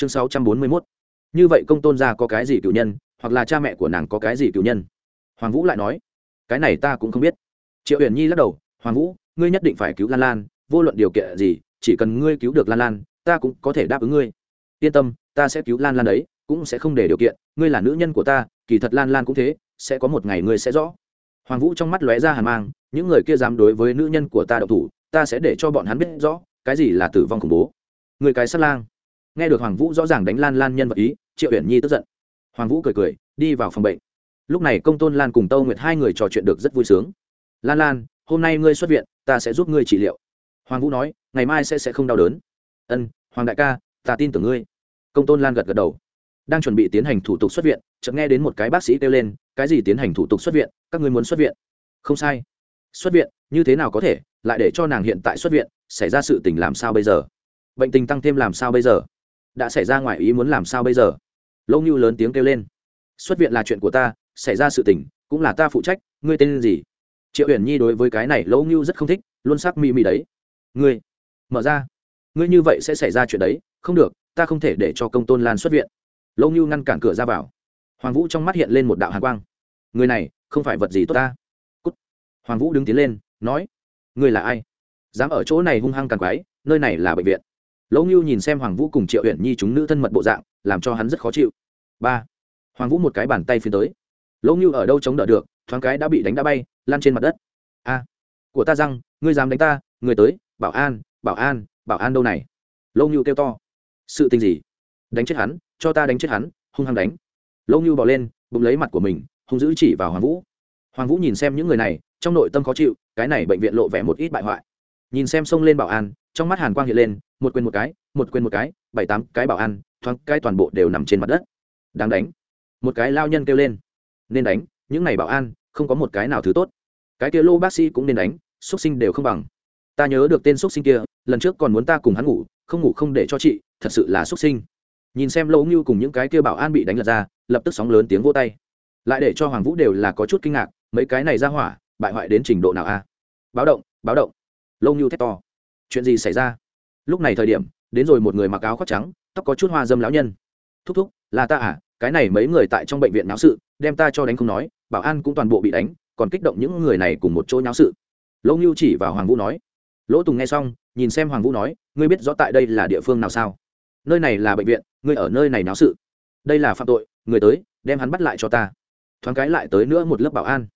chương sáu trăm bốn mươi mốt. Như vậy công tôn gia có cái gì cựu nhân, hoặc là cha mẹ của nàng có cái gì cựu nhân? Hoàng vũ lại nói, cái này ta cũng không biết. Triệu huyền nhi lắc đầu, hoàng vũ, ngươi nhất định phải cứu lan lan, vô luận điều kiện gì, chỉ cần ngươi cứu được lan lan, ta cũng có thể đáp ứng ngươi. Yên tâm, ta sẽ cứu lan lan đấy, cũng sẽ không để điều kiện, ngươi là nữ nhân của ta, kỳ thật lan lan cũng thế, sẽ có một ngày ngươi sẽ rõ. Hoàng vũ trong mắt lóe ra hàn mang, những người kia dám đối với nữ nhân của ta độc thủ, ta sẽ để cho bọn hắn biết rõ, cái gì là tử vong khủng bố. Người cái sát lang nghe được hoàng vũ rõ ràng đánh lan lan nhân vật ý, triệu uyển nhi tức giận. Hoàng vũ cười cười, đi vào phòng bệnh. Lúc này công tôn lan cùng tâu nguyệt hai người trò chuyện được rất vui sướng. Lan lan, hôm nay ngươi xuất viện, ta sẽ giúp ngươi trị liệu. Hoàng vũ nói, ngày mai sẽ sẽ không đau đớn. Ân, hoàng đại ca, ta tin tưởng ngươi. Công tôn lan gật gật đầu. Đang chuẩn bị tiến hành thủ tục xuất viện, chợt nghe đến một cái bác sĩ kêu lên, cái gì tiến hành thủ tục xuất viện? Các ngươi muốn xuất viện? Không sai. Xuất viện? Như thế nào có thể? Lại để cho nàng hiện tại xuất viện, xảy ra sự tình làm sao bây giờ? Bệnh tình tăng thêm làm sao bây giờ? Đã xảy ra ngoài ý muốn làm sao bây giờ? Lâu như lớn tiếng kêu lên. Xuất viện là chuyện của ta, xảy ra sự tình, cũng là ta phụ trách, ngươi tên gì? Triệu uyển nhi đối với cái này lâu như rất không thích, luôn sắc mi mì đấy. Ngươi, mở ra. Ngươi như vậy sẽ xảy ra chuyện đấy, không được, ta không thể để cho công tôn lan xuất viện. Lâu như ngăn cản cửa ra vào. Hoàng vũ trong mắt hiện lên một đạo hàn quang. Người này, không phải vật gì tốt ta. Cút. hoàng vũ đứng tiến lên, nói người là ai? Dám ở chỗ này hung hăng càng quái nơi này là bệnh viện lỗ ngưu nhìn xem hoàng vũ cùng triệu huyện nhi chúng nữ thân mật bộ dạng, làm cho hắn rất khó chịu. Ba, hoàng vũ một cái bàn tay phiến tới. Lỗ ngưu ở đâu chống đỡ được, thoáng cái đã bị đánh đã bay lan trên mặt đất. A, của ta răng, ngươi dám đánh ta, người tới, bảo an bảo an bảo an đâu này? Lỗ ngưu kêu to. Sự tình gì? Đánh chết hắn, cho ta đánh chết hắn, hung hăng đánh. Lỗ ngưu bỏ lên, bụng lấy mặt của mình, hung dữ chỉ vào hoàng vũ. Hoàng vũ nhìn xem những người này, trong nội tâm khó chịu, cái này bệnh viện lộ vẻ một ít bại hoại. Nhìn xem xông lên bảo an, trong mắt hàn quang hiện lên một quên một cái, một quên một cái, bảy tám cái bảo an thoáng cái toàn bộ đều nằm trên mặt đất. Đáng đánh. Một cái lao nhân kêu lên. Nên đánh, những này bảo an không có một cái nào thứ tốt. Cái kia lô bác sĩ cũng nên đánh xuất sinh đều không bằng. Ta nhớ được tên xuất sinh kia, lần trước còn muốn ta cùng hắn ngủ, không ngủ không để cho chị, thật sự là xuất sinh. Nhìn xem lỗ ngưu cùng những cái kia bảo an bị đánh lật ra, lập tức sóng lớn tiếng vô tay. Lại để cho hoàng vũ đều là có chút kinh ngạc, mấy cái này ra hỏa, bại hoại đến trình độ nào a? Báo động báo động. Lâu ngưu thét to. Chuyện gì xảy ra? Lúc này thời điểm, đến rồi một người mặc áo khoác trắng, tóc có chút hoa dâm lão nhân. Thúc thúc, là ta à? Cái này mấy người tại trong bệnh viện náo sự, đem ta cho đánh không nói, bảo an cũng toàn bộ bị đánh, còn kích động những người này cùng một chỗ náo sự. Lỗ ngưu chỉ vào hoàng vũ nói. Lỗ tùng nghe xong, nhìn xem hoàng vũ nói, ngươi biết rõ tại đây là địa phương nào sao? Nơi này là bệnh viện, ngươi ở nơi này náo sự. Đây là phạm tội, người tới, đem hắn bắt lại cho ta. Thoáng cái lại tới nữa một lớp bảo an.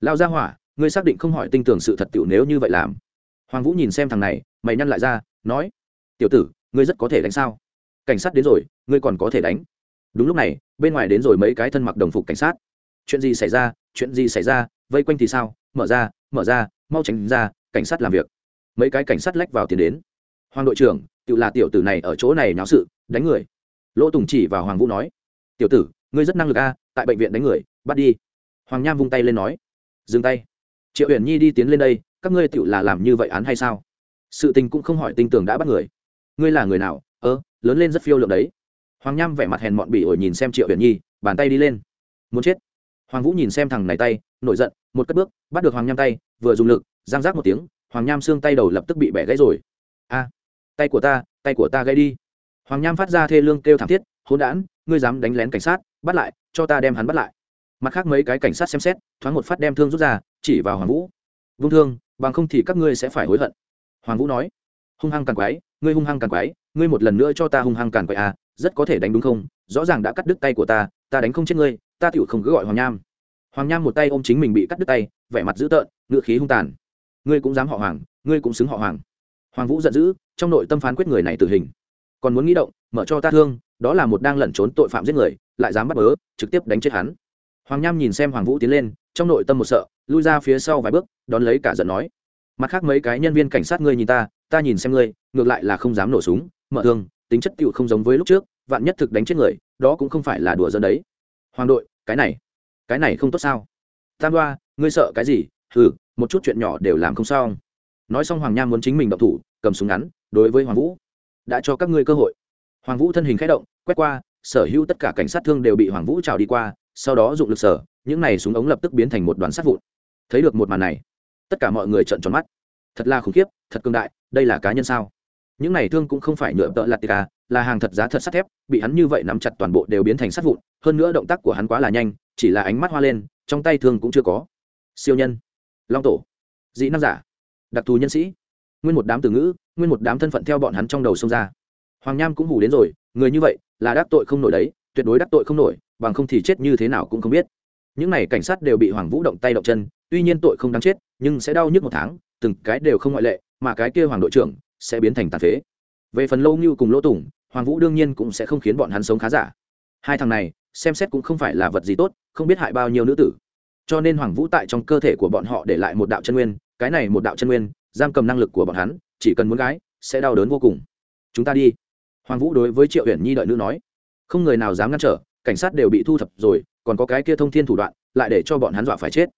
Lao ra hỏa, ngươi xác định không hỏi tinh tưởng sự thật tiểu nếu như vậy làm. Hoàng vũ nhìn xem thằng này, mày nhăn lại ra nói, tiểu tử, ngươi rất có thể đánh sao? Cảnh sát đến rồi, ngươi còn có thể đánh. Đúng lúc này, bên ngoài đến rồi mấy cái thân mặc đồng phục cảnh sát. Chuyện gì xảy ra? Chuyện gì xảy ra? Vây quanh thì sao? Mở ra mở ra, mau tránh ra, cảnh sát làm việc. Mấy cái cảnh sát lách vào tiền đến. Hoàng đội trưởng, tự là tiểu tử này ở chỗ này náo sự, đánh người. Lỗ tùng chỉ vào hoàng vũ nói, tiểu tử, ngươi rất năng lực a, tại bệnh viện đánh người, bắt đi. Hoàng nham vung tay lên nói, dừng tay. Triệu huyền nhi đi tiến lên đây, các ngươi tự là làm như vậy án hay sao? Sự tình cũng không hỏi tinh tường đã bắt người. Ngươi là người nào? Ơ, lớn lên rất phiêu lượng đấy. Hoàng nham vẻ mặt hèn mọn bỉ ổi nhìn xem triệu huyền nhi, bàn tay đi lên. Muốn chết. Hoàng vũ nhìn xem thằng này tay, nổi giận, một cất bước, bắt được hoàng nham tay, vừa dùng lực, giang rác một tiếng, hoàng nham xương tay đầu lập tức bị bẻ gãy rồi. A, tay của ta, tay của ta gãy đi. Hoàng nham phát ra thê lương kêu thảm thiết, hỗn đản, ngươi dám đánh lén cảnh sát, bắt lại, cho ta đem hắn bắt lại. Mặt khác mấy cái cảnh sát xem xét, thoáng một phát đem thương rút ra, chỉ vào hoàng vũ. Vung thương, bằng không thì các ngươi sẽ phải hối hận hoàng vũ nói, hung hăng càng quái ngươi hung hăng càng quái ngươi một lần nữa cho ta hung hăng càng quái à rất có thể đánh đúng không? Rõ ràng đã cắt đứt tay của ta ta đánh không chết ngươi, ta tựu không cứ gọi hoàng nham. Hoàng nham một tay ôm chính mình bị cắt đứt tay, vẻ mặt dữ tợn, ngựa khí hung tàn. Ngươi cũng dám họ hoàng, ngươi cũng xứng họ hoàng. Hoàng vũ giận dữ, trong nội tâm phán quyết người này tử hình. Còn muốn nghĩ động, mở cho ta thương, đó là một đang lẩn trốn tội phạm giết người, lại dám bắt bớ, trực tiếp đánh chết hắn. Hoàng nham nhìn xem hoàng vũ tiến lên, trong nội tâm một sợ, lui ra phía sau vài bước, đón lấy cả giận nói mặt khác mấy cái nhân viên cảnh sát ngươi nhìn ta ta nhìn xem ngươi, ngược lại là không dám nổ súng, mở thương, tính chất tựu không giống với lúc trước, vạn nhất thực đánh chết người, đó cũng không phải là đùa dân đấy. Hoàng đội, cái này cái này không tốt sao? Tam đoa, ngươi sợ cái gì? Ừ một chút chuyện nhỏ đều làm không sao nói xong hoàng nham muốn chính mình độc thủ, cầm súng ngắn, đối với hoàng vũ. Đã cho các ngươi cơ hội. Hoàng vũ thân hình k h ẽ động, quét qua, sở hữu tất cả cảnh sát thương đều bị hoàng vũ trào đi qua, sau đó dụng lực sở, những này súng ống lập tức biến thành một đoàn sát vụn. Thấy được một màn này tất cả mọi người trợn tròn mắt. Thật là khủng khiếp, thật cương đại, đây là cá nhân sao? Những này thương cũng không phải nhựa tợ latica là hàng thật giá thật sắt thép, bị hắn như vậy nắm chặt toàn bộ đều biến thành sắt vụn, hơn nữa động tác của hắn quá là nhanh, chỉ là ánh mắt hoa lên, trong tay thương cũng chưa có. Siêu nhân. Long tổ. Dị năng giả. Đặc thù nhân sĩ. Nguyên một đám từ ngữ, nguyên một đám thân phận theo bọn hắn trong đầu xông ra. Hoàng nham cũng hủ đến rồi, người như vậy, là đắc tội không nổi đấy, tuyệt đối đắc tội không nổi, bằng không thì chết như thế nào cũng không biết. Những n à y cảnh sát đều bị hoàng vũ động tay động chân, tuy nhiên tội không đáng chết nhưng sẽ đau nhức một tháng, từng cái đều không ngoại lệ, mà cái kia hoàng đội trưởng sẽ biến thành tàn phế. Về phần lâu như cùng lỗ tủng hoàng vũ đương nhiên cũng sẽ không khiến bọn hắn sống khá giả. Hai thằng này, xem xét cũng không phải là vật gì tốt, không biết hại bao nhiêu nữ tử. Cho nên hoàng vũ tại trong cơ thể của bọn họ để lại một đạo chân nguyên, cái này một đạo chân nguyên, giam cầm năng lực của bọn hắn, chỉ cần muốn gái, sẽ đau đớn vô cùng. Chúng ta đi. Hoàng vũ đối với triệu huyền nhi đợi nữ nói. Không người nào dám ngăn trở, cảnh sát đều bị thu thập rồi, còn có cái kia thông thiên thủ đoạn, lại để cho bọn hắn dọa phải chết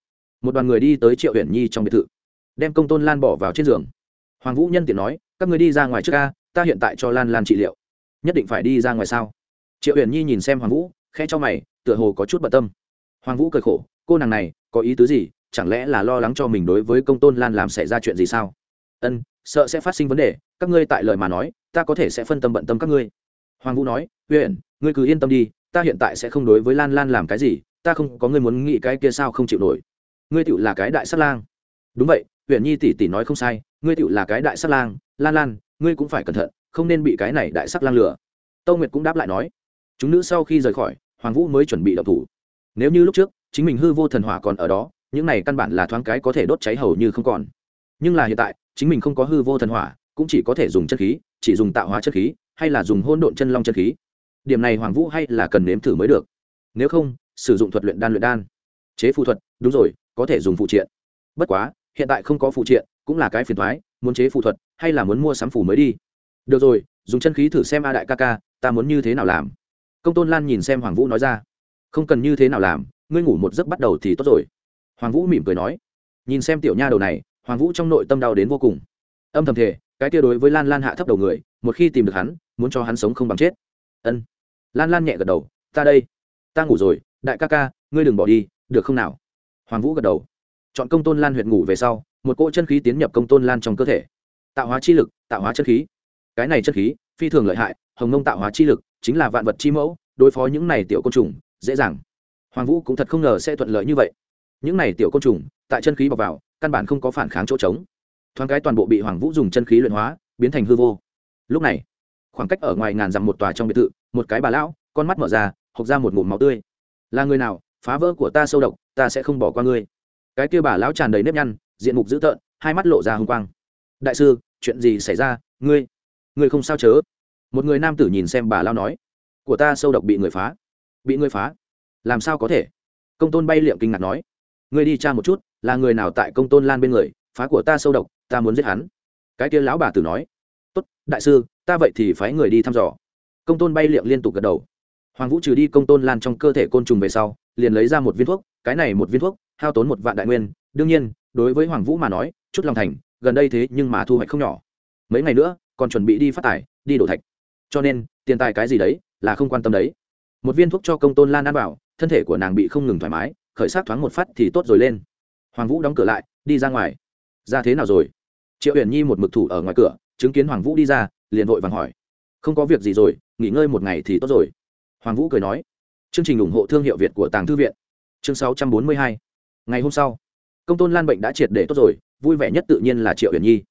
một đoàn người đi tới triệu huyện nhi trong biệt thự đem công tôn lan bỏ vào trên giường hoàng vũ nhân tiện nói các người đi ra ngoài trước ca ta hiện tại cho lan lan trị liệu nhất định phải đi ra ngoài sao triệu huyện nhi nhìn xem hoàng vũ khe cho mày tựa hồ có chút bận tâm hoàng vũ cười khổ cô nàng này có ý tứ gì chẳng lẽ là lo lắng cho mình đối với công tôn lan làm xảy ra chuyện gì sao ân sợ sẽ phát sinh vấn đề các ngươi tại lời mà nói ta có thể sẽ phân tâm bận tâm các ngươi hoàng vũ nói huyện ngươi cứ yên tâm đi ta hiện tại sẽ không đối với lan lan làm cái gì ta không có ngươi muốn nghĩ cái kia sao không chịu nổi ngươi tựu là cái đại sát lang. Đúng vậy, huyền nhi tỷ tỷ nói không sai, ngươi tựu là cái đại sát lang, lan lan, ngươi cũng phải cẩn thận, không nên bị cái này đại sắc lang lừa. tâu nguyệt cũng đáp lại nói, chúng nữ sau khi rời khỏi, hoàng vũ mới chuẩn bị đậu thủ. Nếu như lúc trước, chính mình hư vô thần hỏa còn ở đó, những này căn bản là thoáng cái có thể đốt cháy hầu như không còn. Nhưng là hiện tại, chính mình không có hư vô thần hỏa, cũng chỉ có thể dùng chân khí, chỉ dùng tạo hóa chân khí, hay là dùng hôn độn chân long chân khí. Điểm này hoàng vũ hay là cần nếm thử mới được. Nếu không, sử dụng thuật luyện đan luyện đan. Chế phù thuật, đúng rồi có thể dùng phụ triện. Bất quá, hiện tại không có phụ triện, cũng là cái phiền thoái muốn chế phụ thuật, hay là muốn mua sắm phủ mới đi. Được rồi, dùng chân khí thử xem a đại ca ca, ta muốn như thế nào làm? Công tôn lan nhìn xem hoàng vũ nói ra. Không cần như thế nào làm, ngươi ngủ một giấc bắt đầu thì tốt rồi. Hoàng vũ mỉm cười nói. Nhìn xem tiểu nha đầu này, hoàng vũ trong nội tâm đau đến vô cùng. Âm thầm thể cái tia đối với lan lan hạ thấp đầu người, một khi tìm được hắn, muốn cho hắn sống không bằng chết. Ân. Lan lan nhẹ gật đầu, ta đây. Ta ngủ rồi, đại ca ca, ngươi đừng bỏ đi, được không nào? Hoàng vũ gật đầu. Chọn công tôn lan huyệt ngủ về sau, một cỗ chân khí tiến nhập công tôn lan trong cơ thể. Tạo hóa chi lực, tạo hóa chân khí. Cái này chân khí, phi thường lợi hại, hồng nông tạo hóa chi lực, chính là vạn vật chi mẫu, đối phó những này tiểu côn trùng, dễ dàng. Hoàng vũ cũng thật không ngờ sẽ thuận lợi như vậy. Những này tiểu côn trùng, tại chân khí bọc vào, căn bản không có phản kháng chỗ trống. Thoáng cái toàn bộ bị hoàng vũ dùng chân khí luyện hóa, biến thành hư vô. Lúc này, khoảng cách ở ngoài ngàn dặm một tòa trong biệt thự, một cái bà lão, con mắt mở ra, hộc ra một ngụm máu tươi. Là người nào? Phá vỡ của ta sâu độc, ta sẽ không bỏ qua ngươi. Cái kia bà lão tràn đầy nếp nhăn, diện mục dữ tợn, hai mắt lộ ra hung quang. Đại sư, chuyện gì xảy ra? Ngươi ngươi không sao chớ? Một người nam tử nhìn xem bà lao nói. Của ta sâu độc bị người phá. Bị người phá? Làm sao có thể? Công tôn bay liệm kinh ngạc nói. Ngươi đi tra một chút, là người nào tại công tôn lan bên người, phá của ta sâu độc, ta muốn giết hắn. Cái kia lão bà tử nói. Tốt, đại sư, ta vậy thì phái người đi thăm dò. Công tôn bay liệm liên tục gật đầu. Hoàng vũ trừ đi công tôn lan trong cơ thể côn trùng về sau liền lấy ra một viên thuốc, cái này một viên thuốc, hao tốn một vạn đại nguyên, đương nhiên, đối với hoàng vũ mà nói, chút lòng thành, gần đây thế nhưng mà thu hoạch không nhỏ. Mấy ngày nữa, còn chuẩn bị đi phát tải đi đổ thạch. Cho nên, tiền tài cái gì đấy, là không quan tâm đấy. Một viên thuốc cho công tôn lan ăn bảo thân thể của nàng bị không ngừng thoải mái, khởi sát thoáng một phát thì tốt rồi lên. Hoàng vũ đóng cửa lại, đi ra ngoài. Ra thế nào rồi? Triệu uyển nhi một mực thủ ở ngoài cửa, chứng kiến hoàng vũ đi ra, liền vội vàng hỏi. Không có việc gì rồi, nghỉ ngơi một ngày thì tốt rồi. Hoàng vũ cười nói chương trình ủng hộ thương hiệu việt của tàng thư viện. Chương sáu trăm bốn mươi hai. Ngày hôm sau, công tôn lan bệnh đã triệt để tốt rồi, vui vẻ nhất tự nhiên là triệu huyền nhi.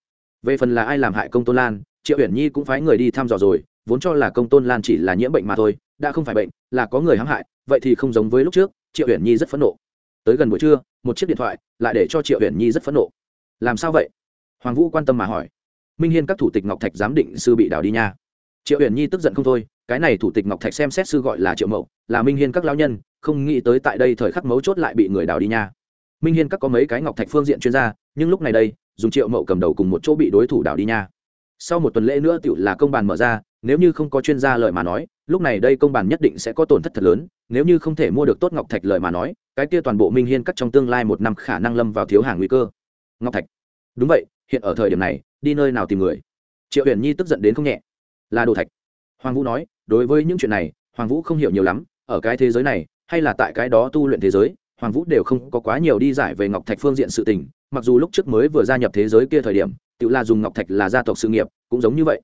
Về phần là ai làm hại công tôn lan, triệu huyền nhi cũng phái người đi thăm dò rồi, vốn cho là công tôn lan chỉ là nhiễm bệnh mà thôi, đã không phải bệnh, là có người hãm hại, vậy thì không giống với lúc trước, triệu huyền nhi rất phẫn nộ. Tới gần buổi trưa, một chiếc điện thoại lại để cho triệu huyền nhi rất phẫn nộ. Làm sao vậy? Hoàng vũ quan tâm mà hỏi. Minh hiên các thủ tịch ngọc thạch giám định sư bị đào đi nha. Triệu huyền nhi tức giận không thôi, cái này thủ tịch ngọc thạch xem xét sư gọi là triệu mậu là minh hiên các lao nhân, không nghĩ tới tại đây thời khắc mấu chốt lại bị người đào đi nha. Minh hiên các có mấy cái ngọc thạch phương diện chuyên gia, nhưng lúc này đây, dùng triệu mậu cầm đầu cùng một chỗ bị đối thủ đào đi nha. Sau một tuần lễ nữa tựu là công bàn mở ra, nếu như không có chuyên gia lời mà nói, lúc này đây công bàn nhất định sẽ có tổn thất thật lớn, nếu như không thể mua được tốt ngọc thạch lời mà nói, cái kia toàn bộ minh hiên cắt trong tương lai một năm khả năng lâm vào thiếu hàng nguy cơ. Ngọc thạch. Đúng vậy, hiện ở thời điểm này, đi nơi nào tìm người? Triệu huyền nhi tức giận đến không nhẹ. Là đồ thạch. Hoàng vũ nói, đối với những chuyện này, hoàng vũ không hiểu nhiều lắm ở cái thế giới này, hay là tại cái đó tu luyện thế giới, hoàng vũ đều không có quá nhiều đi giải về ngọc thạch phương diện sự tình, mặc dù lúc trước mới vừa gia nhập thế giới kia thời điểm, tự là dùng ngọc thạch là gia tộc sự nghiệp, cũng giống như vậy.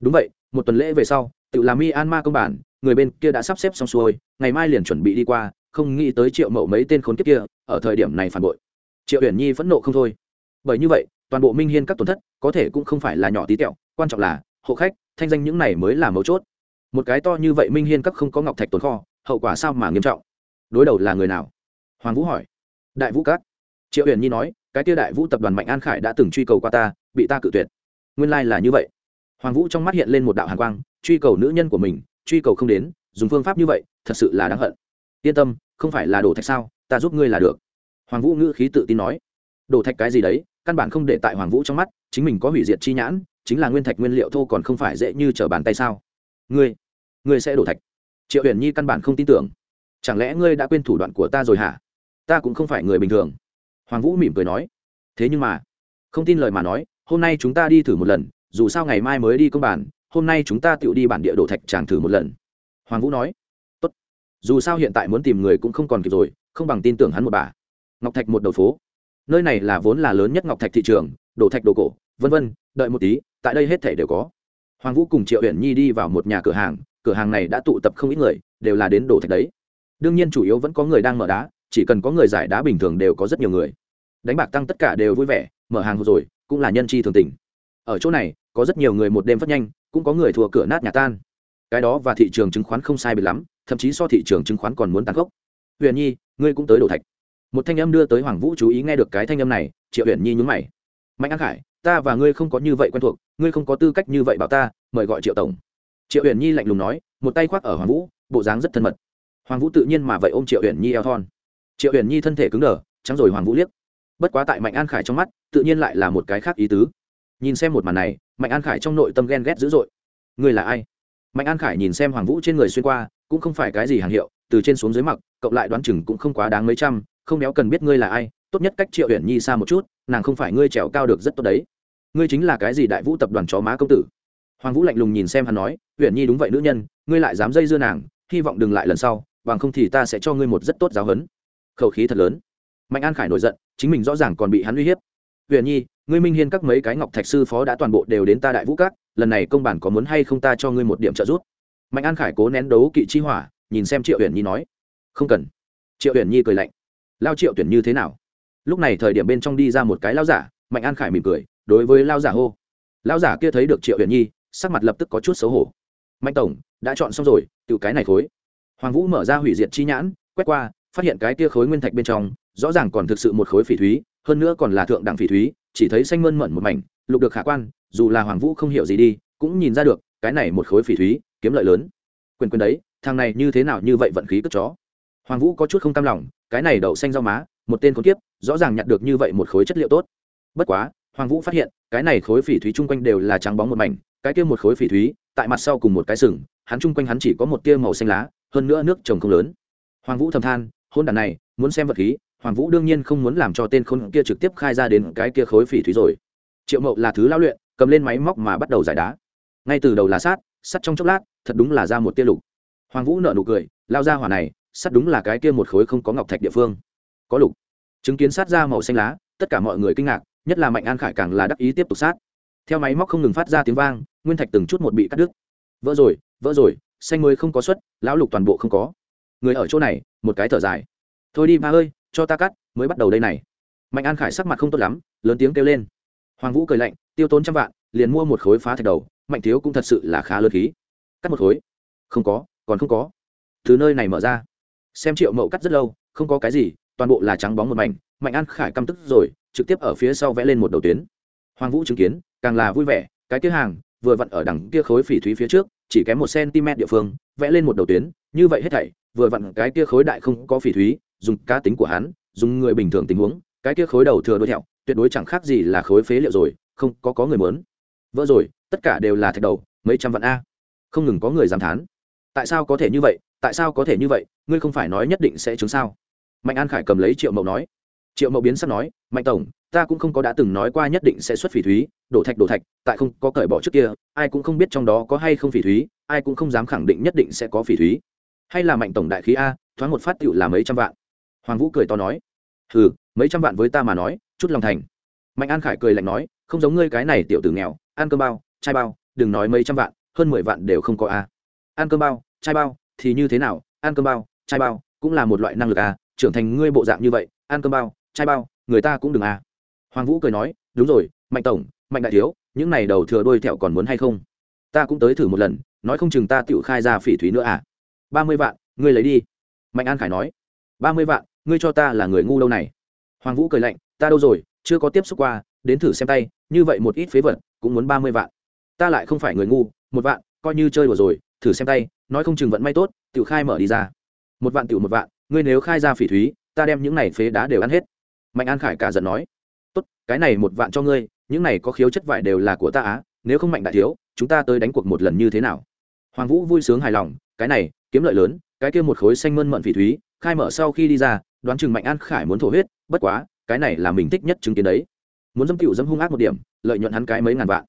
Đúng vậy, một tuần lễ về sau, tự làm myanmar công bản, người bên kia đã sắp xếp xong xuôi, ngày mai liền chuẩn bị đi qua, không nghĩ tới triệu mậu mấy tên khốn kiếp kia, ở thời điểm này phản bội. Triệu uyển nhi phẫn nộ không thôi. Bởi như vậy, toàn bộ minh hiên các tổn thất, có thể cũng không phải là nhỏ tí tẹo, quan trọng là hộ khách, thanh danh những này mới là mấu chốt. Một cái to như vậy minh hiên các không có ngọc thạch tồn kho hậu quả sao mà nghiêm trọng? Đối đầu là người nào? Hoàng vũ hỏi. Đại vũ các. Triệu huyền nhi nói, cái tia đại vũ tập đoàn mạnh an khải đã từng truy cầu qua ta, bị ta cự tuyệt. Nguyên lai、like、là như vậy. Hoàng vũ trong mắt hiện lên một đạo hàn quang, truy cầu nữ nhân của mình, truy cầu không đến, dùng phương pháp như vậy, thật sự là đáng hận. Yên tâm, không phải là đổ thạch sao, ta giúp ngươi là được. Hoàng vũ ngữ khí tự tin nói. Đổ thạch cái gì đấy, căn bản không để tại hoàng vũ trong mắt, chính mình có hủy diệt chi nhãn, chính là nguyên thạch nguyên liệu thô còn không phải dễ như trở bàn tay sao. Ngươi ngươi sẽ đổ thạch triệu huyền nhi căn bản không tin tưởng. Chẳng lẽ ngươi đã quên thủ đoạn của ta rồi hả? Ta cũng không phải người bình thường. Hoàng vũ mỉm cười nói. Thế nhưng mà, không tin lời mà nói, hôm nay chúng ta đi thử một lần, dù sao ngày mai mới đi công bản, hôm nay chúng ta tự đi bản địa đổ thạch tràng thử một lần. Hoàng vũ nói. Tốt. Dù sao hiện tại muốn tìm người cũng không còn kịp rồi, không bằng tin tưởng hắn một bà. Ngọc thạch một đầu phố. Nơi này là vốn là lớn nhất ngọc thạch thị trường đổ thạch đồ cổ, vân vân, đợi một tí, tại đây hết thể đều có. Hoàng vũ cùng triệu Uyển nhi đi vào một nhà cửa hàng cửa hàng này đã tụ tập không ít người, đều là đến đổ thạch đấy. Đương nhiên chủ yếu vẫn có người đang mở đá, chỉ cần có người giải đá bình thường đều có rất nhiều người. Đánh bạc tăng tất cả đều vui vẻ, mở hàng rồi, cũng là nhân chi thường tình. Ở chỗ này, có rất nhiều người một đêm phát nhanh, cũng có người thua cửa nát nhà tan. Cái đó và thị trường chứng khoán không sai biệt lắm, thậm chí so thị trường chứng khoán còn muốn tăng gốc huyền nhi, ngươi cũng tới đổ thạch. Một thanh âm đưa tới hoàng vũ chú ý nghe được cái thanh âm này, triệu huyền nhi nhún mày. Mạnh an khải, ta và ngươi không có như vậy quen thuộc, ngươi không có tư cách như vậy bảo ta, mời gọi triệu tổng triệu Uyển nhi lạnh lùng nói, một tay khoác ở hoàng vũ, bộ dáng rất thân mật. Hoàng vũ tự nhiên mà vậy ôm triệu Uyển nhi eo thon. Triệu Uyển nhi thân thể cứng đờ, trắng rồi hoàng vũ liếc. Bất quá tại mạnh an khải trong mắt, tự nhiên lại là một cái khác ý tứ. Nhìn xem một màn này, mạnh an khải trong nội tâm ghen ghét dữ dội. Ngươi là ai? Mạnh an khải nhìn xem hoàng vũ trên người xuyên qua, cũng không phải cái gì hàng hiệu, từ trên xuống dưới mặc, cộng lại đoán chừng cũng không quá đáng mấy trăm, không đéo cần biết ngươi là ai, tốt nhất cách triệu Uyển nhi xa một chút, nàng không phải ngươi trèo cao được rất tốt đấy. Ngươi chính là cái gì đại vũ tập đoàn chó má công tử? Hoàng vũ lạnh lùng nhìn xem hắn nói huyền nhi đúng vậy nữ nhân, ngươi lại dám dây dưa nàng, hy vọng đừng lại lần sau, bằng không thì ta sẽ cho ngươi một rất tốt giáo huấn. Khẩu khí thật lớn. Mạnh an khải nổi giận, chính mình rõ ràng còn bị hắn uy hiếp. Huyền nhi, ngươi minh hiên các mấy cái ngọc thạch sư phó đã toàn bộ đều đến ta đại vũ các, lần này công bản có muốn hay không ta cho ngươi một điểm trợ giúp? Mạnh an khải cố nén đấu kỵ chi hỏa, nhìn xem triệu huyền nhi nói, không cần. Triệu huyền nhi cười lạnh, lao triệu tuyển như thế nào? Lúc này thời điểm bên trong đi ra một cái lao giả, mạnh an khải mỉm cười, đối với lao giả hô, lao giả kia thấy được triệu huyền nhi sắc mặt lập tức có chút xấu hổ. Mạnh tổng, đã chọn xong rồi, tự cái này khối. Hoàng vũ mở ra hủy diệt chi nhãn, quét qua, phát hiện cái kia khối nguyên thạch bên trong, rõ ràng còn thực sự một khối phỉ thúy, hơn nữa còn là thượng đẳng phỉ thúy, chỉ thấy xanh mơn mận một mảnh, lục được khả quan, dù là hoàng vũ không hiểu gì đi, cũng nhìn ra được, cái này một khối phỉ thúy, kiếm lợi lớn. Quyền quyền đấy, thằng này như thế nào như vậy vận khí cất chó. Hoàng vũ có chút không cam lòng, cái này đậu xanh rau má, một tên con kiếp, rõ ràng nhặt được như vậy một khối chất liệu tốt. Bất quá, hoàng vũ phát hiện, cái này khối phỉ thúy chung quanh đều là trắng bóng một mảnh cái kia một khối phỉ thúy, tại mặt sau cùng một cái sừng, hắn chung quanh hắn chỉ có một tia màu xanh lá, hơn nữa nước trồng không lớn. Hoàng vũ thầm than, hôn đàn này, muốn xem vật khí, hoàng vũ đương nhiên không muốn làm cho tên khôn kia trực tiếp khai ra đến cái kia khối phỉ thúy rồi. Triệu mậu là thứ lao luyện, cầm lên máy móc mà bắt đầu giải đá. Ngay từ đầu là sát sắt trong chốc lát, thật đúng là ra một tia lục. Hoàng vũ nợ nụ cười, lao ra hỏa này sắt đúng là cái kia một khối không có ngọc thạch địa phương. Có lục. Chứng kiến sát ra màu xanh lá, tất cả mọi người kinh ngạc, nhất là mạnh an khải càng là đắc ý tiếp tục sát theo máy móc không ngừng phát ra tiếng vang, nguyên thạch từng chút một bị cắt đứt. Vỡ rồi vỡ rồi, xanh mới không có suất lão lục toàn bộ không có. Người ở chỗ này, một cái thở dài. Thôi đi ba ơi, cho ta cắt, mới bắt đầu đây này. Mạnh an khải sắc mặt không tốt lắm, lớn tiếng kêu lên. Hoàng vũ cười lạnh, tiêu tốn trăm vạn, liền mua một khối phá thạch đầu, mạnh thiếu cũng thật sự là khá lớn khí. Cắt một khối? Không có, còn không có. Từ nơi này mở ra. Xem triệu mậu cắt rất lâu, không có cái gì, toàn bộ là trắng bóng một mảnh. Mạnh an khải căm tức rồi, trực tiếp ở phía sau vẽ lên một đầu tuyến. Hoàng vũ chứng kiến càng là vui vẻ, cái kia hàng, vừa vặn ở đằng kia khối phỉ thúy phía trước, chỉ kém một cm địa phương, vẽ lên một đầu tuyến, như vậy hết thảy, vừa vặn cái kia khối đại không có phỉ thúy, dùng cá tính của hắn, dùng người bình thường tình huống, cái kia khối đầu thừa đuôi thẹo, tuyệt đối chẳng khác gì là khối phế liệu rồi, không có có người muốn. Vỡ rồi, tất cả đều là thạch đầu, mấy trăm vạn a. Không ngừng có người dám thán. Tại sao có thể như vậy, tại sao có thể như vậy, ngươi không phải nói nhất định sẽ chứng sao? Mạnh an khải cầm lấy triệu mậu nói. Triệu mậu biến sắp nói, mạnh tổng ta cũng không có đã từng nói qua nhất định sẽ xuất phỉ thúy, đổ thạch đổ thạch, tại không có cởi bỏ trước kia, ai cũng không biết trong đó có hay không phỉ thúy, ai cũng không dám khẳng định nhất định sẽ có phỉ thúy. Hay là mạnh tổng đại khí a, thoáng một phát tựu là mấy trăm vạn. Hoàng vũ cười to nói, hừ, mấy trăm vạn với ta mà nói, chút lòng thành. Mạnh an khải cười lạnh nói, không giống ngươi cái này tiểu tử nghèo, ăn cơm bao, chai bao, đừng nói mấy trăm vạn, hơn mười vạn đều không có a. Ăn cơm bao, chai bao, thì như thế nào? Ăn cơm bao, chai bao cũng là một loại năng lực a, trưởng thành ngươi bộ dạng như vậy, ăn cơm bao, chai bao, người ta cũng đừng a hoàng vũ cười nói, đúng rồi, mạnh tổng, mạnh đại thiếu, những này đầu thừa đôi thẹo còn muốn hay không? Ta cũng tới thử một lần, nói không chừng ta tự khai ra phỉ thúy nữa à? Ba mươi vạn, ngươi lấy đi. Mạnh an khải nói, ba mươi vạn, ngươi cho ta là người ngu lâu này? Hoàng vũ cười lạnh, ta đâu rồi, chưa có tiếp xúc qua, đến thử xem tay, như vậy một ít phế vật, cũng muốn ba mươi vạn. Ta lại không phải người ngu, một vạn, coi như chơi đùa rồi, thử xem tay, nói không chừng vận may tốt tự khai mở đi ra. Một vạn tiểu một vạn, ngươi nếu khai ra phỉ thúy, ta đem những này phế đá đều ăn hết. Mạnh an khải cả giận nói cái này một vạn cho ngươi, những này có khiếu chất vải đều là của ta á, nếu không mạnh đại thiếu, chúng ta tới đánh cuộc một lần như thế nào? Hoàng vũ vui sướng hài lòng, cái này, kiếm lợi lớn, cái kia một khối xanh mơn mận phỉ thúy, khai mở sau khi đi ra, đoán chừng mạnh an khải muốn thổ huyết, bất quá, cái này là mình thích nhất chứng kiến đấy. Muốn dâm cựu dâm hung ác một điểm, lợi nhuận hắn cái mấy ngàn vạn.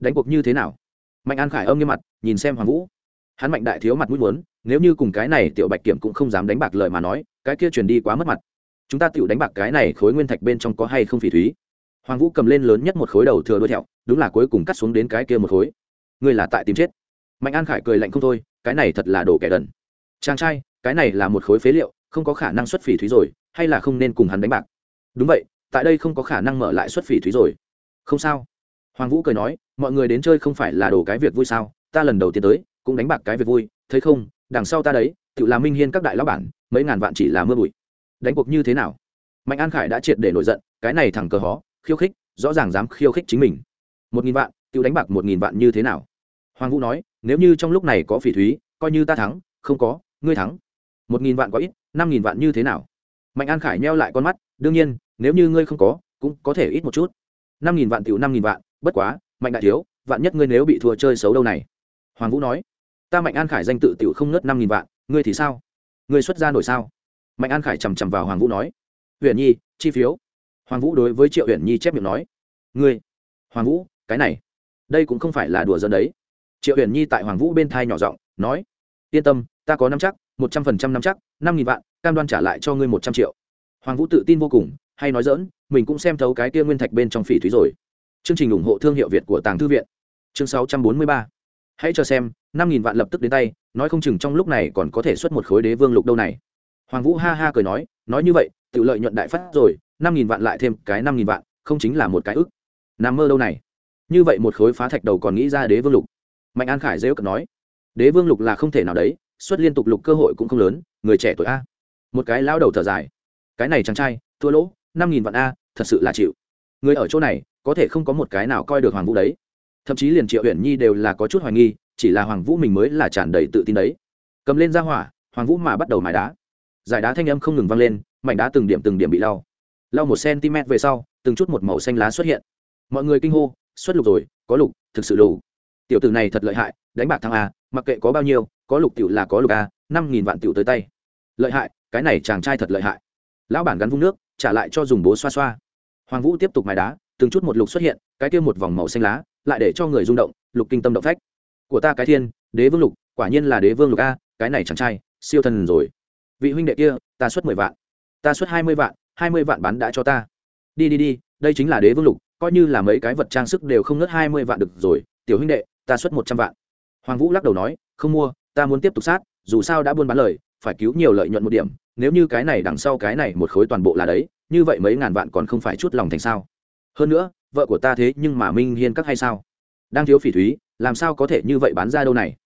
Đánh cuộc như thế nào? Mạnh an khải âm nghiêm mặt, nhìn xem hoàng vũ. Hắn mạnh đại thiếu mặt mũi muốn, nếu như cùng cái này tiểu bạch kiểm cũng không dám đánh bạc lời mà nói, cái kia truyền đi quá mất mặt. Chúng ta tiểu đánh bạc cái này khối nguyên thạch bên trong có hay không phỉ thúy? Hoàng vũ cầm lên lớn nhất một khối đầu thừa đuôi thẹo, đúng là cuối cùng cắt xuống đến cái kia một khối. Ngươi là tại tìm chết. Mạnh an khải cười lạnh không thôi, cái này thật là đồ kẻ đần. Chàng trai, cái này là một khối phế liệu, không có khả năng xuất phỉ thúy rồi, hay là không nên cùng hắn đánh bạc? Đúng vậy, tại đây không có khả năng mở lại xuất phỉ thúy rồi. Không sao. Hoàng vũ cười nói, mọi người đến chơi không phải là đồ cái việc vui sao? Ta lần đầu tiên tới, cũng đánh bạc cái việc vui, thấy không? Đằng sau ta đấy, tự là minh hiên các đại lão bản, mấy ngàn vạn chỉ là mưa bụi. Đánh cuộc như thế nào? Mạnh an khải đã triệt để nổi giận, cái này thẳng cờ hó khiêu khích, rõ ràng dám khiêu khích chính mình. Một nghìn vạn tự đánh bạc một nghìn vạn như thế nào? Hoàng vũ nói, nếu như trong lúc này có phỉ thúy, coi như ta thắng, không có, ngươi thắng. Một nghìn vạn có ít, năm nghìn vạn như thế nào? Mạnh an khải neo lại con mắt, đương nhiên, nếu như ngươi không có, cũng có thể ít một chút. Năm nghìn vạn tiểu năm nghìn vạn, bất quá, mạnh đại thiếu, vạn nhất ngươi nếu bị thua chơi xấu đâu này. Hoàng vũ nói, ta mạnh an khải danh tự tiểu không nớt năm nghìn vạn, ngươi thì sao? Ngươi xuất ra nổi sao? Mạnh an khải chằm chằm vào hoàng vũ nói, Huyền nhi, chi phiếu? Hoàng vũ đối với triệu Uyển nhi chép miệng nói, ngươi, hoàng vũ, cái này, đây cũng không phải là đùa dân đấy. Triệu Uyển nhi tại hoàng vũ bên thai nhỏ giọng nói, yên tâm, ta có năm chắc, một trăm phần trăm năm chắc, năm nghìn vạn, cam đoan trả lại cho ngươi một trăm triệu. Hoàng vũ tự tin vô cùng, hay nói dỡn mình cũng xem thấu cái kia nguyên thạch bên trong phỉ thúy rồi. Chương trình ủng hộ thương hiệu việt của tàng thư viện. Chương sáu trăm bốn mươi ba. Hãy cho xem, năm nghìn vạn lập tức đến tay, nói không chừng trong lúc này còn có thể xuất một khối đế vương lục đâu này. Hoàng vũ ha ha cười nói nói như vậy tự lợi nhuận đại phát rồi năm nghìn vạn lại thêm cái năm nghìn vạn, không chính là một cái ức. Nằm mơ đâu này? Như vậy một khối phá thạch đầu còn nghĩ ra đế vương lục. Mạnh an khải dễ cận nói, đế vương lục là không thể nào đấy, xuất liên tục lục cơ hội cũng không lớn, người trẻ tuổi a. Một cái lao đầu thở dài, cái này chàng trai, thua lỗ, năm nghìn vạn a, thật sự là chịu. Người ở chỗ này, có thể không có một cái nào coi được hoàng vũ đấy. Thậm chí liền triệu uyển nhi đều là có chút hoài nghi, chỉ là hoàng vũ mình mới là tràn đầy tự tin đấy. Cầm lên ra hỏa, hoàng vũ mà bắt đầu mài đá. Giải đá thanh âm không ngừng vang lên, mảnh đá từng điểm từng điểm bị lau lau một cm về sau, từng chút một màu xanh lá xuất hiện. Mọi người kinh hô, xuất lục rồi, có lục, thực sự lù tiểu tử này thật lợi hại, đánh bạc thằng a, mặc kệ có bao nhiêu, có lục tiểu là có lục a, năm nghìn vạn tiểu tới tay. Lợi hại, cái này chàng trai thật lợi hại. Lão bản gắn vung nước, trả lại cho dùng bố xoa xoa. Hoàng vũ tiếp tục mài đá, từng chút một lục xuất hiện, cái kia một vòng màu xanh lá, lại để cho người rung động, lục kinh tâm động phách. Của ta cái thiên, đế vương lục, quả nhiên là đế vương lục a, cái này chàng trai, siêu thần rồi. Vị huynh đệ kia, ta xuất mười vạn, ta xuất hai mươi vạn hai mươi vạn bán đã cho ta. Đi đi đi, đây chính là đế vương lục, coi như là mấy cái vật trang sức đều không ngớt hai mươi vạn được rồi, tiểu huynh đệ, ta xuất một trăm vạn. Hoàng vũ lắc đầu nói, không mua, ta muốn tiếp tục sát, dù sao đã buôn bán lời, phải cứu nhiều lợi nhuận một điểm, nếu như cái này đằng sau cái này một khối toàn bộ là đấy, như vậy mấy ngàn vạn còn không phải chút lòng thành sao? Hơn nữa, vợ của ta thế nhưng mà minh hiên các hay sao? Đang thiếu phỉ thúy, làm sao có thể như vậy bán ra đâu này?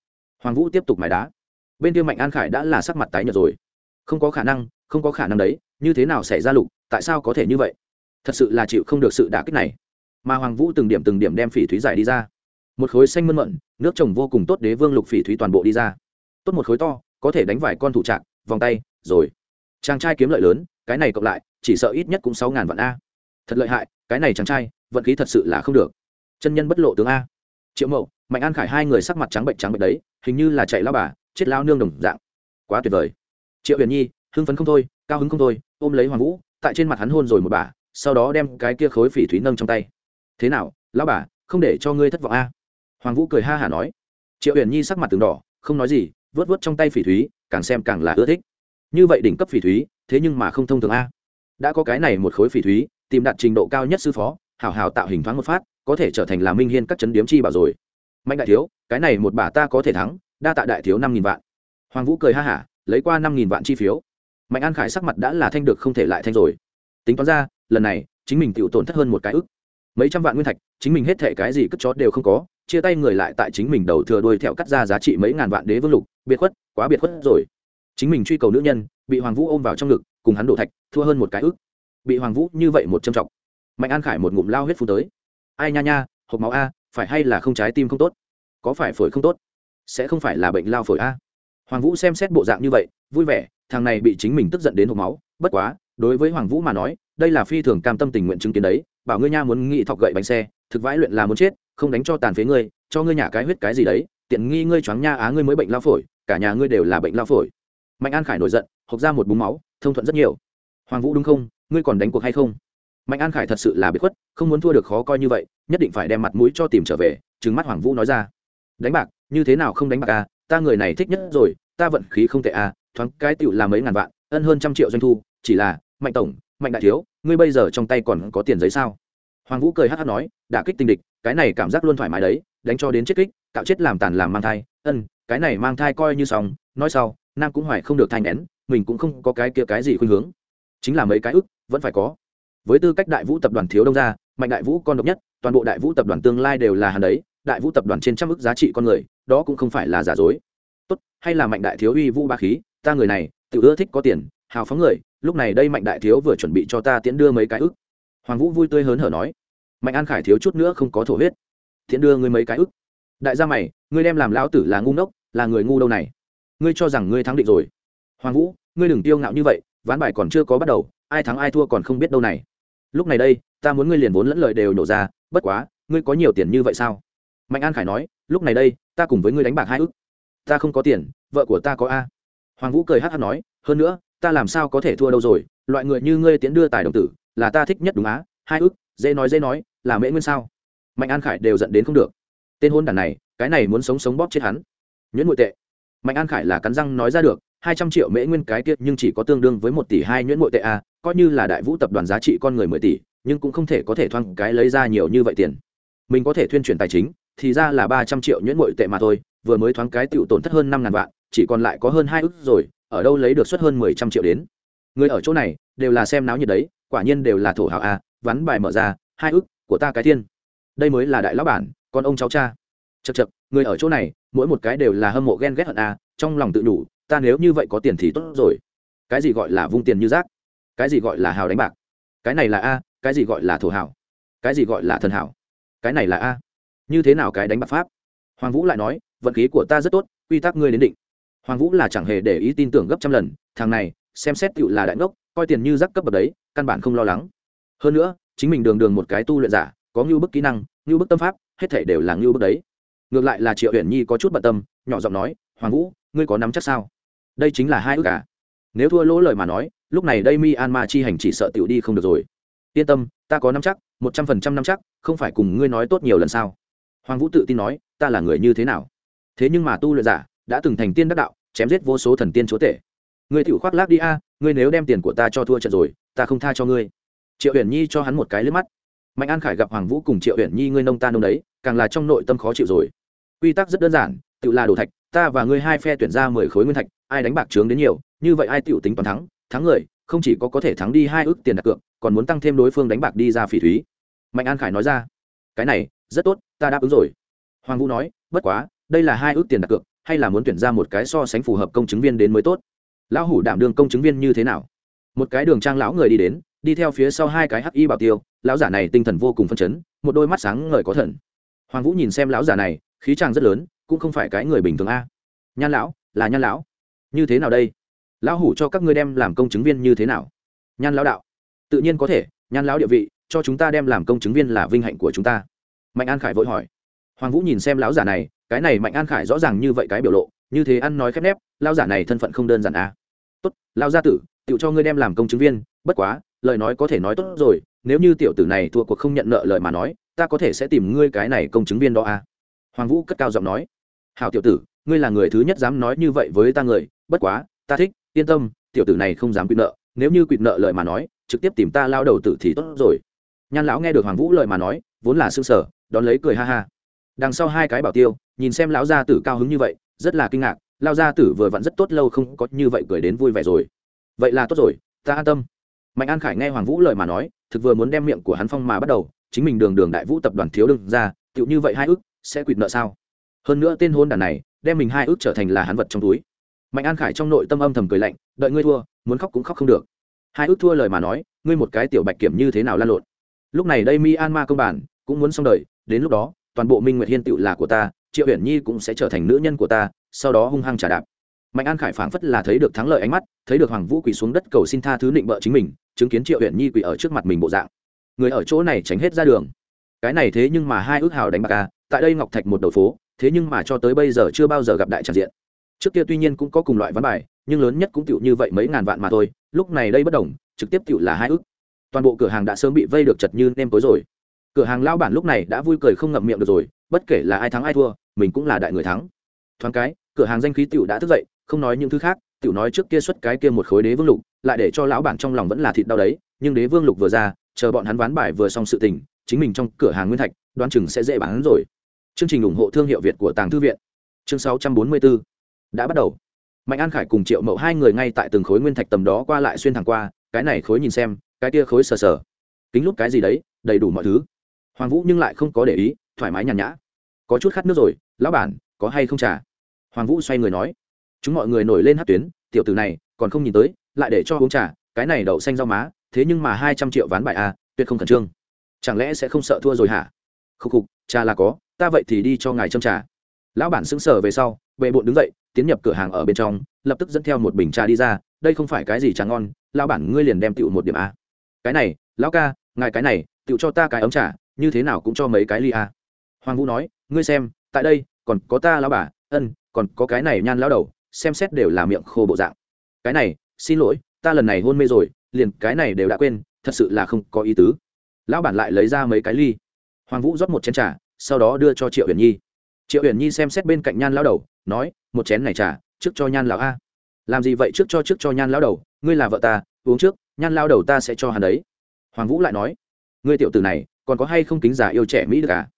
Hoàng vũ tiếp tục mài đá. Bên kia mạnh an khải đã là sắc mặt tái nhợt rồi không có khả năng, không có khả năng đấy, như thế nào xảy ra lục, tại sao có thể như vậy? Thật sự là chịu không được sự đả kích này. Mà hoàng vũ từng điểm từng điểm đem phỉ thúy giải đi ra. Một khối xanh mơn mận, nước trồng vô cùng tốt đế vương lục phỉ thúy toàn bộ đi ra. Tốt một khối to, có thể đánh vài con thủ trạng vòng tay, rồi. Chàng trai kiếm lợi lớn, cái này cộng lại, chỉ sợ ít nhất cũng sáu ngàn vạn a. Thật lợi hại, cái này chàng trai, vận khí thật sự là không được. Chân nhân bất lộ tướng a. Triệu mậu, mạnh an khải hai người sắc mặt trắng bệnh trắng bệnh đấy, hình như là chạy lao bà, chết lao nương đồng dạng. Quá tuyệt vời triệu huyền nhi, hưng phấn không thôi, cao hứng không thôi, ôm lấy hoàng vũ, tại trên mặt hắn hôn rồi một bà, sau đó đem cái kia khối phỉ thúy nâng trong tay. Thế nào, lão bà, không để cho ngươi thất vọng a hoàng vũ cười ha hả nói. Triệu huyền nhi sắc mặt từng đỏ, không nói gì vớt vớt trong tay phỉ thúy, càng xem càng là ưa thích. Như vậy đỉnh cấp phỉ thúy, thế nhưng mà không thông thường a đã có cái này một khối phỉ thúy, tìm đạt trình độ cao nhất sư phó, hảo hảo tạo hình thoáng một phát, có thể trở thành là minh hiên các chấn điếm chi bảo rồi. Mạnh đại thiếu, cái này một bà ta có thể thắng, đa tạ đại thiếu năm nghìn vạn. Hoàng vũ cười ha hả lấy qua năm nghìn vạn chi phiếu. Mạnh an khải sắc mặt đã là thanh được không thể lại thanh rồi. Tính toán ra, lần này, chính mình tự tổn thất hơn một cái ức. Mấy trăm vạn nguyên thạch, chính mình hết thể cái gì cất chó đều không có, chia tay người lại tại chính mình đầu thừa đuôi thẹo cắt ra giá trị mấy ngàn vạn đế vương lục, biệt khuất, quá biệt khuất rồi. Chính mình truy cầu nữ nhân, bị hoàng vũ ôm vào trong ngực, cùng hắn đổ thạch, thua hơn một cái ức. Bị hoàng vũ như vậy một châm trọng. Mạnh an khải một ngụm lao huyết phun tới. Ai nha nha, hộp máu a, phải hay là không trái tim không tốt? Có phải phổi không tốt? Sẽ không phải là bệnh lao phổi a hoàng vũ xem xét bộ dạng như vậy, vui vẻ, thằng này bị chính mình tức giận đến hộp máu. Bất quá, đối với hoàng vũ mà nói, đây là phi thường cam tâm tình nguyện chứng kiến đấy. Bảo ngươi nha muốn nghị thọc gậy bánh xe, thực vãi luyện là muốn chết, không đánh cho tàn phế ngươi, cho ngươi nhả cái huyết cái gì đấy. Tiện nghi ngươi choáng nha, á ngươi mới bệnh lao phổi, cả nhà ngươi đều là bệnh lao phổi. Mạnh an khải nổi giận, hộc ra một búng máu, thông thuận rất nhiều. Hoàng vũ đúng không? Ngươi còn đánh cuộc hay không? Mạnh an khải thật sự là bị khuất, không muốn thua được khó coi như vậy, nhất định phải đem mặt mũi cho tìm trở về, trừng mắt hoàng vũ nói ra. Đánh bạc, như thế nào không đánh bạc à? Ta người này thích nhất rồi, ta vận khí không tệ à thoáng cái tựu là mấy ngàn vạn, ân hơn trăm triệu doanh thu, chỉ là, mạnh tổng, mạnh đại thiếu, ngươi bây giờ trong tay còn có tiền giấy sao? Hoàng vũ cười hát hát nói, đả kích tinh địch, cái này cảm giác luôn thoải mái đấy, đánh cho đến chết kích, cạo chết làm tàn làm mang thai, ân, cái này mang thai coi như xong, nói sau, nam cũng hoài không được thành nén, mình cũng không có cái kia cái gì khuynh hướng. Chính là mấy cái ức, vẫn phải có. Với tư cách đại vũ tập đoàn thiếu đông gia, mạnh đại vũ con độc nhất, toàn bộ đại vũ tập đoàn tương lai đều là hắn đấy đại vũ tập đoàn trên trăm ức giá trị con người, đó cũng không phải là giả dối. Tốt, hay là mạnh đại thiếu uy vũ ba khí, ta người này, tự ưa thích có tiền, hào phóng người, lúc này đây mạnh đại thiếu vừa chuẩn bị cho ta tiễn đưa mấy cái ức. Hoàng vũ vui tươi hớn hở nói. Mạnh an khải thiếu chút nữa không có thổ huyết. Tiễn đưa ngươi mấy cái ức. Đại gia mày, ngươi đem làm lão tử là ngu ngốc, là người ngu đâu này? Ngươi cho rằng ngươi thắng định rồi. Hoàng vũ, ngươi đừng tiêu ngạo như vậy, ván bài còn chưa có bắt đầu, ai thắng ai thua còn không biết đâu này. Lúc này đây, ta muốn ngươi liền vốn lẫn lợi đều nổ ra, bất quá, ngươi có nhiều tiền như vậy sao? Mạnh an khải nói, lúc này đây, ta cùng với ngươi đánh bạc hai ức. Ta không có tiền, vợ của ta có a. Hoàng vũ cười hát hát nói, hơn nữa, ta làm sao có thể thua đâu rồi, loại người như ngươi tiến đưa tài đồng tử, là ta thích nhất đúng á, hai ức, dễ nói dễ nói, là mễ nguyên sao? Mạnh an khải đều dẫn đến không được. Tên hôn đàn này, cái này muốn sống sống bóp chết hắn. Nhuyễn Ngụy tệ. Mạnh an khải là cắn răng nói ra được, hai trăm triệu mễ nguyên cái tiết nhưng chỉ có tương đương với một tỷ hai nhuyễn Ngụy tệ a, coi như là đại vũ tập đoàn giá trị con người mười tỷ, nhưng cũng không thể có thể thoang cái lấy ra nhiều như vậy tiền. Mình có thể thuyên chuyển tài chính thì ra là ba trăm triệu nhuyễn nội tệ mà thôi, vừa mới thoáng cái tựu tổn thất hơn năm ngàn vạn, chỉ còn lại có hơn hai ức rồi, ở đâu lấy được suất hơn mười trăm triệu đến? Người ở chỗ này, đều là xem náo nhiệt đấy, quả nhiên đều là thổ hào a, ván bài mở ra, hai ức của ta cái thiên. Đây mới là đại lão bản còn ông cháu cha. Chật chật người ở chỗ này, mỗi một cái đều là hâm mộ ghen ghét hận a, trong lòng tự đủ ta nếu như vậy có tiền thì tốt rồi. Cái gì gọi là vung tiền như rác? Cái gì gọi là hào đánh bạc? Cái này là a, cái gì gọi là thổ hào? Cái gì gọi là thần hảo cái này là a như thế nào cái đánh bạc pháp? Hoàng vũ lại nói, vận khí của ta rất tốt, quy tắc ngươi đến định. Hoàng vũ là chẳng hề để ý tin tưởng gấp trăm lần, thằng này, xem xét tựu là đại ngốc, coi tiền như rắc cấp bậc đấy, căn bản không lo lắng. Hơn nữa, chính mình đường đường một cái tu luyện giả, có ngưu bức kỹ năng, ngưu bức tâm pháp, hết thể đều là ngưu bức đấy. Ngược lại là triệu huyền nhi có chút bận tâm, nhỏ giọng nói, hoàng vũ, ngươi có nắm chắc sao? Đây chính là hai ước cả nếu thua lỗ lời mà nói, lúc này đây mi an ma chi hành chỉ sợ tiểu đi không được rồi. Yên tâm, ta có nắm chắc, một trăm phần trăm nắm chắc, không phải cùng ngươi nói tốt nhiều lần sao? Hoàng vũ tự tin nói, ta là người như thế nào? Thế nhưng mà tu luyện giả đã từng thành tiên đắc đạo, chém giết vô số thần tiên chúa tể. Ngươi tiểu khoác lác đi a, ngươi nếu đem tiền của ta cho thua trận rồi, ta không tha cho ngươi. Triệu huyền nhi cho hắn một cái liếc mắt. Mạnh an khải gặp hoàng vũ cùng triệu huyền nhi ngươi nông ta nông đấy, càng là trong nội tâm khó chịu rồi. Quy tắc rất đơn giản, tự là đồ thạch, ta và ngươi hai phe tuyển ra mười khối nguyên thạch, ai đánh bạc trướng đến nhiều, như vậy ai tiểu tính toàn thắng thắng người, không chỉ có có thể thắng đi hai ước tiền đặt cược, còn muốn tăng thêm đối phương đánh bạc đi ra phỉ thúy. Mạnh an khải nói ra, cái này rất tốt ta đáp ứng rồi. Hoàng vũ nói, bất quá, đây là hai ước tiền đặt cược, hay là muốn tuyển ra một cái so sánh phù hợp công chứng viên đến mới tốt. Lão hủ đảm đương công chứng viên như thế nào? Một cái đường trang lão người đi đến, đi theo phía sau hai cái hắc y bảo tiêu, lão giả này tinh thần vô cùng phân chấn, một đôi mắt sáng ngời có thần. Hoàng vũ nhìn xem lão giả này, khí tràng rất lớn, cũng không phải cái người bình thường a. Nhan lão, là nhan lão. Như thế nào đây? Lão hủ cho các ngươi đem làm công chứng viên như thế nào? Nhan lão đạo. Tự nhiên có thể, nhan lão địa vị, cho chúng ta đem làm công chứng viên là vinh hạnh của chúng ta mạnh an khải vội hỏi hoàng vũ nhìn xem lão giả này, cái này mạnh an khải rõ ràng như vậy cái biểu lộ, như thế ăn nói khép nép, lão giả này thân phận không đơn giản à. tốt, lão gia tử tự cho ngươi đem làm công chứng viên, bất quá, lời nói có thể nói tốt rồi, nếu như tiểu tử này thua cuộc không nhận nợ lời mà nói, ta có thể sẽ tìm ngươi cái này công chứng viên đó à. hoàng vũ cất cao giọng nói hào tiểu tử, ngươi là người thứ nhất dám nói như vậy với ta người, bất quá, ta thích, yên tâm, tiểu tử này không dám quỵ nợ, nếu như quỵ nợ lời mà nói, trực tiếp tìm ta lao đầu tử thì tốt rồi nhan lão nghe được hoàng vũ lời mà nói, vốn là s ư ơ n g sở đón lấy cười ha ha. Đằng sau hai cái bảo tiêu, nhìn xem lão gia tử cao hứng như vậy, rất là kinh ngạc lao gia tử vừa vặn rất tốt lâu không có như vậy cười đến vui vẻ rồi. Vậy là tốt rồi, ta an tâm. Mạnh an khải nghe hoàng vũ lời mà nói, thực vừa muốn đem miệng của hắn phong mà bắt đầu, chính mình đường đường đại vũ tập đoàn thiếu đương ra tựu như vậy hai ước, sẽ quỵt nợ sao? Hơn nữa tên hôn đàn này, đem mình hai ước trở thành là hắn vật trong túi. Mạnh an khải trong nội tâm âm thầm cười lạnh, đợi ngươi thua, muốn khóc cũng khóc không được. Hai ước thua lời mà nói, ngươi một cái tiểu bạch kiểm như thế nào lan lộn? Lúc này đây mi an ma công bản cũng muốn xong đời đến lúc đó, toàn bộ minh nguyệt hiên tựu là của ta, triệu uyển nhi cũng sẽ trở thành nữ nhân của ta, sau đó hung hăng trả đạp. Mạnh an khải phảng phất là thấy được thắng lợi ánh mắt, thấy được hoàng vũ quỳ xuống đất cầu xin tha thứ định bợ chính mình, chứng kiến triệu uyển nhi quỳ ở trước mặt mình bộ dạng. Người ở chỗ này tránh hết ra đường. Cái này thế nhưng mà hai ước hào đánh bạc à tại đây ngọc thạch một đầu phố, thế nhưng mà cho tới bây giờ chưa bao giờ gặp đại tràn diện. Trước kia tuy nhiên cũng có cùng loại ván bài, nhưng lớn nhất cũng tựu như vậy mấy ngàn vạn mà thôi, lúc này đây bất đồng, trực tiếp tựu là hai ước. Toàn bộ cửa hàng đã sớm bị vây được chật như nêm tối rồi cửa hàng lao bản lúc này đã vui cười không ngậm miệng được rồi, bất kể là ai thắng ai thua, mình cũng là đại người thắng. Thoáng cái, cửa hàng danh khí tựu đã thức dậy, không nói những thứ khác tựu nói trước kia xuất cái kia một khối đế vương lục, lại để cho lão bản trong lòng vẫn là thịt đau đấy, nhưng đế vương lục vừa ra, chờ bọn hắn ván bài vừa xong sự tình, chính mình trong cửa hàng nguyên thạch, đoán chừng sẽ dễ bán rồi. Chương trình ủng hộ thương hiệu việt của tàng thư viện. Chương 644 đã bắt đầu. Mạnh an khải cùng triệu mậu hai người ngay tại từng khối nguyên thạch tầm đó qua lại xuyên thẳng qua, cái này khối nhìn xem, cái kia khối sờ sờ. Kính lúc cái gì đấy, đầy đủ mọi thứ hoàng vũ nhưng lại không có để ý thoải mái nhàn nhã. Có chút khát nước rồi lão bản có hay không trà? Hoàng vũ xoay người nói. Chúng mọi người nổi lên hát tuyến tiểu tử này còn không nhìn tới lại để cho uống trà cái này đậu xanh rau má thế nhưng mà hai trăm triệu ván bài à, tuyệt không khẩn trương. Chẳng lẽ sẽ không sợ thua rồi hả? Khúc khục trà là có ta vậy thì đi cho ngài châm trà. Lão bản xứng sở về sau vệ bộn đứng dậy tiến nhập cửa hàng ở bên trong lập tức dẫn theo một bình trà đi ra đây không phải cái gì trà ngon lão bản ngươi liền đem tựu một điểm a. Cái này lão ca ngài cái này tựu cho ta cái ống trà như thế nào cũng cho mấy cái ly a. Hoàng vũ nói, ngươi xem, tại đây, còn có ta lão bà, ân, còn có cái này nhan lão đầu, xem xét đều là miệng khô bộ dạng. Cái này, xin lỗi, ta lần này hôn mê rồi, liền cái này đều đã quên, thật sự là không có ý tứ. Lão bản lại lấy ra mấy cái ly. Hoàng vũ rót một chén trà, sau đó đưa cho triệu huyền nhi. Triệu huyền nhi xem xét bên cạnh nhan lão đầu, nói, một chén này trà, trước cho nhan lão a. Làm gì vậy trước cho trước cho nhan lão đầu, ngươi là vợ ta, uống trước, nhan lão đầu ta sẽ cho hắn đấy. Hoàng vũ lại nói, ngươi tiểu tử này còn có hay không kính giả yêu trẻ mỹ được à?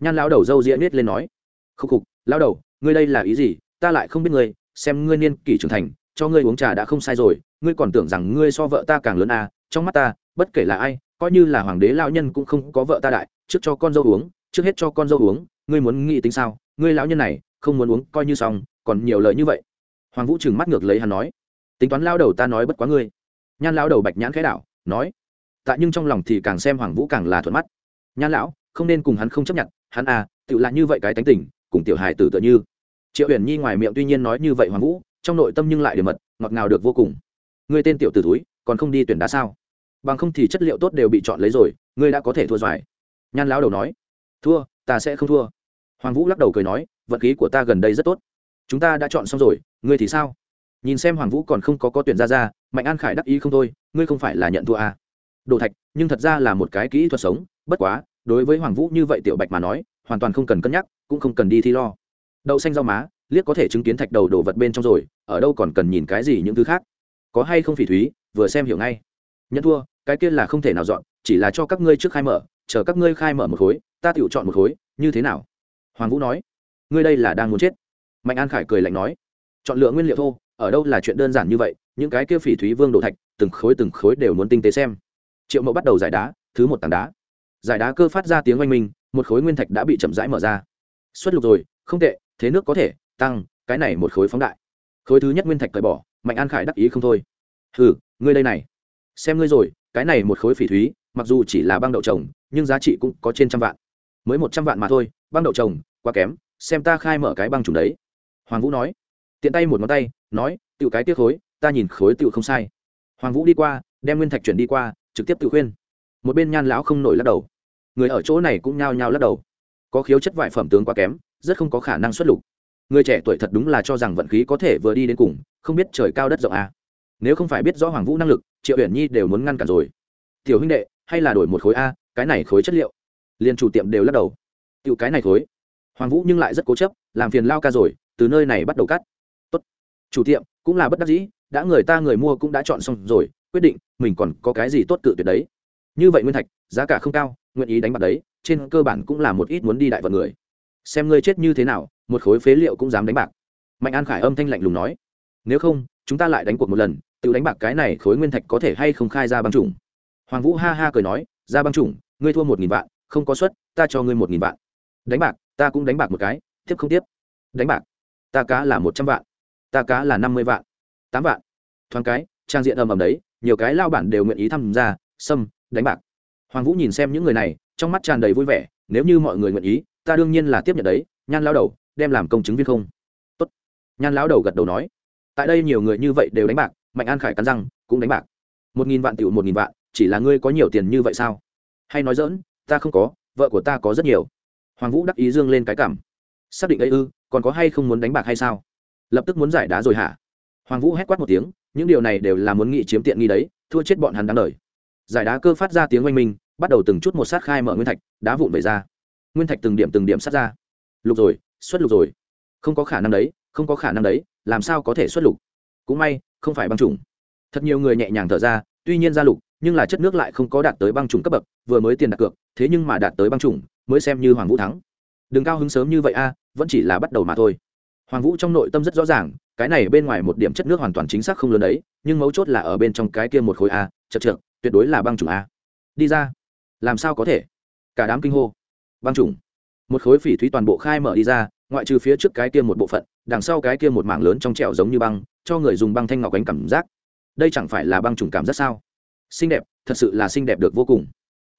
Nhan lão đầu dâu diễn nết lên nói. Khúc khục, lão đầu, ngươi đây là ý gì? Ta lại không biết ngươi, xem ngươi niên kỷ trưởng thành, cho ngươi uống trà đã không sai rồi, ngươi còn tưởng rằng ngươi so vợ ta càng lớn à? Trong mắt ta, bất kể là ai, coi như là hoàng đế lão nhân cũng không có vợ ta đại, trước cho con dâu uống, trước hết cho con dâu uống, ngươi muốn nghĩ tính sao? Ngươi lão nhân này, không muốn uống, coi như xong, còn nhiều lời như vậy. Hoàng vũ trừng mắt ngược lấy hắn nói. Tính toán lao đầu ta nói bất quá ngươi. Nhan lao đầu bạch nhãn khẽ đảo, nói. Tại nhưng trong lòng thì càng xem hoàng vũ càng là thuận mắt nhan lão, không nên cùng hắn không chấp nhận, hắn à tự là như vậy cái tánh tình, cùng tiểu hài tử tựa như. Triệu huyền nhi ngoài miệng tuy nhiên nói như vậy hoàng vũ, trong nội tâm nhưng lại để mật, ngọt ngào được vô cùng. Ngươi tên tiểu tử túi còn không đi tuyển đá sao? Bằng không thì chất liệu tốt đều bị chọn lấy rồi, ngươi đã có thể thua doài nhan lão đầu nói. Thua, ta sẽ không thua. Hoàng vũ lắc đầu cười nói, vận khí của ta gần đây rất tốt. Chúng ta đã chọn xong rồi, ngươi thì sao? Nhìn xem hoàng vũ còn không có có tuyển ra ra, mạnh an khải đắc ý không thôi, ngươi không phải là nhận thua à đồ thạch, nhưng thật ra là một cái kỹ thuật sống, bất quá, đối với hoàng vũ như vậy tiểu bạch mà nói, hoàn toàn không cần cân nhắc, cũng không cần đi thi lo. Đậu xanh rau má, liếc có thể chứng kiến thạch đầu đồ vật bên trong rồi, ở đâu còn cần nhìn cái gì những thứ khác. Có hay không phỉ thúy, vừa xem hiểu ngay. Nhận thua, cái kia là không thể nào dọn, chỉ là cho các ngươi trước khai mở, chờ các ngươi khai mở một khối, ta tự chọn một khối, như thế nào? Hoàng vũ nói. Ngươi đây là đang muốn chết. Mạnh an khải cười lạnh nói. Chọn lựa nguyên liệu thô, ở đâu là chuyện đơn giản như vậy, những cái kia phỉ thúy vương đồ thạch, từng khối từng khối đều muốn tinh tế xem triệu mẫu bắt đầu giải đá, thứ một tảng đá. Giải đá cơ phát ra tiếng oanh minh, một khối nguyên thạch đã bị chậm rãi mở ra. Xuất lục rồi, không tệ, thế nước có thể, tăng, cái này một khối phóng đại. Khối thứ nhất nguyên thạch cởi bỏ, mạnh an khải đắc ý không thôi. Ừ ngươi đây này. Xem ngươi rồi, cái này một khối phỉ thúy, mặc dù chỉ là băng đậu trồng, nhưng giá trị cũng có trên trăm vạn. Mới một trăm vạn mà thôi, băng đậu trồng, quá kém, xem ta khai mở cái băng trùng đấy. Hoàng vũ nói. Tiện tay một ngón tay, nói tự cái tiếc khối, ta nhìn khối tự không sai. Hoàng vũ đi qua, đem nguyên thạch chuyển đi qua trực tiếp tự khuyên. Một bên nhan lão không nổi lắc đầu. Người ở chỗ này cũng nhao nhao lắc đầu. Có khiếu chất vải phẩm tướng quá kém, rất không có khả năng xuất lục. Người trẻ tuổi thật đúng là cho rằng vận khí có thể vừa đi đến cùng, không biết trời cao đất rộng à. nếu không phải biết rõ hoàng vũ năng lực, triệu uyển nhi đều muốn ngăn cản rồi. Tiểu huynh đệ, hay là đổi một khối a, cái này khối chất liệu. Liền chủ tiệm đều lắc đầu. Tiểu cái này khối. Hoàng vũ nhưng lại rất cố chấp, làm phiền lao ca rồi, từ nơi này bắt đầu cắt. Tốt. Chủ tiệm, cũng là bất đắc dĩ, đã người ta người mua cũng đã chọn xong rồi quyết định mình còn có cái gì tốt cự tuyệt đấy. Như vậy nguyên thạch, giá cả không cao, nguyện ý đánh bạc đấy, trên cơ bản cũng là một ít muốn đi đại vận người. Xem ngươi chết như thế nào, một khối phế liệu cũng dám đánh bạc. Mạnh an khải âm thanh lạnh lùng nói. Nếu không, chúng ta lại đánh cuộc một lần, tự đánh bạc cái này khối nguyên thạch có thể hay không khai ra băng chủng? Hoàng vũ ha ha cười nói, ra băng chủng, ngươi thua một nghìn vạn, không có suất, ta cho ngươi một nghìn vạn. Đánh bạc, ta cũng đánh bạc một cái, tiếp không tiếp. Đánh bạc, ta cá là một trăm vạn, ta cá là năm mươi vạn, tám vạn. Thoáng cái, trang diện ầm ầm đấy nhiều cái lao bản đều nguyện ý tham gia xâm đánh bạc. Hoàng vũ nhìn xem những người này, trong mắt tràn đầy vui vẻ, nếu như mọi người nguyện ý, ta đương nhiên là tiếp nhận đấy, nhan lao đầu, đem làm công chứng viên không? Tốt. nhan lao đầu gật đầu nói. Tại đây nhiều người như vậy đều đánh bạc, mạnh an khải cắn răng, cũng đánh bạc. Một nghìn vạn tiểu một nghìn vạn, chỉ là ngươi có nhiều tiền như vậy sao? Hay nói dỡn ta không có, vợ của ta có rất nhiều. Hoàng vũ đắc ý dương lên cái cảm. Xác định ấy ư, còn có hay không muốn đánh bạc hay sao? Lập tức muốn giải đá rồi hả? Hoàng vũ hét quát một tiếng những điều này đều là muốn nghị chiếm tiện nghi đấy, thua chết bọn hắn đáng đời. Giải đá cơ phát ra tiếng oanh minh, bắt đầu từng chút một sát khai mở nguyên thạch, đá vụn về ra. Nguyên thạch từng điểm từng điểm sát ra. Lục rồi, xuất lục rồi. Không có khả năng đấy, không có khả năng đấy, làm sao có thể xuất lục? Cũng may, không phải băng trùng. Thật nhiều người nhẹ nhàng thở ra, tuy nhiên ra lục, nhưng là chất nước lại không có đạt tới băng trùng cấp bậc, vừa mới tiền đặt cược, thế nhưng mà đạt tới băng trùng, mới xem như hoàng vũ thắng. Đừng cao hứng sớm như vậy a, vẫn chỉ là bắt đầu mà thôi. Hoàng vũ trong nội tâm rất rõ ràng cái này bên ngoài một điểm chất nước hoàn toàn chính xác không lớn đấy, nhưng mấu chốt là ở bên trong cái kia một khối a, chật trượt tuyệt đối là băng trùng a. Đi ra. Làm sao có thể? Cả đám kinh hô. Băng trùng một khối phỉ thúy toàn bộ khai mở đi ra, ngoại trừ phía trước cái kia một bộ phận, đằng sau cái kia một mảng lớn trong trẹo giống như băng, cho người dùng băng thanh ngọc ánh cảm giác. Đây chẳng phải là băng trùng cảm giác sao? Xinh đẹp, thật sự là xinh đẹp được vô cùng.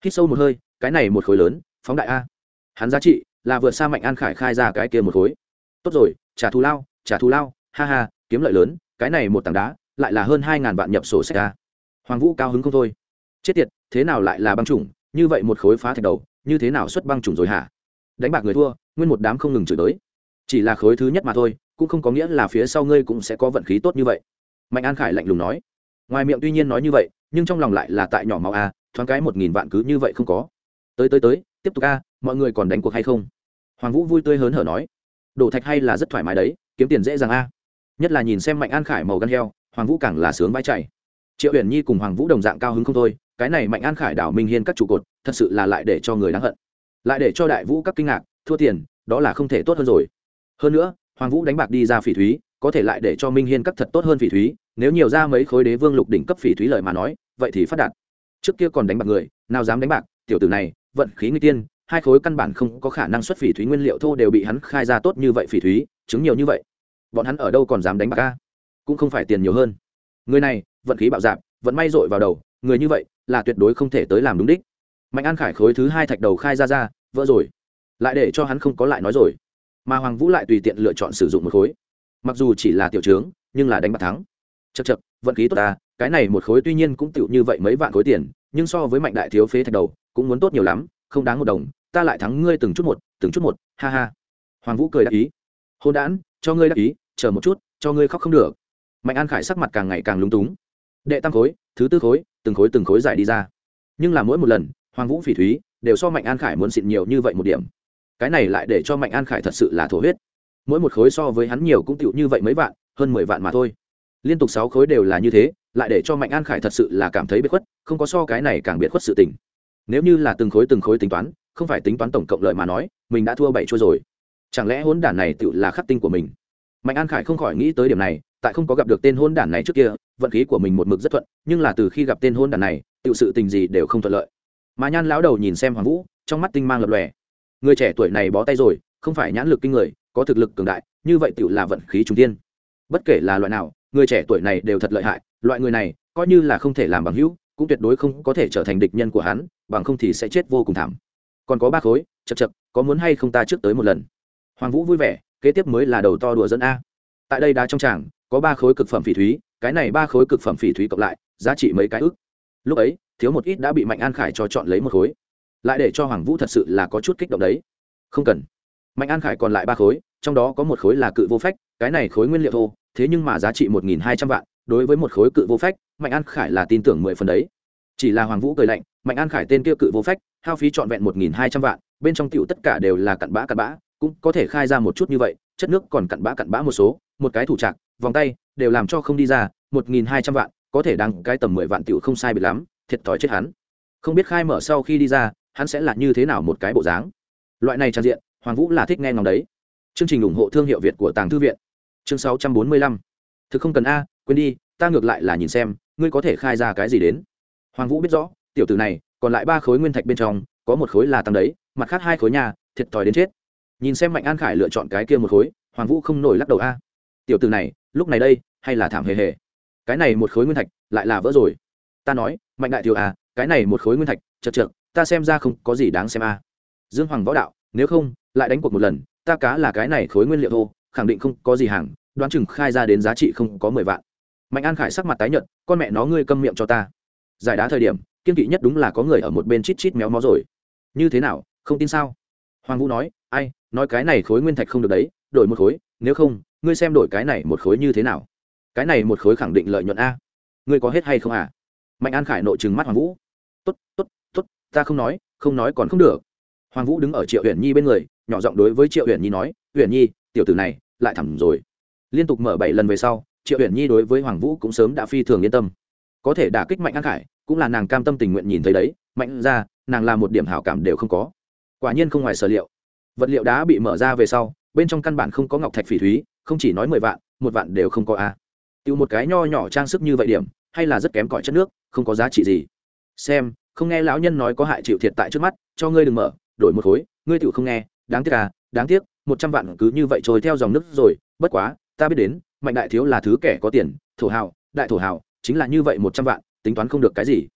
Hít sâu một hơi, cái này một khối lớn, phóng đại a. Hắn giá trị là vượt xa mạnh an khải khai ra cái kia một khối. Tốt rồi, trả thù lao, trả thù lao ha ha, kiếm lợi lớn, cái này một tảng đá, lại là hơn hai ngàn vạn nhập sổ sách ra hoàng vũ cao hứng không thôi. Chết tiệt, thế nào lại là băng chủng, như vậy một khối phá thạch đầu, như thế nào xuất băng chủng rồi hả? Đánh bạc người thua, nguyên một đám không ngừng chửi tới. Chỉ là khối thứ nhất mà thôi, cũng không có nghĩa là phía sau ngươi cũng sẽ có vận khí tốt như vậy. Mạnh an khải lạnh lùng nói. Ngoài miệng tuy nhiên nói như vậy, nhưng trong lòng lại là tại nhỏ máu a, thoáng cái một nghìn vạn cứ như vậy không có. Tới tới tới, tiếp tục a, mọi người còn đánh cuộc hay không? Hoàng vũ vui tươi hớn hở nói. Đổ thạch hay là rất thoải mái đấy, kiếm tiền dễ dàng a nhất là nhìn xem mạnh an khải màu gan heo, hoàng vũ càng là sướng vai chạy. Triệu huyền nhi cùng hoàng vũ đồng dạng cao hứng không thôi, cái này mạnh an khải đảo minh hiên các trụ cột, thật sự là lại để cho người đáng hận. Lại để cho đại vũ các kinh ngạc, thua tiền, đó là không thể tốt hơn rồi. Hơn nữa, hoàng vũ đánh bạc đi ra phỉ thúy, có thể lại để cho minh hiên các thật tốt hơn phỉ thúy, nếu nhiều ra mấy khối đế vương lục đỉnh cấp phỉ thúy lợi mà nói, vậy thì phát đạt. Trước kia còn đánh bạc người, nào dám đánh bạc, tiểu tử này, vận khí người tiên, hai khối căn bản không có khả năng xuất phỉ thúy nguyên liệu thô đều bị hắn khai ra tốt như vậy phỉ thúy, chứng nhiều như vậy bọn hắn ở đâu còn dám đánh bạc ca cũng không phải tiền nhiều hơn. Người này, vận khí bạo dạp vẫn may dội vào đầu, người như vậy là tuyệt đối không thể tới làm đúng đích. Mạnh an khải khối thứ hai thạch đầu khai ra ra, vỡ rồi. Lại để cho hắn không có lại nói rồi. Mà hoàng vũ lại tùy tiện lựa chọn sử dụng một khối. Mặc dù chỉ là tiểu trướng, nhưng là đánh bạc thắng. Chật chật vận khí tốt ta, cái này một khối tuy nhiên cũng tựu như vậy mấy vạn khối tiền, nhưng so với mạnh đại thiếu phế thạch đầu, cũng muốn tốt nhiều lắm, không đáng một đồng, ta lại thắng ngươi từng chút một, từng chút một, ha ha. Hoàng vũ cười đáp ý. Hôn đản, cho ngươi đáp ý chờ một chút, cho ngươi khóc không được. Mạnh an khải sắc mặt càng ngày càng lúng túng. Đệ tam khối, thứ tư khối, từng khối từng khối giải đi ra. Nhưng là mỗi một lần, hoàng vũ phỉ thúy đều so mạnh an khải muốn xịn nhiều như vậy một điểm. Cái này lại để cho mạnh an khải thật sự là thổ huyết. Mỗi một khối so với hắn nhiều cũng tựu như vậy mấy vạn, hơn mười vạn mà thôi. Liên tục sáu khối đều là như thế, lại để cho mạnh an khải thật sự là cảm thấy biệt khuất, không có so cái này càng biệt khuất sự tình. Nếu như là từng khối từng khối tính toán, không phải tính toán tổng cộng lợi mà nói, mình đã thua bảy chua rồi. Chẳng lẽ hốn đản này tựu là khắc tinh của mình? Mạnh an khải không khỏi nghĩ tới điểm này, tại không có gặp được tên hôn đản này trước kia, vận khí của mình một mực rất thuận, nhưng là từ khi gặp tên hôn đản này tự sự tình gì đều không thuận lợi. Mà nhan lão đầu nhìn xem hoàng vũ, trong mắt tinh mang lập lòe. Người trẻ tuổi này bó tay rồi, không phải nhãn lực kinh người, có thực lực cường đại, như vậy tự là vận khí trung tiên. Bất kể là loại nào, người trẻ tuổi này đều thật lợi hại, loại người này coi như là không thể làm bằng hữu, cũng tuyệt đối không có thể trở thành địch nhân của hắn, bằng không thì sẽ chết vô cùng thảm. Còn có ba khối chật chật có muốn hay không ta trước tới một lần? Hoàng vũ vui vẻ kế tiếp mới là đầu to đùa dẫn a. Tại đây đá trong tràng, có ba khối cực phẩm phỉ thúy, cái này ba khối cực phẩm phỉ thúy cộng lại, giá trị mấy cái ức. Lúc ấy, thiếu một ít đã bị mạnh an khải cho chọn lấy một khối. Lại để cho hoàng vũ thật sự là có chút kích động đấy. Không cần. Mạnh an khải còn lại ba khối, trong đó có một khối là cự vô phách, cái này khối nguyên liệu thô, thế nhưng mà giá trị một nghìn hai trăm vạn. Đối với một khối cự vô phách, mạnh an khải là tin tưởng mười phần đấy. Chỉ là hoàng vũ cười lạnh, mạnh an khải tên kia cự vô phách, hao phí trọn vẹn một nghìn hai trăm vạn, bên trong cựu tất cả đều là cặn bã cặn bã cũng có thể khai ra một chút như vậy, chất nước còn cặn bã cặn bã một số, một cái thủ trạc, vòng tay, đều làm cho không đi ra, một nghìn hai trăm vạn, có thể đăng cái tầm mười vạn tựu không sai bị lắm, thiệt thòi chết hắn. Không biết khai mở sau khi đi ra, hắn sẽ là như thế nào một cái bộ dáng. Loại này trang diện, hoàng vũ là thích nghe ngóng đấy. Chương trình ủng hộ thương hiệu việt của tàng thư viện. Chương sáu trăm bốn mươi lăm. Thực không cần a, quên đi, ta ngược lại là nhìn xem, ngươi có thể khai ra cái gì đến. Hoàng vũ biết rõ, tiểu tử này, còn lại ba khối nguyên thạch bên trong, có một khối là tăng đấy, mặt khác hai khối nhà, thiệt thòi đến chết nhìn xem mạnh an khải lựa chọn cái kia một khối, hoàng vũ không nổi lắc đầu, a, tiểu tử này, lúc này đây, hay là thảm hề hề? Cái này một khối nguyên thạch, lại là vỡ rồi. Ta nói, mạnh đại thiếu à cái này một khối nguyên thạch, chật chật ta xem ra không có gì đáng xem a. Dương hoàng võ đạo, nếu không, lại đánh cuộc một lần, ta cá là cái này khối nguyên liệu thô, khẳng định không có gì hàng, đoán chừng khai ra đến giá trị không có mười vạn. Mạnh an khải sắc mặt tái nhợt, con mẹ nó ngươi câm miệng cho ta. Giải đá thời điểm, kiên kỵ nhất đúng là có người ở một bên chít chít méo mó rồi. Như thế nào, không tin sao? Hoàng vũ nói, ai nói cái này khối nguyên thạch không được đấy, đổi một khối, nếu không, ngươi xem đổi cái này một khối như thế nào. Cái này một khối khẳng định lợi nhuận a. Ngươi có hết hay không à? Mạnh an khải nội trừng mắt hoàng vũ. Tốt tốt tốt, ta không nói không nói còn không được. Hoàng vũ đứng ở triệu huyền nhi bên người, nhỏ giọng đối với triệu huyền nhi nói huyền nhi, tiểu tử này, lại thẳm rồi. Liên tục mở bảy lần về sau, triệu huyền nhi đối với hoàng vũ cũng sớm đã phi thường yên tâm. Có thể đả kích mạnh an khải, cũng là nàng cam tâm tình nguyện nhìn thấy đấy. Mạnh ra, nàng làm một điểm hảo cảm đều không có. Quả nhiên không ngoài sở liệu vật liệu đá bị mở ra về sau, bên trong căn bản không có ngọc thạch phỉ thúy, không chỉ nói mười vạn, một vạn đều không có a à. tiêu một cái nho nhỏ trang sức như vậy điểm, hay là rất kém cỏi chất nước, không có giá trị gì xem, không nghe lão nhân nói có hại chịu thiệt tại trước mắt, cho ngươi đừng mở, đổi một khối, ngươi tự không nghe, đáng tiếc à đáng tiếc, một trăm vạn cứ như vậy trôi theo dòng nước rồi, bất quá, ta biết đến, mạnh đại thiếu là thứ kẻ có tiền, thổ hào, đại thổ hào, chính là như vậy một trăm vạn, tính toán không được cái gì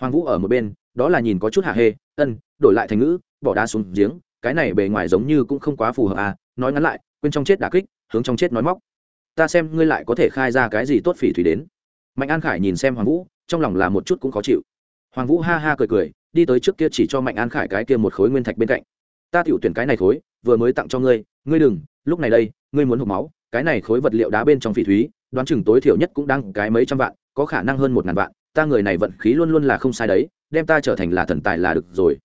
hoàng vũ ở một bên, đó là nhìn có chút hạ hê, ân, đổi lại thành ngữ, bỏ đá xuống giếng cái này bề ngoài giống như cũng không quá phù hợp à nói ngắn lại, quên trong chết đả kích, hướng trong chết nói móc. Ta xem ngươi lại có thể khai ra cái gì tốt phỉ thủy đến. Mạnh an khải nhìn xem hoàng vũ, trong lòng là một chút cũng khó chịu. Hoàng vũ ha ha cười cười, đi tới trước kia chỉ cho mạnh an khải cái kia một khối nguyên thạch bên cạnh. Ta tiểu tuyển cái này khối, vừa mới tặng cho ngươi ngươi đừng, lúc này đây, ngươi muốn hộp máu, cái này khối vật liệu đá bên trong phỉ thúy, đoán chừng tối thiểu nhất cũng đang cái mấy trăm vạn, có khả năng hơn một ngàn vạn, ta người này vận khí luôn luôn là không sai đấy, đem ta trở thành là thần tài là được rồi.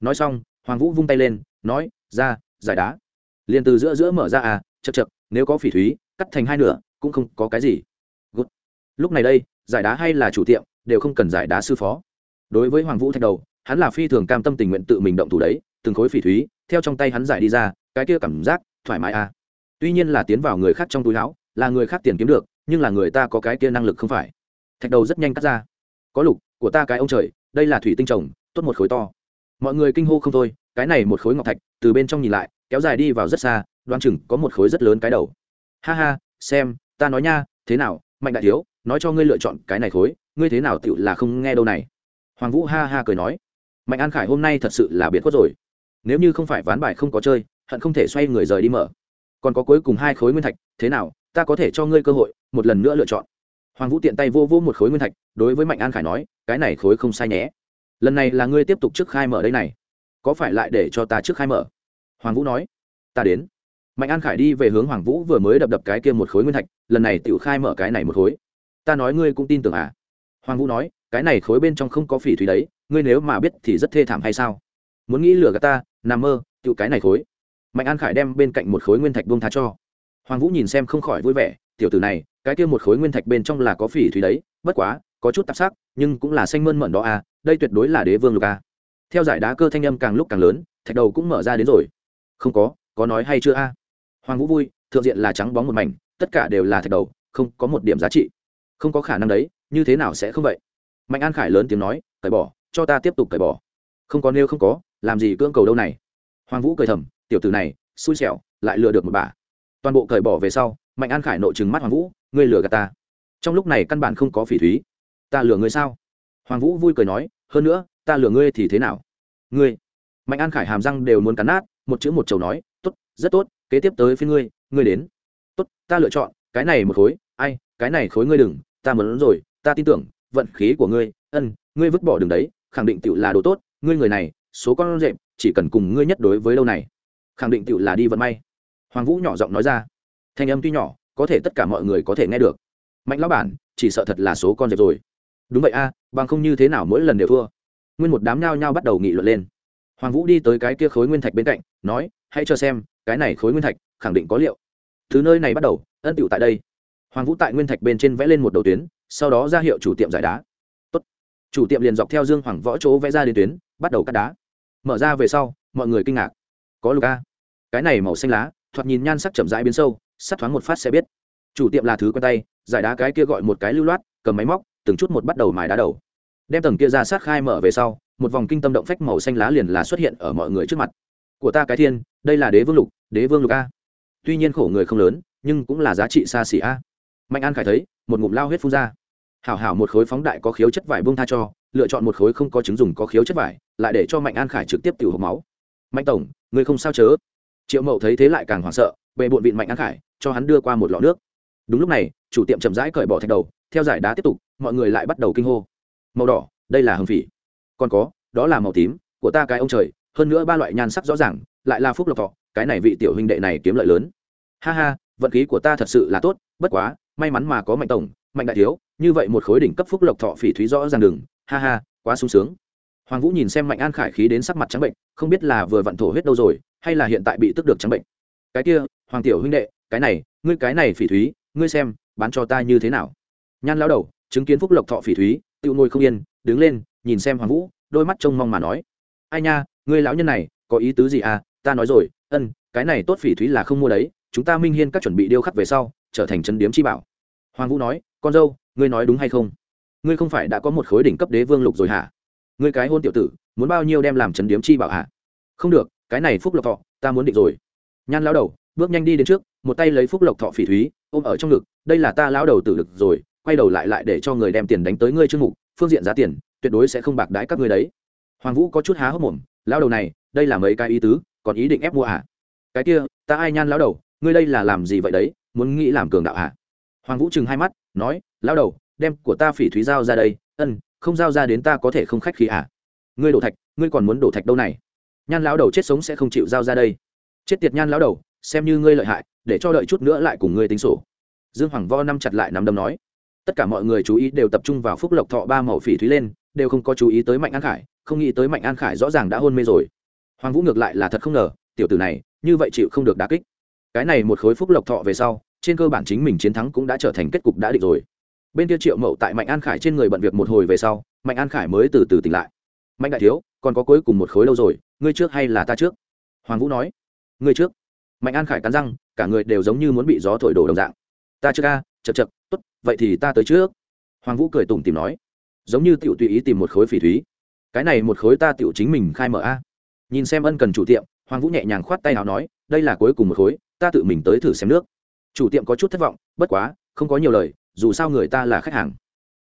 Nói xong, hoàng vũ vung tay lên nói, ra, giải đá. Liền từ giữa giữa mở ra à chật chật nếu có phỉ thúy, cắt thành hai nửa, cũng không có cái gì. Good. lúc này đây, giải đá hay là chủ tiệm, đều không cần giải đá sư phó. Đối với hoàng vũ thạch đầu, hắn là phi thường cam tâm tình nguyện tự mình động thủ đấy, từng khối phỉ thúy, theo trong tay hắn giải đi ra, cái kia cảm giác, thoải mái à. Tuy nhiên là tiến vào người khác trong túi áo, là người khác tiền kiếm được, nhưng là người ta có cái kia năng lực không phải. Thạch đầu rất nhanh cắt ra. Có lục, của ta cái ông trời, đây là thủy tinh trồng, tốt một khối to. Mọi người kinh hô không thôi cái này một khối ngọc thạch, từ bên trong nhìn lại, kéo dài đi vào rất xa đoan chừng có một khối rất lớn cái đầu. Ha ha, xem, ta nói nha, thế nào, mạnh đại thiếu, nói cho ngươi lựa chọn cái này khối, ngươi thế nào tựu là không nghe đâu này? Hoàng vũ ha ha cười nói. Mạnh an khải hôm nay thật sự là biệt khuất rồi. Nếu như không phải ván bài không có chơi, hận không thể xoay người rời đi mở. Còn có cuối cùng hai khối nguyên thạch, thế nào, ta có thể cho ngươi cơ hội, một lần nữa lựa chọn. Hoàng vũ tiện tay vô vô một khối nguyên thạch, đối với mạnh an khải nói, cái này khối không sai nhé. Lần này là ngươi tiếp tục trước khai mở đây này có phải lại để cho ta trước khai mở? Hoàng vũ nói. Ta đến. Mạnh an khải đi về hướng hoàng vũ vừa mới đập đập cái kia một khối nguyên thạch, lần này tự khai mở cái này một khối. Ta nói ngươi cũng tin tưởng à? Hoàng vũ nói, cái này khối bên trong không có phỉ thúy đấy, ngươi nếu mà biết thì rất thê thảm hay sao? Muốn nghĩ lừa gạt ta, nằm mơ tự cái này khối. Mạnh an khải đem bên cạnh một khối nguyên thạch buông tha cho. Hoàng vũ nhìn xem không khỏi vui vẻ, tiểu tử này, cái kia một khối nguyên thạch bên trong là có phỉ thúy đấy, bất quá, có chút tạp sắc, nhưng cũng là xanh mơn mận đó à đây tuyệt đối là đế vương lục à theo giải đá cơ thanh âm càng lúc càng lớn, thạch đầu cũng mở ra đến rồi. Không có có nói hay chưa a? Hoàng vũ vui, thượng diện là trắng bóng một mảnh, tất cả đều là thạch đầu, không có một điểm giá trị. Không có khả năng đấy, như thế nào sẽ không vậy? Mạnh an khải lớn tiếng nói, cởi bỏ, cho ta tiếp tục cởi bỏ. Không có nêu không có, làm gì cưỡng cầu đâu này? Hoàng vũ cười thầm, tiểu tử này, xui xẻo, lại lừa được một bà. Toàn bộ cởi bỏ về sau, mạnh an khải nội trừng mắt hoàng vũ, ngươi lừa gạt ta. Trong lúc này căn bản không có phỉ thúy. Ta lừa ngươi sao? Hoàng vũ vui cười nói, hơn nữa ta lừa ngươi thì thế nào? Ngươi, mạnh an khải hàm răng đều muốn cắn nát, một chữ một chầu nói, tốt, rất tốt, kế tiếp tới phía ngươi ngươi đến. Tốt, ta lựa chọn, cái này một khối, ai, cái này khối ngươi đừng, ta muốn rồi, ta tin tưởng, vận khí của ngươi, ân, ngươi vứt bỏ đường đấy, khẳng định tựu là đồ tốt, ngươi người này, số con rệm chỉ cần cùng ngươi nhất đối với lâu này, khẳng định tựu là đi vận may. Hoàng vũ nhỏ giọng nói ra. Thanh âm tuy nhỏ, có thể tất cả mọi người có thể nghe được. Mạnh lão bản, chỉ sợ thật là số con rệp rồi. Đúng vậy a, bằng không như thế nào mỗi lần đều thua? Nguyên một đám nhao nhao bắt đầu nghị luận lên. Hoàng vũ đi tới cái kia khối nguyên thạch bên cạnh, nói, hãy cho xem, cái này khối nguyên thạch khẳng định có liệu. Thứ nơi này bắt đầu, ân tựu tại đây. Hoàng vũ tại nguyên thạch bên trên vẽ lên một đầu tuyến, sau đó ra hiệu chủ tiệm giải đá. Tốt. chủ tiệm liền dọc theo dương hoàng võ chỗ vẽ ra đến tuyến, bắt đầu cắt đá. Mở ra về sau, mọi người kinh ngạc. Có lục a. Cái này màu xanh lá. Thoạt nhìn nhan sắc chậm rãi biến sâu sắt thoáng một phát sẽ biết. Chủ tiệm là thứ quen tay, giải đá cái kia gọi một cái lưu loát, cầm máy móc, từng chút một bắt đầu mài đá đầu đem tầng kia ra sát khai mở về sau, một vòng kinh tâm động phách màu xanh lá liền là xuất hiện ở mọi người trước mặt. Của ta cái thiên, đây là đế vương lục, đế vương lục a. Tuy nhiên khổ người không lớn, nhưng cũng là giá trị xa xỉ a. Mạnh an khải thấy, một ngụm lao huyết phun ra. Hảo hảo một khối phóng đại có khiếu chất vải bông tha cho, lựa chọn một khối không có chứng dùng có khiếu chất vải, lại để cho mạnh an khải trực tiếp tiểu hộp máu. Mạnh tổng, người không sao chớ. Triệu mậu thấy thế lại càng hoảng sợ về bộn vịn mạnh an khải, cho hắn đưa qua một lọ nước. Đúng lúc này, chủ tiệm chậm rãi cởi bỏ thạch đầu, theo giải đá tiếp tục, mọi người lại bắt đầu kinh hô màu đỏ, đây là hồng phỉ. Còn có, đó là màu tím, của ta cái ông trời, hơn nữa ba loại nhan sắc rõ ràng, lại là phúc lộc thọ, cái này vị tiểu huynh đệ này kiếm lợi lớn. Ha ha, vận khí của ta thật sự là tốt, bất quá, may mắn mà có mạnh tổng, mạnh đại thiếu, như vậy một khối đỉnh cấp phúc lộc thọ phỉ thúy rõ ràng đừng ha ha, quá sung sướng. Hoàng vũ nhìn xem mạnh an khải khí đến sắc mặt trắng bệnh, không biết là vừa vặn thổ huyết đâu rồi, hay là hiện tại bị tức được trắng bệnh. Cái kia, hoàng tiểu huynh đệ, cái này, ngươi cái này phỉ thúy, ngươi xem, bán cho ta như thế nào? Nhan lao đầu, chứng kiến phúc lộc thọ phỉ thúy tự ngồi không yên, đứng lên, nhìn xem hoàng vũ, đôi mắt trông mong mà nói. Ai nha, ngươi lão nhân này, có ý tứ gì à? Ta nói rồi, ân, cái này tốt phỉ thúy là không mua đấy, chúng ta minh hiên các chuẩn bị điêu khắc về sau, trở thành chân điếm chi bảo. Hoàng vũ nói, con dâu, ngươi nói đúng hay không? Ngươi không phải đã có một khối đỉnh cấp đế vương lục rồi hả? Ngươi cái hôn tiểu tử, muốn bao nhiêu đem làm chân điếm chi bảo hả? Không được, cái này phúc lộc thọ, ta muốn định rồi. Nhan lão đầu, bước nhanh đi đến trước, một tay lấy phúc lộc thọ phỉ thúy, ôm ở trong ngực, đây là ta lão đầu tử lực rồi quay đầu lại lại để cho người đem tiền đánh tới ngươi chương mục, phương diện giá tiền, tuyệt đối sẽ không bạc đãi các ngươi đấy. Hoàng vũ có chút há hốc mồm, lão đầu này, đây là mấy cái ý tứ, còn ý định ép mua à? Cái kia, ta ai nhan lão đầu, ngươi đây là làm gì vậy đấy, muốn nghĩ làm cường đạo à? Hoàng vũ chừng hai mắt, nói, lão đầu, đem của ta phỉ thúy giao ra đây, ân, không giao ra đến ta có thể không khách khí à? Ngươi đổ thạch, ngươi còn muốn đổ thạch đâu này? Nhan lão đầu chết sống sẽ không chịu giao ra đây. Chết tiệt nhan lão đầu, xem như ngươi lợi hại, để cho đợi chút nữa lại cùng ngươi tính sổ. Dương hoàng vo năm chặt lại nắm đấm nói tất cả mọi người chú ý đều tập trung vào phúc lộc thọ ba màu phỉ thúy lên, đều không có chú ý tới mạnh an khải, không nghĩ tới mạnh an khải rõ ràng đã hôn mê rồi. Hoàng vũ ngược lại là thật không ngờ, tiểu tử này, như vậy chịu không được đá kích. Cái này một khối phúc lộc thọ về sau, trên cơ bản chính mình chiến thắng cũng đã trở thành kết cục đã định rồi. Bên kia triệu mậu tại mạnh an khải trên người bận việc một hồi về sau, mạnh an khải mới từ từ tỉnh lại. Mạnh đại thiếu, còn có cuối cùng một khối lâu rồi, ngươi trước hay là ta trước? Hoàng vũ nói. Ngươi trước. Mạnh an khải cắn răng, cả người đều giống như muốn bị gió thổi đổ đồng dạng. Ta trước ca chật chật, tốt, vậy thì ta tới trước. Hoàng vũ cười tủm tìm nói, giống như tiểu tùy ý tìm một khối phỉ thúy. Cái này một khối ta tiểu chính mình khai mở a. Nhìn xem ân cần chủ tiệm, hoàng vũ nhẹ nhàng khoát tay nào nói, đây là cuối cùng một khối, ta tự mình tới thử xem nước. Chủ tiệm có chút thất vọng, bất quá, không có nhiều lời, dù sao người ta là khách hàng.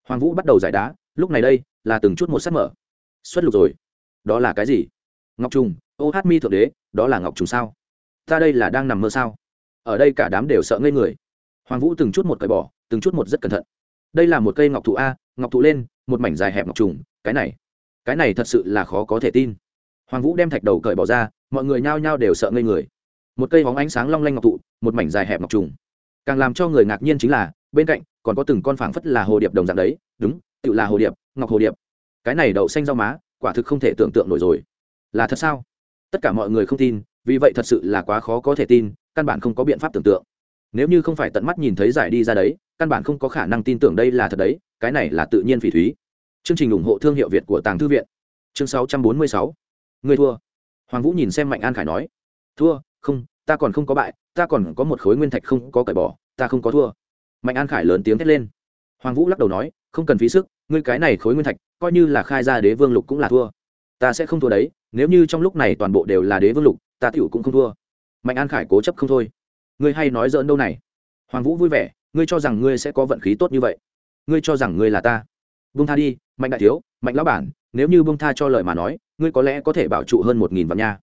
Hoàng vũ bắt đầu giải đá, lúc này đây, là từng chút một sắt mở. Xuất lục rồi. Đó là cái gì? Ngọc trùng, ô hát mi thượng đế, đó là ngọc trùng sao? Ta đây là đang nằm mơ sao? Ở đây cả đám đều sợ ngây người hoàng vũ từng chút một cởi bỏ, từng chút một rất cẩn thận. Đây là một cây ngọc thụ a, ngọc thụ lên, một mảnh dài hẹp ngọc trùng, cái này cái này thật sự là khó có thể tin. Hoàng vũ đem thạch đầu cởi bỏ ra, mọi người nhao nhao đều sợ ngây người. Một cây hóng ánh sáng long lanh ngọc thụ, một mảnh dài hẹp ngọc trùng. Càng làm cho người ngạc nhiên chính là, bên cạnh còn có từng con phảng phất là hồ điệp đồng dạng đấy, đúng tự là hồ điệp, ngọc hồ điệp. Cái này đậu xanh rau má, quả thực không thể tưởng tượng nổi rồi. Là thật sao? Tất cả mọi người không tin, vì vậy thật sự là quá khó có thể tin, căn bản không có biện pháp tưởng tượng nếu như không phải tận mắt nhìn thấy giải đi ra đấy, căn bản không có khả năng tin tưởng đây là thật đấy, cái này là tự nhiên phỉ thúy. Chương trình ủng hộ thương hiệu việt của tàng thư viện. Chương 646. người thua. Hoàng vũ nhìn xem mạnh an khải nói. Thua, không, ta còn không có bại, ta còn có một khối nguyên thạch không có cởi bỏ, ta không có thua. Mạnh an khải lớn tiếng thét lên. Hoàng vũ lắc đầu nói, không cần phí sức, ngươi cái này khối nguyên thạch, coi như là khai ra đế vương lục cũng là thua. Ta sẽ không thua đấy, nếu như trong lúc này toàn bộ đều là đế vương lục, ta tiểu cũng không thua. Mạnh an khải cố chấp không thôi ngươi hay nói dỡn đâu này? Hoàng vũ vui vẻ, ngươi cho rằng ngươi sẽ có vận khí tốt như vậy. Ngươi cho rằng ngươi là ta. Bông tha đi, mạnh đại thiếu, mạnh lão bản, nếu như bông tha cho lời mà nói, ngươi có lẽ có thể bảo trụ hơn một nghìn vạn nha.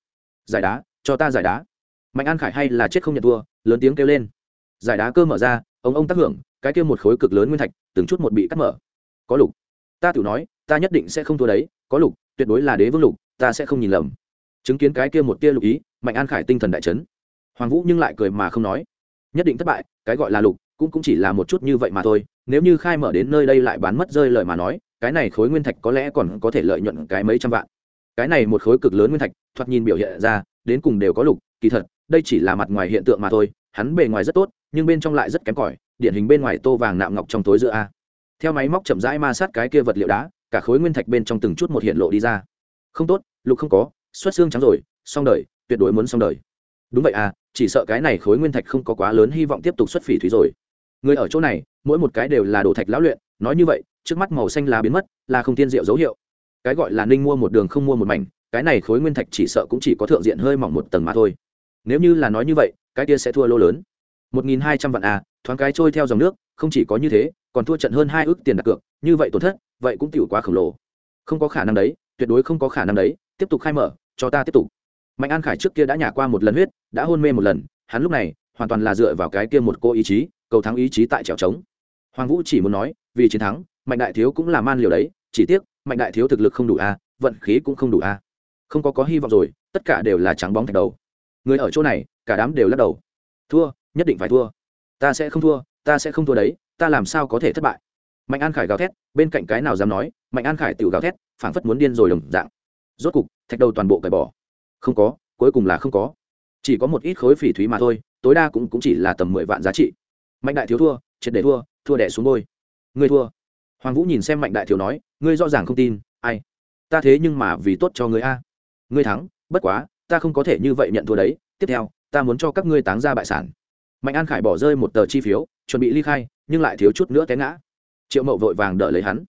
Giải đá, cho ta giải đá. Mạnh an khải hay là chết không nhận thua, lớn tiếng kêu lên. Giải đá cơ mở ra, ông ông tác hưởng, cái kêu một khối cực lớn nguyên thạch, từng chút một bị cắt mở. Có lục. Ta tự nói, ta nhất định sẽ không thua đấy, có lục, tuyệt đối là đế vương lục, ta sẽ không nhìn lầm. Chứng kiến cái kia một tia lục ý, mạnh an khải tinh thần đại chấn hoàng vũ nhưng lại cười mà không nói. Nhất định thất bại, cái gọi là lục, cũng cũng chỉ là một chút như vậy mà thôi. Nếu như khai mở đến nơi đây lại bán mất rơi lời mà nói, cái này khối nguyên thạch có lẽ còn có thể lợi nhuận cái mấy trăm vạn. Cái này một khối cực lớn nguyên thạch, thoạt nhìn biểu hiện ra, đến cùng đều có lục, kỳ thật, đây chỉ là mặt ngoài hiện tượng mà thôi. Hắn bề ngoài rất tốt, nhưng bên trong lại rất kém cỏi, điển hình bên ngoài tô vàng nạm ngọc trong tối giữa a. Theo máy móc chậm rãi ma sát cái kia vật liệu đá, cả khối nguyên thạch bên trong từng chút một hiện lộ đi ra. Không tốt, lục không có, xuất xương trắng rồi, xong đời, tuyệt đối muốn xong đời đúng vậy à chỉ sợ cái này khối nguyên thạch không có quá lớn, hy vọng tiếp tục xuất phỉ thúy rồi. Người ở chỗ này, mỗi một cái đều là đồ thạch lão luyện, nói như vậy, trước mắt màu xanh lá biến mất, là không tiên diệu dấu hiệu. Cái gọi là ninh mua một đường không mua một mảnh, cái này khối nguyên thạch chỉ sợ cũng chỉ có thượng diện hơi mỏng một tầng mà thôi. Nếu như là nói như vậy, cái kia sẽ thua lô lớn. Một nghìn hai trăm vạn à thoáng cái trôi theo dòng nước, không chỉ có như thế, còn thua trận hơn hai ước tiền đặt cược, như vậy tổn thất, vậy cũng tiểu quá khổng lồ. Không có khả năng đấy, tuyệt đối không có khả năng đấy, tiếp tục khai mở, cho ta tiếp tục mạnh an khải trước kia đã nhả qua một lần huyết, đã hôn mê một lần, hắn lúc này, hoàn toàn là dựa vào cái kia một cô ý chí, cầu thắng ý chí tại trèo trống. Hoàng vũ chỉ muốn nói, vì chiến thắng, mạnh đại thiếu cũng là man liều đấy, chỉ tiếc, mạnh đại thiếu thực lực không đủ a, vận khí cũng không đủ a. Không có có hy vọng rồi, tất cả đều là trắng bóng thạch đầu. Người ở chỗ này, cả đám đều lắc đầu. Thua, nhất định phải thua. Ta sẽ không thua, ta sẽ không thua đấy, ta làm sao có thể thất bại? Mạnh an khải gào thét, bên cạnh cái nào dám nói, mạnh an khải tự gào thét, phảng phất muốn điên rồi đồng dạng. Rốt cục, thạch đầu toàn bộ cởi bỏ không có cuối cùng là không có. Chỉ có một ít khối phỉ thúy mà thôi tối đa cũng, cũng chỉ là tầm mười vạn giá trị. Mạnh đại thiếu thua triệt để thua thua đẻ xuống đôi. Ngươi thua. Hoàng vũ nhìn xem mạnh đại thiếu nói ngươi rõ ràng không tin ai? Ta thế nhưng mà vì tốt cho ngươi a. Ngươi thắng bất quá ta không có thể như vậy nhận thua đấy. Tiếp theo ta muốn cho các ngươi táng ra bại sản. Mạnh an khải bỏ rơi một tờ chi phiếu chuẩn bị ly khai nhưng lại thiếu chút nữa té ngã. Triệu mậu vội vàng đợi lấy hắn.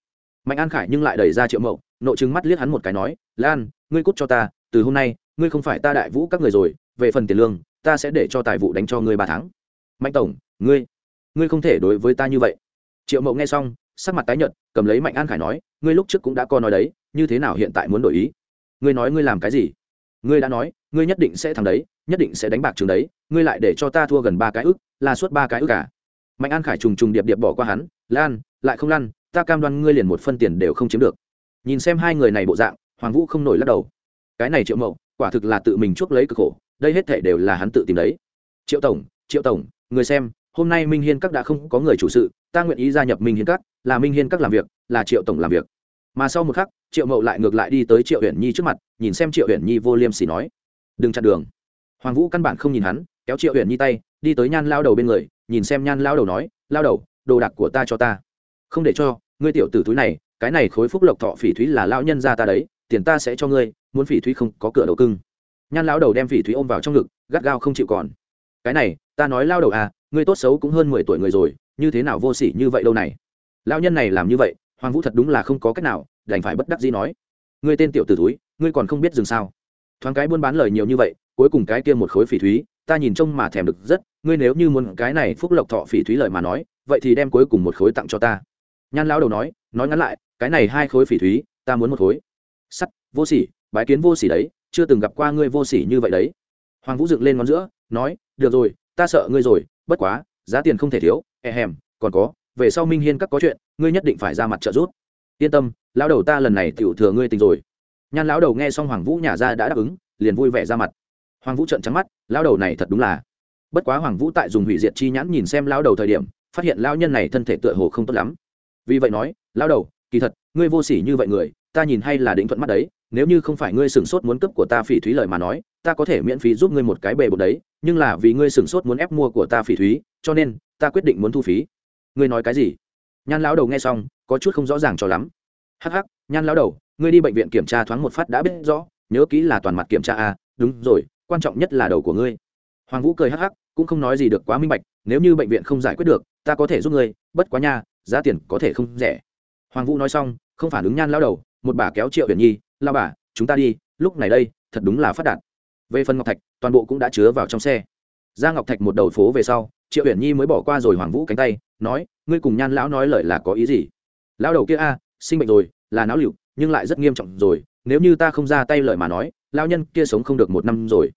Mạnh an khải nhưng lại đẩy ra triệu mậu nộ chứng mắt liếc hắn một cái nói lan ngươi cút cho ta từ hôm nay ngươi không phải ta đại vũ các người rồi, về phần tiền lương, ta sẽ để cho tài vụ đánh cho ngươi ba tháng. Mạnh tổng, ngươi ngươi không thể đối với ta như vậy. Triệu mậu nghe xong, sắc mặt tái nhợt, cầm lấy mạnh an khải nói, ngươi lúc trước cũng đã co nói đấy, như thế nào hiện tại muốn đổi ý? Ngươi nói ngươi làm cái gì? Ngươi đã nói, ngươi nhất định sẽ thắng đấy, nhất định sẽ đánh bạc trường đấy, ngươi lại để cho ta thua gần ba cái ức, là suốt ba cái ức cả mạnh an khải trùng trùng điệp điệp bỏ qua hắn, lan, lại không lăn, ta cam đoan ngươi liền một phân tiền đều không chiếm được. Nhìn xem hai người này bộ dạng, hoàng vũ không nổi lắc đầu. Cái này triệu mậu quả thực là tự mình chuốc lấy cực khổ, đây hết thể đều là hắn tự tìm đấy. Triệu tổng triệu tổng, người xem, hôm nay minh hiên các đã không có người chủ sự, ta nguyện ý gia nhập minh hiên các, là minh hiên các làm việc, là triệu tổng làm việc. Mà sau một khắc, triệu mậu lại ngược lại đi tới triệu huyền nhi trước mặt, nhìn xem triệu huyền nhi vô liêm sỉ nói, đừng chặn đường. Hoàng vũ căn bản không nhìn hắn, kéo triệu huyền nhi tay, đi tới nhan lao đầu bên người, nhìn xem nhan lao đầu nói, lao đầu, đồ đạc của ta cho ta. Không để cho, ngươi tiểu tử túi này, cái này khối phúc lộc thọ phỉ thúy là lão nhân ra ta đấy, tiền ta sẽ cho ngươi muốn phỉ thúy không có cửa đầu cưng. Nhan lao đầu đem phỉ thúy ôm vào trong ngực, gắt gao không chịu còn. Cái này, ta nói lao đầu à ngươi tốt xấu cũng hơn mười tuổi người rồi, như thế nào vô sỉ như vậy đâu này? Lao nhân này làm như vậy, hoàng vũ thật đúng là không có cách nào, đành phải bất đắc dĩ nói. Ngươi tên tiểu t ử túi ngươi còn không biết dừng sao? Thoáng cái buôn bán lời nhiều như vậy, cuối cùng cái kia một khối phỉ thúy, ta nhìn trông mà thèm được rất, ngươi nếu như muốn cái này phúc lộc thọ phỉ thúy lời mà nói, vậy thì đem cuối cùng một khối tặng cho ta. Nhan lão đầu nói nói ngắn lại, cái này hai khối phỉ thúy, ta muốn một khối. Sắt, vô sỉ bái kiến vô sỉ đấy, chưa từng gặp qua ngươi vô sỉ như vậy đấy. Hoàng vũ dựng lên ngón giữa, nói, được rồi, ta sợ ngươi rồi, bất quá, giá tiền không thể thiếu e hèm, còn có, về sau minh hiên các có chuyện, ngươi nhất định phải ra mặt trợ giúp. Yên tâm, lão đầu ta lần này tiểu thừa ngươi tình rồi. Nhan lão đầu nghe xong hoàng vũ nhả ra đã đáp ứng, liền vui vẻ ra mặt. Hoàng vũ trợn trắng mắt, lão đầu này thật đúng là. Bất quá hoàng vũ tại dùng hủy diệt chi nhãn nhìn xem lão đầu thời điểm, phát hiện lão nhân này thân thể tựa hồ không tốt lắm. Vì vậy nói, lão đầu, kỳ thật, ngươi vô sỉ như vậy người, ta nhìn hay là định thuận mắt đấy nếu như không phải ngươi sửng sốt muốn cấp của ta phỉ thúy lời mà nói ta có thể miễn phí giúp ngươi một cái bề bột đấy nhưng là vì ngươi sửng sốt muốn ép mua của ta phỉ thúy cho nên ta quyết định muốn thu phí. Ngươi nói cái gì? Nhan lão đầu nghe xong có chút không rõ ràng cho lắm. Hắc hắc nhan lão đầu ngươi đi bệnh viện kiểm tra thoáng một phát đã biết rõ nhớ kỹ là toàn mặt kiểm tra à, đúng rồi quan trọng nhất là đầu của ngươi. Hoàng vũ cười hắc hắc cũng không nói gì được quá minh bạch nếu như bệnh viện không giải quyết được ta có thể giúp ngươi bất quá nha giá tiền có thể không rẻ. Hoàng vũ nói xong không phản ứng nhan lão đầu một bà kéo triệu huyền nhi lao bà, chúng ta đi, lúc này đây, thật đúng là phát đạt. Về phần ngọc thạch, toàn bộ cũng đã chứa vào trong xe. Ra ngọc thạch một đầu phố về sau, triệu Uyển nhi mới bỏ qua rồi hoàng vũ cánh tay, nói, ngươi cùng nhan lão nói lời là có ý gì? Lão đầu kia a, sinh bệnh rồi, là não liệu nhưng lại rất nghiêm trọng rồi, nếu như ta không ra tay lời mà nói lao nhân kia sống không được một năm rồi.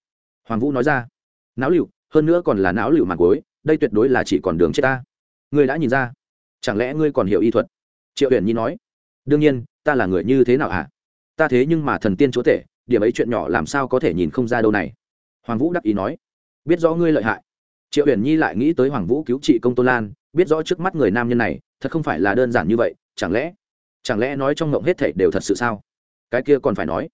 Hoàng vũ nói ra, não liệu hơn nữa còn là não liệu mà gối, đây tuyệt đối là chỉ còn đường chết ta. Ngươi đã nhìn ra, chẳng lẽ ngươi còn hiểu y thuật? Triệu Uyển nhi nói, đương nhiên, ta là người như thế nào hả? Ta thế nhưng mà thần tiên chúa tể, điểm ấy chuyện nhỏ làm sao có thể nhìn không ra đâu này? Hoàng vũ đắc ý nói. Biết rõ ngươi lợi hại. Triệu huyền nhi lại nghĩ tới hoàng vũ cứu trị công tôn lan, biết rõ trước mắt người nam nhân này, thật không phải là đơn giản như vậy, chẳng lẽ chẳng lẽ nói trong ngộng hết thảy đều thật sự sao? Cái kia còn phải nói.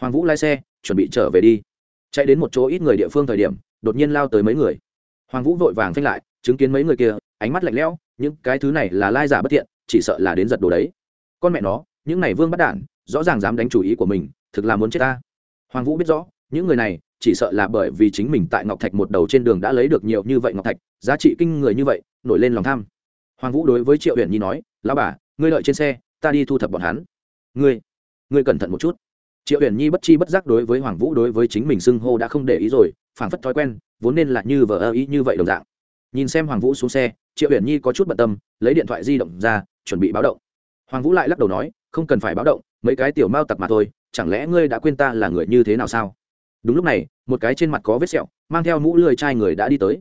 Hoàng vũ lái xe, chuẩn bị trở về đi. Chạy đến một chỗ ít người địa phương thời điểm, đột nhiên lao tới mấy người. Hoàng vũ vội vàng phanh lại, chứng kiến mấy người kia, ánh mắt lạnh lẽo, những cái thứ này là lai giả bất thiện, chỉ sợ là đến giật đồ đấy. Con mẹ nó, những này vương bắt đản rõ ràng dám đánh chủ ý của mình, thực là muốn chết ta. Hoàng vũ biết rõ, những người này chỉ sợ là bởi vì chính mình tại ngọc thạch một đầu trên đường đã lấy được nhiều như vậy ngọc thạch, giá trị kinh người như vậy, nổi lên lòng tham. Hoàng vũ đối với triệu huyện nhi nói lao bà, ngươi lợi trên xe, ta đi thu thập bọn hắn. Ngươi ngươi cẩn thận một chút. Triệu huyền nhi bất chi bất giác đối với hoàng vũ đối với chính mình xưng hô đã không để ý rồi, phảng phất thói quen, vốn nên là như vờ ơ ý như vậy đồng dạng. Nhìn xem hoàng vũ xuống xe, triệu huyền nhi có chút bận tâm, lấy điện thoại di động ra, chuẩn bị báo động. Hoàng vũ lại lắc đầu nói, không cần phải báo động mấy cái tiểu mao tặc mà thôi, chẳng lẽ ngươi đã quên ta là người như thế nào sao? Đúng lúc này, một cái trên mặt có vết sẹo, mang theo mũ lười trai người đã đi tới.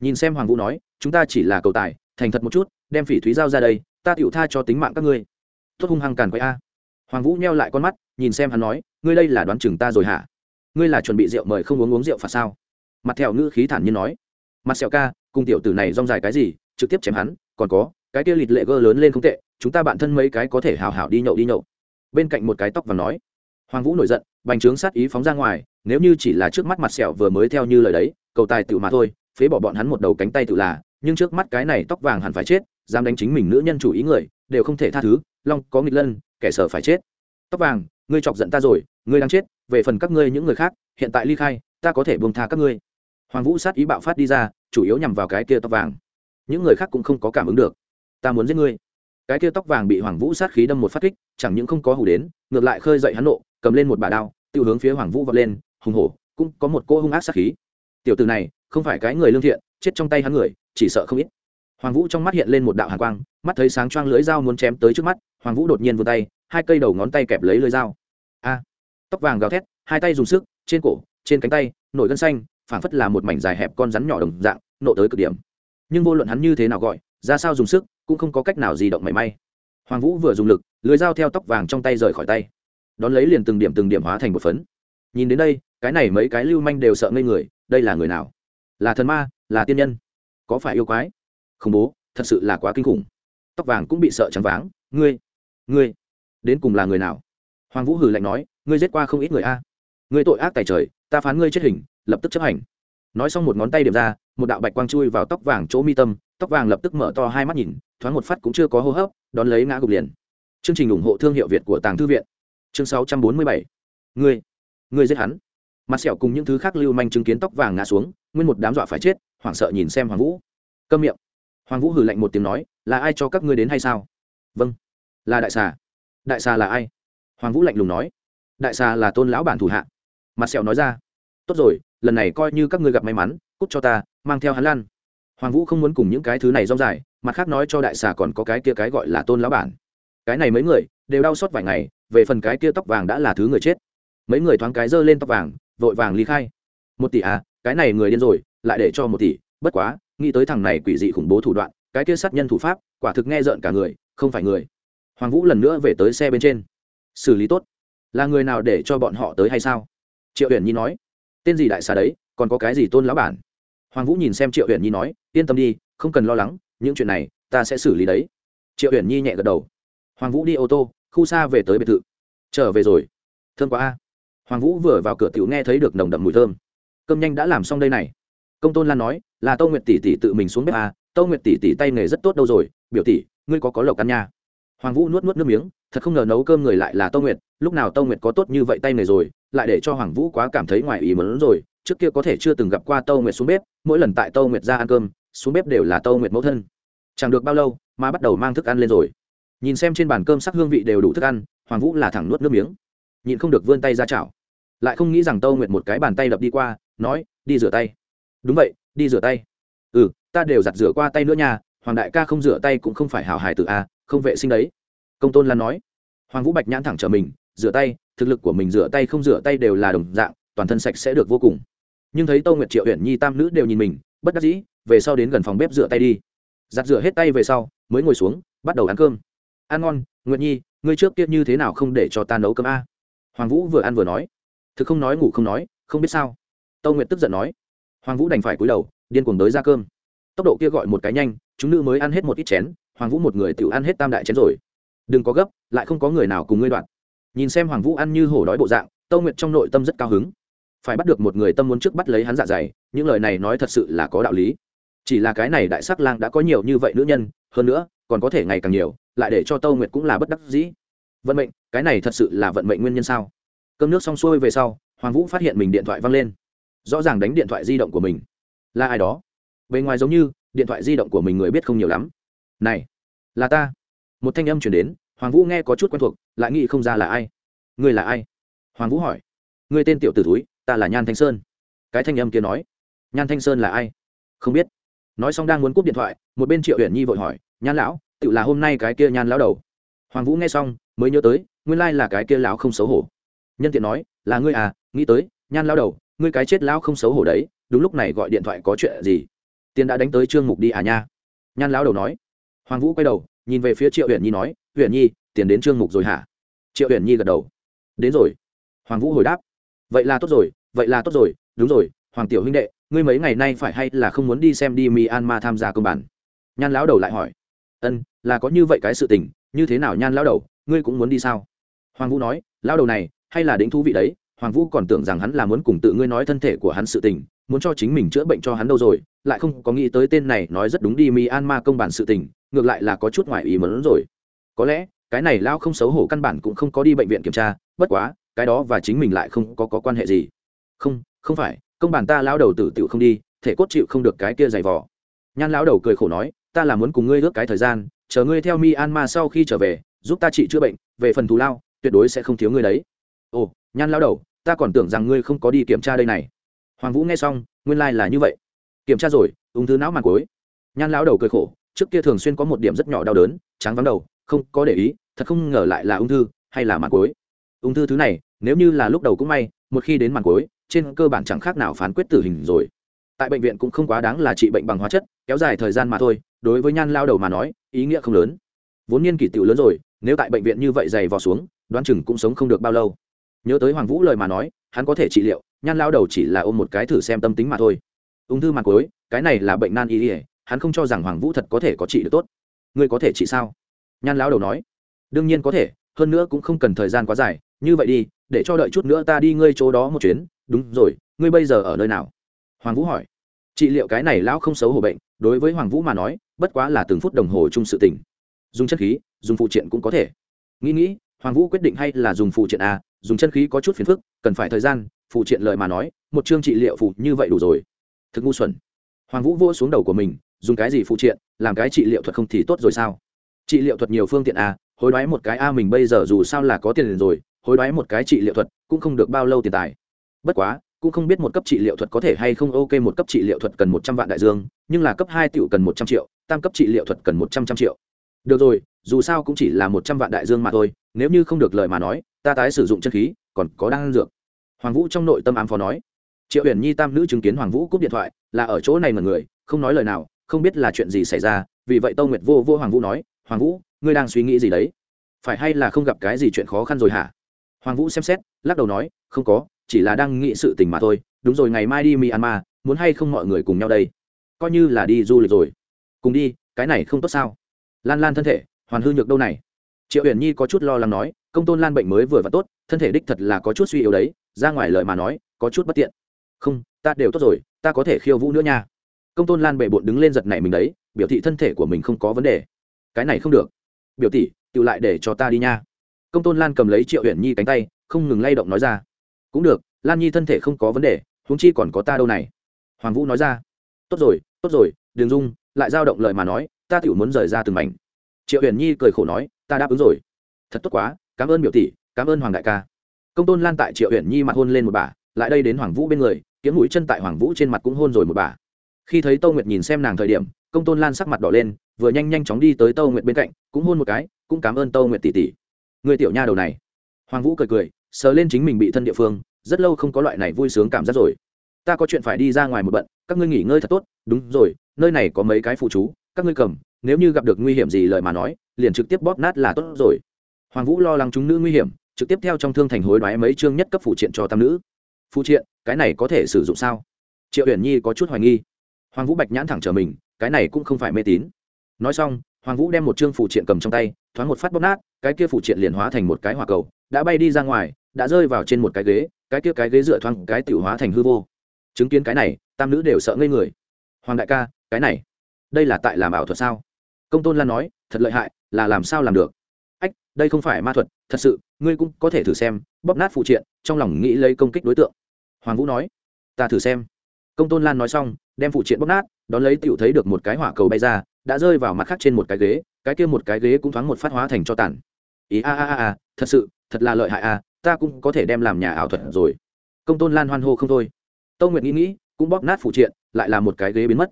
Nhìn xem hoàng vũ nói, chúng ta chỉ là cầu tài, thành thật một chút, đem phỉ thúy giao ra đây, ta tiểu tha cho tính mạng các ngươi. Tốt hung hăng càn quay a. Hoàng vũ nheo lại con mắt, nhìn xem hắn nói, ngươi đây là đoán chừng ta rồi hả? Ngươi là chuẩn bị rượu mời không uống uống rượu phạt sao? Mặt theo ngữ khí thản nhiên nói. Mặt sẹo ca, cùng tiểu tử này rong dài cái gì, trực tiếp chém hắn, còn có, cái kia lịt lệ gơ lớn lên không tệ, chúng ta bạn thân mấy cái có thể hào hào đi nhậu đi nhậu bên cạnh một cái tóc và nói, hoàng vũ nổi giận, bành trướng sát ý phóng ra ngoài, nếu như chỉ là trước mắt mặt sẹo vừa mới theo như lời đấy, cầu tài tự mà thôi, phế bỏ bọn hắn một đầu cánh tay tự là, nhưng trước mắt cái này tóc vàng hẳn phải chết, dám đánh chính mình nữ nhân chủ ý người, đều không thể tha thứ, long có nghịch lân, kẻ sở phải chết. Tóc vàng, ngươi chọc giận ta rồi, ngươi đang chết, về phần các ngươi những người khác, hiện tại ly khai, ta có thể buông tha các ngươi. Hoàng vũ sát ý bạo phát đi ra, chủ yếu nhằm vào cái kia tóc vàng. Những người khác cũng không có cảm ứng được. Ta muốn giết ngươi cái kia tóc vàng bị hoàng vũ sát khí đâm một phát kích, chẳng những không có hủ đến, ngược lại khơi dậy hắn nộ, cầm lên một bà đao, tiêu hướng phía hoàng vũ vọt lên, hùng hổ, cũng có một cô hung ác sát khí. Tiểu từ này, không phải cái người lương thiện, chết trong tay hắn người, chỉ sợ không ít. Hoàng vũ trong mắt hiện lên một đạo hàn quang, mắt thấy sáng choang lưới dao muốn chém tới trước mắt, hoàng vũ đột nhiên vươn tay, hai cây đầu ngón tay kẹp lấy lưới dao. A! Tóc vàng gào thét, hai tay dùng sức, trên cổ, trên cánh tay, nổi gân xanh, phảng phất là một mảnh dài hẹp con rắn nhỏ đồng dạng, nộ tới cực điểm. Nhưng vô luận hắn như thế nào gọi, ra sao dùng sức cũng không có cách nào gì động mảy may. Hoàng vũ vừa dùng lực, lưới dao theo tóc vàng trong tay rời khỏi tay. Đón lấy liền từng điểm từng điểm hóa thành một phấn. Nhìn đến đây, cái này mấy cái lưu manh đều sợ ngây người, đây là người nào? Là thần ma, là tiên nhân? Có phải yêu quái? Khủng bố, thật sự là quá kinh khủng. Tóc vàng cũng bị sợ trắng váng. Ngươi ngươi, đến cùng là người nào? Hoàng vũ hử lạnh nói, ngươi giết qua không ít người a. Ngươi tội ác tài trời, ta phán ngươi chết hình, lập tức chấp hành. Nói xong một ngón tay điểm ra, một đạo bạch quang chui vào tóc vàng chỗ mi tâm, tóc vàng lập tức mở to hai mắt nhìn thoáng một phát cũng chưa có hô hấp, đón lấy ngã gục liền. Chương trình ủng hộ thương hiệu việt của tàng thư viện. Chương sáu trăm bốn mươi bảy. Ngươi ngươi giết hắn. Mặt sẹo cùng những thứ khác lưu manh chứng kiến tóc vàng ngã xuống, nguyên một đám dọa phải chết, hoảng sợ nhìn xem hoàng vũ. Câm miệng. Hoàng vũ hử lạnh một tiếng nói, là ai cho các ngươi đến hay sao? Vâng là đại xà. Đại xà là ai? Hoàng vũ lạnh lùng nói. Đại xà là tôn lão bản thủ hạ. Mặt sẹo nói ra. Tốt rồi, lần này coi như các ngươi gặp may mắn, cút cho ta, mang theo hắn lan hoàng vũ không muốn cùng những cái thứ này rong dài mặt khác nói cho đại xà còn có cái kia cái gọi là tôn lão bản. Cái này mấy người đều đau xót vài ngày, về phần cái kia tóc vàng đã là thứ người chết. Mấy người thoáng cái giơ lên tóc vàng, vội vàng ly khai. Một tỷ à cái này người điên rồi, lại để cho một tỷ, bất quá, nghĩ tới thằng này quỷ dị khủng bố thủ đoạn, cái kia sát nhân thủ pháp, quả thực nghe rợn cả người, không phải người. Hoàng vũ lần nữa về tới xe bên trên. Xử lý tốt. Là người nào để cho bọn họ tới hay sao? Triệu huyền nhi nói. Tên gì đại xà đấy, còn có cái gì tôn lão bản? Hoàng vũ nhìn xem triệu huyền nhi nói, yên tâm đi, không cần lo lắng những chuyện này ta sẽ xử lý đấy. Triệu huyền nhi nhẹ gật đầu. Hoàng vũ đi ô tô, khu xa về tới biệt thự. Trở về rồi. Thơm quá a. Hoàng vũ vừa vào cửa tiểu nghe thấy được nồng đậm mùi thơm. Cơm nhanh đã làm xong đây này. Công tôn lan nói, là tâu nguyệt tỷ tỷ tự mình xuống bếp à? tâu nguyệt tỷ tỷ tay nghề rất tốt đâu rồi, biểu tỷ, ngươi có có lộc ăn nha. Hoàng vũ nuốt nuốt nước miếng, thật không ngờ nấu cơm người lại là tâu nguyệt, lúc nào tâu nguyệt có tốt như vậy tay nghề rồi, lại để cho hoàng vũ quá cảm thấy ngoài ý mớn rồi, trước kia có thể chưa từng gặp qua tâu nguyệt xuống bếp, mỗi lần tại tâu nguyệt ra ăn cơm xuống bếp đều là tâu nguyệt mẫu thân. Chẳng được bao lâu, mà bắt đầu mang thức ăn lên rồi. Nhìn xem trên bàn cơm sắc hương vị đều đủ thức ăn, hoàng vũ là thẳng nuốt nước miếng. Nhịn không được vươn tay ra chảo. Lại không nghĩ rằng tâu nguyệt một cái bàn tay đập đi qua, nói, đi rửa tay. Đúng vậy, đi rửa tay. Ừ ta đều giặt rửa qua tay nữa nha, hoàng đại ca không rửa tay cũng không phải hào hài tự a à, không vệ sinh đấy. Công tôn lan nói. Hoàng vũ bạch nhãn thẳng trở mình, rửa tay, thực lực của mình rửa tay không rửa tay đều là đồng dạng, toàn thân sạch sẽ được vô cùng. Nhưng thấy tâu nguyệt triệu huyện nhi tam nữ đều nhìn mình, bất đắc dĩ về sau đến gần phòng bếp rửa tay đi. Giặt rửa hết tay về sau, mới ngồi xuống, bắt đầu ăn cơm. Ăn ngon, nguyệt nhi, ngươi trước kia như thế nào không để cho ta nấu cơm a? Hoàng vũ vừa ăn vừa nói. Thực không nói ngủ không nói, không biết sao. Tâu nguyệt tức giận nói. Hoàng vũ đành phải cúi đầu, điên cuồng tới ra cơm. Tốc độ kia gọi một cái nhanh, chúng nữ mới ăn hết một ít chén, hoàng vũ một người tự ăn hết tam đại chén rồi. Đừng có gấp, lại không có người nào cùng ngươi đoạn. Nhìn xem hoàng vũ ăn như hổ đói bộ dạng, tâu nguyệt trong nội tâm rất cao hứng. Phải bắt được một người tâm muốn trước bắt lấy hắn dạ dày, những lời này nói thật sự là có đạo lý chỉ là cái này đại sắc lang đã có nhiều như vậy nữ nhân, hơn nữa, còn có thể ngày càng nhiều, lại để cho tâu nguyệt cũng là bất đắc dĩ. Vận mệnh, cái này thật sự là vận mệnh nguyên nhân sao? Cơm nước xong xuôi về sau, hoàng vũ phát hiện mình điện thoại văng lên. Rõ ràng đánh điện thoại di động của mình. Là ai đó? Bề ngoài giống như, điện thoại di động của mình người biết không nhiều lắm. Này, là ta. Một thanh âm chuyển đến, hoàng vũ nghe có chút quen thuộc, lại nghĩ không ra là ai. Người là ai? Hoàng vũ hỏi. Người tên tiểu t ử túi ta là nhan thanh sơn. Cái thanh âm kia nói. Nhan thanh sơn là ai? Không biết nói xong đang muốn cúp điện thoại, một bên triệu huyện nhi vội hỏi, nhan lão tự là hôm nay cái kia nhan lão đầu? Hoàng vũ nghe xong, mới nhớ tới, nguyên lai là cái kia lão không xấu hổ. Nhân tiện nói, là ngươi à nghĩ tới, nhan lão đầu, ngươi cái chết lão không xấu hổ đấy, đúng lúc này gọi điện thoại có chuyện gì? Tiền đã đánh tới trương mục đi à nha? Nhan lão đầu nói. Hoàng vũ quay đầu, nhìn về phía triệu huyện nhi nói huyện nhi, tiền đến trương mục rồi hả? Triệu huyện nhi gật đầu. Đến rồi. Hoàng vũ hồi đáp. Vậy là tốt rồi, vậy là tốt rồi, đúng rồi, hoàng tiểu huynh đệ ngươi mấy ngày nay phải hay là không muốn đi xem đi myanmar tham gia công bản? Nhan lão đầu lại hỏi. Ân là có như vậy cái sự tình như thế nào nhan lão đầu ngươi cũng muốn đi sao? Hoàng vũ nói lão đầu này hay là đính thú vị đấy hoàng vũ còn tưởng rằng hắn là muốn cùng tự ngươi nói thân thể của hắn sự tình muốn cho chính mình chữa bệnh cho hắn đâu rồi lại không có nghĩ tới tên này nói rất đúng đi myanmar công bản sự tình ngược lại là có chút ngoại ý muốn rồi. Có lẽ cái này lão không xấu hổ căn bản cũng không có đi bệnh viện kiểm tra bất quá cái đó và chính mình lại không có, có quan hệ gì. Không không phải công bản ta lão đầu tử tiểu không đi, thể cốt chịu không được cái kia dày vò. Nhan lão đầu cười khổ nói, ta là muốn cùng ngươi ước cái thời gian, chờ ngươi theo myanmar sau khi trở về, giúp ta trị chữa bệnh, về phần thù lao, tuyệt đối sẽ không thiếu ngươi đấy. Ồ, nhan lão đầu, ta còn tưởng rằng ngươi không có đi kiểm tra đây này. Hoàng vũ nghe xong, nguyên lai、like、là như vậy. Kiểm tra rồi, ung thư não màn cối nhan lão đầu cười khổ, trước kia thường xuyên có một điểm rất nhỏ đau đớn trắng vắng đầu, không có để ý, thật không ngờ lại là ung thư hay là màn cối ung thư thứ này, nếu như là lúc đầu cũng may, một khi đến màn cối trên cơ bản chẳng khác nào phán quyết tử hình rồi. Tại bệnh viện cũng không quá đáng là trị bệnh bằng hóa chất, kéo dài thời gian mà thôi, đối với nhan lao đầu mà nói, ý nghĩa không lớn. Vốn niên kỷ tiểu lớn rồi, nếu tại bệnh viện như vậy dày vò xuống, đoán chừng cũng sống không được bao lâu. Nhớ tới hoàng vũ lời mà nói, hắn có thể trị liệu, nhan lao đầu chỉ là ôm một cái thử xem tâm tính mà thôi. Ung thư mặt cối cái này là bệnh nan y ỉa hắn không cho rằng hoàng vũ thật có thể có trị được tốt. Ngươi có thể trị sao? Nhan lao đầu nói. Đương nhiên có thể, hơn nữa cũng không cần thời gian quá dài, như vậy đi, để cho đợi chút nữa ta đi ngươi chỗ đó một chuyến đúng rồi, ngươi bây giờ ở nơi nào? Hoàng vũ hỏi. Trị liệu cái này lão không xấu hổ bệnh, đối với hoàng vũ mà nói, bất quá là từng phút đồng hồ chung sự tình. Dùng chân khí, dùng phụ triện cũng có thể. Nghĩ nghĩ, hoàng vũ quyết định hay là dùng phụ triện a, dùng chân khí có chút phiền phức, cần phải thời gian, phụ triện lợi mà nói, một chương trị liệu phụ như vậy đủ rồi. Thực ngu xuẩn. Hoàng vũ vô xuống đầu của mình, dùng cái gì phụ triện, làm cái trị liệu thuật không thì tốt rồi sao? Trị liệu thuật nhiều phương tiện a, hối đoái một cái a mình bây giờ dù sao là có tiền rồi, hối đoái một cái trị liệu thuật cũng không được bao lâu tiền tài bất quá, cũng không biết một cấp trị liệu thuật có thể hay không ok, một cấp trị liệu thuật cần một trăm vạn đại dương, nhưng là cấp hai tựu cần một trăm triệu, tam cấp trị liệu thuật cần một trăm trăm triệu. Được rồi, dù sao cũng chỉ là một trăm vạn đại dương mà thôi, nếu như không được lời mà nói, ta tái sử dụng chân khí, còn có đang dược. Hoàng vũ trong nội tâm ám phó nói. Triệu huyền nhi tam nữ chứng kiến hoàng vũ cúp điện thoại, là ở chỗ này mà người, không nói lời nào, không biết là chuyện gì xảy ra, vì vậy tâu nguyệt vô vô hoàng vũ nói, hoàng vũ, ngươi đang suy nghĩ gì đấy? Phải hay là không gặp cái gì chuyện khó khăn rồi hả? Hoàng vũ xem xét, lắc đầu nói, không có chỉ là đang nghĩ sự tình mà thôi. Đúng rồi, ngày mai đi myanmar, muốn hay không mọi người cùng nhau đây? Coi như là đi du lịch rồi. Cùng đi, cái này không tốt sao? Lan lan thân thể, hoàn hư nhược đâu này? Triệu Uyển nhi có chút lo lắng nói, công tôn lan bệnh mới vừa và tốt, thân thể đích thật là có chút suy yếu đấy, ra ngoài lời mà nói, có chút bất tiện. Không, ta đều tốt rồi, ta có thể khiêu vũ nữa nha. Công tôn lan bệ bộn đứng lên giật này mình đấy, biểu thị thân thể của mình không có vấn đề. Cái này không được. Biểu tỷ, tự lại để cho ta đi nha. Công tôn lan cầm lấy triệu Uyển nhi cánh tay, không ngừng lay động nói ra cũng được, lan nhi thân thể không có vấn đề, huống chi còn có ta đâu này. Hoàng vũ nói ra. Tốt rồi tốt rồi đừng dung, lại giao động lời mà nói, ta tiểu muốn rời ra từng mảnh. Triệu huyền nhi cười khổ nói, ta đáp ứng rồi. Thật tốt quá, cảm ơn biểu tỷ, cảm ơn hoàng đại ca. Công tôn lan tại triệu huyền nhi mặt hôn lên một bà, lại đây đến hoàng vũ bên người, kiếm mũi chân tại hoàng vũ trên mặt cũng hôn rồi một bà. Khi thấy tâu nguyệt nhìn xem nàng thời điểm, công tôn lan sắc mặt đỏ lên, vừa nhanh nhanh chóng đi tới tâu nguyệt bên cạnh, cũng hôn một cái, cũng cảm ơn tâu nguyệt tỷ tỷ. Người tiểu nha đầu này. Hoàng vũ cười cười sờ lên chính mình bị thân địa phương, rất lâu không có loại này vui sướng cảm giác rồi. Ta có chuyện phải đi ra ngoài một bận, các ngươi nghỉ ngơi thật tốt, đúng rồi, nơi này có mấy cái phụ chú, các ngươi cầm, nếu như gặp được nguy hiểm gì lời mà nói, liền trực tiếp bóp nát là tốt rồi. Hoàng vũ lo lắng chúng nữ nguy hiểm, trực tiếp theo trong thương thành hối đoái mấy chương nhất cấp phụ triện cho tam nữ. Phụ triện, cái này có thể sử dụng sao? Triệu Uyển nhi có chút hoài nghi. Hoàng vũ bạch nhãn thẳng trở mình, cái này cũng không phải mê tín. Nói xong, hoàng vũ đem một chương phụ triện cầm trong tay, thoáng một phát bóp nát, cái kia phụ triện liền hóa thành một cái hỏa cầu, đã bay đi ra ngoài đã rơi vào trên một cái ghế, cái kia cái ghế dựa thoáng cái tiểu hóa thành hư vô. Chứng kiến cái này, tam nữ đều sợ ngây người. Hoàng đại ca, cái này, đây là tại làm ảo thuật sao? Công tôn lan nói, thật lợi hại, là làm sao làm được? Ách, đây không phải ma thuật, thật sự, ngươi cũng có thể thử xem, bóp nát phụ triện, trong lòng nghĩ lấy công kích đối tượng. Hoàng vũ nói, ta thử xem. Công tôn lan nói xong, đem phụ triện bóc nát, đón lấy tiểu thấy được một cái hỏa cầu bay ra, đã rơi vào mặt khác trên một cái ghế, cái kia một cái ghế cũng thoáng một phát hóa thành cho tàn. Ý a a a a, thật sự, thật là lợi hại a ta cũng có thể đem làm nhà ảo thuật rồi. Công tôn lan hoan hô không thôi. Tâu nguyệt nghĩ nghĩ, cũng bóp nát phụ triện, lại là một cái ghế biến mất.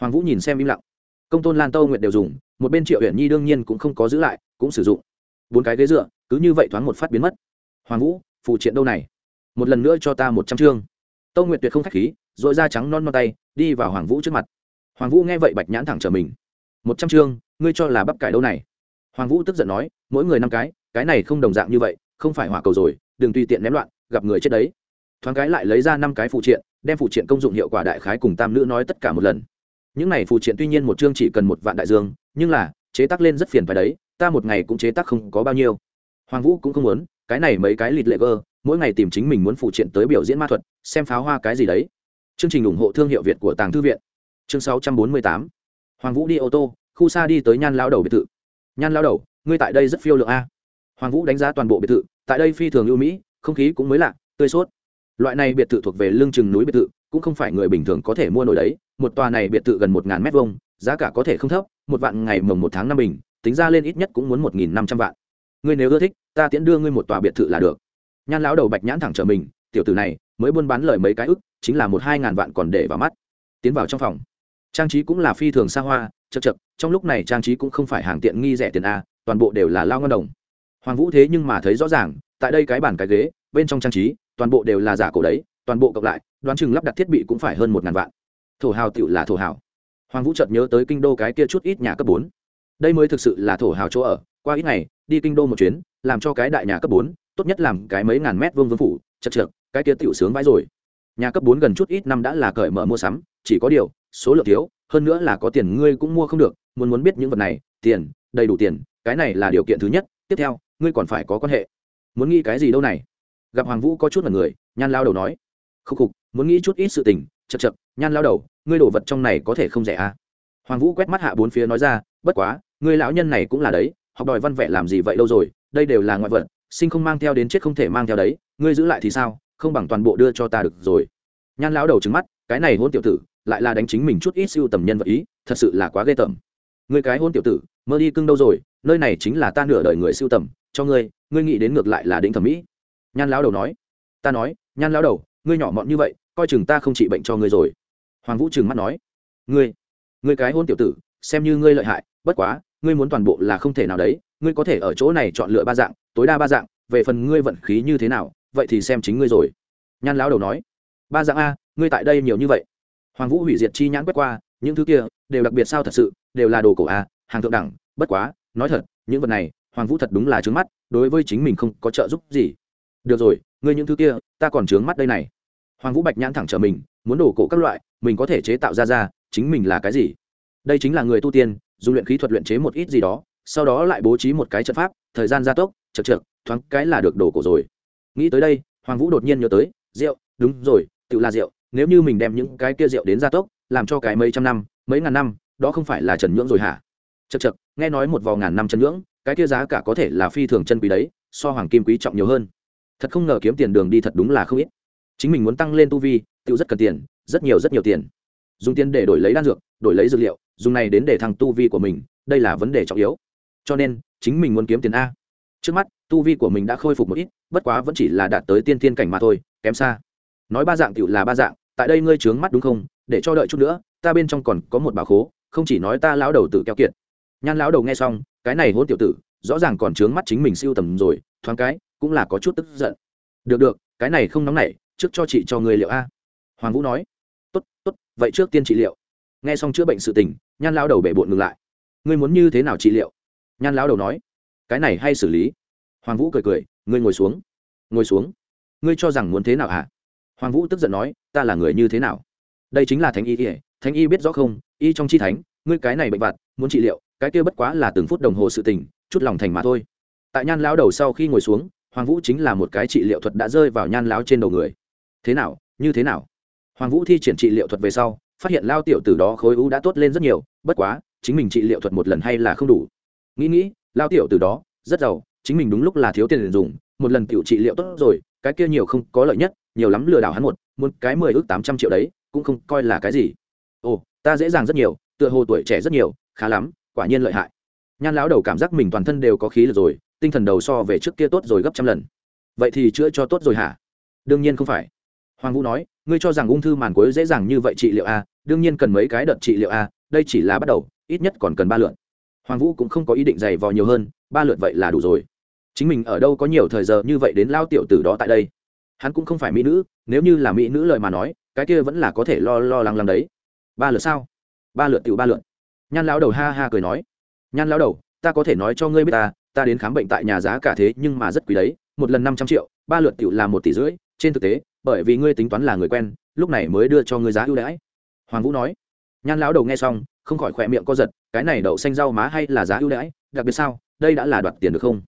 Hoàng vũ nhìn xem im lặng. Công tôn lan, tâu nguyệt đều dùng, một bên triệu huyện nhi đương nhiên cũng không có giữ lại, cũng sử dụng. Bốn cái ghế dựa, cứ như vậy thoáng một phát biến mất. Hoàng vũ, phụ triện đâu này? Một lần nữa cho ta một trăm chương. Tâu nguyệt tuyệt không k h á c h khí r ồ i da trắng non non tay, đi vào hoàng vũ trước mặt. Hoàng vũ nghe vậy bạch nhãn thẳng trở mình. Một trăm chương, ngươi cho là bắp cải đâu này? Hoàng vũ tức giận nói, mỗi người năm cái cái này không đồng dạng như vậy không phải hỏa cầu rồi, đừng tùy tiện ném loạn, gặp người chết đấy. Thoáng cái lại lấy ra năm cái phụ triện, đem phụ triện công dụng hiệu quả đại khái cùng tam nữ nói tất cả một lần. Những này phụ triện tuy nhiên một chương chỉ cần một vạn đại dương, nhưng là, chế tác lên rất phiền phải đấy, ta một ngày cũng chế tác không có bao nhiêu. Hoàng vũ cũng không muốn, cái này mấy cái lịt lệ cơ, mỗi ngày tìm chính mình muốn phụ triện tới biểu diễn ma thuật, xem pháo hoa cái gì đấy. Chương trình ủng hộ thương hiệu việt của tàng thư viện. Chương 648. hoàng vũ đi ô tô, khu xa đi tới nhan lao đầu biệt thự. Nhan lao đầu, ngươi tại đây rất phiêu lượng a hoàng vũ đánh giá toàn bộ biệt thự, tại đây phi thường ưu mỹ, không khí cũng mới lạ, tươi sốt. Loại này biệt thự thuộc về lương chừng núi biệt thự, cũng không phải người bình thường có thể mua nổi đấy, một tòa này biệt thự gần một ngàn mét vuông, giá cả có thể không thấp, một vạn ngày mồng một tháng năm bình, tính ra lên ít nhất cũng muốn một nghìn năm trăm vạn. Ngươi nếu ưa thích, ta tiễn đưa ngươi một tòa biệt thự là được. Nhan lão đầu bạch nhãn thẳng trở mình, tiểu tử này, mới buôn bán lời mấy cái ức, chính là một hai ngàn vạn còn để vào mắt. Tiến vào trong phòng. Trang trí cũng là phi thường xa hoa, chật chật, trong lúc này trang trí cũng không phải hàng tiện nghi rẻ tiền a, toàn bộ đều là lao ngân đồng hoàng vũ thế nhưng mà thấy rõ ràng, tại đây cái bàn cái ghế, bên trong trang trí, toàn bộ đều là giả cổ đấy, toàn bộ cộng lại, đoán chừng lắp đặt thiết bị cũng phải hơn một ngàn vạn. Thổ hào tựu là thổ hào. Hoàng vũ chợt nhớ tới kinh đô cái kia chút ít nhà cấp bốn. Đây mới thực sự là thổ hào chỗ ở, qua ít ngày, đi kinh đô một chuyến, làm cho cái đại nhà cấp bốn, tốt nhất làm cái mấy ngàn mét vuông vương phủ, chật trượt cái kia tiểu sướng vãi rồi. Nhà cấp bốn gần chút ít năm đã là cởi mở mua sắm, chỉ có điều, số lượng thiếu, hơn nữa là có tiền ngươi cũng mua không được, muốn muốn biết những vật này, tiền, đầy đủ tiền, cái này là điều kiện thứ nhất. Tiếp theo ngươi còn phải có quan hệ. Muốn nghĩ cái gì đâu này? Gặp hoàng vũ có chút là người, nhan lao đầu nói. Khúc khục, muốn nghĩ chút ít sự tình chật chật nhan lao đầu, ngươi đổ vật trong này có thể không rẻ à? Hoàng vũ quét mắt hạ bốn phía nói ra, bất quá, ngươi lão nhân này cũng là đấy, học đòi văn vẽ làm gì vậy lâu rồi, đây đều là ngoại vật, sinh không mang theo đến chết không thể mang theo đấy, ngươi giữ lại thì sao, không bằng toàn bộ đưa cho ta được rồi. Nhan lão đầu trứng mắt, cái này hôn tiểu tử, lại là đánh chính mình chút ít siêu tầm nhân vật ý, thật sự là quá ghê tởm. Ngươi cái hôn tiểu tử, mơ đi cưng đâu rồi, nơi này chính là ta nửa đời người siêu tầm cho ngươi ngươi nghĩ đến ngược lại là đĩnh thẩm mỹ. Nhan lão đầu nói. Ta nói, nhan lão đầu, ngươi nhỏ mọn như vậy, coi chừng ta không trị bệnh cho ngươi rồi. Hoàng vũ trừng mắt nói. Ngươi ngươi cái hôn tiểu tử, xem như ngươi lợi hại, bất quá, ngươi muốn toàn bộ là không thể nào đấy, ngươi có thể ở chỗ này chọn lựa ba dạng, tối đa ba dạng, về phần ngươi vận khí như thế nào, vậy thì xem chính ngươi rồi. Nhan lão đầu nói. Ba dạng a, ngươi tại đây nhiều như vậy. Hoàng vũ hủy diệt chi nhãn quét qua, những thứ kia, đều đặc biệt sao thật sự, đều là đồ cổ a, hàng thượng đẳng, bất quá, nói thật, những vật này hoàng vũ thật đúng là trướng mắt, đối với chính mình không có trợ giúp gì. Được rồi, ngươi những thứ kia, ta còn trướng mắt đây này. Hoàng vũ bạch nhãn thẳng trở mình, muốn đổ cổ các loại, mình có thể chế tạo ra ra, chính mình là cái gì? Đây chính là người tu tiên, dùng luyện khí thuật luyện chế một ít gì đó, sau đó lại bố trí một cái trận pháp, thời gian gia tốc chật chật thoáng cái là được đổ cổ rồi. Nghĩ tới đây, hoàng vũ đột nhiên nhớ tới, rượu, đúng rồi, tự là rượu, nếu như mình đem những cái kia rượu đến gia tốc, làm cho cái mấy trăm năm, mấy ngàn năm, đó không phải là trần nhưỡng rồi hả? Chật chật nghe nói một vò ngàn năm chân ngưỡng, cái kia giá cả có thể là phi thường chân quý đấy so hoàng kim quý trọng nhiều hơn. Thật không ngờ kiếm tiền đường đi thật đúng là không ít. Chính mình muốn tăng lên tu vi tự rất cần tiền rất nhiều rất nhiều tiền. Dùng tiền để đổi lấy đan dược đổi lấy dược liệu dùng này đến để thăng tu vi của mình đây là vấn đề trọng yếu. Cho nên chính mình muốn kiếm tiền a. Trước mắt tu vi của mình đã khôi phục một ít bất quá vẫn chỉ là đạt tới tiên tiên cảnh mà thôi kém xa. Nói ba dạng tựu là ba dạng tại đây ngươi trướng mắt đúng không? Để cho đợi chút nữa ta bên trong còn có một bà khố không chỉ nói ta lão đầu tử keo kiệt nhan lão đầu nghe xong, cái này hôn tiểu tử, rõ ràng còn trướng mắt chính mình siêu tầm rồi, thoáng cái, cũng là có chút tức giận. Được được, cái này không nóng nảy, trước cho chị cho người liệu a. Hoàng vũ nói, tốt tốt, vậy trước tiên trị liệu. Nghe xong chữa bệnh sự tình, nhan lão đầu bể bộn ngừng lại. Ngươi muốn như thế nào trị liệu? Nhan lão đầu nói, cái này hay xử lý. Hoàng vũ cười cười, ngươi ngồi xuống ngồi xuống. Ngươi cho rằng muốn thế nào hả? Hoàng vũ tức giận nói, ta là người như thế nào? Đây chính là thánh y ỉa thánh y biết rõ không? Y trong chi thánh, ngươi cái này bệnh vặt, muốn trị liệu cái kia bất quá là từng phút đồng hồ sự tình, chút lòng thành mà thôi. Tại nhan lão đầu sau khi ngồi xuống, hoàng vũ chính là một cái trị liệu thuật đã rơi vào nhan lão trên đầu người. Thế nào? Như thế nào? Hoàng vũ thi triển trị liệu thuật về sau, phát hiện lao tiểu từ đó khối u đã tốt lên rất nhiều, bất quá, chính mình trị liệu thuật một lần hay là không đủ. Nghĩ nghĩ lao tiểu từ đó, rất giàu, chính mình đúng lúc là thiếu tiền dùng, một lần tiểu trị liệu tốt rồi, cái kia nhiều không có lợi nhất, nhiều lắm lừa đảo hắn một muốn cái mười ước tám trăm triệu đấy, cũng không coi là cái gì. Ồ, ta dễ dàng rất nhiều, tựa hồ tuổi trẻ rất nhiều, khá lắm quả nhiên lợi hại. Nhan lão đầu cảm giác mình toàn thân đều có khí lực rồi, tinh thần đầu so về trước kia tốt rồi gấp trăm lần. Vậy thì chữa cho tốt rồi hả? Đương nhiên không phải. Hoàng vũ nói, ngươi cho rằng ung thư màn cuối dễ dàng như vậy trị liệu a đương nhiên cần mấy cái đợt trị liệu a đây chỉ là bắt đầu, ít nhất còn cần ba lượt. Hoàng vũ cũng không có ý định dày vò nhiều hơn, ba lượt vậy là đủ rồi. Chính mình ở đâu có nhiều thời giờ như vậy đến lao tiểu tử đó tại đây. Hắn cũng không phải mỹ nữ, nếu như là mỹ nữ lời mà nói, cái kia vẫn là có thể lo lo lắng lắng đấy. Ba lượt sao? Ba lượt tiểu ba lượt nhan lão đầu ha ha cười nói, nhan lão đầu, ta có thể nói cho ngươi biết ta ta đến khám bệnh tại nhà giá cả thế nhưng mà rất quý đấy, một lần năm trăm triệu, ba lượt tiểu là một tỷ rưỡi, trên thực tế, bởi vì ngươi tính toán là người quen, lúc này mới đưa cho ngươi giá ưu đãi. Hoàng vũ nói. Nhan lão đầu nghe xong, không khỏi khỏe miệng co giật, cái này đậu xanh rau má hay là giá ưu đãi, đặc biệt sao, đây đã là đoạt tiền được không?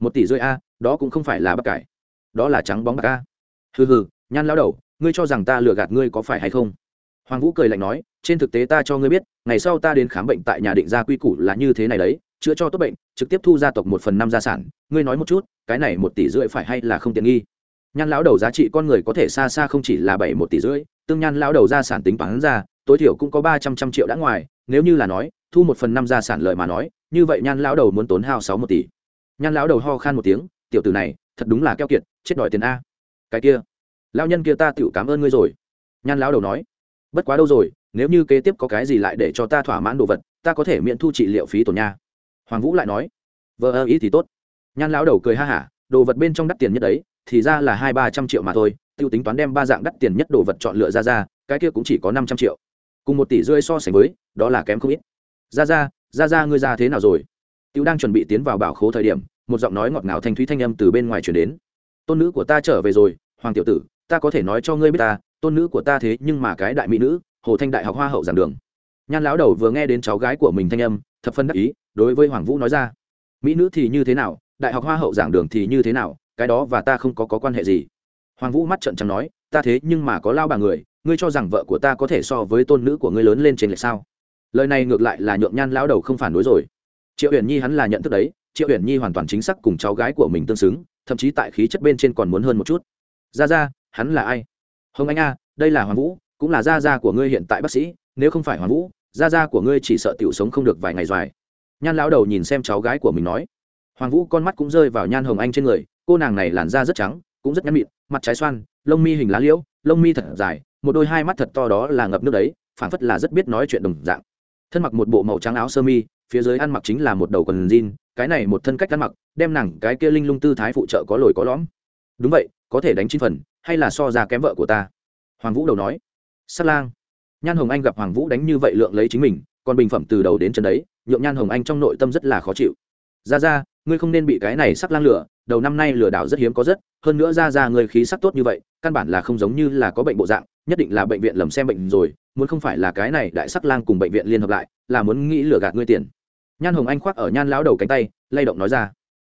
Một tỷ rưỡi a, đó cũng không phải là bắp cải, đó là trắng bóng bạc a. Hừ hừ, nhan lão đầu, ngươi cho rằng ta lừa gạt ngươi có phải hay không? Hoàng vũ cười lạnh nói trên thực tế ta cho ngươi biết, ngày sau ta đến khám bệnh tại nhà định gia quy củ là như thế này đấy, chữa cho tốt bệnh, trực tiếp thu gia tộc một phần năm gia sản, ngươi nói một chút, cái này một tỷ rưỡi phải hay là không tiện nghi? Nhan lão đầu giá trị con người có thể xa xa không chỉ là bảy một tỷ rưỡi, tương nhan lão đầu gia sản tính bán ra, tối thiểu cũng có ba trăm trăm triệu đã ngoài, nếu như là nói, thu một phần năm gia sản lợi mà nói, như vậy nhan lão đầu muốn tốn hao sáu một tỷ. Nhan lão đầu ho khan một tiếng, tiểu tử này, thật đúng là keo kiệt, chết đòi tiền a. Cái kia, lão nhân kia ta tự cảm ơn ngươi rồi. Nhan lão đầu nói, bất quá đâu rồi nếu như kế tiếp có cái gì lại để cho ta thỏa mãn đồ vật, ta có thể miễn thu trị liệu phí tổn nha. Hoàng vũ lại nói vợ ơ, ý thì tốt. Nhan lão đầu cười ha hả, đồ vật bên trong đắt tiền nhất đấy, thì ra là hai ba trăm triệu mà thôi t i ê u tính toán đem ba dạng đắt tiền nhất đồ vật chọn lựa ra ra, cái kia cũng chỉ có năm trăm triệu. Cùng một tỷ rưỡi so sánh với, đó là kém không ít. Ra ra ra ra, ngươi ra thế nào rồi? T i ê u đang chuẩn bị tiến vào bảo khố thời điểm, một giọng nói ngọt ngào thanh thúy thanh âm từ bên ngoài chuyển đến. Tôn nữ của ta trở về rồi, hoàng tiểu tử, ta có thể nói cho ngươi biết ta, tôn nữ của ta thế nhưng mà cái đại mỹ nữ hồ thanh đại học hoa hậu giảng đường. Nhan lão đầu vừa nghe đến cháu gái của mình thanh âm thập phân đắc ý đối với hoàng vũ nói ra mỹ nữ thì như thế nào đại học hoa hậu giảng đường thì như thế nào cái đó và ta không có, có quan hệ gì. Hoàng vũ mắt trận chẳng nói ta thế nhưng mà có lao bà người ngươi cho rằng vợ của ta có thể so với tôn nữ của ngươi lớn lên trên lệch sao? Lời này ngược lại là nhượng nhan lão đầu không phản đối rồi. Triệu uyển nhi hắn là nhận thức đấy triệu uyển nhi hoàn toàn chính xác cùng cháu gái của mình tương xứng thậm chí tại khí chất bên trên còn muốn hơn một chút. Ra ra hắn là ai? Hồng anh a đây là hoàng vũ cũng là gia gia của ngươi hiện tại bác sĩ, nếu không phải hoàng vũ, gia gia của ngươi chỉ sợ tiểu sống không được vài ngày dài. Nhan lão đầu nhìn xem cháu gái của mình nói. Hoàng vũ con mắt cũng rơi vào nhan hồng anh trên người, cô nàng này làn da rất trắng, cũng rất nhăn mịn, mặt trái xoan, lông mi hình lá liễu, lông mi thật dài, một đôi hai mắt thật to đó là ngập nước đấy, phảng phất là rất biết nói chuyện đồng dạng. Thân mặc một bộ màu trắng áo sơ mi, phía dưới ăn mặc chính là một đầu quần jean, cái này một thân cách ăn mặc, đem nàng cái kia linh lung tư thái phụ trợ có lồi có lõm. Đúng vậy, có thể đánh chín phần, hay là so ra kém vợ của ta? Hoàng vũ đầu nói sát lang. Nhan hồng anh gặp hoàng vũ đánh như vậy lượng lấy chính mình, còn bình phẩm từ đầu đến chân đấy, nhượng nhan hồng anh trong nội tâm rất là khó chịu. Ra ra ngươi không nên bị cái này sắc lang lửa đầu năm nay lừa đảo rất hiếm có rất, hơn nữa ra ra ngươi khí sắc tốt như vậy, căn bản là không giống như là có bệnh bộ dạng, nhất định là bệnh viện lầm xem bệnh rồi, muốn không phải là cái này đại sắc lang cùng bệnh viện liên hợp lại, là muốn nghĩ lừa gạt ngươi tiền. Nhan hồng anh khoác ở nhan lão đầu cánh tay, lay động nói ra.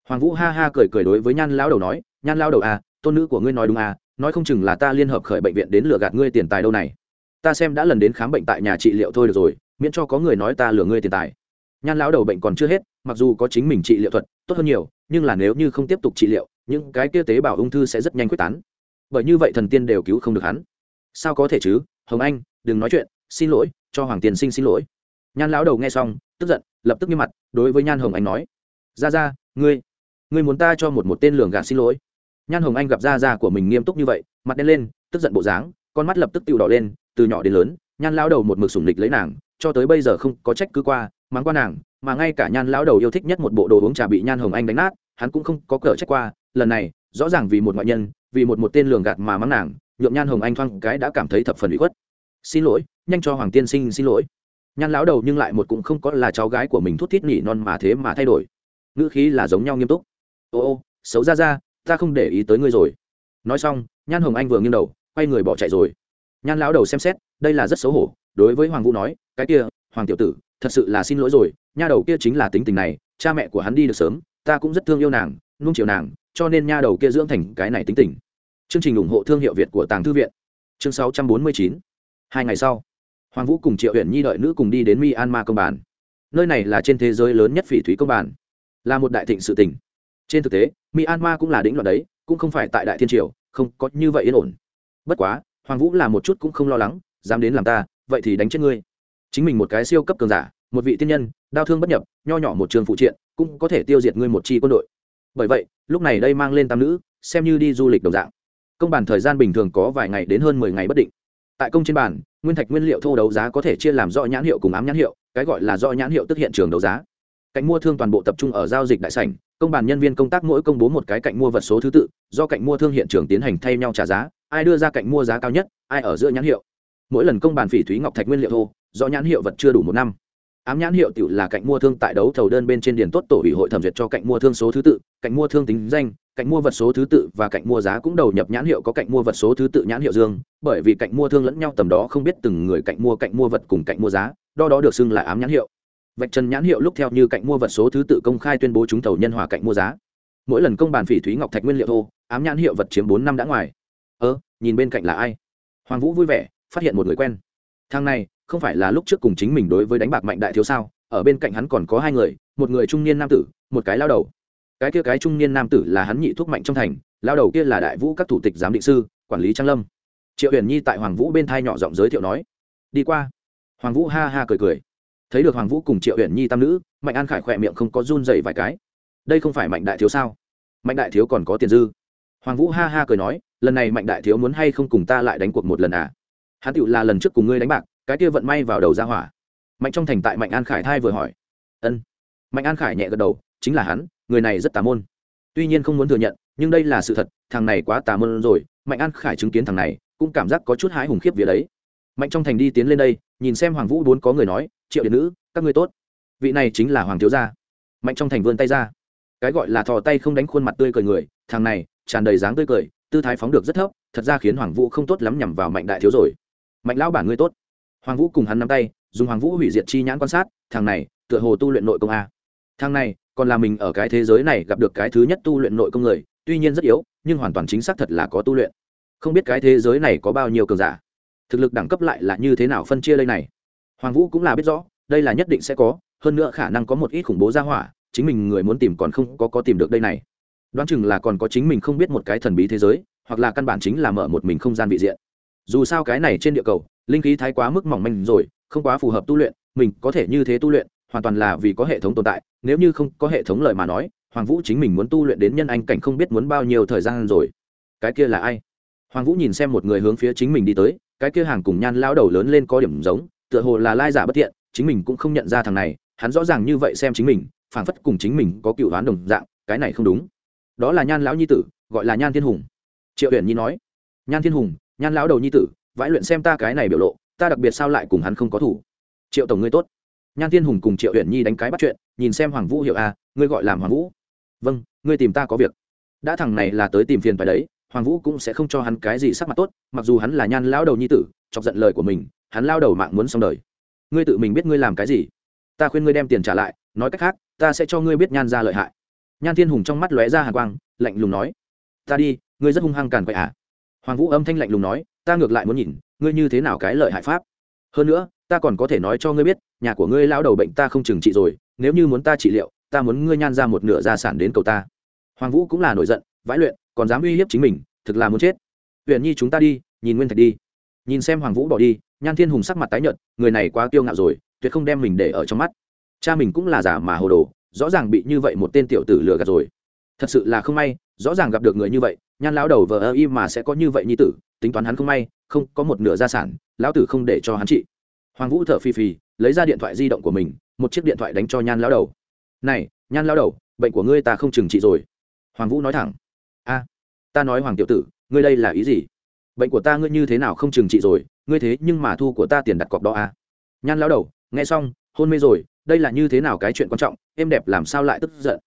Hoàng vũ ha ha cười cười đối với nhan lão đầu nói, nhan lão đầu à tôn nữ của ngươi nói đúng à nói không chừng là ta liên hợp khởi bệnh viện đến lừa gạt ngươi tiền tài đâu này. Ta xem đã lần đến khám bệnh tại nhà trị liệu thôi được rồi, miễn cho có người nói ta lừa ngươi tiền tài. Nhan lão đầu bệnh còn chưa hết, mặc dù có chính mình trị liệu thuật, tốt hơn nhiều, nhưng là nếu như không tiếp tục trị liệu, những cái kia tế bào ung thư sẽ rất nhanh quyết tán. Bởi như vậy thần tiên đều cứu không được hắn. Sao có thể chứ? Hồng anh, đừng nói chuyện, xin lỗi, cho hoàng tiền sinh xin lỗi. Nhan lão đầu nghe xong, tức giận, lập tức như mặt, đối với nhan hồng anh nói ra ra ngươi ngươi muốn ta cho một một tên lường gạt xin lỗi? Nhan hồng anh gặp ra ra của mình nghiêm túc như vậy, mặt đen lên, tức giận bộ dáng, con mắt lập tức tự đỏ lên, từ nhỏ đến lớn, nhan lão đầu một mực sủng lịch lấy nàng, cho tới bây giờ không có trách cứ qua, mắng qua nàng, mà ngay cả nhan lão đầu yêu thích nhất một bộ đồ uống trà bị nhan hồng anh đánh nát, hắn cũng không có cờ trách qua, lần này, rõ ràng vì một ngoại nhân, vì một một tên lường gạt mà mắng nàng nhuộm nhan hồng anh thoang cái đã cảm thấy thập phần bị khuất. Xin lỗi, nhanh cho hoàng tiên sinh xin lỗi. Nhan lão đầu nhưng lại một cũng không có là cháu gái của mình thút thít nỉ non mà thế mà thay đổi. Ngữ khí là giống nhau nghiêm túc. Ô ô, xấu ra ra ta không để ý tới ngươi rồi. Nói xong, nhan hồng anh vừa nghiêng đầu, quay người bỏ chạy rồi. Nhan lão đầu xem xét, đây là rất xấu hổ, đối với hoàng vũ nói, cái kia, hoàng tiểu tử, thật sự là xin lỗi rồi, nha đầu kia chính là tính tình này, cha mẹ của hắn đi được sớm, ta cũng rất thương yêu nàng nung chiều nàng, cho nên nha đầu kia dưỡng thành cái này tính tình. Chương trình ủng hộ thương hiệu việt của tàng thư viện. Chương 649. hai ngày sau, hoàng vũ cùng triệu huyện nhi đợi nữ cùng đi đến myanmar công bản nơi này là trên thế giới lớn nhất phỉ thúy công bản là một đại thịnh sự tỉnh trên thực tế, myanmar cũng là đỉnh loạn đấy, cũng không phải tại đại thiên triều, không có như vậy yên ổn. Bất quá, hoàng vũ là một chút cũng không lo lắng, dám đến làm ta, vậy thì đánh chết ngươi. Chính mình một cái siêu cấp cường giả, một vị tiên nhân, đau thương bất nhập, nho nhỏ một trường phụ triện, cũng có thể tiêu diệt ngươi một chi quân đội. Bởi vậy, lúc này đây mang lên tam nữ, xem như đi du lịch đồng dạng. Công bản thời gian bình thường có vài ngày đến hơn mười ngày bất định. Tại công trên bản nguyên thạch nguyên liệu thô đấu giá có thể chia làm do nhãn hiệu cùng ám nhãn hiệu, cái gọi là do nhãn hiệu tức hiện trường đấu giá. Cạnh mua thương toàn bộ tập trung ở giao dịch đại sảnh công bàn nhân viên công tác mỗi công bố một cái cạnh mua vật số thứ tự do cạnh mua thương hiện trường tiến hành thay nhau trả giá ai đưa ra cạnh mua giá cao nhất ai ở giữa nhãn hiệu mỗi lần công bàn phỉ thúy ngọc thạch nguyên liệu thô do nhãn hiệu vật chưa đủ một năm ám nhãn hiệu tự là cạnh mua thương tại đấu thầu đơn bên trên điền tốt tổ ủy hội thẩm duyệt cho cạnh mua thương số thứ tự cạnh mua thương tính danh cạnh mua vật số thứ tự và cạnh mua giá cũng đầu nhập nhãn hiệu có cạnh mua vật số thứ tự nhãn hiệu dương bởi vì cạnh mua thương lẫn nhau tầm đó không biết từng người cạnh mua cạnh mua vật cùng cạnh mua giá đo đó được xưng là ám nhãn hiệu vạch trần nhãn hiệu lúc theo như cạnh mua vật số thứ tự công khai tuyên bố trúng thầu nhân hòa cạnh mua giá. Mỗi lần công bàn phỉ thúy ngọc thạch nguyên liệu thô, ám nhãn hiệu vật chiếm bốn năm đã ngoài. Ơ, nhìn bên cạnh là ai? Hoàng vũ vui vẻ, phát hiện một người quen. Thang này, không phải là lúc trước cùng chính mình đối với đánh bạc mạnh đại thiếu sao? Ở bên cạnh hắn còn có hai người, một người trung niên nam tử, một cái lao đầu. Cái kia cái trung niên nam tử là hắn nhị thuốc mạnh trong thành, lao đầu kia là đại vũ các thủ tịch giám định sư, quản lý trang lâm. Triệu huyền nhi tại hoàng vũ bên thai nhỏ giọng giới thiệu nói, đi qua. Hoàng vũ ha ha cười cười thấy được hoàng vũ cùng triệu uyển nhi tam nữ, mạnh an khải khỏe miệng không có run dày vài cái. Đây không phải mạnh đại thiếu sao? Mạnh đại thiếu còn có tiền dư. Hoàng vũ ha ha cười nói, lần này mạnh đại thiếu muốn hay không cùng ta lại đánh cuộc một lần à? Hắn tựu là lần trước cùng ngươi đánh bạc, cái kia vận may vào đầu ra hỏa. Mạnh trong thành tại mạnh an khải thai vừa hỏi. Ân. Mạnh an khải nhẹ gật đầu, chính là hắn, người này rất tà môn. Tuy nhiên không muốn thừa nhận, nhưng đây là sự thật, thằng này quá tà môn rồi, mạnh an khải chứng kiến thằng này, cũng cảm giác có chút hái hùng khiếp vía đấy. Mạnh trong thành đi tiến lên đây, nhìn xem hoàng vũ bốn có người nói triệu điện nữ, các ngươi tốt. Vị này chính là hoàng thiếu gia. Mạnh trong thành vươn tay ra. Cái gọi là thò tay không đánh khuôn mặt tươi cười người, thằng này, tràn đầy dáng tươi cười, tư thái phóng được rất thấp, thật ra khiến hoàng vũ không tốt lắm nhằm vào mạnh đại thiếu rồi. Mạnh lão bản ngươi tốt. Hoàng vũ cùng hắn nắm tay, dùng hoàng vũ hủy diệt chi nhãn quan sát, thằng này, tựa hồ tu luyện nội công a. Thằng này, còn là mình ở cái thế giới này gặp được cái thứ nhất tu luyện nội công người, tuy nhiên rất yếu, nhưng hoàn toàn chính xác thật là có tu luyện. Không biết cái thế giới này có bao nhiêu cường giả. Thực lực đẳng cấp lại là như thế nào phân chia đây này? Hoàng vũ cũng là biết rõ, đây là nhất định sẽ có, hơn nữa khả năng có một ít khủng bố ra hỏa, chính mình người muốn tìm còn không có có tìm được đây này. Đoán chừng là còn có chính mình không biết một cái thần bí thế giới, hoặc là căn bản chính là mở một mình không gian vị diện. Dù sao cái này trên địa cầu, linh khí thái quá mức mỏng manh rồi, không quá phù hợp tu luyện, mình có thể như thế tu luyện, hoàn toàn là vì có hệ thống tồn tại, nếu như không có hệ thống lời mà nói, hoàng vũ chính mình muốn tu luyện đến nhân anh cảnh không biết muốn bao nhiêu thời gian rồi. Cái kia là ai? Hoàng vũ nhìn xem một người hướng phía chính mình đi tới, cái kia hàng cùng nhan lao đầu lớn lên có điểm giống tựa hồ là lai giả bất thiện chính mình cũng không nhận ra thằng này hắn rõ ràng như vậy xem chính mình phảng phất cùng chính mình có cựu đoán đồng dạng cái này không đúng. Đó là nhan lão nhi tử gọi là nhan thiên hùng. Triệu huyền nhi nói nhan thiên hùng nhan lão đầu nhi tử vãi luyện xem ta cái này biểu lộ ta đặc biệt sao lại cùng hắn không có thủ? Triệu tổng ngươi tốt. Nhan thiên hùng cùng triệu huyền nhi đánh cái bắt chuyện nhìn xem hoàng vũ hiệu a à, ngươi gọi làm hoàng vũ? Vâng ngươi tìm ta có việc. Đã thằng này là tới tìm phiền phải đấy hoàng vũ cũng sẽ không cho hắn cái gì sắc mặt tốt mặc dù hắn là nhan lão đầu nhi tử chọc giận lời của mình hắn lao đầu mạng muốn xong đời. Ngươi tự mình biết ngươi làm cái gì? Ta khuyên ngươi đem tiền trả lại, nói cách khác, ta sẽ cho ngươi biết nhan ra lợi hại. Nhan thiên hùng trong mắt lóe ra hàng quang, lạnh lùng nói, ta đi, ngươi rất hung hăng càn quậy à? Hoàng vũ âm thanh lạnh lùng nói, ta ngược lại muốn nhìn, ngươi như thế nào cái lợi hại pháp? Hơn nữa, ta còn có thể nói cho ngươi biết, nhà của ngươi lao đầu bệnh ta không chừng trị rồi, nếu như muốn ta trị liệu, ta muốn ngươi nhan ra một nửa gia sản đến cầu ta. Hoàng vũ cũng là nổi giận, vãi luyện, còn dám uy hiếp chính mình, thực là muốn chết. Huyện nhi chúng ta đi, nhìn nguyên thạch đi nhìn xem hoàng vũ bỏ đi, nhan thiên hùng sắc mặt tái nhợt, người này quá kiêu ngạo rồi, tuyệt không đem mình để ở trong mắt. Cha mình cũng là giả mà hồ đồ, rõ ràng bị như vậy một tên tiểu tử lừa gạt rồi. Thật sự là không may, rõ ràng gặp được người như vậy, nhan lão đầu vờ ơ y mà sẽ có như vậy như tử, tính toán hắn không may, không có một nửa gia sản, lão tử không để cho hắn trị. Hoàng vũ thở phì phì, lấy ra điện thoại di động của mình, một chiếc điện thoại đánh cho nhan lão đầu. Này, nhan lão đầu, bệnh của ngươi ta không chừng trị rồi. Hoàng vũ nói thẳng. A, ta nói hoàng tiểu tử, ngươi đây là ý gì? Bệnh của ta ngươi như thế nào không chừng trị rồi, ngươi thế nhưng mà thu của ta tiền đặt cọc đó à? nhan lão đầu, nghe xong, hôn mê rồi, đây là như thế nào cái chuyện quan trọng, em đẹp làm sao lại tức giận?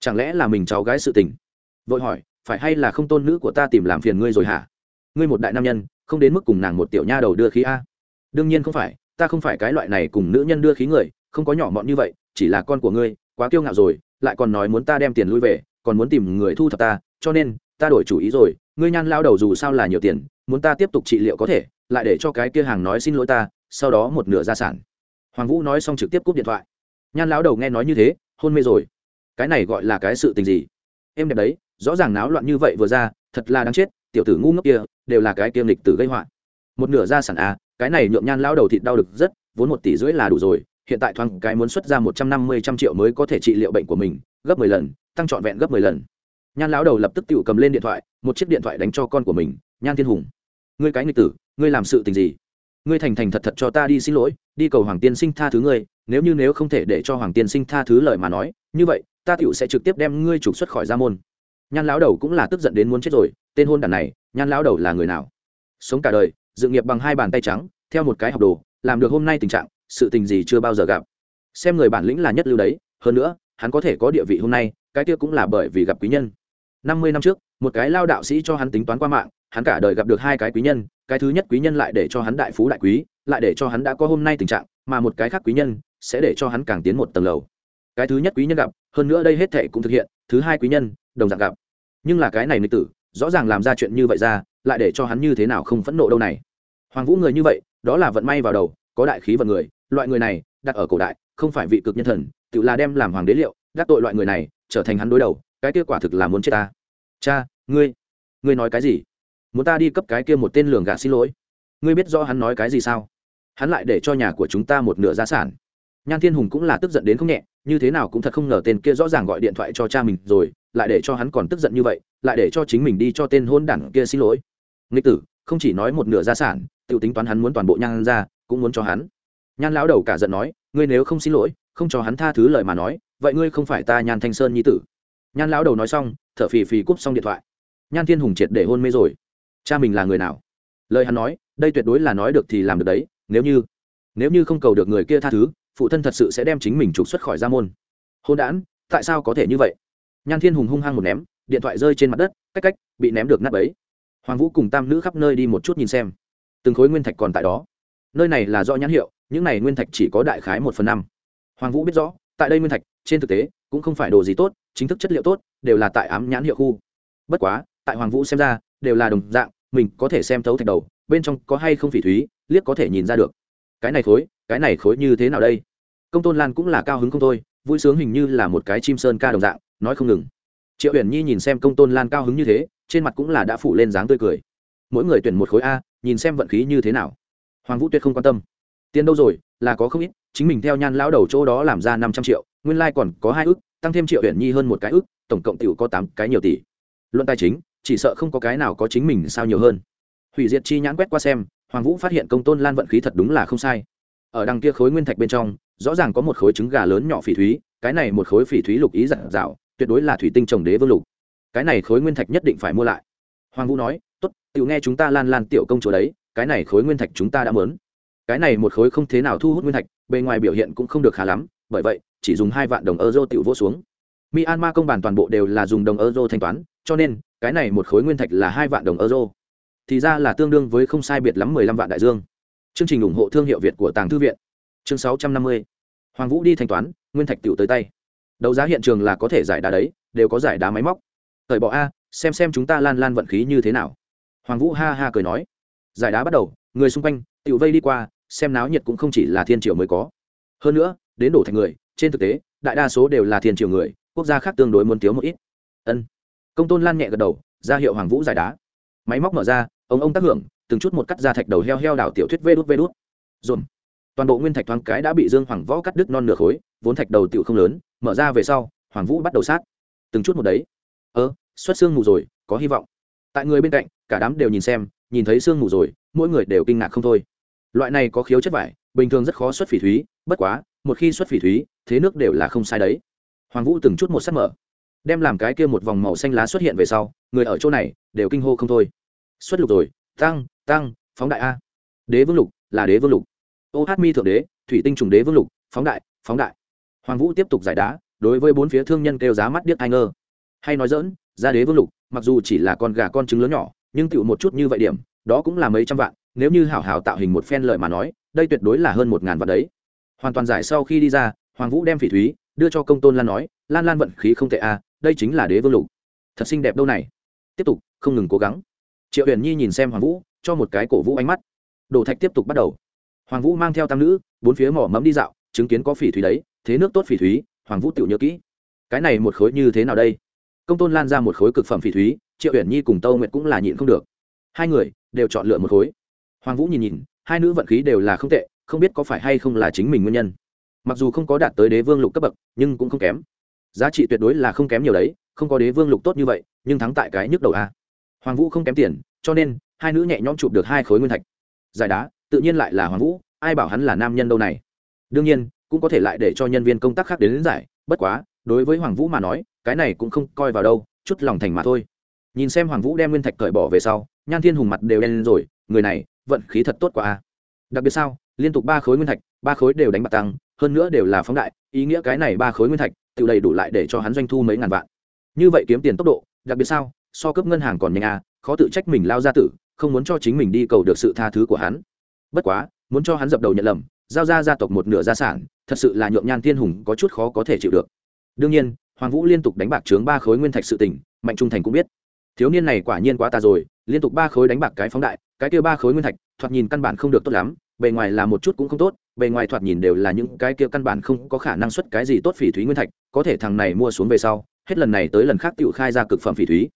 Chẳng lẽ là mình cháu gái sự tình? Vội hỏi, phải hay là không tôn nữ của ta tìm làm phiền ngươi rồi hả? Ngươi một đại nam nhân, không đến mức cùng nàng một tiểu nha đầu đưa khí a? Đương nhiên không phải, ta không phải cái loại này cùng nữ nhân đưa khí người, không có nhỏ mọn như vậy, chỉ là con của ngươi, quá kiêu ngạo rồi, lại còn nói muốn ta đem tiền lui về, còn muốn tìm người thu thập ta, cho nên, ta đổi chủ ý rồi, ngươi nhan lao đầu dù sao là nhiều tiền muốn ta tiếp tục trị liệu có thể, lại để cho cái kia hàng nói xin lỗi ta, sau đó một nửa gia sản. Hoàng vũ nói xong trực tiếp cúp điện thoại. Nhan lão đầu nghe nói như thế, hôn mê rồi. Cái này gọi là cái sự tình gì? Em đẹp đấy, rõ ràng náo loạn như vậy vừa ra, thật là đáng chết, tiểu tử ngu ngốc kia, đều là cái kiêm lịch tử gây họa. Một nửa gia sản a cái này nhượng nhan Lão đầu thịt đau được rất, vốn một tỷ rưỡi là đủ rồi, hiện tại thoáng cái muốn xuất ra một trăm năm mươi trăm triệu mới có thể trị liệu bệnh của mình, gấp mười lần, tăng trọn vẹn gấp mười lần. Nhan lão đầu lập tức tự cầm lên điện thoại, một chiếc điện thoại đánh cho con của mình, nhan thiên hùng ngươi cái nghịch tử, ngươi làm sự tình gì? Ngươi thành thành thật thật cho ta đi xin lỗi, đi cầu hoàng tiên sinh tha thứ ngươi, nếu như nếu không thể để cho hoàng tiên sinh tha thứ lời mà nói, như vậy, ta tựu sẽ trực tiếp đem ngươi trục xuất khỏi gia môn. Nhan lão đầu cũng là tức giận đến muốn chết rồi, tên hôn đản này, nhan lão đầu là người nào? Sống cả đời dự nghiệp bằng hai bàn tay trắng, theo một cái học đồ, làm được hôm nay tình trạng, sự tình gì chưa bao giờ gặp. Xem người bản lĩnh là nhất lưu đấy, hơn nữa, hắn có thể có địa vị hôm nay, cái kia cũng là bởi vì gặp quý nhân. Năm mươi năm trước, một cái lao đạo sĩ cho hắn tính toán qua mạng hắn cả đời gặp được hai cái quý nhân, cái thứ nhất quý nhân lại để cho hắn đại phú đại quý, lại để cho hắn đã có hôm nay tình trạng, mà một cái khác quý nhân sẽ để cho hắn càng tiến một tầng lầu. Cái thứ nhất quý nhân gặp, hơn nữa đây hết thệ cũng thực hiện, thứ hai quý nhân, đồng dạng gặp. Nhưng là cái này nữ tử, rõ ràng làm ra chuyện như vậy ra, lại để cho hắn như thế nào không phẫn nộ đâu này. Hoàng vũ người như vậy, đó là vận may vào đầu, có đại khí vận người, loại người này, đặt ở cổ đại, không phải vị cực nhân thần, tự là đem làm hoàng đế liệu gác tội loại người này, trở thành hắn đối đầu, cái kia quả thực là muốn chết ta. Cha, ngươi ngươi nói cái gì? Muốn ta đi cấp cái kia một tên lường gạ xin lỗi. Ngươi biết rõ hắn nói cái gì sao? Hắn lại để cho nhà của chúng ta một nửa gia sản. Nhan thiên hùng cũng là tức giận đến không nhẹ, như thế nào cũng thật không ngờ tên kia rõ ràng gọi điện thoại cho cha mình rồi, lại để cho hắn còn tức giận như vậy, lại để cho chính mình đi cho tên hôn đảng kia xin lỗi. Nghịch tử, không chỉ nói một nửa gia sản tự tính toán hắn muốn toàn bộ nhan ra, cũng muốn cho hắn. Nhan lão đầu cả giận nói, ngươi nếu không xin lỗi, không cho hắn tha thứ lời mà nói, vậy ngươi không phải ta nhan thanh sơn nhi tử. Nhan lão đầu nói xong, thở phì phì cúp xong điện thoại. Nhan thiên hùng triệt để hôn mê rồi cha mình là người nào? Lời hắn nói, đây tuyệt đối là nói được thì làm được đấy, nếu như nếu như không cầu được người kia tha thứ, phụ thân thật sự sẽ đem chính mình trục xuất khỏi gia môn. Hôn đản, tại sao có thể như vậy? Nhan thiên hùng hung hăng một ném, điện thoại rơi trên mặt đất, cách cách, bị ném được nắp ấy hoàng vũ cùng tam nữ khắp nơi đi một chút nhìn xem. Từng khối nguyên thạch còn tại đó. Nơi này là do nhãn hiệu, những này nguyên thạch chỉ có đại khái một phần năm. Hoàng vũ biết rõ, tại đây nguyên thạch, trên thực tế, cũng không phải đồ gì tốt, chính thức chất liệu tốt, đều là tại ám nhãn hiệu khu. Bất quá, tại hoàng vũ xem ra, đều là đồng dạng mình có thể xem thấu thạch đầu, bên trong có hay không phỉ thúy, liếc có thể nhìn ra được. Cái này khối, cái này khối như thế nào đây? Công tôn lan cũng là cao hứng không thôi, vui sướng hình như là một cái chim sơn ca đồng dạng, nói không ngừng. Triệu huyền nhi nhìn xem công tôn lan cao hứng như thế, trên mặt cũng là đã phủ lên dáng tươi cười. Mỗi người tuyển một khối a, nhìn xem vận khí như thế nào. Hoàng vũ tuyệt không quan tâm. Tiền đâu rồi, là có không ít, chính mình theo nhan lão đầu chỗ đó làm ra năm trăm triệu, nguyên lai、like、còn có hai ước tăng thêm triệu huyền nhi hơn một cái ước tổng cộng t i ể u có tám cái nhiều tỷ. Luận tài chính chỉ sợ không có cái nào có chính mình sao nhiều hơn. Hủy diệt chi nhãn quét qua xem, hoàng vũ phát hiện công tôn lan vận khí thật đúng là không sai. Ở đằng kia khối nguyên thạch bên trong, rõ ràng có một khối trứng gà lớn nhỏ phỉ thúy, cái này một khối phỉ thúy lục ý dặn dạo, tuyệt đối là thủy tinh trồng đế vương lục. Cái này khối nguyên thạch nhất định phải mua lại. Hoàng vũ nói, tốt, tiểu nghe chúng ta lan lan tiểu công chỗ đấy, cái này khối nguyên thạch chúng ta đã mớn. Cái này một khối không thế nào thu hút nguyên thạch, bề ngoài biểu hiện cũng không được khá lắm, bởi vậy, chỉ dùng hai vạn đồng euro tiểu vô xuống. Myanmar công bản toàn bộ đều là dùng đồng euro thanh toán, cho nên cái này một khối nguyên thạch là hai vạn đồng euro. Thì ra là tương đương với không sai biệt lắm mười lăm vạn đại dương. Chương trình ủng hộ thương hiệu việt của tàng thư viện. Chương sáu trăm năm mươi. Hoàng vũ đi thanh toán, nguyên thạch tiểu tới tay. Đấu giá hiện trường là có thể giải đá đấy, đều có giải đá máy móc. Thời bỏ a, xem xem chúng ta lan lan vận khí như thế nào. Hoàng vũ ha ha cười nói. Giải đá bắt đầu, người xung quanh, tiểu vây đi qua, xem náo nhiệt cũng không chỉ là thiên triều mới có. Hơn nữa, đến đổ thành người, trên thực tế, đại đa số đều là thiên triều người, quốc gia khác tương đối muốn thiếu một ít. Ân công tôn lan nhẹ gật đầu, ra hiệu hoàng vũ giải đá. Máy móc mở ra, ông ông tác hưởng, từng chút một cắt ra thạch đầu heo heo đảo tiểu thuyết vê đút vê đút. Dồn. Toàn bộ nguyên thạch thoáng cái đã bị dương hoàng võ cắt đứt non nửa khối, vốn thạch đầu tiểu không lớn, mở ra về sau, hoàng vũ bắt đầu sát. Từng chút một đấy. Ơ, xuất xương mù rồi, có hy vọng. Tại người bên cạnh, cả đám đều nhìn xem, nhìn thấy xương mù rồi, mỗi người đều kinh ngạc không thôi. Loại này có khiếu chất vải, bình thường rất khó xuất phỉ thúy, bất quá, một khi xuất phỉ thúy, thế nước đều là không sai đấy. Hoàng vũ từng chút một sắt mở đem làm cái kia một vòng màu xanh lá xuất hiện về sau, người ở chỗ này đều kinh hô không thôi. Xuất lục rồi, tăng tăng, phóng đại a. Đế vương lục, là đế vương lục. Ô hát mi thượng đế, thủy tinh trùng đế vương lục, phóng đại phóng đại. Hoàng vũ tiếp tục giải đá, đối với bốn phía thương nhân kêu giá mắt điếc ai ngơ. Hay nói dỡn ra đế vương lục, mặc dù chỉ là con gà con trứng lớn nhỏ, nhưng tựu một chút như vậy điểm, đó cũng là mấy trăm vạn, nếu như hảo hảo tạo hình một phen lợi mà nói, đây tuyệt đối là hơn một ngàn vạn đấy. Hoàn toàn giải sau khi đi ra, hoàng vũ đem phỉ thúy đưa cho công tôn lan nói, lan lan vận khí không tệ à đây chính là đế vương lục. Thật xinh đẹp đâu này. Tiếp tục, không ngừng cố gắng. Triệu huyền nhi nhìn xem hoàng vũ, cho một cái cổ vũ ánh mắt. Đồ thạch tiếp tục bắt đầu. Hoàng vũ mang theo tam nữ, bốn phía mỏ mẫm đi dạo, chứng kiến có phỉ thúy đấy, thế nước tốt phỉ thúy, hoàng vũ tự nhớ kỹ. Cái này một khối như thế nào đây? Công tôn lan ra một khối cực phẩm phỉ thúy, triệu uyển nhi cùng tâu nguyệt cũng là nhịn không được. Hai người đều chọn lựa một khối. Hoàng vũ nhìn nhìn, hai nữ vận khí đều là không tệ, không biết có phải hay không là chính mình nguyên nhân. Mặc dù không có đạt tới đế vương lục cấp bậc, nhưng cũng không kém giá trị tuyệt đối là không kém nhiều đấy không có đế vương lục tốt như vậy nhưng thắng tại cái nhức đầu a. Hoàng vũ không kém tiền cho nên hai nữ nhẹ nhõm chụp được hai khối nguyên thạch. Giải đá tự nhiên lại là hoàng vũ ai bảo hắn là nam nhân đâu này. Đương nhiên cũng có thể lại để cho nhân viên công tác khác đến, đến giải bất quá đối với hoàng vũ mà nói cái này cũng không coi vào đâu chút lòng thành mà thôi. Nhìn xem hoàng vũ đem nguyên thạch cởi bỏ về sau nhan thiên hùng mặt đều đen lên rồi người này vận khí thật tốt quá a. Đặc biệt sao liên tục ba khối nguyên thạch ba khối đều đánh bạc tăng hơn nữa đều là phóng đại ý nghĩa cái này ba khối nguyên thạch tự đầy đủ lại để cho hắn doanh thu mấy ngàn vạn. Như vậy kiếm tiền tốc độ, đặc biệt sao? So cấp ngân hàng còn nhanh à khó tự trách mình lao ra tử, không muốn cho chính mình đi cầu được sự tha thứ của hắn. Bất quá, muốn cho hắn dập đầu nhận lầm, giao ra gia tộc một nửa gia sản, thật sự là nhượng nhan thiên hùng có chút khó có thể chịu được. Đương nhiên, hoàng vũ liên tục đánh bạc trướng ba khối nguyên thạch sự tỉnh mạnh trung thành cũng biết. Thiếu niên này quả nhiên quá tà rồi, liên tục ba khối đánh bạc cái phóng đại, cái kia ba khối nguyên thạch, thoạt nhìn căn bản không được tốt lắm, bề ngoài là một chút cũng không tốt bề ngoài thoạt nhìn đều là những cái kia căn bản không có khả năng xuất cái gì tốt phỉ thúy nguyên thạch, có thể thằng này mua xuống về sau, hết lần này tới lần khác tự khai ra cực phẩm phỉ thúy.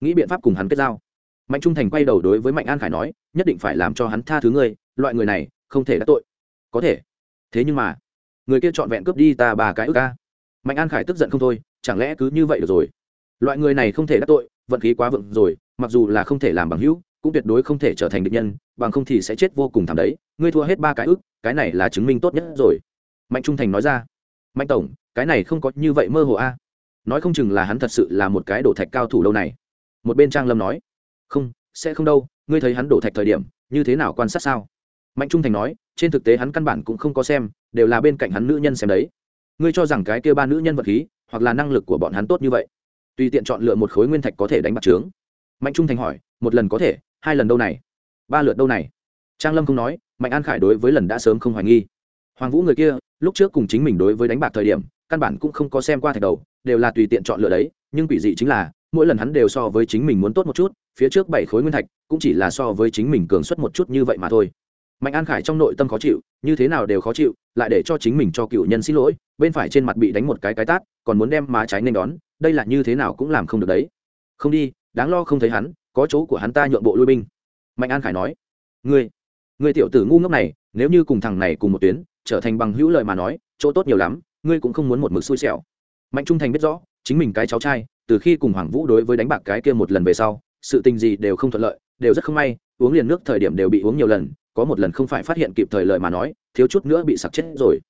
Nghĩ biện pháp cùng hắn kết giao. Mạnh trung thành quay đầu đối với mạnh an khải nói, nhất định phải làm cho hắn tha thứ ngươi, loại người này, không thể đắc tội. Có thể. Thế nhưng mà, người kia trọn vẹn cướp đi ta bà cái ức ca. Mạnh an khải tức giận không thôi, chẳng lẽ cứ như vậy được rồi? Loại người này không thể đắc tội, vận khí quá vựng rồi, mặc dù là không thể làm bằng hữu cũng tuyệt đối không thể trở thành địch nhân, bằng không thì sẽ chết vô cùng thảm đấy. Ngươi thua hết ba cái ức cái này là chứng minh tốt nhất rồi. Mạnh trung thành nói ra. Mạnh tổng, cái này không có như vậy mơ hồ a. Nói không chừng là hắn thật sự là một cái đổ thạch cao thủ lâu này. Một bên trang lâm nói. Không, sẽ không đâu, ngươi thấy hắn đổ thạch thời điểm, như thế nào quan sát sao? Mạnh trung thành nói. Trên thực tế hắn căn bản cũng không có xem, đều là bên cạnh hắn nữ nhân xem đấy. Ngươi cho rằng cái kia ba nữ nhân vật khí, hoặc là năng lực của bọn hắn tốt như vậy, tùy tiện chọn lựa một khối nguyên thạch có thể đánh bạc trướng. Mạnh trung thành hỏi. Một lần có thể hai lần đâu này? Ba lượt đâu này? Trang lâm không nói, mạnh an khải đối với lần đã sớm không hoài nghi. Hoàng vũ người kia, lúc trước cùng chính mình đối với đánh bạc thời điểm, căn bản cũng không có xem qua thạch đầu, đều là tùy tiện chọn lựa đấy, nhưng quỷ dị chính là, mỗi lần hắn đều so với chính mình muốn tốt một chút, phía trước bảy khối nguyên thạch, cũng chỉ là so với chính mình cường suất một chút như vậy mà thôi. Mạnh an khải trong nội tâm khó chịu, như thế nào đều khó chịu, lại để cho chính mình cho cựu nhân xin lỗi, bên phải trên mặt bị đánh một cái cái tát, còn muốn đem má trái nên đón, đây là như thế nào cũng làm không được đấy. Không đi, đáng lo không thấy hắn có chỗ của hắn ta nhượng bộ lui binh. Mạnh an khải nói, ngươi ngươi tiểu tử ngu ngốc này, nếu như cùng thằng này cùng một tuyến, trở thành bằng hữu lợi mà nói, chỗ tốt nhiều lắm, ngươi cũng không muốn một mực xui xẻo. Mạnh trung thành biết rõ, chính mình cái cháu trai, từ khi cùng hoàng vũ đối với đánh bạc cái kia một lần về sau, sự tình gì đều không thuận lợi, đều rất không may, uống liền nước thời điểm đều bị uống nhiều lần, có một lần không phải phát hiện kịp thời lợi mà nói, thiếu chút nữa bị sặc chết rồi.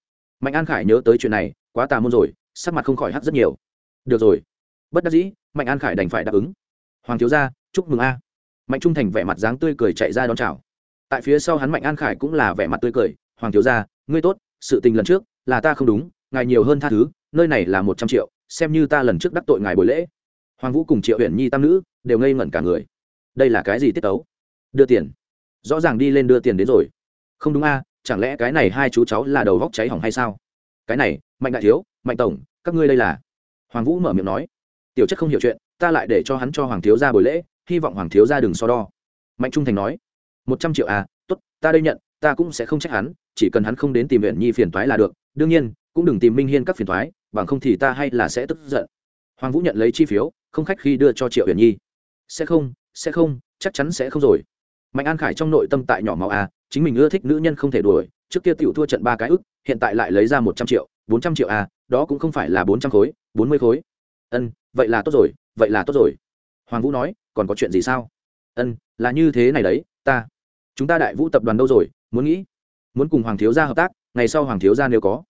Mạnh an khải nhớ tới chuyện này, quá tà môn rồi, sắc mặt không khỏi hắt rất nhiều. Được rồi. Bất đắc dĩ, mạnh an khải đành phải đáp ứng. Hoàng thiếu gia chúc mừng a. Mạnh trung thành vẻ mặt dáng tươi cười chạy ra đón chào. Tại phía sau hắn mạnh an khải cũng là vẻ mặt tươi cười, hoàng thiếu gia, ngươi tốt, sự tình lần trước là ta không đúng, ngài nhiều hơn tha thứ, nơi này là một trăm triệu, xem như ta lần trước đắc tội ngài buổi lễ. Hoàng vũ cùng triệu huyền nhi tam nữ đều ngây ngẩn cả người. Đây là cái gì tiết tấu? Đưa tiền. Rõ ràng đi lên đưa tiền đến rồi. Không đúng a, chẳng lẽ cái này hai chú cháu là đầu vóc cháy hỏng hay sao? Cái này, mạnh đại thiếu, mạnh tổng, các ngươi đây là. Hoàng vũ mở miệng nói. Tiểu chất không hiểu chuyện, ta lại để cho hắn cho hoàng thiếu ra buổi lễ hy vọng hoàng thiếu ra đừng so đo. Mạnh trung thành nói, một trăm triệu à t ố t ta đây nhận, ta cũng sẽ không trách hắn, chỉ cần hắn không đến tìm viện nhi phiền thoái là được. Đương nhiên, cũng đừng tìm minh hiên các phiền thoái bằng không thì ta hay là sẽ tức giận. Hoàng vũ nhận lấy chi phiếu, không khách khi đưa cho triệu huyền nhi. Sẽ không sẽ không, chắc chắn sẽ không rồi. Mạnh an khải trong nội tâm tại nhỏ màu a chính mình ưa thích nữ nhân không thể đuổi, trước kia tiểu thua trận ba cái ức, hiện tại lại lấy ra một trăm triệu, bốn trăm triệu a đó cũng không phải là bốn trăm khối, bốn mươi khối. Ân, vậy là tốt rồi, vậy là tốt rồi hoàng vũ nói, còn có chuyện gì sao? Ân, là như thế này đấy, ta, chúng ta đại vũ tập đoàn đâu rồi, muốn nghĩ, muốn cùng hoàng thiếu gia hợp tác, ngày sau hoàng thiếu gia nếu có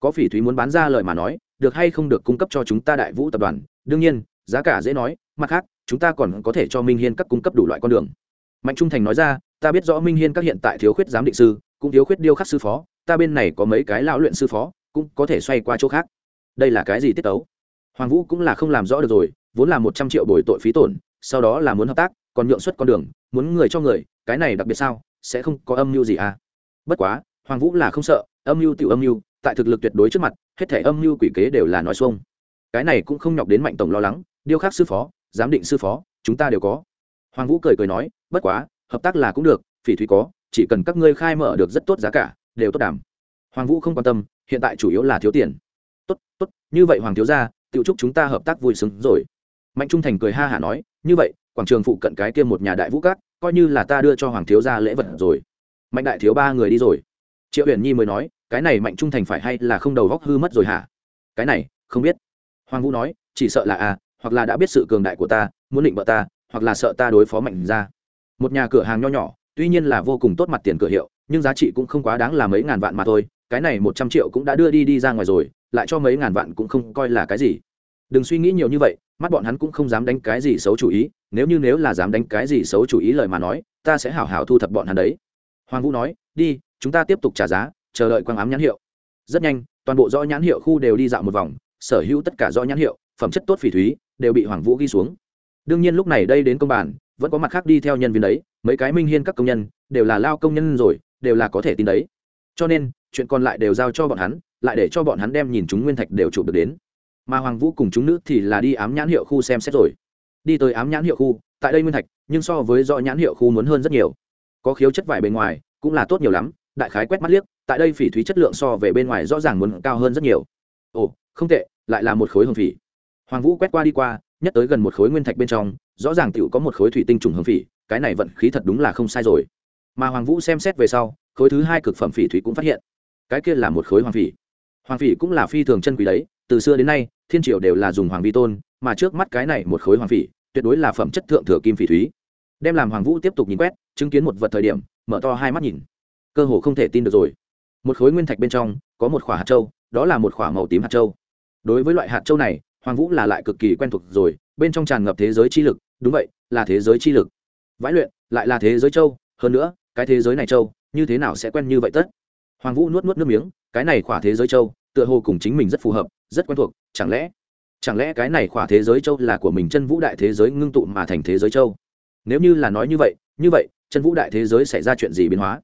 có phỉ thúy muốn bán ra lời mà nói, được hay không được cung cấp cho chúng ta đại vũ tập đoàn. Đương nhiên, giá cả dễ nói, mặt khác, chúng ta còn có thể cho minh hiên các cung cấp đủ loại con đường. Mạnh trung thành nói ra, ta biết rõ minh hiên các hiện tại thiếu khuyết giám định sư, cũng thiếu khuyết điêu khắc sư phó, ta bên này có mấy cái lão luyện sư phó, cũng có thể xoay qua chỗ khác. Đây là cái gì tiết tấu? Hoàng vũ cũng là không làm rõ được rồi vốn là một trăm triệu bồi tội phí tổn, sau đó là muốn hợp tác, còn nhượng xuất con đường, muốn người cho người, cái này đặc biệt sao, sẽ không có âm mưu gì à? Bất quá, hoàng vũ là không sợ, âm mưu tiểu âm mưu, tại thực lực tuyệt đối trước mặt, hết thể âm mưu quỷ kế đều là nói xuông. Cái này cũng không nhọc đến mạnh tổng lo lắng, điêu khắc sư phó, giám định sư phó, chúng ta đều có. Hoàng vũ cười cười nói, bất quá, hợp tác là cũng được, phỉ thúy có, chỉ cần các ngươi khai mở được rất tốt giá cả, đều tốt đảm. Hoàng vũ không quan tâm, hiện tại chủ yếu là thiếu tiền. Tốt tốt, như vậy hoàng thiếu gia tự chúc chúng ta hợp tác vui sướng rồi mạnh trung thành cười ha hả nói, như vậy, quảng trường phụ cận cái kia một nhà đại vũ cát, coi như là ta đưa cho hoàng thiếu gia lễ vật rồi. Mạnh đại thiếu ba người đi rồi. Triệu huyền nhi mới nói, cái này mạnh trung thành phải hay là không đầu góc hư mất rồi hả? Cái này, không biết. Hoàng vũ nói, chỉ sợ là à hoặc là đã biết sự cường đại của ta, muốn định vợ ta, hoặc là sợ ta đối phó mạnh ra. Một nhà cửa hàng nho nhỏ, tuy nhiên là vô cùng tốt mặt tiền cửa hiệu, nhưng giá trị cũng không quá đáng là mấy ngàn vạn mà thôi, cái này một trăm triệu cũng đã đưa đi đi ra ngoài rồi, lại cho mấy ngàn vạn cũng không coi là cái gì đừng suy nghĩ nhiều như vậy, mắt bọn hắn cũng không dám đánh cái gì xấu chủ ý, nếu như nếu là dám đánh cái gì xấu chủ ý lời mà nói, ta sẽ hảo hảo thu thập bọn hắn đấy. Hoàng vũ nói, đi, chúng ta tiếp tục trả giá, chờ đợi quang ám nhãn hiệu. Rất nhanh, toàn bộ do nhãn hiệu khu đều đi dạo một vòng, sở hữu tất cả do nhãn hiệu, phẩm chất tốt phỉ thúy, đều bị hoàng vũ ghi xuống. Đương nhiên lúc này đây đến công bản, vẫn có mặt khác đi theo nhân viên đấy, mấy cái minh hiên các công nhân, đều là lao công nhân rồi, đều là có thể tin đấy. Cho nên, chuyện còn lại đều giao cho bọn hắn, lại để cho bọn hắn đem nhìn chúng nguyên thạch đều chụp được đến mà hoàng vũ cùng chúng nữ thì là đi ám nhãn hiệu khu xem xét rồi. Đi tới ám nhãn hiệu khu, tại đây nguyên thạch, nhưng so với do nhãn hiệu khu muốn hơn rất nhiều. Có khiếu chất vải bề ngoài, cũng là tốt nhiều lắm, đại khái quét mắt liếc, tại đây phỉ thúy chất lượng so về bên ngoài rõ ràng muốn cao hơn rất nhiều. Ồ, không tệ, lại là một khối hồng phỉ. Hoàng vũ quét qua đi qua nhất tới gần một khối nguyên thạch bên trong, rõ ràng tựu có một khối thủy tinh trùng hồng phỉ, cái này vận khí thật đúng là không sai rồi. Mà hoàng vũ xem xét về sau, khối thứ hai cực phẩm phỉ thủy cũng phát hiện. Cái kia là một khối hoàng phỉ. Hoàng phỉ cũng là phi thường chân quý đấy từ xưa đến nay, thiên triều đều là dùng hoàng vi tôn, mà trước mắt cái này một khối hoàng phỉ, tuyệt đối là phẩm chất thượng thừa kim phỉ thúy. Đem làm hoàng vũ tiếp tục nhìn quét, chứng kiến một vật thời điểm, mở to hai mắt nhìn. Cơ hồ không thể tin được rồi. Một khối nguyên thạch bên trong, có một khỏa hạt châu, đó là một khỏa màu tím hạt châu. Đối với loại hạt châu này, hoàng vũ là lại cực kỳ quen thuộc rồi, bên trong tràn ngập thế giới chi lực, đúng vậy, là thế giới chi lực. Vãi luyện, lại là thế giới châu, hơn nữa, cái thế giới này châu, như thế nào sẽ quen như vậy tất? Hoàng vũ nuốt nuốt nước miếng, cái này khỏa thế giới châu, tựa hồ cùng chính mình rất phù hợp rất quen thuộc, chẳng lẽ chẳng lẽ cái này khỏa thế giới châu là của mình chân vũ đại thế giới ngưng tụ mà thành thế giới châu? Nếu như là nói như vậy như vậy, chân vũ đại thế giới xảy ra chuyện gì biến hóa?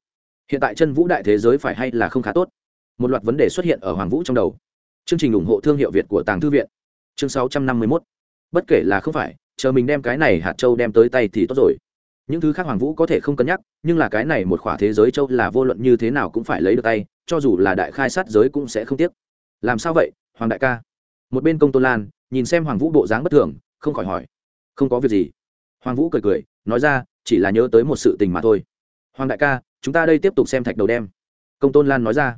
Hiện tại chân vũ đại thế giới phải hay là không khá tốt? Một loạt vấn đề xuất hiện ở hoàng vũ trong đầu. Chương trình ủng hộ thương hiệu việt của tàng thư viện. Chương sáu trăm năm mươi mốt. Bất kể là không phải, chờ mình đem cái này hạt châu đem tới tay thì tốt rồi. Những thứ khác hoàng vũ có thể không cân nhắc, nhưng là cái này một khỏa thế giới châu là vô luận như thế nào cũng phải lấy được tay, cho dù là đại khai sát giới cũng sẽ không tiếc. Làm sao vậy? Hoàng đại ca. Một bên công tôn lan, nhìn xem hoàng vũ bộ dáng bất thường, không khỏi hỏi. Không có việc gì. Hoàng vũ cười cười, nói ra, chỉ là nhớ tới một sự tình mà thôi. Hoàng đại ca, chúng ta đây tiếp tục xem thạch đầu đem. Công tôn lan nói ra.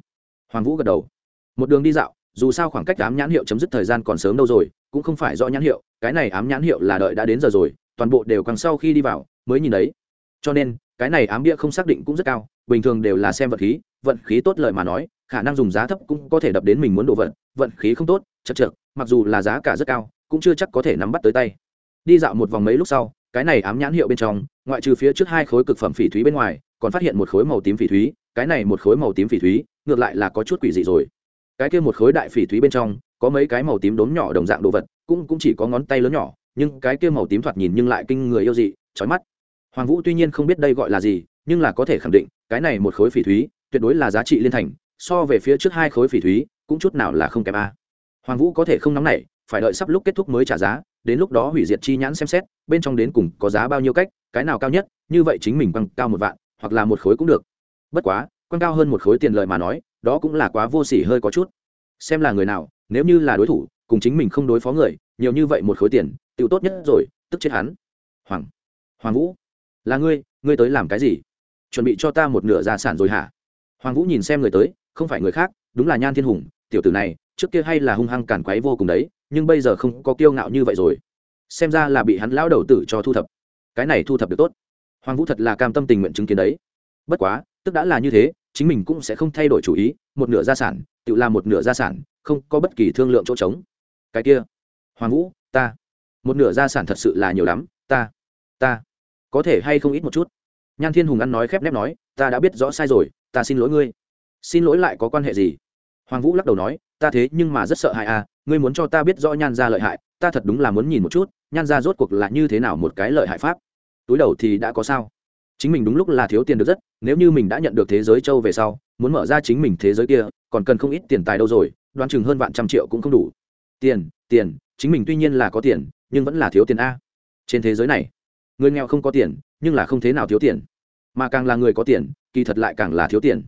Hoàng vũ gật đầu. Một đường đi dạo, dù sao khoảng cách ám nhãn hiệu chấm dứt thời gian còn sớm đâu rồi, cũng không phải do nhãn hiệu, cái này ám nhãn hiệu là đợi đã đến giờ rồi, toàn bộ đều càng sau khi đi vào, mới nhìn đấy. Cho nên, cái này ám bia không xác định cũng rất cao, bình thường đều là xem vận khí vận khí tốt lời mà nói khả năng dùng giá thấp cũng có thể đập đến mình muốn đồ vật, vận khí không tốt chật chật mặc dù là giá cả rất cao cũng chưa chắc có thể nắm bắt tới tay. Đi dạo một vòng mấy lúc sau cái này ám nhãn hiệu bên trong ngoại trừ phía trước hai khối cực phẩm phỉ thúy bên ngoài còn phát hiện một khối màu tím phỉ thúy cái này một khối màu tím phỉ thúy ngược lại là có chút quỷ dị rồi. Cái kia một khối đại phỉ thúy bên trong có mấy cái màu tím đốm nhỏ đồng dạng đồ vật cũng cũng chỉ có ngón tay lớn nhỏ nhưng cái kia màu tím thoạt nhìn nhưng lại kinh người yêu dị chói mắt. Hoàng vũ tuy nhiên không biết đây gọi là gì nhưng là có thể khẳng định cái này một khối phỉ thúy tuyệt đối là giá trị liên thành so về phía trước hai khối phỉ thúy, cũng chút nào là không kém a. Hoàng vũ có thể không nóng nảy, phải đợi sắp lúc kết thúc mới trả giá, đến lúc đó hủy diệt chi nhãn xem xét, bên trong đến cùng có giá bao nhiêu cách, cái nào cao nhất, như vậy chính mình băng cao một vạn, hoặc là một khối cũng được. Bất quá, quăng cao hơn một khối tiền lời mà nói, đó cũng là quá vô sỉ hơi có chút. Xem là người nào, nếu như là đối thủ, cùng chính mình không đối phó người, nhiều như vậy một khối tiền tựu tốt nhất rồi, tức chết hắn. Hoàng hoàng vũ, là ngươi ngươi tới làm cái gì? Chuẩn bị cho ta một nửa gia sản rồi hả? Hoàng vũ nhìn xem người tới không phải người khác, đúng là nhan thiên hùng, tiểu tử này, trước kia hay là hung hăng càn quấy vô cùng đấy, nhưng bây giờ không có kiêu ngạo như vậy rồi. Xem ra là bị hắn lão đầu tử cho thu thập. Cái này thu thập được tốt. Hoàng vũ thật là cam tâm tình nguyện chứng kiến đấy. Bất quá, tức đã là như thế, chính mình cũng sẽ không thay đổi chủ ý, một nửa gia sản, tự làm một nửa gia sản, không có bất kỳ thương lượng chỗ trống. Cái kia, hoàng vũ, ta. Một nửa gia sản thật sự là nhiều lắm, ta ta. Có thể hay không ít một chút. Nhan thiên hùng ăn nói khép nép nói, ta đã biết rõ sai rồi, ta xin lỗi ngươi xin lỗi lại có quan hệ gì? Hoàng vũ lắc đầu nói, ta thế nhưng mà rất sợ hãi à ngươi muốn cho ta biết rõ nhan ra lợi hại, ta thật đúng là muốn nhìn một chút, nhan ra rốt cuộc là như thế nào một cái lợi hại pháp. Túi đầu thì đã có sao? Chính mình đúng lúc là thiếu tiền được rất, nếu như mình đã nhận được thế giới châu về sau, muốn mở ra chính mình thế giới kia, còn cần không ít tiền tài đâu rồi, đoán chừng hơn vạn trăm triệu cũng không đủ. Tiền tiền, chính mình tuy nhiên là có tiền, nhưng vẫn là thiếu tiền a. Trên thế giới này, người nghèo không có tiền, nhưng là không thế nào thiếu tiền. Mà càng là người có tiền, kỳ thật lại càng là thiếu tiền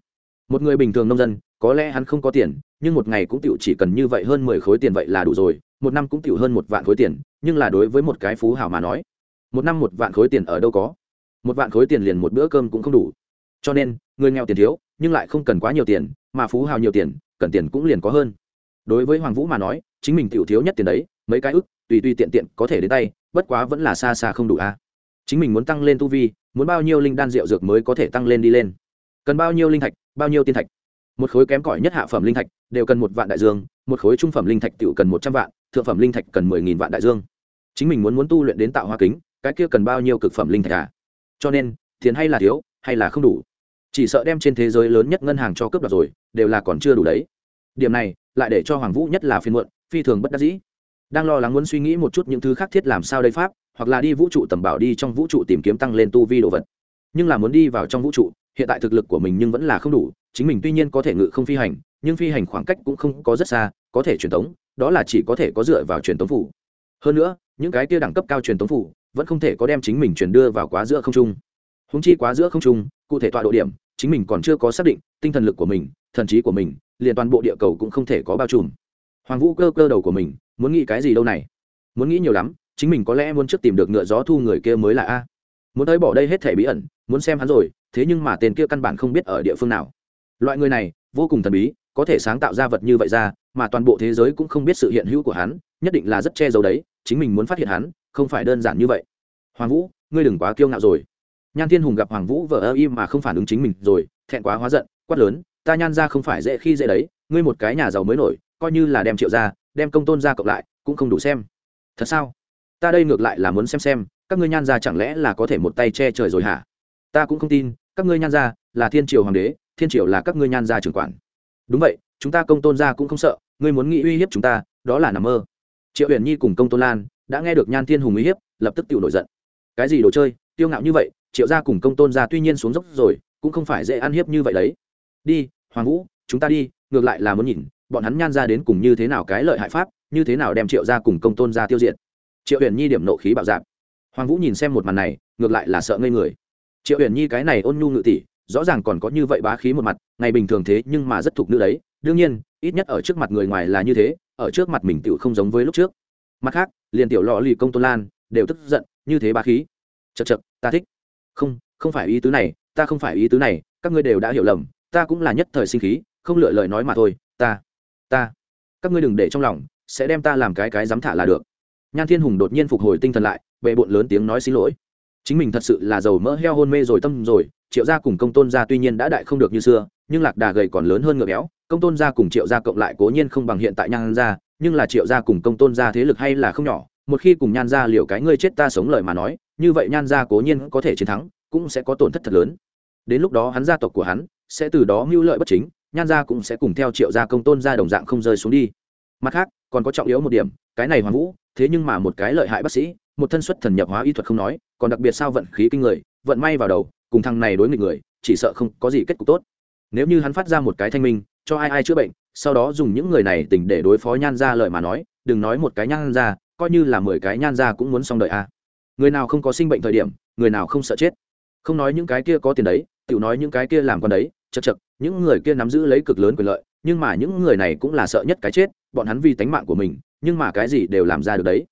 một người bình thường nông dân, có lẽ hắn không có tiền, nhưng một ngày cũng tiểu chỉ cần như vậy hơn mười khối tiền vậy là đủ rồi, một năm cũng tiểu hơn một vạn khối tiền, nhưng là đối với một cái phú hào mà nói, một năm một vạn khối tiền ở đâu có? Một vạn khối tiền liền một bữa cơm cũng không đủ. Cho nên, người nghèo tiền thiếu, nhưng lại không cần quá nhiều tiền, mà phú hào nhiều tiền, cần tiền cũng liền có hơn. Đối với hoàng vũ mà nói, chính mình tiểu thiếu nhất tiền đấy, mấy cái ức, tùy tùy tiện tiện có thể đến tay, bất quá vẫn là xa xa không đủ a. Chính mình muốn tăng lên tu vi, muốn bao nhiêu linh đan rượu dược mới có thể tăng lên đi lên? Cần bao nhiêu linh thạch, bao nhiêu tiên thạch. Một khối kém cỏi nhất hạ phẩm linh thạch đều cần một vạn đại dương, một khối trung phẩm linh thạch tự cần một trăm vạn, thượng phẩm linh thạch cần mười nghìn vạn đại dương. Chính mình muốn muốn tu luyện đến tạo hoa kính, cái kia cần bao nhiêu cực phẩm linh thạch à? Cho nên, tiền hay là thiếu, hay là không đủ. Chỉ sợ đem trên thế giới lớn nhất ngân hàng cho cướp đoạt rồi, đều là còn chưa đủ đấy. Điểm này, lại để cho hoàng vũ nhất là phiên muộn, phi thường bất đắc dĩ. Đang lo lắng muốn suy nghĩ một chút những thứ khác thiết làm sao đây pháp, hoặc là đi vũ trụ tầm bảo đi trong vũ trụ tìm kiếm tăng lên tu vi đồ vật. Nhưng là muốn đi vào trong vũ trụ hiện tại thực lực của mình nhưng vẫn là không đủ, chính mình tuy nhiên có thể ngự không phi hành, nhưng phi hành khoảng cách cũng không có rất xa, có thể truyền tống, đó là chỉ có thể có dựa vào truyền tống phủ. Hơn nữa, những cái kia đẳng cấp cao truyền tống phủ vẫn không thể có đem chính mình truyền đưa vào quá giữa không trung. Húng chi quá giữa không trung, cụ thể tọa độ điểm, chính mình còn chưa có xác định, tinh thần lực của mình, thần trí của mình, liền toàn bộ địa cầu cũng không thể có bao trùm. Hoàng vũ cơ cơ đầu của mình, muốn nghĩ cái gì đâu này? Muốn nghĩ nhiều lắm, chính mình có lẽ muốn trước tìm được ngựa gió thu người kia mới là a. Muốn tới bỏ đây hết thể bí ẩn, muốn xem hắn rồi thế nhưng mà tên kia căn bản không biết ở địa phương nào. Loại người này, vô cùng thần bí, có thể sáng tạo ra vật như vậy ra, mà toàn bộ thế giới cũng không biết sự hiện hữu của hắn, nhất định là rất che giấu đấy, chính mình muốn phát hiện hắn, không phải đơn giản như vậy. Hoàng vũ, ngươi đừng quá kiêu ngạo rồi. Nhan thiên hùng gặp hoàng vũ vợ ơ im mà không phản ứng chính mình rồi, thẹn quá hóa giận, quát lớn, ta nhan ra không phải dễ khi dễ đấy, ngươi một cái nhà giàu mới nổi, coi như là đem triệu ra, đem công tôn ra cộng lại, cũng không đủ xem. Thật sao? Ta đây ngược lại là muốn xem xem, các ngươi nhan ra chẳng lẽ là có thể một tay che trời rồi hả? Ta cũng không tin, các ngươi nhan ra là thiên triều hoàng đế, thiên triều là các ngươi nhan ra trưởng quản. Đúng vậy, chúng ta công tôn gia cũng không sợ, ngươi muốn nghĩ uy hiếp chúng ta, đó là nằm mơ. Triệu huyền nhi cùng công tôn lan đã nghe được nhan thiên hùng uy hiếp, lập tức tự nổi giận. Cái gì đồ chơi tiêu ngạo như vậy, triệu gia cùng công tôn gia tuy nhiên xuống dốc rồi, cũng không phải dễ ăn hiếp như vậy đấy. Đi, hoàng vũ, chúng ta đi, ngược lại là muốn nhìn, bọn hắn nhan ra đến cùng như thế nào cái lợi hại pháp, như thế nào đem triệu gia cùng công tôn gia tiêu diệt. Triệu huyền nhi điểm nộ khí bạo dạp hoàng vũ nhìn xem một màn này, ngược lại là sợ ngây người triệu huyền nhi cái này ôn nhu ngự tỷ, rõ ràng còn có như vậy bá khí một mặt, ngày bình thường thế nhưng mà rất thục nữ đấy. Đương nhiên, ít nhất ở trước mặt người ngoài là như thế, ở trước mặt mình tựu không giống với lúc trước. Mặt khác, liền tiểu lọ lì công tôn lan đều tức giận, như thế bá khí. Chật chật ta thích. Không không phải ý tứ này, ta không phải ý tứ này, các ngươi đều đã hiểu lầm, ta cũng là nhất thời sinh khí, không lựa lời nói mà thôi, ta ta, các ngươi đừng để trong lòng, sẽ đem ta làm cái cái dám thả là được. Nhan thiên hùng đột nhiên phục hồi tinh thần lại bệ bộn lớn tiếng nói xin lỗi chính mình thật sự là giàu mỡ heo hôn mê rồi tâm rồi, triệu gia cùng công tôn gia tuy nhiên đã đại không được như xưa, nhưng lạc đà gầy còn lớn hơn ngựa béo, công tôn gia cùng triệu gia cộng lại cố nhiên không bằng hiện tại nhan gia, nhưng là triệu gia cùng công tôn gia thế lực hay là không nhỏ, một khi cùng nhan gia liều cái ngươi chết ta sống lời mà nói, như vậy nhan gia cố nhiên có thể chiến thắng, cũng sẽ có tổn thất thật lớn. Đến lúc đó hắn gia tộc của hắn sẽ từ đó mưu lợi bất chính, nhan gia cũng sẽ cùng theo triệu gia công tôn gia đồng dạng không rơi xuống đi. Mặt khác, còn có trọng yếu một điểm, cái này hoàng vũ, thế nhưng mà một cái lợi hại bác sĩ một thân xuất thần nhập hóa y thuật không nói, còn đặc biệt sao vận khí kinh người, vận may vào đầu, cùng thằng này đối nghịch người, chỉ sợ không có gì kết cục tốt. Nếu như hắn phát ra một cái thanh minh, cho ai ai chữa bệnh, sau đó dùng những người này tỉnh để đối phó nhan ra lời mà nói, đừng nói một cái nhan ra coi như là mười cái nhan ra cũng muốn xong đợi a à. người nào không có sinh bệnh thời điểm, người nào không sợ chết. Không nói những cái kia có tiền đấy tự nói những cái kia làm con đấy, chật chật, những người kia nắm giữ lấy cực lớn quyền lợi, nhưng mà những người này cũng là sợ nhất cái chết, bọn hắn vì tánh mạng của mình, nhưng mà cái gì đều làm ra được đấy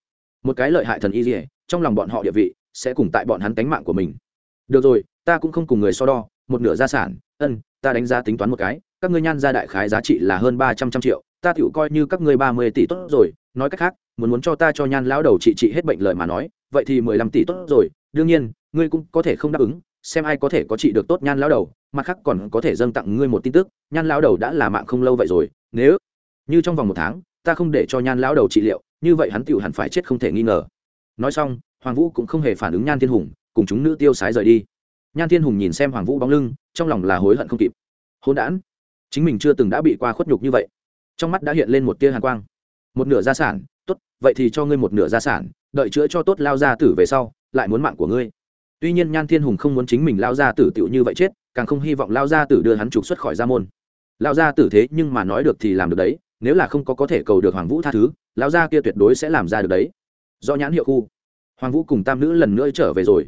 một cái lợi hại thần y dỉa trong lòng bọn họ địa vị sẽ cùng tại bọn hắn tánh mạng của mình. Được rồi, ta cũng không cùng người so đo, một nửa gia sản, ân, ta đánh giá tính toán một cái, các ngươi nhan gia đại khái giá trị là hơn ba trăm trăm triệu, ta tựu coi như các ngươi ba mươi tỷ tốt rồi, nói cách khác, muốn muốn cho ta cho nhan lão đầu trị trị hết bệnh lời mà nói, vậy thì mười lăm tỷ tốt rồi, đương nhiên, ngươi cũng có thể không đáp ứng, xem ai có thể có trị được tốt nhan lão đầu, mặt khác còn có thể dâng tặng ngươi một tin tức, nhan lão đầu đã là mạng không lâu vậy rồi, nếu như trong vòng một tháng, ta không để cho nhan lão đầu trị liệu như vậy hắn tựu hẳn phải chết không thể nghi ngờ. Nói xong, hoàng vũ cũng không hề phản ứng nhan thiên hùng, cùng chúng nữ tiêu sái rời đi. Nhan thiên hùng nhìn xem hoàng vũ bóng lưng, trong lòng là hối hận không kịp. Hôn đản, chính mình chưa từng đã bị qua khuất nhục như vậy. Trong mắt đã hiện lên một tia hàn quang. Một nửa gia sản, tốt, vậy thì cho ngươi một nửa gia sản, đợi chữa cho tốt lao gia tử về sau, lại muốn mạng của ngươi. Tuy nhiên nhan thiên hùng không muốn chính mình lao gia tử tựu như vậy chết, càng không hy vọng lao gia tử đưa hắn trục xuất khỏi gia môn. Lao gia tử thế nhưng mà nói được thì làm được đấy nếu là không có có thể cầu được hoàng vũ tha thứ, lão gia kia tuyệt đối sẽ làm ra được đấy. Do nhãn hiệu khu. Hoàng vũ cùng tam nữ lần nữa trở về rồi.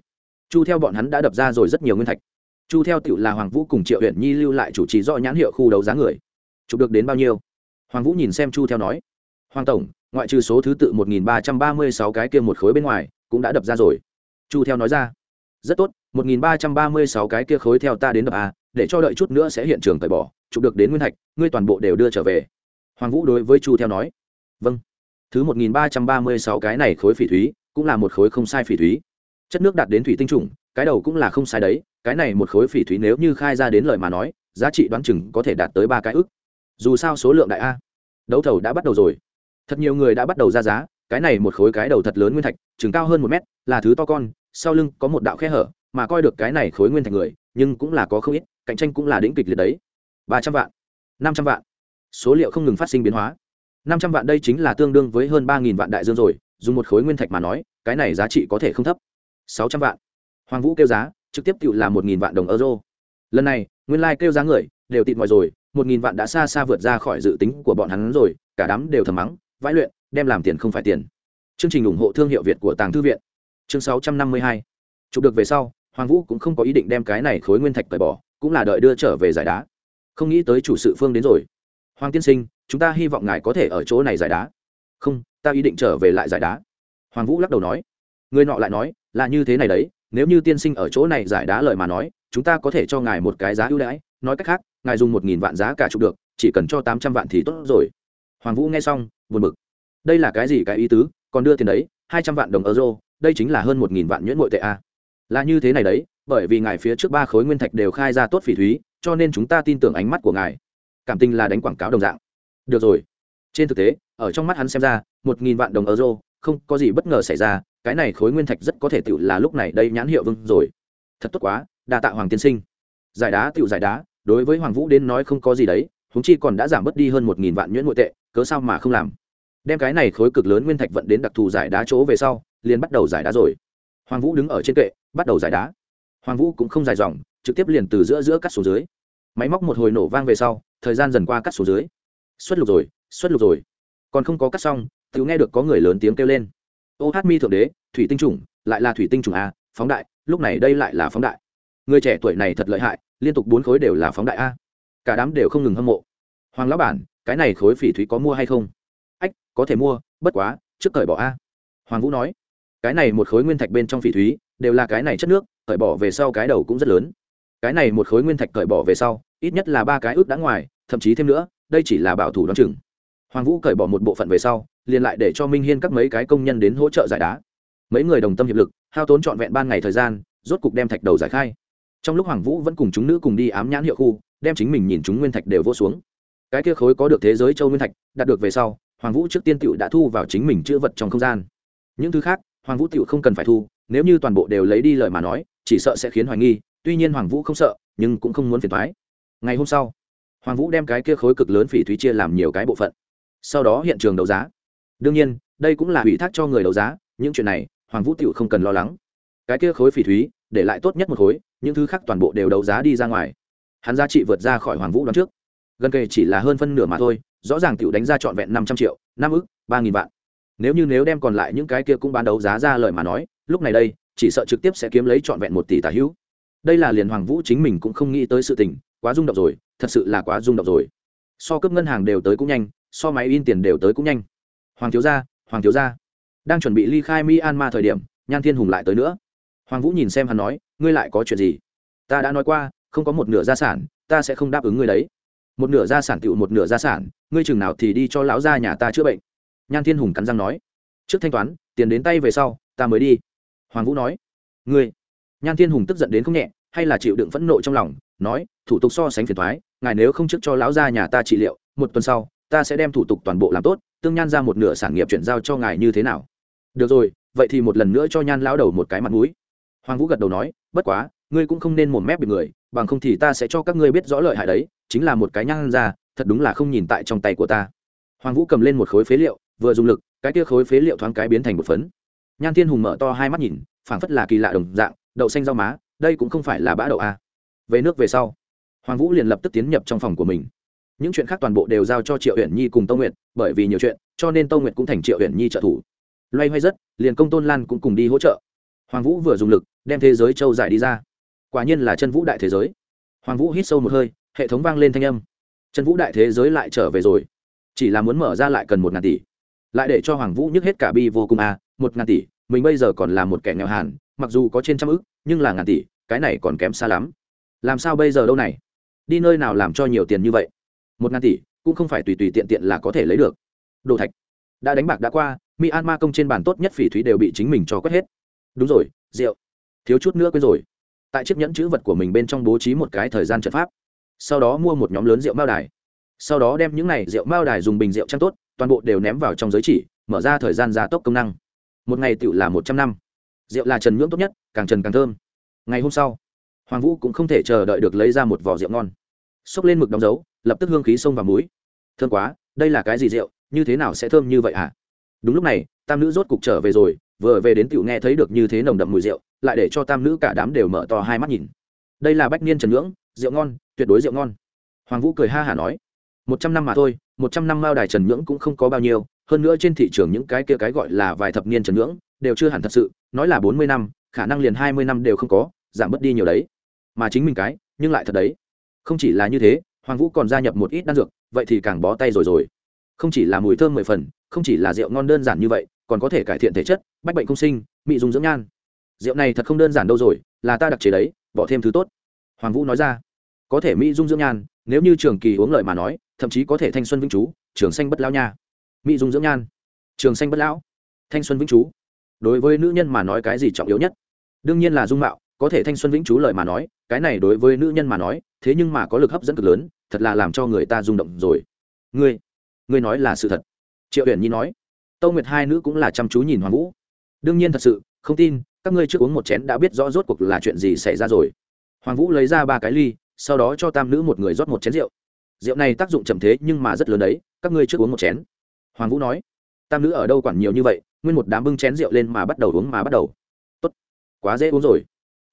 Chu theo bọn hắn đã đập ra rồi rất nhiều nguyên thạch. Chu theo tựu là hoàng vũ cùng triệu huyện nhi lưu lại chủ trì do nhãn hiệu khu đấu giá người. Chụp được đến bao nhiêu? Hoàng vũ nhìn xem chu theo nói. Hoàng tổng, ngoại trừ số thứ tự một nghìn ba trăm ba mươi sáu cái kia một khối bên ngoài, cũng đã đập ra rồi. Chu theo nói ra. Rất tốt, một nghìn ba trăm ba mươi sáu cái kia khối theo ta đến đập a để cho đợi chút nữa sẽ hiện trường tẩy bỏ, chụp được đến nguyên thạch, ngươi toàn bộ đều đưa trở về hoàng vũ đối với chu theo nói vâng. Thứ một nghìn ba trăm ba mươi sáu cái này khối phỉ thúy cũng là một khối không sai phỉ thúy. Chất nước đạt đến thủy tinh trùng, cái đầu cũng là không sai đấy. Cái này một khối phỉ thúy nếu như khai ra đến lời mà nói, giá trị đoán chừng có thể đạt tới ba cái ức. Dù sao số lượng đại a. Đấu thầu đã bắt đầu rồi. Thật nhiều người đã bắt đầu ra giá, cái này một khối cái đầu thật lớn nguyên thạch, chừng cao hơn một mét, là thứ to con, sau lưng có một đạo khe hở, mà coi được cái này khối nguyên thạch người, nhưng cũng là có không ít, cạnh tranh cũng là đỉnh kịch liệt đấy. Ba trăm vạn, năm trăm vạn số liệu không ngừng phát sinh biến hóa. Năm trăm vạn đây chính là tương đương với hơn ba nghìn vạn đại dương rồi, dùng một khối nguyên thạch mà nói, cái này giá trị có thể không thấp. Sáu trăm vạn. Hoàng vũ kêu giá, trực tiếp tự là một nghìn vạn đồng euro. Lần này, nguyên lai、like、kêu giá người, đều tịt mọi rồi, một nghìn vạn đã xa xa vượt ra khỏi dự tính của bọn hắn rồi, cả đám đều thầm mắng, vãi luyện, đem làm tiền không phải tiền. Chương trình ủng hộ thương hiệu việt của tàng thư viện. Chương sáu trăm năm mươi hai. Chụp được về sau, hoàng vũ cũng không có ý định đem cái này khối nguyên thạch cởi bỏ, cũng là đợi đưa trở về giải đá. Không nghĩ tới chủ sự phương đến rồi hoàng tiên sinh, chúng ta hy vọng ngài có thể ở chỗ này giải đá. Không, ta ý định trở về lại giải đá. Hoàng vũ lắc đầu nói. Người nọ lại nói, là như thế này đấy, nếu như tiên sinh ở chỗ này giải đá lời mà nói, chúng ta có thể cho ngài một cái giá ưu đãi. Nói cách khác, ngài dùng một nghìn vạn giá cả chụp được, chỉ cần cho tám trăm vạn thì tốt rồi. Hoàng vũ nghe xong, buồn bực. Đây là cái gì cái ý tứ? Còn đưa tiền đấy, hai trăm vạn đồng euro, đây chính là hơn một nghìn vạn nhuyễn nội tệ a. Là như thế này đấy, bởi vì ngài phía trước ba khối nguyên thạch đều khai ra tốt phỉ thúy, cho nên chúng ta tin tưởng ánh mắt của ngài cảm tình là đánh quảng cáo đồng dạng. Được rồi. Trên thực tế, ở trong mắt hắn xem ra, một nghìn vạn đồng euro không có gì bất ngờ xảy ra, cái này khối nguyên thạch rất có thể tự là lúc này đây nhãn hiệu vương rồi. Thật tốt quá, đa tạ hoàng tiên sinh. Giải đá tự giải đá, đối với hoàng vũ đến nói không có gì đấy húng chi còn đã giảm bớt đi hơn một nghìn vạn nhuyễn nội tệ, cớ sao mà không làm? Đem cái này khối cực lớn nguyên thạch vận đến đặc thù giải đá chỗ về sau, liền bắt đầu giải đá rồi. Hoàng vũ đứng ở trên kệ, bắt đầu giải đá. Hoàng vũ cũng không dài dòng, trực tiếp liền từ giữa giữa cắt xuống dưới. Máy móc một hồi nổ vang về sau thời gian dần qua cắt xuống dưới. Xuất lục rồi, xuất lục rồi. Còn không có cắt xong tự nghe được có người lớn tiếng kêu lên. Ô hát mi thượng đế, thủy tinh trùng lại là thủy tinh trùng a, phóng đại, lúc này đây lại là phóng đại. Người trẻ tuổi này thật lợi hại, liên tục bốn khối đều là phóng đại a. Cả đám đều không ngừng hâm mộ. Hoàng lão bản, cái này khối phỉ thúy có mua hay không? Ách, có thể mua, bất quá, trước cởi bỏ a. Hoàng vũ nói, cái này một khối nguyên thạch bên trong phỉ thúy, đều là cái này chất nước, cởi bỏ về sau cái đầu cũng rất lớn cái này một khối nguyên thạch cởi bỏ về sau, ít nhất là ba cái ước đã ngoài, thậm chí thêm nữa, đây chỉ là bảo thủ đ o á n chừng. Hoàng vũ cởi bỏ một bộ phận về sau, liền lại để cho minh hiên các mấy cái công nhân đến hỗ trợ giải đá. Mấy người đồng tâm hiệp lực, hao tốn trọn vẹn ban ngày thời gian, rốt cục đem thạch đầu giải khai. Trong lúc hoàng vũ vẫn cùng chúng nữ cùng đi ám nhãn hiệu khu, đem chính mình nhìn chúng nguyên thạch đều vô xuống. Cái kia khối có được thế giới châu nguyên thạch, đạt được về sau, hoàng vũ trước tiên tựu đã thu vào chính mình chữ vật trong không gian. Những thứ khác, hoàng vũ tựu không cần phải thu, nếu như toàn bộ đều lấy đi lời mà nói, chỉ sợ sẽ khiến hoài nghi tuy nhiên hoàng vũ không sợ, nhưng cũng không muốn phiền thoái ngày hôm sau, hoàng vũ đem cái kia khối cực lớn phỉ thúy chia làm nhiều cái bộ phận. Sau đó hiện trường đấu giá. Đương nhiên, đây cũng là ủy thác cho người đấu giá, những chuyện này, hoàng vũ tựu không cần lo lắng. Cái kia khối phỉ thúy, để lại tốt nhất một khối, những thứ khác toàn bộ đều đấu giá đi ra ngoài. Hắn giá trị vượt ra khỏi hoàng vũ đón trước. Gần kề chỉ là hơn phân nửa mà thôi, rõ ràng tựu đánh ra trọn vẹn năm trăm triệu, năm ức, ba nghìn vạn. Nếu như nếu đem còn lại những cái kia cũng bán đấu giá ra lời mà nói, lúc này đây, chỉ sợ trực tiếp sẽ kiếm lấy trọn vẹn một tỷ tà hữu đây là liền hoàng vũ chính mình cũng không nghĩ tới sự tình, quá rung động rồi, thật sự là quá rung động rồi. So cấp ngân hàng đều tới cũng nhanh, so máy in tiền đều tới cũng nhanh. Hoàng thiếu gia, hoàng thiếu gia. Đang chuẩn bị ly khai myanmar thời điểm, nhan thiên hùng lại tới nữa. Hoàng vũ nhìn xem hắn nói, ngươi lại có chuyện gì? Ta đã nói qua, không có một nửa gia sản, ta sẽ không đáp ứng ngươi đấy. Một nửa gia sản tựu một nửa gia sản, ngươi chừng nào thì đi cho lão gia nhà ta chữa bệnh. Nhan thiên hùng cắn răng nói. Trước thanh toán, tiền đến tay về sau, ta mới đi. Hoàng vũ nói. Ngươi. Nhan thiên hùng tức giận đến không nhẹ hay là chịu đựng phẫn nộ trong lòng, nói, thủ tục so sánh phiền thoái, ngài nếu không trước cho lão gia nhà ta trị liệu, một tuần sau, ta sẽ đem thủ tục toàn bộ làm tốt, tương nhan ra một nửa sản nghiệp chuyển giao cho ngài như thế nào? Được rồi, vậy thì một lần nữa cho nhan lão đầu một cái mặt mũi. Hoàng vũ gật đầu nói, bất quá, ngươi cũng không nên mồm mép bị người, bằng không thì ta sẽ cho các ngươi biết rõ lợi hại đấy, chính là một cái nhan ra, thật đúng là không nhìn tại trong tay của ta. Hoàng vũ cầm lên một khối phế liệu, vừa dùng lực, cái kia khối phế liệu thoáng cái biến thành một phấn. Nhan thiên hùng mở to hai mắt nhìn, phảng phất là kỳ lạ đồng dạng, đậu xanh rau má đây cũng không phải là bã đậu a à. về nước về sau hoàng vũ liền lập tức tiến nhập trong phòng của mình. Những chuyện khác toàn bộ đều giao cho triệu huyện nhi cùng tâu nguyệt bởi vì nhiều chuyện cho nên tâu nguyệt cũng thành triệu huyện nhi trợ thủ. Loay hoay rất liền công tôn lan cũng cùng đi hỗ trợ. Hoàng vũ vừa dùng lực đem thế giới châu giải đi ra. Quả nhiên là chân vũ đại thế giới. Hoàng vũ hít sâu một hơi hệ thống vang lên thanh âm. Chân vũ đại thế giới lại trở về rồi. Chỉ là muốn mở ra lại cần một ngàn tỷ. Lại để cho hoàng vũ nhức hết cả bi vô cùng à, một ngàn tỷ mình bây giờ còn là một kẻ nghèo hàn mặc dù có trên trăm ức nhưng là ngàn tỷ, cái này còn kém xa lắm. Làm sao bây giờ đâu này? Đi nơi nào làm cho nhiều tiền như vậy? Một ngàn tỷ, cũng không phải tùy tùy tiện tiện là có thể lấy được. Đồ thạch. Đã đánh bạc đã qua, myanmar công trên bàn tốt nhất phỉ thúy đều bị chính mình cho quét hết. Đúng rồi, rượu. Thiếu chút nữa quên rồi. Tại chiếc nhẫn chữ vật của mình bên trong bố trí một cái thời gian trận pháp. Sau đó mua một nhóm lớn rượu mao đài. Sau đó đem những này rượu mao đài dùng bình rượu trăng tốt, toàn bộ đều ném vào trong giới chỉ, mở ra thời gian gia tốc công năng. Một ngày tự là một trăm năm rượu là trần nhưỡng tốt nhất, càng trần càng thơm. Ngày hôm sau, hoàng vũ cũng không thể chờ đợi được lấy ra một vỏ rượu ngon. Xốc lên mực đóng dấu, lập tức hương khí sông vào mũi. Thơm quá, đây là cái gì rượu, như thế nào sẽ thơm như vậy hả? À? đúng lúc này, tam nữ rốt cục trở về rồi, vừa về đến tiểu nghe thấy được như thế nồng đậm mùi rượu, lại để cho tam nữ cả đám đều mở to hai mắt nhìn. Đây là bách niên trần nhưỡng, rượu ngon, tuyệt đối rượu ngon. Hoàng vũ cười ha hả nói, một trăm năm mà thôi, một trăm năm mao đài trần nhưỡng cũng không có bao nhiêu, hơn nữa trên thị trường những cái kia cái gọi là vài thập niên trần nhưỡng đều chưa hẳn thật sự, nói là bốn mươi năm, khả năng liền hai mươi năm đều không có, giảm bớt đi nhiều đấy. Mà chính mình cái, nhưng lại thật đấy. Không chỉ là như thế, hoàng vũ còn gia nhập một ít đan dược, vậy thì càng bó tay rồi rồi. Không chỉ là mùi thơm mười phần, không chỉ là rượu ngon đơn giản như vậy, còn có thể cải thiện thể chất, bách bệnh không sinh, mị dùng dưỡng nhan. Rượu này thật không đơn giản đâu rồi, là ta đặc chế đấy, bỏ thêm thứ tốt. Hoàng vũ nói ra. Có thể mỹ dung dưỡng nhan, nếu như trường kỳ uống lợi mà nói, thậm chí có thể thanh xuân vĩnh chú, trường xanh bất lão nha. Mỹ dung dưỡng nhan. Trường xanh bất lão. Thanh xuân vĩnh chú đối với nữ nhân mà nói cái gì trọng yếu nhất? Đương nhiên là dung mạo, có thể thanh xuân vĩnh chú lời mà nói, cái này đối với nữ nhân mà nói, thế nhưng mà có lực hấp dẫn cực lớn, thật là làm cho người ta rung động rồi. Ngươi ngươi nói là sự thật. Triệu huyền nhi nói. Tâu nguyệt hai nữ cũng là chăm chú nhìn hoàng vũ. Đương nhiên thật sự, không tin, các ngươi trước uống một chén đã biết rõ rốt cuộc là chuyện gì xảy ra rồi. Hoàng vũ lấy ra ba cái ly, sau đó cho tam nữ một người rót một chén rượu. Rượu này tác dụng chậm thế nhưng mà rất lớn đấy, các ngươi trước uống một chén. Hoàng vũ nói. Tam nữ ở đâu quản nhiều như vậy nguyên một đám bưng chén rượu lên mà bắt đầu uống mà bắt đầu. Tốt, quá dễ uống rồi.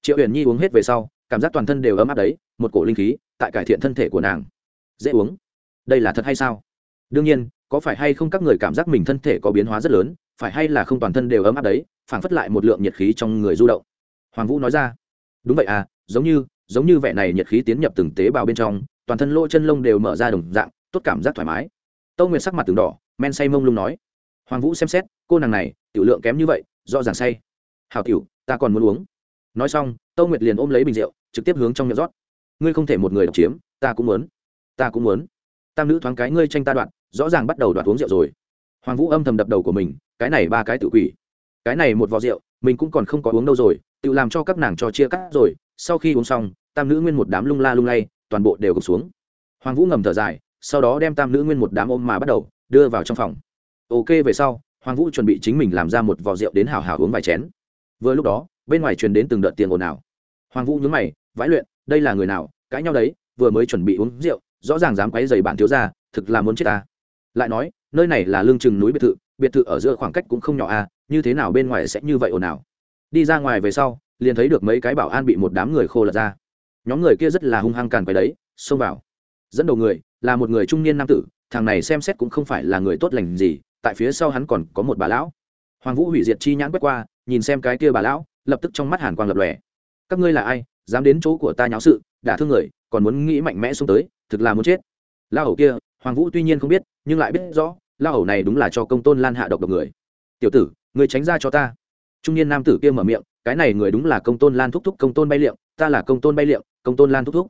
Triệu huyền nhi uống hết về sau, cảm giác toàn thân đều ấm áp đấy, một cổ linh khí tại cải thiện thân thể của nàng. Dễ uống. Đây là thật hay sao? Đương nhiên, có phải hay không các người cảm giác mình thân thể có biến hóa rất lớn, phải hay là không toàn thân đều ấm áp đấy, phảng phất lại một lượng nhiệt khí trong người du động. Hoàng vũ nói ra. Đúng vậy à giống như giống như vẻ này nhiệt khí tiến nhập từng tế bào bên trong, toàn thân lỗ chân lông đều mở ra đồng dạng, tốt cảm giác thoải mái. Tâu nguyệt sắc mặt từng đỏ, men say mông lung nói hoàng vũ xem xét, cô nàng này, tiểu lượng kém như vậy, rõ ràng say. Hào tiểu, ta còn muốn uống. Nói xong, tâu nguyệt liền ôm lấy bình rượu, trực tiếp hướng trong miệng rót. Ngươi không thể một người độc chiếm, ta cũng muốn. Ta cũng muốn. Tam nữ thoáng cái ngươi tranh ta đoạn, rõ ràng bắt đầu đoạt uống rượu rồi. Hoàng vũ âm thầm đập đầu của mình, cái này ba cái tự quỷ. Cái này một vò rượu, mình cũng còn không có uống đâu rồi, tự làm cho các nàng cho chia cắt rồi. Sau khi uống xong, tam nữ nguyên một đám lung la lung lay, toàn bộ đều gục xuống. Hoàng vũ ngầm thở dài, sau đó đem tam nữ nguyên một đám ôm mà bắt đầu, đưa vào trong phòng ok về sau, hoàng vũ chuẩn bị chính mình làm ra một vò rượu đến hào hào uống vài chén. Vừa lúc đó, bên ngoài truyền đến từng đợt tiền ồn ào. Hoàng vũ nhớ mày, vãi luyện, đây là người nào, cãi nhau đấy, vừa mới chuẩn bị uống rượu, rõ ràng dám quấy dày bản thiếu ra thực là muốn chết ta. Lại nói, nơi này là lương chừng núi biệt thự biệt thự ở giữa khoảng cách cũng không nhỏ à như thế nào bên ngoài sẽ như vậy ồn ào? Đi ra ngoài về sau, liền thấy được mấy cái bảo an bị một đám người khô lật ra. Nhóm người kia rất là hung hăng càn quấy đấy, xông vào. Dẫn đầu người là một người trung niên nam tử, thằng này xem xét cũng không phải là người tốt lành gì tại phía sau hắn còn có một bà lão. Hoàng vũ hủy diệt chi nhãn quét qua, nhìn xem cái kia bà lão, lập tức trong mắt hàn quang lập lòe. Các ngươi là ai, dám đến chỗ của ta nháo sự đã thương người, còn muốn nghĩ mạnh mẽ xuống tới, thực là muốn chết. La hầu kia, hoàng vũ tuy nhiên không biết, nhưng lại biết rõ la hầu này đúng là cho công tôn lan hạ độc độc người. Tiểu tử, người tránh ra cho ta. Trung niên nam tử kia mở miệng, cái này người đúng là công tôn lan thúc thúc, công tôn bay liệm ta là công tôn bay liệm công tôn lan thúc thúc.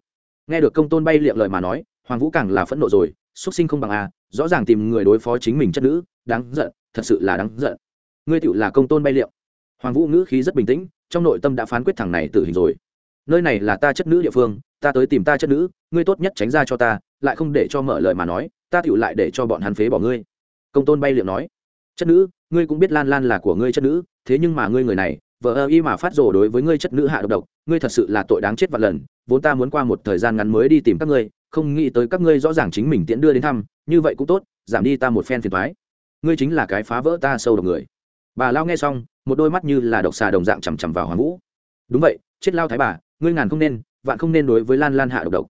Nghe được công tôn bay liệm lời mà nói, hoàng vũ càng là phẫn nộ rồi xuất sinh không bằng a rõ ràng tìm người đối phó chính mình chất nữ đáng giận thật sự là đáng giận. Ngươi tựu là công tôn bay liệu, hoàng vũ ngữ khí rất bình tĩnh trong nội tâm đã phán quyết thằng này tử hình rồi. Nơi này là ta chất nữ địa phương ta tới tìm ta chất nữ ngươi tốt nhất tránh ra cho ta lại không để cho mở lời mà nói ta tựu lại để cho bọn hắn phế bỏ ngươi. Công tôn bay liệu nói. Chất nữ ngươi cũng biết lan lan là của ngươi chất nữ thế nhưng mà ngươi người này vợ ơ y mà phát rồ đối với ngươi chất nữ hạ độc độc ngươi thật sự là tội đáng chết vạn lần vốn ta muốn qua một thời gian ngắn mới đi tìm các ngươi không nghĩ tới các ngươi rõ ràng chính mình tiễn đưa đến thăm như vậy cũng tốt giảm đi ta một phen phiền thoái ngươi chính là cái phá vỡ ta sâu độc người. Bà lao nghe xong một đôi mắt như là độc xà đồng dạng chằm chằm vào hoàng vũ. Đúng vậy chết lao thái bà ngươi ngàn không nên vạn không nên đối với lan lan hạ độc độc.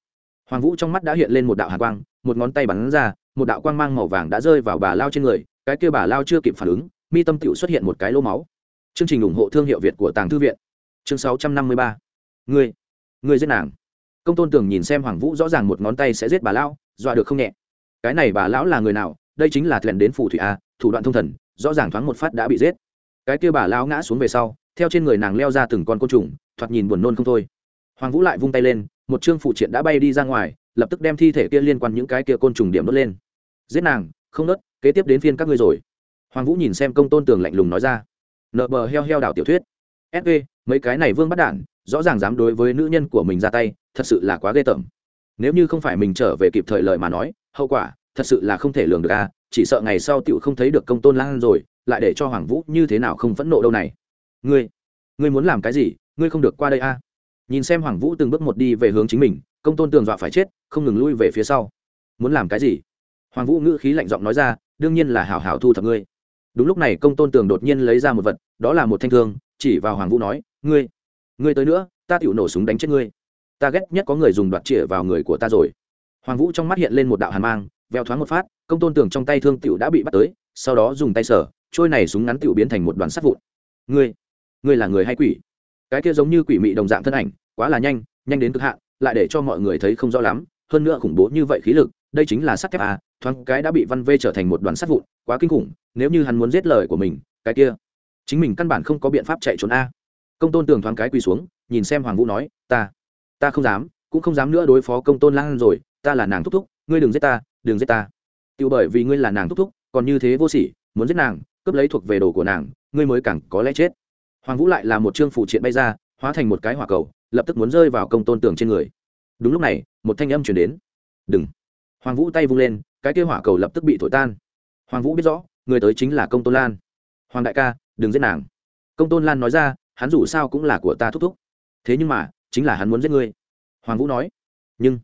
Hoàng vũ trong mắt đã hiện lên một đạo hạ quang một ngón tay bắn ra một đạo quang mang màu vàng đã rơi vào bà lao trên người cái kia bà lao chưa kịp phản ứng mi tâm tựu xuất hiện một cái lỗ máu. Chương trình ủng hộ thương hiệu việt của tàng thư viện. Chương sáu trăm năm mươi ba. Ngươi ngươi giết nàng. Công tôn tưởng nhìn xem hoàng vũ rõ ràng một ngón tay sẽ giết bà Lao, dọa được không nhẹ cái này bà lão là người nào? Đây chính là thuyền đến phù thủy a thủ đoạn thông thần, rõ ràng thoáng một phát đã bị giết. Cái kia bà lão ngã xuống về sau, theo trên người nàng leo ra từng con côn trùng, thoạt nhìn buồn nôn không thôi. Hoàng vũ lại vung tay lên, một chương phụ triện đã bay đi ra ngoài, lập tức đem thi thể kia liên quan những cái kia côn trùng điểm đốt lên. Giết nàng, không nớt, kế tiếp đến phiên các ngươi rồi. Hoàng vũ nhìn xem công tôn tường lạnh lùng nói ra. Nợ bờ heo heo đảo tiểu thuyết. Sv mấy cái này vương bắt đản rõ ràng dám đối với nữ nhân của mình ra tay, thật sự là quá ghê tởm. Nếu như không phải mình trở về kịp thời lời mà nói hậu quả, thật sự là không thể lường được a, chỉ sợ ngày sau tựu không thấy được công tôn lan rồi, lại để cho hoàng vũ như thế nào không phẫn nộ đâu này. Ngươi ngươi muốn làm cái gì, ngươi không được qua đây a. Nhìn xem hoàng vũ từng bước một đi về hướng chính mình, công tôn tường dọa phải chết, không ngừng lui về phía sau. Muốn làm cái gì? Hoàng vũ ngữ khí lạnh giọng nói ra, đương nhiên là hảo hảo thu thập ngươi. Đúng lúc này công tôn tường đột nhiên lấy ra một vật, đó là một thanh thương, chỉ vào hoàng vũ nói, ngươi ngươi tới nữa, ta tựu nổ súng đánh chết ngươi. Ta ghét nhất có người dùng đoạt chĩa vào người của ta rồi hoàng vũ trong mắt hiện lên một đạo hàn mang, veo thoáng một phát, công tôn tưởng trong tay thương tiểu đã bị bắt tới, sau đó dùng tay sở trôi này súng ngắn tiểu biến thành một đoàn sắt vụn. Ngươi ngươi là người hay quỷ? Cái kia giống như quỷ mị đồng dạng thân ảnh, quá là nhanh nhanh đến cực hạn, lại để cho mọi người thấy không rõ lắm, hơn nữa khủng bố như vậy khí lực, đây chính là sắt thép à thoáng cái đã bị văn vê trở thành một đoàn sắt vụn, quá kinh khủng, nếu như hắn muốn giết lời của mình, cái kia, chính mình căn bản không có biện pháp chạy trốn a. Công tôn tường thoáng cái quỳ xuống, nhìn xem hoàng vũ nói, ta ta không dám, cũng không dám nữa đối phó công tôn lan rồi ta là nàng thúc thúc, ngươi đừng giết ta, đừng giết ta. Tự bởi vì ngươi là nàng thúc thúc, còn như thế vô sỉ, muốn giết nàng, cướp lấy thuộc về đồ của nàng, ngươi mới càng có lẽ chết. Hoàng vũ lại là một chương phụ triện bay ra, hóa thành một cái hỏa cầu, lập tức muốn rơi vào công tôn tường trên người. Đúng lúc này, một thanh âm chuyển đến. Đừng. Hoàng vũ tay vung lên, cái kia hỏa cầu lập tức bị thổi tan. Hoàng vũ biết rõ, người tới chính là công tôn lan. Hoàng đại ca, đừng giết nàng. Công tôn lan nói ra, hắn dù sao cũng là của ta thúc thúc. Thế nhưng mà, chính là hắn muốn giết ngươi. Hoàng vũ nói. Nhưng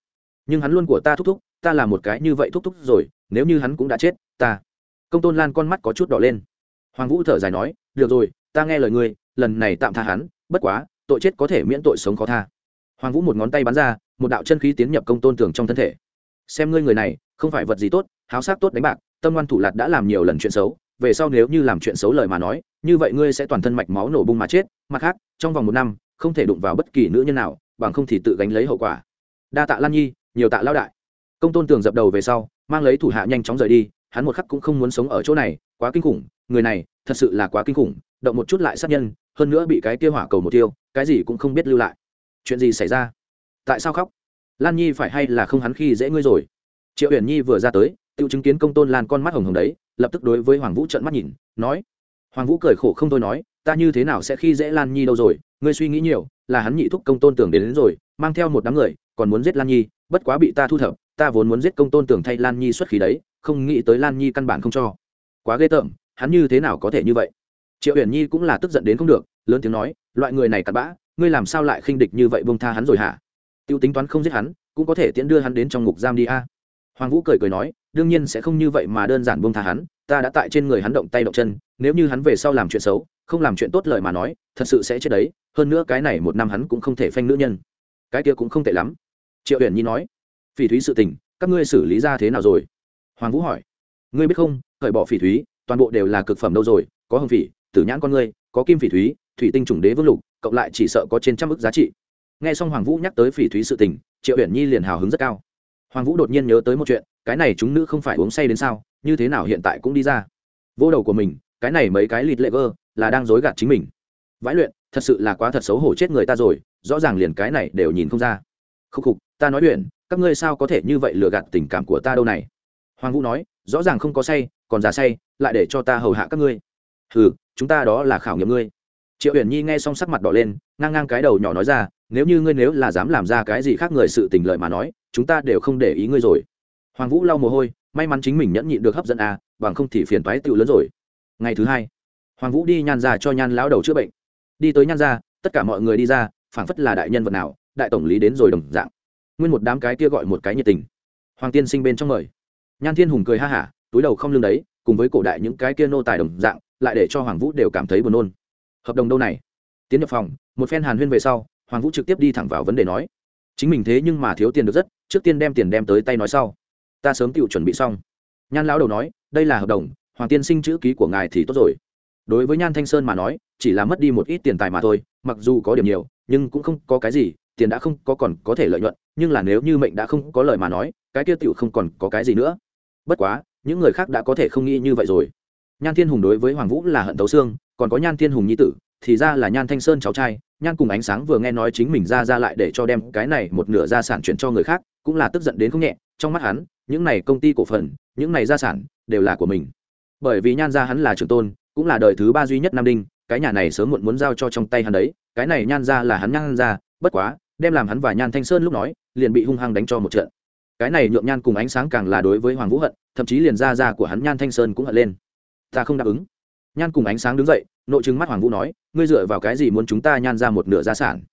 nhưng hắn luôn của ta thúc thúc, ta là một cái như vậy thúc thúc rồi, nếu như hắn cũng đã chết, ta. Công tôn lan con mắt có chút đỏ lên. Hoàng vũ thở dài nói, được rồi, ta nghe lời ngươi, lần này tạm tha hắn, bất quá, tội chết có thể miễn tội sống khó tha. Hoàng vũ một ngón tay bắn ra, một đạo chân khí tiến nhập công tôn tường trong thân thể. Xem ngươi người này, không phải vật gì tốt, háo sắc tốt đánh bạc, tâm ngoan thủ lạt đã làm nhiều lần chuyện xấu, về sau nếu như làm chuyện xấu lời mà nói, như vậy ngươi sẽ toàn thân mạch máu nổ bung mà chết, mặt khác, trong vòng một năm, không thể đụng vào bất kỳ nữ nhân nào, bằng không thì tự gánh lấy hậu quả. Đa tạ lan nhi nhiều tạ lao đại. Công tôn tường dập đầu về sau, mang lấy thủ hạ nhanh chóng rời đi, hắn một khắc cũng không muốn sống ở chỗ này, quá kinh khủng, người này, thật sự là quá kinh khủng, động một chút lại sát nhân, hơn nữa bị cái kia hỏa cầu một tiêu, cái gì cũng không biết lưu lại. Chuyện gì xảy ra? Tại sao khóc? Lan nhi phải hay là không hắn khi dễ ngươi rồi? Triệu huyền nhi vừa ra tới tự chứng kiến công tôn lan con mắt hồng hồng đấy, lập tức đối với hoàng vũ trợn mắt nhìn, nói, hoàng vũ cười khổ không thôi nói ta như thế nào sẽ khi dễ lan nhi đâu rồi? Ngươi suy nghĩ nhiều là hắn nhị thúc công tôn tưởng đến, đến rồi mang theo một đám người còn muốn giết lan nhi bất quá bị ta thu thập ta vốn muốn giết công tôn tưởng thay lan nhi xuất khí đấy không nghĩ tới lan nhi căn bản không cho. Quá ghê tởm hắn như thế nào có thể như vậy? Triệu Uyển nhi cũng là tức giận đến không được lớn tiếng nói loại người này cặn bã ngươi làm sao lại khinh địch như vậy bông tha hắn rồi hả? Tiêu tính toán không giết hắn cũng có thể tiễn đưa hắn đến trong ngục giam đi a. Hoàng vũ cười cười nói đương nhiên sẽ không như vậy mà đơn giản bông tha hắn ta đã tại trên người hắn động tay động chân nếu như hắn về sau làm chuyện xấu không làm chuyện tốt lời mà nói, thật sự sẽ chết đấy, hơn nữa cái này một năm hắn cũng không thể phanh nữ nhân. Cái kia cũng không tệ lắm. Triệu huyền nhi nói, phỉ thúy sự tình, các ngươi xử lý ra thế nào rồi? Hoàng vũ hỏi, ngươi biết không khởi bỏ phỉ thúy, toàn bộ đều là cực phẩm đâu rồi, có hồng phỉ, tử nhãn con ngươi, có kim phỉ thúy, thủy tinh chủng đế vương lục, cộng lại chỉ sợ có trên trăm ức giá trị. Nghe xong hoàng vũ nhắc tới phỉ thúy sự tình, triệu huyền nhi liền hào hứng rất cao. Hoàng vũ đột nhiên nhớ tới một chuyện, cái này chúng nữ không phải uống say đến sao, như thế nào hiện tại cũng đi ra. Vô đầu của mình, cái này mấy cái lịt lệ vơ là đang dối gạt chính mình. Vãi luyện, thật sự là quá thật xấu hổ chết người ta rồi, rõ ràng liền cái này đều nhìn không ra. Khúc khục, ta nói luyện, các ngươi sao có thể như vậy lừa gạt tình cảm của ta đâu này? Hoàng vũ nói, rõ ràng không có say, còn già say, lại để cho ta hầu hạ các ngươi. Ừ chúng ta đó là khảo nghiệm ngươi. Triệu Uyển nhi nghe xong sắc mặt đỏ lên, ngang ngang cái đầu nhỏ nói ra, nếu như ngươi nếu là dám làm ra cái gì khác người sự tình lợi mà nói, chúng ta đều không để ý ngươi rồi. Hoàng vũ lau mồ hôi, may mắn chính mình nhẫn nhịn được hấp dẫn à bằng không thì phiền toái tựu lớn rồi. Ngày thứ hai hoàng vũ đi nhan ra cho nhan lão đầu chữa bệnh. Đi tới nhan ra, tất cả mọi người đi ra, phảng phất là đại nhân vật nào, đại tổng lý đến rồi đồng dạng. Nguyên một đám cái kia gọi một cái nhiệt tình. Hoàng tiên sinh bên trong mời. Nhan thiên hùng cười ha hả, túi đầu không lưng đấy, cùng với cổ đại những cái kia nô tài đồng dạng, lại để cho hoàng vũ đều cảm thấy buồn nôn. Hợp đồng đâu này? Tiến nhập phòng, một phen hàn huyên về sau, hoàng vũ trực tiếp đi thẳng vào vấn đề nói. Chính mình thế nhưng mà thiếu tiền được rất, trước tiên đem tiền đem tới tay nói sau. Ta sớm tự chuẩn bị xong. Nhan lão đầu nói, đây là hợp đồng, hoàng tiên sinh chữ ký của ngài thì tốt rồi đối với nhan thanh sơn mà nói, chỉ là mất đi một ít tiền tài mà thôi, mặc dù có điểm nhiều, nhưng cũng không có cái gì, tiền đã không có còn có thể lợi nhuận, nhưng là nếu như mệnh đã không có lời mà nói, cái kia tựu không còn có cái gì nữa. Bất quá, những người khác đã có thể không nghĩ như vậy rồi. Nhan thiên hùng đối với hoàng vũ là hận tấu xương, còn có nhan thiên hùng nhi tử, thì ra là nhan thanh sơn cháu trai, nhan cùng ánh sáng vừa nghe nói chính mình ra ra lại để cho đem cái này một nửa gia sản chuyển cho người khác, cũng là tức giận đến không nhẹ, trong mắt hắn, những này công ty cổ phần, những này gia sản, đều là của mình. Bởi vì nhan gia hắn là trưởng tôn cũng là đời thứ ba duy nhất nam đinh, cái nhà này sớm muộn muốn giao cho trong tay hắn đấy, cái này nhan ra là hắn nhan ra, bất quá, đem làm hắn và nhan thanh sơn lúc nói, liền bị hung hăng đánh cho một trận. Cái này nhượng nhan cùng ánh sáng càng là đối với hoàng vũ hận, thậm chí liền ra ra của hắn nhan thanh sơn cũng hận lên. Ta không đáp ứng. Nhan cùng ánh sáng đứng dậy, nội chứng mắt hoàng vũ nói, ngươi dựa vào cái gì muốn chúng ta nhan ra một nửa gia sản?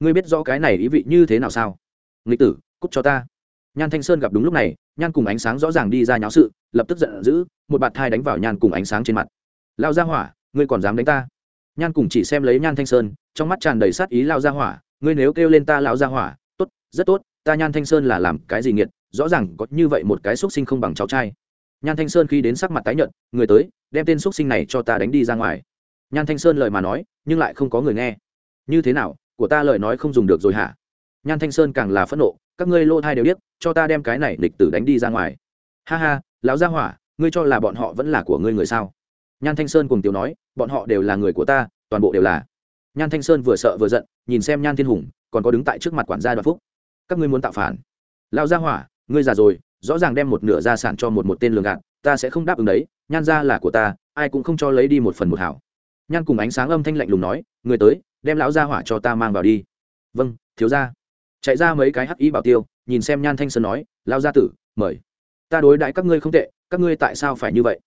Ngươi biết rõ cái này ý vị như thế nào sao? Nghịch tử cúc cho ta. Nhan thanh sơn gặp đúng lúc này, nhan cùng ánh sáng rõ ràng đi ra nháo sự, lập tức giận dữ, một bạt thai đánh vào nhan cùng ánh sáng trên mặt lao ra hỏa, ngươi còn dám đánh ta? Nhan cùng chỉ xem lấy nhan thanh sơn, trong mắt tràn đầy sát ý lao ra hỏa, ngươi nếu kêu lên ta lao ra hỏa, tốt, rất tốt, ta nhan thanh sơn là làm cái gì nghiệt, rõ ràng có như vậy một cái xúc sinh không bằng cháu trai. Nhan thanh sơn khi đến sắc mặt tái nhợt, người tới, đem tên xúc sinh này cho ta đánh đi ra ngoài. Nhan thanh sơn lời mà nói, nhưng lại không có người nghe. Như thế nào, của ta lời nói không dùng được rồi hả? Nhan thanh sơn càng là phẫn nộ, các ngươi lô thai đều biết cho ta đem cái này địch tử đánh đi ra ngoài. Ha ha, lão gia hỏa, ngươi cho là bọn họ vẫn là của ngươi người sao? Nhan thanh sơn cùng tiểu nói, bọn họ đều là người của ta, toàn bộ đều là. Nhan thanh sơn vừa sợ vừa giận, nhìn xem nhan thiên hùng, còn có đứng tại trước mặt quản gia đoạn phúc. Các ngươi muốn tạo phản? Lão gia hỏa, ngươi già rồi, rõ ràng đem một nửa gia sản cho một một tên lường gạt, ta sẽ không đáp ứng đấy, nhan gia là của ta, ai cũng không cho lấy đi một phần một hảo. Nhan cùng ánh sáng âm thanh lạnh lùng nói, người tới, đem lão gia hỏa cho ta mang vào đi. Vâng thiếu gia. Chạy ra mấy cái hắc ý bảo tiêu, nhìn xem nhan thanh sơn nói lao gia tử, mời. Ta đối đãi các ngươi không tệ, các ngươi tại sao phải như vậy?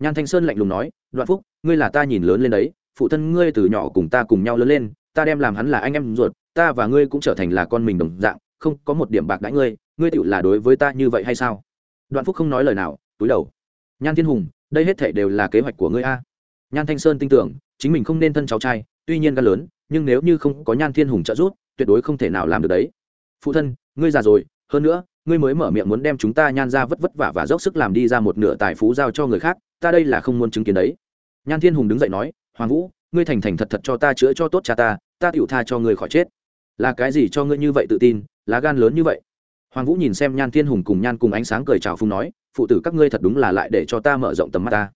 Nhan thanh sơn lạnh lùng nói, đoạn phúc, ngươi là ta nhìn lớn lên đấy, phụ thân ngươi từ nhỏ cùng ta cùng nhau lớn lên, ta đem làm hắn là anh em ruột, ta và ngươi cũng trở thành là con mình đồng dạng, không có một điểm bạc đãi ngươi ngươi tựu là đối với ta như vậy hay sao? Đoạn phúc không nói lời nào, túi đầu. Nhan thiên hùng, đây hết thể đều là kế hoạch của ngươi a. Nhan thanh sơn tin tưởng, chính mình không nên thân cháu trai, tuy nhiên gan lớn, nhưng nếu như không có nhan thiên hùng trợ giúp, tuyệt đối không thể nào làm được đấy. Phụ thân, ngươi già rồi, hơn nữa, ngươi mới mở miệng muốn đem chúng ta nhan ra vất vất vả và dốc sức làm đi ra một nửa tài phú giao cho người khác ta đây là không muốn chứng kiến đấy. Nhan thiên hùng đứng dậy nói, hoàng vũ, ngươi thành thành thật thật cho ta chữa cho tốt cha ta ta tựu tha cho ngươi khỏi chết. Là cái gì cho ngươi như vậy tự tin, lá gan lớn như vậy? Hoàng vũ nhìn xem nhan thiên hùng cùng nhan cùng ánh sáng cười chào phung nói, phụ tử các ngươi thật đúng là lại để cho ta mở rộng tầm mắt ta.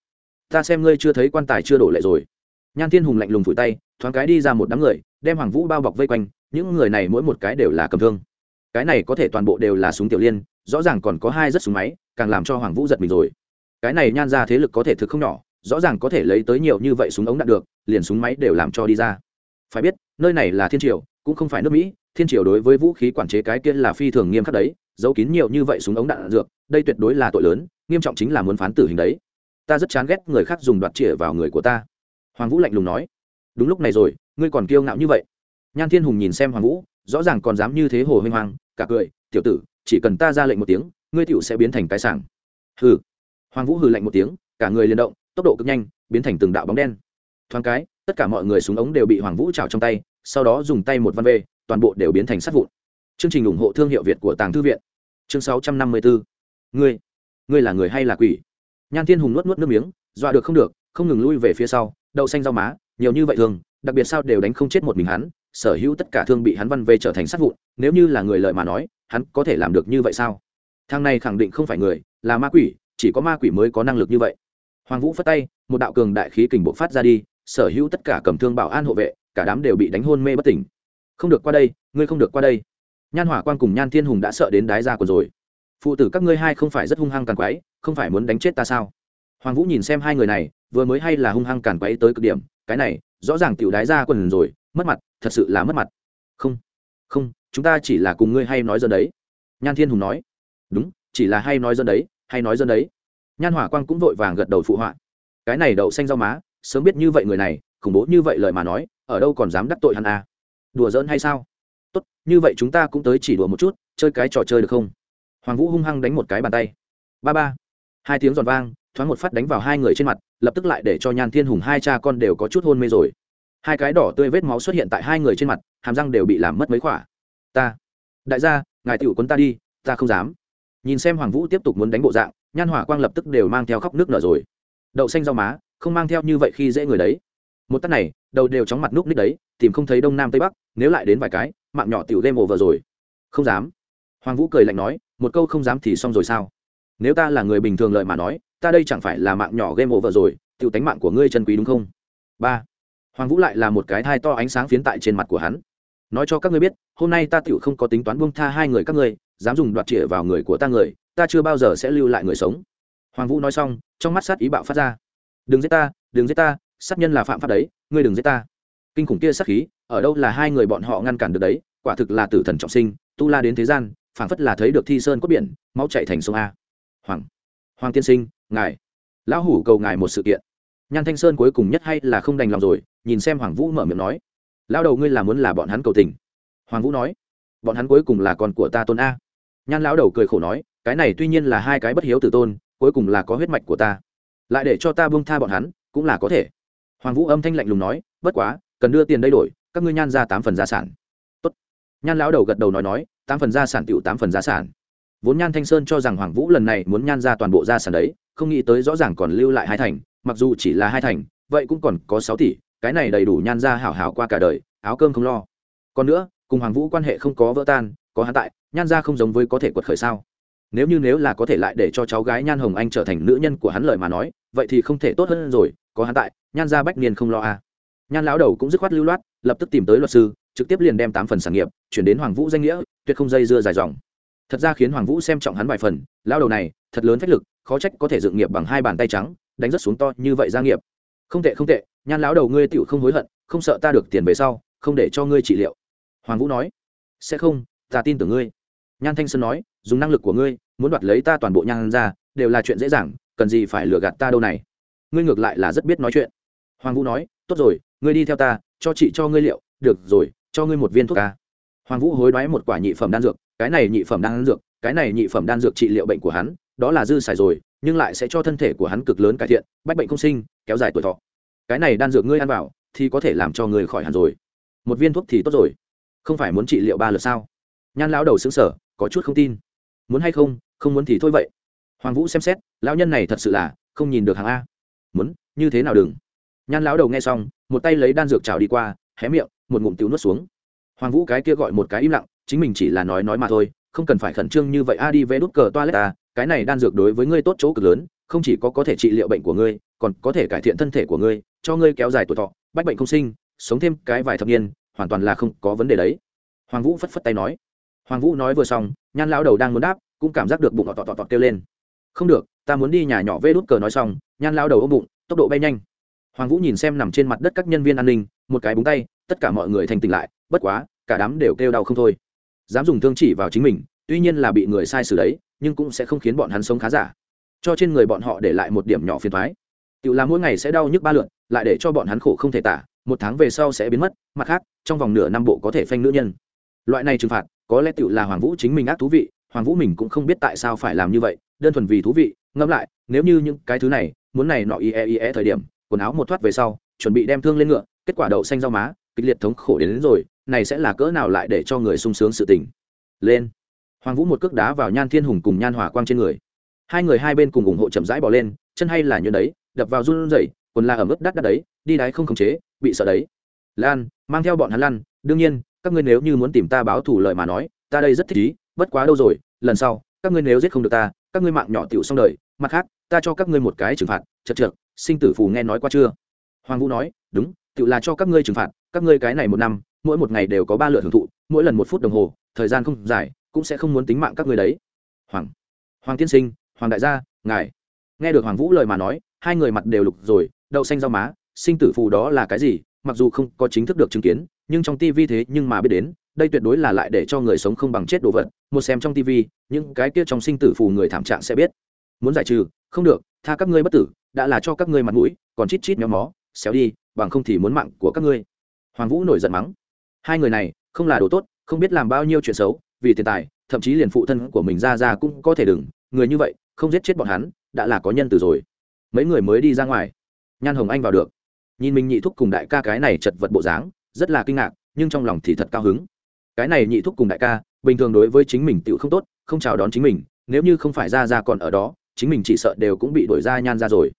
Ta xem ngươi chưa thấy quan tài chưa đổ lệ rồi. Nhan thiên hùng lạnh lùng phủi tay, thoáng cái đi ra một đám người, đem hoàng vũ bao bọc vây quanh, những người này mỗi một cái đều là cầm thương. Cái này có thể toàn bộ đều là súng tiểu liên, rõ ràng còn có hai rất súng máy, càng làm cho hoàng vũ giật mình rồi cái này nhan ra thế lực có thể thực không nhỏ rõ ràng có thể lấy tới nhiều như vậy súng ống đạn được liền súng máy đều làm cho đi ra. Phải biết nơi này là thiên triều cũng không phải nước mỹ thiên triều đối với vũ khí quản chế cái kia là phi thường nghiêm khắc đấy giấu kín nhiều như vậy súng ống đạn, đạn dược đây tuyệt đối là tội lớn nghiêm trọng chính là muốn phán tử hình đấy. Ta rất chán ghét người khác dùng đoạt chĩa vào người của ta. Hoàng vũ lạnh lùng nói. Đúng lúc này rồi ngươi còn kiêu ngạo như vậy. Nhan thiên hùng nhìn xem hoàng vũ rõ ràng còn dám như thế hồ huynh hoàng cả cười tiểu tử chỉ cần ta ra lệnh một tiếng ngươi tiểu sẽ biến thành cái sảng. Hừ hoàng vũ hừ lạnh một tiếng, cả người liền động, tốc độ cực nhanh, biến thành từng đạo bóng đen. Thoáng cái, tất cả mọi người súng ống đều bị hoàng vũ trào trong tay, sau đó dùng tay một văn vê, toàn bộ đều biến thành sắt vụn. Chương trình ủng hộ thương hiệu việt của tàng thư viện. Chương sáu trăm năm mươi bốn ngươi ngươi là người hay là quỷ? Nhan thiên hùng nuốt nuốt nước miếng, dọa được không được, không ngừng lui về phía sau, đậu xanh rau má, nhiều như vậy thường, đặc biệt sao đều đánh không chết một mình hắn, sở hữu tất cả thương bị hắn văn về trở thành sát vụn, nếu như là người lợi mà nói, hắn có thể làm được như vậy sao? Thằng này khẳng định không phải người, là ma quỷ chỉ có ma quỷ mới có năng lực như vậy. Hoàng vũ phất tay, một đạo cường đại khí kình bộ phát ra đi, sở hữu tất cả cầm thương bảo an hộ vệ, cả đám đều bị đánh hôn mê bất tỉnh. Không được qua đây, ngươi không được qua đây. Nhan hỏa quan cùng nhan thiên hùng đã sợ đến đái ra còn rồi. Phụ tử các ngươi hai không phải rất hung hăng càn quái không phải muốn đánh chết ta sao? Hoàng vũ nhìn xem hai người này, vừa mới hay là hung hăng càn quấy tới cực điểm, cái này, rõ ràng tiểu đái ra quần rồi, mất mặt, thật sự là mất mặt. Không không, chúng ta chỉ là cùng ngươi hay nói dân đấy. Nhan thiên hùng nói. Đúng, chỉ là hay nói dân đấy hay nói dân đấy. Nhan hỏa quang cũng vội vàng gật đầu phụ họa. Cái này đậu xanh rau má, sớm biết như vậy người này, khủng bố như vậy lời mà nói, ở đâu còn dám đắc tội hắn à? Đùa giỡn hay sao? Tốt, như vậy chúng ta cũng tới chỉ đùa một chút, chơi cái trò chơi được không? Hoàng vũ hung hăng đánh một cái bàn tay. Ba ba. Hai tiếng giòn vang, thoáng một phát đánh vào hai người trên mặt, lập tức lại để cho nhan thiên hùng hai cha con đều có chút hôn mê rồi. Hai cái đỏ tươi vết máu xuất hiện tại hai người trên mặt, hàm răng đều bị làm mất mấy khỏa. Ta. Đại gia, ngài tiểu quân ta đi, ta không dám nhìn xem hoàng vũ tiếp tục muốn đánh bộ dạng, nhan hỏa quang lập tức đều mang theo khóc nước nở rồi. Đậu xanh rau má, không mang theo như vậy khi dễ người đấy. Một tắt này, đầu đều chóng mặt núp ních đấy, tìm không thấy đông nam tây bắc, nếu lại đến vài cái, mạng nhỏ tiểu game over rồi. Không dám. Hoàng vũ cười lạnh nói, một câu không dám thì xong rồi sao? Nếu ta là người bình thường lợi mà nói, ta đây chẳng phải là mạng nhỏ game over rồi, tiểu tánh mạng của ngươi chân quý đúng không? Ba. Hoàng vũ lại là một cái thai to ánh sáng phiến tại trên mặt của hắn. Nói cho các ngươi biết, hôm nay ta tiểu không có tính toán buông tha hai người các ngươi dám dùng đoạt chĩa vào người của ta người, ta chưa bao giờ sẽ lưu lại người sống. Hoàng vũ nói xong, trong mắt sát ý bạo phát ra. Đừng giết ta, đừng giết ta, sát nhân là phạm pháp đấy, ngươi đừng giết ta. Kinh khủng kia sát khí, ở đâu là hai người bọn họ ngăn cản được đấy, quả thực là tử thần trọng sinh, tu la đến thế gian, phảng phất là thấy được thi sơn cốt biển, máu chạy thành sông a. Hoàng hoàng tiên sinh, ngài, lão hủ cầu ngài một sự kiện. Nhan thanh sơn cuối cùng nhất hay là không đành lòng rồi, nhìn xem hoàng vũ mở miệng nói. Lao đầu ngươi là muốn là bọn hắn cầu tình. Hoàng vũ nói. Bọn hắn cuối cùng là con của ta tôn a nhan lão đầu cười khổ nói, cái này tuy nhiên là hai cái bất hiếu tử tôn, cuối cùng là có huyết mạch của ta. Lại để cho ta buông tha bọn hắn, cũng là có thể. Hoàng vũ âm thanh lạnh lùng nói, bất quá, cần đưa tiền đây đổi, các ngươi nhan ra tám phần gia sản. Tốt. nhan lão đầu gật đầu nói nói, tám phần gia sản tựu tám phần gia sản. Vốn nhan thanh sơn cho rằng hoàng vũ lần này muốn nhan ra toàn bộ gia sản đấy, không nghĩ tới rõ ràng còn lưu lại hai thành, mặc dù chỉ là hai thành, vậy cũng còn có sáu tỷ, cái này đầy đủ nhan ra hảo hảo qua cả đời, áo cơm không lo. Còn nữa, cùng hoàng vũ quan hệ không có vỡ tan có hắn tại, nhan ra không giống với có thể quật khởi sao? Nếu như nếu là có thể lại để cho cháu gái nhan hồng anh trở thành nữ nhân của hắn lời mà nói, vậy thì không thể tốt hơn rồi, có hắn tại, nhan ra bách niên không lo à. nhan lão đầu cũng dứt khoát lưu loát, lập tức tìm tới luật sư, trực tiếp liền đem tám phần sản nghiệp, chuyển đến hoàng vũ danh nghĩa, tuyệt không dây dưa dài dòng. Thật ra khiến hoàng vũ xem trọng hắn vài phần, lão đầu này, thật lớn phách lực, khó trách có thể dựng nghiệp bằng hai bàn tay trắng, đánh rất xuống to như vậy gia nghiệp. Không tệ không tệ, nhan lão đầu ngươi tựu không hối hận, không sợ ta được tiền về sau, không để cho ngươi trị liệu. Hoàng vũ nói, sẽ không ta tin tưởng ngươi. Nhan thanh sơn nói, dùng năng lực của ngươi, muốn đoạt lấy ta toàn bộ nhan ra, đều là chuyện dễ dàng, cần gì phải lừa gạt ta đâu này. Ngươi ngược lại là rất biết nói chuyện. Hoàng vũ nói, tốt rồi, ngươi đi theo ta, cho chị cho ngươi liệu, được rồi, cho ngươi một viên thuốc ca. Hoàng vũ hối đoái một quả nhị phẩm đan dược, cái này nhị phẩm đan dược, cái này nhị phẩm đan dược trị liệu bệnh của hắn, đó là dư xài rồi, nhưng lại sẽ cho thân thể của hắn cực lớn cải thiện, bách bệnh không sinh, kéo dài tuổi thọ. Cái này đan dược ngươi ăn vào, thì có thể làm cho người khỏi hẳn rồi. Một viên thuốc thì tốt rồi. Không phải muốn trị liệu ba lượt sao? Nhan lão đầu xứng sở, có chút không tin. Muốn hay không không muốn thì thôi vậy. Hoàng vũ xem xét, lão nhân này thật sự là không nhìn được hàng a. Muốn, như thế nào đừng? Nhan lão đầu nghe xong, một tay lấy đan dược trào đi qua, hé miệng, một ngụm tiêu nuốt xuống. Hoàng vũ cái kia gọi một cái im lặng, chính mình chỉ là nói nói mà thôi, không cần phải khẩn trương như vậy. A đi về đút cờ toilet à cái này đan dược đối với ngươi tốt chỗ cực lớn, không chỉ có có thể trị liệu bệnh của ngươi, còn có thể cải thiện thân thể của ngươi, cho ngươi kéo dài tuổi thọ, bách bệnh không sinh, sống thêm cái vài thập niên, hoàn toàn là không có vấn đề đấy. Hoàng vũ phất phất tay nói hoàng vũ nói vừa xong, nhan lão đầu đang muốn đáp, cũng cảm giác được bụng tọt tọt tọt kêu lên. Không được, ta muốn đi nhà nhỏ vê đút cờ nói xong, nhan lão đầu ôm bụng, tốc độ bay nhanh. Hoàng vũ nhìn xem nằm trên mặt đất các nhân viên an ninh, một cái búng tay, tất cả mọi người thành tỉnh lại, bất quá, cả đám đều kêu đau không thôi. Dám dùng thương chỉ vào chính mình, tuy nhiên là bị người sai xử đấy, nhưng cũng sẽ không khiến bọn hắn sống khá giả. Cho trên người bọn họ để lại một điểm nhỏ phiền thoái tự là mỗi ngày sẽ đau nhức ba lượn lại để cho bọn hắn khổ không thể tả, một tháng về sau sẽ biến mất, mặt khác, trong vòng nửa năm bộ có thể phanh nữ nhân. Loại này trừng phạt có lẽ tiểu là hoàng vũ chính mình ác thú vị hoàng vũ mình cũng không biết tại sao phải làm như vậy đơn thuần vì thú vị. Ngẫm lại nếu như những cái thứ này muốn này nọ ie ie thời điểm quần áo một thoát về sau chuẩn bị đem thương lên ngựa kết quả đậu xanh rau má kịch liệt thống khổ đến, đến rồi này sẽ là cỡ nào lại để cho người sung sướng sự tình? Lên. Hoàng vũ một cước đá vào nhan thiên hùng cùng nhan hỏa quang trên người. Hai người hai bên cùng ủng hộ chậm rãi bỏ lên chân hay là như đấy đập vào run rẩy quần là ở mức đắt đắt đấy đi đáy không khống chế bị sợ đấy. Lan mang theo bọn hắn lăn đương nhiên các ngươi nếu như muốn tìm ta báo thủ lời mà nói, ta đây rất thích ý, bất quá đâu rồi, lần sau, các ngươi nếu giết không được ta, các ngươi mạng nhỏ tiểu xong đời, mặt khác, ta cho các ngươi một cái trừng phạt, chật trượt sinh tử phù nghe nói qua chưa? Hoàng vũ nói, đúng tự là cho các ngươi trừng phạt, các ngươi cái này một năm, mỗi một ngày đều có ba lượt hưởng thụ, mỗi lần một phút đồng hồ, thời gian không dài, cũng sẽ không muốn tính mạng các ngươi đấy. Hoàng hoàng tiên sinh, hoàng đại gia, ngài. Nghe được hoàng vũ lời mà nói, hai người mặt đều lục rồi, đậu xanh rau má, sinh tử phù đó là cái gì, mặc dù không có chính thức được chứng kiến nhưng trong tivi thế nhưng mà biết đến, đây tuyệt đối là lại để cho người sống không bằng chết đồ vật. Một xem trong tivi những cái kia trong sinh tử phù người thảm trạng sẽ biết. Muốn giải trừ, không được, tha các ngươi bất tử, đã là cho các ngươi mặt mũi, còn chít chít méo mó, xéo đi, bằng không thì muốn mạng của các ngươi. Hoàng vũ nổi giận mắng. Hai người này, không là đồ tốt, không biết làm bao nhiêu chuyện xấu, vì tiền tài, thậm chí liền phụ thân của mình ra ra cũng có thể đừng. Người như vậy, không giết chết bọn hắn, đã là có nhân từ rồi. Mấy người mới đi ra ngoài. Nhan hồng anh vào được. Nhìn mình nhị thúc cùng đại ca cái này chật vật bộ dáng rất là kinh ngạc, nhưng trong lòng thì thật cao hứng. Cái này nhị thúc cùng đại ca, bình thường đối với chính mình tự không tốt, không chào đón chính mình, nếu như không phải ra ra còn ở đó, chính mình chỉ sợ đều cũng bị đổi ra nhan ra rồi.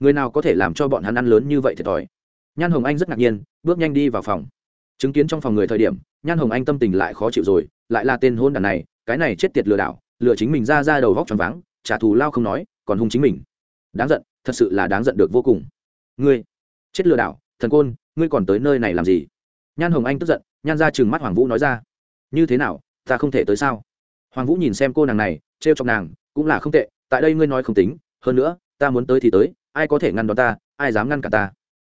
Người nào có thể làm cho bọn hắn ăn lớn như vậy thiệt thòi? Nhan hồng anh rất ngạc nhiên, bước nhanh đi vào phòng. Chứng kiến trong phòng người thời điểm, nhan hồng anh tâm tình lại khó chịu rồi, lại là tên hôn đàn này, cái này chết tiệt lừa đảo, lừa chính mình ra ra đầu vóc tròn váng, trả thù lao không nói, còn hung chính mình. Đáng giận, thật sự là đáng giận được vô cùng. Ngươi, chết lừa đảo, thần côn, ngươi còn tới nơi này làm gì? Nhan hồng anh tức giận, nhan ra chừng mắt hoàng vũ nói ra, như thế nào, ta không thể tới sao? Hoàng vũ nhìn xem cô nàng này t r e o chọc nàng, cũng là không tệ, tại đây ngươi nói không tính, hơn nữa, ta muốn tới thì tới, ai có thể ngăn đón ta, ai dám ngăn cả ta?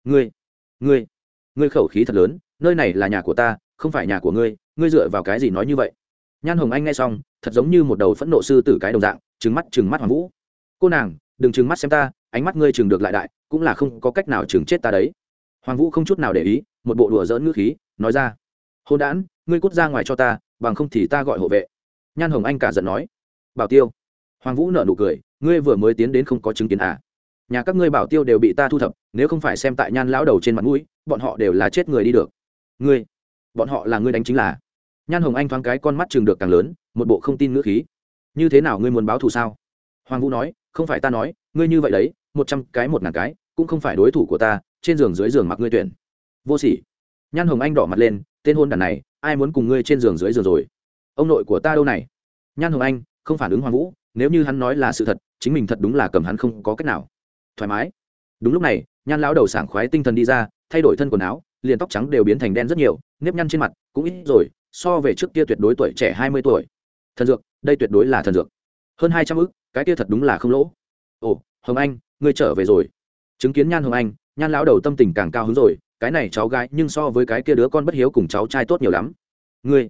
Ngươi ngươi ngươi khẩu khí thật lớn, nơi này là nhà của ta, không phải nhà của ngươi ngươi dựa vào cái gì nói như vậy? Nhan hồng anh nghe xong, thật giống như một đầu phẫn nộ sư tử cái đồng dạng, trừng mắt trừng mắt hoàng vũ. Cô nàng, đừng trừng mắt xem ta, ánh mắt ngươi trừng được lại đại, cũng là không có cách nào trừng chết ta đấy. Hoàng vũ không chút nào để ý một bộ đùa dỡn ngữ khí, nói ra, hôn đản, ngươi cút ra ngoài cho ta, bằng không thì ta gọi hộ vệ. Nhan hồng anh cả giận nói, bảo tiêu. Hoàng vũ nở nụ cười, ngươi vừa mới tiến đến không có chứng kiến à? Nhà các ngươi bảo tiêu đều bị ta thu thập, nếu không phải xem tại nhan lão đầu trên mặt mũi, bọn họ đều là chết người đi được. Ngươi, bọn họ là ngươi đánh chính là? Nhan hồng anh thoáng cái con mắt chừng được càng lớn, một bộ không tin ngữ khí. Như thế nào ngươi muốn báo thù sao? Hoàng vũ nói, không phải ta nói, ngươi như vậy đấy, một trăm cái một ngàn cái, cũng không phải đối thủ của ta, trên giường dưới giường mặc ngươi tuyển vô sỉ. Nhan hồng anh đỏ mặt lên, tên hôn đàn này, ai muốn cùng ngươi trên giường dưới giường rồi? Ông nội của ta đâu này? Nhan hồng anh, không phản ứng hoàng vũ, nếu như hắn nói là sự thật, chính mình thật đúng là cầm hắn không có cách nào. Thoải mái. Đúng lúc này, nhan lão đầu sảng khoái tinh thần đi ra, thay đổi thân quần áo, liền tóc trắng đều biến thành đen rất nhiều, nếp nhăn trên mặt cũng ít rồi, so về trước kia tuyệt đối tuổi trẻ hai mươi tuổi. Thần dược, đây tuyệt đối là thần dược. Hơn hai trăm ức, cái kia thật đúng là không lỗ. Ồ, hồng anh, ngươi trở về rồi. Chứng kiến nhan hồng anh, nhan lão đầu tâm tình càng cao hứng rồi cái này cháu gái nhưng so với cái kia đứa con bất hiếu cùng cháu trai tốt nhiều lắm. Ngươi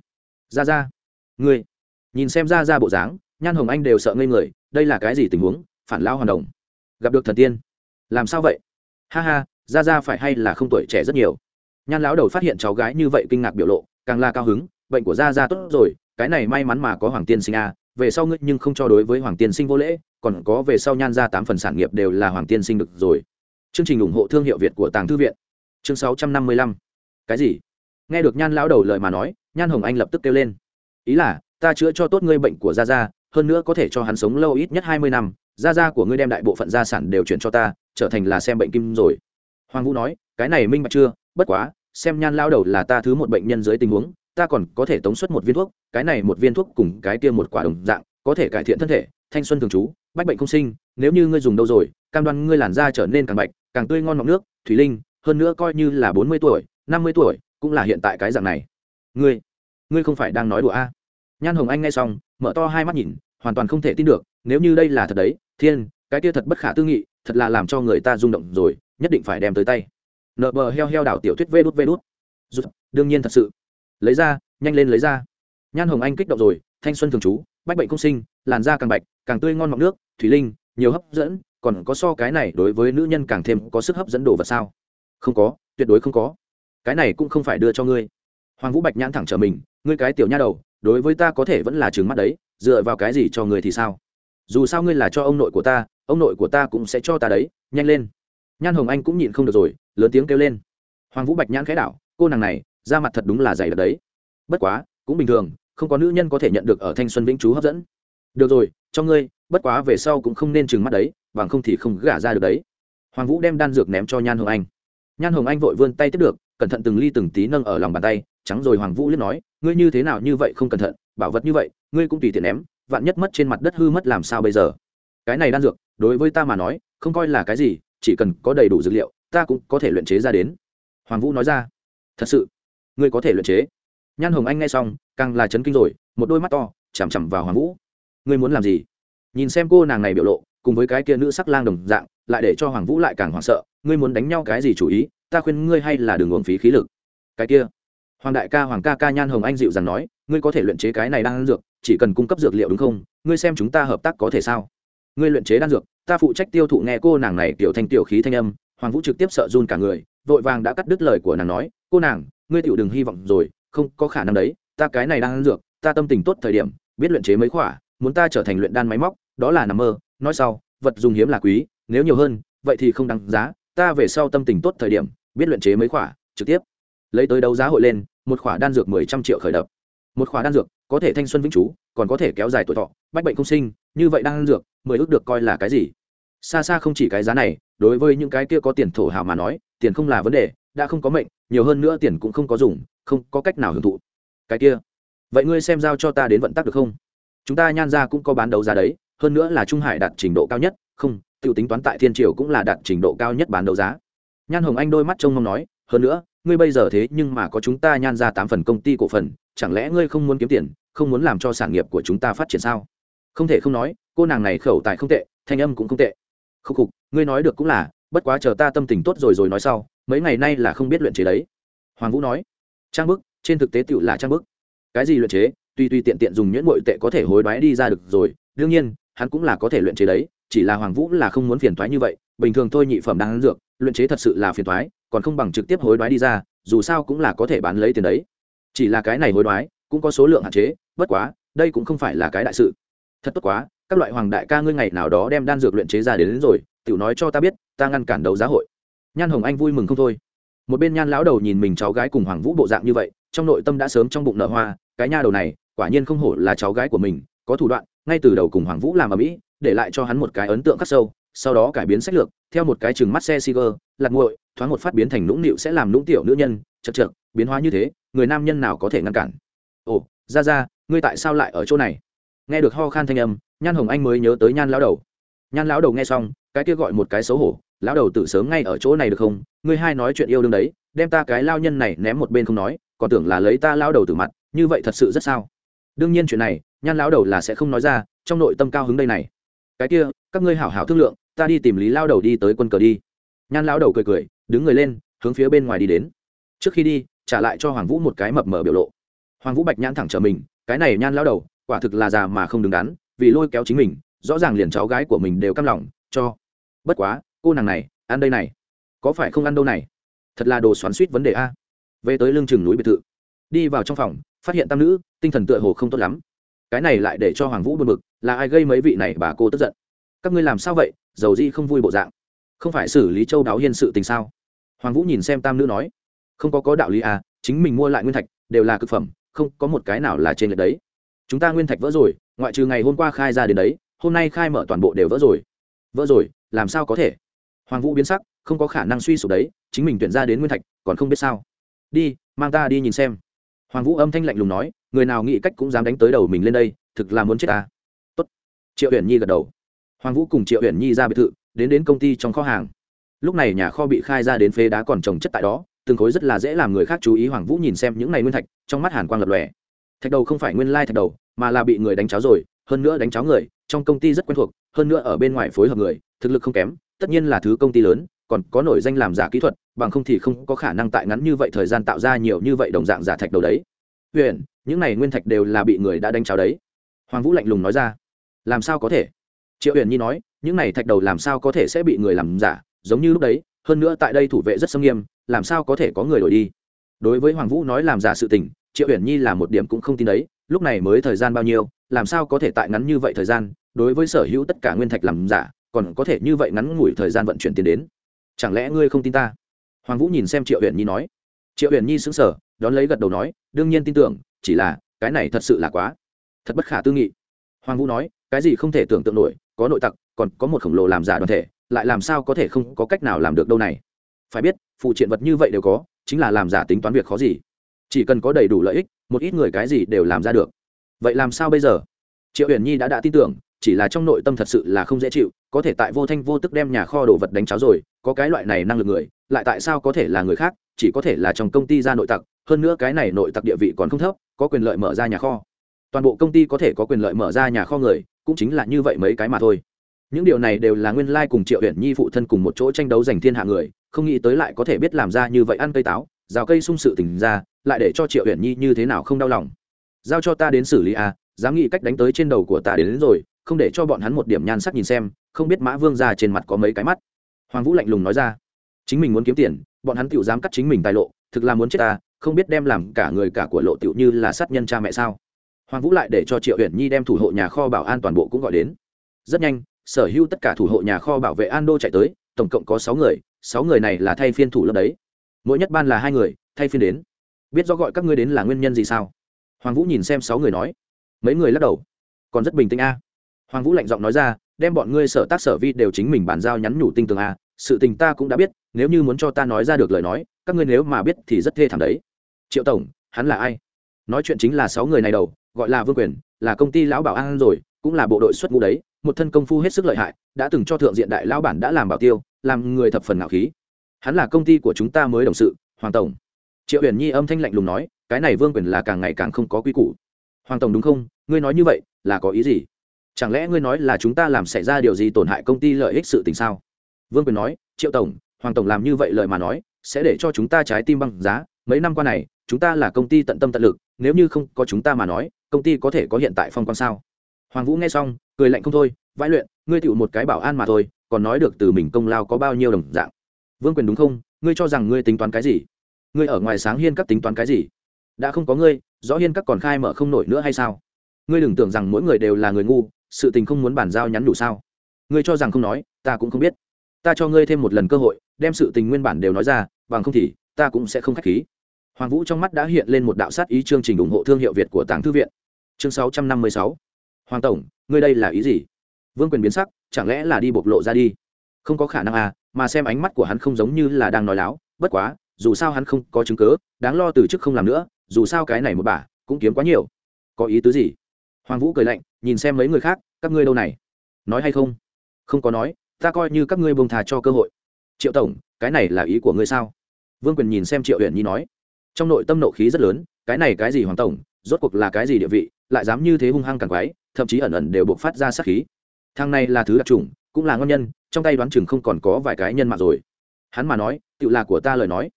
ra ra ngươi, nhìn xem ra ra bộ dáng, nhan hồng anh đều sợ ngây người, đây là cái gì tình huống, phản lao hoàn đồng. Gặp được thần tiên. Làm sao vậy? Ha ha ra ra phải hay là không tuổi trẻ rất nhiều? Nhan lão đầu phát hiện cháu gái như vậy kinh ngạc biểu lộ, càng là cao hứng, bệnh của ra ra tốt rồi, cái này may mắn mà có hoàng tiên sinh a về sau ngươi nhưng không cho đối với hoàng tiên sinh vô lễ, còn có về sau nhan ra tám phần sản nghiệp đều là hoàng tiên sinh được rồi. Chương trình ủng hộ thương hiệu việt của tàng thư viện chương sáu trăm năm mươi lăm. Cái gì? Nghe được nhan lão đầu lời mà nói, nhan hồng anh lập tức kêu lên. Ý là, ta chữa cho tốt ngươi bệnh của gia gia, hơn nữa có thể cho hắn sống lâu ít nhất hai mươi năm. Gia gia của ngươi đem đại bộ phận gia sản đều chuyển cho ta, trở thành là xem bệnh kim rồi. Hoàng vũ nói, cái này minh bạch chưa? Bất quá, xem nhan lao đầu là ta thứ một bệnh nhân dưới tình huống, ta còn có thể tống xuất một viên thuốc, cái này một viên thuốc cùng cái kia một quả đồng dạng, có thể cải thiện thân thể, thanh xuân thường trú, bách bệnh không sinh, nếu như ngươi dùng đâu rồi, cam đoan ngươi làn da trở nên càng bạch, càng tươi ngon ngọc nước, thủy linh hơn nữa coi như là bốn mươi tuổi, năm mươi tuổi, cũng là hiện tại cái dạng này. Ngươi ngươi không phải đang nói đùa a? À? nhan hồng anh nghe xong, mở to hai mắt nhìn, hoàn toàn không thể tin được, nếu như đây là thật đấy, thiên, cái kia thật bất khả tư nghị, thật là làm cho người ta rung động rồi, nhất định phải đem tới tay. Nợ bờ heo heo đảo tiểu thuyết vê đút vê đút. Rút đương nhiên thật sự. Lấy ra, nhanh lên lấy ra. Nhan hồng anh kích động rồi, thanh xuân thường trú, bách bệnh công sinh, làn da càng bạch, càng tươi ngon mọng nước, thủy linh, nhiều hấp dẫn, còn có so cái này đối với nữ nhân càng thêm có sức hấp dẫn đồ vật sao? Không có, tuyệt đối không có. Cái này cũng không phải đưa cho ngươi. Hoàng vũ bạch nhãn thẳng trở mình, ngươi cái tiểu nha đầu, đối với ta có thể vẫn là trừng mắt đấy, dựa vào cái gì cho ngươi thì sao? Dù sao ngươi là cho ông nội của ta, ông nội của ta cũng sẽ cho ta đấy, nhanh lên. Nhan hồng anh cũng nhịn không được rồi, lớn tiếng kêu lên. Hoàng vũ bạch nhãn khẽ đảo, cô nàng này, ra mặt thật đúng là dày đặc đấy. Bất quá, cũng bình thường, không có nữ nhân có thể nhận được ở thanh xuân vĩnh chú hấp dẫn. Được rồi, cho ngươi, bất quá về sau cũng không nên trừng mắt đấy, bằng không thì không gả ra được đấy. Hoàng vũ đem đan dược ném cho nhan hồng anh nhan hồng anh vội vươn tay tiếp được, cẩn thận từng ly từng tí nâng ở lòng bàn tay, trắng rồi hoàng vũ liếc nói, ngươi như thế nào như vậy không cẩn thận, bảo vật như vậy, ngươi cũng tùy tiện ném, vạn nhất mất trên mặt đất hư mất làm sao bây giờ? Cái này đan dược, đối với ta mà nói, không coi là cái gì, chỉ cần có đầy đủ dược liệu, ta cũng có thể luyện chế ra đến. Hoàng vũ nói ra, thật sự, ngươi có thể luyện chế. Nhan hồng anh nghe xong, càng là chấn kinh rồi, một đôi mắt to chằm chằm vào hoàng vũ. Ngươi muốn làm gì? Nhìn xem cô nàng này biểu lộ cùng với cái kia nữ sắc lang đồng dạng, lại để cho hoàng vũ lại càng hoảng sợ, ngươi muốn đánh nhau cái gì chủ ý? Ta khuyên ngươi hay là đừng uống phí khí lực. Cái kia, hoàng đại ca hoàng ca ca nhan hồng anh dịu rằng nói, ngươi có thể luyện chế cái này đang dược, chỉ cần cung cấp dược liệu đúng không? Ngươi xem chúng ta hợp tác có thể sao? Ngươi luyện chế đan dược, ta phụ trách tiêu thụ nghe cô nàng này tiểu thanh tiểu khí thanh âm. Hoàng vũ trực tiếp sợ run cả người, vội vàng đã cắt đứt lời của nàng nói, cô nàng, ngươi tiểu đừng hy vọng rồi, không có khả năng đấy, ta cái này đang ăn dược, ta tâm tình tốt thời điểm, biết luyện chế mấy khỏa, muốn ta trở thành luyện đan máy móc, đó là nằm mơ nói sau, vật dùng hiếm là quý, nếu nhiều hơn, vậy thì không đáng giá, ta về sau tâm tình tốt thời điểm, biết luyện chế mấy khỏa, trực tiếp. Lấy tới đấu giá hội lên, một khỏa đan dược mười trăm triệu khởi đập một khỏa đan dược, có thể thanh xuân vĩnh chú, còn có thể kéo dài tuổi thọ, bách bệnh không sinh, như vậy đan dược, mười ước được coi là cái gì? Xa xa không chỉ cái giá này, đối với những cái kia có tiền thổ hào mà nói, tiền không là vấn đề, đã không có mệnh, nhiều hơn nữa tiền cũng không có dùng, không có cách nào hưởng thụ. Cái kia, vậy ngươi xem giao cho ta đến vận tắc được không? Chúng ta nhan ra cũng có bán đấu giá đấy hơn nữa là trung hải đạt trình độ cao nhất, không t i ể u tính toán tại thiên triều cũng là đạt trình độ cao nhất bán đấu giá. Nhan hồng anh đôi mắt trông mong nói, hơn nữa, ngươi bây giờ thế nhưng mà có chúng ta nhan ra tám phần công ty cổ phần, chẳng lẽ ngươi không muốn kiếm tiền, không muốn làm cho sản nghiệp của chúng ta phát triển sao? Không thể không nói, cô nàng này khẩu tài không tệ, thanh âm cũng không tệ. Khúc khục, ngươi nói được cũng là, bất quá chờ ta tâm tình tốt rồi rồi nói sau, mấy ngày nay là không biết luyện chế đấy. Hoàng vũ nói, trang bức, trên thực tế tựu là trang bức. Cái gì luyện chế tuy tuy tiện tiện dùng nhuyễn bội tệ có thể hối đoái đi ra được rồi, đương nhiên hắn cũng là có thể luyện chế đấy chỉ là hoàng vũ là không muốn phiền thoái như vậy bình thường thôi nhị phẩm đang dược luyện chế thật sự là phiền thoái còn không bằng trực tiếp hối đoái đi ra dù sao cũng là có thể bán lấy tiền đấy. Chỉ là cái này hối đoái cũng có số lượng hạn chế bất quá đây cũng không phải là cái đại sự. Thật tốt quá các loại hoàng đại ca ngươi ngày nào đó đem đan dược luyện chế ra đến, đến rồi tiểu nói cho ta biết ta ngăn cản đấu giá hội. Nhan hồng anh vui mừng không thôi. Một bên nhan lão đầu nhìn mình cháu gái cùng hoàng vũ bộ dạng như vậy trong nội tâm đã sớm trong bụng nở hoa cái nha đầu này quả nhiên không hổ là cháu gái của mình có thủ đoạn ngay từ đầu cùng hoàng vũ làm ở mỹ, để lại cho hắn một cái ấn tượng khắc sâu, sau đó cải biến sách lược, theo một cái chừng mắt xe siger lật nguội thoáng một phát biến thành nũng nịu sẽ làm nũng tiểu nữ nhân, chật chật, biến hóa như thế, người nam nhân nào có thể ngăn cản? Ồ, ra ra, ngươi tại sao lại ở chỗ này? Nghe được ho khan thanh âm, nhan hồng anh mới nhớ tới nhan lão đầu. Nhan lão đầu nghe xong, cái kia gọi một cái xấu hổ, lão đầu tự sớm ngay ở chỗ này được không? Ngươi hai nói chuyện yêu đương đấy, đem ta cái lao nhân này ném một bên không nói, còn tưởng là lấy ta lao đầu từ mặt, như vậy thật sự rất sao? Đương nhiên chuyện này, nhan lão đầu là sẽ không nói ra, trong nội tâm cao hứng đây này. Cái kia, các ngươi hảo hảo thương lượng, ta đi tìm lý lao đầu đi tới quân cờ đi. Nhan lão đầu cười cười, đứng người lên, hướng phía bên ngoài đi đến. Trước khi đi, trả lại cho hoàng vũ một cái mập mờ biểu lộ. Hoàng vũ bạch nhãn thẳng trở mình, cái này nhan lão đầu, quả thực là già mà không đứng đắn, vì lôi kéo chính mình, rõ ràng liền cháu gái của mình đều căm lòng, cho. Bất quá, cô nàng này, ăn đây này. Có phải không ăn đâu này? Thật là đồ xoắn suýt vấn đề a. Về tới lưng chừng núi biệt thự. Đi vào trong phòng, phát hiện tam nữ tinh thần tựa hồ không tốt lắm. Cái này lại để cho hoàng vũ buồn bực, là ai gây mấy vị này bà cô tức giận? Các ngươi làm sao vậy? Dầu di không vui bộ dạng. Không phải xử lý châu đáo hiên sự tình sao? Hoàng vũ nhìn xem tam nữ nói. Không có có đạo lý à chính mình mua lại nguyên thạch đều là c ự c phẩm, không có một cái nào là trên lệch đấy. Chúng ta nguyên thạch vỡ rồi, ngoại trừ ngày hôm qua khai ra đến đấy, hôm nay khai mở toàn bộ đều vỡ rồi. Vỡ rồi, làm sao có thể? Hoàng vũ biến sắc, không có khả năng suy sụp đấy, chính mình tuyển ra đến nguyên thạch, còn không biết sao. Đi, mang ta đi nhìn xem. Hoàng vũ âm thanh lạnh lùng nói người nào nghĩ cách cũng dám đánh tới đầu mình lên đây, thực là muốn chết ta. Tốt. triệu huyền nhi gật đầu. Hoàng vũ cùng triệu huyền nhi ra biệt thự, đến đến công ty trong kho hàng. Lúc này nhà kho bị khai ra đến phế đá còn trồng chất tại đó, từng khối rất là dễ làm người khác chú ý hoàng vũ nhìn xem những này nguyên thạch, trong mắt hàn quang lập lòe. Thạch đầu không phải nguyên lai thạch đầu, mà là bị người đánh cháo rồi, hơn nữa đánh cháo người, trong công ty rất quen thuộc, hơn nữa ở bên ngoài phối hợp người, thực lực không kém, tất nhiên là thứ công ty lớn, còn có nổi danh làm giả kỹ thuật, bằng không thì không có khả năng tại ngắn như vậy thời gian tạo ra nhiều như vậy đồng dạng giả thạch đầu đấy huyện những này nguyên thạch đều là bị người đã đánh cháo đấy. Hoàng vũ lạnh lùng nói ra. Làm sao có thể? Triệu huyền nhi nói, những này thạch đầu làm sao có thể sẽ bị người làm giả, giống như lúc đấy, hơn nữa tại đây thủ vệ rất sâm nghiêm, làm sao có thể có người đổi đi? Đối với hoàng vũ nói làm giả sự tình, triệu huyền nhi là một điểm cũng không tin đấy, lúc này mới thời gian bao nhiêu, làm sao có thể tại ngắn như vậy thời gian, đối với sở hữu tất cả nguyên thạch làm giả, còn có thể như vậy ngắn ngủi thời gian vận chuyển tiền đến? Chẳng lẽ ngươi không tin ta? Hoàng vũ nhìn xem triệu huyền nhi nói. Triệu huyền nhi xứng sở đón lấy gật đầu nói, đương nhiên tin tưởng, chỉ là, cái này thật sự là quá. Thật bất khả tư nghị. Hoàng vũ nói, cái gì không thể tưởng tượng nổi, có nội tặc, còn có một khổng lồ làm giả đoàn thể, lại làm sao có thể không có cách nào làm được đâu này? Phải biết phụ triện vật như vậy đều có, chính là làm giả tính toán việc khó gì. Chỉ cần có đầy đủ lợi ích, một ít người cái gì đều làm ra được. Vậy làm sao bây giờ? Triệu huyền nhi đã đã tin tưởng, chỉ là trong nội tâm thật sự là không dễ chịu, có thể tại vô thanh vô tức đem nhà kho đồ vật đánh cháo rồi, có cái loại này năng lực người, lại tại sao có thể là người khác chỉ có thể là trong công ty ra nội tặc hơn nữa cái này nội tặc địa vị còn không thấp có quyền lợi mở ra nhà kho. Toàn bộ công ty có thể có quyền lợi mở ra nhà kho người cũng chính là như vậy mấy cái mà thôi. Những điều này đều là nguyên lai cùng triệu huyện nhi phụ thân cùng một chỗ tranh đấu giành thiên hạ người không nghĩ tới lại có thể biết làm ra như vậy ăn cây táo rào cây sung sự tình ra lại để cho triệu huyện nhi như thế nào không đau lòng. Giao cho ta đến xử lý à dám nghĩ cách đánh tới trên đầu của ta đến, đến rồi không để cho bọn hắn một điểm nhan sắc nhìn xem không biết mã vương ra trên mặt có mấy cái mắt. Hoàng vũ lạnh lùng nói ra chính mình muốn kiếm tiền bọn hắn tiểu dám cắt chính mình tài lộ, thực là muốn chết ta, không biết đem làm cả người cả của lộ tiểu như là sát nhân cha mẹ sao. Hoàng vũ lại để cho triệu huyện nhi đem thủ hộ nhà kho bảo an toàn bộ cũng gọi đến. Rất nhanh, sở hữu tất cả thủ hộ nhà kho bảo vệ an đô chạy tới, tổng cộng có sáu người sáu người này là thay phiên thủ lớp đấy. Mỗi nhất ban là hai người, thay phiên đến. Biết do gọi các ngươi đến là nguyên nhân gì sao? Hoàng vũ nhìn xem sáu người nói. Mấy người lắc đầu. Còn rất bình tĩnh a. Hoàng vũ lạnh giọng nói ra, đem bọn ngươi sở tác sở vi đều chính mình bàn giao nhắn nhủ tinh tường a sự tình ta cũng đã biết, nếu như muốn cho ta nói ra được lời nói, các ngươi nếu mà biết thì rất thê thảm đấy. Triệu tổng, hắn là ai? Nói chuyện chính là sáu người này đầu, gọi là vương quyền, là công ty lão bảo an rồi, cũng là bộ đội xuất ngũ đấy, một thân công phu hết sức lợi hại, đã từng cho thượng diện đại lão bản đã làm bảo tiêu, làm người thập phần ngạo khí. Hắn là công ty của chúng ta mới đồng sự, hoàng tổng. Triệu huyền nhi âm thanh lạnh lùng nói, cái này vương quyền là càng ngày càng không có quy củ. Hoàng tổng đúng không? Ngươi nói như vậy, là có ý gì? Chẳng lẽ ngươi nói là chúng ta làm xảy ra điều gì tổn hại công ty lợi ích sự tình sao? Vương quyền nói, triệu tổng, hoàng tổng làm như vậy lời mà nói, sẽ để cho chúng ta trái tim băng giá. Mấy năm qua này, chúng ta là công ty tận tâm tận lực, nếu như không có chúng ta mà nói, công ty có thể có hiện tại phong quang sao? Hoàng vũ nghe xong, cười lạnh không thôi, vãi luyện, ngươi tựu một cái bảo an mà thôi, còn nói được từ mình công lao có bao nhiêu đồng dạng. Vương quyền đúng không? Ngươi cho rằng ngươi tính toán cái gì? Ngươi ở ngoài sáng hiên các tính toán cái gì? Đã không có ngươi, rõ hiên các còn khai mở không nổi nữa hay sao? Ngươi đừng tưởng rằng mỗi người đều là người ngu, sự tình không muốn bàn giao nhắn đủ sao? Ngươi cho rằng không nói, ta cũng không biết ta cho ngươi thêm một lần cơ hội, đem sự tình nguyên bản đều nói ra, bằng không thì, ta cũng sẽ không k h á c h khí. Hoàng vũ trong mắt đã hiện lên một đạo sát ý chương trình ủng hộ thương hiệu việt của tàng thư viện. Chương sáu trăm năm mươi sáu. Hoàng tổng, ngươi đây là ý gì? Vương quyền biến sắc, chẳng lẽ là đi bộc lộ ra đi? Không có khả năng à mà xem ánh mắt của hắn không giống như là đang nói láo, bất quá, dù sao hắn không có chứng cớ đáng lo từ chức không làm nữa, dù sao cái này một bà, cũng kiếm quá nhiều. Có ý tứ gì? Hoàng vũ cười lạnh, nhìn xem mấy người khác, các ngươi đâu này? Nói hay không? Không có nói ta coi như các ngươi bông thà cho cơ hội. Triệu tổng, cái này là ý của ngươi sao? Vương quyền nhìn xem triệu huyện nhi nói. Trong nội tâm nộ khí rất lớn, cái này cái gì hoàng tổng, rốt cuộc là cái gì địa vị, lại dám như thế hung hăng càng quái, thậm chí ẩn ẩn đều buộc phát ra sát khí. Thang này là thứ đặc trùng, cũng là ngon nhân, trong tay đoán chừng không còn có vài cái nhân mạng rồi. Hắn mà nói tự là của ta lời nói.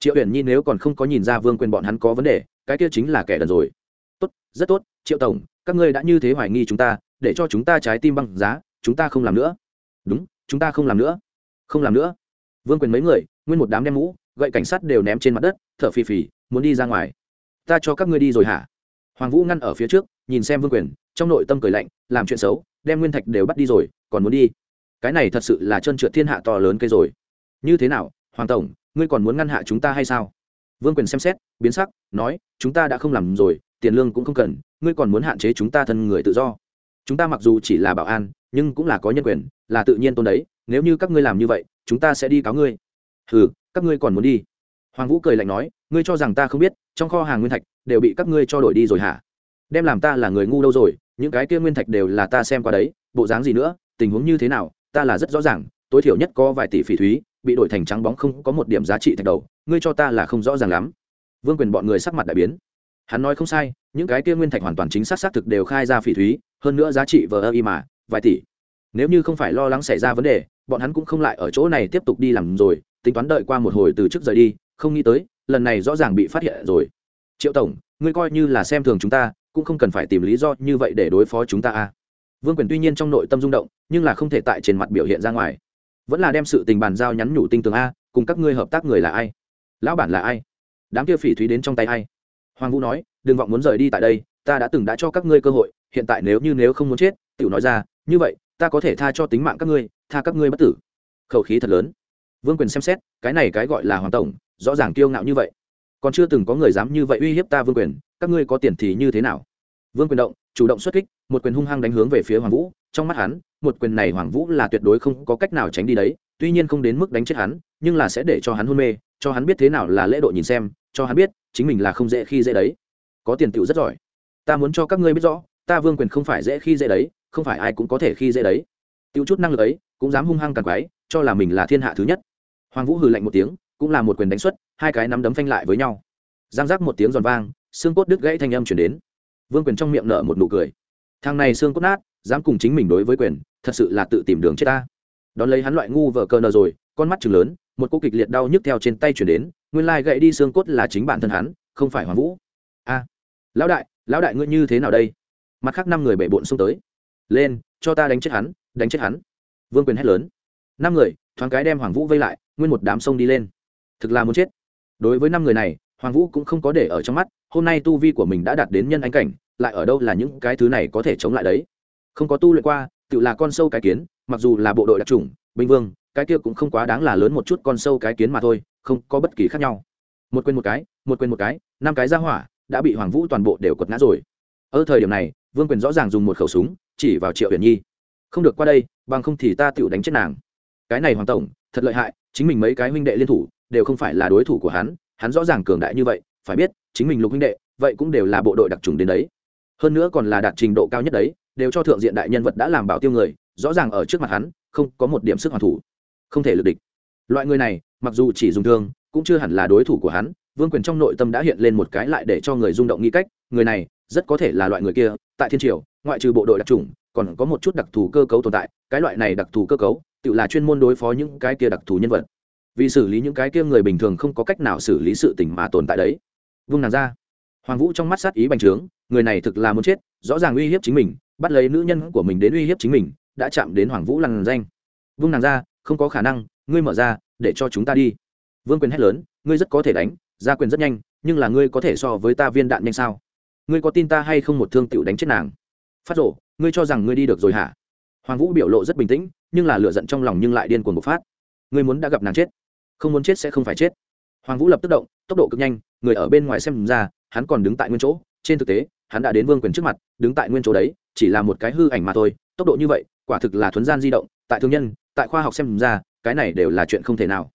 Triệu uyển nhi nếu còn không có nhìn ra vương quyền bọn hắn có vấn đề, cái kia chính là kẻ đần rồi. Tốt, rất tốt, triệu tổng, các ngươi đã như thế hoài nghi chúng ta, để cho chúng ta trái tim băng giá, chúng ta không làm nữa. Đúng chúng ta không làm nữa. Không làm nữa. Vương quyền mấy người, nguyên một đám đem mũ, gậy cảnh sát đều ném trên mặt đất, thở phì phì, muốn đi ra ngoài. Ta cho các ngươi đi rồi hả? Hoàng vũ ngăn ở phía trước, nhìn xem vương quyền, trong nội tâm cười lạnh, làm chuyện xấu, đem nguyên thạch đều bắt đi rồi, còn muốn đi. Cái này thật sự là chân trượt thiên hạ to lớn cây rồi. Như thế nào, hoàng tổng, ngươi còn muốn ngăn hạ chúng ta hay sao? Vương quyền xem xét, biến sắc, nói, chúng ta đã không làm rồi, tiền lương cũng không cần, ngươi còn muốn hạn chế chúng ta thân người tự do. Chúng ta mặc dù chỉ là bảo an nhưng cũng là có nhân quyền, là tự nhiên tôn đấy, nếu như các ngươi làm như vậy, chúng ta sẽ đi cáo ngươi. Ừ các ngươi còn muốn đi? Hoàng vũ cười lạnh nói, ngươi cho rằng ta không biết, trong kho hàng nguyên thạch đều bị các ngươi cho đổi đi rồi hả? Đem làm ta là người ngu đâu rồi, những cái kia nguyên thạch đều là ta xem qua đấy, bộ dáng gì nữa, tình huống như thế nào, ta là rất rõ ràng, tối thiểu nhất có vài tỷ phỉ thúy, bị đổi thành trắng bóng không có một điểm giá trị thạch đầu, ngươi cho ta là không rõ ràng lắm. Vương quyền bọn người sắc mặt đại biến. Hắn nói không sai, những cái kia nguyên thạch hoàn toàn chính xác xác thực đều khai ra phỉ thúy, hơn nữa giá trị vờ ơ y mà vài tỷ. Nếu như không phải lo lắng xảy ra vấn đề, bọn hắn cũng không lại ở chỗ này tiếp tục đi làm rồi, tính toán đợi qua một hồi từ trước rời đi, không nghĩ tới, lần này rõ ràng bị phát hiện rồi. Triệu tổng, ngươi coi như là xem thường chúng ta, cũng không cần phải tìm lý do như vậy để đối phó chúng ta a vương quyền tuy nhiên trong nội tâm rung động, nhưng là không thể tại trên mặt biểu hiện ra ngoài. Vẫn là đem sự tình bàn giao nhắn nhủ tinh tường a, cùng các ngươi hợp tác người là ai? Lão bản là ai? Đám kia phỉ thúy đến trong tay ai? Hoàng vũ nói, đừng vọng muốn rời đi tại đây, ta đã từng đã cho các ngươi cơ hội, hiện tại nếu như nếu không muốn chết, tiểu nói ra như vậy, ta có thể tha cho tính mạng các ngươi, tha các ngươi bất tử. Khẩu khí thật lớn. Vương quyền xem xét, cái này cái gọi là hoàng tổng, rõ ràng kiêu ngạo như vậy. Còn chưa từng có người dám như vậy uy hiếp ta vương quyền, các ngươi có tiền thì như thế nào? Vương quyền động, chủ động xuất kích, một quyền hung hăng đánh hướng về phía hoàng vũ, trong mắt hắn, một quyền này hoàng vũ là tuyệt đối không có cách nào tránh đi đấy, tuy nhiên không đến mức đánh chết hắn, nhưng là sẽ để cho hắn hôn mê, cho hắn biết thế nào là lễ độ nhìn xem, cho hắn biết, chính mình là không dễ khi dễ đấy. Có tiền tựu rất giỏi. Ta muốn cho các ngươi biết rõ, ta vương quyền không phải dễ khi dễ đấy không phải ai cũng có thể khi dễ đấy. Tiêu chút năng lực ấy, cũng dám hung hăng càng quái cho là mình là thiên hạ thứ nhất. Hoàng vũ hừ lạnh một tiếng, cũng là một quyền đánh xuất hai cái nắm đấm phanh lại với nhau. Giang giác một tiếng giòn vang, xương cốt đứt gãy thanh âm chuyển đến. Vương quyền trong miệng nở một nụ cười. Thằng này xương cốt nát, dám cùng chính mình đối với quyền, thật sự là tự tìm đường chết ta. Đón lấy hắn loại ngu vợ cờ nờ rồi, con mắt chừng lớn, một cô kịch liệt đau nhức theo trên tay chuyển đến, nguyên lai gậy đi xương cốt là chính bản thân hắn, không phải hoàng vũ. A, lão đại lão đại ngươi như thế nào đây? Mặt khác năm người bệ bộn xông tới lên, cho ta đánh chết hắn, đánh chết hắn. Vương quyền hét lớn. Năm người, thoáng cái đem hoàng vũ vây lại, nguyên một đám sông đi lên. Thực là muốn chết. Đối với năm người này, hoàng vũ cũng không có để ở trong mắt, hôm nay tu vi của mình đã đạt đến nhân ánh cảnh, lại ở đâu là những cái thứ này có thể chống lại đấy. Không có tu luyện qua, tự là con sâu cái kiến, mặc dù là bộ đội đặc trùng binh vương, cái kia cũng không quá đáng là lớn một chút con sâu cái kiến mà thôi, không có bất kỳ khác nhau. Một quên một cái, một quên một cái, năm cái ra hỏa đã bị hoàng vũ toàn bộ đều quật ngã rồi ở thời điểm này, vương quyền rõ ràng dùng một khẩu súng, chỉ vào triệu huyền nhi. Không được qua đây, bằng không thì ta tựu đánh chết nàng. Cái này hoàng tổng, thật lợi hại, chính mình mấy cái huynh đệ liên thủ, đều không phải là đối thủ của hắn hắn rõ ràng cường đại như vậy, phải biết, chính mình lục huynh đệ, vậy cũng đều là bộ đội đặc trùng đến đấy. Hơn nữa còn là đạt trình độ cao nhất đấy, đều cho thượng diện đại nhân vật đã làm bảo tiêu người, rõ ràng ở trước mặt hắn, không có một điểm sức hoàn thủ. Không thể lực địch. Loại người này, mặc dù chỉ dùng thương, cũng chưa hẳn là đối thủ của hắn, vương quyền trong nội tâm đã hiện lên một cái lại để cho người rung động nghĩ cách, người này rất có thể là loại người kia, tại thiên triều, ngoại trừ bộ đội đặc trùng còn có một chút đặc thù cơ cấu tồn tại, cái loại này đặc thù cơ cấu, tự là chuyên môn đối phó những cái kia đặc thù nhân vật. Vì xử lý những cái kia người bình thường không có cách nào xử lý sự tình mà tồn tại đấy. Vung nàng ra. Hoàng vũ trong mắt sát ý bành trướng, người này thực là muốn chết, rõ ràng uy hiếp chính mình, bắt lấy nữ nhân của mình đến uy hiếp chính mình, đã chạm đến hoàng vũ lằn danh. Vung nàng ra, không có khả năng, ngươi mở ra, để cho chúng ta đi. Vương quyền hét lớn, ngươi rất có thể đánh ra quyền rất nhanh, nhưng là ngươi có thể so với ta viên đạn nhanh sao? Ngươi có tin ta hay không một thương tiểu đánh chết nàng? Phát rổ ngươi cho rằng ngươi đi được rồi hả? Hoàng vũ biểu lộ rất bình tĩnh, nhưng là lựa giận trong lòng nhưng lại điên cuồng bộc phát. Ngươi muốn đã gặp nàng chết, không muốn chết sẽ không phải chết. Hoàng vũ lập tức động, tốc độ cực nhanh, người ở bên ngoài xem ra, hắn còn đứng tại nguyên chỗ. Trên thực tế, hắn đã đến vương quyền trước mặt, đứng tại nguyên chỗ đấy, chỉ là một cái hư ảnh mà thôi. Tốc độ như vậy, quả thực là thuấn gian di động. Tại thương nhân, tại khoa học xem ra, cái này đều là chuyện không thể nào.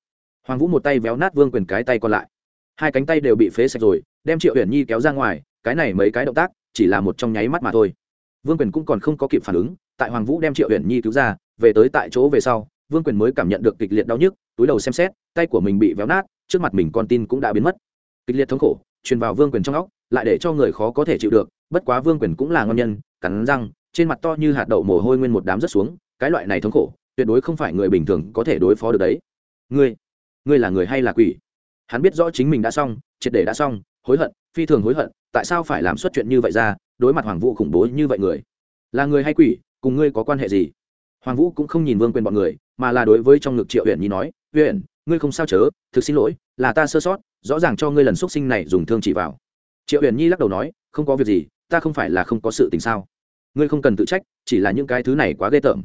Hoàng vũ một tay véo nát vương quyền cái tay còn lại. Hai cánh tay đều bị phế sạch rồi, đem triệu huyền nhi kéo ra ngoài cái này mấy cái động tác chỉ là một trong nháy mắt mà thôi. Vương quyền cũng còn không có kịp phản ứng, tại hoàng vũ đem triệu huyền nhi cứu ra, về tới tại chỗ về sau, vương quyền mới cảm nhận được kịch liệt đau nhức, túi đầu xem xét, tay của mình bị véo nát, trước mặt mình con tin cũng đã biến mất. Kịch liệt thống khổ truyền vào vương quyền trong óc, lại để cho người khó có thể chịu được, bất quá vương quyền cũng là ngon nhân, cắn răng, trên mặt to như hạt đậu mồ hôi nguyên một đám rất xuống, cái loại này thống khổ, tuyệt đối không phải người bình thường có thể đối phó được đấy. Ngươi ngươi là người hay là quỷ? Hắn biết rõ chính mình đã xong, triệt để đã xong hối hận, phi thường hối hận, tại sao phải làm xuất chuyện như vậy ra, đối mặt hoàng vũ khủng bố như vậy người? Là người hay quỷ, cùng ngươi có quan hệ gì? Hoàng vũ cũng không nhìn vương quyền bọn người, mà là đối với trong ngực triệu huyện nhi nói huyện ngươi không sao chớ, thực xin lỗi, là ta sơ sót, rõ ràng cho ngươi lần xuất sinh này dùng thương chỉ vào. Triệu huyện nhi lắc đầu nói, không có việc gì, ta không phải là không có sự tình sao? Ngươi không cần tự trách, chỉ là những cái thứ này quá ghê tởm.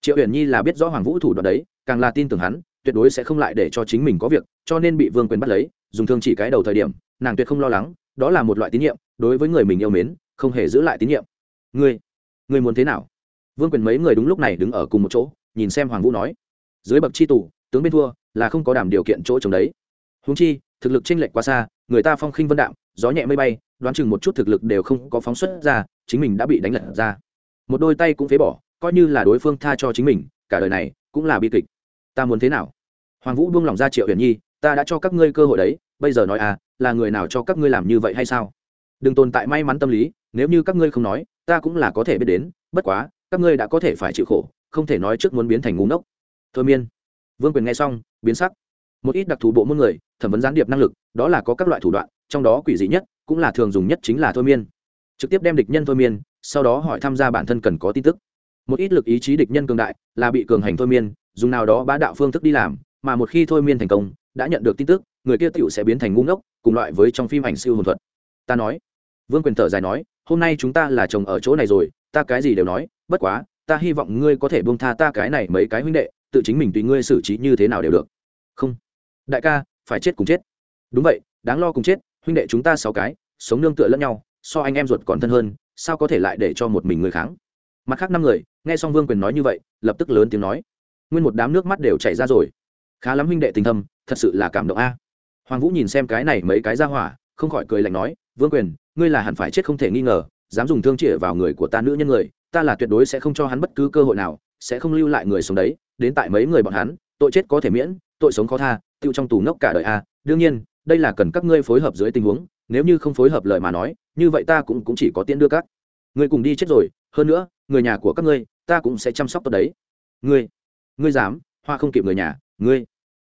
Triệu huyện nhi là biết rõ hoàng vũ thủ đoạn đấy, càng là tin tưởng hắn, tuyệt đối sẽ không lại để cho chính mình có việc, cho nên bị vương quyền bắt lấy, dùng thương chỉ cái đầu thời điểm nàng tuyệt không lo lắng, đó là một loại tín nhiệm, đối với người mình yêu mến, không hề giữ lại tín nhiệm. Ngươi ngươi muốn thế nào? Vương quyền mấy người đúng lúc này đứng ở cùng một chỗ, nhìn xem hoàng vũ nói. Dưới bậc chi tù, tướng bên thua, là không có đảm điều kiện chỗ chống đấy. Húng chi, thực lực chênh lệch quá xa, người ta phong khinh vân đạm, gió nhẹ mây bay, đoán chừng một chút thực lực đều không có phóng xuất ra, chính mình đã bị đánh lật ra. Một đôi tay cũng phế bỏ, coi như là đối phương tha cho chính mình, cả đời này cũng là bi kịch. Ta muốn thế nào? Hoàng vũ buông lòng ra triệu huyền nhi, ta đã cho các ngươi cơ hội đấy, bây giờ nói à là người nào cho các ngươi làm như vậy hay sao? Đừng tồn tại may mắn tâm lý, nếu như các ngươi không nói, ta cũng là có thể biết đến, bất quá, các ngươi đã có thể phải chịu khổ, không thể nói trước muốn biến thành ngu ngốc. Thôi miên. Vương quyền nghe xong, biến sắc. Một ít đặc thù bộ môn người, thẩm vấn gián điệp năng lực, đó là có các loại thủ đoạn, trong đó quỷ dị nhất, cũng là thường dùng nhất chính là thôi miên. Trực tiếp đem địch nhân thôi miên, sau đó hỏi tham gia bản thân cần có tin tức. Một ít lực ý chí địch nhân cường đại, là bị cường hành thôi miên, dùng nào đó bá đạo phương thức đi làm, mà một khi thôi miên thành công, đã nhận được tin tức, người kia tựu sẽ biến thành ngu ngốc cùng loại với trong phim ảnh siêu hồn thuật. Ta nói. Vương quyền thở dài nói, hôm nay chúng ta là chồng ở chỗ này rồi, ta cái gì đều nói, bất quá, ta hy vọng ngươi có thể buông tha ta cái này mấy cái huynh đệ, tự chính mình tùy ngươi xử trí như thế nào đều được. Không. Đại ca, phải chết cùng chết. Đúng vậy, đáng lo cùng chết, huynh đệ chúng ta sáu cái, sống nương tựa lẫn nhau, so anh em ruột còn thân hơn, sao có thể lại để cho một mình người kháng? Mặt khác năm người, nghe xong vương quyền nói như vậy, lập tức lớn tiếng nói. Nguyên một đám nước mắt đều chảy ra rồi. Khá lắm huynh đệ tình thâm, thật sự là cảm động a hoàng vũ nhìn xem cái này mấy cái ra hỏa không khỏi cười lạnh nói vương quyền ngươi là hẳn phải chết không thể nghi ngờ dám dùng thương chĩa vào người của ta nữ nhân người ta là tuyệt đối sẽ không cho hắn bất cứ cơ hội nào sẽ không lưu lại người sống đấy đến tại mấy người bọn hắn tội chết có thể miễn tội sống khó tha tiêu trong tù ngốc cả đời a. Đương nhiên đây là cần các ngươi phối hợp dưới tình huống nếu như không phối hợp lời mà nói như vậy ta cũng, cũng chỉ có tiễn đưa các ngươi cùng đi chết rồi hơn nữa người nhà của các ngươi ta cũng sẽ chăm sóc tốt đấy. Ngươi ngươi dám hoa không kịp người nhà ngươi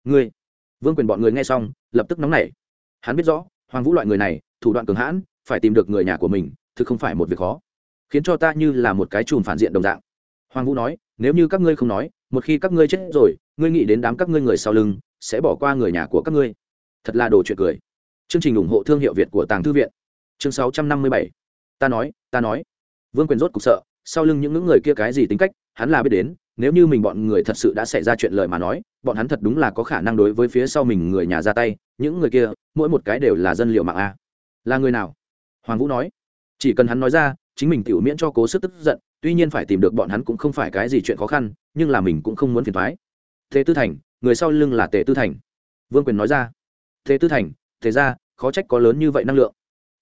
ngươi vương quyền bọn người nghe xong, lập tức nóng nảy. Hắn biết rõ, hoàng vũ loại người này, thủ đoạn cường hãn, phải tìm được người nhà của mình, thực không phải một việc khó. Khiến cho ta như là một cái chùm phản diện đồng dạng. Hoàng vũ nói, nếu như các ngươi không nói, một khi các ngươi chết rồi, ngươi nghĩ đến đám các ngươi người sau lưng, sẽ bỏ qua người nhà của các ngươi. Thật là đồ chuyện cười. Chương trình ủng hộ thương hiệu việt của tàng thư viện. Chương sáu trăm năm mươi bảy. Ta nói ta nói. Vương quyền rốt cục sợ, sau lưng những người kia cái gì tính cách, hắn là biết đến nếu như mình bọn người thật sự đã xảy ra chuyện lời mà nói, bọn hắn thật đúng là có khả năng đối với phía sau mình người nhà ra tay, những người kia, mỗi một cái đều là dân liệu mạng a. Là người nào? Hoàng vũ nói. Chỉ cần hắn nói ra, chính mình tiểu miễn cho cố sức tức giận, tuy nhiên phải tìm được bọn hắn cũng không phải cái gì chuyện khó khăn, nhưng là mình cũng không muốn phiền thoái thế tư thành, người sau lưng là tề tư thành. Vương quyền nói ra. Thế tư thành thế ra khó trách có lớn như vậy năng lượng.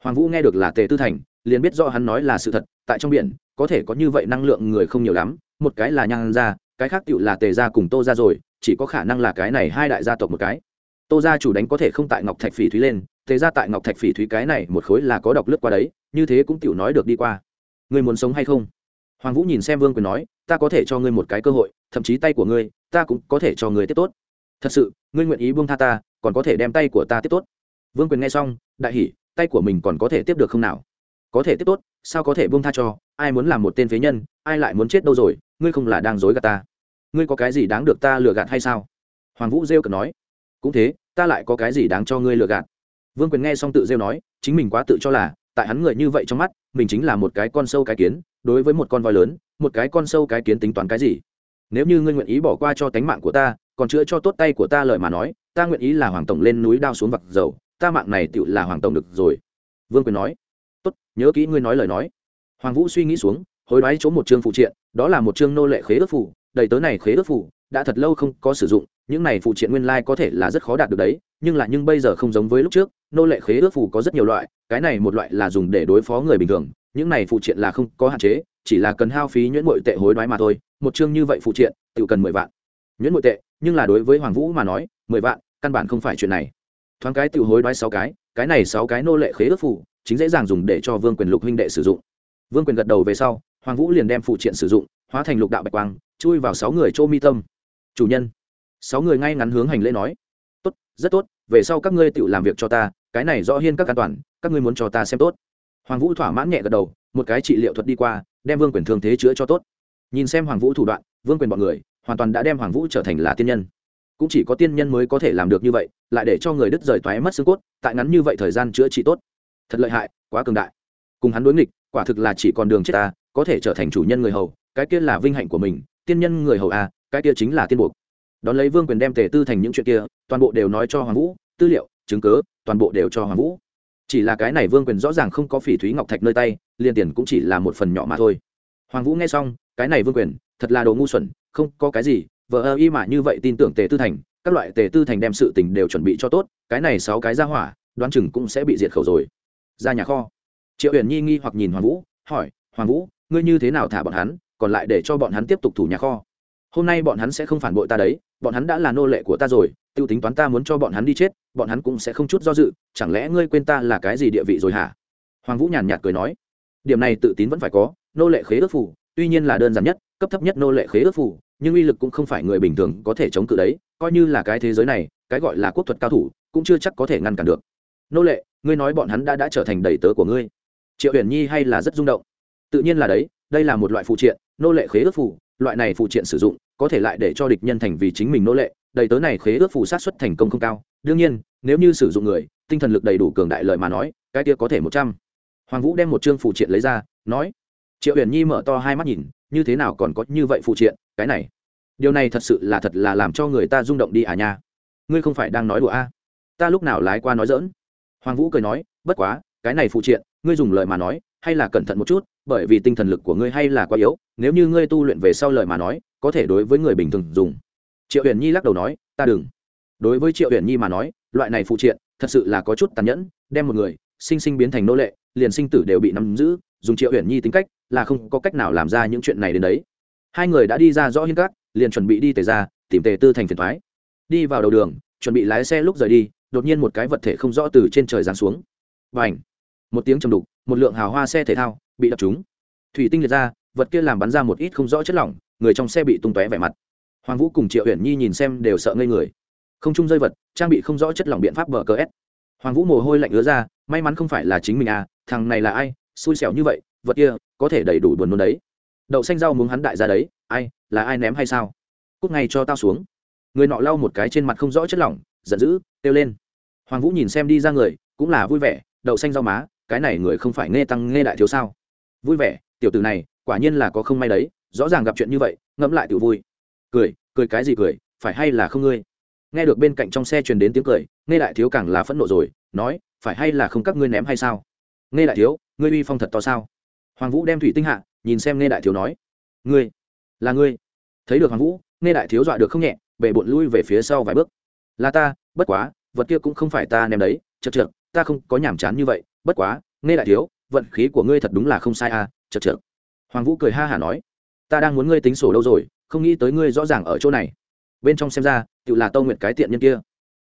Hoàng vũ nghe được là tề tư thành, liền biết rõ hắn nói là sự thật, tại trong biển, có thể có như vậy năng lượng người không nhiều lắm một cái là nhang ra cái khác tựu là tề gia cùng tô gia rồi, chỉ có khả năng là cái này hai đại gia tộc một cái. Tô gia chủ đánh có thể không tại ngọc thạch phỉ thúy lên, tề gia tại ngọc thạch phỉ thúy cái này một khối là có độc lướt qua đấy, như thế cũng tiểu nói được đi qua. Ngươi muốn sống hay không? Hoàng vũ nhìn xem vương quyền nói, ta có thể cho ngươi một cái cơ hội, thậm chí tay của ngươi, ta cũng có thể cho ngươi tiếp tốt. Thật sự, ngươi nguyện ý buông tha ta, còn có thể đem tay của ta tiếp tốt. Vương quyền nghe xong, đại hỉ, tay của mình còn có thể tiếp được không nào? Có thể tiếp tốt, sao có thể buông tha cho? Ai muốn làm một tên phế nhân, ai lại muốn chết đâu rồi? Ngươi không là đang dối gạt ta? Ngươi có cái gì đáng được ta lừa gạt hay sao? Hoàng vũ rêu cần nói. Cũng thế, ta lại có cái gì đáng cho ngươi lừa gạt? Vương quyền nghe xong tự rêu nói, chính mình quá tự cho là, tại hắn người như vậy trong mắt, mình chính là một cái con sâu cái kiến, đối với một con voi lớn, một cái con sâu cái kiến tính toán cái gì? Nếu như ngươi nguyện ý bỏ qua cho tánh mạng của ta, còn chữa cho tốt tay của ta lời mà nói, ta nguyện ý là hoàng tổng lên núi đao xuống vặt dầu, ta mạng này tựu là hoàng tổng được rồi. Vương quyền nói. Tốt, nhớ kỹ ngươi nói lời nói. Hoàng vũ suy nghĩ xuống hối đoái chỗ một chương phụ triện, đó là một chương nô lệ khế ước phủ đầy tớ này khế ước phủ đã thật lâu không có sử dụng, những này phụ triện nguyên lai có thể là rất khó đạt được đấy, nhưng là nhưng bây giờ không giống với lúc trước, nô lệ khế ước phủ có rất nhiều loại, cái này một loại là dùng để đối phó người bình thường, những này phụ triện là không có hạn chế, chỉ là cần hao phí nhuyễn bội tệ hối đoái mà thôi, một chương như vậy phụ triện tự cần mười vạn. Nhuyễn bội tệ, nhưng là đối với hoàng vũ mà nói, mười vạn, căn bản không phải chuyện này. Thoáng cái tự hối đoái sáu cái cái này sáu cái nô lệ khế ước phủ chính dễ dàng dùng để cho vương quyền lục huynh đệ sử dụng. Vương quyền gật đầu về sau hoàng vũ liền đem phụ triện sử dụng, hóa thành lục đạo bạch quang, chui vào sáu người chỗ mi tâm. Chủ nhân. Sáu người ngay ngắn hướng hành lễ nói. Tốt, rất tốt, về sau các ngươi tự làm việc cho ta, cái này rõ hiên các an toàn, các ngươi muốn cho ta xem tốt. Hoàng vũ thỏa mãn nhẹ gật đầu, một cái trị liệu thuật đi qua, đem vương quyền thương thế chữa cho tốt. Nhìn xem hoàng vũ thủ đoạn, vương quyền bọn người, hoàn toàn đã đem hoàng vũ trở thành là tiên nhân. Cũng chỉ có tiên nhân mới có thể làm được như vậy, lại để cho người đứt rời toái mất xương cốt, tại ngắn như vậy thời gian chữa trị tốt. Thật lợi hại, quá cường đại. Cùng hắn đối nghịch, quả thực là chỉ còn đường chết ta có thể trở thành chủ nhân người hầu, cái kia là vinh hạnh của mình, tiên nhân người hầu a cái kia chính là tiên buộc. Đón lấy vương quyền đem tề tư thành những chuyện kia, toàn bộ đều nói cho hoàng vũ, tư liệu, chứng cớ toàn bộ đều cho hoàng vũ. Chỉ là cái này vương quyền rõ ràng không có phỉ thúy ngọc thạch nơi tay, liền tiền cũng chỉ là một phần nhỏ mà thôi. Hoàng vũ nghe xong, cái này vương quyền, thật là đồ ngu xuẩn, không có cái gì vợ ơ y mà như vậy tin tưởng tề tư thành, các loại tề tư thành đem sự tình đều chuẩn bị cho tốt, cái này sáu cái ra hỏa, đoán chừng cũng sẽ bị diệt khẩu rồi. Ra nhà kho. Triệu huyền nhi nghi hoặc nhìn hoàng vũ, hỏi, hoàng vũ ngươi như thế nào thả bọn hắn, còn lại để cho bọn hắn tiếp tục thủ nhà kho. Hôm nay bọn hắn sẽ không phản bội ta đấy, bọn hắn đã là nô lệ của ta rồi t i ê u tính toán ta muốn cho bọn hắn đi chết, bọn hắn cũng sẽ không chút do dự, chẳng lẽ ngươi quên ta là cái gì địa vị rồi hả? Hoàng vũ nhàn nhạt cười nói, điểm này tự tín vẫn phải có, nô lệ khế ước phủ tuy nhiên là đơn giản nhất, cấp thấp nhất nô lệ khế ước phủ nhưng uy lực cũng không phải người bình thường có thể chống cự đấy, coi như là cái thế giới này, cái gọi là quốc thuật cao thủ, cũng chưa chắc có thể ngăn cản được. Nô lệ, ngươi nói bọn hắn đã đã trở thành đầy tớ của ngươi. Triệu huyền nhi hay là rất rung động tự nhiên là đấy, đây là một loại phụ triện, nô lệ khế ước phủ loại này phụ triện sử dụng, có thể lại để cho địch nhân thành vì chính mình nô lệ, đầy tớ này khế ước phủ sát xuất thành công không cao. Đương nhiên, nếu như sử dụng người, tinh thần lực đầy đủ cường đại lợi mà nói, cái kia có thể một trăm. Hoàng vũ đem một chương phụ triện lấy ra, nói, triệu huyền nhi mở to hai mắt nhìn, như thế nào còn có như vậy phụ triện, cái này, điều này thật sự là thật là làm cho người ta rung động đi à nha. Ngươi không phải đang nói đùa a à? ta lúc nào lái qua nói dỡn hoàng vũ cười nói, bất quá, cái này phụ triện, ngươi dùng lời mà nói hay là cẩn thận một chút, bởi vì tinh thần lực của ngươi hay là quá yếu, nếu như ngươi tu luyện về sau lời mà nói, có thể đối với người bình thường dùng. Triệu huyền nhi lắc đầu nói, ta đừng. Đối với triệu huyền nhi mà nói, loại này phụ triện, thật sự là có chút tàn nhẫn, đem một người, sinh sinh biến thành nô lệ, liền sinh tử đều bị nắm giữ, dùng triệu huyền nhi tính cách, là không có cách nào làm ra những chuyện này đến đấy. Hai người đã đi ra rõ hiên cát, liền chuẩn bị đi tề ra, tìm tề tư thành phiền thoái. Đi vào đầu đường, chuẩn bị lái xe lúc rời đi, đột nhiên một cái vật thể không rõ từ trên trời giáng xuống. Và một tiếng trầm đục một lượng hào hoa xe thể thao, bị đập trúng. Thủy tinh liệt ra, vật kia làm bắn ra một ít không rõ chất lỏng, người trong xe bị tung tóe vẻ mặt. Hoàng vũ cùng triệu Uyển nhi nhìn xem đều sợ ngây người. Không chung rơi vật, trang bị không rõ chất lỏng biện pháp bờ cờ s. Hoàng vũ mồ hôi lạnh ứa ra, may mắn không phải là chính mình à thằng này là ai, xui xẻo như vậy, vật kia có thể đầy đủ buồn nôn đấy. Đậu xanh rau muốn hắn đại ra đấy, ai, là ai ném hay sao? Cút ngay cho tao xuống. Người nọ lau một cái trên mặt không rõ chất lỏng, giận dữ, kêu lên. Hoàng vũ nhìn xem đi ra người, cũng là vui vẻ, đậu xanh rau má cái này người không phải nghe tăng nghe đại thiếu sao? Vui vẻ, tiểu tử này, quả nhiên là có không may đấy, rõ ràng gặp chuyện như vậy, ngẫm lại tự vui. Cười cười cái gì cười, phải hay là không ngươi? Nghe được bên cạnh trong xe truyền đến tiếng cười, nghe đại thiếu càng là phẫn nộ rồi, nói, phải hay là không các ngươi ném hay sao? Nghe đại thiếu, ngươi uy phong thật to sao? Hoàng vũ đem thủy tinh hạ, nhìn xem nghe đại thiếu nói. Ngươi, là ngươi. Thấy được hoàng vũ, nghe đại thiếu dọa được không nhẹ bể bộn lui về phía sau vài bước. Là ta, bất quá, vật kia cũng không phải ta ném đấy, chật chật ta không có nhàm chán như vậy bất quá, nghe đại thiếu, vận khí của ngươi thật đúng là không sai à chật chật hoàng vũ cười ha hả nói, ta đang muốn ngươi tính sổ đâu rồi, không nghĩ tới ngươi rõ ràng ở chỗ này. Bên trong xem ra tự là tâu nguyện cái tiện nhân kia.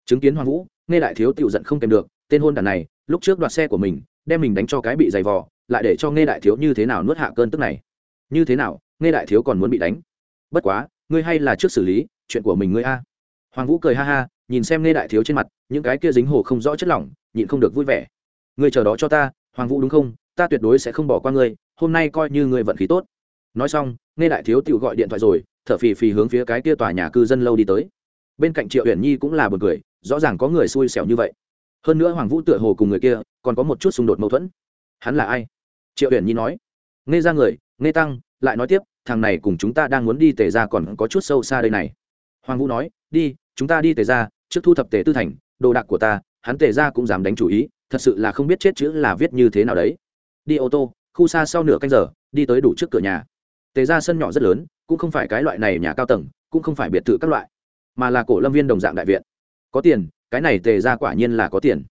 Chứng kiến hoàng vũ, nghe đại thiếu tự giận không kèm được, tên hôn đàn này, lúc trước đoạt xe của mình, đem mình đánh cho cái bị dày vò, lại để cho nghe đại thiếu như thế nào nuốt hạ cơn tức này. Như thế nào, nghe đại thiếu còn muốn bị đánh? Bất quá, ngươi hay là trước xử lý, chuyện của mình ngươi a. Hoàng vũ cười ha ha, nhìn xem nghe đại thiếu trên mặt, những cái kia dính hồ không rõ chất lỏng, nhịn không được vui vẻ ngươi chờ đó cho ta hoàng vũ đúng không? Ta tuyệt đối sẽ không bỏ qua ngươi hôm nay coi như ngươi vận khí tốt. Nói xong nghe đại thiếu tự gọi điện thoại rồi thở phì phì hướng phía cái kia tòa nhà cư dân lâu đi tới. Bên cạnh triệu huyền nhi cũng là một cười, rõ ràng có người xui xẻo như vậy. Hơn nữa hoàng vũ tựa hồ cùng người kia còn có một chút xung đột mâu thuẫn. Hắn là ai? Triệu huyền nhi nói. Nghe ra người nghe tăng lại nói tiếp thằng này cùng chúng ta đang muốn đi tề ra còn có chút sâu xa đây này. Hoàng vũ nói đi chúng ta đi tề ra trước thu thập tề tư thành đồ đạc của ta hắn tề ra cũng dám đánh chủ ý thật sự là không biết chết chữ là viết như thế nào đấy. Đi ô tô, khu xa sau nửa canh giờ, đi tới đủ trước cửa nhà. Tề ra sân nhỏ rất lớn, cũng không phải cái loại này nhà cao tầng, cũng không phải biệt thự các loại, mà là cổ lâm viên đồng dạng đại viện. Có tiền, cái này tề ra quả nhiên là có tiền.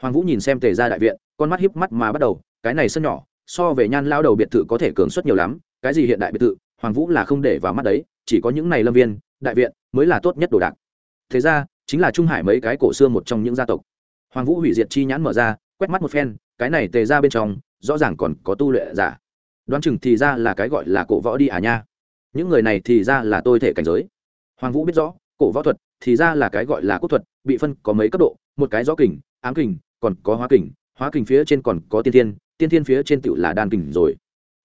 Hoàng vũ nhìn xem tề ra đại viện, con mắt híp mắt mà bắt đầu, cái này sân nhỏ, so về nhan lao đầu biệt thự có thể cường suất nhiều lắm, cái gì hiện đại biệt thự, hoàng vũ là không để vào mắt đấy, chỉ có những này lâm viên, đại viện mới là tốt nhất đồ đạc. Thế ra, chính là trung hải mấy cái cổ xưa một trong những gia tộc hoàng vũ hủy diệt chi nhãn mở ra, quét mắt một phen, cái này tề ra bên trong, rõ ràng còn có tu luyện giả. Đoán chừng thì ra là cái gọi là cổ võ đi à nha. Những người này thì ra là tôi thể cảnh giới. Hoàng vũ biết rõ, cổ võ thuật thì ra là cái gọi là cốt thuật, bị phân có mấy cấp độ, một cái gió kình, ám kình, còn có hóa kình hóa kình phía trên còn có tiên thiên tiên thiên phía trên tựu là đan kình rồi.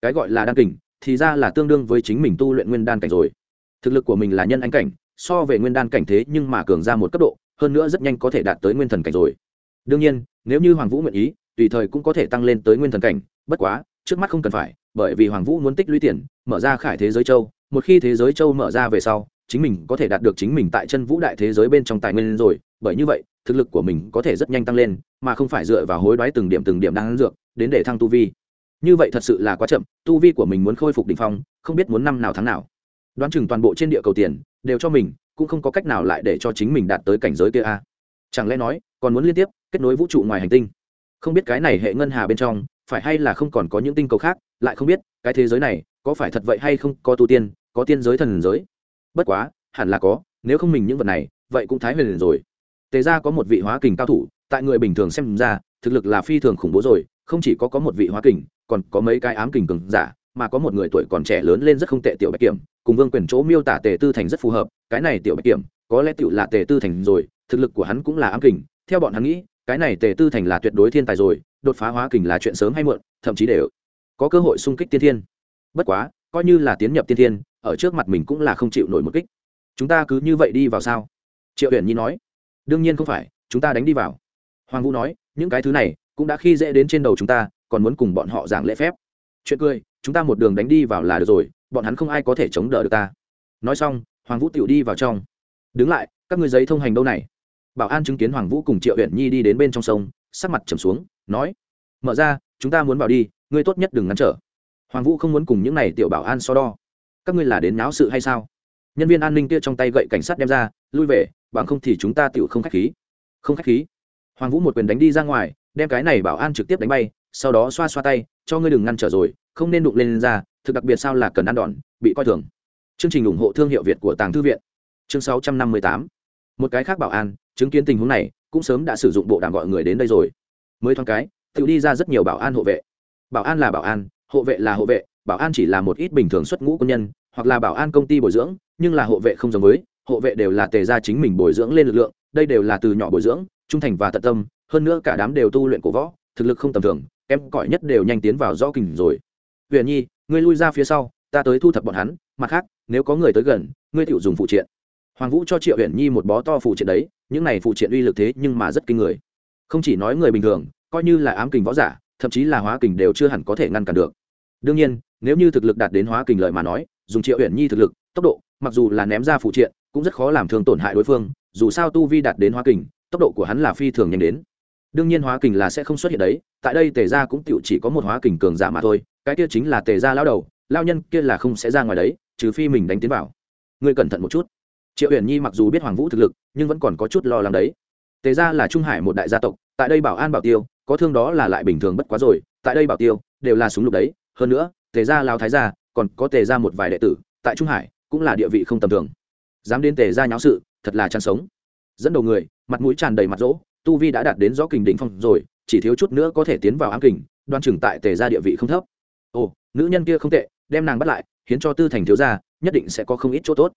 Cái gọi là đan kình thì ra là tương đương với chính mình tu luyện nguyên đan cảnh rồi. Thực lực của mình là nhân anh cảnh, so về nguyên đan cảnh thế nhưng mà cường ra một cấp độ, hơn nữa rất nhanh có thể đạt tới nguyên thần cảnh rồi đương nhiên, nếu như hoàng vũ nguyện ý, tùy thời cũng có thể tăng lên tới nguyên thần cảnh, bất quá, trước mắt không cần phải, bởi vì hoàng vũ muốn tích lũy tiền, mở ra khải thế giới châu, một khi thế giới châu mở ra về sau, chính mình có thể đạt được chính mình tại chân vũ đại thế giới bên trong tài nguyên rồi, bởi như vậy, thực lực của mình có thể rất nhanh tăng lên, mà không phải dựa vào hối đoái từng điểm từng điểm đang dược, đến để thăng tu vi. Như vậy thật sự là quá chậm, tu vi của mình muốn khôi phục đ ỉ n h phong, không biết muốn năm nào tháng nào. Đoán chừng toàn bộ trên địa cầu tiền, đều cho mình, cũng không có cách nào lại để cho chính mình đạt tới cảnh giới kia a. Chẳng lẽ nói, còn muốn liên tiếp kết nối vũ trụ ngoài hành tinh. Không biết cái này hệ ngân hà bên trong, phải hay là không còn có những tinh cầu khác, lại không biết, cái thế giới này, có phải thật vậy hay không, có tu tiên, có tiên giới thần giới. Bất quá, hẳn là có, nếu không mình những vật này, vậy cũng thái huyền rồi. Tề ra có một vị hóa kình cao thủ, tại người bình thường xem ra, thực lực là phi thường khủng bố rồi, không chỉ có có một vị hóa kình, còn có mấy cái ám kình cường giả, mà có một người tuổi còn trẻ lớn lên rất không tệ tiểu bạch kiểm, cùng vương quyền chỗ miêu tả tề tư thành rất phù hợp, cái này tiểu bạch kiểm, có lẽ tiểu là tề tư thành rồi, thực lực của hắn cũng là ám kình, theo bọn hắn nghĩ cái này tề tư thành là tuyệt đối thiên tài rồi, đột phá hóa kình là chuyện sớm hay muộn, thậm chí đều có cơ hội xung kích tiên thiên. Bất quá, coi như là tiến nhập tiên thiên, ở trước mặt mình cũng là không chịu nổi một kích. Chúng ta cứ như vậy đi vào sao? Triệu huyền nhi nói. Đương nhiên không phải, chúng ta đánh đi vào. Hoàng vũ nói, những cái thứ này cũng đã khi dễ đến trên đầu chúng ta, còn muốn cùng bọn họ giảng lễ phép. Chuyện cười, chúng ta một đường đánh đi vào là được rồi, bọn hắn không ai có thể chống đỡ được ta. Nói xong, hoàng vũ tiểu đi vào trong. Đứng lại, các người giấy thông hành đâu này? Bảo an chứng kiến hoàng vũ cùng triệu huyện nhi đi đến bên trong sông sắc mặt trầm xuống nói mở ra chúng ta muốn vào đi ngươi tốt nhất đừng ngăn trở. Hoàng vũ không muốn cùng những này tiểu bảo an so đo. Các ngươi là đến náo sự hay sao? Nhân viên an ninh kia trong tay gậy cảnh sát đem ra lui về bằng không thì chúng ta tiểu không khách khí. Không khách khí? Hoàng vũ một quyền đánh đi ra ngoài đem cái này bảo an trực tiếp đánh bay sau đó xoa xoa tay cho ngươi đừng ngăn trở rồi không nên đụng lên, lên ra thực đặc biệt sao là cần ăn đòn bị coi thường. Chương trình ủng hộ thương hiệu việt của tàng thư viện. Chương 658. một cái khác bảo an chứng kiến tình huống này, cũng sớm đã sử dụng bộ đàm gọi người đến đây rồi. Mới thoáng cái tự đi ra rất nhiều bảo an hộ vệ. Bảo an là bảo an, hộ vệ là hộ vệ, bảo an chỉ là một ít bình thường xuất ngũ quân nhân, hoặc là bảo an công ty bồi dưỡng, nhưng là hộ vệ không giống với, hộ vệ đều là tề ra chính mình bồi dưỡng lên lực lượng, đây đều là từ nhỏ bồi dưỡng, trung thành và tận tâm, hơn nữa cả đám đều tu luyện cổ võ, thực lực không tầm thường em cỏi nhất đều nhanh tiến vào rõ kình rồi. Huyền nhi, ngươi lui ra phía sau, ta tới thu thập bọn hắn, mặt khác, nếu có người tới gần, ngươi tự dùng phụ triện. Hoàng vũ cho triệu huyền nhi một bó to phụ triện đấy những này phụ triện uy lực thế nhưng mà rất kinh người. Không chỉ nói người bình thường, coi như là ám kình võ giả, thậm chí là hóa kình đều chưa hẳn có thể ngăn cản được. Đương nhiên, nếu như thực lực đạt đến hóa kình lợi mà nói, dùng triệu uyển nhi thực lực, tốc độ, mặc dù là ném ra phụ triện, cũng rất khó làm thương tổn hại đối phương, dù sao tu vi đạt đến hóa kình, tốc độ của hắn là phi thường nhanh đến. Đương nhiên hóa kình là sẽ không xuất hiện đấy, tại đây tề gia cũng tựu chỉ có một hóa kình cường giả mà thôi, cái kia chính là tề gia lao đầu lao nhân kia là không sẽ ra ngoài đấy, trừ phi mình đánh tiến vào. Ngươi cẩn thận một chút triệu huyền nhi mặc dù biết hoàng vũ thực lực, nhưng vẫn còn có chút lo lắng đấy. Tề gia là trung hải một đại gia tộc, tại đây bảo an bảo tiêu, có thương đó là lại bình thường bất quá rồi, tại đây bảo tiêu, đều là súng lục đấy. Hơn nữa, tề gia lao thái gia, còn có tề gia một vài đệ tử, tại trung hải, cũng là địa vị không tầm thường. Dám đến tề gia nháo sự, thật là chăn sống. Dẫn đầu người, mặt mũi tràn đầy mặt rỗ, tu vi đã đạt đến rõ kình đỉnh phong rồi, chỉ thiếu chút nữa có thể tiến vào ám kình, đoan chừng tại tề gia địa vị không thấp. Ồ, nữ nhân kia không tệ, đem nàng bắt lại, hiến cho tư thành thiếu gia, nhất định sẽ có không ít chỗ tốt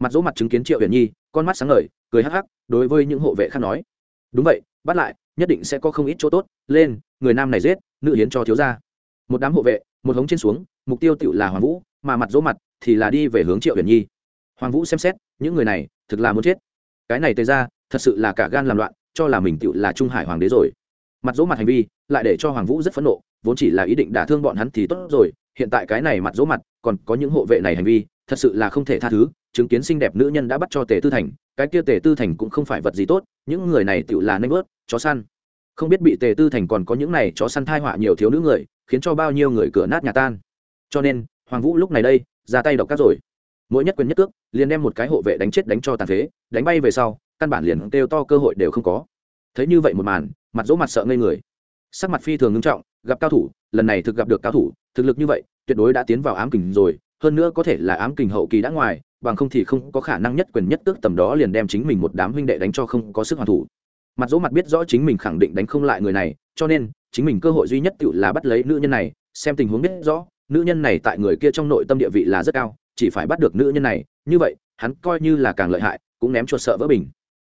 mặt dỗ mặt chứng kiến triệu huyền nhi, con mắt sáng ngời, cười hắc hắc, đối với những hộ vệ khác nói. Đúng vậy, bắt lại, nhất định sẽ có không ít chỗ tốt, lên, người nam này giết, nữ hiến cho thiếu gia. Một đám hộ vệ, một hống trên xuống, mục tiêu tựu là hoàng vũ, mà mặt dỗ mặt thì là đi về hướng triệu huyền nhi. Hoàng vũ xem xét, những người này thực là muốn chết. Cái này tề ra, thật sự là cả gan làm loạn, cho là mình tựu là trung hải hoàng đế rồi. Mặt dỗ mặt hành vi, lại để cho hoàng vũ rất phẫn nộ, vốn chỉ là ý định đả thương bọn hắn thì tốt rồi, hiện tại cái này mặt dỗ mặt, còn có những hộ vệ này hành vi thật sự là không thể tha thứ, chứng kiến xinh đẹp nữ nhân đã bắt cho tề tư thành, cái kia tề tư thành cũng không phải vật gì tốt, những người này tự là nanh bớt chó săn. Không biết bị tề tư thành còn có những này chó săn thai họa nhiều thiếu nữ người, khiến cho bao nhiêu người cửa nát nhà tan. Cho nên, hoàng vũ lúc này đây, ra tay độc các rồi. Mỗi nhất quyền nhất cước, liền đem một cái hộ vệ đánh chết đánh cho tàn phế, đánh bay về sau, căn bản liền kêu to cơ hội đều không có. Thấy như vậy một màn, mặt dỗ mặt sợ ngây người. Sắc mặt phi thường ngưng trọng, gặp cao thủ, lần này thực gặp được cao thủ, thực lực như vậy, tuyệt đối đã tiến vào ám kình rồi hơn nữa có thể là ám kình hậu kỳ đã ngoài, bằng không thì không có khả năng nhất quyền nhất tước tầm đó liền đem chính mình một đám huynh đệ đánh cho không có sức hoàn thủ. Mặt dỗ mặt biết rõ chính mình khẳng định đánh không lại người này, cho nên, chính mình cơ hội duy nhất tự là bắt lấy nữ nhân này, xem tình huống biết rõ, nữ nhân này tại người kia trong nội tâm địa vị là rất cao, chỉ phải bắt được nữ nhân này, như vậy, hắn coi như là càng lợi hại, cũng ném chuột sợ vỡ bình.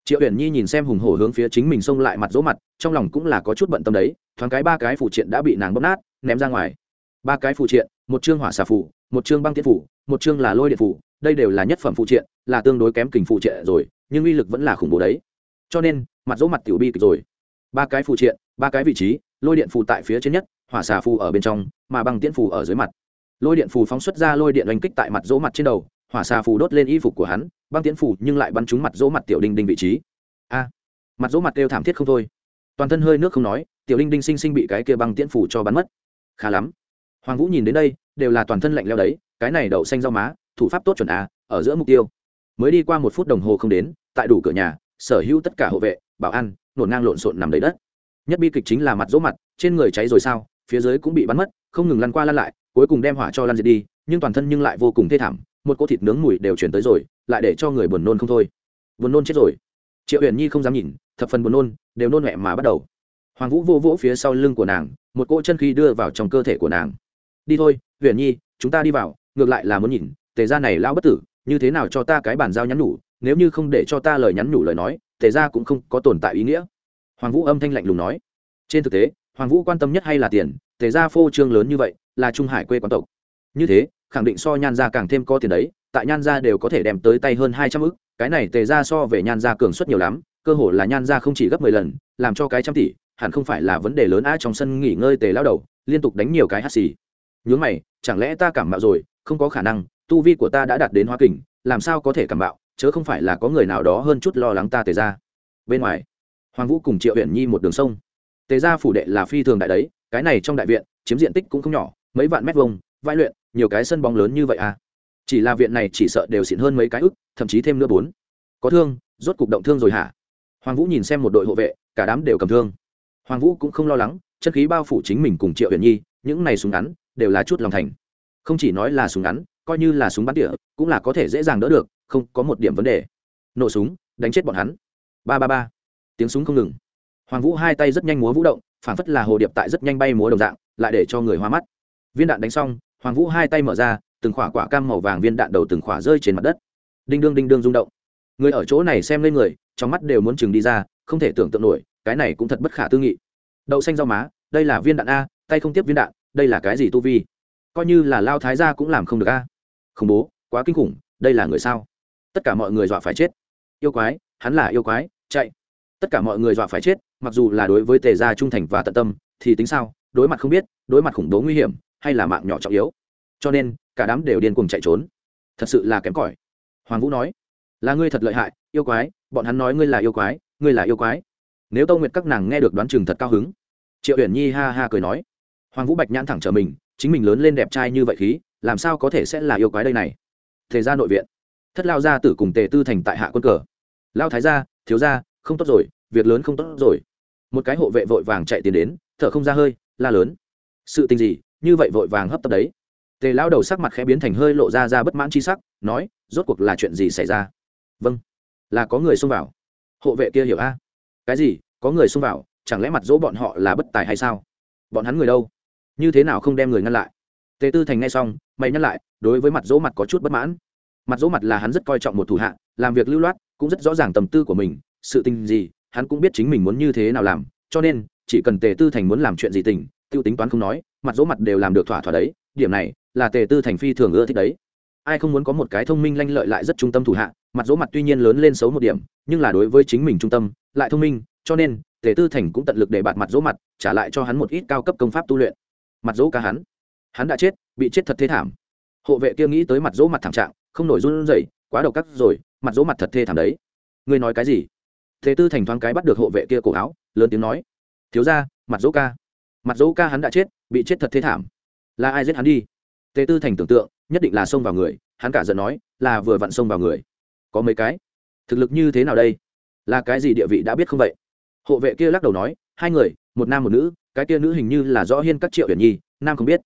Triệu huyền nhi nhìn xem hùng hổ hướng phía chính mình xông lại mặt dỗ mặt, trong lòng cũng là có chút bận tâm đấy, thoáng cái ba cái phụ triện đã bị nàng bóp nát, ném ra ngoài ba cái phụ triện, một chương hỏa xà phủ, một chương băng tiết phủ, một chương là lôi điện phủ, đây đều là nhất phẩm phụ triện, là tương đối kém kình phụ triện rồi, nhưng uy lực vẫn là khủng bố đấy. Cho nên, mặt dỗ mặt tiểu bi kịch rồi. Ba cái phụ triện, ba cái vị trí, lôi điện phù tại phía trên nhất, hỏa xà phù ở bên trong, mà băng tiễn phù ở dưới mặt. Lôi điện phù phóng xuất ra lôi điện oanh kích tại mặt dỗ mặt trên đầu, hỏa xà phù đốt lên y phục của hắn, băng tiễn phù nhưng lại bắn trúng mặt dỗ mặt tiểu đinh đinh vị trí. A, mặt dỗ mặt đều thảm thiết không thôi. Toàn thân hơi nước không nói, tiểu đinh đinh sinh sinh bị cái kia băng tiễn phù cho bắn mất. Khá lắm hoàng vũ nhìn đến đây, đều là toàn thân lạnh leo đấy, cái này đậu xanh rau má, thủ pháp tốt chuẩn a ở giữa mục tiêu. Mới đi qua một phút đồng hồ không đến, tại đủ cửa nhà, sở hữu tất cả hộ vệ, bảo an, nổn ngang lộn xộn nằm đầy đất. Nhất bi kịch chính là mặt dỗ mặt, trên người cháy rồi sao, phía dưới cũng bị bắn mất, không ngừng lăn qua lăn lại, cuối cùng đem hỏa cho lăn diệt đi, nhưng toàn thân nhưng lại vô cùng thê thảm, một cỗ thịt nướng mùi đều chuyển tới rồi, lại để cho người buồn nôn không thôi. Buồn nôn chết rồi. Triệu huyền nhi không dám nhìn, thập phần buồn nôn, đều nôn mẹ mà bắt đầu. Hoàng vũ vô vỗ phía sau lưng của nàng, một cỗ chân khí đưa vào trong cơ thể của nàng đi thôi huyền nhi, chúng ta đi vào, ngược lại là muốn nhìn, tề gia này lao bất tử, như thế nào cho ta cái bàn giao nhắn nhủ, nếu như không để cho ta lời nhắn nhủ lời nói, tề gia cũng không có tồn tại ý nghĩa. Hoàng vũ âm thanh lạnh lùng nói. Trên thực tế, hoàng vũ quan tâm nhất hay là tiền, tề gia phô trương lớn như vậy, là trung hải quê quán tộc. Như thế, khẳng định so nhan gia càng thêm có tiền đấy, tại nhan gia đều có thể đem tới tay hơn hai trăm ức, cái này tề gia so về nhan gia cường suất nhiều lắm, cơ hồ là nhan gia không chỉ gấp mười lần, làm cho cái trăm tỷ, hẳn không phải là vấn đề lớn a trong sân nghỉ ngơi tề lao đầu, liên tục đánh nhiều cái hắt xì nhớ mày, chẳng lẽ ta cảm mạo rồi, không có khả năng, tu vi của ta đã đạt đến hoa kình, làm sao có thể cảm mạo, chớ không phải là có người nào đó hơn chút lo lắng ta tề ra bên ngoài, hoàng vũ cùng triệu huyện nhi một đường sông. Tề ra phủ đệ là phi thường đại đấy, cái này trong đại viện, chiếm diện tích cũng không nhỏ, mấy vạn mét vuông vai luyện, nhiều cái sân bóng lớn như vậy à? Chỉ là viện này chỉ sợ đều xịn hơn mấy cái ức, thậm chí thêm nữa bốn. Có thương, rốt cục động thương rồi hả? Hoàng vũ nhìn xem một đội hộ vệ, cả đám đều cầm thương. Hoàng vũ cũng không lo lắng, chân khí bao phủ chính mình cùng triệu huyền nhi, những này súng ngắn đều là chút lòng thành. Không chỉ nói là súng ngắn, coi như là súng bắn tỉa, cũng là có thể dễ dàng đỡ được, không có một điểm vấn đề. Nổ súng, đánh chết bọn hắn. Ba ba ba. Tiếng súng không ngừng. Hoàng vũ hai tay rất nhanh múa vũ động phản phất là hồ điệp tại rất nhanh bay múa đồng dạng, lại để cho người hoa mắt. Viên đạn đánh xong, hoàng vũ hai tay mở ra, từng khỏa quả cam màu vàng viên đạn đầu từng khỏa rơi trên mặt đất. Đinh đương đinh đương rung động. Người ở chỗ này xem lên người, trong mắt đều muốn chừng đi ra, không thể tưởng tượng nổi, cái này cũng thật bất khả tư nghị. Đậu xanh rau má, đây là viên đạn a, tay không tiếp viên đạn đây là cái gì tu vi? Coi như là lao thái gia cũng làm không được a. Khủng bố, quá kinh khủng, đây là người sao? Tất cả mọi người dọa phải chết. Yêu quái, hắn là yêu quái, chạy. Tất cả mọi người dọa phải chết, mặc dù là đối với tề gia trung thành và tận tâm, thì tính sao? Đối mặt không biết, đối mặt khủng bố nguy hiểm, hay là mạng nhỏ trọng yếu? Cho nên, cả đám đều điên cuồng chạy trốn. Thật sự là kém cỏi. Hoàng vũ nói, là ngươi thật lợi hại, yêu quái, bọn hắn nói ngươi là yêu quái, ngươi là yêu quái. Nếu tâu nguyệt các nàng nghe được đoán chừng thật cao hứng. Triệu uyển nhi ha ha cười nói hoàng vũ bạch nhãn thẳng trở mình, chính mình lớn lên đẹp trai như vậy khí, làm sao có thể sẽ là yêu quái đây này? Thế ra nội viện. Thất lao gia tử cùng tề tư thành tại hạ quân cờ. Lao thái gia, thiếu gia, không tốt rồi, việc lớn không tốt rồi. Một cái hộ vệ vội vàng chạy tiến đến, thở không ra hơi, la lớn. Sự tình gì, như vậy vội vàng hấp tấp đấy? Tề lao đầu sắc mặt khẽ biến thành hơi lộ ra ra bất mãn chi sắc, nói, rốt cuộc là chuyện gì xảy ra? Vâng là có người xông vào. Hộ vệ kia hiểu a? Cái gì, có người xông vào, chẳng lẽ mặt dỗ bọn họ là bất tài hay sao? Bọn hắn người đâu? Như thế nào không đem người ngăn lại? Tề tư thành nghe xong, mày nhắc lại, đối với mặt dỗ mặt có chút bất mãn. Mặt dỗ mặt là hắn rất coi trọng một thủ hạ, làm việc lưu loát, cũng rất rõ ràng tầm tư của mình, sự tình gì, hắn cũng biết chính mình muốn như thế nào làm, cho nên, chỉ cần tề tư thành muốn làm chuyện gì tình t i ê u tính toán không nói, mặt dỗ mặt đều làm được thỏa thỏa đấy, điểm này, là tề tư thành phi thường ưa thích đấy. Ai không muốn có một cái thông minh lanh lợi lại rất trung tâm thủ hạ, mặt dỗ mặt tuy nhiên lớn lên xấu một điểm, nhưng là đối với chính mình trung tâm, lại thông minh, cho nên, tề tư thành cũng tận lực để bạt mặt dỗ mặt, trả lại cho hắn một ít cao cấp công pháp tu luyện mặt dỗ ca hắn. Hắn đã chết, bị chết thật thê thảm. Hộ vệ kia nghĩ tới mặt dỗ mặt thảm trạng, không nổi run rẩy, quá đầu cắt rồi, mặt dỗ mặt thật thê thảm đấy. Ngươi nói cái gì? Thế tư thành thoáng cái bắt được hộ vệ kia cổ áo, lớn tiếng nói. Thiếu ra mặt dỗ ca. Mặt dỗ ca hắn đã chết, bị chết thật thê thảm. Là ai giết hắn đi? Tề tư thành tưởng tượng, nhất định là xông vào người, hắn cả giận nói, là vừa vặn xông vào người. Có mấy cái? Thực lực như thế nào đây? Là cái gì địa vị đã biết không vậy? Hộ vệ kia lắc đầu nói, hai người, một nam một nữ cái kia nữ hình như là rõ hiên các triệu huyền nhi, nam không biết.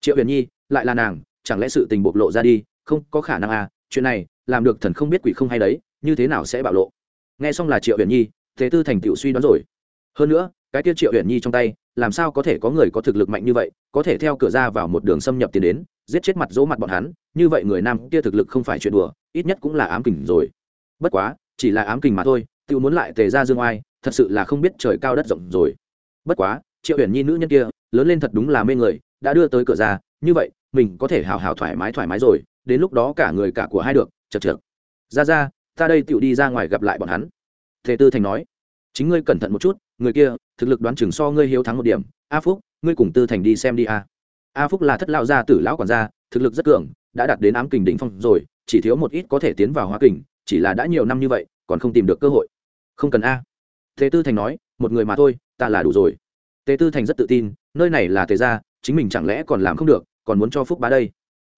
Triệu huyền nhi, lại là nàng, chẳng lẽ sự tình bộc lộ ra đi, không có khả năng à chuyện này, làm được thần không biết quỷ không hay đấy, như thế nào sẽ bạo lộ? Nghe xong là triệu huyền nhi, thế tư thành tựu suy đoán rồi. Hơn nữa, cái kia triệu huyền nhi trong tay, làm sao có thể có người có thực lực mạnh như vậy, có thể theo cửa ra vào một đường xâm nhập tiến đến, giết chết mặt dỗ mặt bọn hắn, như vậy người nam kia thực lực không phải chuyện đùa, ít nhất cũng là ám kình rồi. Bất quá, chỉ là ám kình mà thôi tự muốn lại tề ra dương oai, thật sự là không biết trời cao đất rộng rồi. Bất quá triệu huyền nhi nữ nhân kia, lớn lên thật đúng là mê người, đã đưa tới cửa ra, như vậy, mình có thể hào hào thoải mái thoải mái rồi, đến lúc đó cả người cả của hai được, chật chật ra ra, ta đây tựu đi ra ngoài gặp lại bọn hắn. Thế tư thành nói. Chính ngươi cẩn thận một chút, người kia, thực lực đoán chừng so ngươi hiếu thắng một điểm. A phúc, ngươi cùng tư thành đi xem đi a. A phúc là thất lão gia tử lão quản gia, thực lực rất cường, đã đạt đến ám kình đỉnh phong rồi, chỉ thiếu một ít có thể tiến vào hóa kình, chỉ là đã nhiều năm như vậy, còn không tìm được cơ hội. Không cần a. Thế tư thành nói, một người mà thôi, ta là đủ rồi tề tư thành rất tự tin, nơi này là tề gia, chính mình chẳng lẽ còn làm không được, còn muốn cho phúc bá đây?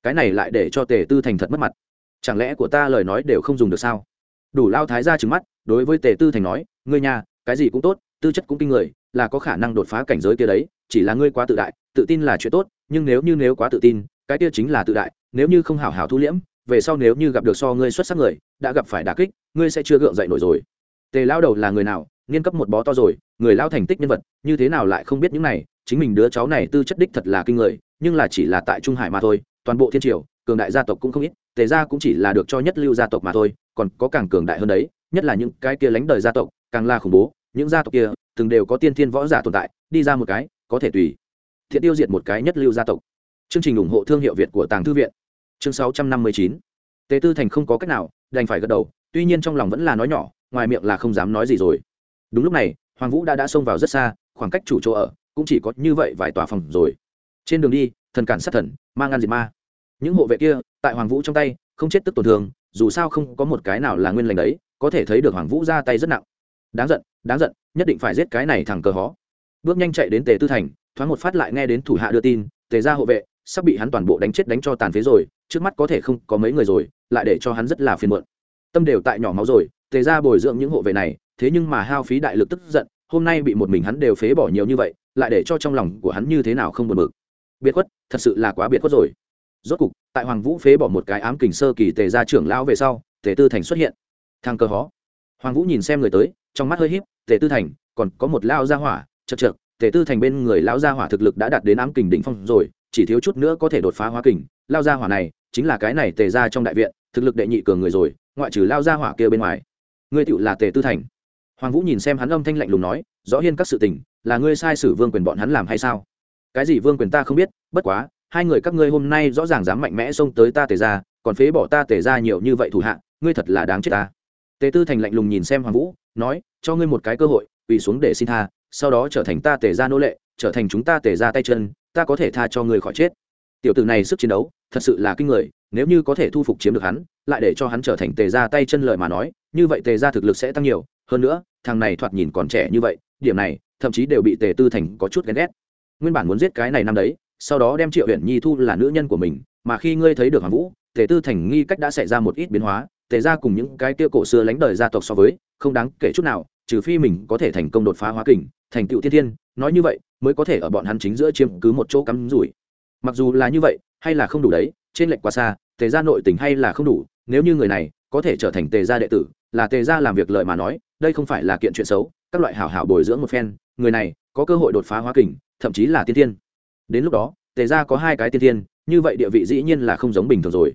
Cái này lại để cho tề tư thành thật mất mặt. Chẳng lẽ của ta lời nói đều không dùng được sao? Đủ lao thái ra trừng mắt, đối với tề tư thành nói, ngươi nhà cái gì cũng tốt, tư chất cũng kinh người, là có khả năng đột phá cảnh giới kia đấy, chỉ là ngươi quá tự đại, tự tin là chuyện tốt, nhưng nếu như nếu quá tự tin, cái kia chính là tự đại, nếu như không hảo hảo thu liễm, về sau nếu như gặp được so ngươi xuất sắc người, đã gặp phải đả kích, ngươi sẽ chưa gượng dậy nổi rồi. Tề lao đầu là người nào nghiên cấp một bó to rồi, người lao thành tích nhân vật, như thế nào lại không biết những này, chính mình đứa cháu này tư chất đích thật là kinh người, nhưng là chỉ là tại trung hải mà thôi, toàn bộ thiên triều, cường đại gia tộc cũng không ít, tề gia cũng chỉ là được cho nhất lưu gia tộc mà thôi, còn có càng cường đại hơn đấy, nhất là những cái kia lánh đời gia tộc, càng là khủng bố, những gia tộc kia, từng đều có tiên thiên võ giả tồn tại, đi ra một cái, có thể tùy thiện tiêu diệt một cái nhất lưu gia tộc. Chương trình ủng hộ thương hiệu việt của tàng thư viện. Chương 659. tề tư thành không có cách nào, đành phải gật đầu, tuy nhiên trong lòng vẫn là nói nhỏ, ngoài miệng là không dám nói gì rồi đúng lúc này, hoàng vũ đã đã xông vào rất xa, khoảng cách chủ chỗ ở cũng chỉ có như vậy vài tòa phòng rồi. Trên đường đi, thần cản sát thần mang ngăn diệt ma. Những hộ vệ kia, tại hoàng vũ trong tay, không chết tức tổn thương, dù sao không có một cái nào là nguyên lành đấy, có thể thấy được hoàng vũ ra tay rất nặng. Đáng giận đáng giận, nhất định phải giết cái này thằng cờ hó. Bước nhanh chạy đến tề tư thành, thoáng một phát lại nghe đến thủ hạ đưa tin, tề ra hộ vệ sắp bị hắn toàn bộ đánh chết đánh cho tàn phế rồi, trước mắt có thể không có mấy người rồi, lại để cho hắn rất là phiền muộn. Tâm đều tại nhỏ máu rồi, tề ra bồi dưỡng những hộ vệ này thế nhưng mà hao phí đại lực tức giận, hôm nay bị một mình hắn đều phế bỏ nhiều như vậy, lại để cho trong lòng của hắn như thế nào không buồn bực. Biệt khuất, thật sự là quá biệt khuất rồi. Rốt cục, tại hoàng vũ phế bỏ một cái ám kình sơ kỳ tề ra trưởng lão về sau, tề tư thành xuất hiện. Thang cơ hó. Hoàng vũ nhìn xem người tới, trong mắt hơi híp, tề tư thành, còn có một lao gia hỏa, chật chật tề tư thành bên người lão gia hỏa thực lực đã đạt đến ám kình đỉnh phong rồi, chỉ thiếu chút nữa có thể đột phá hóa kình. Lao gia hỏa này, chính là cái này tề ra trong đại viện, thực lực đệ nhị cường người rồi, ngoại trừ lao gia hỏa kia bên ngoài. Ngươi tựu là tề tư thành hoàng vũ nhìn xem hắn âm thanh lạnh lùng nói, rõ hiên các sự tình, là ngươi sai sử vương quyền bọn hắn làm hay sao? Cái gì vương quyền ta không biết, bất quá, hai người các ngươi hôm nay rõ ràng dám mạnh mẽ xông tới ta tề ra còn phế bỏ ta tề ra nhiều như vậy thủ hạ, ngươi thật là đáng chết ta. Tề tư thành lạnh lùng nhìn xem hoàng vũ, nói, cho ngươi một cái cơ hội, quỳ xuống để xin tha, sau đó trở thành ta tề ra nô lệ, trở thành chúng ta tề ra tay chân, ta có thể tha cho ngươi khỏi chết. Tiểu tử này sức chiến đấu, thật sự là kinh người, nếu như có thể thu phục chiếm được hắn, lại để cho hắn trở thành tề ra tay chân lời mà nói, như vậy tề ra thực lực sẽ tăng nhiều hơn nữa, thằng này thoạt nhìn còn trẻ như vậy, điểm này, thậm chí đều bị tề tư thành có chút ghen ghét. Nguyên bản muốn giết cái này năm đấy, sau đó đem triệu huyện nhi thu là nữ nhân của mình, mà khi ngươi thấy được hoàng vũ, tề tư thành nghi cách đã xảy ra một ít biến hóa, tề ra cùng những cái kia cổ xưa lánh đời gia tộc so với, không đáng kể chút nào, trừ phi mình có thể thành công đột phá hóa kình, thành tựu tiên thiên, nói như vậy, mới có thể ở bọn hắn chính giữa chiếm cứ một chỗ cắm rủi. Mặc dù là như vậy, hay là không đủ đấy, trên lệnh quá xa, tề ra nội tình hay là không đủ, nếu như người này có thể trở thành tề gia đệ tử là tề ra làm việc lợi mà nói, đây không phải là kiện chuyện xấu, các loại hảo hảo bồi dưỡng một phen, người này có cơ hội đột phá hóa kình, thậm chí là tiên tiên đến lúc đó, tề ra có hai cái tiên tiên như vậy địa vị dĩ nhiên là không giống bình thường rồi.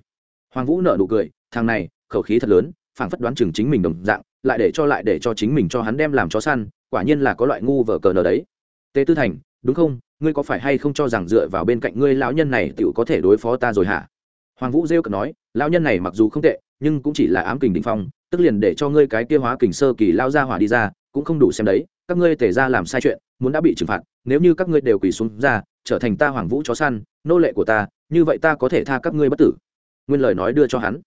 Hoàng vũ nợ nụ cười, thằng này, khẩu khí thật lớn, phảng phất đoán chừng chính mình đồng dạng, lại để cho lại để cho chính mình cho hắn đem làm chó săn, quả nhiên là có loại ngu vờ cờ nờ đấy. Tề tư thành, đúng không? Ngươi có phải hay không cho rằng dựa vào bên cạnh ngươi lão nhân này tựu có thể đối phó ta rồi hả? Hoàng vũ rêu cực nói, lão nhân này mặc dù không tệ nhưng cũng chỉ là ám kình đỉnh phong, tức liền để cho ngươi cái kia hóa kình sơ kỳ lao ra hỏa đi ra, cũng không đủ xem đấy, các ngươi tề ra làm sai chuyện, muốn đã bị trừng phạt, nếu như các ngươi đều quỳ xuống ra, trở thành ta hoàng vũ chó săn, nô lệ của ta, như vậy ta có thể tha các ngươi bất tử. Nguyên lời nói đưa cho hắn.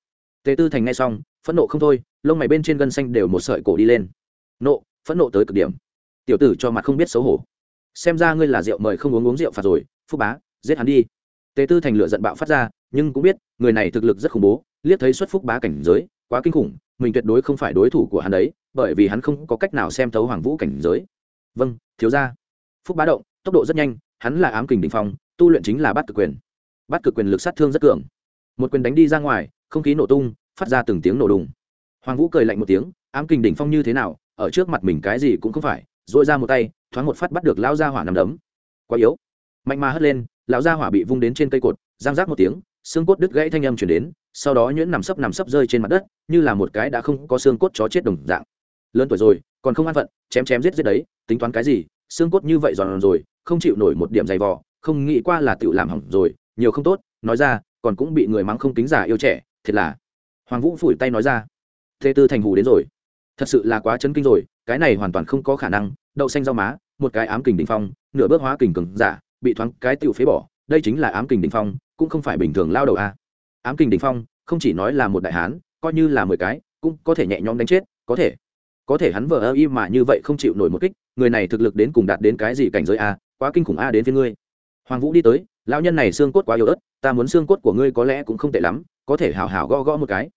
Tề tư thành nghe xong, phẫn nộ không thôi, lông mày bên trên gân xanh đều một sợi cổ đi lên. Nộ, phẫn nộ tới cực điểm. Tiểu tử cho mặt không biết xấu hổ. Xem ra ngươi là rượu mời không uống uống rượu phạt rồi, phúc bá, giết hắn đi. Tề tư thành lửa giận bạo phát ra, nhưng cũng biết, người này thực lực rất khủng bố liếc thấy xuất phúc bá cảnh giới, quá kinh khủng, mình tuyệt đối không phải đối thủ của hắn đấy, bởi vì hắn không có cách nào xem thấu hoàng vũ cảnh giới. Vâng thiếu ra phúc bá động, tốc độ rất nhanh, hắn là ám kình đình phong, tu luyện chính là bắt cực quyền. Bắt cực quyền lực sát thương rất cường. Một quyền đánh đi ra ngoài, không khí nổ tung, phát ra từng tiếng nổ đùng. Hoàng vũ cười lạnh một tiếng, ám kình đỉnh phong như thế nào, ở trước mặt mình cái gì cũng không phải dội ra một tay, thoáng một phát bắt được lão gia hỏa nằm đấm. Quá yếu. Mạnh mà hất lên, lão gia hỏa bị vung đến trên cây cột, giang rác một tiếng xương cốt đứt gãy thanh âm chuyển đến, sau đó nhuyễn nằm sấp nằm sấp rơi trên mặt đất, như là một cái đã không có xương cốt chó chết đồng dạng. Lớn tuổi rồi, còn không an phận, chém chém giết giết đấy, tính toán cái gì, xương cốt như vậy giòn rồi, không chịu nổi một điểm dày vò, không nghĩ qua là tự làm hỏng rồi, nhiều không tốt, nói ra, còn cũng bị người mắng không tính giả yêu trẻ, thiệt là. Hoàng vũ phủi tay nói ra, thế tư thành hù đến rồi. Thật sự là quá chấn kinh rồi, cái này hoàn toàn không có khả năng, đậu xanh rau má, một cái ám kình đình phong, nửa bước hóa kình cường giả, bị thoáng cái tiểu phế bỏ đây chính là ám kình đình phong, cũng không phải bình thường lao đầu a. Ám kình đình phong, không chỉ nói là một đại hán, coi như là mười cái, cũng có thể nhẹ nhõm đánh chết, có thể. Có thể hắn vờ ơ y mà như vậy không chịu nổi một kích, người này thực lực đến cùng đạt đến cái gì cảnh giới a, quá kinh khủng a đến phía ngươi. Hoàng vũ đi tới, lão nhân này xương cốt quá yếu ớt, ta muốn xương cốt của ngươi có lẽ cũng không tệ lắm, có thể hào hào gõ gõ một cái.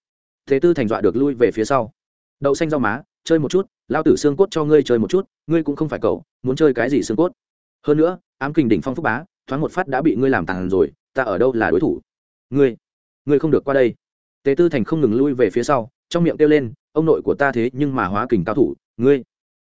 Thế tư thành dọa được lui về phía sau. Đậu xanh rau má, chơi một chút lao tử xương cốt cho ngươi chơi một chút, ngươi cũng không phải cậu, muốn chơi cái gì xương cốt? Hơn nữa, ám kình đỉnh phong phúc bá thoáng một phát đã bị ngươi làm tàn rồi ta ở đâu là đối thủ? Ngươi ngươi không được qua đây. Tề tư thành không ngừng lui về phía sau trong miệng kêu lên ông nội của ta thế nhưng mà hóa kình cao thủ ngươi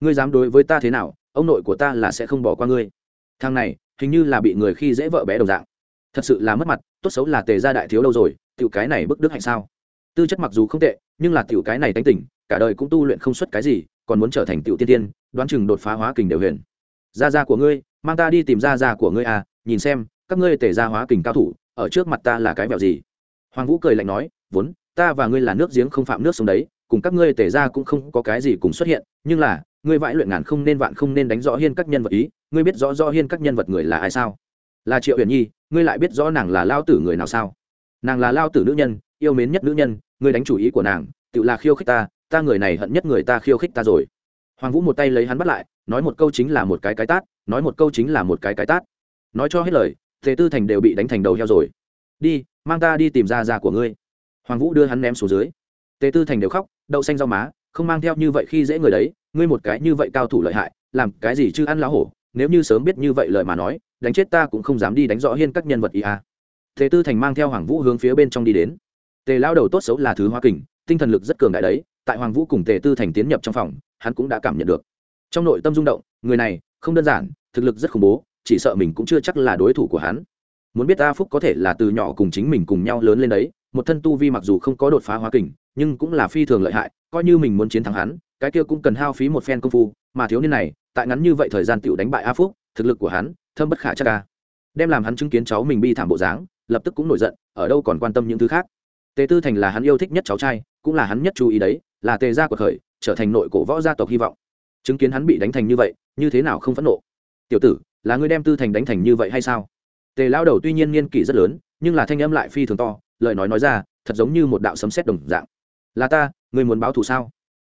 ngươi dám đối với ta thế nào ông nội của ta là sẽ không bỏ qua ngươi. Thằng này hình như là bị người khi dễ vợ bé đồng dạng. Thật sự là mất mặt tốt xấu là tề gia đại thiếu đâu rồi tiểu cái này bức đức hạnh sao? Tư chất mặc dù không tệ nhưng là tiểu cái này tánh tình, cả đời cũng tu luyện không xuất cái gì còn muốn trở thành tiểu tiên tiên đoán chừng đột phá hóa kình đều huyền. Gia gia của ngươi mang ta đi tìm gia gia của ngươi à nhìn xem, các ngươi tề gia hóa kình cao thủ, ở trước mặt ta là cái vẹo gì? Hoàng vũ cười lạnh nói, vốn, ta và ngươi là nước giếng không phạm nước sông đấy, cùng các ngươi tề gia cũng không có cái gì cùng xuất hiện, nhưng là, ngươi vãi luyện ngàn không nên vạn không nên đánh rõ hiên các nhân vật ý, ngươi biết rõ rõ hiên các nhân vật người là ai sao? Là triệu huyền nhi, ngươi lại biết rõ nàng là lao tử người nào sao? Nàng là lao tử nữ nhân, yêu mến nhất nữ nhân, ngươi đánh chủ ý của nàng, tự là khiêu khích ta ta người này hận nhất người ta khiêu khích ta rồi. Hoàng vũ một tay lấy hắn bắt lại, nói một câu chính là một cái cái tát, nói một câu chính là một cái cái tát nói cho hết lời, Tề tư thành đều bị đánh thành đầu heo rồi. Đi, mang ta đi tìm ra ra của ngươi. Hoàng vũ đưa hắn ném xuống dưới. Tề tư thành đều khóc, đậu xanh rau má, không mang theo như vậy khi dễ người đấy, ngươi một cái như vậy cao thủ lợi hại, làm cái gì chứ ăn lá hổ, nếu như sớm biết như vậy lời mà nói, đánh chết ta cũng không dám đi đánh rõ hiên các nhân vật ý a tề tư thành mang theo hoàng vũ hướng phía bên trong đi đến. Tề lao đầu tốt xấu là thứ hoa kình, tinh thần lực rất cường đại đấy, tại hoàng vũ cùng tề tư thành tiến nhập trong phòng, hắn cũng đã cảm nhận được. Trong nội tâm rung động, người này, không đơn giản, thực lực rất khủng bố chỉ sợ mình cũng chưa chắc là đối thủ của hắn. Muốn biết a phúc có thể là từ nhỏ cùng chính mình cùng nhau lớn lên đấy, một thân tu vi mặc dù không có đột phá hóa kình, nhưng cũng là phi thường lợi hại, coi như mình muốn chiến thắng hắn, cái kia cũng cần hao phí một phen công phu, mà thiếu niên này, tại ngắn như vậy thời gian tựu đánh bại a phúc, thực lực của hắn, thâm bất khả chắc ca đem làm hắn chứng kiến cháu mình bi thảm bộ dáng, lập tức cũng nổi giận, ở đâu còn quan tâm những thứ khác. Tề tư thành là hắn yêu thích nhất cháu trai, cũng là hắn nhất chú ý đấy, là tề gia của khởi, trở thành nội cổ võ gia tộc hy vọng. Chứng kiến hắn bị đánh thành như vậy, như thế nào không phẫn nộ. Tiểu tử là ngươi đem tư thành đánh thành như vậy hay sao? Tề lao đầu tuy nhiên niên kỷ rất lớn nhưng là thanh âm lại phi thường to lời nói nói ra thật giống như một đạo sấm sét đồng dạng. Là ta ngươi muốn báo thù sao?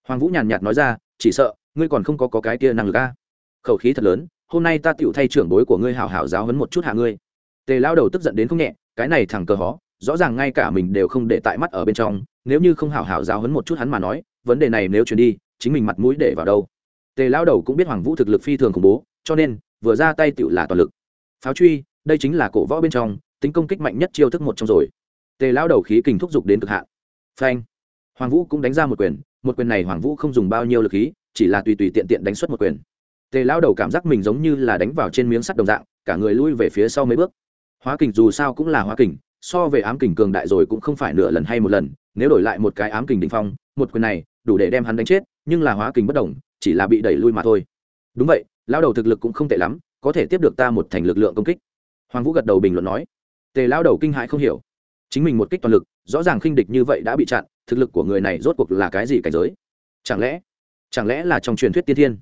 Hoàng vũ nhàn nhạt nói ra chỉ sợ ngươi còn không có, có cái kia năng lực a. Khẩu khí thật lớn hôm nay ta tựu thay trưởng bối của ngươi hảo hảo giáo hấn một chút hạ ngươi. Tề lao đầu tức giận đến không nhẹ cái này thằng cờ hó rõ ràng ngay cả mình đều không để tại mắt ở bên trong nếu như không hảo hảo giáo hấn một chút hắn mà nói vấn đề này nếu chuyển đi chính mình mặt mũi để vào đâu. Tề lao đầu cũng biết hoàng vũ thực lực phi thường khủng bố cho nên vừa ra tay tựu là toàn lực. Pháo truy, đây chính là cổ võ bên trong, tính công kích mạnh nhất chiêu thức một trong rồi. Tề lao đầu khí kình thúc giục đến cực hạn. Phanh. Hoàng vũ cũng đánh ra một quyền một quyền này hoàng vũ không dùng bao nhiêu lực khí, chỉ là tùy tùy tiện tiện đánh xuất một quyền. Tề lao đầu cảm giác mình giống như là đánh vào trên miếng sắt đồng dạng, cả người lui về phía sau mấy bước. Hóa kình dù sao cũng là hóa kình, so về ám kình cường đại rồi cũng không phải nửa lần hay một lần, nếu đổi lại một cái ám kình đ ỉ n h phong, một quyền này đủ để đem hắn đánh chết, nhưng là hóa kình bất đồng chỉ là bị đẩy lui mà thôi. Đúng vậy lao đầu thực lực cũng không tệ lắm, có thể tiếp được ta một thành lực lượng công kích. Hoàng vũ gật đầu bình luận nói. Tề lao đầu kinh hãi không hiểu. Chính mình một kích toàn lực, rõ ràng khinh địch như vậy đã bị chặn, thực lực của người này rốt cuộc là cái gì cảnh giới? Chẳng lẽ chẳng lẽ là trong truyền thuyết tiên thiên?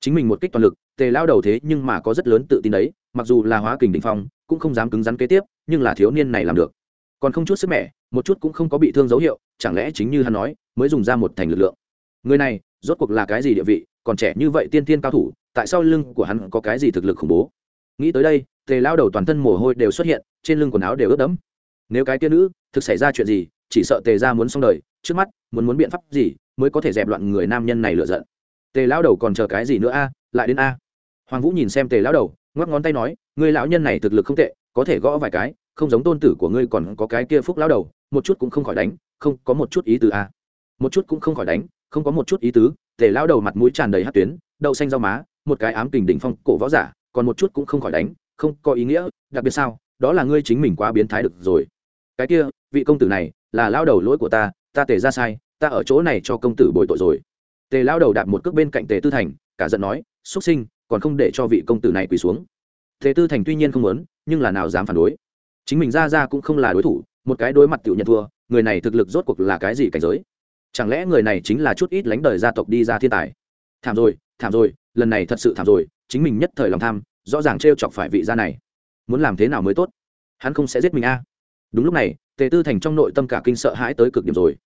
Chính mình một kích toàn lực, tề lao đầu thế nhưng mà có rất lớn tự tin đấy, mặc dù là hóa kình đình phong, cũng không dám cứng rắn kế tiếp, nhưng là thiếu niên này làm được. Còn không chút sức mẻ, một chút cũng không có bị thương dấu hiệu, chẳng lẽ chính như hắn nói, mới dùng ra một thành lực lượng? Người này, rốt cuộc là cái gì địa vị, còn trẻ như vậy tiên tiên cao thủ tại sao lưng của hắn có cái gì thực lực khủng bố. Nghĩ tới đây, tề lao đầu toàn thân mồ hôi đều xuất hiện, trên lưng quần áo đều ướt đẫm. Nếu cái tiên nữ thực xảy ra chuyện gì, chỉ sợ tề ra muốn xong đời, trước mắt, muốn muốn biện pháp gì mới có thể dẹp loạn người nam nhân này lựa giận. Tề lão đầu còn chờ cái gì nữa a, lại đến a. Hoàng vũ nhìn xem tề lão đầu, ngoắc ngón tay nói, ngươi lão nhân này thực lực không tệ, có thể gõ vài cái, không giống tôn tử của ngươi còn có cái kia phúc lão đầu, một chút cũng không khỏi đánh, không, có một chút ý tứ a. Một chút cũng không khỏi đánh, không có một chút ý tứ. Tề lão đầu mặt mũi tràn đầy hát tuyến, đậu xanh rau má một cái ám kình đỉnh phong cổ võ giả, còn một chút cũng không khỏi đánh, không có ý nghĩa, đặc biệt sao, đó là ngươi chính mình quá biến thái được rồi. Cái kia, vị công tử này, là lão đầu lỗi của ta ta tề ra sai, ta ở chỗ này cho công tử bồi tội rồi. Tề lao đầu đạp một cước bên cạnh tề tư thành, cả giận nói, xuất sinh, còn không để cho vị công tử này quỳ xuống. Tề tư thành tuy nhiên không muốn, nhưng là nào dám phản đối. Chính mình ra ra cũng không là đối thủ, một cái đối mặt tiểu nhận thua, người này thực lực rốt cuộc là cái gì cảnh giới? Chẳng lẽ người này chính là chút ít lánh đời gia tộc đi ra thiên tài? Thảm rồi thảm rồi lần này thật sự thảm rồi, chính mình nhất thời lòng tham, rõ ràng t chọc phải vị gia này. Muốn làm thế nào mới tốt? Hắn không sẽ giết mình a. Đúng lúc này, tề tư thành trong nội tâm cả kinh sợ hãi tới cực điểm rồi.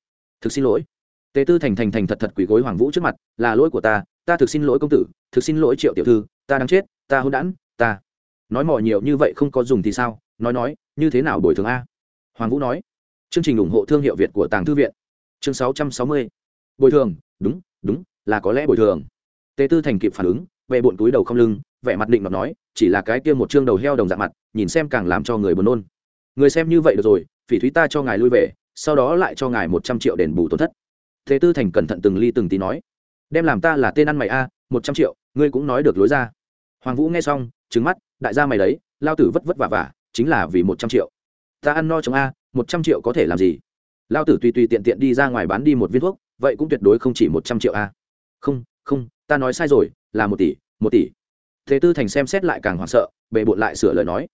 Thực xin lỗi. Tề tư thành thành thành thật thật quỳ gối hoàng vũ trước mặt, là lỗi của ta ta thực xin lỗi công tử, thực xin lỗi triệu tiểu thư, ta đang chết, ta hôn đản, ta. Nói mỏ nhiều như vậy không có dùng thì sao? Nói nói, như thế nào bồi thường a? Hoàng vũ nói. Chương trình ủng hộ thương hiệu việt của tàng thư viện. Chương sáu trăm sáu mươi. Bồi thường, đúng đúng, là có lẽ bồi thường tề tư thành kịp phản ứng vệ bụn túi đầu không lưng, vẻ mặt định mà nói, chỉ là cái kia một chương đầu heo đồng dạng mặt, nhìn xem càng làm cho người buồn nôn. Người xem như vậy được rồi, phỉ thúy ta cho ngài lui về, sau đó lại cho ngài một trăm triệu đền bù tổn thất. Thế tư thành cẩn thận từng ly từng tí nói, đem làm ta là tên ăn mày a, một trăm triệu, ngươi cũng nói được lối ra. Hoàng vũ nghe xong trứng mắt, đại gia mày đấy, lao tử vất vất vả vả, chính là vì một trăm triệu. Ta ăn no chống a, một trăm triệu có thể làm gì? Lao tử tùy tùy tiện tiện đi ra ngoài bán đi một viên thuốc, vậy cũng tuyệt đối không chỉ một trăm triệu a. Không không ta nói sai rồi, là một tỷ một tỷ. Thế tư thành xem xét lại càng hoảng sợ, bề bộn lại sửa lời nói.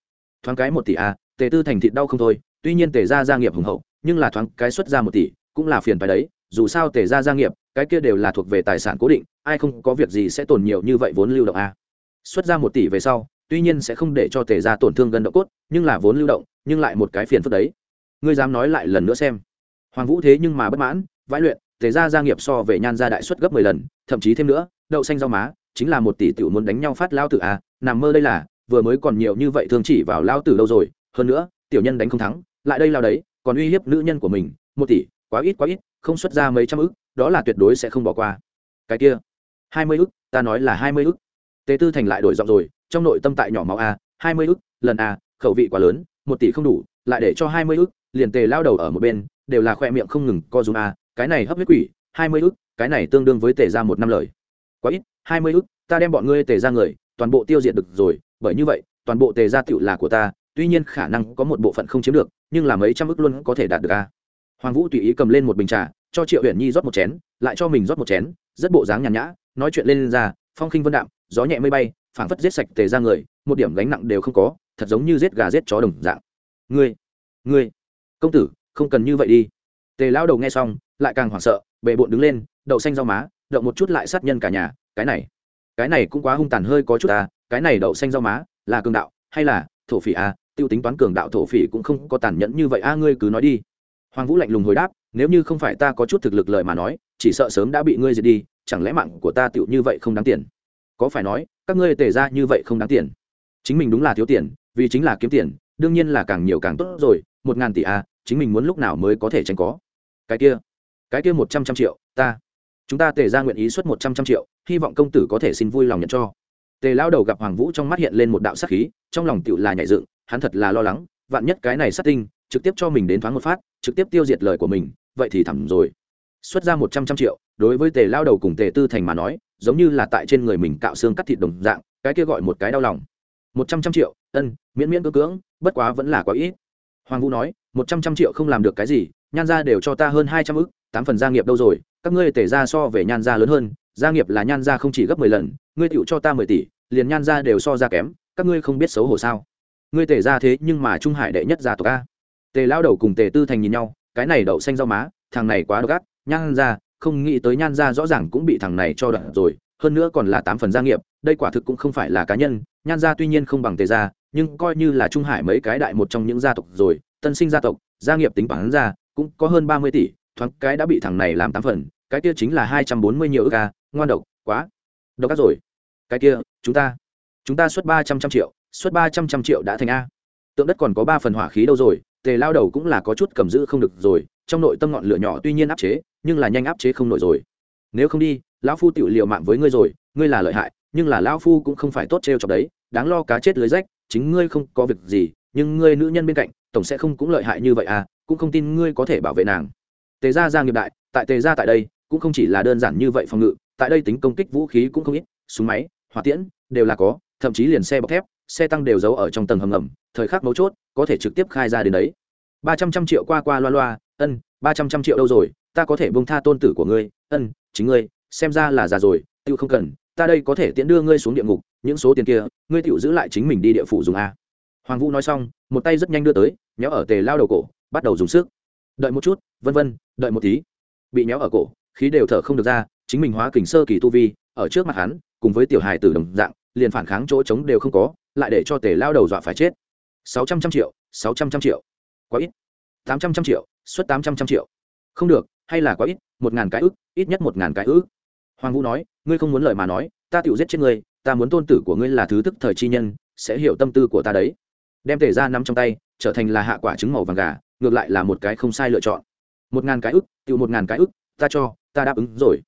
Thoáng cái một tỷ a tề tư thành thịt đau không thôi, tuy nhiên tề ra gia nghiệp hùng hậu, nhưng là thoáng cái xuất ra một tỷ, cũng là phiền phải đấy. Dù sao tề ra gia nghiệp, cái kia đều là thuộc về tài sản cố định, ai không có việc gì sẽ tồn nhiều như vậy vốn lưu động a xuất ra một tỷ về sau, tuy nhiên sẽ không để cho tề ra tổn thương gần độ cốt, nhưng là vốn lưu động, nhưng lại một cái phiền phức đấy. Ngươi dám nói lại lần nữa xem. Hoàng vũ thế nhưng mà bất mãn, vãi luyện, tề ra gia nghiệp so về nhan gia đại xuất gấp mười lần, thậm chí thêm nữa đậu xanh rau má, chính là một tỷ tiểu muốn đánh nhau phát lao tử a nằm mơ đây là, vừa mới còn nhiều như vậy thường chỉ vào lao tử lâu rồi, hơn nữa, tiểu nhân đánh không thắng, lại đây lao đấy, còn uy hiếp nữ nhân của mình, một tỷ, quá ít quá ít, không xuất ra mấy trăm ức, đó là tuyệt đối sẽ không bỏ qua. Cái kia, hai mươi ức, ta nói là hai mươi ức. Tề tư thành lại đổi giọng rồi, trong nội tâm tại nhỏ máu a hai mươi ức, lần a khẩu vị quá lớn, một tỷ không đủ, lại để cho hai mươi ức, liền tề lao đầu ở một bên, đều là khoe miệng không ngừng co dùng a cái này hấp huyết quỷ, hai mươi ức, cái này tương đương với tề ra một năm lời quá ít hai mươi ức ta đem bọn ngươi tề ra người toàn bộ tiêu diệt được rồi bởi như vậy toàn bộ tề ra tựu là của ta tuy nhiên khả năng có một bộ phận không chiếm được nhưng là mấy trăm ức luôn có thể đạt được a. Hoàng vũ tùy ý cầm lên một bình trà cho triệu huyền nhi rót một chén lại cho mình rót một chén rất bộ dáng nhàn nhã nói chuyện lên, lên ra phong khinh vân đạm gió nhẹ mây bay phảng phất giết sạch tề ra người một điểm gánh nặng đều không có thật giống như giết gà giết chó đồng dạng. Ngươi ngươi công tử không cần như vậy đi. Tề lao đầu nghe xong lại càng hoảng sợ bệ bộn đứng lên đậu xanh rau má động một chút lại sát nhân cả nhà, cái này cái này cũng quá hung tàn hơi có chút à cái này đậu xanh rau má, là cường đạo, hay là thổ phỉ à tiêu tính toán cường đạo thổ phỉ cũng không có tàn nhẫn như vậy a ngươi cứ nói đi. Hoàng vũ lạnh lùng hồi đáp, nếu như không phải ta có chút thực lực lời mà nói, chỉ sợ sớm đã bị ngươi diệt đi, chẳng lẽ mạng của ta tựu như vậy không đáng tiền? Có phải nói, các ngươi tề ra như vậy không đáng tiền? Chính mình đúng là thiếu tiền, vì chính là kiếm tiền, đương nhiên là càng nhiều càng tốt rồi, một ngàn tỷ a chính mình muốn lúc nào mới có thể tránh có? Cái kia cái kia một trăm trăm triệu, ta chúng ta tề ra nguyện ý xuất một trăm trăm triệu, hy vọng công tử có thể xin vui lòng nhận cho. Tề lao đầu gặp hoàng vũ trong mắt hiện lên một đạo sắc khí, trong lòng tựu là nhảy dựng, hắn thật là lo lắng, vạn nhất cái này sát tinh, trực tiếp cho mình đến thoáng một phát, trực tiếp tiêu diệt lời của mình, vậy thì thẳm rồi. Xuất ra một trăm trăm triệu, đối với tề lao đầu cùng tề tư thành mà nói, giống như là tại trên người mình cạo xương cắt thịt đồng dạng, cái kia gọi một cái đau lòng. Một trăm trăm triệu, ân, miễn miễn cơ cưỡng, bất quá vẫn là quá ít. Hoàng vũ nói, một trăm trăm triệu không làm được cái gì nhan gia đều cho ta hơn hai trăm ức, tám phần gia nghiệp đâu rồi? Các ngươi tể ra so về nhan gia lớn hơn, gia nghiệp là nhan gia không chỉ gấp mười lần, ngươi tựu cho ta mười tỷ, liền nhan gia đều so ra kém, các ngươi không biết xấu hổ sao? Ngươi tể ra thế nhưng mà trung hải đệ nhất gia tộc a. Tề lao đầu cùng tề tư thành nhìn nhau, cái này đậu xanh rau má, thằng này quá độc ác, nhan gia, không nghĩ tới nhan gia rõ ràng cũng bị thằng này cho đoạn rồi, hơn nữa còn là tám phần gia nghiệp, đây quả thực cũng không phải là cá nhân, nhan gia tuy nhiên không bằng tề gia, nhưng coi như là trung hải mấy cái đại một trong những gia tộc rồi, tân sinh gia tộc, gia nghiệp tính bản ra cũng có hơn ba mươi tỷ, thoáng cái đã bị thằng này làm tám phần, cái kia chính là hai trăm bốn mươi nhiều ức ca, ngoan độc, quá độc các rồi. Cái kia, chúng ta chúng ta xuất ba trăm trăm triệu, xuất ba trăm trăm triệu đã thành a. Tượng đất còn có ba phần hỏa khí đâu rồi, tề lao đầu cũng là có chút cầm giữ không được rồi, trong nội tâm ngọn lửa nhỏ tuy nhiên áp chế, nhưng là nhanh áp chế không nổi rồi. Nếu không đi, lão phu tự liều mạng với ngươi rồi, ngươi là lợi hại, nhưng là lão phu cũng không phải tốt trêu chọc đấy, đáng lo cá chết lưới rách, chính ngươi không có việc gì, nhưng ngươi nữ nhân bên cạnh, tổng sẽ không cũng lợi hại như vậy à cũng không tin ngươi có thể bảo vệ nàng. Tề gia gia nghiệp đại, tại tề gia tại đây, cũng không chỉ là đơn giản như vậy phòng ngự, tại đây tính công kích vũ khí cũng không ít, súng máy, hỏa tiễn, đều là có, thậm chí liền xe bọc thép, xe tăng đều giấu ở trong tầng hầm ngầm, thời khắc mấu chốt, có thể trực tiếp khai ra đến đấy. Ba trăm trăm triệu qua qua loa loa, ân, ba trăm trăm triệu đâu rồi, ta có thể bông tha tôn tử của ngươi, ân, chính ngươi, xem ra là già rồi tự không cần, ta đây có thể tiễn đưa ngươi xuống địa ngục, những số tiền kia, ngươi tự giữ lại chính mình đi địa phủ dùng a. Hoàng vũ nói xong, một tay rất nhanh đưa tới, nhéo ở tề lao đầu cổ bắt đầu dùng sức. Đợi một chút, vân vân, đợi một tí. Bị méo ở cổ, khí đều thở không được ra, chính mình hóa kình sơ kỳ tu vi, ở trước mặt hắn, cùng với tiểu hài tử đồng dạng, liền phản kháng chỗ trống đều không có, lại để cho tề lao đầu dọa phải chết. Sáu trăm trăm triệu, sáu trăm trăm triệu. Quá ít. Tám trăm trăm triệu, suất tám trăm trăm triệu. Không được, hay là quá ít, một ngàn cái ức, ít nhất một ngàn cái ức. Hoàng vũ nói, ngươi không muốn lời mà nói, ta tự giết chết ngươi, ta muốn tôn tử của ngươi là thứ thức thời chi nhân, sẽ hiểu tâm tư của ta đấy. Đem tề ra nắm trong tay, trở thành là hạ quả trứng màu vàng gà ngược lại là một cái không sai lựa chọn. Một ngàn cái ức tự một ngàn cái ức, ta cho, ta đáp ứng rồi.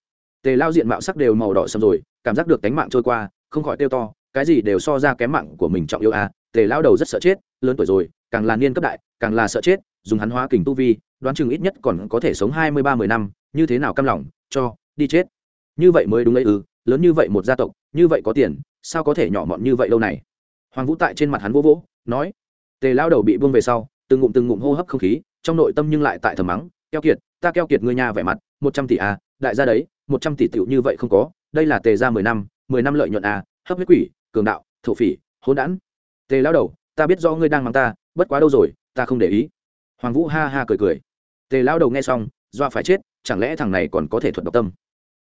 Tề lao diện mạo sắc đều màu đỏ sầm rồi, cảm giác được tánh mạng trôi qua, không khỏi tiêu to, cái gì đều so ra kém mạng của mình trọng yêu à tề lao đầu rất sợ chết, lớn tuổi rồi, càng là niên cấp đại, càng là sợ chết, dùng hắn hóa kình tu vi, đoán chừng ít nhất còn có thể sống hai mươi ba, mười năm, như thế nào căm lòng, cho, đi chết. Như vậy mới đúng ấy ư, lớn như vậy một gia tộc, như vậy có tiền, sao có thể nhỏ mọn như vậy lâu này? Hoàng vũ tại trên mặt hắn vô vỗ, nói, tề lao đầu bị buông về sau từng ngụm từng ngụm hô hấp không khí, trong nội tâm nhưng lại tại thầm mắng, keo kiệt, ta keo kiệt ngươi nhà vẻ mặt, một trăm tỷ à đại gia đấy, một trăm tỷ tiểu như vậy không có, đây là tề ra mười năm mười năm lợi nhuận à hấp huyết quỷ, cường đạo, thổ phỉ, hỗn đản. Tề lao đầu, ta biết do ngươi đang mắng ta, bất quá đâu rồi, ta không để ý. Hoàng vũ ha ha cười cười. Tề lao đầu nghe xong, doa phải chết, chẳng lẽ thằng này còn có thể thuật độc tâm?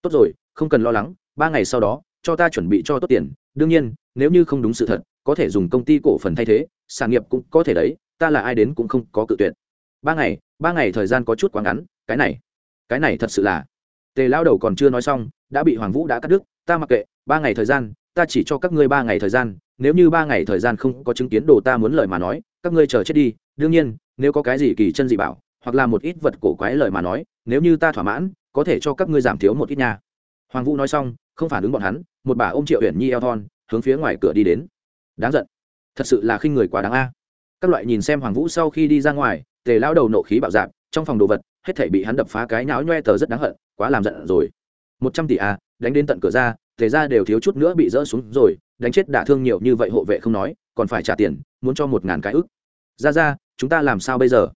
Tốt rồi, không cần lo lắng, ba ngày sau đó, cho ta chuẩn bị cho tốt tiền, đương nhiên, nếu như không đúng sự thật có thể dùng công ty cổ phần thay thế, sản nghiệp cũng có thể đấy, ta là ai đến cũng không có cự tuyệt. Ba ngày ba ngày thời gian có chút quá ngắn, cái này cái này thật sự là. Tề lao đầu còn chưa nói xong, đã bị hoàng vũ đã cắt đứt, ta mặc kệ, ba ngày thời gian, ta chỉ cho các ngươi ba ngày thời gian, nếu như ba ngày thời gian không có chứng kiến đồ ta muốn lời mà nói, các ngươi chờ chết đi. Đương nhiên, nếu có cái gì kỳ chân dị bảo, hoặc là một ít vật cổ quái lời mà nói, nếu như ta thỏa mãn, có thể cho các ngươi giảm thiếu một ít nha. Hoàng vũ nói xong, không phản ứng bọn hắn, một bà ôm triệu uyển nhi eo thon, hướng phía ngoài cửa đi đến đáng giận. Thật sự là khinh người quá đáng a. Các loại nhìn xem hoàng vũ sau khi đi ra ngoài, tề lao đầu nộ khí bạo dạp trong phòng đồ vật, hết thể bị hắn đập phá cái nháo nhoe tờ rất đáng hận, quá làm giận rồi. Một trăm tỷ a, đánh đến tận cửa ra, tề ra đều thiếu chút nữa bị rỡ xuống rồi, đánh chết đả thương nhiều như vậy hộ vệ không nói, còn phải trả tiền, muốn cho một ngàn cái ức. Ra ra chúng ta làm sao bây giờ?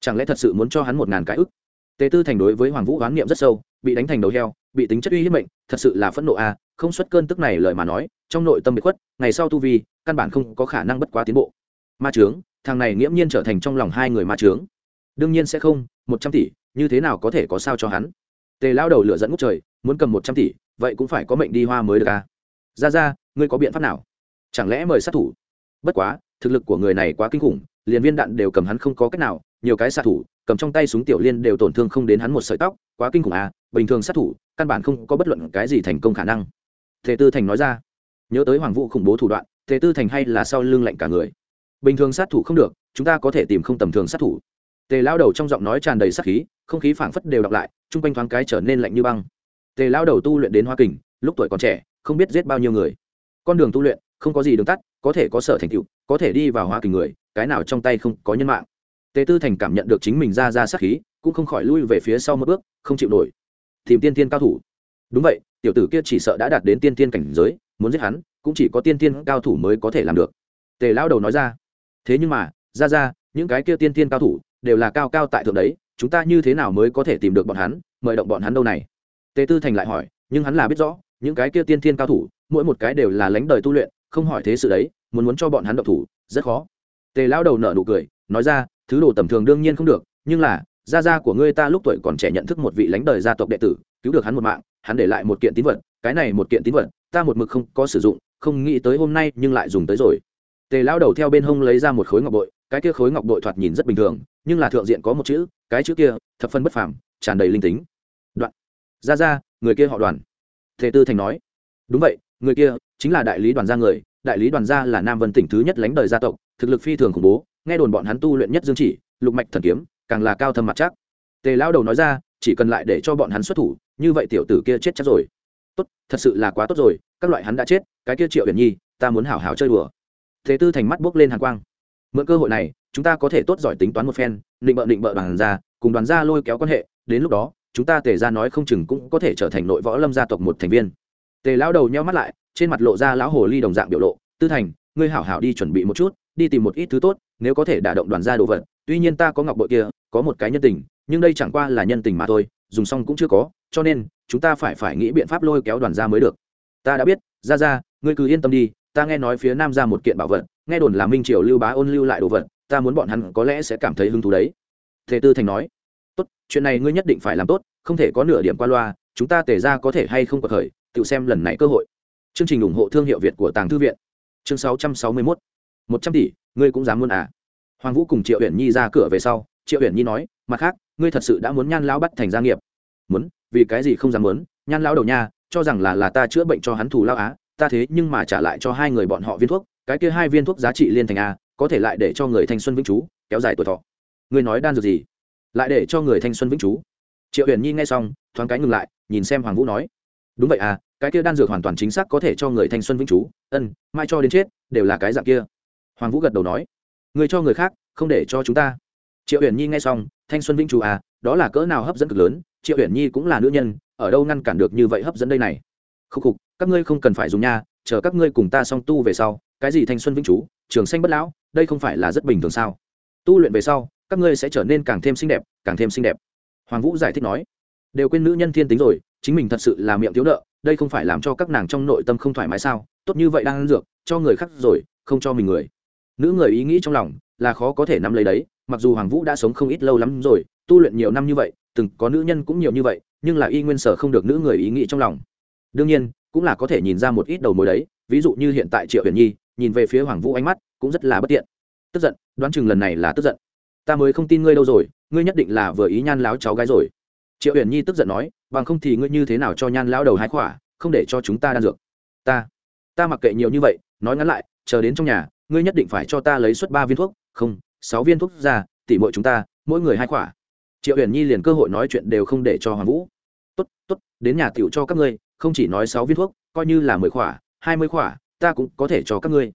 Chẳng lẽ thật sự muốn cho hắn một ngàn cái ức? Tề tư thành đối với hoàng vũ oán niệm rất sâu, bị đánh thành đầu heo, bị tính chất uy hiếp mệnh, thật sự là phẫn nộ a không xuất cơn tức này lời mà nói, trong nội tâm bị khuất, ngày sau tu vi, căn bản không có khả năng bất quá tiến bộ. Ma trướng, thằng này nghiễm nhiên trở thành trong lòng hai người ma trướng. Đương nhiên sẽ không, một trăm tỷ, như thế nào có thể có sao cho hắn? Tề lao đầu lửa dẫn ngút trời, muốn cầm một trăm tỷ, vậy cũng phải có mệnh đi hoa mới được à? Ra ra, ngươi có biện pháp nào? Chẳng lẽ mời sát thủ? Bất quá, thực lực của người này quá kinh khủng, liền viên đạn đều cầm hắn không có cách nào, nhiều cái sát thủ, cầm trong tay súng tiểu liên đều tổn thương không đến hắn một sợi tóc, quá kinh khủng à? Bình thường sát thủ, căn bản không có bất luận cái gì thành công khả năng thế tư thành nói ra. Nhớ tới hoàng vũ khủng bố thủ đoạn, thế tư thành hay là sau lưng lạnh cả người. Bình thường sát thủ không được, chúng ta có thể tìm không tầm thường sát thủ. Tề lao đầu trong giọng nói tràn đầy sát khí, không khí phảng phất đều đọc lại, chung quanh thoáng cái trở nên lạnh như băng. Tề lao đầu tu luyện đến hoa kình, lúc tuổi còn trẻ, không biết giết bao nhiêu người. Con đường tu luyện, không có gì đường tắt, có thể có sở thành tựu, có thể đi vào hoa kình người, cái nào trong tay không có nhân mạng. Tề tư thành cảm nhận được chính mình ra ra sát khí, cũng không khỏi lui về phía sau một bước, không chịu nổi. Tìm tiên tiên cao thủ. Đúng vậy tiểu tử kia chỉ sợ đã đạt đến tiên tiên cảnh giới, muốn giết hắn, cũng chỉ có tiên tiên cao thủ mới có thể làm được. Tề lao đầu nói ra. Thế nhưng mà, ra ra, những cái kia tiên tiên cao thủ đều là cao cao tại thượng đấy, chúng ta như thế nào mới có thể tìm được bọn hắn, mời động bọn hắn đâu này? Tề tư thành lại hỏi, nhưng hắn là biết rõ, những cái kia tiên tiên cao thủ, mỗi một cái đều là lánh đời tu luyện, không hỏi thế sự đấy, muốn muốn cho bọn hắn động thủ, rất khó. Tề lao đầu nở nụ cười, nói ra, thứ đồ tầm thường đương nhiên không được, nhưng là gia gia của ngươi ta lúc tuổi còn trẻ nhận thức một vị lãnh đời gia tộc đệ tử, cứu được hắn một mạng hắn để lại một kiện tín vật, cái này một kiện tín vật, ta một mực không có sử dụng, không nghĩ tới hôm nay nhưng lại dùng tới rồi. Tề lao đầu theo bên hông lấy ra một khối ngọc bội, cái kia khối ngọc bội thoạt nhìn rất bình thường, nhưng là thượng diện có một chữ, cái chữ kia, thập phân bất phàm, tràn đầy linh tính. Đoạn. Ra ra, người kia họ đoàn. Tề tư thành nói. Đúng vậy, người kia chính là đại lý đoàn gia người, đại lý đoàn gia là nam vân tỉnh thứ nhất lãnh đời gia tộc, thực lực phi thường khủng bố, nghe đồn bọn hắn tu luyện nhất dương chỉ, lục mạch thần kiếm, càng là cao thâm mặt chắc. Tề lao đầu nói ra chỉ cần lại để cho bọn hắn xuất thủ, như vậy tiểu tử kia chết chắc rồi. Tốt, thật sự là quá tốt rồi, các loại hắn đã chết, cái kia triệu huyền nhi, ta muốn hảo hảo chơi đùa. Thế tư thành mắt bốc lên hàn quang. Mượn cơ hội này, chúng ta có thể tốt giỏi tính toán một phen, định bợ định bợ đoàn ra, cùng đoàn gia lôi kéo quan hệ, đến lúc đó, chúng ta tề ra nói không chừng cũng có thể trở thành nội võ lâm gia tộc một thành viên. Tề lão đầu nheo mắt lại, trên mặt lộ ra lão hồ ly đồng dạng biểu lộ, tư thành, ngươi hảo hảo đi chuẩn bị một chút, đi tìm một ít thứ tốt, nếu có thể đả động đoàn gia đồ vật tuy nhiên ta có ngọc bội kia, có một cái nhân tình, nhưng đây chẳng qua là nhân tình mà thôi, dùng xong cũng chưa có, cho nên, chúng ta phải phải nghĩ biện pháp lôi kéo đoàn gia mới được. Ta đã biết ra ra ngươi cứ yên tâm đi, ta nghe nói phía nam ra một kiện bảo vật, nghe đồn là minh triều lưu bá ôn lưu lại đồ vật, ta muốn bọn hắn có lẽ sẽ cảm thấy hứng thú đấy. Thế tư thành nói. Tốt, chuyện này ngươi nhất định phải làm tốt, không thể có nửa điểm qua loa, chúng ta tề ra có thể hay không có thời tự xem lần này cơ hội. Chương trình ủng hộ thương hiệu việt của tàng thư viện. Chương sáu trăm sáu mươi mốt. Một trăm tỷ, ngươi cũng dám muốn à? Hoàng vũ cùng triệu huyện nhi ra cửa về sau, triệu huyện nhi nói, mặt khác, ngươi thật sự đã muốn nhan lão bắt thành gia nghiệp. Muốn? Vì cái gì không dám muốn? Nhan lão đầu nha, cho rằng là là ta chữa bệnh cho hắn thù lao á, ta thế nhưng mà trả lại cho hai người bọn họ viên thuốc, cái kia hai viên thuốc giá trị liên thành a, có thể lại để cho người thanh xuân vĩnh chú kéo dài tuổi thọ. Ngươi nói đan dược gì? Lại để cho người thanh xuân vĩnh chú. Triệu huyền nhi nghe xong, thoáng cái ngừng lại, nhìn xem hoàng vũ nói, đúng vậy à cái kia đan dược hoàn toàn chính xác có thể cho người thanh xuân vĩnh chú, ân, mai cho đến chết, đều là cái dạng kia. Hoàng vũ gật đầu nói người cho người khác, không để cho chúng ta. Triệu huyền nhi nghe xong, thanh xuân vĩnh Chủ à đó là cỡ nào hấp dẫn cực lớn, triệu huyền nhi cũng là nữ nhân, ở đâu ngăn cản được như vậy hấp dẫn đây này? Khúc khục, các ngươi không cần phải dùng nha, chờ các ngươi cùng ta song tu về sau, cái gì thanh xuân vĩnh chú trường xanh bất lão, đây không phải là rất bình thường sao? Tu luyện về sau, các ngươi sẽ trở nên càng thêm xinh đẹp, càng thêm xinh đẹp. Hoàng vũ giải thích nói, đều quên nữ nhân thiên tính rồi, chính mình thật sự là miệng thiếu nợ, đây không phải làm cho các nàng trong nội tâm không thoải mái sao? Tốt như vậy đang ăn dược, cho người khác rồi, không cho mình người nữ người ý nghĩ trong lòng là khó có thể nắm lấy đấy, mặc dù hoàng vũ đã sống không ít lâu lắm rồi, tu luyện nhiều năm như vậy, từng có nữ nhân cũng nhiều như vậy, nhưng là y nguyên sở không được nữ người ý nghĩ trong lòng. Đương nhiên, cũng là có thể nhìn ra một ít đầu mối đấy, ví dụ như hiện tại triệu huyền nhi, nhìn về phía hoàng vũ ánh mắt cũng rất là bất tiện. Tức giận, đoán chừng lần này là tức giận. Ta mới không tin ngươi đâu rồi, ngươi nhất định là vừa ý nhan láo cháu gái rồi. Triệu huyền nhi tức giận nói, bằng không thì ngươi như thế nào cho nhan lão đầu hái khỏa, không để cho chúng ta đan dược. Ta ta mặc kệ nhiều như vậy, nói ngắn lại, chờ đến trong nhà ngươi nhất định phải cho ta lấy suất ba viên thuốc, không, sáu viên thuốc ra, tỉ mỗi chúng ta, mỗi người hai khỏa triệu huyền nhi liền cơ hội nói chuyện đều không để cho hoàng vũ. Tốt tốt, đến nhà tiểu cho các ngươi, không chỉ nói sáu viên thuốc, coi như là mười khỏa hai mươi khỏa ta cũng có thể cho các ngươi.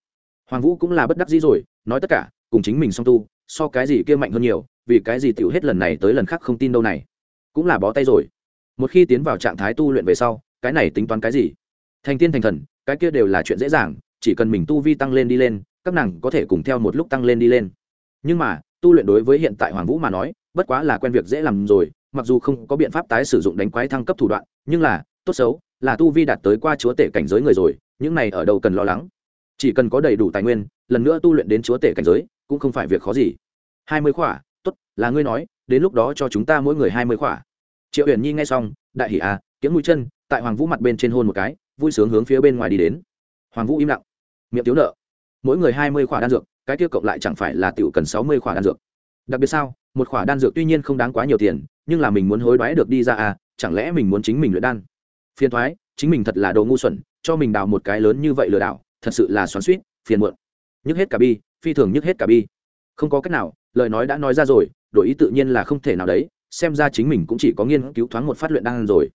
Hoàng vũ cũng là bất đắc dĩ rồi, nói tất cả, cùng chính mình song tu, so cái gì kia mạnh hơn nhiều, vì cái gì tiểu hết lần này tới lần khác không tin đâu này. Cũng là bó tay rồi. Một khi tiến vào trạng thái tu luyện về sau, cái này tính toán cái gì? Thành tiên thành thần, cái kia đều là chuyện dễ dàng, chỉ cần mình tu vi tăng lên đi lên các nàng có thể cùng theo một lúc tăng lên đi lên. Nhưng mà, tu luyện đối với hiện tại hoàng vũ mà nói, bất quá là quen việc dễ làm rồi, mặc dù không có biện pháp tái sử dụng đánh quái thăng cấp thủ đoạn, nhưng là, tốt xấu, là tu vi đạt tới qua chúa tể cảnh giới người rồi, những này ở đâu cần lo lắng. Chỉ cần có đầy đủ tài nguyên, lần nữa tu luyện đến chúa tể cảnh giới, cũng không phải việc khó gì. Hai mươi khỏa t ố t là ngươi nói, đến lúc đó cho chúng ta mỗi người hai mươi khỏa. Triệu huyền nhi nghe xong, đại hỷ à kiếm mũi chân, tại hoàng vũ mặt bên trên hôn một cái, vui sướng hướng phía bên ngoài đi đến. Hoàng vũ im lặng. Miệng tiếu nợ mỗi người hai mươi khỏa đan dược, cái tiêu cộng lại chẳng phải là tiểu cần sáu mươi khỏa đan dược. Đặc biệt sao, một khỏa đan dược tuy nhiên không đáng quá nhiều tiền, nhưng là mình muốn hối đoái được đi ra à chẳng lẽ mình muốn chính mình luyện đan? Phiền thoái, chính mình thật là đồ ngu xuẩn, cho mình đào một cái lớn như vậy lừa đảo, thật sự là xoắn suýt phiền muộn. Nhức hết cả bi, phi thường nhức hết cả bi. Không có cách nào, lời nói đã nói ra rồi, đổi ý tự nhiên là không thể nào đấy, xem ra chính mình cũng chỉ có nghiên cứu thoáng một phát luyện đan rồi.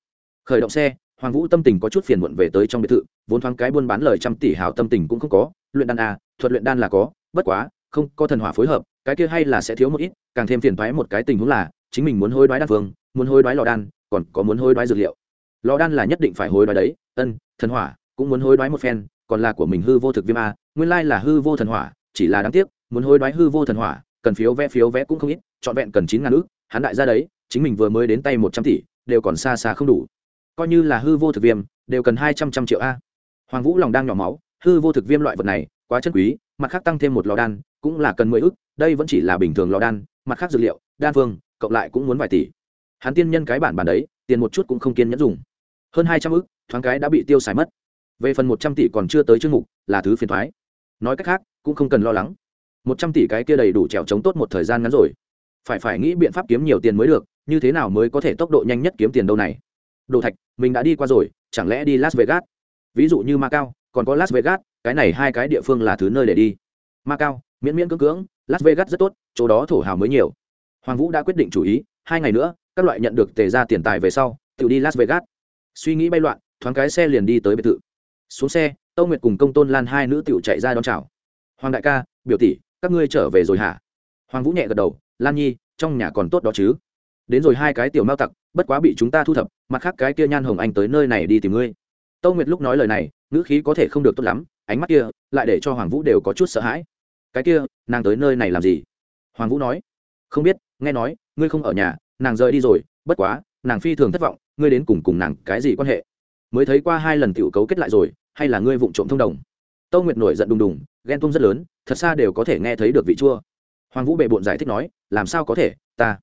Khởi động xe, hoàng vũ tâm tình có chút phiền muộn về tới trong biệt thự, vốn thoáng cái buôn bán lời trăm tỷ hào tâm tình cũng không có luyện đan à thuật luyện đan là có bất quá không có thần hỏa phối hợp cái kia hay là sẽ thiếu một ít càng thêm phiền toái một cái tình huống là chính mình muốn hối đoái đan phương muốn hối đoái lò đan còn có muốn hối đoái dược liệu. Lò đan là nhất định phải hối đoái đấy ân thần hỏa cũng muốn hối đoái một phen còn là của mình hư vô thực viêm a nguyên lai là hư vô thần hỏa chỉ là đáng tiếc muốn hối đoái hư vô thần hỏa cần phiếu vé phiếu vé cũng không ít trọn vẹn cần chín ngàn ức, hắn đại ra đấy chính mình vừa mới đến tay một trăm tỷ đều còn xa xa không đủ. Coi như là hư vô thực viêm đều cần hai trăm trăm triệu a. Hoàng vũ lòng đang nhỏ máu hư vô thực viêm loại vật này, quá chân quý, mặt khác tăng thêm một lò đan, cũng là cần mười ước đây vẫn chỉ là bình thường lò đan, mặt khác dược liệu, đan phương, cộng lại cũng muốn vài tỷ. Hắn tiên nhân cái bản bản đấy, tiền một chút cũng không kiên nhẫn dùng. Hơn hai trăm ước thoáng cái đã bị tiêu xài mất. Về phần một trăm tỷ còn chưa tới chương mục, là thứ phiền thoái. Nói cách khác, cũng không cần lo lắng. Một trăm tỷ cái kia đầy đủ trèo chống tốt một thời gian ngắn rồi. Phải phải nghĩ biện pháp kiếm nhiều tiền mới được, như thế nào mới có thể tốc độ nhanh nhất kiếm tiền đâu này? Đồ thạch, mình đã đi qua rồi, chẳng lẽ đi las vegas? Ví dụ như macau còn có las vegas, cái này hai cái địa phương là thứ nơi để đi. Macau miễn miễn cưỡng cưỡng, las vegas rất tốt, chỗ đó thổ hào mới nhiều. Hoàng vũ đã quyết định chủ ý, hai ngày nữa, các loại nhận được tề ra tiền tài về sau, tự đi las vegas. Suy nghĩ bay loạn, thoáng cái xe liền đi tới biệt thự. Xuống xe, tâu nguyệt cùng công tôn lan hai nữ tiểu chạy ra đón chào. Hoàng đại ca, biểu tỷ, các ngươi trở về rồi hả? Hoàng vũ nhẹ gật đầu, lan nhi, trong nhà còn tốt đó chứ. Đến rồi hai cái tiểu mao tặc, bất quá bị chúng ta thu thập, mặt khác cái kia nhan hồng anh tới nơi này đi tìm ngươi. Tâu nguyệt lúc nói lời này ngữ khí có thể không được tốt lắm ánh mắt kia lại để cho hoàng vũ đều có chút sợ hãi. Cái kia nàng tới nơi này làm gì? Hoàng vũ nói. Không biết nghe nói ngươi không ở nhà nàng rời đi rồi bất quá nàng phi thường thất vọng ngươi đến cùng cùng nàng cái gì quan hệ? Mới thấy qua hai lần tiểu cấu kết lại rồi hay là ngươi vụng trộm thông đồng? Tâu nguyệt nổi giận đùng đùng ghen tuông rất lớn thật xa đều có thể nghe thấy được vị chua. Hoàng vũ bệ bộn giải thích nói làm sao có thể ta.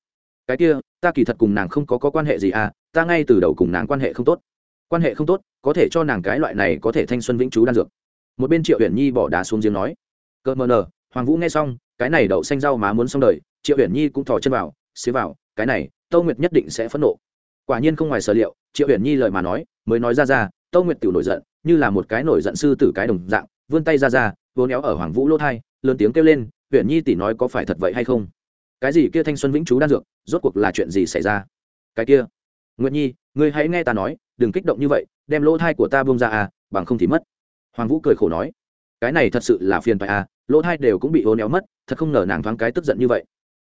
Cái kia ta kỳ thật cùng nàng không có, có quan hệ gì à ta ngay từ đầu cùng nàng quan hệ không tốt quan hệ không tốt, có thể cho nàng cái loại này có thể thanh xuân vĩnh chú đan dược. Một bên triệu huyền nhi bỏ đá xuống giếng nói cợt mờ nờ, hoàng vũ nghe xong, cái này đậu xanh rau má muốn xong đời, triệu huyền nhi cũng thò chân vào, xế vào, cái này, tâu nguyệt nhất định sẽ phẫn nộ. Quả nhiên không ngoài sở liệu, triệu huyền nhi lời mà nói, mới nói ra ra, tâu nguyệt tiểu nổi giận, như là một cái nổi giận sư tử cái đồng dạng, vươn tay ra ra vốn éo ở hoàng vũ lỗ thai, lớn tiếng kêu lên huyền nhi tỷ nói có phải thật vậy hay không? Cái gì kia thanh xuân vĩnh chú đan dược, rốt cuộc là chuyện gì xảy ra? Cái kia nguyệt nhi, ngươi hãy nghe ta nói, đừng kích động như vậy, đem lỗ thai của ta bông ra à bằng không thì mất. Hoàng vũ cười khổ nói. Cái này thật sự là phiền phải à lỗ thai đều cũng bị hố néo mất, thật không ngờ nàng thoáng cái tức giận như vậy.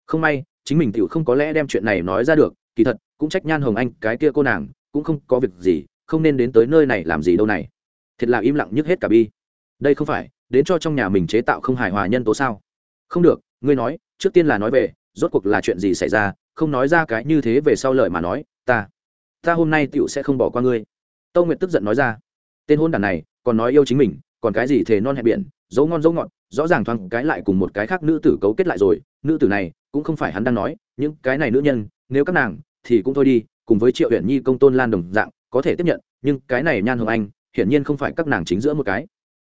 Không may, chính mình tựu không có lẽ đem chuyện này nói ra được, kỳ thật, cũng trách nhan hồng anh, cái kia cô nàng, cũng không có việc gì, không nên đến tới nơi này làm gì đâu này. Thiệt là im lặng nhức hết cả bi. Đây không phải, đến cho trong nhà mình chế tạo không hài hòa nhân tố sao? Không được, ngươi nói, trước tiên là nói về, rốt cuộc là chuyện gì xảy ra, không nói ra cái như thế về sau lời mà nói, ta ta hôm nay tựu sẽ không bỏ qua ngươi. Tâu nguyệt tức giận nói ra. Tên hôn đàn này, còn nói yêu chính mình, còn cái gì thề non hẹn biển, dấu ngon dấu ngọt, rõ ràng thoáng cái lại cùng một cái khác nữ tử cấu kết lại rồi. Nữ tử này, cũng không phải hắn đang nói, những cái này nữ nhân, nếu các nàng, thì cũng thôi đi, cùng với triệu huyện nhi, công tôn lan đồng dạng, có thể tiếp nhận, nhưng cái này nhan hồng anh, hiển nhiên không phải các nàng chính giữa một cái.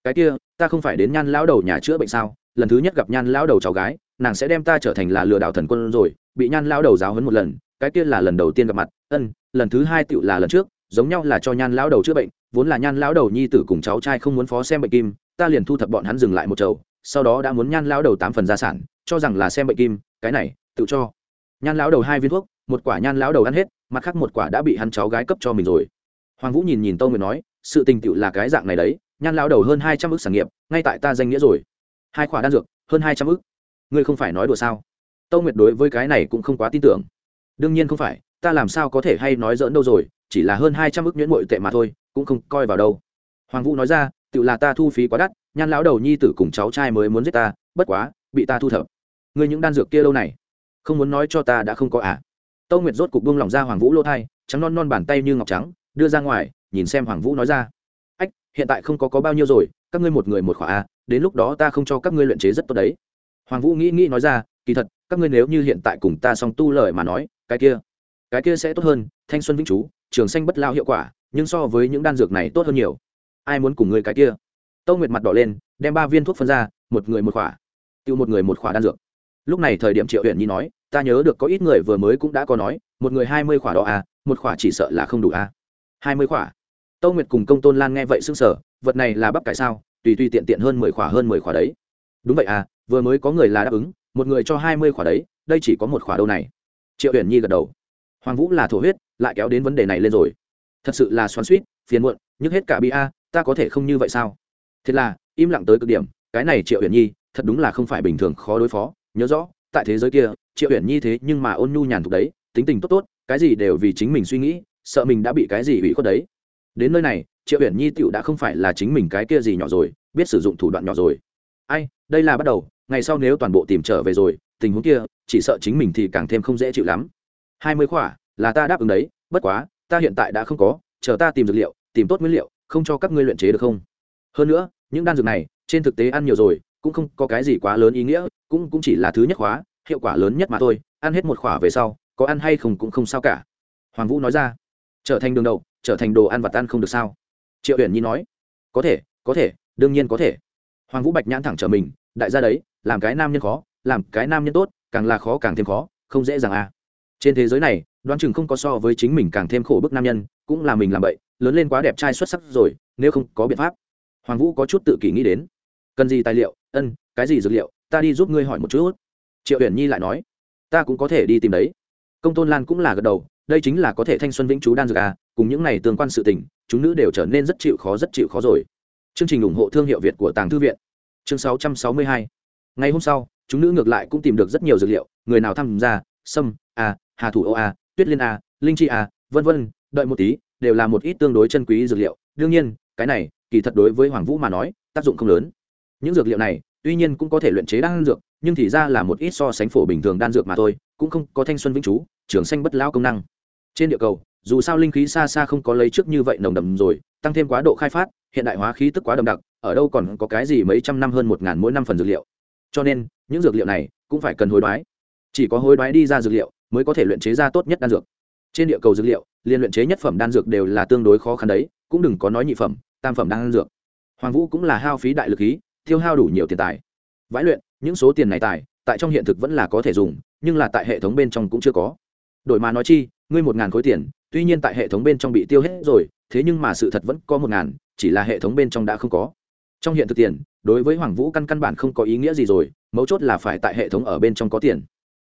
Cái kia, ta không phải đến nhan lão đầu nhà chữa bệnh sao? Lần thứ nhất gặp nhan lão đầu cháu gái, nàng sẽ đem ta trở thành là lừa đảo thần quân rồi, bị nhan lão đầu giáo hấn một lần, cái kia là lần đầu tiên gặp mặt. Ân lần thứ hai tựu là lần trước, giống nhau là cho nhan lão đầu chữa bệnh, vốn là nhan lão đầu nhi tử cùng cháu trai không muốn phó xem bệnh kim, ta liền thu thập bọn hắn dừng lại một chầu, sau đó đã muốn nhan lão đầu tám phần gia sản, cho rằng là xem bệnh kim, cái này, tự cho. Nhan lão đầu hai viên thuốc, một quả nhan lão đầu ăn hết, mặt khác một quả đã bị hắn cháu gái cấp cho mình rồi. Hoàng vũ nhìn nhìn tâu nguyệt nói, sự tình tựu là cái dạng này đấy, nhan lão đầu hơn hai trăm ước sản nghiệp, ngay tại ta danh nghĩa rồi. Hai quả đan dược, hơn hai trăm ước ngươi không phải nói đùa sao? Tâu nguyệt đối với cái này cũng không quá tin tưởng. Đương nhiên không phải ta làm sao có thể hay nói dỡn đâu rồi chỉ là hơn hai trăm ước nhuyễn mội tệ mà thôi cũng không coi vào đâu. Hoàng vũ nói ra tự là ta thu phí quá đắt nhan lão đầu nhi tử cùng cháu trai mới muốn giết ta bất quá bị ta thu thập. Ngươi những đan dược kia lâu này không muốn nói cho ta đã không có à? Tâu nguyệt rốt cục buông lỏng ra hoàng vũ lỗ thai trắng non non bàn tay như ngọc trắng đưa ra ngoài nhìn xem hoàng vũ nói ra ách hiện tại không có có bao nhiêu rồi các ngươi một người một khỏa a à, đến lúc đó ta không cho các ngươi luyện chế rất tốt đấy. Hoàng vũ nghĩ nghĩ nói ra kỳ thật các ngươi nếu như hiện tại cùng ta song tu lời mà nói cái kia cái kia sẽ tốt hơn, thanh xuân vĩnh chú, trường xanh bất lao hiệu quả, nhưng so với những đan dược này tốt hơn nhiều. Ai muốn cùng ngươi cái kia? Tâu nguyệt mặt đỏ lên, đem ba viên thuốc phân ra, một người một khỏa tiêu một người một khỏa đan dược. Lúc này thời điểm triệu huyện nhi nói, ta nhớ được có ít người vừa mới cũng đã có nói, một người hai mươi khỏa đó à một khỏa chỉ sợ là không đủ à. Hai mươi khỏa tâu nguyệt cùng công tôn lan nghe vậy s ư n g sở vật này là bắp cải sao? Tùy tùy tiện tiện hơn mười khỏa hơn mười khỏa đấy. Đúng vậy à vừa mới có người là đáp ứng, một người cho hai mươi khỏa đấy, đây chỉ có một khỏa đâu này. Triệu huyện nhi gật đầu hoàng vũ là thổ huyết, lại kéo đến vấn đề này lên rồi. Thật sự là xoắn suýt phiền muộn, nhức hết cả bi a, ta có thể không như vậy sao? Thật là, im lặng tới cực điểm, cái này triệu huyền nhi, thật đúng là không phải bình thường khó đối phó. Nhớ rõ, tại thế giới kia, triệu huyền nhi thế nhưng mà ôn nhu nhàn thục đấy, tính tình tốt tốt, cái gì đều vì chính mình suy nghĩ, sợ mình đã bị cái gì ủy khuất đấy. Đến nơi này, triệu uyển nhi tựu đã không phải là chính mình cái kia gì nhỏ rồi, biết sử dụng thủ đoạn nhỏ rồi. Ai, đây là bắt đầu, ngày sau nếu toàn bộ tìm trở về rồi, tình huống kia, chỉ sợ chính mình thì càng thêm không dễ chịu lắm hai mươi khỏa, là ta đáp ứng đấy, bất quá, ta hiện tại đã không có, chờ ta tìm dược liệu, tìm tốt nguyên liệu, không cho các ngươi luyện chế được không? Hơn nữa, những đan dược này, trên thực tế ăn nhiều rồi, cũng không có cái gì quá lớn ý nghĩa, cũng cũng chỉ là thứ nhất khóa, hiệu quả lớn nhất mà thôi, ăn hết một khỏa về sau, có ăn hay không cũng không sao cả. Hoàng vũ nói ra. Trở thành đường đậu, trở thành đồ ăn vặt ăn không được sao? Triệu huyền nhi nói. Có thể có thể, đương nhiên có thể. Hoàng vũ bạch nhãn thẳng trở mình. Đại gia đấy, làm cái nam nhân khó, làm cái nam nhân tốt, càng là khó càng thêm khó, không dễ dàng à trên thế giới này, đoán chừng không có so với chính mình càng thêm khổ bức nam nhân, cũng là mình làm vậy lớn lên quá đẹp trai xuất sắc rồi, nếu không có biện pháp. Hoàng vũ có chút tự kỷ nghĩ đến. Cần gì tài liệu? Ân, cái gì dược liệu? Ta đi giúp ngươi hỏi một chút. Triệu huyền nhi lại nói. Ta cũng có thể đi tìm đấy. Công tôn lan cũng là gật đầu. Đây chính là có thể thanh xuân vĩnh chú đan dược à cùng những này tương quan sự tình, chúng nữ đều trở nên rất chịu khó, rất chịu khó rồi. Chương trình ủng hộ thương hiệu việt của tàng thư viện. Chương 662. ngày hôm sau, chúng nữ ngược lại cũng tìm được rất nhiều dược liệu, người nào tham gia? Sâm à hà thủ ô a, tuyết liên a, linh chi a, vân vân, đợi một tí, đều là một ít tương đối chân quý dược liệu. Đương nhiên, cái này, kỳ thật đối với hoàng vũ mà nói, tác dụng không lớn. Những dược liệu này, tuy nhiên cũng có thể luyện chế đan dược, nhưng thì ra là một ít so sánh phổ bình thường đan dược mà thôi, cũng không có thanh xuân vĩnh chú, trường xanh bất lao công năng. Trên địa cầu, dù sao linh khí xa xa không có lấy trước như vậy nồng đậm rồi, tăng thêm quá độ khai phát, hiện đại hóa khí tức quá đậm đặc, ở đâu còn có cái gì mấy trăm năm hơn một ngàn mỗi năm phần dược liệu. Cho nên, những dược liệu này cũng phải cần hối đoái. Chỉ có hối đoái đi ra dược liệu mới có thể luyện chế ra tốt nhất đan dược. Trên địa cầu dược liệu, liên luyện chế nhất phẩm đan dược đều là tương đối khó khăn đấy, cũng đừng có nói nhị phẩm, tam phẩm đan dược. Hoàng vũ cũng là hao phí đại lực khí, tiêu hao đủ nhiều tiền tài. Vãi luyện, những số tiền này tài, tại trong hiện thực vẫn là có thể dùng, nhưng là tại hệ thống bên trong cũng chưa có. Đổi mà nói chi, ngươi một ngàn khối tiền, tuy nhiên tại hệ thống bên trong bị tiêu hết rồi, thế nhưng mà sự thật vẫn có một ngàn, chỉ là hệ thống bên trong đã không có. Trong hiện thực tiền, đối với hoàng vũ căn căn bản không có ý nghĩa gì rồi, mấu chốt là phải tại hệ thống ở bên trong có tiền.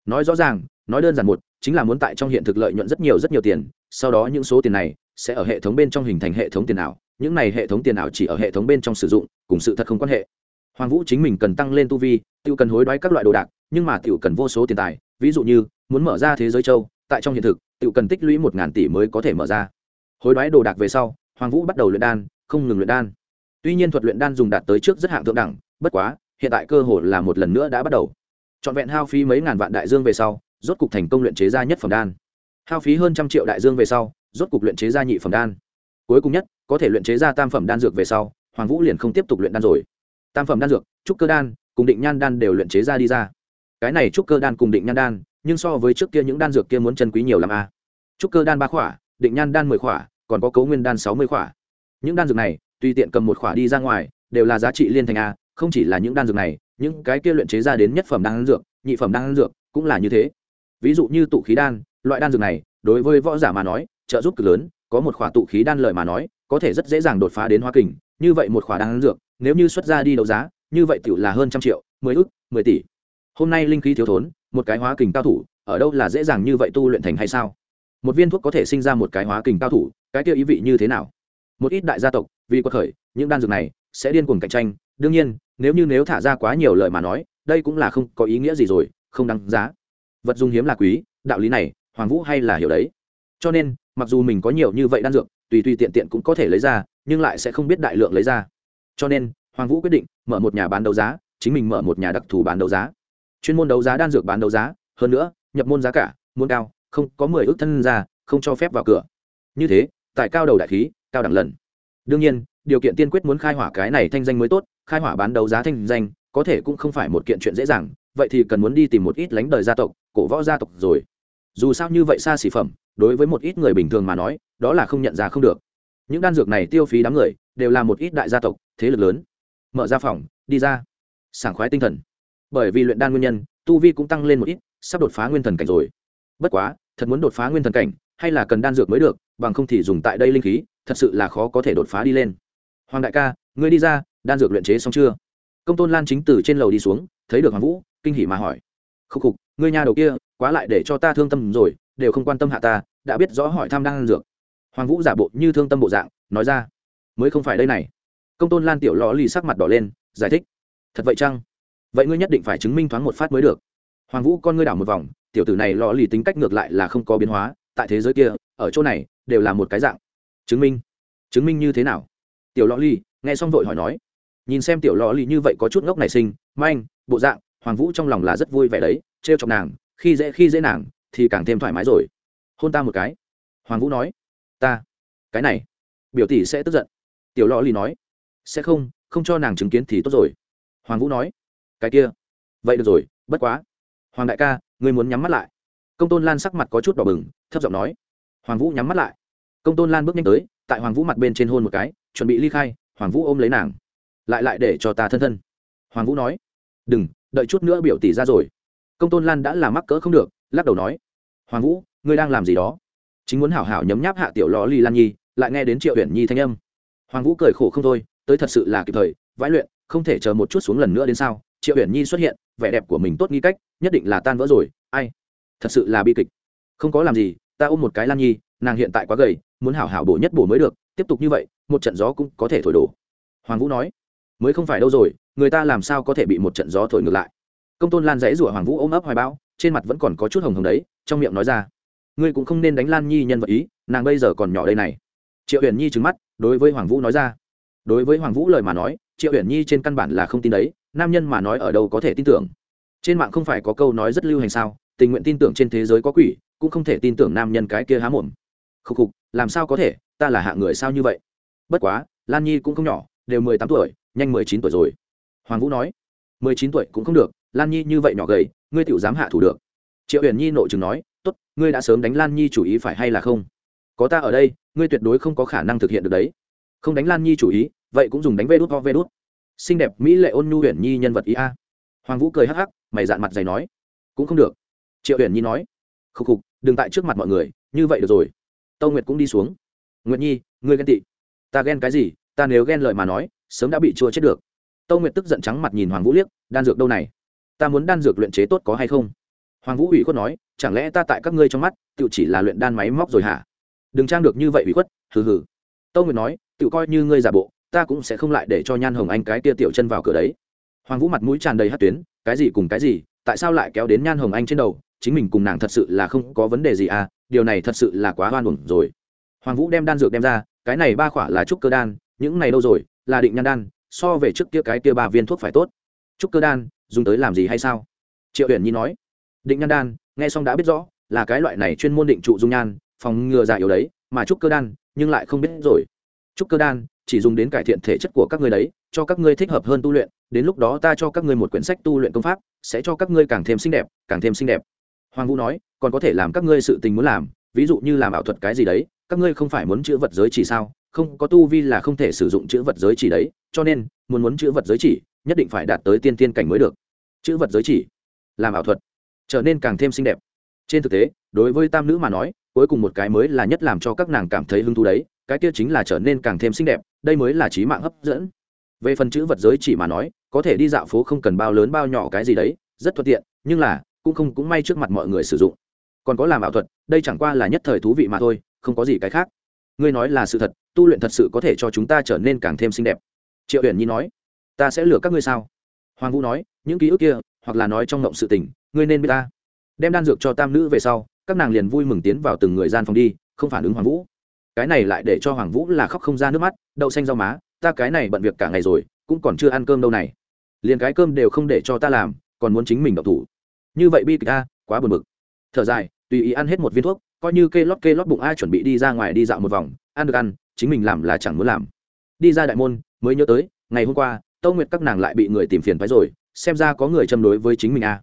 Nói rõ ràng nói đơn giản một, chính là muốn tại trong hiện thực lợi nhuận rất nhiều rất nhiều tiền, sau đó những số tiền này sẽ ở hệ thống bên trong hình thành hệ thống tiền ảo, những này hệ thống tiền ảo chỉ ở hệ thống bên trong sử dụng, cùng sự thật không quan hệ. Hoàng vũ chính mình cần tăng lên tu vi tự cần hối đoái các loại đồ đạc, nhưng mà tự cần vô số tiền tài, ví dụ như muốn mở ra thế giới châu, tại trong hiện thực tự cần tích lũy một ngàn tỷ mới có thể mở ra. Hối đoái đồ đạc về sau, hoàng vũ bắt đầu luyện đan, không ngừng luyện đan. Tuy nhiên thuật luyện đan dùng đạt tới trước rất hạng thượng đẳng, bất quá, hiện tại cơ hội là một lần nữa đã bắt đầu. Trọn vẹn hao phí mấy ngàn vạn đại dương về sau rốt cục thành công luyện chế ra nhất phẩm đan. Hao phí hơn trăm triệu đại dương về sau, rốt cục luyện chế ra nhị phẩm đan. Cuối cùng nhất, có thể luyện chế ra tam phẩm đan dược về sau, hoàng vũ liền không tiếp tục luyện đan rồi. Tam phẩm đan dược, trúc cơ đan, cùng định nhan đan đều luyện chế ra đi ra. Cái này trúc cơ đan cùng định nhan đan, nhưng so với trước kia những đan dược kia muốn chân quý nhiều lắm a. À. trúc cơ đan ba khỏa, định nhan đan mười khỏa, còn có cấu nguyên đan sáu mươi khỏa. Những đan dược này, tùy tiện cầm một khỏa đi ra ngoài, đều là giá trị liên thành a, không chỉ là những đan dược này, những cái kia luyện chế ra đến nhất phẩm đan dược, nhị phẩm đan dược, cũng là như thế ví dụ như tụ khí đan, loại đan dược này, đối với võ giả mà nói, trợ giúp cực lớn, có một khỏa tụ khí đan lợi mà nói, có thể rất dễ dàng đột phá đến hoa kình, như vậy một khỏa đan dược, nếu như xuất ra đi đấu giá, như vậy tiểu là hơn trăm triệu, mười ước mười tỷ. Hôm nay linh khí thiếu thốn, một cái hóa kình cao thủ, ở đâu là dễ dàng như vậy tu luyện thành hay sao? Một viên thuốc có thể sinh ra một cái hóa kình cao thủ, cái kia ý vị như thế nào? Một ít đại gia tộc, vì quật khởi, những đan dược này sẽ điên cuồng cạnh tranh. Đương nhiên, nếu như nếu thả ra quá nhiều lời mà nói, đây cũng là không có ý nghĩa gì rồi, không đáng giá vật dùng hiếm là quý, đạo lý này, hoàng vũ hay là hiểu đấy. Cho nên, mặc dù mình có nhiều như vậy đan dược, tùy tùy tiện tiện cũng có thể lấy ra, nhưng lại sẽ không biết đại lượng lấy ra. Cho nên, hoàng vũ quyết định mở một nhà bán đấu giá, chính mình mở một nhà đặc thù bán đấu giá. Chuyên môn đấu giá đan dược bán đấu giá, hơn nữa, nhập môn giá cả, muốn cao, không có mười ước thân ra, không cho phép vào cửa. Như thế, tại cao đầu đại khí, cao đẳng lần. Đương nhiên, điều kiện tiên quyết muốn khai hỏa cái này thanh danh mới tốt, khai hỏa bán đấu giá thanh danh, có thể cũng không phải một kiện chuyện dễ dàng vậy thì cần muốn đi tìm một ít lánh đời gia tộc, cổ võ gia tộc rồi. Dù sao như vậy xa xỉ phẩm, đối với một ít người bình thường mà nói, đó là không nhận ra không được. Những đan dược này tiêu phí đám người, đều là một ít đại gia tộc, thế lực lớn. Mở ra phòng, đi ra. Sảng khoái tinh thần. Bởi vì luyện đan nguyên nhân, tu vi cũng tăng lên một ít, sắp đột phá nguyên thần cảnh rồi. Bất quá, thật muốn đột phá nguyên thần cảnh, hay là cần đan dược mới được, bằng không thì dùng tại đây linh khí, thật sự là khó có thể đột phá đi lên. Hoàng đại ca, ngươi đi ra, đan dược luyện chế xong chưa? Công tôn lan chính từ trên lầu đi xuống, thấy được hoàng vũ kinh hỉ mà hỏi. Khúc khục, ngươi nhà đầu kia, quá lại để cho ta thương tâm rồi, đều không quan tâm hạ ta, đã biết rõ hỏi tham đang ăn dược. Hoàng vũ giả bộ như thương tâm bộ dạng, nói ra. Mới không phải đây này. Công tôn lan tiểu lò lì sắc mặt đỏ lên, giải thích. Thật vậy chăng? Vậy ngươi nhất định phải chứng minh thoáng một phát mới được. Hoàng vũ con ngươi đảo một vòng, tiểu tử này lò lì tính cách ngược lại là không có biến hóa, tại thế giới kia, ở chỗ này, đều là một cái dạng. Chứng minh. Chứng minh như thế nào? Tiểu lò lì, nghe xong vội hỏi nói. Nhìn xem tiểu lò lì như vậy có chút ngốc nảy sinh, manh, bộ dạng hoàng vũ trong lòng là rất vui vẻ đấy, trêu chọc nàng, khi dễ khi dễ nàng, thì càng thêm thoải mái rồi. Hôn ta một cái. Hoàng vũ nói. Ta. Cái này. Biểu tỷ sẽ tức giận. Tiểu lò Lì nói. Sẽ không không cho nàng chứng kiến thì tốt rồi. Hoàng vũ nói. Cái kia. Vậy được rồi, bất quá. Hoàng đại ca, ngươi muốn nhắm mắt lại. Công tôn lan sắc mặt có chút đỏ bừng, thấp giọng nói. Hoàng vũ nhắm mắt lại. Công tôn lan bước nhanh tới, tại hoàng vũ mặt bên trên hôn một cái, chuẩn bị ly khai, hoàng vũ ôm lấy nàng. Lại lại để cho ta thân thân. Hoàng vũ nói. Đừng đợi chút nữa biểu tỷ ra rồi. Công tôn lan đã làm mắc cỡ không được, lắc đầu nói, hoàng vũ, ngươi đang làm gì đó? Chính muốn hảo hảo nhấm nháp hạ tiểu lò ly lan nhi, lại nghe đến triệu huyện nhi thanh âm. Hoàng vũ cười khổ không thôi, tới thật sự là kịp thời, vãi luyện, không thể chờ một chút xuống lần nữa đến sao. Triệu huyện nhi xuất hiện, vẻ đẹp của mình tốt nghi cách, nhất định là tan vỡ rồi, ai? Thật sự là bi kịch. Không có làm gì, ta ôm một cái lan nhi, nàng hiện tại quá gầy, muốn hảo hảo bổ nhất bổ mới được, tiếp tục như vậy, một trận gió cũng có thể thổi đổ. Hoàng vũ nói mới không phải đâu rồi, người ta làm sao có thể bị một trận gió thổi ngược lại. Công tôn lan dãy rủa hoàng vũ ôm ấp hoài bão, trên mặt vẫn còn có chút hồng hồng đấy, trong miệng nói ra. Ngươi cũng không nên đánh lan nhi nhân vật ý, nàng bây giờ còn nhỏ đây này. Triệu huyền nhi trứng mắt, đối với hoàng vũ nói ra. Đối với hoàng vũ lời mà nói, triệu huyền nhi trên căn bản là không tin đấy, nam nhân mà nói ở đâu có thể tin tưởng. Trên mạng không phải có câu nói rất lưu hành sao, tình nguyện tin tưởng trên thế giới có quỷ, cũng không thể tin tưởng nam nhân cái kia há mồm. Khục khục, làm sao có thể, ta là hạ người sao như vậy? Bất quá, lan nhi cũng không nhỏ, đều mười tám tuổi nhanh mười chín tuổi rồi. Hoàng vũ nói. Mười chín tuổi cũng không được, lan nhi như vậy nhỏ gầy, ngươi tiểu dám hạ thủ được. Triệu huyền nhi nội chừng nói, tốt, ngươi đã sớm đánh lan nhi chủ ý phải hay là không? Có ta ở đây, ngươi tuyệt đối không có khả năng thực hiện được đấy. Không đánh lan nhi chủ ý, vậy cũng dùng đánh vê đút ho vê xinh đẹp, mỹ lệ ôn nhu huyền nhi nhân vật ý a. Hoàng vũ cười hắc hắc, mày dạn mặt dày nói. Cũng không được. Triệu huyền nhi nói. Khục khục, đừng tại trước mặt mọi người, như vậy được rồi. Tâu nguyệt cũng đi xuống. Nguyệt nhi, ngươi ghen tị. Ta ghen cái gì? Ta nếu ghen lời mà nói sớm đã bị chua chết được. Tâu nguyệt tức giận trắng mặt nhìn hoàng vũ liếc, đan dược đâu này? Ta muốn đan dược luyện chế tốt có hay không? Hoàng vũ ủy khuất nói, chẳng lẽ ta tại các ngươi trong mắt tự chỉ là luyện đan máy móc rồi hả? Đừng trang được như vậy ủy khuất, hừ hừ. Tâu nguyệt nói tự coi như ngươi giả bộ, ta cũng sẽ không lại để cho nhan hồng anh cái tia tiểu chân vào cửa đấy. Hoàng vũ mặt mũi tràn đầy hát tuyến, cái gì cùng cái gì, tại sao lại kéo đến nhan hồng anh trên đầu? Chính mình cùng nàng thật sự là không có vấn đề gì à điều này thật sự là quá hoan hồn rồi. Hoàng vũ đem đan dược đem ra, cái này ba khỏa là trúc cơ đan, những này đâu rồi là định nhan đan, so về trước kia cái kia ba viên thuốc phải tốt. Trúc cơ đan, dùng tới làm gì hay sao? Triệu huyền nhi nói. Định nhan đan, nghe xong đã biết rõ, là cái loại này chuyên môn định trụ dung nhan, phòng ngừa già yếu đấy, mà trúc cơ đan, nhưng lại không biết rồi. Trúc cơ đan, chỉ dùng đến cải thiện thể chất của các ngươi đấy, cho các ngươi thích hợp hơn tu luyện, đến lúc đó ta cho các ngươi một quyển sách tu luyện công pháp, sẽ cho các ngươi càng thêm xinh đẹp, càng thêm xinh đẹp. Hoàng vũ nói, còn có thể làm các ngươi sự tình muốn làm, ví dụ như làm ảo thuật cái gì đấy, các ngươi không phải muốn chữ vật giới chỉ sao? Không có tu vi là không thể sử dụng chữ vật giới chỉ đấy, cho nên, muốn muốn chữ vật giới chỉ, nhất định phải đạt tới tiên tiên cảnh mới được. Chữ vật giới chỉ, làm ảo thuật, trở nên càng thêm xinh đẹp. Trên thực tế, đối với tam nữ mà nói, cuối cùng một cái mới là nhất làm cho các nàng cảm thấy hứng thú đấy, cái kia chính là trở nên càng thêm xinh đẹp, đây mới là trí mạng hấp dẫn. Về phần chữ vật giới chỉ mà nói, có thể đi dạo phố không cần bao lớn bao nhỏ cái gì đấy, rất thuận tiện, nhưng là, cũng không, cũng may trước mặt mọi người sử dụng. Còn có làm ảo thuật, đây chẳng qua là nhất thời thú vị mà thôi, không có gì cái khác ngươi nói là sự thật, tu luyện thật sự có thể cho chúng ta trở nên càng thêm xinh đẹp. Triệu huyền nhi nói, ta sẽ lừa các ngươi sao? Hoàng vũ nói, những ký ức kia, hoặc là nói trong ngộng sự tình, ngươi nên biết ta. Đem đan dược cho tam nữ về sau, các nàng liền vui mừng tiến vào từng người gian phòng đi, không phản ứng hoàng vũ. Cái này lại để cho hoàng vũ là khóc không ra nước mắt, đậu xanh rau má, ta cái này bận việc cả ngày rồi, cũng còn chưa ăn cơm đâu này. Liền cái cơm đều không để cho ta làm, còn muốn chính mình độc thủ. Như vậy bi kịch a, quá buồn bực. Thở dài, tùy ý ăn hết một viên thuốc coi như kê lót kê lót bụng ai chuẩn bị đi ra ngoài đi dạo một vòng, ăn được ăn, chính mình làm là chẳng muốn làm. Đi ra đại môn, mới nhớ tới, ngày hôm qua, tâu nguyệt các nàng lại bị người tìm phiền phái rồi, xem ra có người châm đối với chính mình a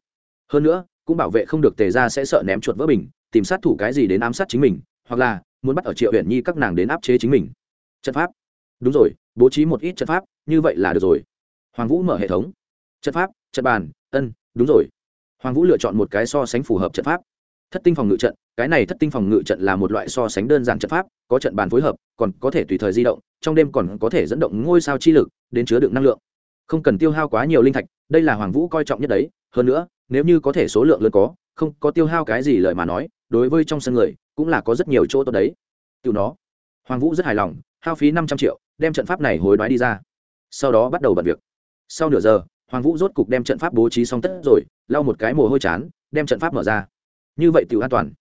hơn nữa, cũng bảo vệ không được tề ra sẽ sợ ném chuột vỡ bình, tìm sát thủ cái gì đến ám sát chính mình, hoặc là muốn bắt ở triệu huyện nhi các nàng đến áp chế chính mình. Trận pháp. Đúng rồi, bố trí một ít trận pháp, như vậy là được rồi. Hoàng vũ mở hệ thống. Trận pháp, trận bàn, ân, đúng rồi. Hoàng vũ lựa chọn một cái so sánh phù hợp trận pháp. Thất tinh phòng ngự trận cái này thất tinh phòng ngự trận là một loại so sánh đơn giản trận pháp, có trận bàn phối hợp, còn có thể tùy thời di động, trong đêm còn có thể dẫn động ngôi sao chi lực, đến chứa đựng năng lượng. Không cần tiêu hao quá nhiều linh thạch, đây là hoàng vũ coi trọng nhất đấy. Hơn nữa, nếu như có thể số lượng lớn có, không có tiêu hao cái gì lời mà nói, đối với trong sân người, cũng là có rất nhiều chỗ tốt đấy. Từ nó. Hoàng vũ rất hài lòng, hao phí năm trăm triệu, đem trận pháp này hối đoái đi ra. Sau đó bắt đầu bật việc. Sau nửa giờ, hoàng vũ rốt cục đem trận pháp bố trí xong tất rồi, lau một cái mồ hôi chán, đem trận pháp mở ra. Như vậy tiểu an toàn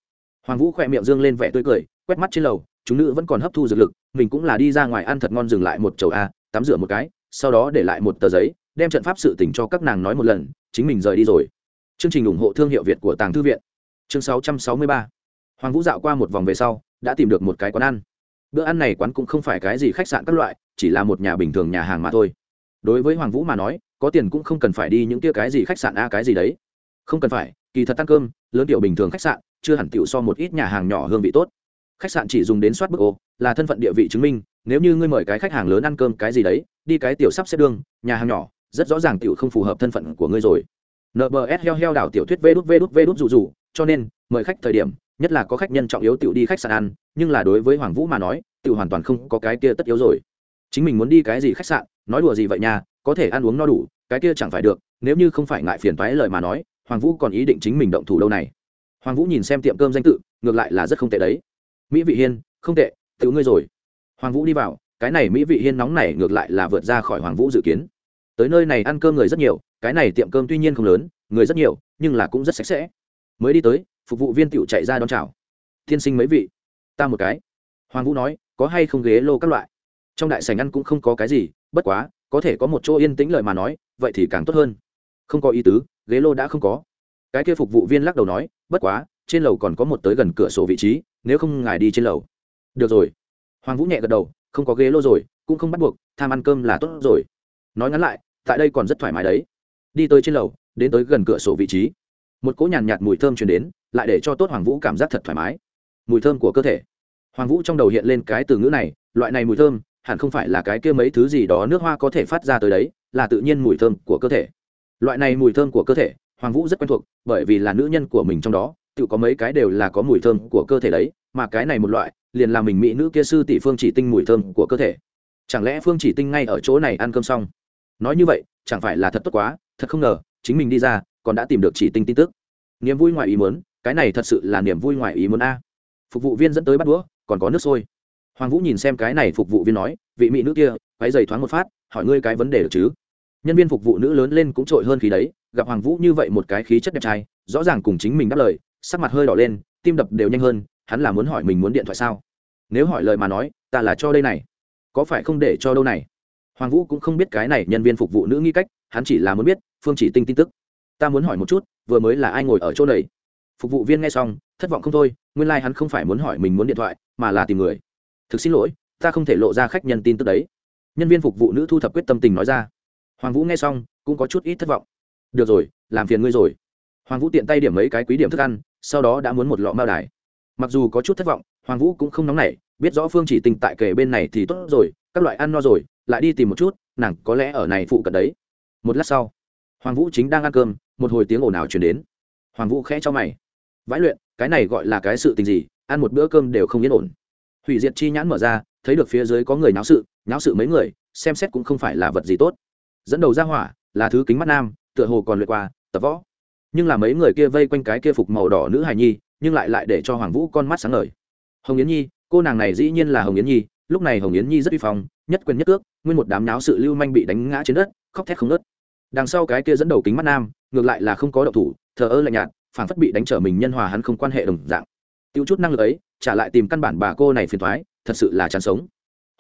hoàng vũ khỏe miệng dương lên vẻ tươi cười, quét mắt trên lầu, chúng nữ vẫn còn hấp thu dược lực, mình cũng là đi ra ngoài ăn thật ngon dừng lại một chầu a, tắm rửa một cái, sau đó để lại một tờ giấy, đem trận pháp sự tình cho các nàng nói một lần, chính mình rời đi rồi. Chương trình ủng hộ thương hiệu việt của tàng thư viện. Chương 663. hoàng vũ dạo qua một vòng về sau, đã tìm được một cái quán ăn. Bữa ăn này quán cũng không phải cái gì khách sạn các loại, chỉ là một nhà bình thường nhà hàng mà thôi. Đối với hoàng vũ mà nói, có tiền cũng không cần phải đi những kia cái gì khách sạn a cái gì đấy. Không cần phải, kỳ thật ăn cơm, lớn tiểu bình thường khách sạn chưa hẳn tiểu so một ít nhà hàng nhỏ hương vị tốt. Khách sạn chỉ dùng đến soát bức ô, là thân phận địa vị chứng minh, nếu như ngươi mời cái khách hàng lớn ăn cơm cái gì đấy, đi cái tiểu sắp xếp đường, nhà hàng nhỏ, rất rõ ràng tiểu không phù hợp thân phận của ngươi rồi. Nbs heo heo đảo tiểu thuyết vê đút vê đút vê đút rụ rụ cho nên, mời khách thời điểm, nhất là có khách nhân trọng yếu tiểu đi khách sạn ăn, nhưng là đối với hoàng vũ mà nói, tiểu hoàn toàn không có cái kia tất yếu rồi. Chính mình muốn đi cái gì khách sạn, nói đùa gì vậy nha, có thể ăn uống no đủ, cái kia chẳng phải được, nếu như không phải ngại phiền toái lời mà nói, hoàng vũ còn ý định chính mình động thủ đâu này hoàng vũ nhìn xem tiệm cơm danh tự, ngược lại là rất không tệ đấy. Mỹ vị hiên, không tệ tự ngươi rồi. Hoàng vũ đi vào, cái này mỹ vị hiên nóng này ngược lại là vượt ra khỏi hoàng vũ dự kiến. Tới nơi này ăn cơm người rất nhiều, cái này tiệm cơm tuy nhiên không lớn, người rất nhiều, nhưng là cũng rất sạch sẽ. Mới đi tới, phục vụ viên tiểu chạy ra đón chào. Tiên sinh mấy vị? Ta một cái. Hoàng vũ nói, có hay không ghế lô các loại? Trong đại sảnh ăn cũng không có cái gì, bất quá, có thể có một chỗ yên tĩnh lời mà nói, vậy thì càng tốt hơn. Không có ý tứ, ghế lô đã không có cái kia phục vụ viên lắc đầu nói, bất quá, trên lầu còn có một tới gần cửa sổ vị trí, nếu không ngài đi trên lầu. Được rồi. Hoàng vũ nhẹ gật đầu, không có ghế lô rồi, cũng không bắt buộc, tham ăn cơm là tốt rồi. Nói ngắn lại, tại đây còn rất thoải mái đấy. Đi tới trên lầu, đến tới gần cửa sổ vị trí. Một cỗ nhàn nhạt mùi thơm truyền đến, lại để cho tốt hoàng vũ cảm giác thật thoải mái. Mùi thơm của cơ thể. Hoàng vũ trong đầu hiện lên cái từ ngữ này, loại này mùi thơm, hẳn không phải là cái kia mấy thứ gì đó nước hoa có thể phát ra tới đấy, là tự nhiên mùi thơm của cơ thể. Loại này mùi thơm của cơ thể hoàng vũ rất quen thuộc, bởi vì là nữ nhân của mình trong đó, tự có mấy cái đều là có mùi thơm của cơ thể đấy, mà cái này một loại, liền là mình mỹ nữ kia sư tỷ phương chỉ tinh mùi thơm của cơ thể. Chẳng lẽ phương chỉ tinh ngay ở chỗ này ăn cơm xong? Nói như vậy, chẳng phải là thật tốt quá, thật không ngờ, chính mình đi ra, còn đã tìm được chỉ tinh tin tức. Niềm vui ngoài ý muốn, cái này thật sự là niềm vui ngoài ý muốn a. Phục vụ viên dẫn tới bắt đũa, còn có nước sôi. Hoàng vũ nhìn xem cái này phục vụ viên nói, vị mỹ nữ kia váy dày thoáng một phát, hỏi ngươi cái vấn đề được chứ? Nhân viên phục vụ nữ lớn lên cũng trội hơn khí đấy, gặp hoàng vũ như vậy một cái khí chất đẹp trai, rõ ràng cùng chính mình đáp lời, sắc mặt hơi đỏ lên, tim đập đều nhanh hơn, hắn là muốn hỏi mình muốn điện thoại sao? Nếu hỏi lời mà nói, ta là cho đây này. Có phải không để cho đâu này? Hoàng vũ cũng không biết cái này nhân viên phục vụ nữ nghĩ cách, hắn chỉ là muốn biết, phương chỉ tinh tin tức. Ta muốn hỏi một chút, vừa mới là ai ngồi ở chỗ này? Phục vụ viên nghe xong, thất vọng không thôi, nguyên lai、like、hắn không phải muốn hỏi mình muốn điện thoại, mà là tìm người. Thực xin lỗi, ta không thể lộ ra khách nhân tin tức đấy. Nhân viên phục vụ nữ thu thập quyết tâm tình nói ra hoàng vũ nghe xong, cũng có chút ít thất vọng. Được rồi, làm phiền ngươi rồi. Hoàng vũ tiện tay điểm mấy cái quý điểm thức ăn, sau đó đã muốn một lọ mao đài. Mặc dù có chút thất vọng, hoàng vũ cũng không nóng nảy, biết rõ phương chỉ tình tại kề bên này thì tốt rồi, các loại ăn no rồi, lại đi tìm một chút, nàng có lẽ ở này phụ cận đấy. Một lát sau, hoàng vũ chính đang ăn cơm, một hồi tiếng ồn ào chuyển đến. Hoàng vũ khẽ cho mày. Vãi luyện, cái này gọi là cái sự tình gì? Ăn một bữa cơm đều không yên ổn. Hủy diệt chi nhãn mở ra, thấy được phía dưới có người náo sự náo sự mấy người, xem xét cũng không phải là vật gì tốt dẫn đầu ra hỏa là thứ kính mắt nam, tựa hồ còn luyện qua, tập võ. Nhưng là mấy người kia vây quanh cái kia phục màu đỏ nữ hài nhi, nhưng lại lại để cho hoàng vũ con mắt sáng ngời. Hồng yến nhi, cô nàng này dĩ nhiên là hồng yến nhi, lúc này hồng yến nhi rất uy phong, nhất quyền nhất cước, nguyên một đám náo sự lưu manh bị đánh ngã trên đất, khóc thét không nớt đằng sau cái kia dẫn đầu kính mắt nam, ngược lại là không có động thủ, thờ ơ lạnh nhạt phản phất bị đánh trở mình nhân hòa hắn không quan hệ đồng dạng. Tiêu chút năng lực ấy, trả lại tìm căn bản bà cô này phiền thoái thật sự là chán sống.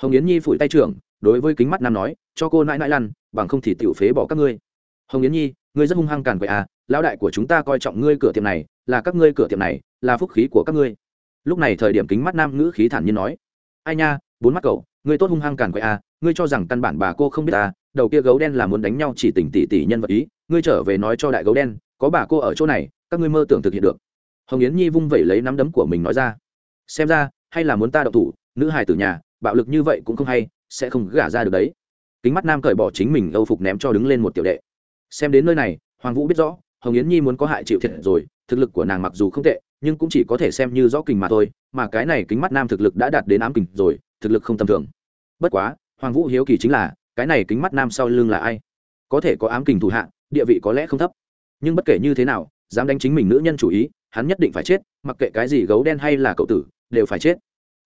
Hồng yến nhi phủi tay trưởng đối với kính mắt nam nói, cho cô nãi nãi lăn, bằng không thì tiểu phế bỏ các ngươi. Hồng yến nhi, ngươi rất hung hăng càn quậy à lão đại của chúng ta coi trọng ngươi cửa tiệm này, là các ngươi cửa tiệm này, là phúc khí của các ngươi. Lúc này thời điểm kính mắt nam ngữ khí thản nhiên nói, ai nha, bốn mắt cậu, ngươi tốt hung hăng càn quậy à ngươi cho rằng căn bản bà cô không biết à đầu kia gấu đen là muốn đánh nhau chỉ tỉnh tỷ tỷ nhân vật ý, ngươi trở về nói cho đại gấu đen, có bà cô ở chỗ này, các ngươi mơ tưởng thực hiện được. Hồng yến nhi vung vẩy lấy nắm đấm của mình nói ra, xem ra, hay là muốn ta đậu thủ, nữ hài tử nhà, bạo lực như vậy cũng không hay sẽ không gả ra được đấy. Kính mắt nam cởi bỏ chính mình âu phục ném cho đứng lên một tiểu đệ. Xem đến nơi này, hoàng vũ biết rõ, hồng yến nhi muốn có hại chịu thiệt rồi, thực lực của nàng mặc dù không tệ, nhưng cũng chỉ có thể xem như rõ kình mà thôi, mà cái này kính mắt nam thực lực đã đạt đến ám kình rồi, thực lực không tầm thường. Bất quá, hoàng vũ hiếu kỳ chính là, cái này kính mắt nam sau lưng là ai? Có thể có ám kình thủ hạ, địa vị có lẽ không thấp. Nhưng bất kể như thế nào, dám đánh chính mình nữ nhân chủ ý, hắn nhất định phải chết, mặc kệ cái gì gấu đen hay là cậu tử, đều phải chết.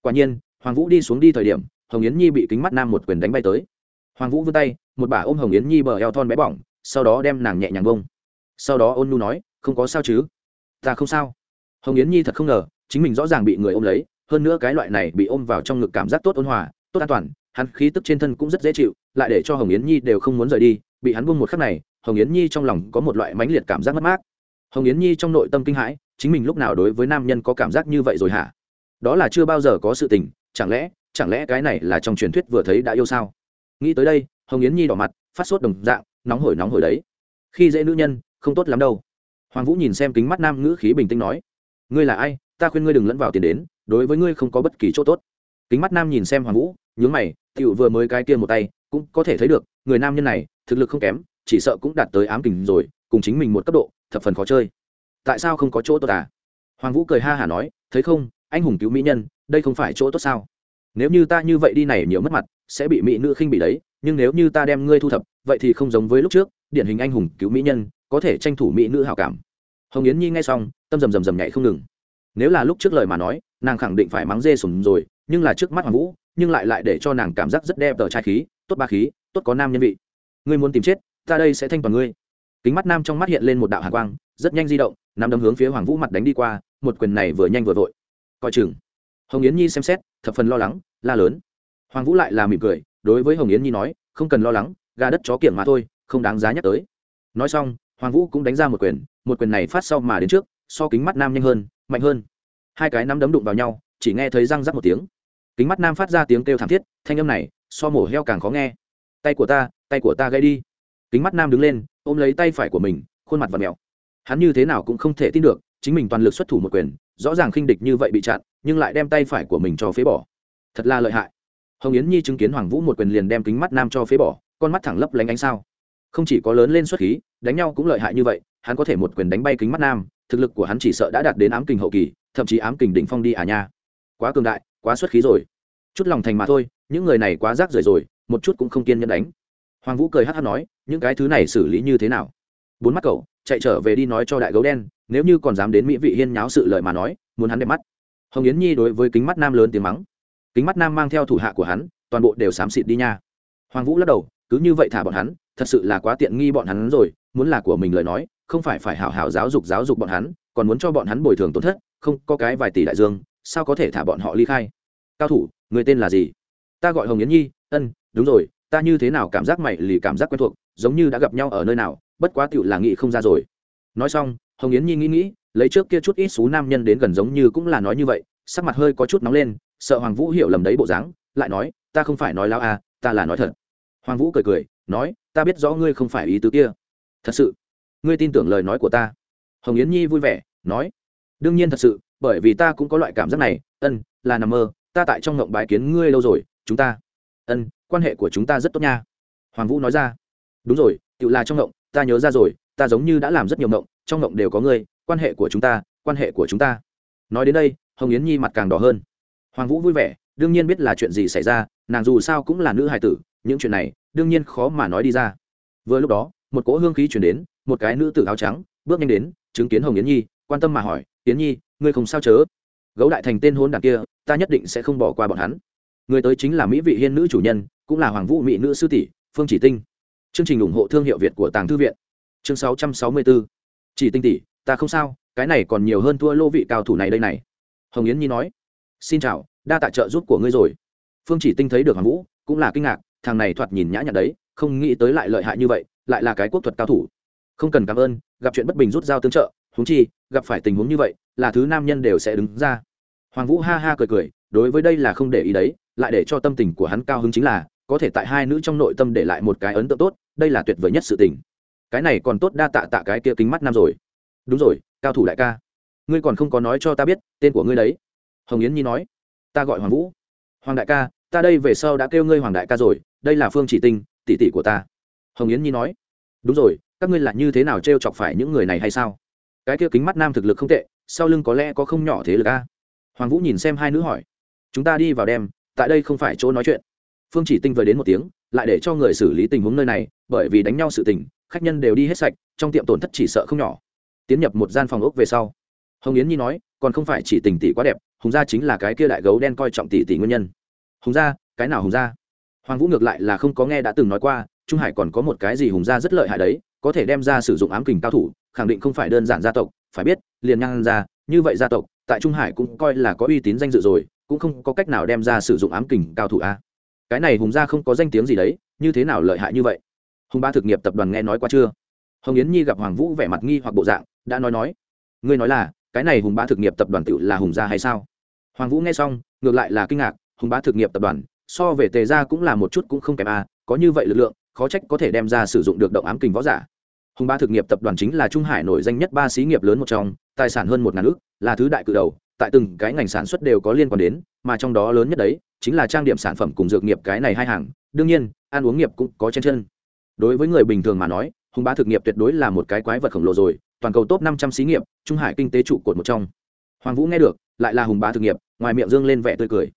Quả nhiên, hoàng vũ đi xuống đi thời điểm hồng yến nhi bị kính mắt nam một quyền đánh bay tới. Hoàng vũ vươn tay, một bà ôm hồng yến nhi bờ eo thon bé bỏng, sau đó đem nàng nhẹ nhàng bông sau đó ôn nu nói, không có sao chứ? Ta không sao. Hồng yến nhi thật không ngờ, chính mình rõ ràng bị người ôm lấy, hơn nữa cái loại này bị ôm vào trong ngực cảm giác tốt ôn hòa, tốt an toàn, hắn khí tức trên thân cũng rất dễ chịu, lại để cho hồng yến nhi đều không muốn rời đi, bị hắn buông một khắc này, hồng yến nhi trong lòng có một loại mãnh liệt cảm giác mất mát. Hồng yến nhi trong nội tâm kinh hãi, chính mình lúc nào đối với nam nhân có cảm giác như vậy rồi hả? Đó là chưa bao giờ có sự tình, chẳng lẽ chẳng lẽ cái này là trong truyền thuyết vừa thấy đã yêu sao? Nghĩ tới đây, hồng yến nhi đỏ mặt, phát sốt đồng dạng, nóng hổi nóng hổi đấy. Khi dễ nữ nhân, không tốt lắm đâu. Hoàng vũ nhìn xem kính mắt nam ngữ khí bình tĩnh nói, ngươi là ai? Ta khuyên ngươi đừng lẫn vào tiền đến, đối với ngươi không có bất kỳ chỗ tốt. Kính mắt nam nhìn xem hoàng vũ, nhướng mày tựu vừa mới cái tiên một tay, cũng có thể thấy được, người nam nhân này, thực lực không kém, chỉ sợ cũng đạt tới ám kình rồi, cùng chính mình một cấp độ, thập phần khó chơi. Tại sao không có chỗ tốt à? Hoàng vũ cười ha hả nói, thấy không, anh hùng cứu mỹ nhân, đây không phải chỗ tốt sao? Nếu như ta như vậy đi này nhiều mất mặt, sẽ bị mỹ nữ khinh bị đấy, nhưng nếu như ta đem ngươi thu thập, vậy thì không giống với lúc trước, điển hình anh hùng cứu mỹ nhân, có thể tranh thủ mỹ nữ hảo cảm. Hồng yến nhi nghe xong, tâm rầm rầm rầm nhảy không ngừng. Nếu là lúc trước lời mà nói, nàng khẳng định phải mắng dê sùng rồi, nhưng là trước mắt hoàng vũ, nhưng lại lại để cho nàng cảm giác rất đẹp tờ trai khí, tốt ba khí, tốt có nam nhân vị. Ngươi muốn tìm chết, ta đây sẽ thanh toàn ngươi. Kính mắt nam trong mắt hiện lên một đạo hạ quang, rất nhanh di động nằm đấm hướng phía hoàng vũ mặt đánh đi qua, một quyền này vừa nhanh vừa vội. Coi chừng hồng yến nhi xem xét, thập phần lo lắng, la lớn. Hoàng vũ lại là mỉm cười, đối với hồng yến nhi nói, không cần lo lắng, gà đất chó kiểng mà thôi, không đáng giá nhắc tới. Nói xong, hoàng vũ cũng đánh ra một quyền một quyền này phát sau mà đến trước, so kính mắt nam nhanh hơn, mạnh hơn. Hai cái nắm đấm đụng vào nhau, chỉ nghe thấy răng rắc một tiếng. Kính mắt nam phát ra tiếng kêu thảm thiết, thanh âm này, so mổ heo càng khó nghe. Tay của ta, tay của ta gây đi. Kính mắt nam đứng lên, ôm lấy tay phải của mình, khuôn mặt và mèo. Hắn như thế nào cũng không thể tin được, chính mình toàn lực xuất thủ một quyền, rõ ràng khinh địch như vậy bị chặn nhưng lại đem tay phải của mình cho phế bỏ. Thật là lợi hại. Hồng yến nhi chứng kiến hoàng vũ một quyền liền đem kính mắt nam cho phế bỏ, con mắt thẳng lấp lánh ánh sao. Không chỉ có lớn lên xuất khí, đánh nhau cũng lợi hại như vậy, hắn có thể một quyền đánh bay kính mắt nam, thực lực của hắn chỉ sợ đã đạt đến ám kình hậu kỳ, thậm chí ám kình đỉnh phong đi à nha. Quá cường đại, quá xuất khí rồi. Chút lòng thành mà thôi, những người này quá rác rưởi rồi, một chút cũng không kiên nhẫn đánh. Hoàng vũ cười hát hát nói, những cái thứ này xử lý như thế nào? Bốn mắt cậu, chạy trở về đi nói cho đại gấu đen, nếu như còn dám đến mỹ vị hiên nháo sự lợi mà nói, muốn hắn đẹp mắt hồng yến nhi đối với kính mắt nam lớn tiếng mắng. Kính mắt nam mang theo thủ hạ của hắn, toàn bộ đều xám xịt đi nha. Hoàng vũ lắc đầu, cứ như vậy thả bọn hắn, thật sự là quá tiện nghi bọn hắn rồi, muốn là của mình lời nói, không phải phải hảo hảo giáo dục giáo dục bọn hắn, còn muốn cho bọn hắn bồi thường tổn thất, không, có cái vài tỷ đại dương, sao có thể thả bọn họ ly khai? Cao thủ, người tên là gì? Ta gọi hồng yến nhi, ân, đúng rồi, ta như thế nào cảm giác mày lì cảm giác quen thuộc, giống như đã gặp nhau ở nơi nào, bất quá tựu là nghị không ra rồi. Nói xong, hồng yến nhi nghĩ nghĩ lấy trước kia chút ít xú nam nhân đến gần giống như cũng là nói như vậy, sắc mặt hơi có chút nóng lên, sợ hoàng vũ hiểu lầm đấy bộ dáng, lại nói, ta không phải nói lao à ta là nói thật. Hoàng vũ cười cười, nói, ta biết rõ ngươi không phải ý tứ kia. Thật sự, ngươi tin tưởng lời nói của ta. Hồng yến nhi vui vẻ, nói, đương nhiên thật sự, bởi vì ta cũng có loại cảm giác này, ân, là nằm mơ, ta tại trong ngộng bài kiến ngươi lâu rồi, chúng ta, ân, quan hệ của chúng ta rất tốt nha. Hoàng vũ nói ra, đúng rồi, tự là trong ngộng, ta nhớ ra rồi, ta giống như đã làm rất nhiều ngộng, trong ngộng đều có ngươi quan hệ của chúng ta, quan hệ của chúng ta. Nói đến đây, hồng yến nhi mặt càng đỏ hơn. Hoàng vũ vui vẻ, đương nhiên biết là chuyện gì xảy ra, nàng dù sao cũng là nữ hài tử, những chuyện này, đương nhiên khó mà nói đi ra. Vừa lúc đó, một cỗ hương khí chuyển đến, một cái nữ tử áo trắng, bước nhanh đến, chứng kiến hồng yến nhi, quan tâm mà hỏi, yến nhi, ngươi không sao chớ? Gấu đại thành tên hôn đàn kia, ta nhất định sẽ không bỏ qua bọn hắn. Người tới chính là mỹ vị hiên nữ chủ nhân, cũng là hoàng vũ mỹ nữ sư tỷ, phương chỉ tinh. Chương trình ủng hộ thương hiệu việt của tàng thư viện. Chương 664. chỉ tinh tỷ ta không sao, cái này còn nhiều hơn thua lô vị cao thủ này đây này. Hồng yến nhi nói, xin chào, đa tạ trợ giúp của ngươi rồi. Phương chỉ tinh thấy được hoàng vũ, cũng là kinh ngạc, thằng này thoạt nhìn nhã nhặn đấy, không nghĩ tới lại lợi hại như vậy, lại là cái quốc thuật cao thủ. Không cần cảm ơn, gặp chuyện bất bình rút dao tương trợ húng chi, gặp phải tình huống như vậy, là thứ nam nhân đều sẽ đứng ra. Hoàng vũ ha ha cười cười, đối với đây là không để ý đấy, lại để cho tâm tình của hắn cao hứng chính là, có thể tại hai nữ trong nội tâm để lại một cái ấn tượng tốt, đây là tuyệt vời nhất sự tình. Cái này còn tốt đa tạ tạ cái kia kính mắt nam rồi đúng rồi, cao thủ đại ca. Ngươi còn không có nói cho ta biết tên của ngươi đấy. Hồng yến nhi nói. Ta gọi hoàng vũ. Hoàng đại ca, ta đây về sau đã kêu ngươi hoàng đại ca rồi, đây là phương chỉ tinh, tỷ tỷ của ta. Hồng yến nhi nói. Đúng rồi, các ngươi là như thế nào t r e o chọc phải những người này hay sao? Cái kia kính mắt nam thực lực không tệ, sau lưng có lẽ có không nhỏ thế lực a. Hoàng vũ nhìn xem hai nữ hỏi. Chúng ta đi vào đem tại đây không phải chỗ nói chuyện. Phương chỉ tinh vừa đến một tiếng, lại để cho người xử lý tình huống nơi này, bởi vì đánh nhau sự tình, khách nhân đều đi hết sạch, trong tiệm tổn thất chỉ sợ không nhỏ tiến nhập một gian phòng ốc về sau. Hồng yến nhi nói, còn không phải chỉ tình tỷ quá đẹp, hùng gia chính là cái kia đại gấu đen coi trọng tỷ tỷ nguyên nhân. Hùng gia, cái nào hùng gia? Hoàng vũ ngược lại là không có nghe đã từng nói qua, trung hải còn có một cái gì hùng gia rất lợi hại đấy, có thể đem ra sử dụng ám kình cao thủ, khẳng định không phải đơn giản gia tộc, phải biết, liền ngang ra như vậy gia tộc, tại trung hải cũng coi là có uy tín danh dự rồi, cũng không có cách nào đem ra sử dụng ám kình cao thủ a. Cái này hùng gia không có danh tiếng gì đấy, như thế nào lợi hại như vậy? Hùng ba thực nghiệp tập đoàn nghe nói qua chưa? Hồng yến nhi gặp hoàng vũ vẻ mặt nghi hoặc bộ dạng, đã nói nói, ngươi nói là, cái này hùng bá thực nghiệp tập đoàn tự là hùng gia hay sao? Hoàng vũ nghe xong, ngược lại là kinh ngạc, hùng bá thực nghiệp tập đoàn, so về tề gia cũng là một chút cũng không kém a có như vậy lực lượng, khó trách có thể đem ra sử dụng được động ám kình võ giả. Hùng bá thực nghiệp tập đoàn chính là trung hải nổi danh nhất ba xí nghiệp lớn một trong, tài sản hơn một ngàn ước là thứ đại cự đầu, tại từng cái ngành sản xuất đều có liên quan đến, mà trong đó lớn nhất đấy, chính là trang điểm sản phẩm cùng dược nghiệp cái này hai hàng, đương nhiên, ăn uống nghiệp cũng có trên chân. Đối với người bình thường mà nói hùng bá thực nghiệp tuyệt đối là một cái quái vật khổng lồ rồi, toàn cầu top năm trăm xí nghiệp, trung hải kinh tế trụ cột một trong. Hoàng vũ nghe được, lại là hùng bá thực nghiệp, ngoài miệng dương lên vẻ tươi cười.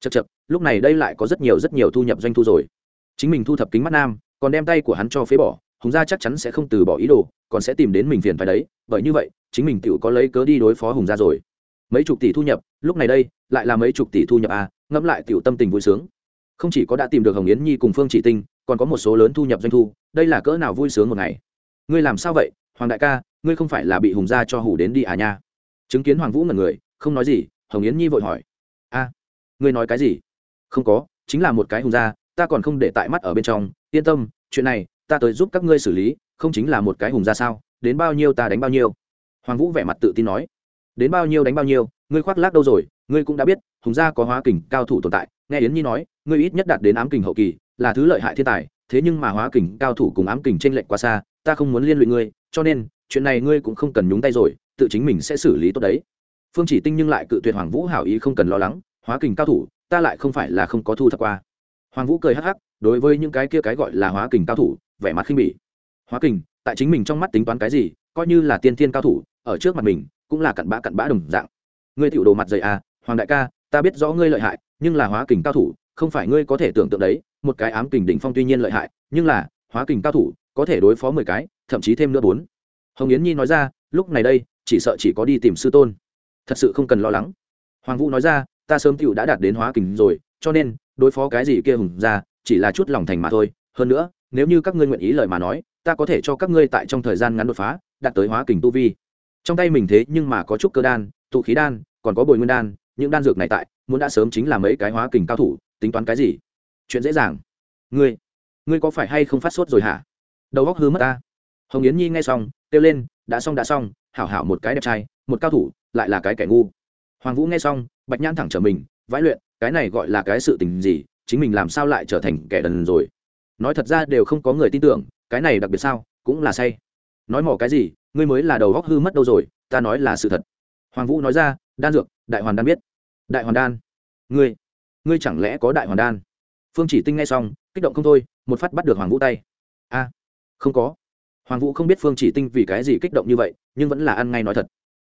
Chật chật lúc này đây lại có rất nhiều rất nhiều thu nhập doanh thu rồi. Chính mình thu thập kính mắt nam, còn đem tay của hắn cho phế bỏ, hùng gia chắc chắn sẽ không từ bỏ ý đồ, còn sẽ tìm đến mình phiền phải đấy, bởi như vậy, chính mình tự có lấy cớ đi đối phó hùng gia rồi. Mấy chục tỷ thu nhập, lúc này đây, lại là mấy chục tỷ thu nhập à ngẫm lại tiểu tâm tình vui sướng. Không chỉ có đã tìm được hồng yến nhi cùng phương chỉ tinh, còn có một số lớn thu nhập doanh thu đây là cỡ nào vui sướng một ngày. Ngươi làm sao vậy, hoàng đại ca, ngươi không phải là bị hùng gia cho hủ đến đi à nha? Chứng kiến hoàng vũ ngần người, không nói gì, hồng yến nhi vội hỏi. A, ngươi nói cái gì? Không có, chính là một cái hùng gia, ta còn không để tại mắt ở bên trong. Yên tâm, chuyện này, ta tới giúp các ngươi xử lý, không chính là một cái hùng gia sao? Đến bao nhiêu ta đánh bao nhiêu? Hoàng vũ vẻ mặt tự tin nói. Đến bao nhiêu đánh bao nhiêu, ngươi khoác lác đâu rồi? Ngươi cũng đã biết, hùng gia có hóa kình cao thủ tồn tại. Nghe yến nhi nói, ngươi ít nhất đạt đến ám kình hậu kỳ, là thứ lợi hại thiên tài thế nhưng mà hóa kình cao thủ cùng ám kình trên lệnh quá xa, ta không muốn liên lụy ngươi, cho nên, chuyện này ngươi cũng không cần nhúng tay rồi, tự chính mình sẽ xử lý tốt đấy. Phương chỉ tinh nhưng lại cự tuyệt hoàng vũ hảo ý không cần lo lắng, hóa kình cao thủ, ta lại không phải là không có thu thập qua. Hoàng vũ cười hắc hắc, đối với những cái kia cái gọi là hóa kình cao thủ, vẻ mặt khinh bỉ. Hóa kình, tại chính mình trong mắt tính toán cái gì, coi như là tiên thiên cao thủ, ở trước mặt mình, cũng là cặn bã cặn bã đồng dạng. Ngươi tiểu đồ mặt dày à hoàng đại ca, ta biết rõ ngươi lợi hại, nhưng là hóa kình cao thủ không phải ngươi có thể tưởng tượng đấy, một cái ám kình đỉnh phong tuy nhiên lợi hại, nhưng là, hóa kình cao thủ, có thể đối phó mười cái, thậm chí thêm nữa bốn. Hồng yến nhi nói ra, lúc này đây, chỉ sợ chỉ có đi tìm sư tôn. Thật sự không cần lo lắng. Hoàng vũ nói ra, ta sớm tựu đã đạt đến hóa kình rồi, cho nên, đối phó cái gì kia hùng ra, chỉ là chút lòng thành mà thôi. Hơn nữa, nếu như các ngươi nguyện ý lời mà nói, ta có thể cho các ngươi tại trong thời gian ngắn đột phá, đạt tới hóa kình tu vi. Trong tay mình thế nhưng mà có chút cơ đan, tụ khí đan, còn có bồi nguyên đan, những đan dược này tại, muốn đã sớm chính là mấy cái hóa kình cao thủ tính toán cái gì? Chuyện dễ dàng. Ngươi ngươi có phải hay không phát sốt rồi hả? Đầu góc hư mất ta. Hồng yến nhi nghe xong, kêu lên, đã xong đã xong, hảo hảo một cái đẹp trai, một cao thủ, lại là cái kẻ ngu. Hoàng vũ nghe xong, bạch nhãn thẳng trở mình, vãi luyện, cái này gọi là cái sự tình gì? Chính mình làm sao lại trở thành kẻ đần rồi? Nói thật ra đều không có người tin tưởng, cái này đặc biệt sao, cũng là say. Nói mỏ cái gì, ngươi mới là đầu góc hư mất đâu rồi, ta nói là sự thật. Hoàng vũ nói ra, đan dược, đại hoàn đan biết. Đại hoàn đan. Ngươi ngươi chẳng lẽ có đại hoàn đan? Phương chỉ tinh ngay xong, kích động không thôi, một phát bắt được hoàng vũ tay. A, không có. Hoàng vũ không biết phương chỉ tinh vì cái gì kích động như vậy, nhưng vẫn là ăn ngay nói thật.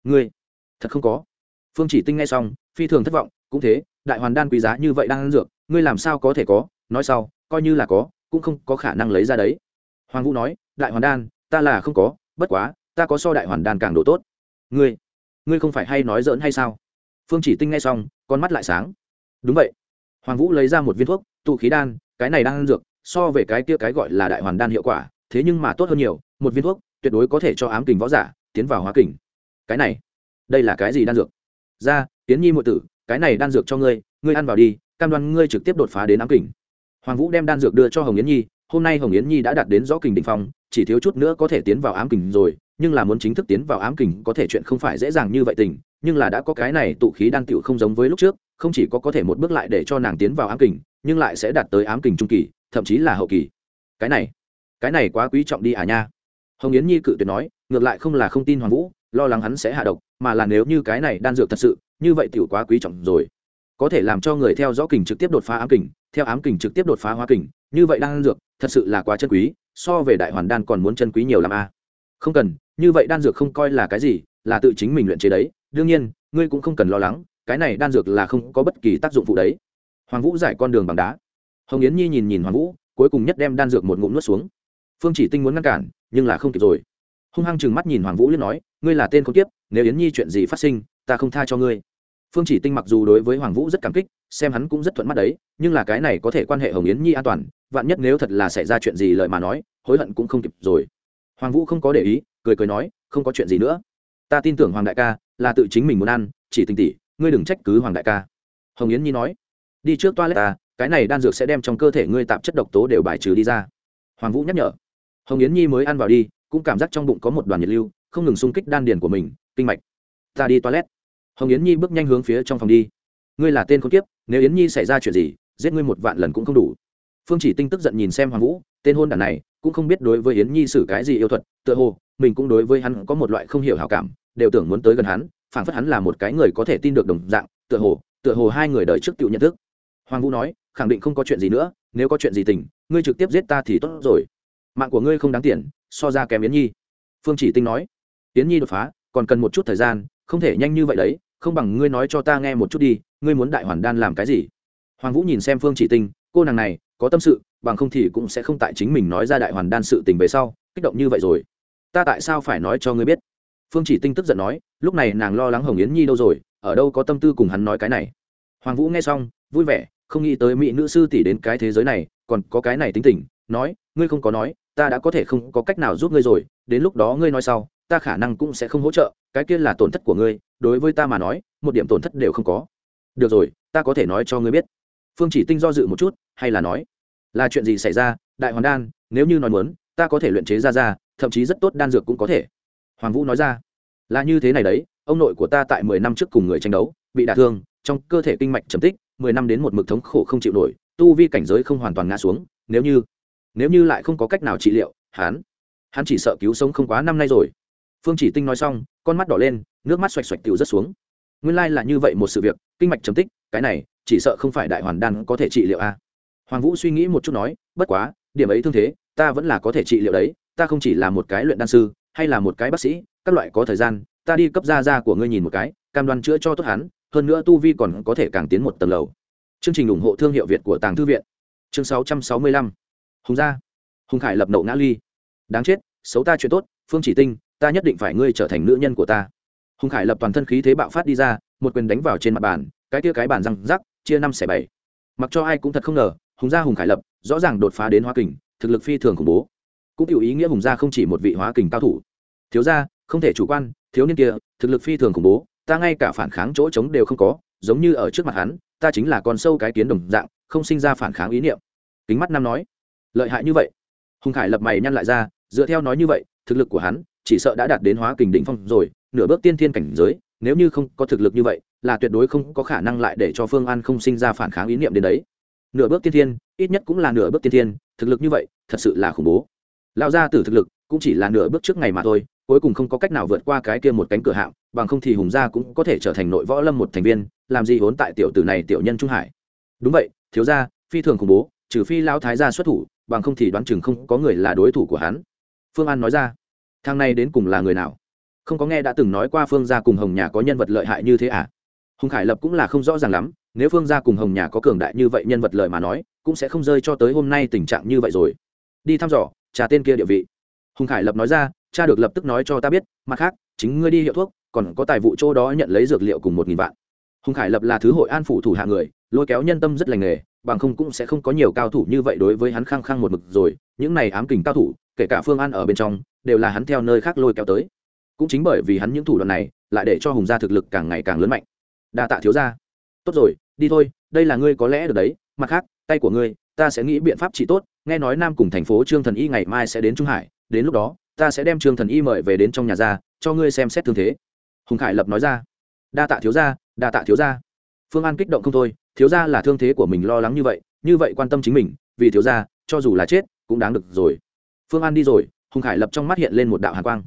Ngươi, thật không có. Phương chỉ tinh ngay xong, phi thường thất vọng, cũng thế, đại hoàn đan quý giá như vậy đang ăn dược, ngươi làm sao có thể có? Nói sau, coi như là có, cũng không có khả năng lấy ra đấy. Hoàng vũ nói, đại hoàn đan, ta là không có, bất quá, ta có so đại hoàn đan càng độ tốt. Ngươi ngươi không phải hay nói dỡn hay sao? Phương chỉ tinh ngay xong, con mắt lại sáng. Đúng vậy hoàng vũ lấy ra một viên thuốc, tụ khí đan, cái này đang ăn dược, so về cái kia cái gọi là đại hoàn đan hiệu quả, thế nhưng mà tốt hơn nhiều, một viên thuốc, tuyệt đối có thể cho ám kình võ giả tiến vào hóa kình. Cái này, đây là cái gì đan dược? Ra tiến nhi m tử, cái này đan dược cho ngươi ngươi ăn vào đi, cam đoan ngươi trực tiếp đột phá đến ám kình. Hoàng vũ đem đan dược đưa cho hồng yến nhi, hôm nay hồng yến nhi đã đạt đến rõ kình đ ỉ n h phong, chỉ thiếu chút nữa có thể tiến vào ám kình rồi, nhưng là muốn chính thức tiến vào ám kình có thể chuyện không phải dễ dàng như vậy tình nhưng là đã có cái này tụ khí đan tiểu không giống với lúc trước, không chỉ có có thể một bước lại để cho nàng tiến vào ám kình, nhưng lại sẽ đạt tới ám kình trung kỳ, thậm chí là hậu kỳ. Cái này cái này quá quý trọng đi à nha. Hồng yến nhi cự tuyệt nói, ngược lại không là không tin hoàng vũ, lo lắng hắn sẽ hạ độc, mà là nếu như cái này đan dược thật sự, như vậy tiểu quá quý trọng rồi. Có thể làm cho người theo dõi kình trực tiếp đột phá ám kình, theo ám kình trực tiếp đột phá hóa kình, như vậy đan dược, thật sự là quá chân quý, so về đại hoàn đan còn muốn chân quý nhiều lắm a không cần, như vậy đan dược không coi là cái gì, là tự chính mình luyện chế đấy đương nhiên, ngươi cũng không cần lo lắng, cái này đan dược là không có bất kỳ tác dụng phụ đấy. Hoàng vũ giải con đường bằng đá. Hồng yến nhi nhìn nhìn hoàng vũ, cuối cùng nhất đem đan dược một ngụm nuốt xuống. Phương chỉ tinh muốn ngăn cản, nhưng là không kịp rồi. Hung hăng chừng mắt nhìn hoàng vũ liên nói, ngươi là tên con tiếp nếu yến nhi chuyện gì phát sinh, ta không tha cho ngươi. Phương chỉ tinh mặc dù đối với hoàng vũ rất cảm kích, xem hắn cũng rất thuận mắt đấy, nhưng là cái này có thể quan hệ hồng yến nhi an toàn, vạn nhất nếu thật là xảy ra chuyện gì lời mà nói, hối hận cũng không kịp rồi. Hoàng vũ không có để ý, cười cười nói, không có chuyện gì nữa. Ta tin tưởng hoàng đại ca là tự chính mình muốn ăn, chỉ tình tỷ ngươi đừng trách cứ hoàng đại ca. Hồng yến nhi nói, đi trước toilet ta, cái này đan dược sẽ đem trong cơ thể ngươi tạp chất độc tố đều bài trừ đi ra. Hoàng vũ nhắc nhở. Hồng yến nhi mới ăn vào đi, cũng cảm giác trong bụng có một đoàn nhiệt lưu, không ngừng xung kích đan điền của mình, kinh mạch. Ta đi toilet. Hồng yến nhi bước nhanh hướng phía trong phòng đi. Ngươi là tên con kiếp, nếu yến nhi xảy ra chuyện gì, giết ngươi một vạn lần cũng không đủ. Phương chỉ tinh tức giận nhìn xem hoàng vũ, tên hôn đản này, cũng không biết đối với yến nhi xử cái gì yêu thuật, tựa hồ, mình cũng đối với hắn có một loại không hiểu hảo cảm đều tưởng muốn tới gần hắn, phảng phất hắn là một cái người có thể tin được đồng dạng, tựa hồ tựa hồ hai người đợi trước tự nhận thức. Hoàng vũ nói, khẳng định không có chuyện gì nữa, nếu có chuyện gì tình, ngươi trực tiếp giết ta thì tốt rồi. Mạng của ngươi không đáng tiền, so ra kém yến nhi. Phương chỉ tinh nói, yến nhi đột phá, còn cần một chút thời gian, không thể nhanh như vậy đấy, không bằng ngươi nói cho ta nghe một chút đi, ngươi muốn đại hoàn đan làm cái gì? Hoàng vũ nhìn xem phương chỉ tinh, cô nàng này, có tâm sự, bằng không thì cũng sẽ không tại chính mình nói ra đại hoàn đan sự tình về sau, kích động như vậy rồi. Ta tại sao phải nói cho ngươi biết? Phương chỉ tinh tức giận nói, lúc này nàng lo lắng hồng yến nhi đâu rồi, ở đâu có tâm tư cùng hắn nói cái này? Hoàng vũ nghe xong, vui vẻ, không nghĩ tới mỹ nữ sư tỷ đến cái thế giới này, còn có cái này tính tình, nói, ngươi không có nói, ta đã có thể không có cách nào giúp ngươi rồi, đến lúc đó ngươi nói sau, ta khả năng cũng sẽ không hỗ trợ, cái kia là tổn thất của ngươi, đối với ta mà nói, một điểm tổn thất đều không có. Được rồi, ta có thể nói cho ngươi biết. Phương chỉ tinh do dự một chút, hay là nói, là chuyện gì xảy ra, đại hoàn đan, nếu như nói muốn, ta có thể luyện chế ra ra, thậm chí rất tốt đan dược cũng có thể hoàng vũ nói ra, là như thế này đấy, ông nội của ta tại mười năm trước cùng người tranh đấu, bị đả thương, trong cơ thể kinh mạch trầm tích, mười năm đến một mực thống khổ không chịu nổi, tu vi cảnh giới không hoàn toàn ngã xuống, nếu như nếu như lại không có cách nào trị liệu, hắn hắn chỉ sợ cứu sống không quá năm nay rồi. Phương chỉ tinh nói xong, con mắt đỏ lên, nước mắt xoạch xoạch tiểu rất xuống. Nguyên lai là như vậy một sự việc, kinh mạch trầm tích, cái này, chỉ sợ không phải đại hoàn đan có thể trị liệu a hoàng vũ suy nghĩ một chút nói, bất quá, điểm ấy thương thế, ta vẫn là có thể trị liệu đấy, ta không chỉ là một cái luyện đan sư hay là một cái bác sĩ, các loại có thời gian, ta đi cấp ra ra của ngươi nhìn một cái, cam đoan chữa cho tốt hắn, hơn nữa tu vi còn có thể càng tiến một tầng lầu. Chương trình ủng hộ thương hiệu việt của tàng thư viện. Chương 665. hùng gia. Hùng khải lập nậu ngã ly. Đáng chết, xấu ta chuyện tốt, phương chỉ tinh, ta nhất định phải ngươi trở thành nữ nhân của ta. Hùng khải lập toàn thân khí thế bạo phát đi ra, một quyền đánh vào trên mặt bàn, cái kia cái bàn răng rắc, chia năm xẻ bảy. Mặc cho ai cũng thật không ngờ, hùng gia hùng khải lập, rõ ràng đột phá đến hoa kình, thực lực phi thường khủng bố cũng hiểu ý nghĩa hùng gia không chỉ một vị hóa kình cao thủ. Thiếu gia, không thể chủ quan, thiếu niên kia, thực lực phi thường khủng bố, ta ngay cả phản kháng chỗ trống đều không có, giống như ở trước mặt hắn, ta chính là con sâu cái kiến đồng dạng, không sinh ra phản kháng ý niệm. Kính mắt nam nói, lợi hại như vậy. Hùng khải lập mày nhăn lại ra, dựa theo nói như vậy, thực lực của hắn, chỉ sợ đã đạt đến hóa kình đỉnh phong rồi, nửa bước tiên thiên cảnh giới, nếu như không có thực lực như vậy, là tuyệt đối không có khả năng lại để cho phương an không sinh ra phản kháng ý niệm đến đấy. Nửa bước tiên thiên, ít nhất cũng là nửa bước tiên thiên, thực lực như vậy, thật sự là khủng bố lão gia tử thực lực cũng chỉ là nửa bước trước ngày mà thôi, cuối cùng không có cách nào vượt qua cái kia một cánh cửa hạng bằng không thì hùng gia cũng có thể trở thành nội võ lâm một thành viên, làm gì vốn tại tiểu tử này tiểu nhân trung hải. Đúng vậy, thiếu gia, phi thường khủng bố, trừ phi lão thái gia xuất thủ, bằng không thì đoán chừng không có người là đối thủ của hắn. Phương an nói ra thang này đến cùng là người nào? Không có nghe đã từng nói qua phương gia cùng hồng nhà có nhân vật lợi hại như thế à? Hùng khải lập cũng là không rõ ràng lắm, nếu phương gia cùng hồng nhà có cường đại như vậy nhân vật lợi mà nói, cũng sẽ không rơi cho tới hôm nay tình trạng như vậy rồi. Đi thăm dò Cha tên kia địa vị. Hùng khải lập nói ra, cha được lập tức nói cho ta biết, mặt khác, chính ngươi đi hiệu thuốc, còn có tài vụ chỗ đó nhận lấy dược liệu cùng một nghìn vạn. Hùng khải lập là thứ hội an phủ thủ hạ người, lôi kéo nhân tâm rất lành nghề, bằng không cũng sẽ không có nhiều cao thủ như vậy đối với hắn khăng khăng một mực rồi, những này ám kình cao thủ, kể cả phương an ở bên trong, đều là hắn theo nơi khác lôi kéo tới. Cũng chính bởi vì hắn những thủ đoạn này, lại để cho hùng gia thực lực càng ngày càng lớn mạnh. Đa tạ thiếu gia. Tốt rồi, đi thôi, đây là ngươi có lẽ được đấy, mặt khác, tay của ngươi, ta sẽ nghĩ biện pháp trị tốt nghe nói nam cùng thành phố trương thần y ngày mai sẽ đến trung hải, đến lúc đó, ta sẽ đem trương thần y mời về đến trong nhà ra, cho ngươi xem xét thương thế. Hùng khải lập nói ra. Đa tạ thiếu gia, đa tạ thiếu gia. Phương an kích động không thôi, thiếu gia là thương thế của mình lo lắng như vậy như vậy quan tâm chính mình, vì thiếu gia, cho dù là chết, cũng đáng được rồi. Phương an đi rồi, hùng khải lập trong mắt hiện lên một đạo hàn quang.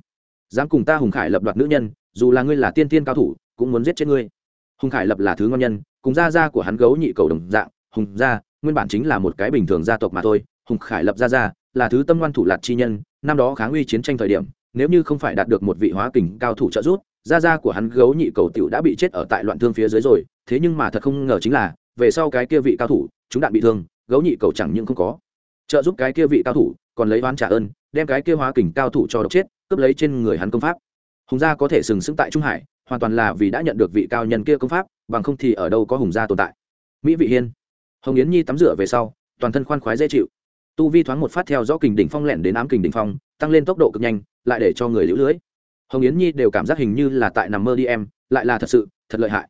Dám cùng ta hùng khải lập đoạt nữ nhân, dù là ngươi là tiên tiên cao thủ, cũng muốn giết chết ngươi. Hùng khải lập là thứ ngon nhân, cùng gia gia của hắn gấu nhị cầu đồng dạng, hùng gia, nguyên bản chính là một cái bình thường gia tộc mà thôi hùng khải lập Ra Ra, là thứ tâm ngoan thủ lạt chi nhân, năm đó kháng uy chiến tranh thời điểm, nếu như không phải đạt được một vị hóa kình cao thủ trợ giúp, gia gia của hắn gấu nhị cầu tiểu đã bị chết ở tại loạn thương phía dưới rồi, thế nhưng mà thật không ngờ chính là, về sau cái kia vị cao thủ, chúng đạn bị thương, gấu nhị cầu chẳng những không có. Trợ giúp cái kia vị cao thủ, còn lấy oán trả ơn, đem cái kia hóa kình cao thủ cho độc chết, cướp lấy trên người hắn công pháp. Hùng gia có thể sừng sững tại trung hải, hoàn toàn là vì đã nhận được vị cao nhân kia công pháp, bằng không thì ở đâu có hùng gia tồn tại. Mỹ vị hiên. Hồng yến nhi tắm rửa về sau, toàn thân khoan khoái dễ chịu tu vi thoáng một phát theo rõ kình đỉnh phong lẻn đến ám kình đỉnh phong, tăng lên tốc độ cực nhanh, lại để cho người lũ lưới. Hồng yến nhi đều cảm giác hình như là tại nằm mơ đi em, lại là thật sự, thật lợi hại.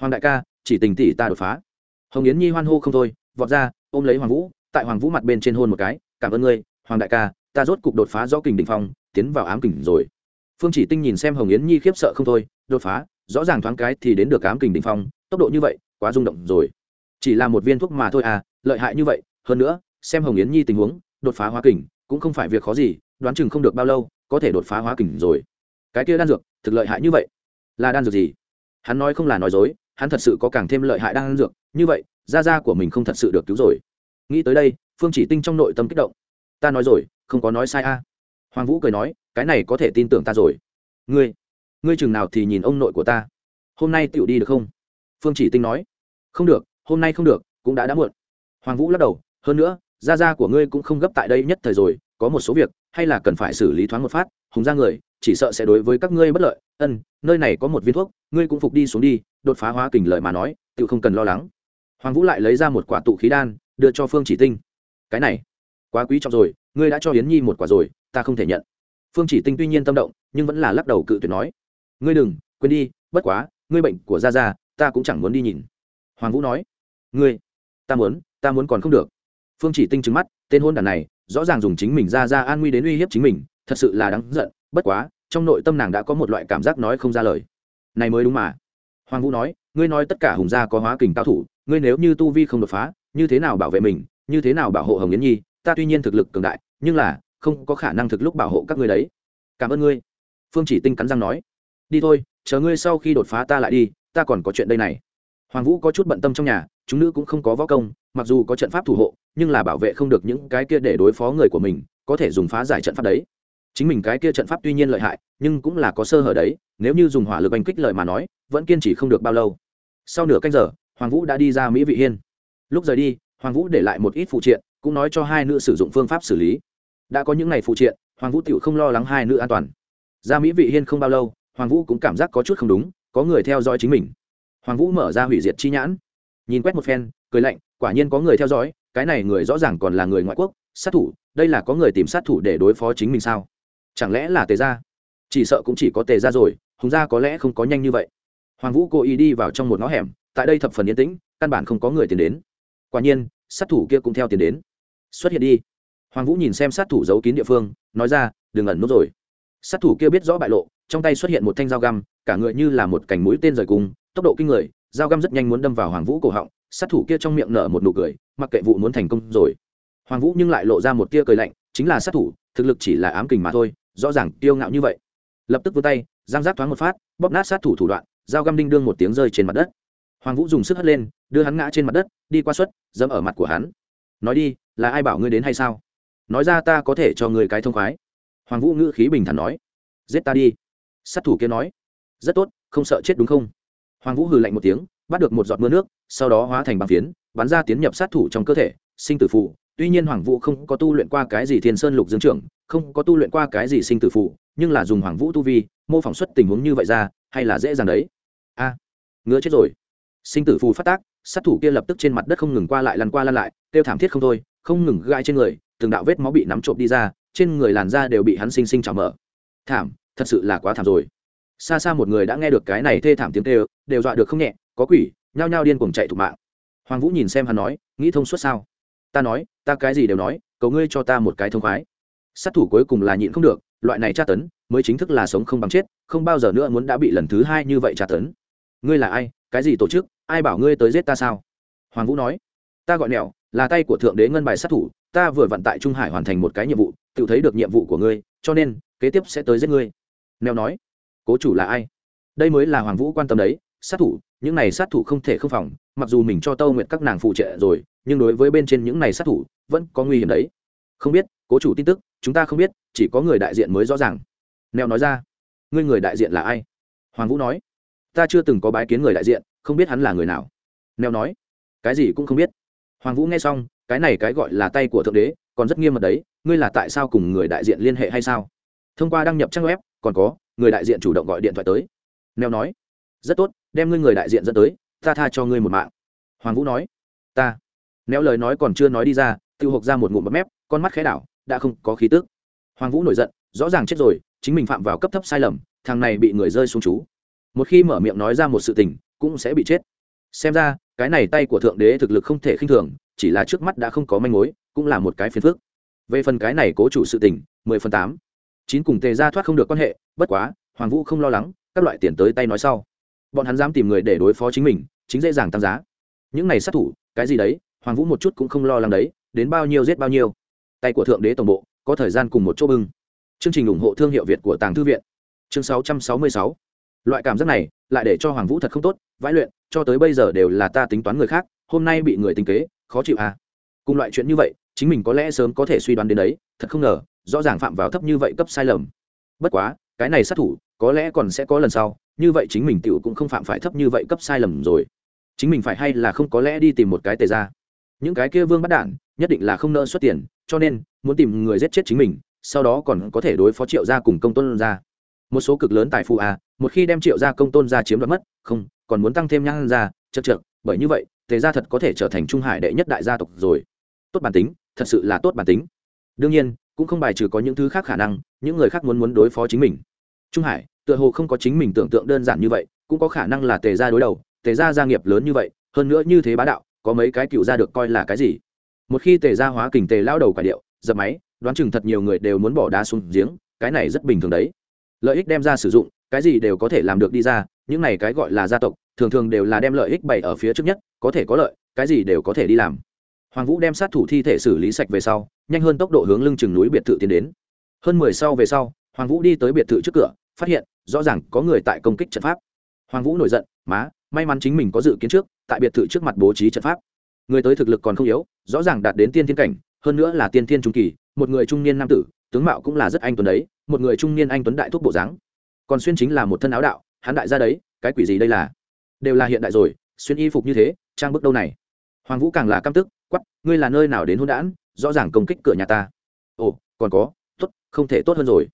Hoàng đại ca, chỉ tình tỷ ta đột phá. Hồng yến nhi hoan hô không thôi, vọt ra, ôm lấy hoàng vũ, tại hoàng vũ mặt bên trên hôn một cái, cảm ơn ngươi, hoàng đại ca, ta rốt cục đột phá do kình đỉnh phong, tiến vào ám kình rồi. Phương chỉ tinh nhìn xem hồng yến nhi khiếp sợ không thôi, đột phá, rõ ràng thoáng cái thì đến được ám kình đỉnh phong, tốc độ như vậy, quá rung động rồi. Chỉ là một viên thuốc mà thôi à lợi hại như vậy, hơn nữa xem hồng yến nhi tình huống, đột phá hóa kình, cũng không phải việc khó gì, đoán chừng không được bao lâu, có thể đột phá hóa kình rồi. Cái kia đan dược, thực lợi hại như vậy. Là đan dược gì? Hắn nói không là nói dối, hắn thật sự có càng thêm lợi hại đan dược. Như vậy da da của mình không thật sự được cứu rồi. Nghĩ tới đây, phương chỉ tinh trong nội tâm kích động. Ta nói rồi, không có nói sai a. Hoàng vũ cười nói, cái này có thể tin tưởng ta rồi. Ngươi ngươi chừng nào thì nhìn ông nội của ta? Hôm nay tựu đi được không? Phương chỉ tinh nói. Không được, hôm nay không được, cũng đã đã muộn. Hoàng vũ lắc đầu, hơn nữa gia gia của ngươi cũng không gấp tại đây nhất thời rồi, có một số việc, hay là cần phải xử lý thoáng một phát, hùng ra người, chỉ sợ sẽ đối với các ngươi bất lợi. Ân, nơi này có một viên thuốc, ngươi cũng phục đi xuống đi, đột phá hóa kình lợi mà nói tự không cần lo lắng. Hoàng vũ lại lấy ra một quả tụ khí đan, đưa cho phương chỉ tinh. Cái này, quá quý trọng rồi, ngươi đã cho hiến nhi một quả rồi, ta không thể nhận. Phương chỉ tinh tuy nhiên tâm động, nhưng vẫn là lắc đầu cự tuyệt nói. Ngươi đừng, quên đi, bất quá, ngươi bệnh của gia gia, ta cũng chẳng muốn đi nhìn. Hoàng vũ nói. Ngươi, ta muốn ta muốn còn không được phương chỉ tinh trứng mắt, tên hôn đàn này, rõ ràng dùng chính mình ra ra an nguy đến uy hiếp chính mình, thật sự là đáng giận, bất quá, trong nội tâm nàng đã có một loại cảm giác nói không ra lời. Này mới đúng mà. Hoàng vũ nói, ngươi nói tất cả hùng gia có hóa kình cao thủ, ngươi nếu như tu vi không đột phá, như thế nào bảo vệ mình, như thế nào bảo hộ hồng yến nhi, ta tuy nhiên thực lực cường đại, nhưng là, không có khả năng thực lúc bảo hộ các ngươi đấy. Cảm ơn ngươi. Phương chỉ tinh cắn răng nói. Đi thôi, chờ ngươi sau khi đột phá ta lại đi, ta còn có chuyện đây này. Hoàng vũ có chút bận tâm trong nhà chúng nữ cũng không có võ công, mặc dù có trận pháp thủ hộ, nhưng là bảo vệ không được những cái kia để đối phó người của mình, có thể dùng phá giải trận pháp đấy. Chính mình cái kia trận pháp tuy nhiên lợi hại, nhưng cũng là có sơ hở đấy, nếu như dùng hỏa lực oanh kích lợi mà nói, vẫn kiên trì không được bao lâu. Sau nửa canh giờ, hoàng vũ đã đi ra mỹ vị hiên. Lúc rời đi, hoàng vũ để lại một ít phụ triện, cũng nói cho hai nữ sử dụng phương pháp xử lý. Đã có những ngày phụ triện, hoàng vũ tựu không lo lắng hai nữ an toàn. Ra mỹ vị hiên không bao lâu, hoàng vũ cũng cảm giác có chút không đúng, có người theo dõi chính mình. Hoàng vũ mở ra hủy diệt chi nhãn nhìn quét một phen, cười lạnh, quả nhiên có người theo dõi, cái này người rõ ràng còn là người ngoại quốc, sát thủ, đây là có người tìm sát thủ để đối phó chính mình sao? Chẳng lẽ là tề gia? Chỉ sợ cũng chỉ có tề gia rồi, hùng gia có lẽ không có nhanh như vậy. Hoàng vũ cố ý đi vào trong một ngõ hẻm, tại đây thập phần yên tĩnh, căn bản không có người tiến đến. Quả nhiên, sát thủ kia cũng theo tiến đến. Xuất hiện đi. Hoàng vũ nhìn xem sát thủ giấu kín địa phương, nói ra, đừng ẩn nút rồi. Sát thủ kia biết rõ bại lộ, trong tay xuất hiện một thanh dao găm, cả người như là một cành mũi tên rời cung tốc độ kinh người dao găm rất nhanh muốn đâm vào hoàng vũ cổ họng, sát thủ kia trong miệng nở một nụ cười, mặc kệ vụ muốn thành công rồi. Hoàng vũ nhưng lại lộ ra một tia cười lạnh, chính là sát thủ, thực lực chỉ là ám kình mà thôi, rõ ràng tiêu ngạo như vậy. Lập tức vươn tay, giang giác thoáng một phát, bóp nát sát thủ thủ đoạn dao găm đinh đương một tiếng rơi trên mặt đất. Hoàng vũ dùng sức hất lên, đưa hắn ngã trên mặt đất, đi qua suất, dẫm ở mặt của hắn. Nói đi, là ai bảo ngươi đến hay sao? Nói ra ta có thể cho người cái thông khoái. Hoàng vũ ngữ khí bình thản nói, giết ta đi. Sát thủ kia nói, rất tốt, không sợ chết đúng không? Hoàng vũ hừ lạnh một tiếng bắt được một giọt mưa nước sau đó hóa thành bằng phiến bắn ra tiến nhập sát thủ trong cơ thể sinh tử phụ tuy nhiên hoàng vũ không có tu luyện qua cái gì thiên sơn lục dương trưởng không có tu luyện qua cái gì sinh tử phụ nhưng là dùng hoàng vũ tu vi mô phỏng xuất tình huống như vậy ra hay là dễ dàng đấy. A à, ngứa chết rồi. Sinh tử phù phát tác sát thủ kia lập tức trên mặt đất không ngừng qua lại lăn qua lăn lại kêu thảm thiết không thôi không ngừng gai trên người từng đạo vết máu bị nắm trộm đi ra trên người làn da đều bị hắn sinh sinh trào mở. Thảm thật sự là quá thảm rồi xa xa một người đã nghe được cái này thê thảm tiếng tê đều dọa được không nhẹ, có quỷ, nhao nhao điên cuồng chạy thục mạng. Hoàng vũ nhìn xem hắn nói, nghĩ thông suốt sao? Ta nói, ta cái gì đều nói, cầu ngươi cho ta một cái thông khoái. Sát thủ cuối cùng là nhịn không được, loại này tra tấn, mới chính thức là sống không bằng chết, không bao giờ nữa muốn đã bị lần thứ hai như vậy tra tấn. Ngươi là ai? Cái gì tổ chức? Ai bảo ngươi tới giết ta sao? Hoàng vũ nói, ta gọi nẹo, là tay của thượng đế ngân bài sát thủ, ta vừa vận tại trung hải hoàn thành một cái nhiệm vụ, tự thấy được nhiệm vụ của ngươi, cho nên kế tiếp sẽ tới giết ngươi. Neo nói cố chủ là ai? Đây mới là hoàng vũ quan tâm đấy, sát thủ, những này sát thủ không thể không phòng, mặc dù mình cho tâu nguyện các nàng phụ trợ rồi, nhưng đối với bên trên những này sát thủ, vẫn có nguy hiểm đấy. Không biết, cố chủ tin tức, chúng ta không biết, chỉ có người đại diện mới rõ ràng. Neo nói ra, ngươi người đại diện là ai? Hoàng vũ nói, ta chưa từng có bái kiến người đại diện, không biết hắn là người nào. Neo nói, cái gì cũng không biết. Hoàng vũ nghe xong, cái này cái gọi là tay của thượng đế, còn rất nghiêm mật đấy, ngươi là tại sao cùng người đại diện liên hệ hay sao? Thông qua đăng nhập trang web, còn có người đại diện chủ động gọi điện thoại tới. Neo nói, rất tốt, đem ngươi người đại diện dẫn tới, ta tha cho ngươi một mạng. Hoàng vũ nói, ta. Neo lời nói còn chưa nói đi ra, tiêu hộp ra một ngụm bấm mép, con mắt khẽ đảo, đã không có khí tức. Hoàng vũ nổi giận, rõ ràng chết rồi, chính mình phạm vào cấp thấp sai lầm, thằng này bị người rơi xuống chú. Một khi mở miệng nói ra một sự tình, cũng sẽ bị chết. Xem ra, cái này tay của thượng đế thực lực không thể khinh thường, chỉ là trước mắt đã không có manh mối, cũng là một cái phiền phức. Về phần cái này cố chủ sự tình, mười phần tám. Chín cùng tề ra thoát không được quan hệ bất quá, hoàng vũ không lo lắng, các loại tiền tới tay nói sau. Bọn hắn dám tìm người để đối phó chính mình, chính dễ dàng tăng giá. Những này sát thủ, cái gì đấy, hoàng vũ một chút cũng không lo lắng đấy, đến bao nhiêu giết bao nhiêu. Tay của thượng đế tổng bộ, có thời gian cùng một chỗ bưng. Chương trình ủng hộ thương hiệu việt của tàng thư viện. Chương 666. loại cảm giác này, lại để cho hoàng vũ thật không tốt, vãi luyện, cho tới bây giờ đều là ta tính toán người khác, hôm nay bị người tính kế, khó chịu à. Cùng loại chuyện như vậy, chính mình có lẽ sớm có thể suy đoán đến đấy, thật không ngờ, rõ ràng phạm vào thấp như vậy cấp sai lầm. Bất quá cái này sát thủ, có lẽ còn sẽ có lần sau, như vậy chính mình tựu cũng không phạm phải thấp như vậy cấp sai lầm rồi. Chính mình phải hay là không có lẽ đi tìm một cái tề ra những cái kia vương bắt đản nhất định là không nợ xuất tiền, cho nên, muốn tìm người giết chết chính mình, sau đó còn có thể đối phó triệu gia cùng công tôn gia. Một số cực lớn tài phụ à một khi đem triệu gia công tôn gia chiếm đoạt mất, không, còn muốn tăng thêm nhang gia chật chật bởi như vậy, tề gia thật có thể trở thành trung hải đệ nhất đại gia tộc rồi. Tốt bản tính, thật sự là tốt bản tính. Đương nhiên cũng không bài trừ có những thứ khác khả năng, những người khác muốn muốn đối phó chính mình. Trung hải, tựa hồ không có chính mình tưởng tượng đơn giản như vậy, cũng có khả năng là tề gia đối đầu, tề gia gia nghiệp lớn như vậy, hơn nữa như thế bá đạo, có mấy cái cựu gia được coi là cái gì? Một khi tề gia hóa kình tề lao đầu quả điệu, dập máy, đoán chừng thật nhiều người đều muốn bỏ đá xuống giếng, cái này rất bình thường đấy. Lợi ích đem ra sử dụng, cái gì đều có thể làm được đi ra, những này cái gọi là gia tộc, thường thường đều là đem lợi ích bày ở phía trước nhất, có thể có lợi, cái gì đều có thể đi làm. Hoàng vũ đem sát thủ thi thể xử lý sạch về sau nhanh hơn tốc độ hướng lưng chừng núi biệt thự tiến đến. Hơn mười sau về sau, hoàng vũ đi tới biệt thự trước cửa, phát hiện, rõ ràng có người tại công kích trận pháp. Hoàng vũ nổi giận, má, may mắn chính mình có dự kiến trước, tại biệt thự trước mặt bố trí trận pháp. Người tới thực lực còn không yếu, rõ ràng đạt đến tiên thiên cảnh, hơn nữa là tiên thiên trung kỳ, một người trung niên nam tử, tướng mạo cũng là rất anh tuấn đấy, một người trung niên anh tuấn đại thúc bộ dáng. Còn xuyên chính là một thân áo đạo, hắn đại ra đấy, cái quỷ gì đây là? Đều là hiện đại rồi, xuyên y phục như thế, trang bức đâu này? Hoàng vũ càng là căm tức quắp ngươi là nơi nào đến hôn đản? Rõ ràng công kích cửa nhà ta. Ồ, còn có, tốt, không thể tốt hơn rồi.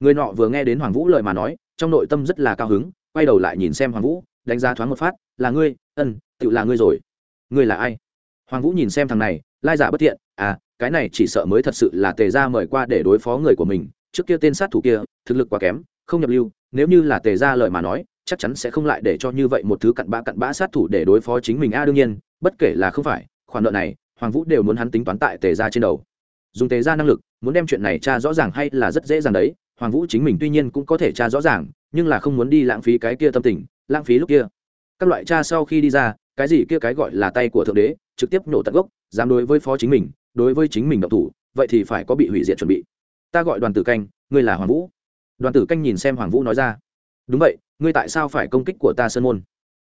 Người nọ vừa nghe đến hoàng vũ lời mà nói, trong nội tâm rất là cao hứng, quay đầu lại nhìn xem hoàng vũ, đánh giá thoáng một phát, là ngươi, ân tự là ngươi rồi. Ngươi là ai? Hoàng vũ nhìn xem thằng này, lai giả bất thiện à cái này chỉ sợ mới thật sự là tề ra mời qua để đối phó người của mình, trước kia tên sát thủ kia, thực lực quá kém, không nhập lưu, nếu như là tề ra lời mà nói, chắc chắn sẽ không lại để cho như vậy một thứ cặn bã cặn bã sát thủ để đối phó chính mình. A, đương nhiên, bất kể là không phải, khoản nợ này hoàng vũ đều muốn hắn tính toán tại tề ra trên đầu. Dùng tề ra năng lực, muốn đem chuyện này tra rõ ràng hay là rất dễ dàng đấy, hoàng vũ chính mình tuy nhiên cũng có thể tra rõ ràng, nhưng là không muốn đi lãng phí cái kia tâm tình, lãng phí lúc kia. Các loại cha sau khi đi ra, cái gì kia cái gọi là tay của thượng đế, trực tiếp nổ tận gốc, dám đối với phó chính mình, đối với chính mình độc thủ, vậy thì phải có bị hủy diệt chuẩn bị. Ta gọi đoàn tử canh, ngươi là hoàng vũ. Đoàn tử canh nhìn xem hoàng vũ nói ra. Đúng vậy, ngươi tại sao phải công kích của ta sơn môn?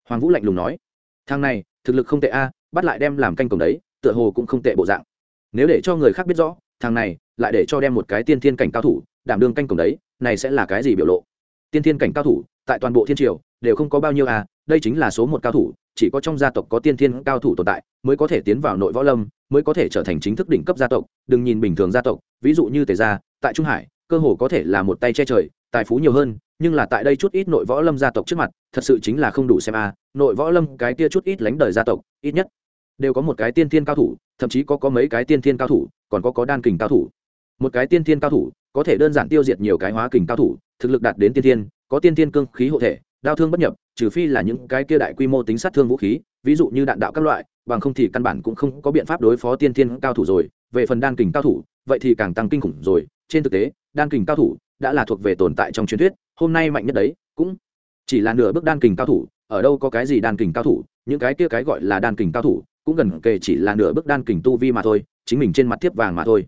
Hoàng vũ lạnh lùng nói. Thằng này, thực lực không tệ a, bắt lại đem làm canh cổng đấy tựa hồ cũng không tệ bộ dạng. Nếu để cho người khác biết rõ, thằng này lại để cho đem một cái tiên thiên cảnh cao thủ, đảm đương canh cổng đấy, này sẽ là cái gì biểu lộ? Tiên thiên cảnh cao thủ, tại toàn bộ thiên triều, đều không có bao nhiêu à đây chính là số một cao thủ, chỉ có trong gia tộc có tiên thiên cao thủ tồn tại, mới có thể tiến vào nội võ lâm, mới có thể trở thành chính thức đỉnh cấp gia tộc. Đừng nhìn bình thường gia tộc, ví dụ như tề gia, tại trung hải, cơ hồ có thể là một tay che trời, tài phú nhiều hơn, nhưng là tại đây chút ít nội võ lâm gia tộc trước mặt, thật sự chính là không đủ xem a nội võ lâm cái kia chút ít lánh đời gia tộc, ít nhất đều có một cái tiên thiên cao thủ, thậm chí có có mấy cái tiên thiên cao thủ, còn có có đan kình cao thủ. Một cái tiên thiên cao thủ, có thể đơn giản tiêu diệt nhiều cái hóa kình cao thủ, thực lực đạt đến tiên thiên, có tiên thiên cương khí hộ thể, đao thương bất nhập, trừ phi là những cái kia đại quy mô tính sát thương vũ khí, ví dụ như đạn đạo các loại, bằng không thì căn bản cũng không có biện pháp đối phó tiên thiên cao thủ rồi. Về phần đan kình cao thủ, vậy thì càng tăng kinh khủng rồi. Trên thực tế, đan kình cao thủ đã là thuộc về tồn tại trong truyền thuyết, hôm nay mạnh nhất đấy, cũng chỉ là nửa bước đan kình cao thủ, ở đâu có cái gì đan kình cao thủ, những cái kia cái gọi là đan kình cao thủ cũng gần kề chỉ là nửa bước đan kình tu vi mà thôi, chính mình trên mặt tiếp vàng mà thôi.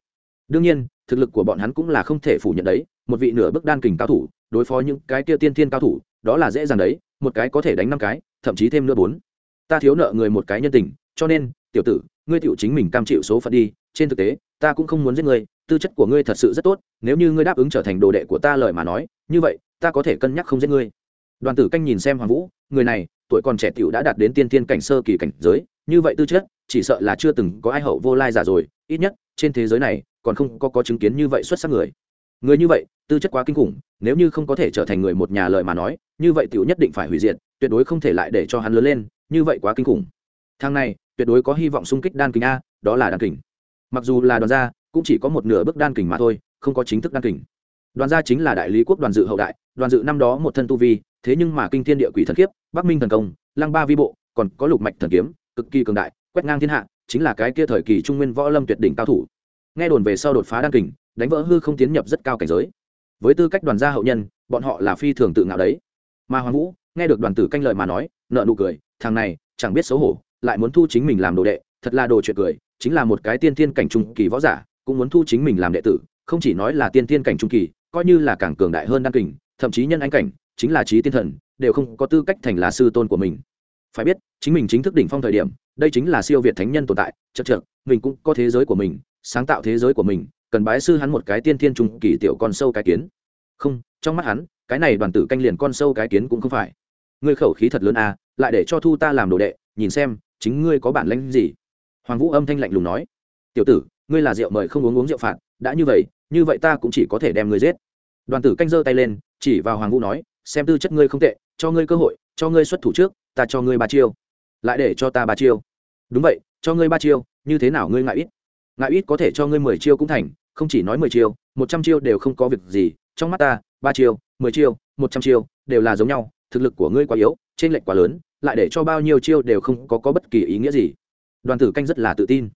Đương nhiên, thực lực của bọn hắn cũng là không thể phủ nhận đấy, một vị nửa bước đan kình cao thủ, đối phó những cái kia tiên thiên cao thủ, đó là dễ dàng đấy, một cái có thể đánh năm cái, thậm chí thêm nữa bốn. Ta thiếu nợ người một cái nhân tình, cho nên, tiểu tử, ngươi tiểu chính mình cam chịu số phận đi, trên thực tế, ta cũng không muốn giết ngươi, tư chất của ngươi thật sự rất tốt, nếu như ngươi đáp ứng trở thành đồ đệ của ta lời mà nói, như vậy, ta có thể cân nhắc không giết ngươi đoàn tử canh nhìn xem hoàng vũ, người này, tuổi còn trẻ tiểu đã đạt đến tiên tiên cảnh sơ kỳ cảnh giới, như vậy tư chất, chỉ sợ là chưa từng có ai hậu vô lai giả rồi, ít nhất, trên thế giới này, còn không có có chứng kiến như vậy xuất sắc người. Người như vậy, tư chất quá kinh khủng, nếu như không có thể trở thành người một nhà lời mà nói, như vậy tiểu nhất định phải hủy diệt, tuyệt đối không thể lại để cho hắn lớn lên, như vậy quá kinh khủng. Thang này, tuyệt đối có hy vọng xung kích đan kình a, đó là đan kình. Mặc dù là đoàn gia, cũng chỉ có một nửa bước đan kình mà thôi, không có chính thức đan kình. Đoàn gia chính là đại lý quốc đoàn dự hậu đại, đoàn dự năm đó một thân tu vi thế nhưng mà kinh thiên địa quỷ thần kiếp, bắc minh thần công, lăng ba vi bộ, còn có lục mạch thần kiếm, cực kỳ cường đại, quét ngang thiên hạ, chính là cái kia thời kỳ trung nguyên võ lâm tuyệt đỉnh cao thủ. Nghe đồn về sau đột phá đan kình, đánh vỡ hư không tiến nhập rất cao cảnh giới. Với tư cách đoàn gia hậu nhân, bọn họ là phi thường tự ngạo đấy. Mà hoàng vũ, nghe được đoàn tử canh lời mà nói, nợ nụ cười, thằng này, chẳng biết xấu hổ, lại muốn thu chính mình làm đồ đệ, thật là đồ chuyện cười, chính là một cái tiên tiên cảnh trung kỳ võ giả, cũng muốn thu chính mình làm đệ tử, không chỉ nói là tiên tiên cảnh trung kỳ, coi như là càng cường đại hơn đan kình, thậm chí nhân anh cảnh chính là trí tiên thần, đều không có tư cách thành là sư tôn của mình. Phải biết, chính mình chính thức đỉnh phong thời điểm, đây chính là siêu việt thánh nhân tồn tại chật chật mình cũng có thế giới của mình, sáng tạo thế giới của mình, cần bái sư hắn một cái tiên thiên trung kỳ tiểu con sâu cái kiến. Không, trong mắt hắn, cái này đoàn tử canh liền con sâu cái kiến cũng không phải. Ngươi khẩu khí thật lớn à lại để cho thu ta làm đồ đệ, nhìn xem, chính ngươi có bản lãnh gì? Hoàng vũ âm thanh lạnh lùng nói. Tiểu tử, ngươi là rượu mời không uống uống rượu phạt, đã như vậy như vậy ta cũng chỉ có thể đem ngươi giết. Đoàn tử canh giơ tay lên, chỉ vào hoàng vũ nói xem tư chất ngươi không tệ cho ngươi cơ hội cho ngươi xuất thủ trước ta cho ngươi ba chiêu. Lại để cho ta ba chiêu. Đúng vậy cho ngươi ba chiêu như thế nào ngươi ngại ít? Ngại ít có thể cho ngươi mười chiêu cũng thành không chỉ nói mười chiêu một trăm chiêu đều không có việc gì trong mắt ta ba chiêu mười chiêu một trăm chiêu đều là giống nhau thực lực của ngươi quá yếu trên lệch quá lớn lại để cho bao nhiêu chiêu đều không có, có bất kỳ ý nghĩa gì. Đoàn tử canh rất là tự tin.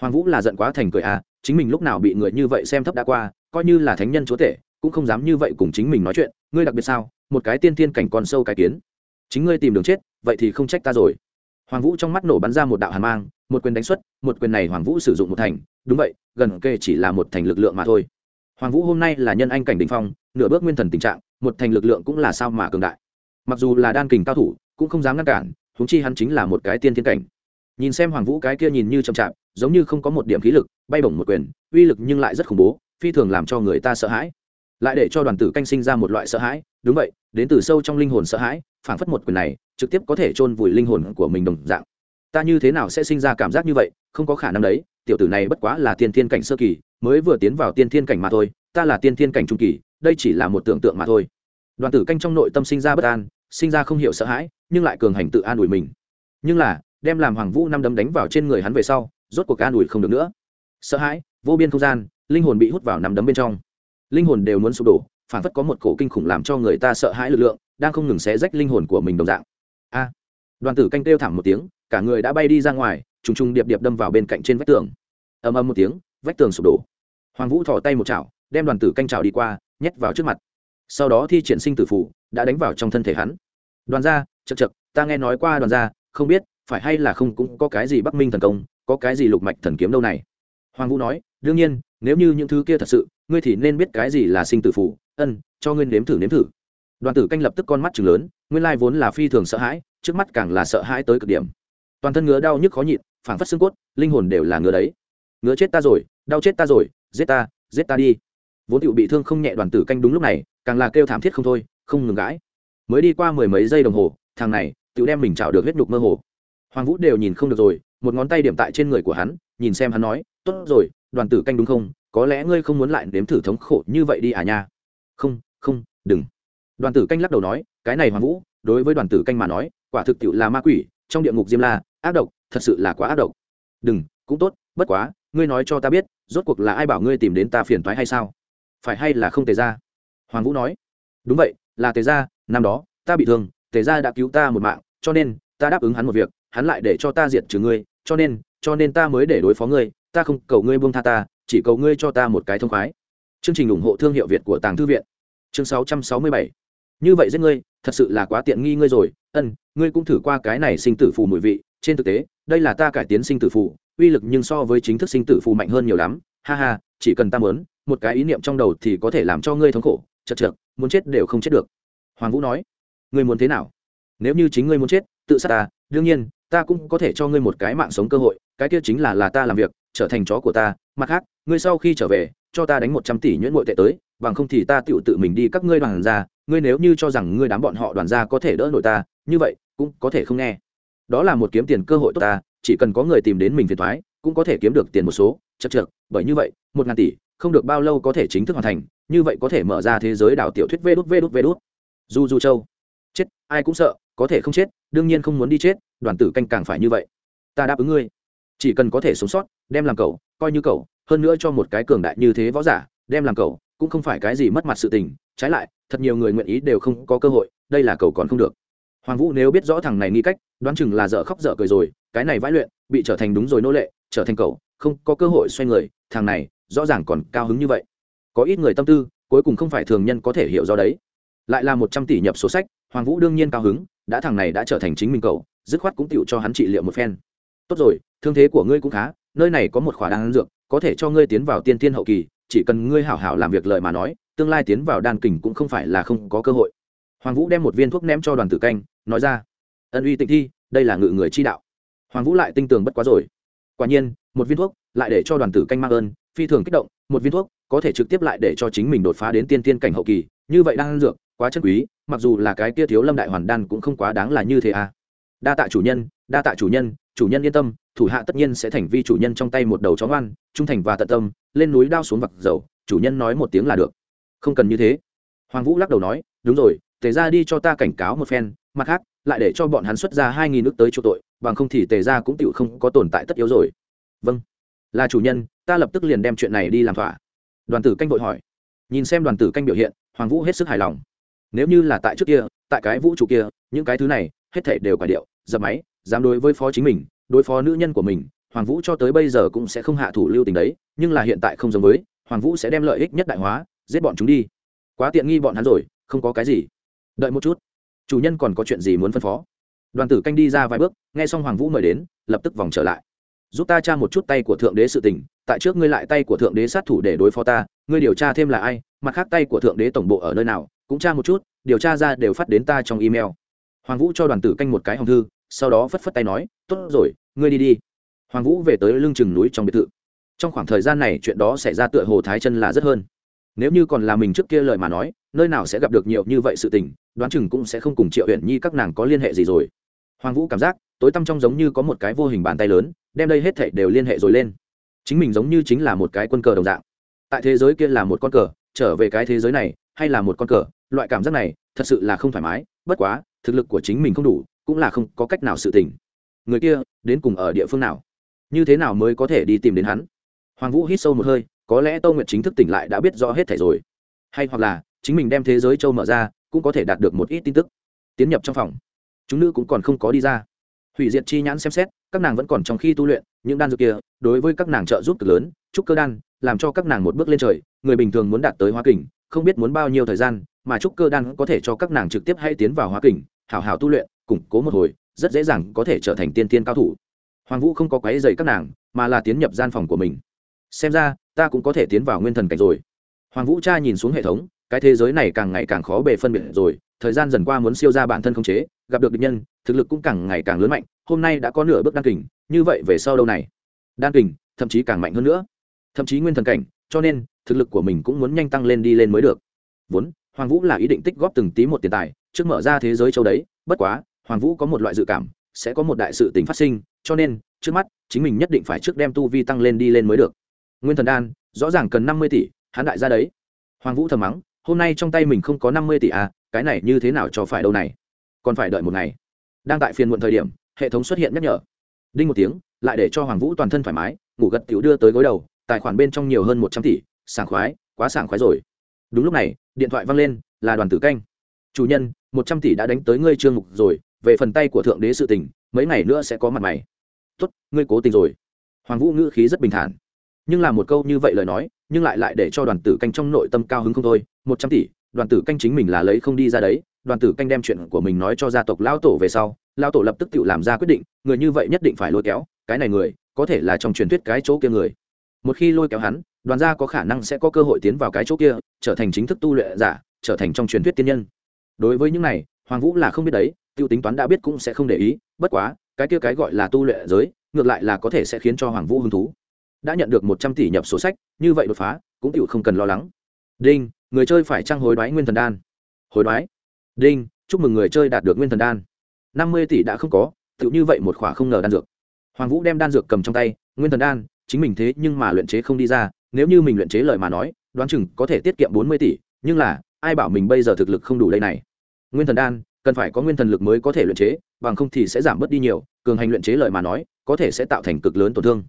Hoàng vũ là giận quá thành cười à chính mình lúc nào bị người như vậy xem thấp đã qua coi như là thánh nhân chúa tể cũng không dám như vậy cùng chính mình nói chuyện ngươi đặc biệt sao? Một cái tiên thiên cảnh còn sâu cái kiến. Chính ngươi tìm đường chết, vậy thì không trách ta rồi. Hoàng vũ trong mắt nổ bắn ra một đạo hàn mang, một quyền đánh xuất, một quyền này hoàng vũ sử dụng một thành, đúng vậy, gần kề chỉ là một thành lực lượng mà thôi. Hoàng vũ hôm nay là nhân anh cảnh đình phong, nửa bước nguyên thần tình trạng, một thành lực lượng cũng là sao mà cường đại. Mặc dù là đan kình cao thủ, cũng không dám ngăn cản, huống chi hắn chính là một cái tiên thiên cảnh. Nhìn xem hoàng vũ cái kia nhìn như chậm chạp, giống như không có một điểm khí lực, bay bổng một quyền, uy lực nhưng lại rất khủng bố, phi thường làm cho người ta sợ hãi lại để cho đoàn tử canh sinh ra một loại sợ hãi. Đúng vậy, đến từ sâu trong linh hồn sợ hãi, phảng phất một quyền này, trực tiếp có thể chôn vùi linh hồn của mình đồng dạng. Ta như thế nào sẽ sinh ra cảm giác như vậy? Không có khả năng đấy, tiểu tử này bất quá là tiên thiên cảnh sơ kỳ, mới vừa tiến vào tiên thiên cảnh mà thôi, ta là tiên thiên cảnh trung kỳ, đây chỉ là một tưởng tượng mà thôi. Đoàn tử canh trong nội tâm sinh ra bất an, sinh ra không hiểu sợ hãi, nhưng lại cường hành tự an ủi mình. Nhưng là, đem làm hoàng vũ năm đấm đánh vào trên người hắn về sau, rốt cuộc an ủi không được nữa. Sợ hãi, vô biên không gian, linh hồn bị hút vào năm đấm bên trong linh hồn đều muốn sụp đổ phản phất có một cổ kinh khủng làm cho người ta sợ hãi lực lượng, đang không ngừng xé rách linh hồn của mình đồng dạng. A! Đoàn tử canh kêu thảm một tiếng, cả người đã bay đi ra ngoài, trùng trùng điệp điệp đâm vào bên cạnh trên vách tường. Ầm ầm một tiếng, vách tường sụp đổ. Hoàng vũ thò tay một chảo, đem đoàn tử canh chảo đi qua, nhét vào trước mặt. Sau đó thi triển sinh tử phủ đã đánh vào trong thân thể hắn. Đoàn gia chật chật ta nghe nói qua đoàn gia, không biết, phải hay là không cũng có cái gì bắc minh thần công, có cái gì lục mạch thần kiếm đâu này? Hoàng vũ nói đương nhiên, nếu như những thứ kia thật sự, ngươi thì nên biết cái gì là sinh tử phủ ân, cho ngươi nếm thử nếm thử. Đoàn tử canh lập tức con mắt chừng lớn, nguyên lai vốn là phi thường sợ hãi, trước mắt càng là sợ hãi tới cực điểm. Toàn thân ngứa đau nhức khó nhịn, phảng phất xương cốt, linh hồn đều là ngứa đấy. Ngứa chết ta rồi, đau chết ta rồi, giết ta giết ta đi. Vốn tựu bị thương không nhẹ đoàn tử canh đúng lúc này, càng là kêu thảm thiết không thôi, không ngừng gãi. Mới đi qua mười mấy giây đồng hồ, thằng này tựu đem mình chảo được huyết nhục mơ hồ. Hoàng vũ đều nhìn không được rồi, một ngón tay điểm tại trên người của hắn, nhìn xem hắn nói, tốt rồi đoàn tử canh đúng không? Có lẽ ngươi không muốn lại nếm thử thống khổ như vậy đi à nha. Không không, đừng. Đoàn tử canh lắc đầu nói, cái này hoàng vũ, đối với đoàn tử canh mà nói, quả thực tiệu là ma quỷ, trong địa ngục diêm la, ác độc, thật sự là quá ác độc. Đừng, cũng tốt, bất quá, ngươi nói cho ta biết, rốt cuộc là ai bảo ngươi tìm đến ta phiền toái hay sao? Phải hay là không tề ra hoàng vũ nói. Đúng vậy, là tề ra năm đó, ta bị thương, tề ra đã cứu ta một mạng, cho nên, ta đáp ứng hắn một việc, hắn lại để cho ta diệt trừ ngươi, cho nên cho nên ta mới để đối phó ngươi ta không, cầu ngươi buông tha ta, chỉ cầu ngươi cho ta một cái thông khoái. Chương trình ủng hộ thương hiệu việt của tàng thư viện. Chương 667. như vậy giết ngươi, thật sự là quá tiện nghi ngươi rồi. Ân, ngươi cũng thử qua cái này sinh tử phù mùi vị. Trên thực tế, đây là ta cải tiến sinh tử phù, uy lực nhưng so với chính thức sinh tử phù mạnh hơn nhiều lắm. Ha ha, chỉ cần ta muốn, một cái ý niệm trong đầu thì có thể làm cho ngươi thống khổ. Chật chật muốn chết đều không chết được. Hoàng vũ nói, ngươi muốn thế nào? Nếu như chính ngươi muốn chết, tự sát ta, đương nhiên, ta cũng có thể cho ngươi một cái mạng sống cơ hội. Cái kia chính là là ta làm việc trở thành chó của ta, mặt khác, ngươi sau khi trở về, cho ta đánh một trăm tỷ nhuyễn ngội tệ tới, bằng không thì ta tựu tự mình đi các ngươi đoàn ra, ngươi nếu như cho rằng ngươi đám bọn họ đoàn ra có thể đỡ nổi ta, như vậy, cũng có thể không nghe. Đó là một kiếm tiền cơ hội tốt ta, chỉ cần có người tìm đến mình phiền thoái, cũng có thể kiếm được tiền một số, chật chật bởi như vậy, một ngàn tỷ, không được bao lâu có thể chính thức hoàn thành, như vậy có thể mở ra thế giới đảo tiểu thuyết vê đút vê đút vê đút. Du du châu. Chết, ai cũng sợ, có thể không chết, đương nhiên không muốn đi chết, đoàn tử canh càng phải như vậy. Ta đáp ứng ngươi chỉ cần có thể sống sót, đem làm cậu, coi như cậu, hơn nữa cho một cái cường đại như thế võ giả, đem làm cậu, cũng không phải cái gì mất mặt sự tình. Trái lại, thật nhiều người nguyện ý đều không có cơ hội, đây là cầu còn không được. Hoàng vũ nếu biết rõ thằng này nghi cách, đoán chừng là dở khóc dở cười rồi, cái này vãi luyện, bị trở thành đúng rồi nô lệ, trở thành cậu, không có cơ hội xoay người, thằng này, rõ ràng còn cao hứng như vậy. Có ít người tâm tư, cuối cùng không phải thường nhân có thể hiểu do đấy. Lại là một trăm tỷ nhập số sách, hoàng vũ đương nhiên cao hứng, đã thằng này đã trở thành chính mình cậu, dứt khoát cũng tựu cho hắn trị liệu một phen tốt rồi, thương thế của ngươi cũng khá, nơi này có một khỏa đan dược, có thể cho ngươi tiến vào tiên tiên hậu kỳ, chỉ cần ngươi hảo hảo làm việc lợi mà nói, tương lai tiến vào đan kình cũng không phải là không có cơ hội. Hoàng vũ đem một viên thuốc ném cho đoàn tử canh, nói ra, ân uy tịnh thi, đây là ngự người chi đạo. Hoàng vũ lại tinh tường bất quá rồi. Quả nhiên, một viên thuốc lại để cho đoàn tử canh mang ơn, phi thường kích động, một viên thuốc có thể trực tiếp lại để cho chính mình đột phá đến tiên tiên cảnh hậu kỳ, như vậy đang dược, quá chân quý, mặc dù là cái kia thiếu lâm đại hoàn đan cũng không quá đáng là như thế à. Đa tạ chủ nhân, đa tạ chủ nhân chủ nhân yên tâm, thủ hạ tất nhiên sẽ thành vi chủ nhân trong tay một đầu chó ngoan, trung thành và tận tâm, lên núi đao xuống vặt dầu, chủ nhân nói một tiếng là được. Không cần như thế. Hoàng vũ lắc đầu nói, đúng rồi, tề ra đi cho ta cảnh cáo một phen, mặt khác, lại để cho bọn hắn xuất ra hai nghìn nước tới chỗ tội, bằng không thì tề ra cũng tựu không có tồn tại tất yếu rồi. Vâng. Là chủ nhân, ta lập tức liền đem chuyện này đi làm thỏa. Đoàn tử canh vội hỏi. Nhìn xem đoàn tử canh biểu hiện, hoàng vũ hết sức hài lòng. Nếu như là tại trước kia, tại cái vũ trụ kia, những cái thứ này, hết thể đều quả điệu dập máy, dám đối với phó chính mình, đối phó nữ nhân của mình, hoàng vũ cho tới bây giờ cũng sẽ không hạ thủ lưu tình đấy, nhưng là hiện tại không giống với, hoàng vũ sẽ đem lợi ích nhất đại hóa, giết bọn chúng đi. Quá tiện nghi bọn hắn rồi, không có cái gì. Đợi một chút. Chủ nhân còn có chuyện gì muốn phân phó? Đoàn tử canh đi ra vài bước, nghe xong hoàng vũ mời đến, lập tức vòng trở lại. Giúp ta tra một chút tay của thượng đế sự tình, tại trước ngươi lại tay của thượng đế sát thủ để đối phó ta, ngươi điều tra thêm là ai, mặt khác tay của thượng đế tổng bộ ở nơi nào, cũng tra một chút, điều tra ra đều phát đến ta trong email. Hoàng vũ cho đoàn tử canh một cái hồng thư sau đó phất phất tay nói, tốt rồi, ngươi đi đi. Hoàng vũ về tới lưng chừng núi trong biệt thự. Trong khoảng thời gian này chuyện đó xảy ra tựa hồ thái chân là rất hơn. Nếu như còn là mình trước kia lời mà nói, nơi nào sẽ gặp được nhiều như vậy sự tình, đoán chừng cũng sẽ không cùng triệu huyện nhi các nàng có liên hệ gì rồi. Hoàng vũ cảm giác, tối tăm trong giống như có một cái vô hình bàn tay lớn, đem đây hết thảy đều liên hệ rồi lên. Chính mình giống như chính là một cái quân cờ đồng dạng. Tại thế giới kia là một con cờ, trở về cái thế giới này, hay là một con cờ, loại cảm giác này, thật sự là không thoải mái, bất quá, thực lực của chính mình không đủ cũng là không có cách nào sự tình. Người kia, đến cùng ở địa phương nào? Như thế nào mới có thể đi tìm đến hắn? Hoàng vũ hít sâu một hơi, có lẽ tâu nguyệt chính thức tỉnh lại đã biết rõ hết thảy rồi. Hay hoặc là, chính mình đem thế giới châu mở ra, cũng có thể đạt được một ít tin tức. Tiến nhập trong phòng. Chúng nữ cũng còn không có đi ra. Hủy diệt chi nhãn xem xét, các nàng vẫn còn trong khi tu luyện, những đan dược kia, đối với các nàng trợ giúp cực lớn, trúc cơ đan, làm cho các nàng một bước lên trời, người bình thường muốn đạt tới hóa kình, không biết muốn bao nhiêu thời gian, mà trúc cơ đan có thể cho các nàng trực tiếp hay tiến vào hóa kình, hảo hảo tu luyện củng cố một hồi, rất dễ dàng có thể trở thành tiên tiên cao thủ. Hoàng vũ không có quấy dày các nàng, mà là tiến nhập gian phòng của mình. Xem ra, ta cũng có thể tiến vào nguyên thần cảnh rồi. Hoàng vũ cha nhìn xuống hệ thống, cái thế giới này càng ngày càng khó bề phân biệt rồi, thời gian dần qua muốn siêu ra bản thân không chế, gặp được địch nhân, thực lực cũng càng ngày càng lớn mạnh, hôm nay đã có nửa bước đan kình, như vậy về sau đâu này? Đan kình, thậm chí càng mạnh hơn nữa. Thậm chí nguyên thần cảnh, cho nên, thực lực của mình cũng muốn nhanh tăng lên đi lên mới được. Vốn, hoàng vũ là ý định tích góp từng tí một tiền tài, trước mở ra thế giới châu đấy, bất quá hoàng vũ có một loại dự cảm, sẽ có một đại sự tình phát sinh, cho nên, trước mắt, chính mình nhất định phải trước đem tu vi tăng lên đi lên mới được. Nguyên thần đan, rõ ràng cần năm mươi tỷ, hắn đại ra đấy. Hoàng vũ thầm mắng, hôm nay trong tay mình không có năm mươi tỷ à cái này như thế nào cho phải đâu này? Còn phải đợi một ngày. Đang tại phiên muộn thời điểm, hệ thống xuất hiện nhắc nhở. Đinh một tiếng, lại để cho hoàng vũ toàn thân thoải mái, ngủ gật tiểu đưa tới gối đầu, tài khoản bên trong nhiều hơn một trăm tỷ, sảng khoái, quá sảng khoái rồi. Đúng lúc này, điện thoại văng lên, là đoàn tử canh. Chủ nhân, một trăm tỷ đã đánh tới ngươi trương mục rồi về phần tay của thượng đế sự tình, mấy ngày nữa sẽ có mặt mày. Tốt, ngươi cố tình rồi. Hoàng vũ ngữ khí rất bình thản. Nhưng là một câu như vậy lời nói, nhưng lại lại để cho đoàn tử canh trong nội tâm cao hứng không thôi. Một trăm tỷ, đoàn tử canh chính mình là lấy không đi ra đấy. Đoàn tử canh đem chuyện của mình nói cho gia tộc lao tổ về sau lao tổ lập tức tự làm ra quyết định, người như vậy nhất định phải lôi kéo, cái này người, có thể là trong truyền thuyết cái chỗ kia người. Một khi lôi kéo hắn, đoàn gia có khả năng sẽ có cơ hội tiến vào cái chỗ kia, trở thành chính thức tu luyện giả, trở thành trong truyền thuyết tiên nhân. Đối với những này, hoàng vũ là không biết đấy Tiêu tính toán đã biết cũng sẽ không để ý, bất quá, cái kia cái gọi là tu luyện giới, ngược lại là có thể sẽ khiến cho hoàng vũ hứng thú. Đã nhận được một trăm tỷ nhập số sách, như vậy đột phá, cũng tự không cần lo lắng. Đinh, người chơi phải trăng hối đoái nguyên thần đan. Hối đoái. Đinh, chúc mừng người chơi đạt được nguyên thần đan. Năm mươi tỷ đã không có tự như vậy một khỏa không ngờ đan dược. Hoàng vũ đem đan dược cầm trong tay, nguyên thần đan, chính mình thế nhưng mà luyện chế không đi ra, nếu như mình luyện chế lời mà nói, đoán chừng có thể tiết kiệm bốn mươi tỷ, nhưng là, ai bảo mình bây giờ thực lực không đủ đây này. Nguyên thần đan cần phải có nguyên thần lực mới có thể luyện chế, bằng không thì sẽ giảm bớt đi nhiều, cường hành luyện chế lợi mà nói, có thể sẽ tạo thành cực lớn tổn thương.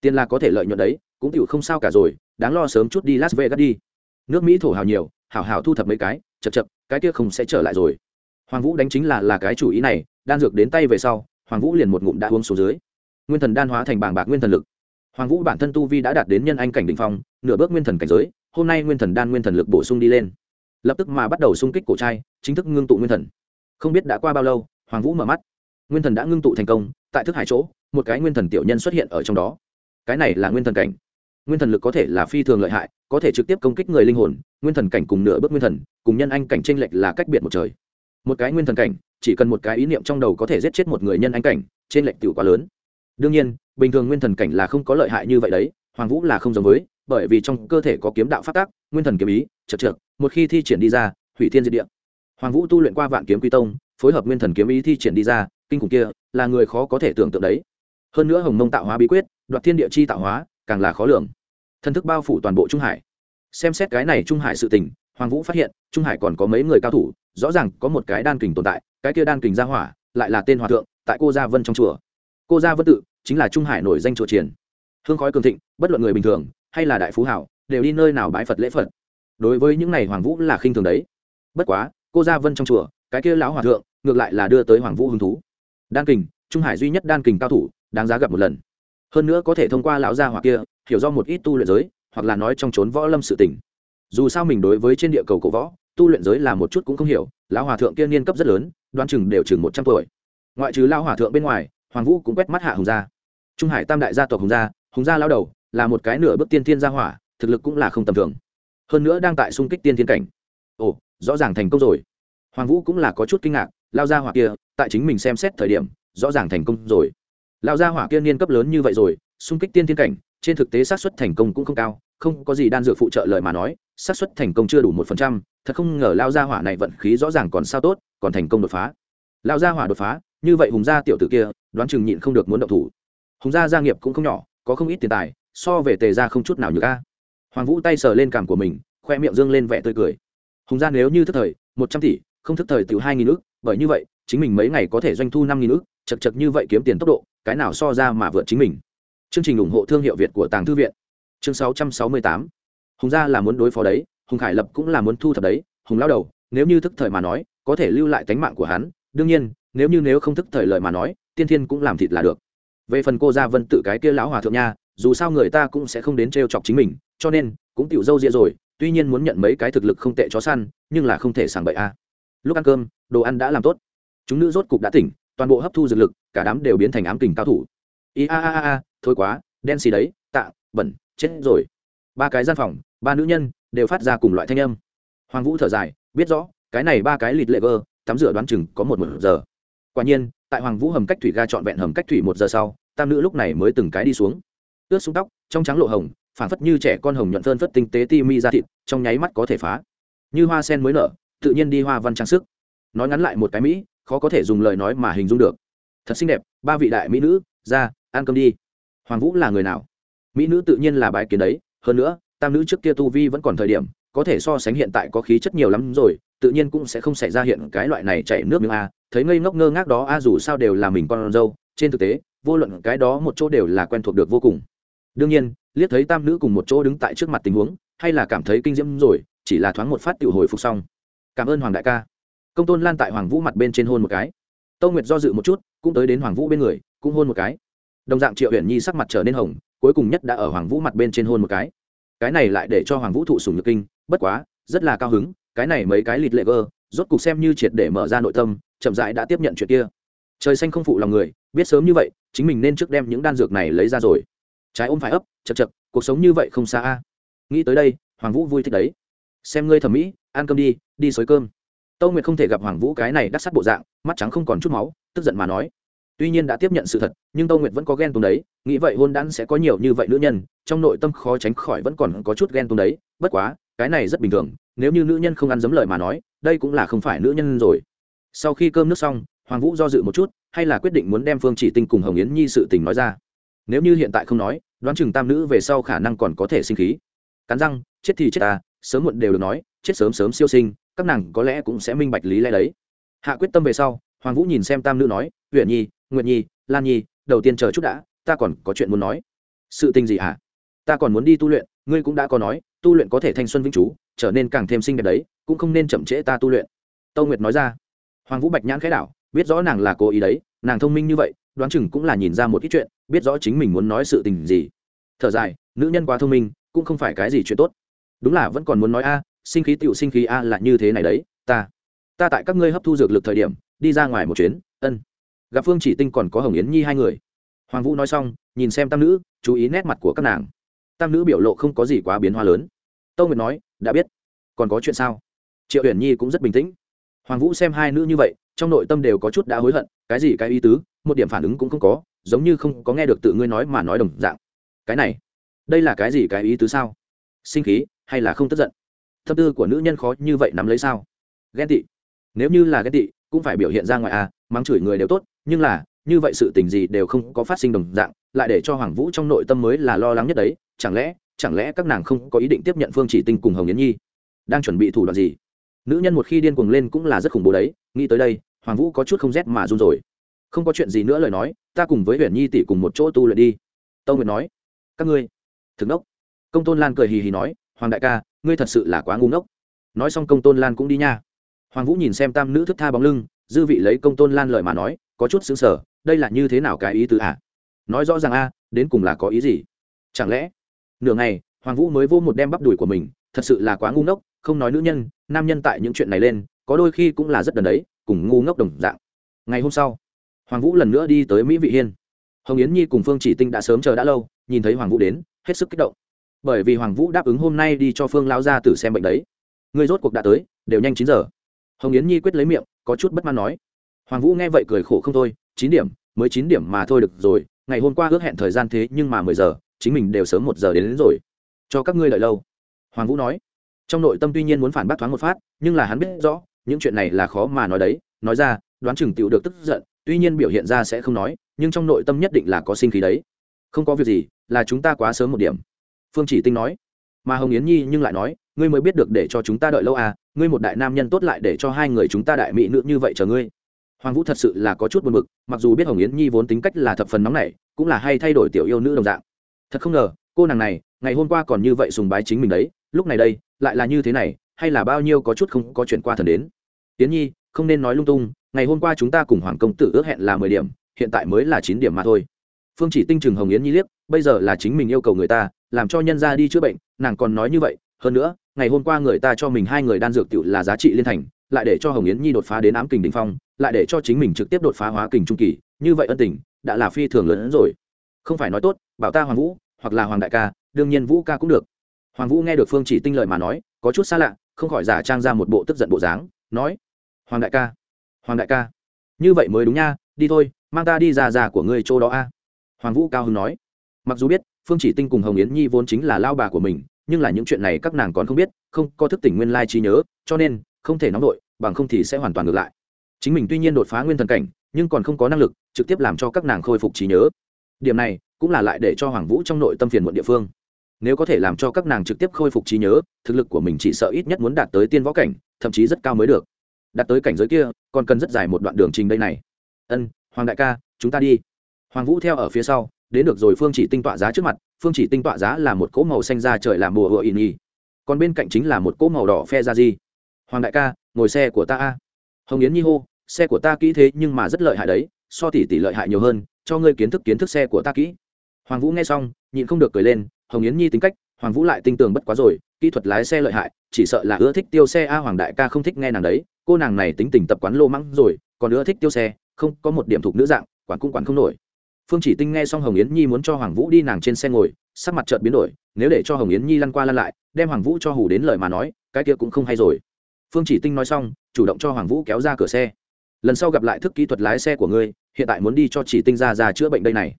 Tiền là có thể lợi nhuận đấy, cũng chịu không sao cả rồi, đáng lo sớm chút đi las vegas đi. Nước mỹ thổ hào nhiều, hảo hảo thu thập mấy cái chật chật cái kia không sẽ trở lại rồi. Hoàng vũ đánh chính là là cái chủ ý này, đan dược đến tay về sau, hoàng vũ liền một ngụm đã uống xuống dưới. Nguyên thần đan hóa thành bảng bạc nguyên thần lực. Hoàng vũ bản thân tu vi đã đạt đến nhân anh cảnh đ ỉ n h phong, nửa bước nguyên thần cảnh giới, hôm nay nguyên thần đan nguyên thần lực bổ sung đi lên. Lập tức mà bắt đầu xung kích cổ trai, chính thức ngưng tụ nguyên thần không biết đã qua bao lâu, hoàng vũ mở mắt. Nguyên thần đã ngưng tụ thành công, tại thức hải chỗ, một cái nguyên thần tiểu nhân xuất hiện ở trong đó. Cái này là nguyên thần cảnh. Nguyên thần lực có thể là phi thường lợi hại, có thể trực tiếp công kích người linh hồn, nguyên thần cảnh cùng nửa bước nguyên thần, cùng nhân anh cảnh tranh lệch là cách biệt một trời. Một cái nguyên thần cảnh, chỉ cần một cái ý niệm trong đầu có thể giết chết một người nhân anh cảnh trên lệch tiểu quá lớn. Đương nhiên, bình thường nguyên thần cảnh là không có lợi hại như vậy đấy, hoàng vũ là không giống với, bởi vì trong cơ thể có kiếm đạo phát tác, nguyên thần kiếm ý, chật trượt, một khi thi triển đi ra, hủy thiên diệt địa hoàng vũ tu luyện qua vạn kiếm quy tông, phối hợp nguyên thần kiếm ý thi triển đi ra, kinh khủng kia, là người khó có thể tưởng tượng đấy. Hơn nữa hồng mông tạo hóa bí quyết, đoạt thiên địa chi tạo hóa, càng là khó lường. Thần thức bao phủ toàn bộ trung hải. Xem xét cái này trung hải sự tình, hoàng vũ phát hiện, trung hải còn có mấy người cao thủ, rõ ràng có một cái đan kình tồn tại, cái kia đan kình gia hỏa, lại là tên hòa thượng, tại cô gia vân trong chùa. Cô gia vân tự, chính là trung hải nổi danh chùa triển hương khói cường thịnh, bất luận người bình thường, hay là đại phú hảo, đều đi nơi nào bái phật lễ phật. Đối với những này hoàng vũ là khinh thường đấy. Bất quá cô gia vân trong chùa, cái kia lão hòa thượng, ngược lại là đưa tới hoàng vũ hứng thú. Đan kình, trung hải duy nhất đan kình cao thủ, đáng giá gặp một lần. Hơn nữa có thể thông qua lão gia hỏa kia, hiểu do một ít tu luyện giới, hoặc là nói trong trốn võ lâm sự tình. Dù sao mình đối với trên địa cầu cổ võ, tu luyện giới là một chút cũng không hiểu, lão hòa thượng kia niên cấp rất lớn đoan chừng đều chừng một trăm tuổi. Ngoại trừ lão hòa thượng bên ngoài, hoàng vũ cũng quét mắt hạ hùng gia. Trung hải tam đại gia tộc hùng gia hùng gia lao đầu, là một cái nửa bước tiên thiên gia hỏa, thực lực cũng là không tầm thường. Hơn nữa đang tại xung kích tiên thiên cảnh. Ồ rõ ràng thành công rồi. Hoàng vũ cũng là có chút kinh ngạc, lao gia hỏa kia, tại chính mình xem xét thời điểm, rõ ràng thành công rồi. Lao gia hỏa kia niên cấp lớn như vậy rồi, xung kích tiên thiên cảnh, trên thực tế xác suất thành công cũng không cao, không có gì đan dược phụ trợ lời mà nói, xác suất thành công chưa đủ một phần trăm, thật không ngờ lao gia hỏa này vận khí rõ ràng còn sao tốt, còn thành công đột phá. Lao gia hỏa đột phá, như vậy hùng gia tiểu tử kia, đoán chừng nhịn không được muốn động thủ. Hùng gia gia nghiệp cũng không nhỏ, có không ít tiền tài, so về tề gia không chút nào như ca hoàng vũ tay sờ lên cảm của mình, khoe miệng dương lên vẻ tươi cười hùng gia nếu như thức thời, một trăm tỷ, không thức thời từ hai nghìn ước bởi như vậy, chính mình mấy ngày có thể doanh thu năm nghìn ước chật chật như vậy kiếm tiền tốc độ, cái nào so ra mà vượt chính mình. Chương trình ủng hộ thương hiệu việt của tàng thư viện. Chương sáu trăm sáu mươi tám. Hùng gia là muốn đối phó đấy, hùng khải lập cũng là muốn thu thập đấy, hùng lao đầu, nếu như thức thời mà nói, có thể lưu lại tánh mạng của hắn, đương nhiên, nếu như nếu không thức thời lời mà nói, tiên thiên cũng làm thịt là được. Về phần cô gia vân tự cái kia lão hòa thượng nha, dù sao người ta cũng sẽ không đến t chọc chính mình, cho nên, cũng tiểu dâu ria rồi tuy nhiên muốn nhận mấy cái thực lực không tệ chó săn, nhưng là không thể sàng bậy a. Lúc ăn cơm, đồ ăn đã làm tốt. Chúng nữ rốt cục đã tỉnh, toàn bộ hấp thu dược lực, cả đám đều biến thành ám kình cao thủ. I a a a a, thôi quá, đen xì đấy, tạ, bẩn, chết rồi. Ba cái gian phòng, ba nữ nhân đều phát ra cùng loại thanh âm. Hoàng vũ thở dài, biết rõ, cái này ba cái lịt lệ vơ, tắm rửa đoán chừng có một một giờ. Quả nhiên, tại hoàng vũ hầm cách thủy ga trọn vẹn hầm cách thủy một giờ sau, tam nữ lúc này mới từng cái đi xuống. Ướt xuống tóc, trong trắng lộ hồng phản phất như trẻ con hồng nhuận phơn phất tinh tế ti mi ra thịt, trong nháy mắt có thể phá. Như hoa sen mới nở, tự nhiên đi hoa văn trang sức. Nói ngắn lại một cái mỹ, khó có thể dùng lời nói mà hình dung được. Thật xinh đẹp, ba vị đại mỹ nữ, ra, ăn cơm đi. Hoàng vũ là người nào? Mỹ nữ tự nhiên là bái kiến đấy, hơn nữa, tam nữ trước kia tu vi vẫn còn thời điểm, có thể so sánh hiện tại có khí chất nhiều lắm rồi, tự nhiên cũng sẽ không xảy ra hiện cái loại này chảy nước miếng a. Thấy ngây ngốc ngơ ngác đó, a dù sao đều là mình con dâu, trên thực tế, vô luận cái đó một chỗ đều là quen thuộc được vô cùng đương nhiên, liếc thấy tam nữ cùng một chỗ đứng tại trước mặt tình huống, hay là cảm thấy kinh diễm rồi, chỉ là thoáng một phát tự hồi phục xong. Cảm ơn hoàng đại ca. Công tôn lan tại hoàng vũ mặt bên trên hôn một cái. Tâu nguyệt do dự một chút, cũng tới đến hoàng vũ bên người, cũng hôn một cái. Đồng dạng triệu huyện nhi sắc mặt trở nên hồng, cuối cùng nhất đã ở hoàng vũ mặt bên trên hôn một cái. Cái này lại để cho hoàng vũ thụ sùng nhược kinh, bất quá, rất là cao hứng, cái này mấy cái lịt lệ gơ rốt cục xem như triệt để mở ra nội tâm, chậm rãi đã tiếp nhận chuyện kia. Trời xanh không phụ lòng người, biết sớm như vậy, chính mình nên trước đem những đan dược này lấy ra rồi trái ôm phải ấp, chật chật, cuộc sống như vậy không xa a. Nghĩ tới đây, hoàng vũ vui thích đấy. Xem ngươi thẩm mỹ, ăn cơm đi đi xới cơm. Tâu nguyệt không thể gặp hoàng vũ cái này đắc sắt bộ dạng, mắt trắng không còn chút máu, tức giận mà nói. Tuy nhiên đã tiếp nhận sự thật, nhưng tâu nguyệt vẫn có ghen tuông đấy, nghĩ vậy hôn đản sẽ có nhiều như vậy nữ nhân, trong nội tâm khó tránh khỏi vẫn còn có chút ghen tuông đấy, bất quá, cái này rất bình thường, nếu như nữ nhân không ăn dấm lời mà nói, đây cũng là không phải nữ nhân rồi. Sau khi cơm nước xong, hoàng vũ do dự một chút, hay là quyết định muốn đem phương chỉ tinh cùng hồng yến nhi sự tình nói ra nếu như hiện tại không nói, đoán chừng tam nữ về sau khả năng còn có thể sinh khí. Cắn răng, chết thì chết ta, sớm muộn đều được nói, chết sớm sớm siêu sinh, các nàng có lẽ cũng sẽ minh bạch lý lẽ đấy. Hạ quyết tâm về sau, hoàng vũ nhìn xem tam nữ nói huyện nhi, nguyệt nhi, lan nhi, đầu tiên chờ chút đã, ta còn có chuyện muốn nói. Sự tình gì hả? Ta còn muốn đi tu luyện, ngươi cũng đã có nói, tu luyện có thể thanh xuân vĩnh chú trở nên càng thêm xinh đẹp đấy, cũng không nên chậm trễ ta tu luyện. Tâu nguyệt nói ra. Hoàng vũ bạch nhãn khẽ đảo, biết rõ nàng là cố ý đấy, nàng thông minh như vậy đoán chừng cũng là nhìn ra một ít chuyện, biết rõ chính mình muốn nói sự tình gì. Thở dài, nữ nhân quá thông minh, cũng không phải cái gì chuyện tốt. Đúng là vẫn còn muốn nói, a, sinh khí tựu sinh khí a là như thế này đấy, ta ta tại các ngươi hấp thu dược lực thời điểm, đi ra ngoài một chuyến, ân. Gặp phương chỉ tinh còn có hồng yến nhi hai người. Hoàng vũ nói xong, nhìn xem tam nữ, chú ý nét mặt của các nàng. Tam nữ biểu lộ không có gì quá biến hóa lớn. Tâu nguyệt nói, đã biết. Còn có chuyện sao? Triệu huyền nhi cũng rất bình tĩnh. Hoàng vũ xem hai nữ như vậy, trong nội tâm đều có chút đã hối hận, cái gì cái ý tứ? Một điểm phản ứng cũng không có, giống như không có nghe được tự ngươi nói mà nói đồng dạng. Cái này, đây là cái gì, cái ý tứ sao? Sinh khí, hay là không tức giận? Tâm tư của nữ nhân khó như vậy nắm lấy sao? Ghen tị. Nếu như là ghen tị, cũng phải biểu hiện ra ngoài à mắng chửi người đều tốt, nhưng là, như vậy sự tình gì đều không có phát sinh đồng dạng, lại để cho hoàng vũ trong nội tâm mới là lo lắng nhất đấy. Chẳng lẽ chẳng lẽ các nàng không có ý định tiếp nhận phương chỉ tinh cùng hồng yến nhi? Đang chuẩn bị thủ đoạn gì? Nữ nhân một khi điên cuồng lên cũng là rất khủng bố đấy. Nghĩ tới đây, hoàng vũ có chút không rét mà run rồi không có chuyện gì nữa lời nói, ta cùng với huyền nhi tỷ cùng một chỗ tu luyện đi. Tâu nguyệt nói. Các ngươi? Thực đốc công tôn lan cười hì hì nói. Hoàng đại ca, ngươi thật sự là quá ngu ngốc. Nói xong công tôn lan cũng đi nha. Hoàng vũ nhìn xem tam nữ thức tha bóng lưng, dư vị lấy công tôn lan lời mà nói, có chút xứng sở đây là như thế nào cái ý tứ à? nói rõ ràng a, đến cùng là có ý gì? Chẳng lẽ nửa ngày, hoàng vũ mới vô một đem bắp đùi của mình, thật sự là quá ngu ngốc, không nói nữ nhân, nam nhân tại những chuyện này lên, có đôi khi cũng là rất đần đấy, cùng ngu ngốc đồng dạng. Ngày hôm sau hoàng vũ lần nữa đi tới mỹ vị hiên. Hồng yến nhi cùng phương chỉ tinh đã sớm chờ đã lâu nhìn thấy hoàng vũ đến hết sức kích động. Bởi vì hoàng vũ đáp ứng hôm nay đi cho phương lao ra tử xem bệnh đấy. Người rốt cuộc đã tới đều nhanh chín giờ. Hồng yến nhi quyết lấy miệng có chút bất mãn nói. Hoàng vũ nghe vậy cười khổ không thôi chín điểm mới chín điểm mà thôi được rồi ngày hôm qua ước hẹn thời gian thế nhưng mà mười giờ chính mình đều sớm một giờ đến, đến rồi. Cho các ngươi đợi lâu. Hoàng vũ nói. Trong nội tâm tuy nhiên muốn phản bác thoáng một phát nhưng là hắn biết rõ những chuyện này là khó mà nói đấy. Nói ra đoán chừng tiểu được tức giận tuy nhiên biểu hiện ra sẽ không nói, nhưng trong nội tâm nhất định là có sinh khí đấy. Không có việc gì, là chúng ta quá sớm một điểm. Phương chỉ tinh nói. Mà hồng yến nhi nhưng lại nói, ngươi mới biết được để cho chúng ta đợi lâu à ngươi một đại nam nhân tốt lại để cho hai người chúng ta đại mỹ nữ như vậy chờ ngươi. Hoàng vũ thật sự là có chút buồn bực, mặc dù biết hồng yến nhi vốn tính cách là thập phần nóng nảy, cũng là hay thay đổi tiểu yêu nữ đồng dạng. Thật không ngờ, cô nàng này, ngày hôm qua còn như vậy sùng bái chính mình đấy, lúc này đây, lại là như thế này, hay là bao nhiêu có chút không có chuyện qua thần đến. Tiến nhi, không nên nói lung tung ngày hôm qua chúng ta cùng hoàng công tử ước hẹn là mười điểm, hiện tại mới là chín điểm mà thôi. Phương chỉ tinh trừng hồng yến nhi liếc, bây giờ là chính mình yêu cầu người ta, làm cho nhân ra đi chữa bệnh, nàng còn nói như vậy, hơn nữa, ngày hôm qua người ta cho mình hai người đan dược tiểu là giá trị liên thành, lại để cho hồng yến nhi đột phá đến ám kình đình phong, lại để cho chính mình trực tiếp đột phá hóa kình trung kỳ, như vậy ân tình, đã là phi thường lớn hơn rồi. Không phải nói tốt, bảo ta hoàng vũ, hoặc là hoàng đại ca, đương nhiên vũ ca cũng được. Hoàng vũ nghe được phương chỉ tinh lợi mà nói, có chút xa lạ, không khỏi giả trang ra một bộ tức giận bộ dáng, nói, hoàng đại ca hoàng đại ca. Như vậy mới đúng nha, đi thôi, mang ta đi già già của ngươi chỗ đó a. Hoàng vũ cao hưng nói. Mặc dù biết, phương chỉ tinh cùng hồng yến nhi vốn chính là lao bà của mình, nhưng là những chuyện này các nàng còn không biết, không có thức tỉnh nguyên lai trí nhớ, cho nên, không thể nóng đội bằng không thì sẽ hoàn toàn ngược lại. Chính mình tuy nhiên đột phá nguyên thần cảnh, nhưng còn không có năng lực, trực tiếp làm cho các nàng khôi phục trí nhớ. Điểm này, cũng là lại để cho hoàng vũ trong nội tâm phiền muộn địa phương. Nếu có thể làm cho các nàng trực tiếp khôi phục trí nhớ, thực lực của mình chỉ sợ ít nhất muốn đạt tới tiên võ cảnh, thậm chí rất cao mới được đạt tới cảnh giới kia, còn cần rất dài một đoạn đường trình đây này. Ân, hoàng đại ca, chúng ta đi. Hoàng vũ theo ở phía sau, đến được rồi phương chỉ tinh tọa giá trước mặt, phương chỉ tinh tọa giá là một cỗ màu xanh ra trời làm mùa hựa ỉn nhi còn bên cạnh chính là một cỗ màu đỏ phe ra di. Hoàng đại ca, ngồi xe của ta a. Hồng yến nhi hô, xe của ta kỹ thế nhưng mà rất lợi hại đấy, so tỷ tỷ lợi hại nhiều hơn, cho ngươi kiến thức kiến thức xe của ta kỹ. Hoàng vũ nghe xong, nhịn không được cười lên, hồng yến nhi tính cách, hoàng vũ lại tinh tường bất quá rồi, kỹ thuật lái xe lợi hại, chỉ sợ là ưa thích tiêu xe a, hoàng đại ca không thích nghe nàng đấy cô nàng này tính tình tập quán lô mắng rồi, còn ưa thích tiêu xe, không, có một điểm thuộc nữ dạng, quản cũng quản không nổi. Phương chỉ tinh nghe xong hồng yến nhi muốn cho hoàng vũ đi nàng trên xe ngồi, sắc mặt chợt biến đổi, nếu để cho hồng yến nhi lăn qua lăn lại, đem hoàng vũ cho hủ đến lời mà nói, cái kia cũng không hay rồi. Phương chỉ tinh nói xong, chủ động cho hoàng vũ kéo ra cửa xe. Lần sau gặp lại thức kỹ thuật lái xe của ngươi, hiện tại muốn đi cho chỉ tinh ra ra chữa bệnh đây này.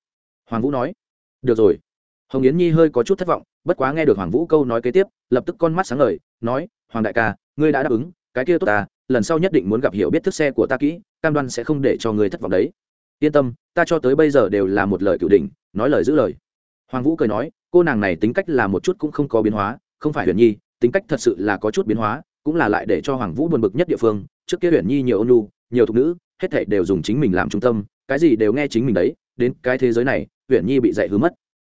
Hoàng vũ nói. Được rồi. Hồng yến nhi hơi có chút thất vọng, bất quá nghe được hoàng vũ câu nói kế tiếp, lập tức con mắt sáng lời nói, hoàng đại ca, ngươi đã đáp ứng cái kia tốt ta, lần sau nhất định muốn gặp hiểu biết thức xe của ta kỹ, cam đoan sẽ không để cho người thất vọng đấy. Yên tâm, ta cho tới bây giờ đều là một lời cửu đỉnh, nói lời giữ lời. Hoàng vũ cười nói, cô nàng này tính cách là một chút cũng không có biến hóa, không phải huyền nhi, tính cách thật sự là có chút biến hóa, cũng là lại để cho hoàng vũ buồn bực nhất địa phương. Trước kia huyền nhi nhiều ôn lu nhiều thục nữ, hết thảy đều dùng chính mình làm trung tâm, cái gì đều nghe chính mình đấy, đến cái thế giới này, huyền nhi bị dạy hứa mất.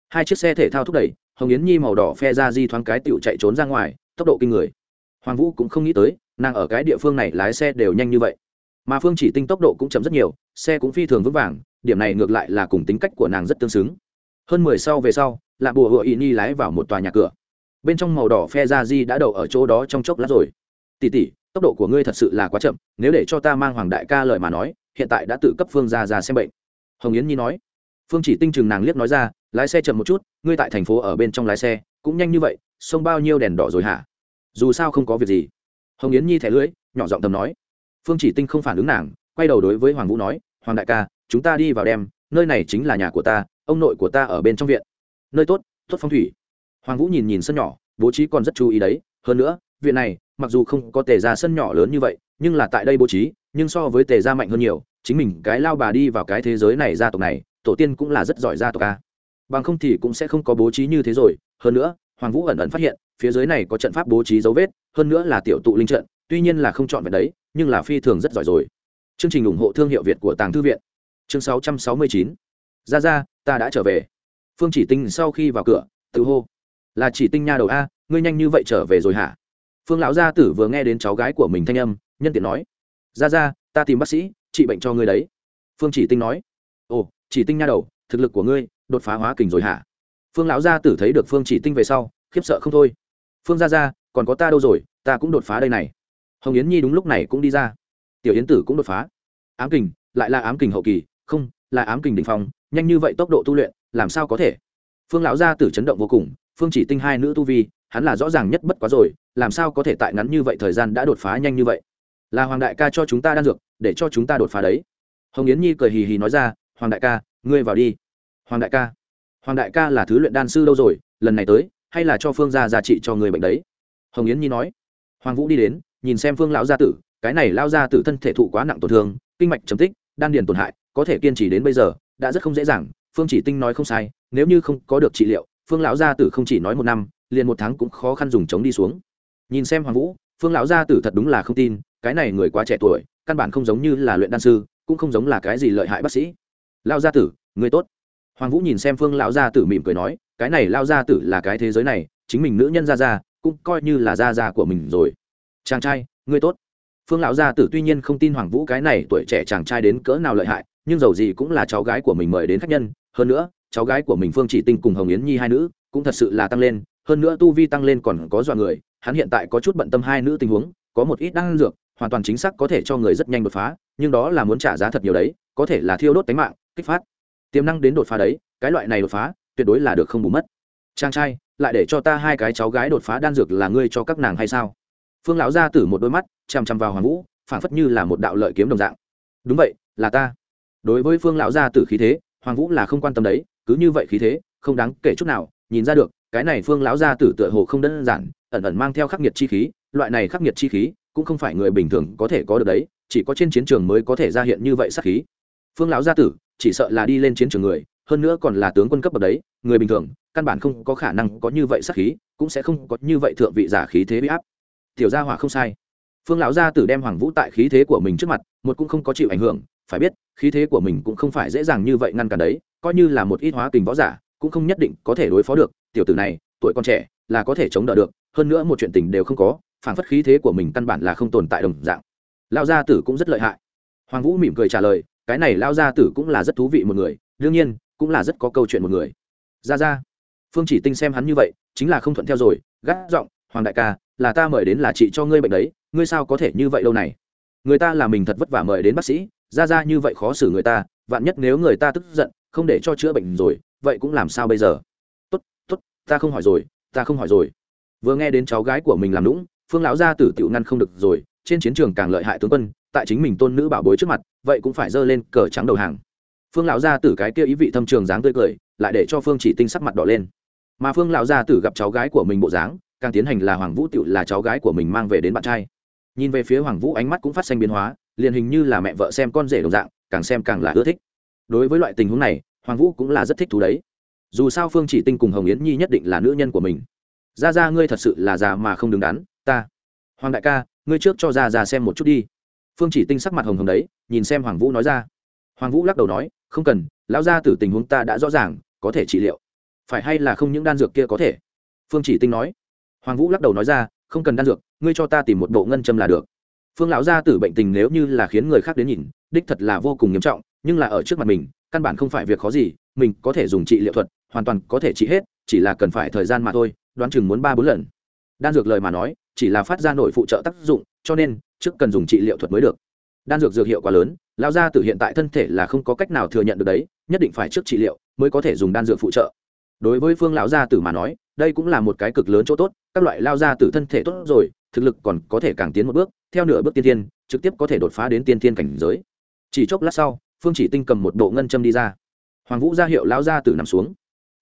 Hai chiếc xe thể thao thúc đẩy, hồng yến nhi màu đỏ phe ra di thoáng cái tựu chạy trốn ra ngoài, tốc độ kinh người. Hoàng vũ cũng không nghĩ tới nàng ở cái địa phương này lái xe đều nhanh như vậy. Mà phương chỉ tinh tốc độ cũng chậm rất nhiều, xe cũng phi thường vững vàng, điểm này ngược lại là cùng tính cách của nàng rất tương xứng. Hơn mười sau về sau là bùa hựa ý nhi lái vào một tòa nhà cửa. Bên trong màu đỏ phe ra di đã đậu ở chỗ đó trong chốc lát rồi. Tỉ tỉ tốc độ của ngươi thật sự là quá chậm, nếu để cho ta mang hoàng đại ca lời mà nói, hiện tại đã tự cấp phương ra ra xem bệnh. Hồng yến nhi nói. Phương chỉ tinh chừng nàng liếc nói ra, lái xe chậm một chút, ngươi tại thành phố ở bên trong lái xe, cũng nhanh như vậy xông bao nhiêu đèn đỏ rồi hả? Dù sao không có việc gì hồng yến nhi thẻ lưỡi nhỏ giọng tầm nói. Phương chỉ tinh không phản ứng nàng, quay đầu đối với hoàng vũ nói, hoàng đại ca, chúng ta đi vào đem, nơi này chính là nhà của ta, ông nội của ta ở bên trong viện. Nơi tốt tốt phong thủy. Hoàng vũ nhìn nhìn sân nhỏ, bố trí còn rất chú ý đấy. Hơn nữa, viện này, mặc dù không có tề ra sân nhỏ lớn như vậy, nhưng là tại đây bố trí, nhưng so với tề ra mạnh hơn nhiều. Chính mình cái lao bà đi vào cái thế giới này gia tộc này, tổ tiên cũng là rất giỏi gia tộc a. Bằng không thì cũng sẽ không có bố trí như thế rồi. Hơn nữa, hoàng vũ ẩn ẩn phát hiện, phía dưới này có trận pháp bố trí dấu vết hơn nữa là tiểu tụ linh trận, tuy nhiên là không chọn vẹn đấy, nhưng là phi thường rất giỏi rồi. Chương trình ủng hộ thương hiệu việt của tàng thư viện. Chương 669. ra ra, ta đã trở về. Phương chỉ tinh sau khi vào cửa, tự hô. Là chỉ tinh nha đầu a, ngươi nhanh như vậy trở về rồi hả? Phương lão gia tử vừa nghe đến cháu gái của mình thanh âm, nhân tiện nói. Ra ra, ta tìm bác sĩ, trị bệnh cho ngươi đấy. Phương chỉ tinh nói. Ồ, chỉ tinh nha đầu, thực lực của ngươi, đột phá hóa kình rồi hả? Phương lão gia tử thấy được phương chỉ tinh về sau, khiếp sợ không thôi. Phương ra ra còn có ta đâu rồi, ta cũng đột phá đây này. Hồng yến nhi đúng lúc này cũng đi ra. Tiểu yến tử cũng đột phá. Ám kình, lại là ám kình hậu kỳ, không, là ám kình đ ỉ n h phong, nhanh như vậy tốc độ tu luyện, làm sao có thể? Phương lão gia tử chấn động vô cùng, phương chỉ tinh hai nữ tu vi, hắn là rõ ràng nhất bất quá rồi, làm sao có thể tại ngắn như vậy thời gian đã đột phá nhanh như vậy? Là hoàng đại ca cho chúng ta đan dược, để cho chúng ta đột phá đấy. Hồng yến nhi cười hì hì nói ra, hoàng đại ca, ngươi vào đi. Hoàng đại ca. Hoàng đại ca là thứ luyện đan sư đâu rồi, lần này tới, hay là cho phương gia giá trị cho người bệnh đấy? Hồng yến nhi nói, hoàng vũ đi đến, nhìn xem phương lão gia tử, cái này lao gia tử thân thể thụ quá nặng tổn thương, kinh mạch chấm tích, đan điền tổn hại, có thể kiên trì đến bây giờ, đã rất không dễ dàng, phương chỉ tinh nói không sai, nếu như không có được trị liệu, phương lão gia tử không chỉ nói một năm, liền một tháng cũng khó khăn dùng chống đi xuống. Nhìn xem hoàng vũ, phương lão gia tử thật đúng là không tin, cái này người quá trẻ tuổi, căn bản không giống như là luyện đan sư, cũng không giống là cái gì lợi hại bác sĩ. Lao gia tử, người tốt. Hoàng vũ nhìn xem phương lão gia tử mỉm cười nói, cái này lao gia tử là cái thế giới này, chính mình nữ nhân gia gia cũng coi như là gia gia của mình rồi. Chàng trai, ngươi tốt. Phương lão gia tử tuy nhiên không tin hoàng vũ cái này tuổi trẻ chàng trai đến cỡ nào lợi hại, nhưng dầu gì cũng là cháu gái của mình mời đến khách nhân. Hơn nữa, cháu gái của mình phương chỉ tinh cùng hồng yến nhi hai nữ cũng thật sự là tăng lên. Hơn nữa tu vi tăng lên còn có dọa người, hắn hiện tại có chút bận tâm hai nữ tình huống, có một ít đang dược, hoàn toàn chính xác có thể cho người rất nhanh đột phá, nhưng đó là muốn trả giá thật nhiều đấy, có thể là thiêu đốt tính mạng, kích phát. Tiềm năng đến đột phá đấy, cái loại này đột phá, tuyệt đối là được không bù mất. Trang trai lại để cho ta hai cái cháu gái đột phá đan dược là ngươi cho các nàng hay sao? Phương lão ra tử một đôi mắt, chằm chằm vào hoàng vũ, phảng phất như là một đạo lợi kiếm đồng dạng. Đúng vậy, là ta. Đối với phương lão gia tử khí thế, hoàng vũ là không quan tâm đấy, cứ như vậy khí thế, không đáng kể chút nào, nhìn ra được, cái này phương lão gia tử tựa hồ không đơn giản, ẩn ẩn mang theo khắc nghiệt chi khí, loại này khắc nghiệt chi khí, cũng không phải người bình thường có thể có được đấy, chỉ có trên chiến trường mới có thể ra hiện như vậy sát khí. Phương lão gia tử, chỉ sợ là đi lên chiến trường người, hơn nữa còn là tướng quân cấp bậc đấy, người bình thường căn bản không có khả năng có như vậy sát khí, cũng sẽ không có như vậy thượng vị giả khí thế bị áp. Tiểu gia hỏa không sai. Phương lão gia tử đem hoàng vũ tại khí thế của mình trước mặt, một cũng không có chịu ảnh hưởng, phải biết, khí thế của mình cũng không phải dễ dàng như vậy ngăn cản đấy, coi như là một ít hóa kình võ giả, cũng không nhất định có thể đối phó được, tiểu tử này, tuổi còn trẻ, là có thể chống đỡ được, hơn nữa một chuyện tình đều không có, phản phất khí thế của mình căn bản là không tồn tại đồng dạng. Lao gia tử cũng rất lợi hại. Hoàng vũ mỉm cười trả lời, cái này lao gia tử cũng là rất thú vị một người, đương nhiên, cũng là rất có câu chuyện một người. Ra ra phương chỉ tinh xem hắn như vậy, chính là không thuận theo rồi, gắt giọng, hoàng đại ca, là ta mời đến là chị cho ngươi bệnh đấy, ngươi sao có thể như vậy lâu này? Người ta là mình thật vất vả mời đến bác sĩ, ra ra như vậy khó xử người ta, vạn nhất nếu người ta tức giận, không để cho chữa bệnh rồi, vậy cũng làm sao bây giờ? Tốt tốt, ta không hỏi rồi, ta không hỏi rồi. Vừa nghe đến cháu gái của mình làm lũng phương lão gia tử tiểu ngăn không được rồi, trên chiến trường càng lợi hại tướng quân, tại chính mình tôn nữ bảo bối trước mặt, vậy cũng phải giơ lên cờ trắng đầu hàng. Phương lão gia tử cái kia ý vị thâm trường dáng tươi cười, lại để cho phương chỉ tinh sắc mặt đỏ lên mà phương lão gia tử gặp cháu gái của mình bộ dáng, càng tiến hành là hoàng vũ tựu là cháu gái của mình mang về đến bạn trai. Nhìn về phía hoàng vũ ánh mắt cũng phát sinh biến hóa, liền hình như là mẹ vợ xem con rể đồng dạng, càng xem càng là ưa thích. Đối với loại tình huống này, hoàng vũ cũng là rất thích thú đấy. Dù sao phương chỉ tinh cùng hồng yến nhi nhất định là nữ nhân của mình. Ra ra ngươi thật sự là già mà không đứng đắn, ta. Hoàng đại ca, ngươi trước cho ra ra xem một chút đi. Phương chỉ tinh sắc mặt hồng hồng đấy, nhìn xem hoàng vũ nói ra. Hoàng vũ lắc đầu nói, không cần, lão ra từ tình huống ta đã rõ ràng, có thể trị liệu phải hay là không những đan dược kia có thể? Phương chỉ tinh nói. Hoàng vũ lắc đầu nói ra, không cần đan dược, ngươi cho ta tìm một bộ ngân châm là được. Phương lão gia tử bệnh tình nếu như là khiến người khác đến nhìn, đích thật là vô cùng nghiêm trọng, nhưng là ở trước mặt mình, căn bản không phải việc khó gì, mình có thể dùng trị liệu thuật, hoàn toàn có thể trị hết, chỉ là cần phải thời gian mà thôi, đoán chừng muốn ba bốn lần. Đan dược lời mà nói, chỉ là phát ra nội phụ trợ tác dụng, cho nên, trước cần dùng trị liệu thuật mới được. Đan dược dược hiệu quá lớn, lão gia tử hiện tại thân thể là không có cách nào thừa nhận được đấy, nhất định phải trước trị liệu mới có thể dùng đan dược phụ trợ đối với phương lão gia tử mà nói, đây cũng là một cái cực lớn chỗ tốt, các loại lao gia tử thân thể tốt rồi, thực lực còn có thể càng tiến một bước, theo nửa bước tiên tiên trực tiếp có thể đột phá đến tiên tiên cảnh giới. Chỉ chốc lát sau, phương chỉ tinh cầm một bộ ngân châm đi ra. Hoàng vũ ra hiệu lao gia tử nằm xuống.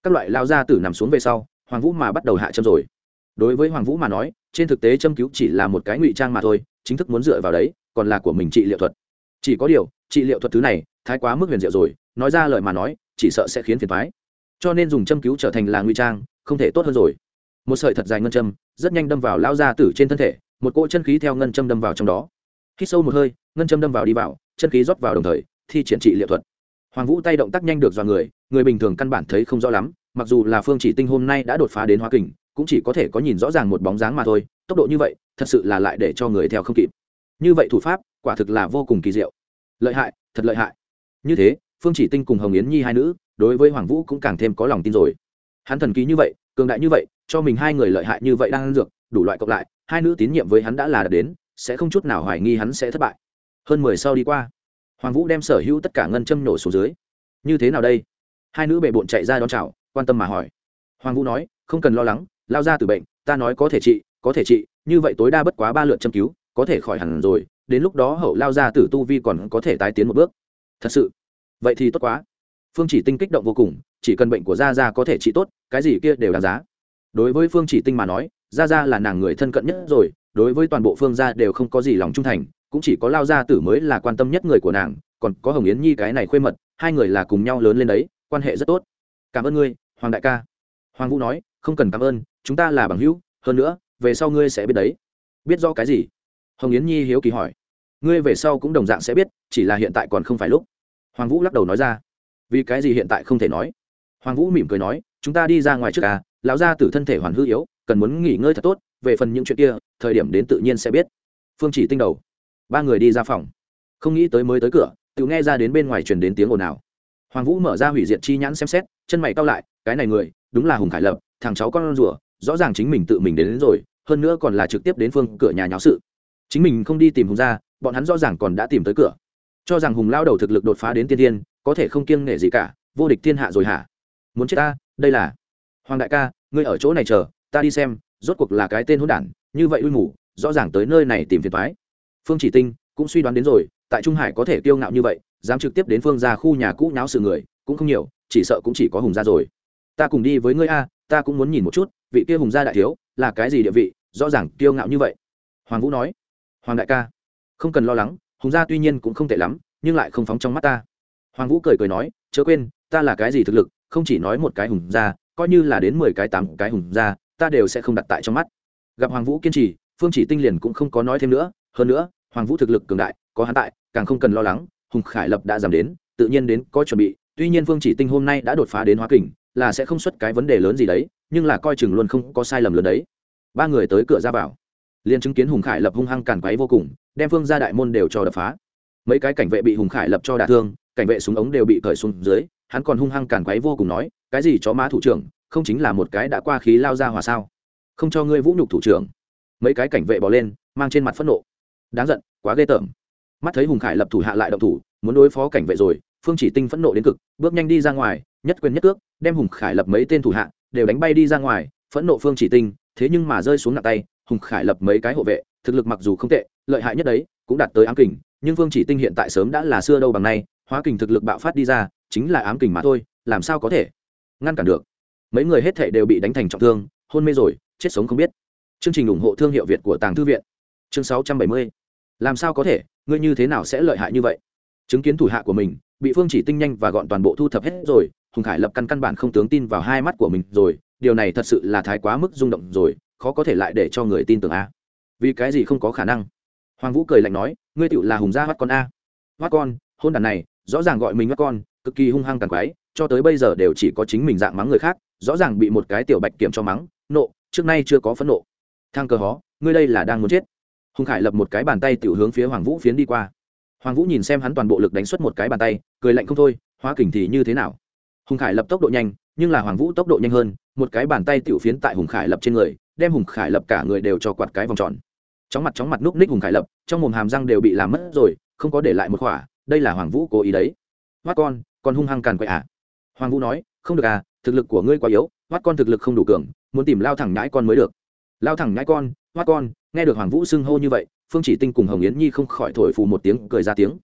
Các loại lao gia tử nằm xuống về sau, hoàng vũ mà bắt đầu hạ châm rồi. Đối với hoàng vũ mà nói, trên thực tế châm cứu chỉ là một cái ngụy trang mà thôi, chính thức muốn dựa vào đấy, còn là của mình trị liệu thuật. Chỉ có điều, trị liệu thuật thứ này, thái quá mức huyền diệu rồi, nói ra lời mà nói, chỉ sợ sẽ khiến phiền thoái cho nên dùng châm cứu trở thành là nguy trang, không thể tốt hơn rồi. Một sợi thật dài ngân châm, rất nhanh đâm vào lao ra tử trên thân thể, một cỗ chân khí theo ngân châm đâm vào trong đó. Hít sâu một hơi, ngân châm đâm vào đi vào, chân khí rót vào đồng thời, thi triển trị liệu thuật. Hoàng vũ tay động tác nhanh được dọa người người bình thường căn bản thấy không rõ lắm, mặc dù là phương chỉ tinh hôm nay đã đột phá đến hoa kình, cũng chỉ có thể có nhìn rõ ràng một bóng dáng mà thôi, tốc độ như vậy, thật sự là lại để cho người theo không kịp. Như vậy thủ pháp, quả thực là vô cùng kỳ diệu. Lợi hại, thật lợi hại. Như thế, phương chỉ tinh cùng hồng yến nhi hai nữ đối với hoàng vũ cũng càng thêm có lòng tin rồi. Hắn thần ký như vậy, cường đại như vậy, cho mình hai người lợi hại như vậy đang ăn dược, đủ loại cộng lại, hai nữ tín nhiệm với hắn đã là đạt đến, sẽ không chút nào hoài nghi hắn sẽ thất bại. Hơn mười sau đi qua, hoàng vũ đem sở hữu tất cả ngân châm nổ xuống dưới. Như thế nào đây? Hai nữ bệ bộn chạy ra đón chào, quan tâm mà hỏi. Hoàng vũ nói, không cần lo lắng, lao ra từ bệnh, ta nói có thể trị, có thể trị, như vậy tối đa bất quá ba lượt châm cứu, có thể khỏi hẳn rồi, đến lúc đó hậu lao ra tử tu vi còn có thể tái tiến một bước. Thật sự? Vậy thì tốt quá phương chỉ tinh kích động vô cùng, chỉ cần bệnh của gia gia có thể trị tốt, cái gì kia đều đáng giá. Đối với phương chỉ tinh mà nói, gia gia là nàng người thân cận nhất rồi, đối với toàn bộ phương gia đều không có gì lòng trung thành, cũng chỉ có lao gia tử mới là quan tâm nhất người của nàng, còn có hồng yến nhi cái này khuê mật, hai người là cùng nhau lớn lên đấy, quan hệ rất tốt. Cảm ơn ngươi, hoàng đại ca. Hoàng vũ nói, không cần cảm ơn, chúng ta là bằng hữu, hơn nữa, về sau ngươi sẽ biết đấy. Biết do cái gì? Hồng yến nhi hiếu kỳ hỏi. Ngươi về sau cũng đồng dạng sẽ biết, chỉ là hiện tại còn không phải lúc. Hoàng vũ lắc đầu nói ra vì cái gì hiện tại không thể nói? Hoàng vũ mỉm cười nói chúng ta đi ra ngoài trước à lão gia tử thân thể hoàn hư yếu cần muốn nghỉ ngơi thật tốt về phần những chuyện kia thời điểm đến tự nhiên sẽ biết. Phương chỉ tinh đầu. Ba người đi ra phòng. Không nghĩ tới mới tới cửa tự nghe ra đến bên ngoài truyền đến tiếng ồn ào. Hoàng vũ mở ra hủy diệt chi nhãn xem xét chân mày cao lại cái này người đúng là hùng khải lập thằng cháu con rùa rõ ràng chính mình tự mình đến, đến rồi hơn nữa còn là trực tiếp đến phương cửa nhà nháo sự. Chính mình không đi tìm hùng ra bọn hắn rõ ràng còn đã tìm tới cửa. Cho rằng hùng lao đầu thực lực đột phá đến tiên tiên có thể không kiêng nể gì cả, vô địch thiên hạ rồi hả? Muốn chết ta, đây là hoàng đại ca, ngươi ở chỗ này chờ, ta đi xem, rốt cuộc là cái tên hôn đản, như vậy uy ngủ rõ ràng tới nơi này tìm phiền thoái phương chỉ tinh cũng suy đoán đến rồi, tại trung hải có thể kiêu ngạo như vậy, dám trực tiếp đến phương ra khu nhà cũ nháo sự người, cũng không nhiều, chỉ sợ cũng chỉ có hùng gia rồi. Ta cùng đi với ngươi a, ta cũng muốn nhìn một chút, vị kia hùng gia đại thiếu, là cái gì địa vị, rõ ràng kiêu ngạo như vậy. Hoàng vũ nói, hoàng đại ca, không cần lo lắng, hùng gia tuy nhiên cũng không tệ lắm, nhưng lại không phóng trong mắt ta hoàng vũ cười cười nói, chớ quên, ta là cái gì thực lực, không chỉ nói một cái hùng gia, coi như là đến mười cái tám cái hùng gia, ta đều sẽ không đặt tại trong mắt. Gặp hoàng vũ kiên trì, phương chỉ tinh liền cũng không có nói thêm nữa, hơn nữa, hoàng vũ thực lực cường đại, có hắn tại, càng không cần lo lắng, hùng khải lập đã giảm đến, tự nhiên đến có chuẩn bị, tuy nhiên phương chỉ tinh hôm nay đã đột phá đến hóa kình, là sẽ không xuất cái vấn đề lớn gì đấy, nhưng là coi chừng luôn không có sai lầm lớn đấy. Ba người tới cửa ra vào. Liền chứng kiến hùng khải lập hung hăng càn quấy vô cùng, đem phương ra đại môn đều cho đập phá. Mấy cái cảnh vệ bị hùng khải lập cho đả thương cảnh vệ súng ống đều bị cởi xuống dưới, hắn còn hung hăng càn quấy vô cùng nói, cái gì chó má thủ trưởng, không chính là một cái đã qua khí lao ra hòa sao? Không cho ngươi vũ nhục thủ trưởng. Mấy cái cảnh vệ bỏ lên, mang trên mặt phẫn nộ. Đáng giận, quá ghê tởm. Mắt thấy hùng khải lập thủ hạ lại động thủ, muốn đối phó cảnh vệ rồi, phương chỉ tinh phẫn nộ đến cực, bước nhanh đi ra ngoài, nhất quyền nhất cước, đem hùng khải lập mấy tên thủ hạ đều đánh bay đi ra ngoài, phẫn nộ phương chỉ tinh, thế nhưng mà rơi xuống nặng tay, hùng khải lập mấy cái hộ vệ, thực lực mặc dù không tệ, lợi hại nhất đấy, cũng đạt tới ám kình, nhưng phương chỉ tinh hiện tại sớm đã là xưa đâu bằng nay hóa kình thực lực bạo phát đi ra, chính là ám kình mà thôi, làm sao có thể? Ngăn cản được. Mấy người hết thể đều bị đánh thành trọng thương, hôn mê rồi, chết sống không biết. Chương trình ủng hộ thương hiệu việt của tàng thư viện. Chương 670. làm sao có thể? Ngươi như thế nào sẽ lợi hại như vậy? Chứng kiến thủ hạ của mình, bị phương chỉ tinh nhanh và gọn toàn bộ thu thập hết rồi, hùng khải lập căn căn bản không tướng tin vào hai mắt của mình rồi, điều này thật sự là thái quá mức rung động rồi, khó có thể lại để cho người tin tưởng a. Vì cái gì không có khả năng? Hoàng vũ cười lạnh nói, ngươi tựu là hùng gia hoắt con a. Hoắt con, hôn đàn này rõ ràng gọi mình hoắt con, cực kỳ hung hăng tàn quái cho tới bây giờ đều chỉ có chính mình dạng mắng người khác, rõ ràng bị một cái tiểu bạch kiểm cho mắng, nộ, trước nay chưa có phẫn nộ. Thang cơ hó, ngươi đây là đang muốn chết. Hùng khải lập một cái bàn tay tiểu hướng phía hoàng vũ phiến đi qua. Hoàng vũ nhìn xem hắn toàn bộ lực đánh xuất một cái bàn tay, cười lạnh không thôi, hóa kình thì như thế nào? Hùng khải lập tốc độ nhanh, nhưng là hoàng vũ tốc độ nhanh hơn, một cái bàn tay tiểu phiến tại hùng khải lập trên người, đem hùng khải lập cả người đều cho quạt cái vòng tròn. Chóng mặt chóng mặt núp ních hùng khải lập, trong mồm hàm răng đều bị làm mất rồi, không có để lại một khỏa đây là hoàng vũ cố ý đấy. Mắt con con hung hăng càn quậy à? Hoàng vũ nói, không được à thực lực của ngươi quá yếu mắt con thực lực không đủ cường, muốn tìm lao thẳng nhãi con mới được. Lao thẳng nhãi con mắt con, nghe được hoàng vũ xưng hô như vậy, phương chỉ tinh cùng hồng yến nhi không khỏi thổi phù một tiếng, cười ra tiếng.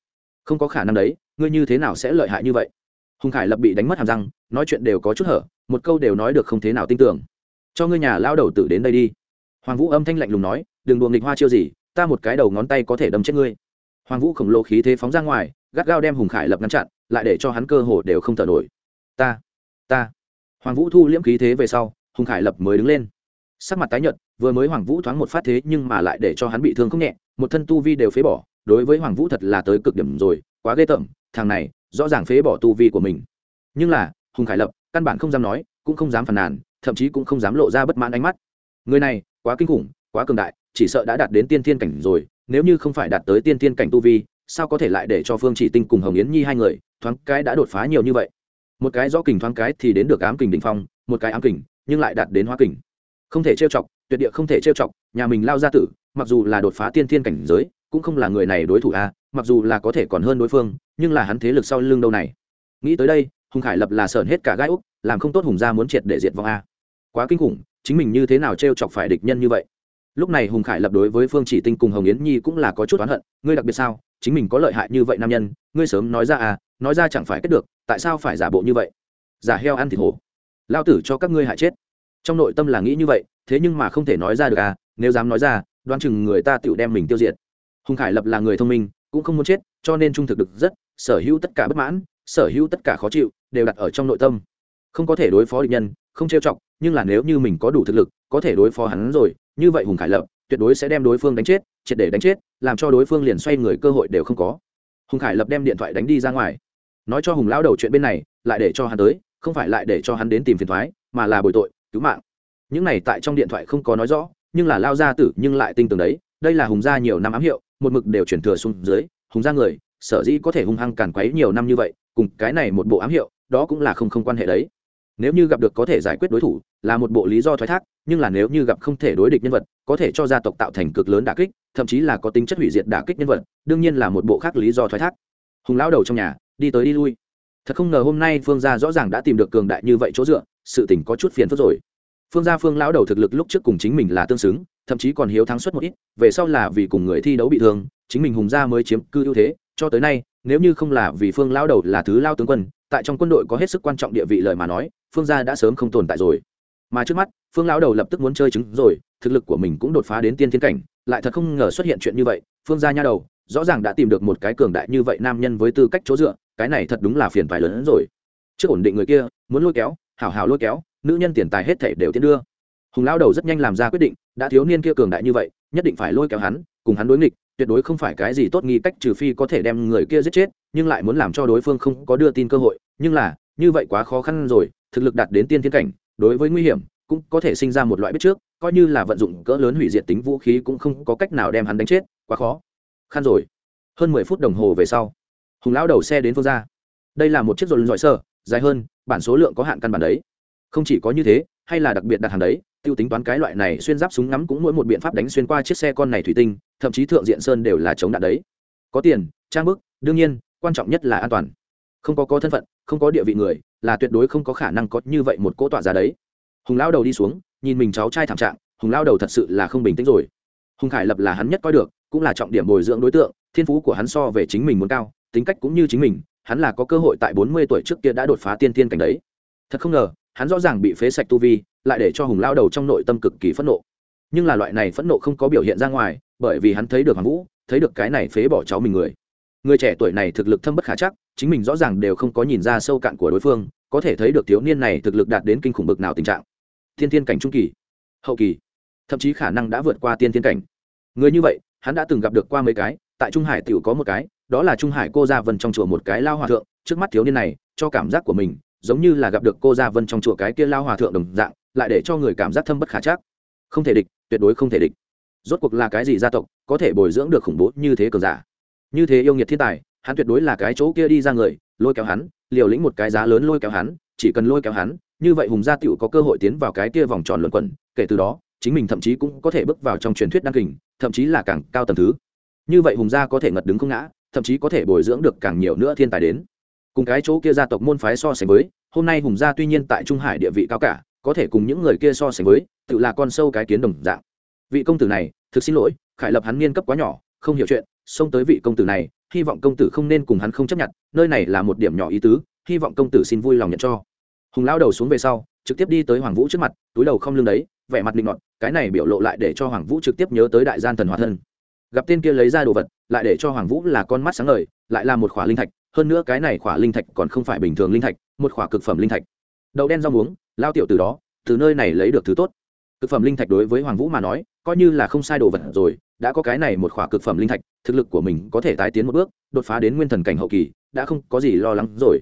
Không có khả năng đấy, ngươi như thế nào sẽ lợi hại như vậy? Hùng khải lập bị đánh mất hàm răng, nói chuyện đều có chút hở, một câu đều nói được không thế nào tin tưởng. Cho ngươi nhà lao đầu tử đến đây đi. Hoàng vũ âm thanh lạnh lùng nói, đừng đùa nghịch hoa chiêu gì, ta một cái đầu ngón tay có thể đâm chết ngươi. Hoàng vũ khổng lồ khí thế phóng ra ngoài gắt gao đem hùng khải lập ngăn chặn, lại để cho hắn cơ hồ đều không thở nổi. Ta ta. Hoàng vũ thu liễm khí thế về sau, hùng khải lập mới đứng lên. Sắc mặt tái nhợt, vừa mới hoàng vũ thoáng một phát thế nhưng mà lại để cho hắn bị thương không nhẹ, một thân tu vi đều phế bỏ, đối với hoàng vũ thật là tới cực điểm rồi, quá ghê tởm, thằng này, rõ ràng phế bỏ tu vi của mình. Nhưng là, hùng khải lập, căn bản không dám nói, cũng không dám phàn nàn, thậm chí cũng không dám lộ ra bất mãn ánh mắt. Người này, quá kinh khủng, quá cường đại, chỉ sợ đã đạt đến tiên thiên cảnh rồi, nếu như không phải đạt tới tiên thiên cảnh tu vi sao có thể lại để cho phương chỉ tinh cùng hồng yến nhi hai người thoáng cái đã đột phá nhiều như vậy? Một cái do kình thoáng cái thì đến được ám kình đỉnh phong, một cái ám kình, nhưng lại đạt đến hóa kình. Không thể trêu chọc, tuyệt địa không thể trêu chọc, nhà mình lao ra tử, mặc dù là đột phá tiên thiên cảnh giới, cũng không là người này đối thủ a, mặc dù là có thể còn hơn đối phương, nhưng là hắn thế lực sau lưng đâu này? Nghĩ tới đây, hùng khải lập là sởn hết cả gai úc, làm không tốt hùng gia muốn triệt để diệt vong a. Quá kinh khủng, chính mình như thế nào trêu chọc phải địch nhân như vậy? Lúc này hùng khải lập đối với phương chỉ tinh cùng hồng yến nhi cũng là có chút oán hận, ngươi đặc biệt sao? Chính mình có lợi hại như vậy nam nhân, ngươi sớm nói ra à nói ra chẳng phải kết được, tại sao phải giả bộ như vậy? Giả heo ăn thịt hổ. Lao tử cho các ngươi hại chết. Trong nội tâm là nghĩ như vậy, thế nhưng mà không thể nói ra được à nếu dám nói ra, đoán chừng người ta tự đem mình tiêu diệt. Hùng khải lập là người thông minh, cũng không muốn chết, cho nên trung thực được rất, sở hữu tất cả bất mãn, sở hữu tất cả khó chịu, đều đặt ở trong nội tâm. Không có thể đối phó địch nhân, không trêu chọc, nhưng là nếu như mình có đủ thực lực, có thể đối phó hắn rồi, như vậy hùng khải lập, tuyệt đối sẽ đem đối phương đánh chết triệt để đánh chết, làm cho đối phương liền xoay người cơ hội đều không có. Hùng khải lập đem điện thoại đánh đi ra ngoài. Nói cho hùng lão đầu chuyện bên này, lại để cho hắn tới, không phải lại để cho hắn đến tìm phiền thoái, mà là bồi tội, cứu mạng. Những này tại trong điện thoại không có nói rõ, nhưng là lao gia tử nhưng lại tinh tường đấy, đây là hùng gia nhiều năm ám hiệu, một mực đều chuyển thừa xuống dưới, hùng gia người, sở dĩ có thể hung hăng càn quấy nhiều năm như vậy, cùng cái này một bộ ám hiệu, đó cũng là không không quan hệ đấy. Nếu như gặp được có thể giải quyết đối thủ, là một bộ lý do thoái thác, nhưng là nếu như gặp không thể đối địch nhân vật, có thể cho gia tộc tạo thành cực lớn đả kích thậm chí là có tính chất hủy diệt đả kích nhân vật, đương nhiên là một bộ khác lý do thoái thác. Hùng lão đầu trong nhà, đi tới đi lui. Thật không ngờ hôm nay phương gia rõ ràng đã tìm được cường đại như vậy chỗ dựa, sự tình có chút phiền phức rồi. Phương gia phương lão đầu thực lực lúc trước cùng chính mình là tương xứng, thậm chí còn hiếu thắng suất một ít, về sau là vì cùng người thi đấu bị thương, chính mình hùng gia mới chiếm cư ưu thế, cho tới nay, nếu như không là vì phương lão đầu là thứ lao tướng quân, tại trong quân đội có hết sức quan trọng địa vị lời mà nói, phương gia đã sớm không tồn tại rồi. Mà trước mắt, phương lão đầu lập tức muốn chơi trứng rồi, thực lực của mình cũng đột phá đến tiên thiên cảnh lại thật không ngờ xuất hiện chuyện như vậy, phương gia nha đầu, rõ ràng đã tìm được một cái cường đại như vậy nam nhân với tư cách chỗ dựa, cái này thật đúng là phiền phải lớn hơn rồi. Trước ổn định người kia, muốn lôi kéo, hảo hảo lôi kéo, nữ nhân tiền tài hết thể đều tiến đưa. Hùng lão đầu rất nhanh làm ra quyết định, đã thiếu niên kia cường đại như vậy, nhất định phải lôi kéo hắn, cùng hắn đối nghịch, tuyệt đối không phải cái gì tốt nghi cách trừ phi có thể đem người kia giết chết, nhưng lại muốn làm cho đối phương không có đưa tin cơ hội, nhưng là, như vậy quá khó khăn rồi, thực lực đạt đến tiên thiên cảnh, đối với nguy hiểm, cũng có thể sinh ra một loại biết trước coi như là vận dụng cỡ lớn hủy diệt tính vũ khí cũng không có cách nào đem hắn đánh chết, quá khó. Khăn rồi. Hơn mười phút đồng hồ về sau, hùng lão đầu xe đến phương ra đây là một chiếc dồn dọi sơ dài hơn, bản số lượng có hạn căn bản đấy. Không chỉ có như thế, hay là đặc biệt đặt hàng đấy, tiêu tính toán cái loại này xuyên giáp súng ngắm cũng mỗi một biện pháp đánh xuyên qua chiếc xe con này thủy tinh, thậm chí thượng diện sơn đều là chống đạn đấy. Có tiền, trang bức, đương nhiên, quan trọng nhất là an toàn. Không có có thân phận, không có địa vị người, là tuyệt đối không có khả năng có như vậy một cỗ tọa ra đấy. Hùng lão đầu đi xuống nhìn mình cháu trai thảm trạng, hùng lao đầu thật sự là không bình tĩnh rồi. Hùng khải lập là hắn nhất coi được, cũng là trọng điểm bồi dưỡng đối tượng, thiên phú của hắn so về chính mình muốn cao, tính cách cũng như chính mình, hắn là có cơ hội tại bốn mươi tuổi trước kia đã đột phá tiên tiên cảnh đấy. Thật không ngờ, hắn rõ ràng bị phế sạch tu vi, lại để cho hùng lao đầu trong nội tâm cực kỳ phẫn nộ. Nhưng là loại này phẫn nộ không có biểu hiện ra ngoài, bởi vì hắn thấy được hoàng vũ, thấy được cái này phế bỏ cháu mình người. Người trẻ tuổi này thực lực thâm bất khả chắc, chính mình rõ ràng đều không có nhìn ra sâu cạn của đối phương, có thể thấy được thiếu niên này thực lực đạt đến kinh khủng bực nào tình trạng thiên thiên cảnh trung kỳ, hậu kỳ, thậm chí khả năng đã vượt qua tiên thiên cảnh. Người như vậy, hắn đã từng gặp được qua mấy cái, tại trung hải t i ể u có một cái, đó là trung hải cô gia vân trong chùa một cái lao hòa thượng. Trước mắt thiếu niên này, cho cảm giác của mình, giống như là gặp được cô gia vân trong chùa cái kia lao hòa thượng đồng dạng, lại để cho người cảm giác thâm bất khả chắc. Không thể địch, tuyệt đối không thể địch. Rốt cuộc là cái gì gia tộc, có thể bồi dưỡng được khủng bố như thế cường giả? Như thế yêu nghiệt thiên tài, hắn tuyệt đối là cái chỗ kia đi ra người, lôi kéo hắn, liều lĩnh một cái giá lớn lôi kéo hắn, chỉ cần lôi kéo hắn như vậy hùng gia tựu có cơ hội tiến vào cái kia vòng tròn luẩn quẩn, kể từ đó, chính mình thậm chí cũng có thể bước vào trong truyền thuyết đăng kình, thậm chí là càng cao tầng thứ. Như vậy hùng gia có thể ngật đứng không ngã, thậm chí có thể bồi dưỡng được càng nhiều nữa thiên tài đến. Cùng cái chỗ kia gia tộc môn phái so sánh với, hôm nay hùng gia tuy nhiên tại trung hải địa vị cao cả, có thể cùng những người kia so sánh với, tự là con sâu cái kiến đồng dạng. Vị công tử này, thực xin lỗi, khải lập hắn niên cấp quá nhỏ, không hiểu chuyện, xông tới vị công tử này, hy vọng công tử không nên cùng hắn không chấp nhận, nơi này là một điểm nhỏ ý tứ, hy vọng công tử xin vui lòng nhận cho hùng lao đầu xuống về sau, trực tiếp đi tới hoàng vũ trước mặt, túi đầu không lưng đấy, vẻ mặt linh ngọt cái này biểu lộ lại để cho hoàng vũ trực tiếp nhớ tới đại gian thần hóa thân. Gặp tên kia lấy ra đồ vật, lại để cho hoàng vũ là con mắt sáng ngời, lại là một khỏa linh thạch, hơn nữa cái này khỏa linh thạch còn không phải bình thường linh thạch, một khỏa cực phẩm linh thạch. Đậu đen rau muống, lao tiểu từ đó, từ nơi này lấy được thứ tốt. Cực phẩm linh thạch đối với hoàng vũ mà nói, coi như là không sai đồ vật rồi, đã có cái này một khỏa cực phẩm linh thạch, thực lực của mình có thể tái tiến một bước, đột phá đến nguyên thần cảnh hậu kỳ, đã không có gì lo lắng rồi.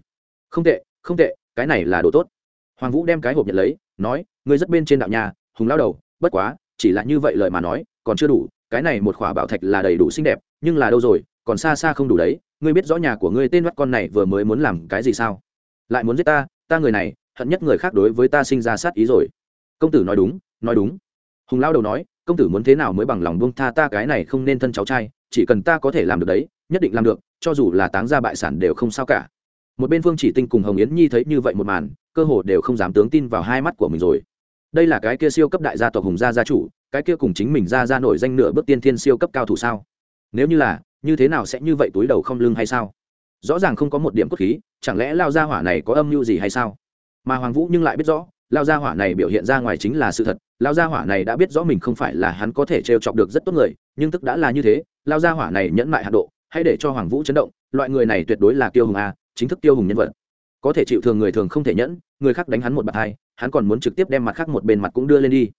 Không tệ không tệ cái này là đồ tốt. Hoàng vũ đem cái hộp nhận lấy, nói, ngươi rất bên trên đạo nhà, hùng lao đầu, bất quá, chỉ là như vậy lời mà nói, còn chưa đủ, cái này một khỏa bảo thạch là đầy đủ xinh đẹp, nhưng là đâu rồi, còn xa xa không đủ đấy, ngươi biết rõ nhà của ngươi tên mắt con này vừa mới muốn làm cái gì sao? Lại muốn giết ta ta người này, hận nhất người khác đối với ta sinh ra sát ý rồi. Công tử nói đúng nói đúng. Hùng lao đầu nói, công tử muốn thế nào mới bằng lòng buông tha ta cái này không nên thân cháu trai, chỉ cần ta có thể làm được đấy, nhất định làm được, cho dù là táng ra bại sản đều không sao cả một bên phương chỉ tinh cùng hồng yến nhi thấy như vậy một màn, cơ hồ đều không dám tướng tin vào hai mắt của mình rồi. Đây là cái kia siêu cấp đại gia tộc hùng gia gia chủ, cái kia cùng chính mình ra ra nổi danh nửa bước tiên thiên siêu cấp cao thủ sao? Nếu như là, như thế nào sẽ như vậy túi đầu không lưng hay sao? Rõ ràng không có một điểm cốt khí, chẳng lẽ lao gia hỏa này có âm mưu gì hay sao? Mà hoàng vũ nhưng lại biết rõ, lao gia hỏa này biểu hiện ra ngoài chính là sự thật, lao gia hỏa này đã biết rõ mình không phải là hắn có thể trêu chọc được rất tốt người, nhưng tức đã là như thế, lao gia hỏa này nhẫn mại hạ độ, hãy để cho hoàng vũ chấn động, loại người này tuyệt đối là tiêu hùng a chính thức tiêu hùng nhân vật. Có thể chịu thường người thường không thể nhẫn, người khác đánh hắn một bạt hai, hắn còn muốn trực tiếp đem mặt khác một bên mặt cũng đưa lên đi.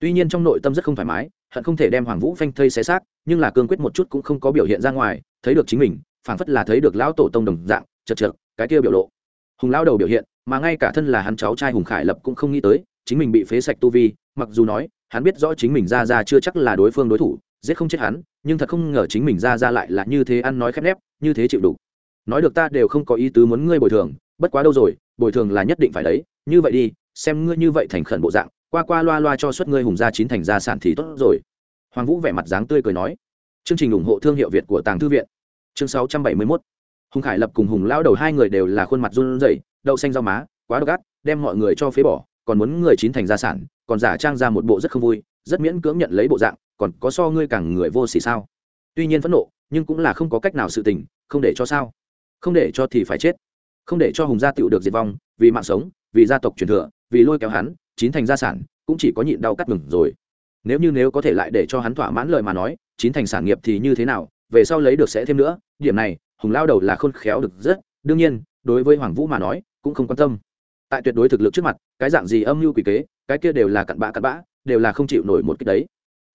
Tuy nhiên trong nội tâm rất không thoải mái, hận không thể đem hoàng vũ phanh thây xé xác, nhưng là cương quyết một chút cũng không có biểu hiện ra ngoài, thấy được chính mình, phảng phất là thấy được lão tổ tông đồng dạng, chật chật, cái kia biểu lộ. Hùng lão đầu biểu hiện, mà ngay cả thân là hắn cháu trai hùng khải lập cũng không nghĩ tới, chính mình bị phế sạch tu vi, mặc dù nói, hắn biết rõ chính mình ra ra chưa chắc là đối phương đối thủ, giết không chết hắn, nhưng thật không ngờ chính mình ra ra lại là như thế ăn nói khép nép, như thế chịu đủ nói được ta đều không có ý tứ muốn ngươi bồi thường, bất quá đâu rồi, bồi thường là nhất định phải đấy. Như vậy đi, xem ngươi như vậy thành khẩn bộ dạng, qua qua loa loa cho suất ngươi hùng gia chín thành gia sản thì tốt rồi. Hoàng vũ vẻ mặt dáng tươi cười nói. Chương trình ủng hộ thương hiệu việt của tàng thư viện. Chương sáu trăm bảy mươi 671 hùng khải lập cùng hùng lão đầu hai người đều là khuôn mặt run rẩy, đậu xanh rau má, quá độc ác, đem mọi người cho phế bỏ, còn muốn người chín thành gia sản, còn giả trang ra một bộ rất không vui, rất miễn cưỡng nhận lấy bộ dạng, còn có so ngươi càng người vô xỉ sao? Tuy nhiên phẫn nộ, nhưng cũng là không có cách nào sự tình, không để cho sao không để cho thì phải chết. Không để cho hùng gia tựu được diệt vong, vì mạng sống, vì gia tộc truyền thừa, vì lôi kéo hắn, chín thành gia sản cũng chỉ có nhịn đau cắt ngừng rồi. Nếu như nếu có thể lại để cho hắn thỏa mãn lời mà nói, chín thành sản nghiệp thì như thế nào, về sau lấy được sẽ thêm nữa, điểm này, hùng lao đầu là khôn khéo được rất, đương nhiên, đối với hoàng vũ mà nói, cũng không quan tâm. Tại tuyệt đối thực lực trước mặt, cái dạng gì âm mưu quỷ kế, cái kia đều là cặn bã cặn bã, đều là không chịu nổi một cái đấy.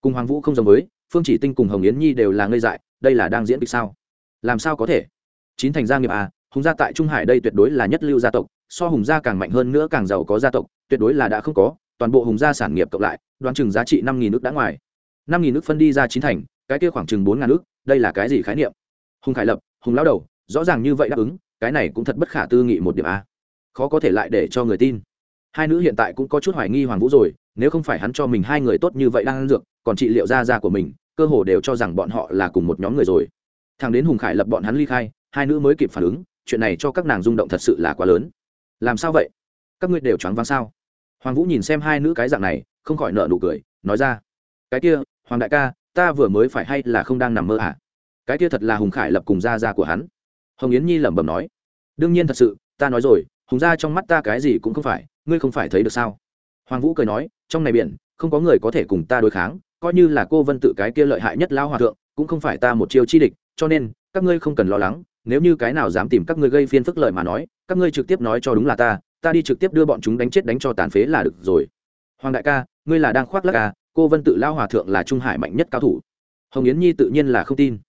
Cùng hoàng vũ không giống với, phương chỉ tinh cùng hồng yến nhi đều là ngây dại, đây là đang diễn kịch sao? Làm sao có thể? Chín thành gia nghiệp à hùng gia tại trung hải đây tuyệt đối là nhất lưu gia tộc, so hùng gia càng mạnh hơn nữa càng giàu có gia tộc, tuyệt đối là đã không có, toàn bộ hùng gia sản nghiệp cộng lại, đoán chừng giá trị năm nghìn nước đã ngoài. Năm nghìn nước phân đi ra chín thành, cái kia khoảng chừng bốn ngàn nước, đây là cái gì khái niệm? Hùng khải lập, hùng lao đầu, rõ ràng như vậy đáp ứng, cái này cũng thật bất khả tư nghị một điểm a khó có thể lại để cho người tin. Hai nữ hiện tại cũng có chút hoài nghi hoàng vũ rồi, nếu không phải hắn cho mình hai người tốt như vậy đang ăn dược, còn trị liệu ra ra của mình, cơ hồ đều cho rằng bọn họ là cùng một nhóm người rồi. Thằng đến hùng khải lập bọn hắn ly khai hai nữ mới kịp phản ứng, chuyện này cho các nàng rung động thật sự là quá lớn. Làm sao vậy? Các ngươi đều choáng váng sao? Hoàng vũ nhìn xem hai nữ cái dạng này, không khỏi nợ nụ cười, nói ra. Cái kia, hoàng đại ca, ta vừa mới phải hay là không đang nằm mơ à? Cái kia thật là hùng khải lập cùng gia gia của hắn. Hồng yến nhi lẩm bẩm nói. Đương nhiên thật sự, ta nói rồi, hùng gia trong mắt ta cái gì cũng không phải, ngươi không phải thấy được sao? Hoàng vũ cười nói, trong này biển, không có người có thể cùng ta đối kháng, coi như là cô vân tự cái kia lợi hại nhất lão hòa thượng, cũng không phải ta một chiêu chi địch, cho nên, các ngươi không cần lo lắng nếu như cái nào dám tìm các ngươi gây phiên phức lợi mà nói, các ngươi trực tiếp nói cho đúng là ta ta đi trực tiếp đưa bọn chúng đánh chết đánh cho tàn phế là được rồi. Hoàng đại ca, ngươi là đang khoác lắc à cô vân tự lao hòa thượng là trung hải mạnh nhất cao thủ. Hồng yến nhi tự nhiên là không tin.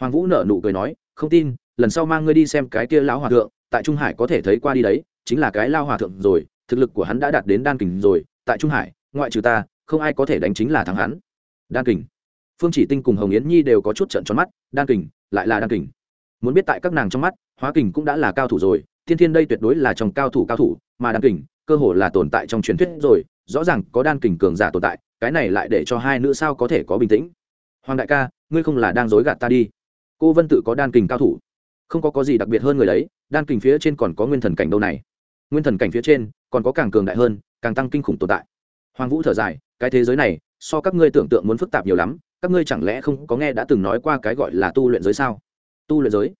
Hoàng vũ nở nụ cười nói, không tin, lần sau mang ngươi đi xem cái kia lão hòa thượng, tại trung hải có thể thấy qua đi đấy, chính là cái lao hòa thượng rồi, thực lực của hắn đã đạt đến đan kình rồi, tại trung hải, ngoại trừ ta, không ai có thể đánh chính là thắng hắn. Đan kình. Phương chỉ tinh cùng hồng yến nhi đều có chút trận tròn mắt, đan kình, lại là đan kình muốn biết tại các nàng trong mắt, hóa kình cũng đã là cao thủ rồi, thiên thiên đây tuyệt đối là trong cao thủ cao thủ, mà đan kình, cơ hồ là tồn tại trong truyền thuyết rồi, rõ ràng có đan kình cường giả tồn tại, cái này lại để cho hai nữ sao có thể có bình tĩnh. Hoàng đại ca, ngươi không là đang dối gạt ta đi. Cô vân tự có đan kình cao thủ. Không có có gì đặc biệt hơn người đấy, đan kình phía trên còn có nguyên thần cảnh đâu này. Nguyên thần cảnh phía trên, còn có càng cường đại hơn, càng tăng kinh khủng tồn tại. Hoàng vũ thở dài, cái thế giới này, so các ngươi tưởng tượng muốn phức tạp nhiều lắm, các ngươi chẳng lẽ không có nghe đã từng nói qua cái gọi là tu luyện giới sao? Tu luyện giới.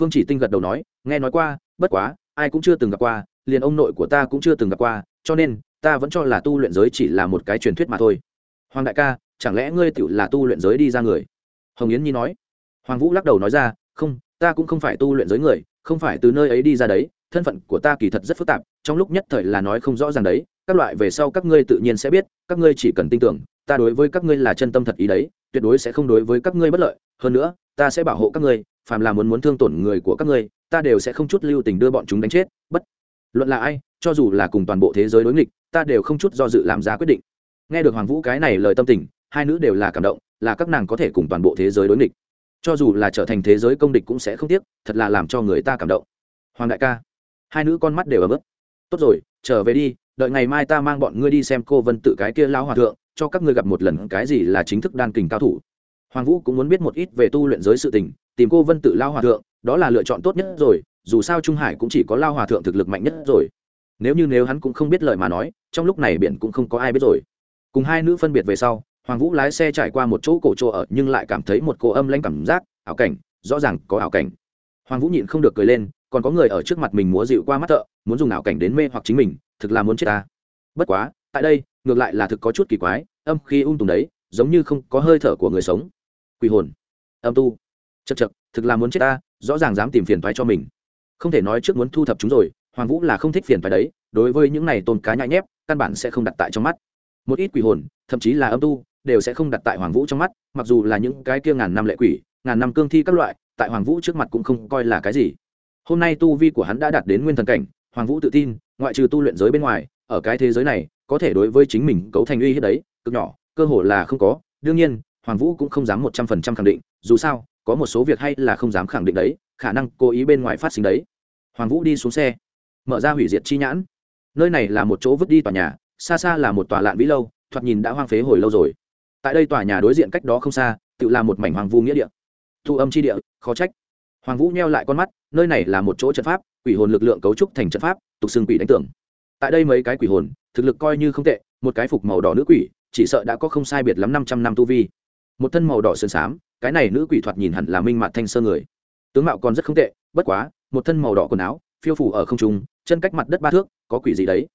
Phương chỉ tinh gật đầu nói, nghe nói qua, bất quá, ai cũng chưa từng gặp qua, liền ông nội của ta cũng chưa từng gặp qua, cho nên, ta vẫn cho là tu luyện giới chỉ là một cái truyền thuyết mà thôi. Hoàng đại ca, chẳng lẽ ngươi tự là tu luyện giới đi ra người? Hồng yến nhi nói. Hoàng vũ lắc đầu nói ra, không, ta cũng không phải tu luyện giới người, không phải từ nơi ấy đi ra đấy, thân phận của ta kỳ thật rất phức tạp, trong lúc nhất thời là nói không rõ ràng đấy, các loại về sau các ngươi tự nhiên sẽ biết, các ngươi chỉ cần tin tưởng, ta đối với các ngươi là chân tâm thật ý đấy, tuyệt đối sẽ không đối với các ngươi bất lợi, hơn nữa, ta sẽ bảo hộ các ngươi phàm là muốn muốn thương tổn người của các ngươi, ta đều sẽ không chút lưu tình đưa bọn chúng đánh chết, bất luận là ai, cho dù là cùng toàn bộ thế giới đối nghịch, ta đều không chút do dự làm ra quyết định. Nghe được hoàng vũ cái này lời tâm tình, hai nữ đều là cảm động, là các nàng có thể cùng toàn bộ thế giới đối nghịch. Cho dù là trở thành thế giới công địch cũng sẽ không tiếc, thật là làm cho người ta cảm động. Hoàng đại ca, hai nữ con mắt đều ấm ức. Tốt rồi, trở về đi, đợi ngày mai ta mang bọn ngươi đi xem cô vân tự cái kia lao hòa thượng, cho các ngươi gặp một lần cái gì là chính thức đan kình cao thủ. Hoàng vũ cũng muốn biết một ít về tu luyện giới sự tình tìm cô vân tự lao hòa thượng, đó là lựa chọn tốt nhất rồi, dù sao trung hải cũng chỉ có lao hòa thượng thực lực mạnh nhất rồi. Nếu như nếu hắn cũng không biết lời mà nói, trong lúc này biển cũng không có ai biết rồi. Cùng hai nữ phân biệt về sau, hoàng vũ lái xe trải qua một chỗ cổ chỗ ở nhưng lại cảm thấy một cô âm lanh cảm giác, ảo cảnh, rõ ràng có ảo cảnh. Hoàng vũ nhịn không được cười lên, còn có người ở trước mặt mình múa dịu qua mắt thợ, muốn dùng ảo cảnh đến mê hoặc chính mình, thực là muốn chết ta. Bất quá, tại đây, ngược lại là thực có chút kỳ quái, âm khi ung tùng đấy, giống như không có hơi thở của người sống. Quỷ hồn. Âm tu chật chật thực là muốn chết ta, rõ ràng dám tìm phiền thoái cho mình. Không thể nói trước muốn thu thập chúng rồi, hoàng vũ là không thích phiền thoái đấy, đối với những này tôn cá nhãi nhép, căn bản sẽ không đặt tại trong mắt. Một ít quỷ hồn, thậm chí là âm tu, đều sẽ không đặt tại hoàng vũ trong mắt, mặc dù là những cái kia ngàn năm lệ quỷ, ngàn năm cương thi các loại, tại hoàng vũ trước mặt cũng không coi là cái gì. Hôm nay tu vi của hắn đã đạt đến nguyên thần cảnh, hoàng vũ tự tin, ngoại trừ tu luyện giới bên ngoài, ở cái thế giới này, có thể đối với chính mình cấu thành uy hiếp đấy, cực nhỏ, cơ hội là không có. Đương nhiên, hoàng vũ cũng không dám một trăm phần trăm khẳng định, dù sao có một số việc hay là không dám khẳng định đấy, khả năng cố ý bên ngoài phát sinh đấy. Hoàng vũ đi xuống xe, mở ra hủy diệt chi nhãn. Nơi này là một chỗ vứt đi tòa nhà, xa xa là một tòa lạn vĩ lâu, thoạt nhìn đã hoang phế hồi lâu rồi. Tại đây tòa nhà đối diện cách đó không xa, tự là một mảnh hoàng vu nghĩa địa. Thu âm chi địa, khó trách. Hoàng vũ neo lại con mắt, nơi này là một chỗ trận pháp, quỷ hồn lực lượng cấu trúc thành trận pháp, tục xưng quỷ đánh tưởng. Tại đây mấy cái quỷ hồn, thực lực coi như không tệ, một cái phục màu đỏ nữ quỷ, chỉ sợ đã có không sai biệt lắm năm trăm năm tu vi. Một thân màu đỏ sơn xám cái này nữ quỷ thoạt nhìn hẳn là minh mặt thanh sơ người. Tướng mạo còn rất không tệ, bất quá, một thân màu đỏ quần áo, phiêu phủ ở không trung, chân cách mặt đất ba thước, có quỷ gì đấy?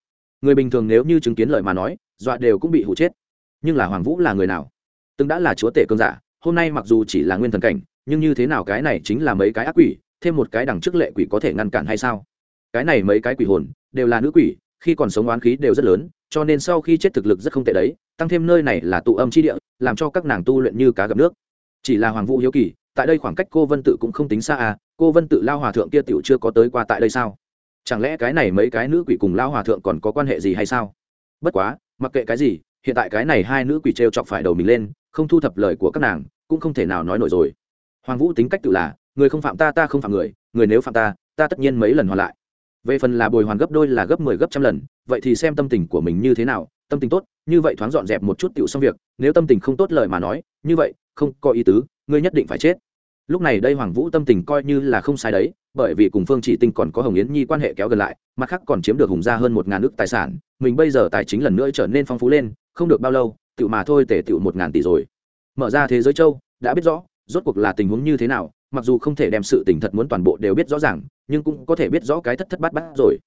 Người bình thường nếu như chứng kiến lời mà nói, dọa đều cũng bị hụ chết. Nhưng là hoàng vũ là người nào? Từng đã là chúa tể cơn giả, hôm nay mặc dù chỉ là nguyên thần cảnh, nhưng như thế nào cái này chính là mấy cái ác quỷ, thêm một cái đằng trước lệ quỷ có thể ngăn cản hay sao? Cái này mấy cái quỷ hồn, đều là nữ quỷ, khi còn sống oán khí đều rất lớn, cho nên sau khi chết thực lực rất không tệ đấy, tăng thêm nơi này là tụ âm chi địa, làm cho các nàng tu luyện như cá gặp nước chỉ là hoàng vũ hiếu kỳ, tại đây khoảng cách cô vân tự cũng không tính xa à cô vân tự lao hòa thượng kia tiểu chưa có tới qua tại đây sao? Chẳng lẽ cái này mấy cái nữ quỷ cùng lao hòa thượng còn có quan hệ gì hay sao? Bất quá, mặc kệ cái gì, hiện tại cái này hai nữ quỷ t r e o chọc phải đầu mình lên, không thu thập lời của các nàng, cũng không thể nào nói nổi rồi. Hoàng vũ tính cách tự là, người không phạm ta ta không phạm người người nếu phạm ta ta tất nhiên mấy lần hoàn lại. Về phần là bồi hoàn gấp đôi là gấp mười 10 gấp trăm lần, vậy thì xem tâm tình của mình như thế nào, tâm tình tốt, như vậy thoáng dọn dẹp một chút tựu xong việc, nếu tâm tình không tốt lời mà nói như vậy, không có ý tứ, ngươi nhất định phải chết. Lúc này đây hoàng vũ tâm tình coi như là không sai đấy, bởi vì cùng phương chỉ tinh còn có hồng yến nhi quan hệ kéo gần lại, mặt khác còn chiếm được hùng gia hơn một ngàn ước tài sản, mình bây giờ tài chính lần nữa trở nên phong phú lên, không được bao lâu tự mà thôi tể tự một ngàn tỷ rồi. Mở ra thế giới châu, đã biết rõ, rốt cuộc là tình huống như thế nào, mặc dù không thể đem sự tình thật muốn toàn bộ đều biết rõ ràng, nhưng cũng có thể biết rõ cái thất thất bát bát rồi.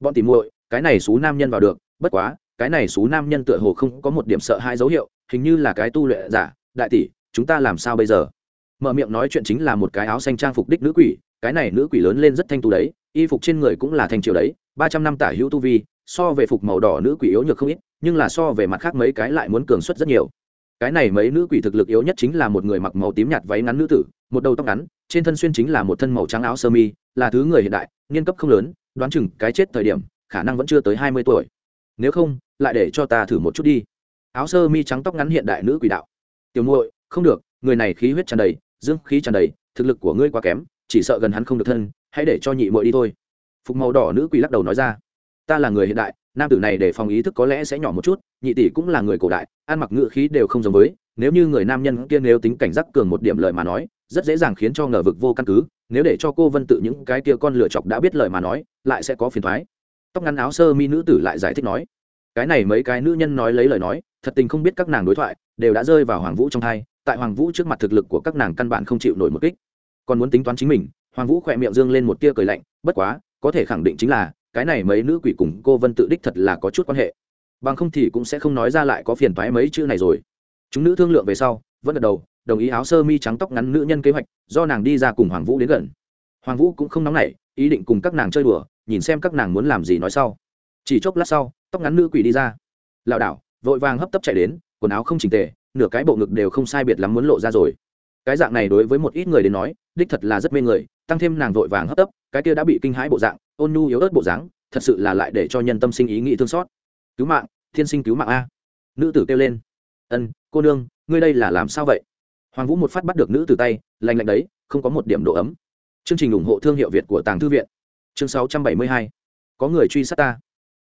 Bọn tìm muội, cái này xú nam nhân vào được, bất quá, cái này xú nam nhân tựa hồ không có một điểm sợ hai dấu hiệu, hình như là cái tu luyện giả đại tỷ, chúng ta làm sao bây giờ? Mở miệng nói chuyện chính là một cái áo xanh trang phục đích nữ quỷ, cái này nữ quỷ lớn lên rất thanh tú đấy, y phục trên người cũng là thanh triều đấy, ba trăm năm tả hữu tu vi, so về phục màu đỏ nữ quỷ yếu nhược không ít, nhưng là so về mặt khác mấy cái lại muốn cường suất rất nhiều. Cái này mấy nữ quỷ thực lực yếu nhất chính là một người mặc màu tím nhạt váy ngắn nữ tử, một đầu tóc ngắn, trên thân xuyên chính là một thân màu trắng áo sơ mi, là thứ người hiện đại, niên cấp không lớn, đoán chừng cái chết thời điểm, khả năng vẫn chưa tới hai mươi tuổi. Nếu không, lại để cho ta thử một chút đi. Áo sơ mi trắng tóc ngắn hiện đại nữ quỷ đạo tiểu muội, không được, người này khí huyết tràn đầy, dương khí tràn đầy, thực lực của ngươi quá kém, chỉ sợ gần hắn không được thân, hãy để cho nhị muội đi thôi. Phục màu đỏ nữ quỷ lắc đầu nói ra. Ta là người hiện đại, nam tử này để phòng ý thức có lẽ sẽ nhỏ một chút, nhị tỷ cũng là người cổ đại, ăn mặc ngựa khí đều không giống với, nếu như người nam nhân kia nếu tính cảnh giác cường một điểm lời mà nói, rất dễ dàng khiến cho ngờ vực vô căn cứ, nếu để cho cô vân tự những cái kia con lựa chọc đã biết lời mà nói, lại sẽ có phiền thoái. Tóc ngắn áo sơ mi nữ tử lại giải thích nói cái này mấy cái nữ nhân nói lấy lời nói, thật tình không biết các nàng đối thoại, đều đã rơi vào hoàng vũ trong thai, tại hoàng vũ trước mặt thực lực của các nàng căn bản không chịu nổi một kích. Còn muốn tính toán chính mình, hoàng vũ khỏe miệng dương lên một tia cười lạnh, bất quá, có thể khẳng định chính là, cái này mấy nữ quỷ cùng cô vân tự đích thật là có chút quan hệ. Bằng không thì cũng sẽ không nói ra lại có phiền toái mấy chữ này rồi. Chúng nữ thương lượng về sau, vẫn gật đầu, đồng ý áo sơ mi trắng tóc ngắn nữ nhân kế hoạch, do nàng đi ra cùng hoàng vũ đến gần. Hoàng vũ cũng không nóng nảy, ý định cùng các nàng chơi đùa, nhìn xem các nàng muốn làm gì nói sau chỉ chốc lát sau, tóc ngắn nữ quỷ đi ra. Lảo đảo, vội vàng hấp tấp chạy đến, quần áo không chỉnh tề, nửa cái bộ ngực đều không sai biệt lắm muốn lộ ra rồi. Cái dạng này đối với một ít người đến nói, đích thật là rất mê người, tăng thêm nàng vội vàng hấp tấp, cái kia đã bị kinh hãi bộ dạng, ôn nhu yếu ớt bộ dáng, thật sự là lại để cho nhân tâm sinh ý nghĩ thương xót. Cứu mạng, thiên sinh cứu mạng a. Nữ tử kêu lên. Ân, cô nương, ngươi đây là làm sao vậy? Hoàng vũ một phát bắt được nữ tử tay lành lạnh đấy, không có một điểm độ ấm. Chương trình ủng hộ thương hiệu việt của tàng thư viện. Chương sáu trăm bảy mươi hai. Có người truy sát ta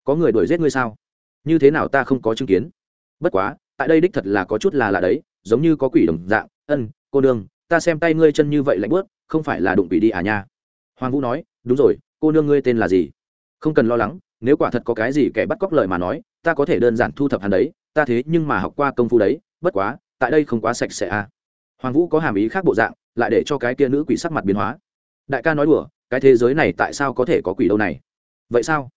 có người đuổi giết ngươi sao? Như thế nào ta không có chứng kiến? Bất quá, tại đây đích thật là có chút là lạ đấy, giống như có quỷ đồng dạng. Ân, cô nương, ta xem tay ngươi chân như vậy lạnh bớt không phải là đụng quỷ đi à nha? Hoàng vũ nói, đúng rồi, cô nương ngươi tên là gì? Không cần lo lắng, nếu quả thật có cái gì kẻ bắt cóc lời mà nói, ta có thể đơn giản thu thập hắn đấy, ta thế nhưng mà học qua công phu đấy, bất quá, tại đây không quá sạch sẽ à. Hoàng vũ có hàm ý khác bộ dạng, lại để cho cái kia nữ quỷ sắc mặt biến hóa. Đại ca nói đùa, cái thế giới này tại sao có thể có quỷ đâu này? Vậy sao?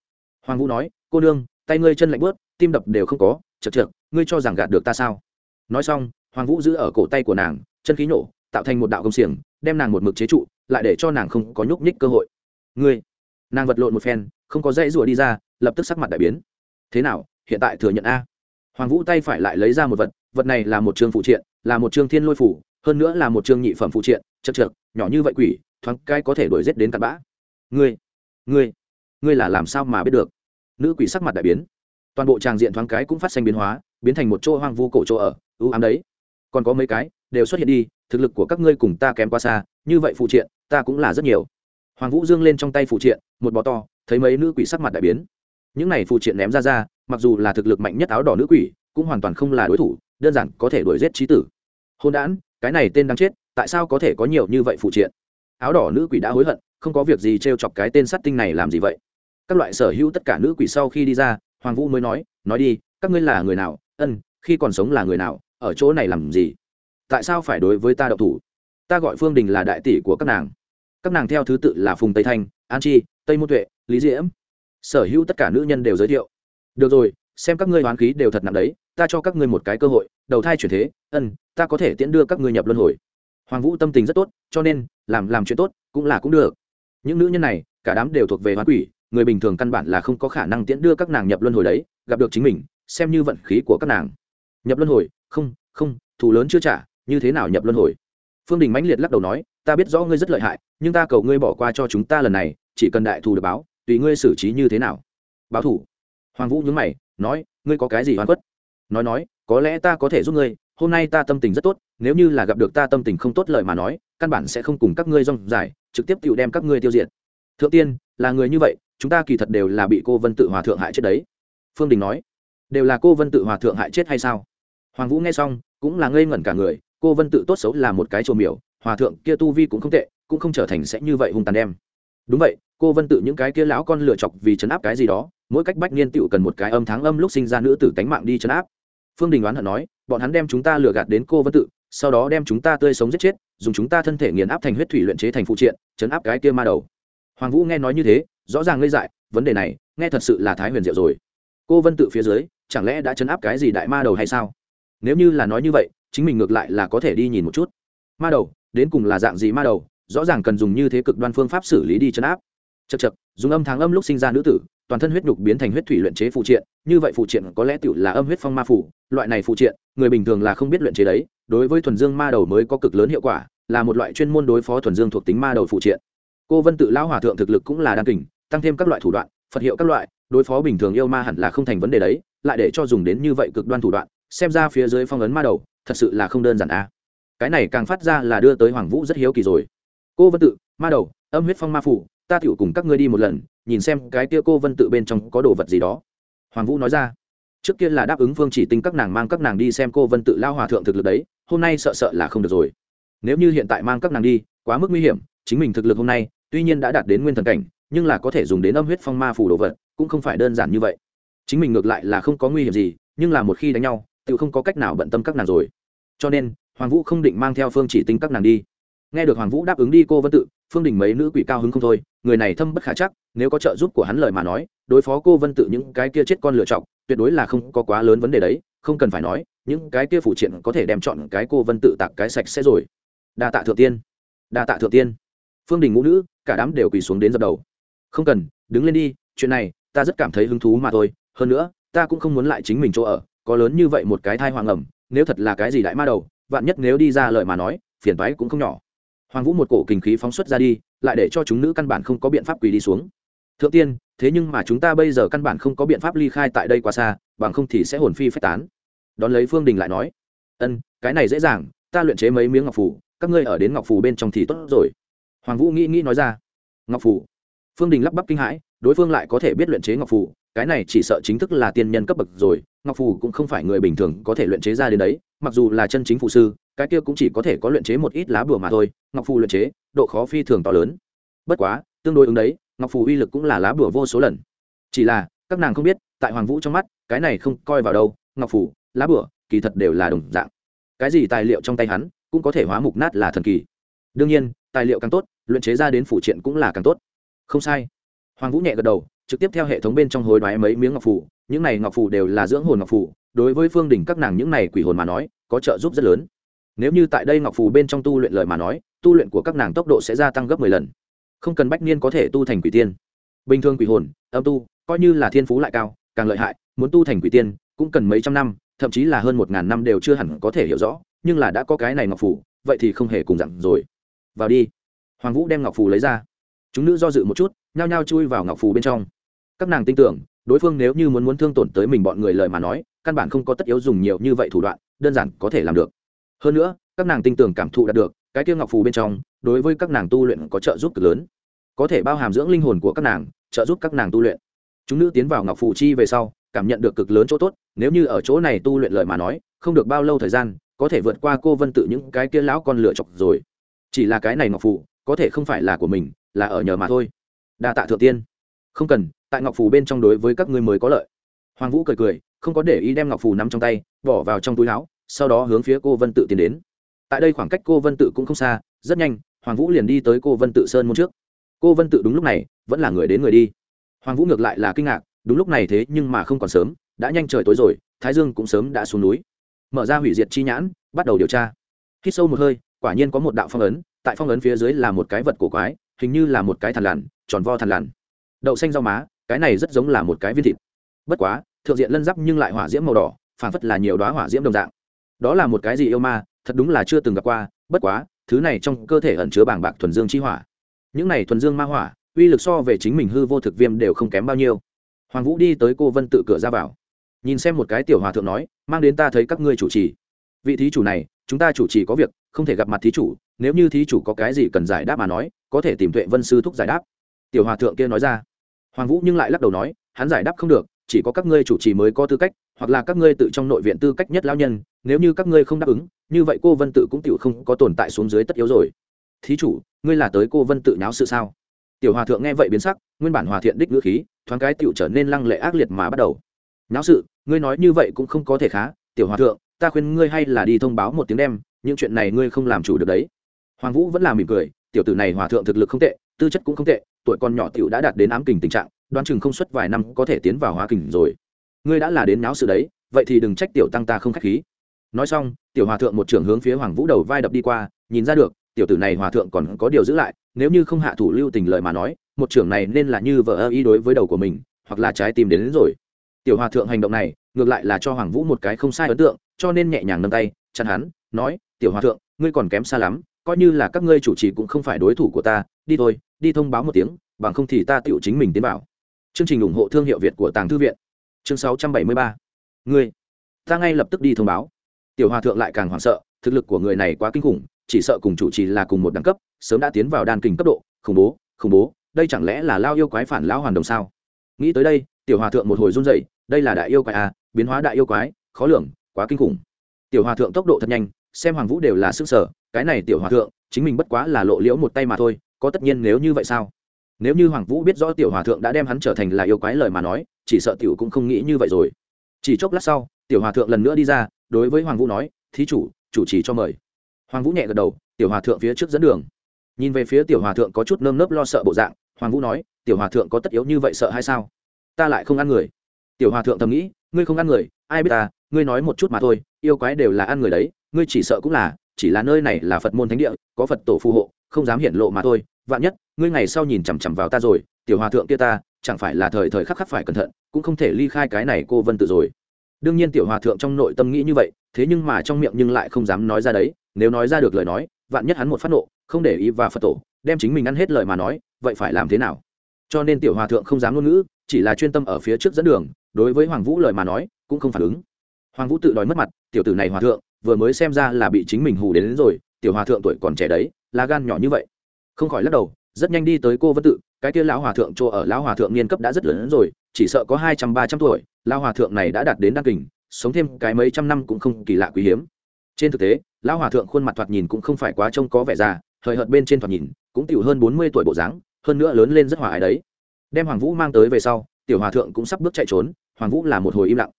Hoàng vũ nói cô nương, tay ngươi chân lạnh bớt, tim đập đều không có, chật chược, ngươi cho rằng gạt được ta sao? Nói xong, hoàng vũ giữ ở cổ tay của nàng, chân khí nổ, tạo thành một đạo công xiềng, đem nàng một mực chế trụ, lại để cho nàng không có nhúc nhích cơ hội. Ngươi! Nàng vật lộn một phen, không có dãy rủa đi ra, lập tức sắc mặt đại biến. Thế nào, hiện tại thừa nhận a? Hoàng vũ tay phải lại lấy ra một vật vật này là một trường phụ triện, là một trường thiên lôi phủ, hơn nữa là một trường nhị phẩm phụ triện, chật chược, nhỏ như vậy quỷ, thoáng cái có thể đuổi giết đến cặn bã. Ngươi! Ngươi! Ngươi là làm sao mà biết được? Nữ quỷ sắc mặt đại biến. Toàn bộ tràng diện thoáng cái cũng phát sinh biến hóa, biến thành một chỗ hoang vu cổ chỗ ở ưu ám đấy. Còn có mấy cái đều xuất hiện đi, thực lực của các ngươi cùng ta kém quá xa, như vậy phụ triện, ta cũng là rất nhiều. Hoàng vũ dương lên trong tay phụ triện, một bó to, thấy mấy nữ quỷ sắc mặt đại biến. Những này phụ triện ném ra ra, mặc dù là thực lực mạnh nhất áo đỏ nữ quỷ, cũng hoàn toàn không là đối thủ, đơn giản có thể đuổi giết trí tử. Hôn đản, cái này tên đang chết, tại sao có thể có nhiều như vậy phụ triện? Áo đỏ nữ quỷ đã hối hận, không có việc gì t r e o chọc cái tên sát tinh này làm gì vậy? Các loại sở hữu tất cả nữ quỷ sau khi đi ra, hoàng vũ mới nói nói đi, các ngươi là người nào? Ân, khi còn sống là người nào? Ở chỗ này làm gì? Tại sao phải đối với ta đậu thủ? Ta gọi phương đình là đại tỷ của các nàng. Các nàng theo thứ tự là phùng tây thanh, an chi, tây môn tuệ, lý diễm. Sở hữu tất cả nữ nhân đều giới thiệu. Được rồi, xem các ngươi hoán khí đều thật nặng đấy, ta cho các ngươi một cái cơ hội, đầu thai chuyển thế. Ân, ta có thể tiễn đưa các ngươi nhập luân hồi. Hoàng vũ tâm tình rất tốt, cho nên, làm làm chuyện tốt cũng là cũng được. Những nữ nhân này, cả đám đều thuộc về hoán quỷ người bình thường căn bản là không có khả năng tiễn đưa các nàng nhập luân hồi đấy, gặp được chính mình, xem như vận khí của các nàng. Nhập luân hồi? Không không, thù lớn chưa trả, như thế nào nhập luân hồi? Phương đình mãnh liệt lắc đầu nói, ta biết rõ ngươi rất lợi hại, nhưng ta cầu ngươi bỏ qua cho chúng ta lần này, chỉ cần đại thù được báo, tùy ngươi xử trí như thế nào. Báo thủ hoàng vũ nhướng mày, nói, ngươi có cái gì hoàn quất nói nói, có lẽ ta có thể giúp ngươi, hôm nay ta tâm tình rất tốt, nếu như là gặp được ta tâm tình không tốt lời mà nói, căn bản sẽ không cùng các ngươi rong dài, trực tiếp tự đem các ngươi tiêu diệt. Thượng tiên, là người như vậy chúng ta kỳ thật đều là bị cô vân tự hòa thượng hại chết đấy. Phương đình nói, đều là cô vân tự hòa thượng hại chết hay sao? Hoàng vũ nghe xong, cũng là ngây ngẩn cả người, cô vân tự tốt xấu là một cái trồ miểu, hòa thượng kia tu vi cũng không tệ, cũng không trở thành sẽ như vậy hung tàn đem. Đúng vậy, cô vân tự những cái kia lão con lựa chọc vì chấn áp cái gì đó, mỗi cách bách niên tựu cần một cái âm tháng âm lúc sinh ra nữ tử tánh mạng đi chấn áp. Phương đình đoán hận nói, bọn hắn đem chúng ta lừa gạt đến cô vân tự, sau đó đem chúng ta tươi sống giết chết, dùng chúng ta thân thể nghiền áp thành huyết thủy luyện chế thành phụ triện chấn áp cái kia ma đầu. Hoàng vũ nghe nói như thế rõ ràng ngây dại, vấn đề này, nghe thật sự là thái huyền diệu rồi. Cô vân tự phía dưới, chẳng lẽ đã chấn áp cái gì đại ma đầu hay sao? Nếu như là nói như vậy, chính mình ngược lại là có thể đi nhìn một chút. Ma đầu, đến cùng là dạng gì ma đầu? Rõ ràng cần dùng như thế cực đoan phương pháp xử lý đi chấn áp. Chật chật dùng âm tháng âm lúc sinh ra nữ tử, toàn thân huyết nhục biến thành huyết thủy luyện chế phụ triện, như vậy phụ triện có lẽ tựu là âm huyết phong ma phủ, loại này phụ triện, người bình thường là không biết luyện chế đấy, đối với thuần dương ma đầu mới có cực lớn hiệu quả, là một loại chuyên môn đối phó thuần dương thuộc tính ma đầu phụ triện. Cô vân tự lao hòa thượng thực lực cũng là đan kình tăng thêm các loại thủ đoạn, phật hiệu các loại, đối phó bình thường yêu ma hẳn là không thành vấn đề đấy, lại để cho dùng đến như vậy cực đoan thủ đoạn, xem ra phía dưới phong ấn ma đầu, thật sự là không đơn giản a à. cái này càng phát ra là đưa tới hoàng vũ rất hiếu kỳ rồi. Cô vân tự, ma đầu, âm huyết phong ma phủ, ta tựu cùng các ngươi đi một lần, nhìn xem cái kia cô vân tự bên trong có đồ vật gì đó. Hoàng vũ nói ra, trước kia là đáp ứng phương chỉ tinh các nàng mang các nàng đi xem cô vân tự lao hòa thượng thực lực đấy, hôm nay sợ sợ là không được rồi. Nếu như hiện tại mang các nàng đi, quá mức nguy hiểm, chính mình thực lực hôm nay, tuy nhiên đã đạt đến nguyên thần cảnh nhưng là có thể dùng đến âm huyết phong ma phủ đồ vật, cũng không phải đơn giản như vậy. Chính mình ngược lại là không có nguy hiểm gì, nhưng là một khi đánh nhau tự không có cách nào bận tâm các nàng rồi. Cho nên, hoàng vũ không định mang theo phương chỉ tinh các nàng đi. Nghe được hoàng vũ đáp ứng đi, cô vân tự, phương đình mấy nữ quỷ cao hứng không thôi, người này thâm bất khả chắc, nếu có trợ giúp của hắn lời mà nói, đối phó cô vân tự những cái kia chết con lựa chọc tuyệt đối là không có quá lớn vấn đề đấy, không cần phải nói, những cái kia phụ triện có thể đem chọn cái cô vân tự tạc cái sạch sẽ rồi. Đa tạ thượng tiên. Đa tạ thượng tiên. Phương đình ngũ nữ, cả đám đều quỳ xuống đến dập đầu không cần, đứng lên đi, chuyện này, ta rất cảm thấy hứng thú mà thôi. Hơn nữa, ta cũng không muốn lại chính mình chỗ ở, có lớn như vậy một cái thai hoàng ẩm, nếu thật là cái gì đại ma đầu, vạn nhất nếu đi ra lời mà nói, phiền toái cũng không nhỏ. Hoàng vũ một cổ kinh khí phóng xuất ra đi, lại để cho chúng nữ căn bản không có biện pháp quỳ đi xuống. Thượng tiên, thế nhưng mà chúng ta bây giờ căn bản không có biện pháp ly khai tại đây quá xa, bằng không thì sẽ hồn phi phách tán. Đón lấy phương đình lại nói, ân, cái này dễ dàng, ta luyện chế mấy miếng ngọc phủ các ngươi ở đến ngọc phủ bên trong thì tốt rồi. Hoàng vũ nghĩ nghĩ nói ra, ngọc phủ phương đình lắp bắp kinh hãi, đối phương lại có thể biết luyện chế ngọc phủ cái này chỉ sợ chính thức là tiên nhân cấp bậc rồi, ngọc phủ cũng không phải người bình thường có thể luyện chế ra đến đấy, mặc dù là chân chính phụ sư, cái kia cũng chỉ có thể có luyện chế một ít lá bùa mà thôi, ngọc phù luyện chế, độ khó phi thường to lớn. Bất quá, tương đối ứng đấy, ngọc phù uy lực cũng là lá bùa vô số lần. Chỉ là, các nàng không biết, tại hoàng vũ trong mắt, cái này không coi vào đâu, ngọc phù, lá bùa, kỳ thật đều là đồng dạng. Cái gì tài liệu trong tay hắn, cũng có thể hóa mục nát là thần kỳ. Đương nhiên, tài liệu càng tốt, luyện chế ra đến phụ triện cũng là càng tốt không sai. Hoàng vũ nhẹ gật đầu trực tiếp theo hệ thống bên trong hối đoái mấy miếng ngọc phủ, những này ngọc phủ đều là dưỡng hồn ngọc phủ. đối với phương đỉnh các nàng những này quỷ hồn mà nói có trợ giúp rất lớn. Nếu như tại đây ngọc phủ bên trong tu luyện lời mà nói tu luyện của các nàng tốc độ sẽ gia tăng gấp mười lần. Không cần bách niên có thể tu thành quỷ tiên. Bình thường quỷ hồn âm tu coi như là thiên phú lại cao càng lợi hại muốn tu thành quỷ tiên cũng cần mấy trăm năm thậm chí là hơn một ngàn năm đều chưa hẳn có thể hiểu rõ nhưng là đã có cái này ngọc phủ, vậy thì không hề cùng dặn rồi. Vào đi. Hoàng vũ đem ngọc phủ lấy ra chúng nữ do dự một chút, nhao nhao chui vào ngọc phù bên trong. Các nàng tin tưởng, đối phương nếu như muốn muốn thương tổn tới mình bọn người lời mà nói, căn bản không có tất yếu dùng nhiều như vậy thủ đoạn, đơn giản có thể làm được. Hơn nữa, các nàng tin tưởng cảm thụ đạt được, cái kia ngọc phù bên trong, đối với các nàng tu luyện có trợ giúp cực lớn. Có thể bao hàm dưỡng linh hồn của các nàng, trợ giúp các nàng tu luyện. Chúng nữ tiến vào ngọc phù chi về sau, cảm nhận được cực lớn chỗ tốt, nếu như ở chỗ này tu luyện lời mà nói, không được bao lâu thời gian, có thể vượt qua cô vân tự những cái kia lão con lựa chọc rồi. Chỉ là cái này ngọc phù, có thể không phải là của mình là ở nhờ mà thôi. Đa tạ thượng tiên. Không cần, tại ngọc phù bên trong đối với các ngươi mới có lợi. Hoàng vũ cười cười, không có để ý đem ngọc phù nắm trong tay, bỏ vào trong túi áo, sau đó hướng phía cô vân tự tiến đến. Tại đây khoảng cách cô vân tự cũng không xa, rất nhanh, hoàng vũ liền đi tới cô vân tự sơn môn trước. Cô vân tự đúng lúc này, vẫn là người đến người đi. Hoàng vũ ngược lại là kinh ngạc, đúng lúc này thế nhưng mà không còn sớm, đã nhanh trời tối rồi, thái dương cũng sớm đã xuống núi. Mở ra hủy diệt chi nhãn, bắt đầu điều tra. Hít sâu một hơi, quả nhiên có một đạo phong ấn, tại phong ấn phía dưới là một cái vật cổ quái hình như là một cái thằn lằn, tròn vo thằn lằn. Đậu xanh rau má, cái này rất giống là một cái viên thịt. Bất quá, thượng diện lân giáp nhưng lại hỏa diễm màu đỏ phản phất là nhiều đoá hỏa diễm đồng dạng. Đó là một cái gì yêu ma, thật đúng là chưa từng gặp qua, bất quá, thứ này trong cơ thể ẩn chứa bảng bạc thuần dương chi hỏa. Những này thuần dương ma hỏa, uy lực so về chính mình hư vô thực viêm đều không kém bao nhiêu. Hoàng vũ đi tới cô vân tự cửa ra vào. Nhìn xem một cái tiểu hòa thượng nói, mang đến ta thấy các ngươi chủ trì. Vị thí chủ này, chúng ta chủ trì có việc, không thể gặp mặt thí chủ, nếu như thí chủ có cái gì cần giải đáp mà nói có thể tìm tuệ vân sư thúc giải đáp. Tiểu hòa thượng kia nói ra. Hoàng vũ nhưng lại lắc đầu nói, hắn giải đáp không được, chỉ có các ngươi chủ trì mới có tư cách, hoặc là các ngươi tự trong nội viện tư cách nhất lao nhân, nếu như các ngươi không đáp ứng, như vậy cô vân tự cũng tự không có tồn tại xuống dưới tất yếu rồi. Thí chủ, ngươi là tới cô vân tự nháo sự sao? Tiểu hòa thượng nghe vậy biến sắc, nguyên bản hòa thiện đích ngữ khí, thoáng cái tựu trở nên lăng lệ ác liệt mà bắt đầu. Nháo sự, ngươi nói như vậy cũng không có thể khá, tiểu hòa thượng, ta khuyên ngươi hay là đi thông báo một tiếng đem, những chuyện này ngươi không làm chủ được đấy. Hoàng vũ vẫn là mỉm cười tiểu tử này hòa thượng thực lực không tệ tư chất cũng không tệ tuổi con nhỏ tiểu đã đạt đến ám kình tình trạng đoán chừng không xuất vài năm có thể tiến vào hóa kình rồi. Ngươi đã là đến náo sự đấy vậy thì đừng trách tiểu tăng ta không khách khí. Nói xong tiểu hòa thượng một trưởng hướng phía hoàng vũ đầu vai đập đi qua nhìn ra được tiểu tử này hòa thượng còn có điều giữ lại nếu như không hạ thủ lưu tình lợi mà nói một trưởng này nên là như vợ ơ y đối với đầu của mình hoặc là trái tim đến, đến rồi. Tiểu hòa thượng hành động này ngược lại là cho hoàng vũ một cái không sai ấn tượng cho nên nhẹ nhàng nâng tay chặn hắn nói tiểu hòa thượng ngươi còn kém xa lắm coi như là các ngươi chủ trì cũng không phải đối thủ của ta, đi thôi, đi thông báo một tiếng, bằng không thì ta tựu chính mình tiến bảo chương trình ủng hộ thương hiệu việt của tàng thư viện. Chương sáu trăm bảy mươi ba. Ngươi. Ta ngay lập tức đi thông báo. Tiểu hòa thượng lại càng hoảng sợ, thực lực của người này quá kinh khủng, chỉ sợ cùng chủ trì là cùng một đẳng cấp, sớm đã tiến vào đan kình cấp độ, khủng bố khủng bố, đây chẳng lẽ là lao yêu quái phản lão hoàn đồng sao? Nghĩ tới đây, tiểu hòa thượng một hồi run dậy đây là đại yêu quái à biến hóa đại yêu quái, khó lường, quá kinh khủng. Tiểu hòa thượng tốc độ thật nhanh xem hoàng vũ đều là sức sở, cái này tiểu hòa thượng, chính mình bất quá là lộ liễu một tay mà thôi, có tất nhiên nếu như vậy sao? Nếu như hoàng vũ biết rõ tiểu hòa thượng đã đem hắn trở thành là yêu quái lời mà nói, chỉ sợ tiểu cũng không nghĩ như vậy rồi. Chỉ chốc lát sau, tiểu hòa thượng lần nữa đi ra, đối với hoàng vũ nói, thí chủ chủ trì cho mời. Hoàng vũ nhẹ gật đầu, tiểu hòa thượng phía trước dẫn đường. Nhìn về phía tiểu hòa thượng có chút nơm nớp lo sợ bộ dạng, hoàng vũ nói, tiểu hòa thượng có tất yếu như vậy sợ hay sao? Ta lại không ăn người. Tiểu hòa thượng thầm nghĩ, ngươi không ăn người, ai biết ta, ngươi nói một chút mà thôi, yêu quái đều là ăn người đấy ngươi chỉ sợ cũng là, chỉ là nơi này là phật môn thánh địa, có phật tổ phù hộ, không dám hiện lộ mà thôi. Vạn nhất, ngươi ngày sau nhìn chằm chằm vào ta rồi, tiểu hòa thượng kia ta, chẳng phải là thời thời khắc khắc phải cẩn thận, cũng không thể ly khai cái này cô vân tự rồi. Đương nhiên tiểu hòa thượng trong nội tâm nghĩ như vậy, thế nhưng mà trong miệng nhưng lại không dám nói ra đấy. Nếu nói ra được lời nói, vạn nhất hắn một phát nộ, không để ý và phật tổ, đem chính mình ăn hết lời mà nói, vậy phải làm thế nào? Cho nên tiểu hòa thượng không dám ngôn ngữ, chỉ là chuyên tâm ở phía trước dẫn đường, đối với hoàng vũ lời mà nói, cũng không phản ứng. Hoàng vũ tự đòi mất mặt, tiểu tử này hòa thượng vừa mới xem ra là bị chính mình hù đến, đến rồi tiểu hòa thượng tuổi còn trẻ đấy là gan nhỏ như vậy. Không khỏi lắc đầu rất nhanh đi tới cô vân tự cái kia lão hòa thượng chỗ ở lão hòa thượng niên cấp đã rất lớn rồi chỉ sợ có hai trăm ba trăm tuổi lão hòa thượng này đã đạt đến đăng kình sống thêm cái mấy trăm năm cũng không kỳ lạ quý hiếm. Trên thực tế lão hòa thượng khuôn mặt thoạt nhìn cũng không phải quá trông có vẻ già thời hợt bên trên thoạt nhìn cũng tiểu hơn bốn mươi tuổi bộ dáng hơn nữa lớn lên rất hòa ái đấy. Đem hoàng vũ mang tới về sau tiểu hòa thượng cũng sắp bước chạy trốn hoàng vũ là một hồi im lặng.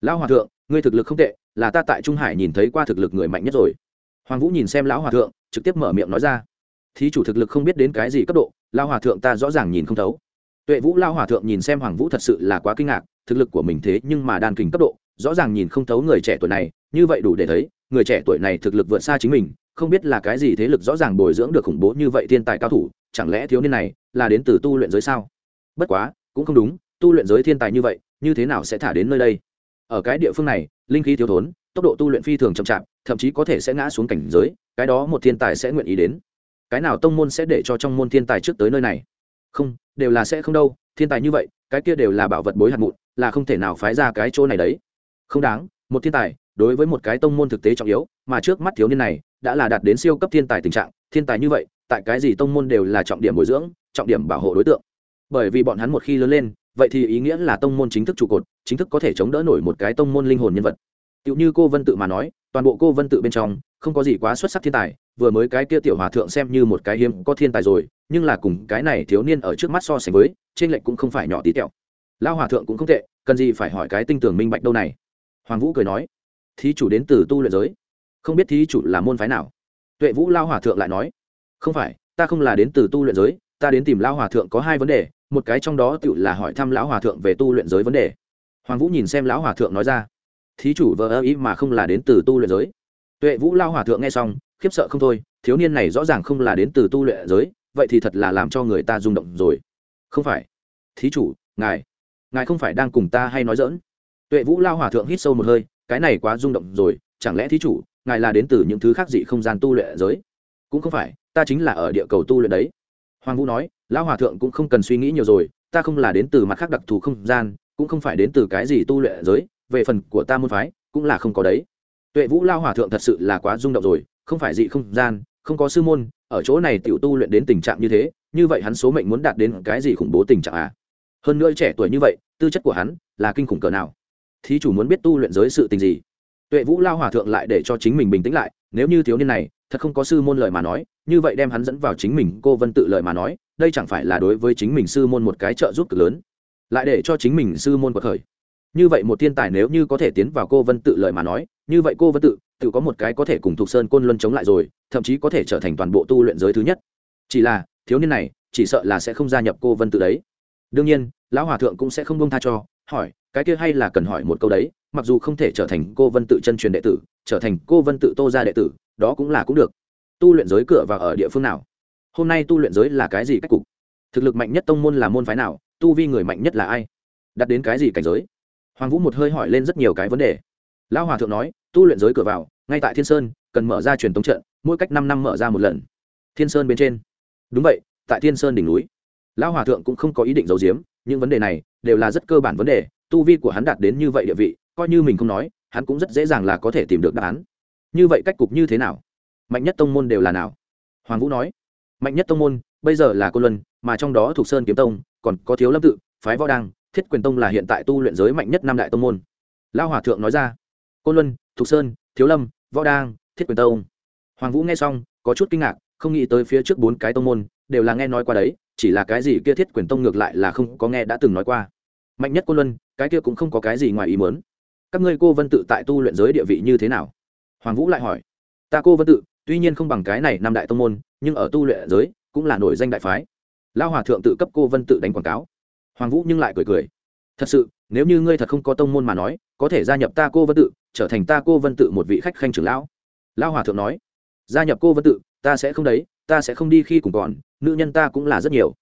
Lão hòa thượng ngươi thực lực không tệ là ta tại trung hải nhìn thấy qua thực lực người mạnh nhất rồi. Hoàng vũ nhìn xem lão hòa thượng, trực tiếp mở miệng nói ra. Thí chủ thực lực không biết đến cái gì cấp độ lao hòa thượng ta rõ ràng nhìn không thấu. Tuệ vũ lao hòa thượng nhìn xem hoàng vũ thật sự là quá kinh ngạc, thực lực của mình thế nhưng mà đan kình cấp độ, rõ ràng nhìn không thấu người trẻ tuổi này, như vậy đủ để thấy, người trẻ tuổi này thực lực vượt xa chính mình, không biết là cái gì thế lực rõ ràng bồi dưỡng được khủng bố như vậy thiên tài cao thủ, chẳng lẽ thiếu niên này là đến từ tu luyện giới sao? Bất quá, cũng không đúng, tu luyện giới thiên tài như vậy, như thế nào sẽ thả đến nơi đây? Ở cái địa phương này, linh khí thiếu thốn, tốc độ tu luyện phi thường chậm chạp, thậm chí có thể sẽ ngã xuống cảnh giới, cái đó một thiên tài sẽ nguyện ý đến. Cái nào tông môn sẽ để cho trong môn thiên tài trước tới nơi này? Không, đều là sẽ không đâu, thiên tài như vậy, cái kia đều là bảo vật bối hạt mụn, là không thể nào phái ra cái chỗ này đấy. Không đáng, một thiên tài, đối với một cái tông môn thực tế trọng yếu, mà trước mắt thiếu niên này, đã là đạt đến siêu cấp thiên tài tình trạng, thiên tài như vậy, tại cái gì tông môn đều là trọng điểm bồi dưỡng, trọng điểm bảo hộ đối tượng. Bởi vì bọn hắn một khi lớn lên vậy thì ý nghĩa là tông môn chính thức trụ cột, chính thức có thể chống đỡ nổi một cái tông môn linh hồn nhân vật. Tựu như cô vân tự mà nói, toàn bộ cô vân tự bên trong, không có gì quá xuất sắc thiên tài, vừa mới cái kia tiểu hòa thượng xem như một cái hiếm có thiên tài rồi, nhưng là cùng cái này thiếu niên ở trước mắt so sánh với, trên lệnh cũng không phải nhỏ tí tẹo. Lao hòa thượng cũng không tệ, cần gì phải hỏi cái tinh tường minh bạch đâu này. Hoàng vũ cười nói, thí chủ đến từ tu luyện giới. Không biết thí chủ là môn phái nào? Tuệ vũ lao hòa thượng lại nói, không phải, ta không là đến từ tu luyện giới, ta đến tìm lao hòa thượng có hai vấn đề một cái trong đó tự là hỏi thăm lão hòa thượng về tu luyện giới vấn đề. Hoàng vũ nhìn xem lão hòa thượng nói ra, thí chủ vợ ơ ý mà không là đến từ tu luyện giới. Tuệ vũ lao hòa thượng nghe xong, khiếp sợ không thôi, thiếu niên này rõ ràng không là đến từ tu luyện giới, vậy thì thật là làm cho người ta rung động rồi. Không phải. Thí chủ, ngài ngài không phải đang cùng ta hay nói dỡn tuệ vũ lao hòa thượng hít sâu một hơi, cái này quá rung động rồi, chẳng lẽ thí chủ, ngài là đến từ những thứ khác dị không gian tu luyện giới? Cũng không phải, ta chính là ở địa cầu tu luyện đấy hoàng vũ nói, Lão hòa thượng cũng không cần suy nghĩ nhiều rồi, ta không là đến từ mặt khác đặc thù không gian, cũng không phải đến từ cái gì tu luyện giới, về phần của ta môn phái, cũng là không có đấy. Tuệ vũ lao hòa thượng thật sự là quá rung động rồi, không phải dị không gian, không có sư môn, ở chỗ này tiểu tu luyện đến tình trạng như thế, như vậy hắn số mệnh muốn đạt đến cái gì khủng bố tình trạng à? Hơn nữa trẻ tuổi như vậy, tư chất của hắn là kinh khủng cỡ nào? Thí chủ muốn biết tu luyện giới sự tình gì? Tuệ vũ lao hòa thượng lại để cho chính mình bình tĩnh lại, nếu như thiếu niên này thật không có sư môn lời mà nói, như vậy đem hắn dẫn vào chính mình, cô vân tự lời mà nói, đây chẳng phải là đối với chính mình sư môn một cái trợ giúp cực lớn, lại để cho chính mình sư môn bậc khởi. Như vậy một thiên tài nếu như có thể tiến vào cô vân tự lời mà nói, như vậy cô vân tự tự có một cái có thể cùng thục sơn côn luân chống lại rồi, thậm chí có thể trở thành toàn bộ tu luyện giới thứ nhất. Chỉ là, thiếu niên này, chỉ sợ là sẽ không gia nhập cô vân tự đấy. Đương nhiên, lão hòa thượng cũng sẽ không bông tha cho, hỏi, cái kia hay là cần hỏi một câu đấy, mặc dù không thể trở thành cô vân tự chân truyền đệ tử, trở thành cô vân tự tô gia đệ tử đó cũng là cũng được. Tu luyện giới cửa vào ở địa phương nào? Hôm nay tu luyện giới là cái gì cách cục? Thực lực mạnh nhất tông môn là môn phái nào? Tu vi người mạnh nhất là ai? Đặt đến cái gì cảnh giới? Hoàng vũ một hơi hỏi lên rất nhiều cái vấn đề. Lão hòa thượng nói, tu luyện giới cửa vào, ngay tại thiên sơn, cần mở ra truyền tống trận, mỗi cách năm năm mở ra một lần. Thiên sơn bên trên. Đúng vậy, tại thiên sơn đỉnh núi. Lão hòa thượng cũng không có ý định giấu giếm, những vấn đề này đều là rất cơ bản vấn đề, tu vi của hắn đạt đến như vậy địa vị, coi như mình không nói, hắn cũng rất dễ dàng là có thể tìm được đáp án như vậy cách cục như thế nào? Mạnh nhất tông môn đều là nào? Hoàng vũ nói. Mạnh nhất tông môn, bây giờ là cô luân, mà trong đó thuộc sơn kiếm tông, còn có thiếu lâm tự, phái võ đăng, thiết quyền tông là hiện tại tu luyện giới mạnh nhất năm đại tông môn. Lao hòa thượng nói ra. Côn luân thuộc sơn, thiếu lâm, võ đang thiết quyền tông. Hoàng vũ nghe xong, có chút kinh ngạc, không nghĩ tới phía trước bốn cái tông môn, đều là nghe nói qua đấy, chỉ là cái gì kia thiết quyền tông ngược lại là không có nghe đã từng nói qua. Mạnh nhất côn luân, cái kia cũng không có cái gì ngoài ý muốn. Các ngươi cô vân tự tại tu luyện giới địa vị như thế nào? Hoàng vũ lại hỏi ta cô vân tự tuy nhiên không bằng cái này năm đại tông môn nhưng ở tu luyện giới cũng là nổi danh đại phái. Lao hòa thượng tự cấp cô vân tự đánh quảng cáo. Hoàng vũ nhưng lại cười cười thật sự nếu như ngươi thật không có tông môn mà nói có thể gia nhập ta cô vân tự trở thành ta cô vân tự một vị khách khanh trưởng lão. Lao hòa thượng nói gia nhập cô vân tự ta sẽ không đấy ta sẽ không đi khi cùng còn nữ nhân ta cũng là rất nhiều.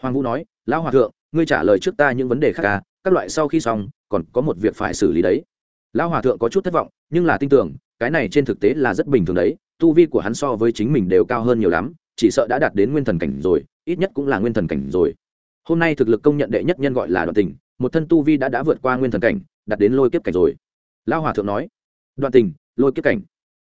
Hoàng vũ nói lão hòa thượng ngươi trả lời trước ta những vấn đề khác ca à, các loại sau khi xong còn có một việc phải xử lý đấy lão hòa thượng có chút thất vọng, nhưng là tin tưởng, cái này trên thực tế là rất bình thường đấy, tu vi của hắn so với chính mình đều cao hơn nhiều lắm, chỉ sợ đã đạt đến nguyên thần cảnh rồi, ít nhất cũng là nguyên thần cảnh rồi. Hôm nay thực lực công nhận đệ nhất nhân gọi là đoạn tình, một thân tu vi đã đã vượt qua nguyên thần cảnh, đạt đến lôi kiếp cảnh rồi. Lao hòa thượng nói, đoạn tình, lôi kiếp cảnh.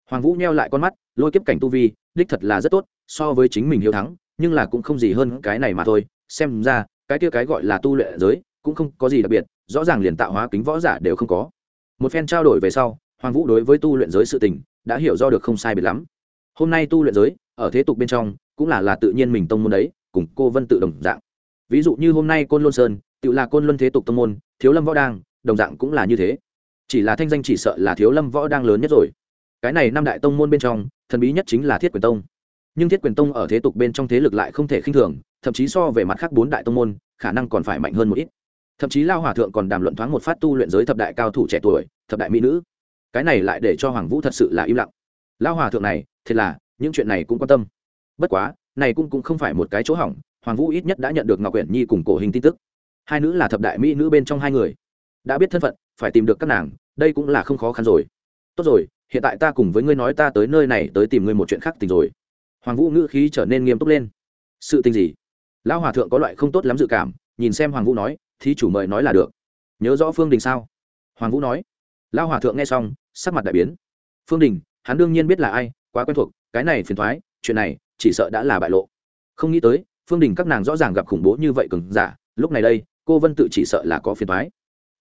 Hoàng vũ neo lại con mắt, lôi kiếp cảnh tu vi, đích thật là rất tốt, so với chính mình hiếu thắng, nhưng là cũng không gì hơn cái này mà thôi. Xem ra, cái kia cái gọi là tu luyện giới, cũng không có gì đặc biệt, rõ ràng liền tạo hóa kính võ giả đều không có một phen trao đổi về sau, hoàng vũ đối với tu luyện giới sự tình đã hiểu do được không sai biệt lắm. Hôm nay tu luyện giới, ở thế tục bên trong, cũng là là tự nhiên mình tông môn đấy, cùng cô vân tự đồng dạng. Ví dụ như hôm nay côn luân sơn, tự là côn luân thế tục tông môn, thiếu lâm võ đang, đồng dạng cũng là như thế. Chỉ là thanh danh chỉ sợ là thiếu lâm võ đang lớn nhất rồi. Cái này năm đại tông môn bên trong, thần bí nhất chính là thiết quyền tông. Nhưng thiết quyền tông ở thế tục bên trong thế lực lại không thể khinh thường, thậm chí so về mặt khác bốn đại tông môn, khả năng còn phải mạnh hơn một ít thậm chí lao hòa thượng còn đàm luận thoáng một phát tu luyện giới thập đại cao thủ trẻ tuổi, thập đại mỹ nữ. Cái này lại để cho hoàng vũ thật sự là im lặng. Lao hòa thượng này, thật là, những chuyện này cũng quan tâm. Bất quá, này cũng cũng không phải một cái chỗ hỏng, hoàng vũ ít nhất đã nhận được ngọc quyển nhi cùng cổ hình tin tức. Hai nữ là thập đại mỹ nữ bên trong hai người. Đã biết thân phận, phải tìm được các nàng, đây cũng là không khó khăn rồi. Tốt rồi, hiện tại ta cùng với ngươi nói ta tới nơi này, tới tìm ngươi một chuyện khác tình rồi. Hoàng vũ ngữ khí trở nên nghiêm túc lên. Sự tình gì? Lão hòa thượng có loại không tốt lắm dự cảm, nhìn xem hoàng vũ nói thì chủ mời nói là được. Nhớ rõ phương đình sao? Hoàng vũ nói. Lão hòa thượng nghe xong, sắc mặt đại biến. Phương đình, hắn đương nhiên biết là ai, quá quen thuộc, cái này phiền thoái, chuyện này, chỉ sợ đã là bại lộ. Không nghĩ tới, phương đình các nàng rõ ràng gặp khủng bố như vậy cứng giả, lúc này đây, cô vân tự chỉ sợ là có phiền thoái.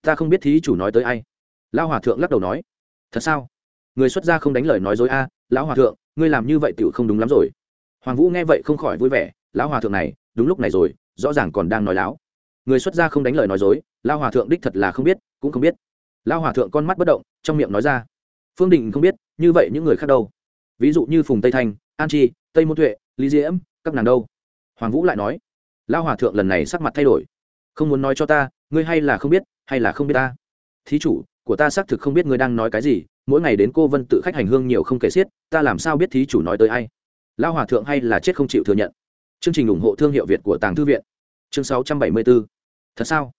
Ta không biết thí chủ nói tới ai. Lão hòa thượng lắc đầu nói. Thật sao? Người xuất gia không đánh lời nói dối a, lão hòa thượng, ngươi làm như vậy tựu không đúng lắm rồi. Hoàng vũ nghe vậy không khỏi vui vẻ. Lão hòa thượng này, đúng lúc này rồi, rõ ràng còn đang nói láo người xuất gia không đánh lời nói dối lao hòa thượng đích thật là không biết, cũng không biết. Lao hòa thượng con mắt bất động, trong miệng nói ra. Phương định không biết, như vậy những người khác đâu? Ví dụ như phùng tây thanh, an chi, tây môn tuệ, lý diễm, các nàng đâu? Hoàng vũ lại nói. Lao hòa thượng lần này sắc mặt thay đổi. Không muốn nói cho ta, ngươi hay là không biết, hay là không biết ta? Thí chủ, của ta xác thực không biết ngươi đang nói cái gì, mỗi ngày đến cô vân tự khách hành hương nhiều không kể xiết, ta làm sao biết thí chủ nói tới ai? Lao hòa thượng hay là chết không chịu thừa nhận? Chương trình ủng hộ thương hiệu việt của tàng thư viện. Chương 674 thật sao?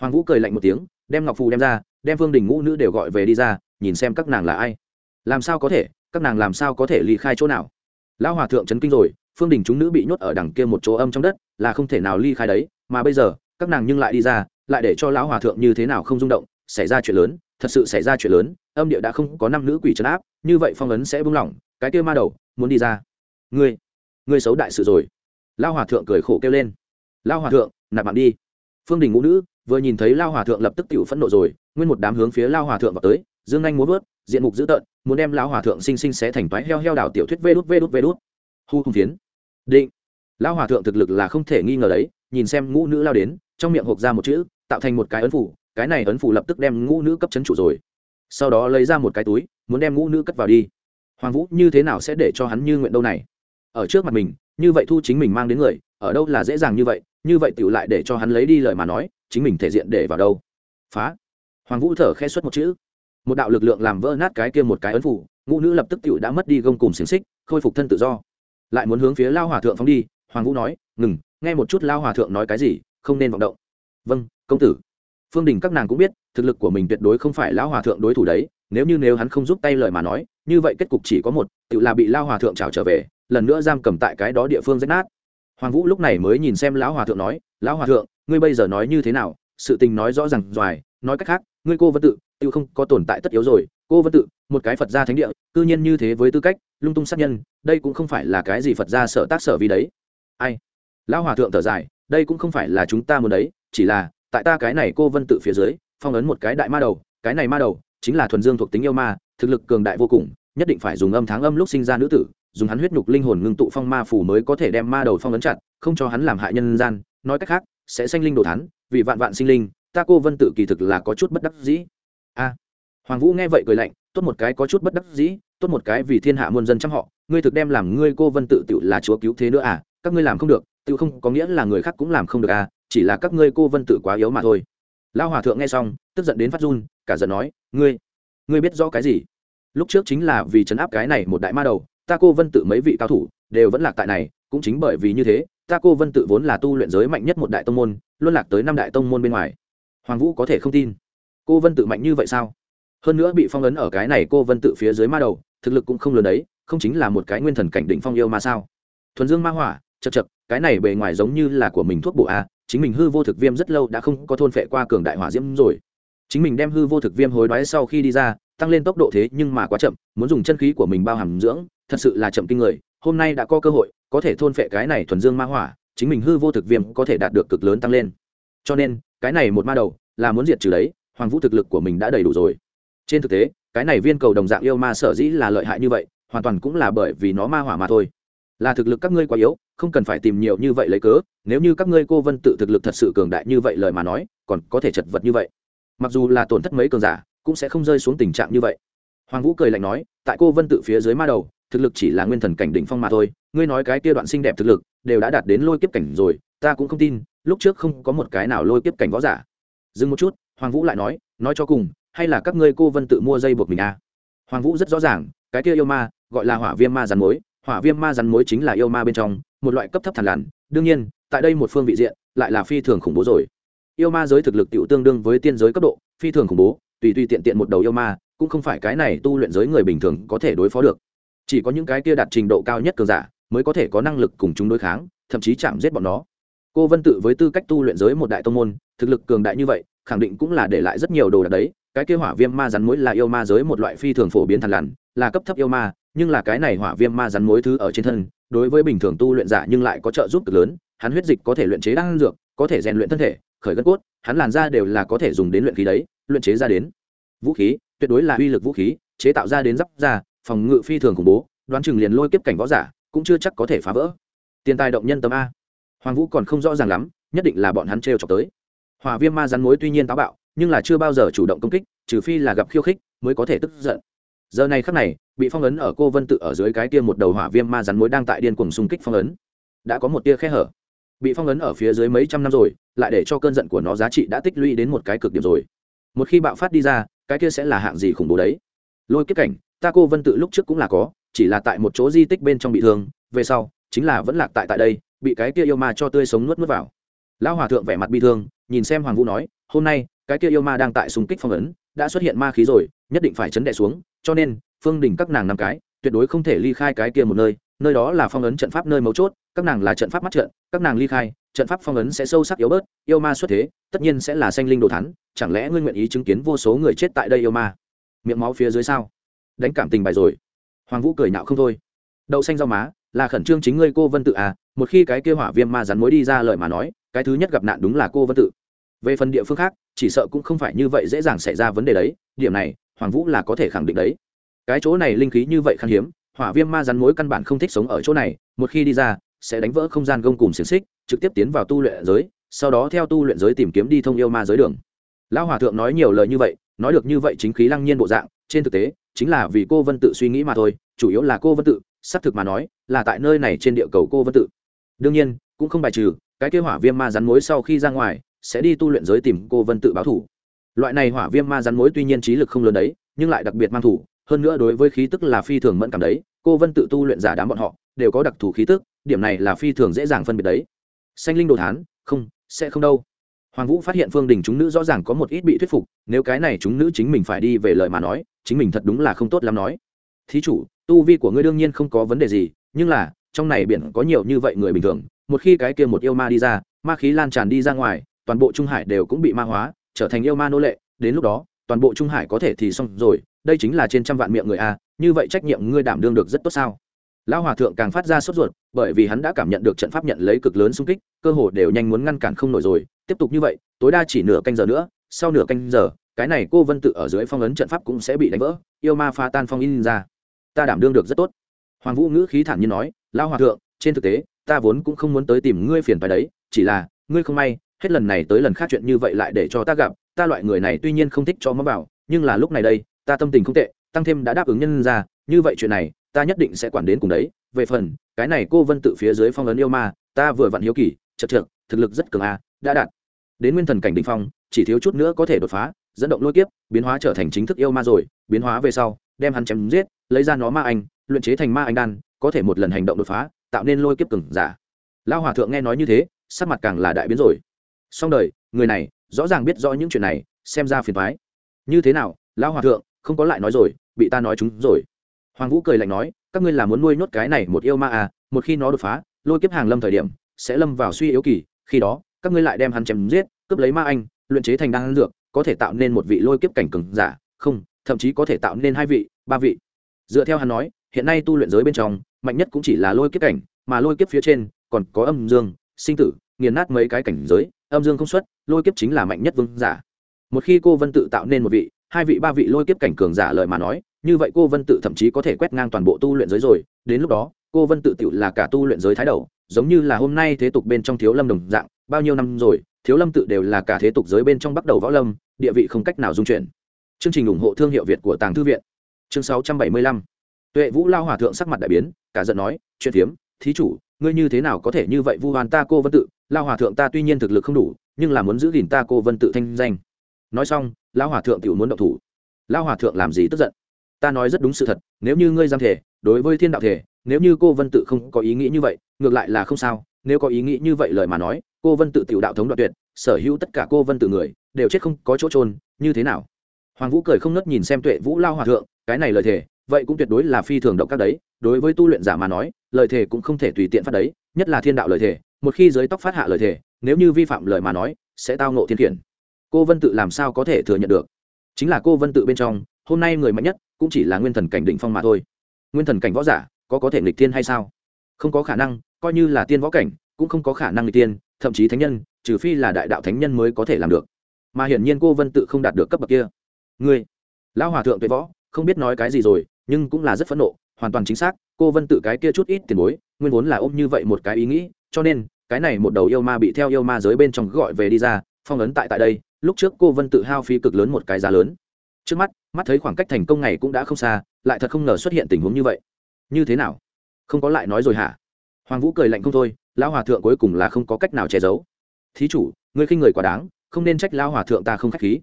Hoàng vũ cười lạnh một tiếng, đem ngọc phù đem ra, đem phương đình ngũ nữ đều gọi về đi ra, nhìn xem các nàng là ai. Làm sao có thể, các nàng làm sao có thể ly khai chỗ nào? Lão hòa thượng chấn kinh rồi, phương đình chúng nữ bị nhốt ở đằng kia một chỗ âm trong đất, là không thể nào ly khai đấy, mà bây giờ, các nàng nhưng lại đi ra, lại để cho lão hòa thượng như thế nào không rung động, xảy ra chuyện lớn, thật sự xảy ra chuyện lớn, âm địa đã không có năm nữ quỷ trấn áp, như vậy phong ấn sẽ bung lỏng, cái kia ma đầu, muốn đi ra. Ngươi ngươi xấu đại sự rồi. Lão hòa thượng cười khổ kêu lên. Lão hòa thượng, nạp mạng đi phương đình ngũ nữ, vừa nhìn thấy lao hòa thượng lập tức tự phẫn nộ rồi, nguyên một đám hướng phía lao hòa thượng vào tới, dương anh muốn vớt, diện mục dữ tợn, muốn đem lao hòa thượng sinh sinh xé thành toái heo heo đảo tiểu thuyết vê đút vê đút vê đút. Hu hùng phiến định. Lao hòa thượng thực lực là không thể nghi ngờ đấy, nhìn xem ngũ nữ lao đến, trong miệng hộp ra một chữ, tạo thành một cái ấn phủ, cái này ấn phủ lập tức đem ngũ nữ cấp chấn chủ rồi. Sau đó lấy ra một cái túi, muốn đem ngũ nữ cất vào đi. Hoàng vũ như thế nào sẽ để cho hắn như nguyện đâu này? Ở trước mặt mình, như vậy thu chính mình mang đến người, ở đâu là dễ dàng như vậy như vậy tựu lại để cho hắn lấy đi lời mà nói, chính mình thể diện để vào đâu? Phá. Hoàng vũ thở khe xuất một chữ. Một đạo lực lượng làm vỡ nát cái kia một cái ấn phủ, ngũ nữ lập tức tựu đã mất đi gông cùng xiềng xích, khôi phục thân tự do. Lại muốn hướng phía lao hòa thượng phóng đi, hoàng vũ nói, ngừng, nghe một chút lao hòa thượng nói cái gì, không nên vọng động. Vâng công tử. Phương đình các nàng cũng biết, thực lực của mình tuyệt đối không phải lão hòa thượng đối thủ đấy, nếu như nếu hắn không giúp tay lời mà nói, như vậy kết cục chỉ có một tự là bị lao hòa thượng trào trở về, lần nữa giam cầm tại cái đó địa phương rách nát hoàng vũ lúc này mới nhìn xem lão hòa thượng nói, lão hòa thượng, ngươi bây giờ nói như thế nào? Sự tình nói rõ r à n g doài nói cách khác, ngươi cô vân tự tự không có tồn tại tất yếu rồi. Cô vân tự, một cái phật gia thánh địa, cư nhiên như thế với tư cách, lung tung sát nhân, đây cũng không phải là cái gì phật gia sợ tác sở vì đấy. Ai? Lão hòa thượng thở dài, đây cũng không phải là chúng ta muốn đấy, chỉ là, tại ta cái này cô vân tự phía dưới, phong ấn một cái đại ma đầu, cái này ma đầu chính là thuần dương thuộc tính yêu ma, thực lực cường đại vô cùng, nhất định phải dùng âm tháng âm lúc sinh ra nữ tử dùng hắn huyết nhục linh hồn ngưng tụ phong ma phủ mới có thể đem ma đầu phong ấn chặt, không cho hắn làm hại nhân gian. Nói cách khác, sẽ sanh linh đồ thán, vì vạn vạn sinh linh, ta cô vân tự kỳ thực là có chút bất đắc dĩ. A. Hoàng vũ nghe vậy cười lạnh, tốt một cái có chút bất đắc dĩ, tốt một cái vì thiên hạ muôn dân chăm họ, ngươi thực đem làm ngươi cô vân tự tự là chúa cứu thế nữa à các ngươi làm không được tự không có nghĩa là người khác cũng làm không được à chỉ là các ngươi cô vân tự quá yếu mà thôi. Lao hòa thượng nghe xong, tức giận đến phát run, cả giận nói, ngươi ngươi biết rõ cái gì? Lúc trước chính là vì chấn áp cái này một đại ma đầu ta cô vân tự mấy vị cao thủ đều vẫn lạc tại này, cũng chính bởi vì như thế, ta cô vân tự vốn là tu luyện giới mạnh nhất một đại tông môn, luôn lạc tới năm đại tông môn bên ngoài. Hoàng vũ có thể không tin. Cô vân tự mạnh như vậy sao? Hơn nữa bị phong ấn ở cái này cô vân tự phía dưới ma đầu, thực lực cũng không lớn đấy, không chính là một cái nguyên thần cảnh định phong yêu mà sao? Thuần dương ma hỏa, chật chật, cái này bề ngoài giống như là của mình thuốc bổ a, chính mình hư vô thực viêm rất lâu đã không có thôn phệ qua cường đại hỏa diễm rồi. Chính mình đem hư vô thực viêm hối đoái sau khi đi ra, tăng lên tốc độ thế nhưng mà quá chậm, muốn dùng chân khí của mình bao hàm dưỡng thật sự là chậm kinh người, hôm nay đã có cơ hội, có thể thôn phệ cái này thuần dương ma hỏa, chính mình hư vô thực viêm có thể đạt được cực lớn tăng lên. Cho nên, cái này một ma đầu, là muốn diệt trừ đấy, hoàng vũ thực lực của mình đã đầy đủ rồi. Trên thực tế, cái này viên cầu đồng dạng yêu ma sở dĩ là lợi hại như vậy, hoàn toàn cũng là bởi vì nó ma hỏa mà thôi. Là thực lực các ngươi quá yếu, không cần phải tìm nhiều như vậy lấy cớ, nếu như các ngươi cô vân tự thực lực thật sự cường đại như vậy lời mà nói, còn có thể chật vật như vậy. Mặc dù là tổn thất mấy cường giả, cũng sẽ không rơi xuống tình trạng như vậy. Hoàng vũ cười lạnh nói, tại cô vân tự phía dưới ma đầu thực lực chỉ là nguyên thần cảnh đỉnh phong mà thôi, ngươi nói cái kia đoạn xinh đẹp thực lực, đều đã đạt đến lôi kiếp cảnh rồi, ta cũng không tin, lúc trước không có một cái nào lôi kiếp cảnh võ giả. Dừng một chút, hoàng vũ lại nói nói cho cùng, hay là các ngươi cô vân tự mua dây buộc mình à? Hoàng vũ rất rõ ràng, cái kia yêu ma, gọi là hỏa viêm ma rắn mối hỏa viêm ma rắn mối chính là yêu ma bên trong, một loại cấp thấp thần lằn, đương nhiên, tại đây một phương vị diện, lại là phi thường khủng bố rồi. Yêu ma giới thực lực tiểu tương đương với tiên giới cấp độ, phi thường khủng bố, tùy tùy tiện tiện một đầu yêu ma, cũng không phải cái này tu luyện giới người bình thường có thể đối phó được chỉ có những cái kia đạt trình độ cao nhất cường giả mới có thể có năng lực cùng chúng đối kháng, thậm chí chạm giết bọn nó. Cô vân tự với tư cách tu luyện giới một đại tông môn, thực lực cường đại như vậy, khẳng định cũng là để lại rất nhiều đồ đạc đấy. Cái kia hỏa viêm ma rắn mối là yêu ma giới một loại phi thường phổ biến thằn lằn, là cấp thấp yêu ma, nhưng là cái này hỏa viêm ma rắn mối thứ ở trên thân, đối với bình thường tu luyện giả nhưng lại có trợ giúp cực lớn. Hắn huyết dịch có thể luyện chế đan dược, có thể rèn luyện thân thể, khởi gân cốt, hắn làn da đều là có thể dùng đến luyện khí đấy, luyện chế ra đến vũ khí, tuyệt đối là uy lực vũ khí, chế tạo ra đến giáp ra phòng ngự phi thường khủng bố, đoán chừng liền lôi kiếp cảnh võ giả cũng chưa chắc có thể phá vỡ. Tiền tài động nhân tâm a. Hoàng vũ còn không rõ ràng lắm, nhất định là bọn hắn t chọc tới. Hỏa viêm ma rắn mối tuy nhiên táo bạo, nhưng là chưa bao giờ chủ động công kích, trừ phi là gặp khiêu khích mới có thể tức giận. Giờ này khắc này, bị phong ấn ở cô vân tự ở dưới cái kia một đầu hỏa viêm ma rắn mối đang tại điên cuồng xung kích phong ấn. Đã có một tia khe hở. Bị phong ấn ở phía dưới mấy trăm năm rồi, lại để cho cơn giận của nó giá trị đã tích lũy đến một cái cực điểm rồi. Một khi bạo phát đi ra, cái kia sẽ là hạng gì khủng bố đấy? Lôi kiếp cảnh ta cô vân tự lúc trước cũng là có, chỉ là tại một chỗ di tích bên trong bị thương, về sau, chính là vẫn lạc tại tại đây, bị cái kia yêu ma cho tươi sống nuốt nuốt vào. Lão hòa thượng vẻ mặt bi thương, nhìn xem hoàng vũ nói, hôm nay, cái kia yêu ma đang tại xung kích phong ấn, đã xuất hiện ma khí rồi, nhất định phải chấn đệ xuống, cho nên, phương đình các nàng năm cái, tuyệt đối không thể ly khai cái kia một nơi nơi đó là phong ấn trận pháp nơi mấu chốt, các nàng là trận pháp mắt trận, các nàng ly khai, trận pháp phong ấn sẽ sâu sắc yếu bớt, yêu ma xuất thế, tất nhiên sẽ là sanh linh đồ thắn, chẳng lẽ ngươi nguyện ý chứng kiến vô số người chết tại đây yêu ma? Miệng máu phía dưới sao? Đánh cảm tình bài rồi. Hoàng vũ cười nhạo không thôi. Đậu xanh rau má, là khẩn trương chính ngươi cô vân tự à một khi cái kia hỏa viêm ma rắn mối đi ra lời mà nói, cái thứ nhất gặp nạn đúng là cô vân tự. Về phần địa phương khác, chỉ sợ cũng không phải như vậy dễ dàng xảy ra vấn đề đấy, điểm này, hoàng vũ là có thể khẳng định đấy. Cái chỗ này linh khí như vậy khan hiếm, hỏa viêm ma rắn mối căn bản không thích sống ở chỗ này, một khi đi ra, sẽ đánh vỡ không gian gông cùng xiềng xích, trực tiếp tiến vào tu luyện giới, sau đó theo tu luyện giới tìm kiếm đi thông yêu ma giới đường. Lão hòa thượng nói nhiều lời như vậy, nói được như vậy chính khí lăng nhiên bộ dạng trên thực tế, chính là vì cô vân tự suy nghĩ mà thôi, chủ yếu là cô vân tự, xác thực mà nói, là tại nơi này trên địa cầu cô vân tự. Đương nhiên, cũng không bài trừ, cái kế hỏa viêm ma rắn mối sau khi ra ngoài, sẽ đi tu luyện giới tìm cô vân tự báo thủ. Loại này hỏa viêm ma rắn mối tuy nhiên trí lực không lớn đấy, nhưng lại đặc biệt mang thủ, hơn nữa đối với khí tức là phi thường mẫn cảm đấy, cô vân tự tu luyện giả đám bọn họ, đều có đặc thù khí tức, điểm này là phi thường dễ dàng phân biệt đấy. Xanh linh đồ thán, không, sẽ không đâu. Hoàng vũ phát hiện phương đình chúng nữ rõ ràng có một ít bị thuyết phục, nếu cái này chúng nữ chính mình phải đi về lời mà nói chính mình thật đúng là không tốt lắm nói. Thí chủ, tu vi của ngươi đương nhiên không có vấn đề gì, nhưng là, trong này biển có nhiều như vậy người bình thường, một khi cái kia một yêu ma đi ra, ma khí lan tràn đi ra ngoài, toàn bộ trung hải đều cũng bị ma hóa, trở thành yêu ma nô lệ. Đến lúc đó, toàn bộ trung hải có thể thì xong rồi, đây chính là trên trăm vạn miệng người a, như vậy trách nhiệm ngươi đảm đương được rất tốt sao? Lão hòa thượng càng phát ra sốt ruột, bởi vì hắn đã cảm nhận được trận pháp nhận lấy cực lớn xung kích, cơ hồ đều nhanh muốn ngăn cản không nổi rồi. Tiếp tục như vậy, tối đa chỉ nửa canh giờ nữa, sau nửa canh giờ cái này cô vân tự ở dưới phong ấn trận pháp cũng sẽ bị đánh vỡ, yêu ma pha tan phong in ra. Ta đảm đương được rất tốt. Hoàng vũ ngữ khí thản nhiên nói lao hòa thượng, trên thực tế, ta vốn cũng không muốn tới tìm ngươi phiền phải đấy, chỉ là, ngươi không may, hết lần này tới lần khác chuyện như vậy lại để cho ta gặp, ta loại người này tuy nhiên không thích cho mắm bảo, nhưng là lúc này đây, ta tâm tình không tệ, tăng thêm đã đáp ứng nhân ra, như vậy chuyện này, ta nhất định sẽ quản đến cùng đấy. Về phần, cái này cô vân tự phía dưới phong ấn yêu ma, ta vừa vặn hiếu kỳ, chật trượt, thực lực rất cường a, đã đạt đến nguyên thần cảnh đỉnh phong, chỉ thiếu chút nữa có thể đột phá dẫn động lôi kiếp, biến hóa trở thành chính thức yêu ma rồi, biến hóa về sau, đem hắn chém giết, lấy ra nó ma anh, luyện chế thành ma anh đan, có thể một lần hành động đột phá, tạo nên lôi kiếp cường giả. Lao hòa thượng nghe nói như thế, sắc mặt càng là đại biến rồi. Song đời, người này, rõ ràng biết rõ những chuyện này, xem ra phiền thoái như thế nào lao hòa thượng, không có lại nói rồi, bị ta nói chúng rồi. Hoàng vũ cười lạnh nói, các ngươi là muốn nuôi nhốt cái này một yêu ma à một khi nó đột phá, lôi kiếp hàng lâm thời điểm, sẽ lâm vào suy yếu kỳ, khi đó, các ngươi lại đem hắn chém giết, cướp lấy ma anh, luyện chế thành đan dược có thể tạo nên một vị lôi kiếp cảnh cường giả, không, thậm chí có thể tạo nên hai vị, ba vị. Dựa theo hắn nói, hiện nay tu luyện giới bên trong, mạnh nhất cũng chỉ là lôi kiếp cảnh, mà lôi kiếp phía trên còn có âm dương, sinh tử, nghiền nát mấy cái cảnh giới, âm dương không xuất, lôi kiếp chính là mạnh nhất vương giả. Một khi cô vân tự tạo nên một vị, hai vị, ba vị lôi kiếp cảnh cường giả lời mà nói, như vậy cô vân tự thậm chí có thể quét ngang toàn bộ tu luyện giới rồi. Đến lúc đó, cô vân tự tiểu là cả tu luyện giới thái đầu, giống như là hôm nay thế tục bên trong thiếu lâm đồng dạng, bao nhiêu năm rồi thiếu lâm tự đều là cả thế tục giới bên trong bắt đầu võ lâm, địa vị không cách nào dung chuyển. Chương trình ủng hộ thương hiệu việt của tàng thư viện. Chương 675. tuệ vũ lao hòa thượng sắc mặt đại biến, cả giận nói, chuyện thiếm, thí chủ, ngươi như thế nào có thể như vậy vu hoàn ta cô vân tự? Lao hòa thượng ta tuy nhiên thực lực không đủ, nhưng là muốn giữ gìn ta cô vân tự thanh danh. Nói xong, lao hòa thượng tự muốn động thủ. Lao hòa thượng làm gì tức giận? Ta nói rất đúng sự thật, nếu như ngươi giam thể, đối với thiên đạo thể, nếu như cô vân tự không có ý nghĩ như vậy, ngược lại là không sao nếu có ý nghĩ như vậy lời mà nói, cô vân tự tiểu đạo thống đoạn tuyệt, sở hữu tất cả cô vân tự người, đều chết không có chỗ trôn như thế nào? Hoàng vũ cười không nớt nhìn xem tuệ vũ lao hòa thượng, cái này lời thề, vậy cũng tuyệt đối là phi thường động các đấy, đối với tu luyện giả mà nói, lời thề cũng không thể tùy tiện phát đấy, nhất là thiên đạo lời thề, một khi giới tóc phát hạ lời thề, nếu như vi phạm lời mà nói, sẽ tao nộ thiên khiển. Cô vân tự làm sao có thể thừa nhận được? Chính là cô vân tự bên trong, hôm nay người mạnh nhất, cũng chỉ là nguyên thần cảnh định phong mà thôi. Nguyên thần cảnh võ giả, có có thể nghịch tiên hay sao? Không có khả năng coi như là tiên võ cảnh, cũng không có khả năng người tiên, thậm chí thánh nhân, trừ phi là đại đạo thánh nhân mới có thể làm được. Mà hiển nhiên cô vân tự không đạt được cấp bậc kia. Ngươi, lão hòa thượng tuệ võ, không biết nói cái gì rồi, nhưng cũng là rất phẫn nộ, hoàn toàn chính xác, cô vân tự cái kia chút ít tiền bối, nguyên vốn là ôm như vậy một cái ý nghĩ, cho nên, cái này một đầu yêu ma bị theo yêu ma giới bên trong gọi về đi ra, phong ấn tại tại đây, lúc trước cô vân tự hao phí cực lớn một cái giá lớn. Trước mắt mắt thấy khoảng cách thành công này cũng đã không xa, lại thật không ngờ xuất hiện tình huống như vậy. Như thế nào? Không có lại nói rồi hả? Hoàng vũ cười lạnh không thôi, lão hòa thượng cuối cùng là không có cách nào che giấu. Thí chủ, ngươi khinh người quá đáng, không nên trách lão hòa thượng ta không khách khí.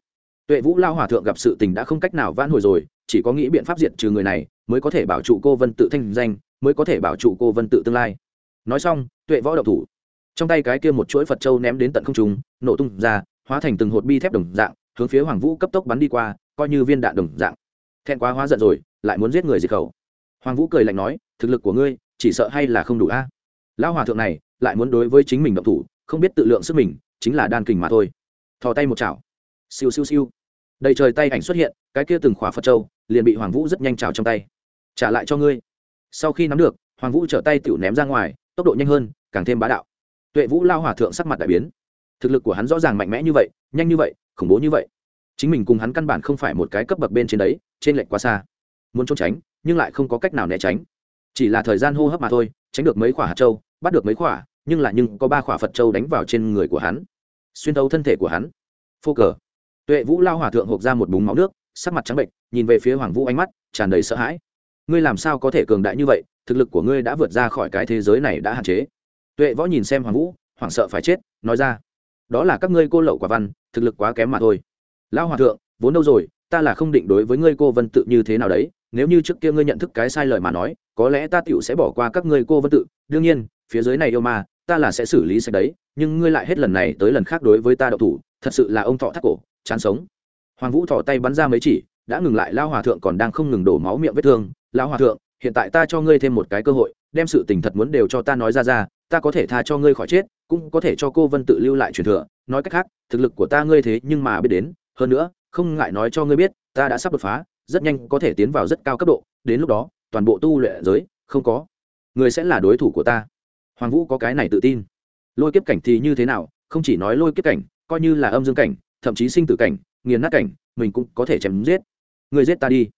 Tuệ vũ lao hòa thượng gặp sự tình đã không cách nào vãn hồi rồi, chỉ có nghĩ biện pháp diện trừ người này, mới có thể bảo trụ cô vân tự thanh danh, mới có thể bảo trụ cô vân tự tương lai. Nói xong, tuệ võ đậu thủ. Trong tay cái kia một chuỗi phật châu ném đến tận không trung, nổ tung ra, hóa thành từng hột bi thép đồng dạng, hướng phía hoàng vũ cấp tốc bắn đi qua, coi như viên đạn đồng dạng. Thẹn quá hóa giận rồi, lại muốn giết người diệt khẩu. Hoàng vũ cười lạnh nói, thực lực của ngươi chỉ sợ hay là không đủ a? Lão hòa thượng này lại muốn đối với chính mình động thủ, không biết tự lượng sức mình, chính là đan kình mà thôi. Thò tay một chảo. Siêu siêu siêu. Đầy trời tay ảnh xuất hiện, cái kia từng khỏa phật châu liền bị hoàng vũ rất nhanh trào trong tay. Trả lại cho ngươi. Sau khi nắm được, hoàng vũ trở tay tựu ném ra ngoài, tốc độ nhanh hơn, càng thêm bá đạo. Tuệ vũ lao hòa thượng sắc mặt đại biến. Thực lực của hắn rõ ràng mạnh mẽ như vậy, nhanh như vậy, khủng bố như vậy. Chính mình cùng hắn căn bản không phải một cái cấp bậc bên trên đấy, trên lệnh quá xa. Muốn trốn tránh, nhưng lại không có cách nào né tránh chỉ là thời gian hô hấp mà thôi, tránh được mấy khỏa hạt châu, bắt được mấy khỏa, nhưng là nhưng có ba khỏa phật châu đánh vào trên người của hắn. Xuyên thấu thân thể của hắn. Phô cờ. Tuệ vũ lao hòa thượng hộp ra một búng máu nước, sắc mặt trắng bệnh, nhìn về phía hoàng vũ ánh mắt, tràn đầy sợ hãi. Ngươi làm sao có thể cường đại như vậy, thực lực của ngươi đã vượt ra khỏi cái thế giới này đã hạn chế. Tuệ võ nhìn xem hoàng vũ, hoảng sợ phải chết, nói ra. Đó là các ngươi cô lậu quả văn, thực lực quá kém mà thôi. Lão hòa thượng, vốn đâu rồi, ta là không định đối với ngươi cô vân tự như thế nào đấy, nếu như trước kia ngươi nhận thức cái sai lời mà nói có lẽ ta tựu sẽ bỏ qua các ngươi cô vân tự. Đương nhiên, phía dưới này yêu ma, ta là sẽ xử lý sạch đấy, nhưng ngươi lại hết lần này tới lần khác đối với ta đậu thủ, thật sự là ông thọ thắt cổ, chán sống. Hoàng vũ thọ tay bắn ra mấy chỉ, đã ngừng lại lao hòa thượng còn đang không ngừng đổ máu miệng vết thương. Lao hòa thượng, hiện tại ta cho ngươi thêm một cái cơ hội, đem sự tình thật muốn đều cho ta nói ra ra, ta có thể tha cho ngươi khỏi chết, cũng có thể cho cô vân tự lưu lại truyền thừa. Nói cách khác, thực lực của ta ngươi thế nhưng mà biết đến, hơn nữa, không ngại nói cho ngươi biết, ta đã sắp đột phá, rất nhanh có thể tiến vào rất cao cấp độ, đến lúc đó toàn bộ tu luyện giới, không có. Người sẽ là đối thủ của ta. Hoàng vũ có cái này tự tin. Lôi kiếp cảnh thì như thế nào, không chỉ nói lôi kiếp cảnh, coi như là âm dương cảnh, thậm chí sinh tử cảnh, nghiền nát cảnh, mình cũng có thể chém giết. Người giết ta đi.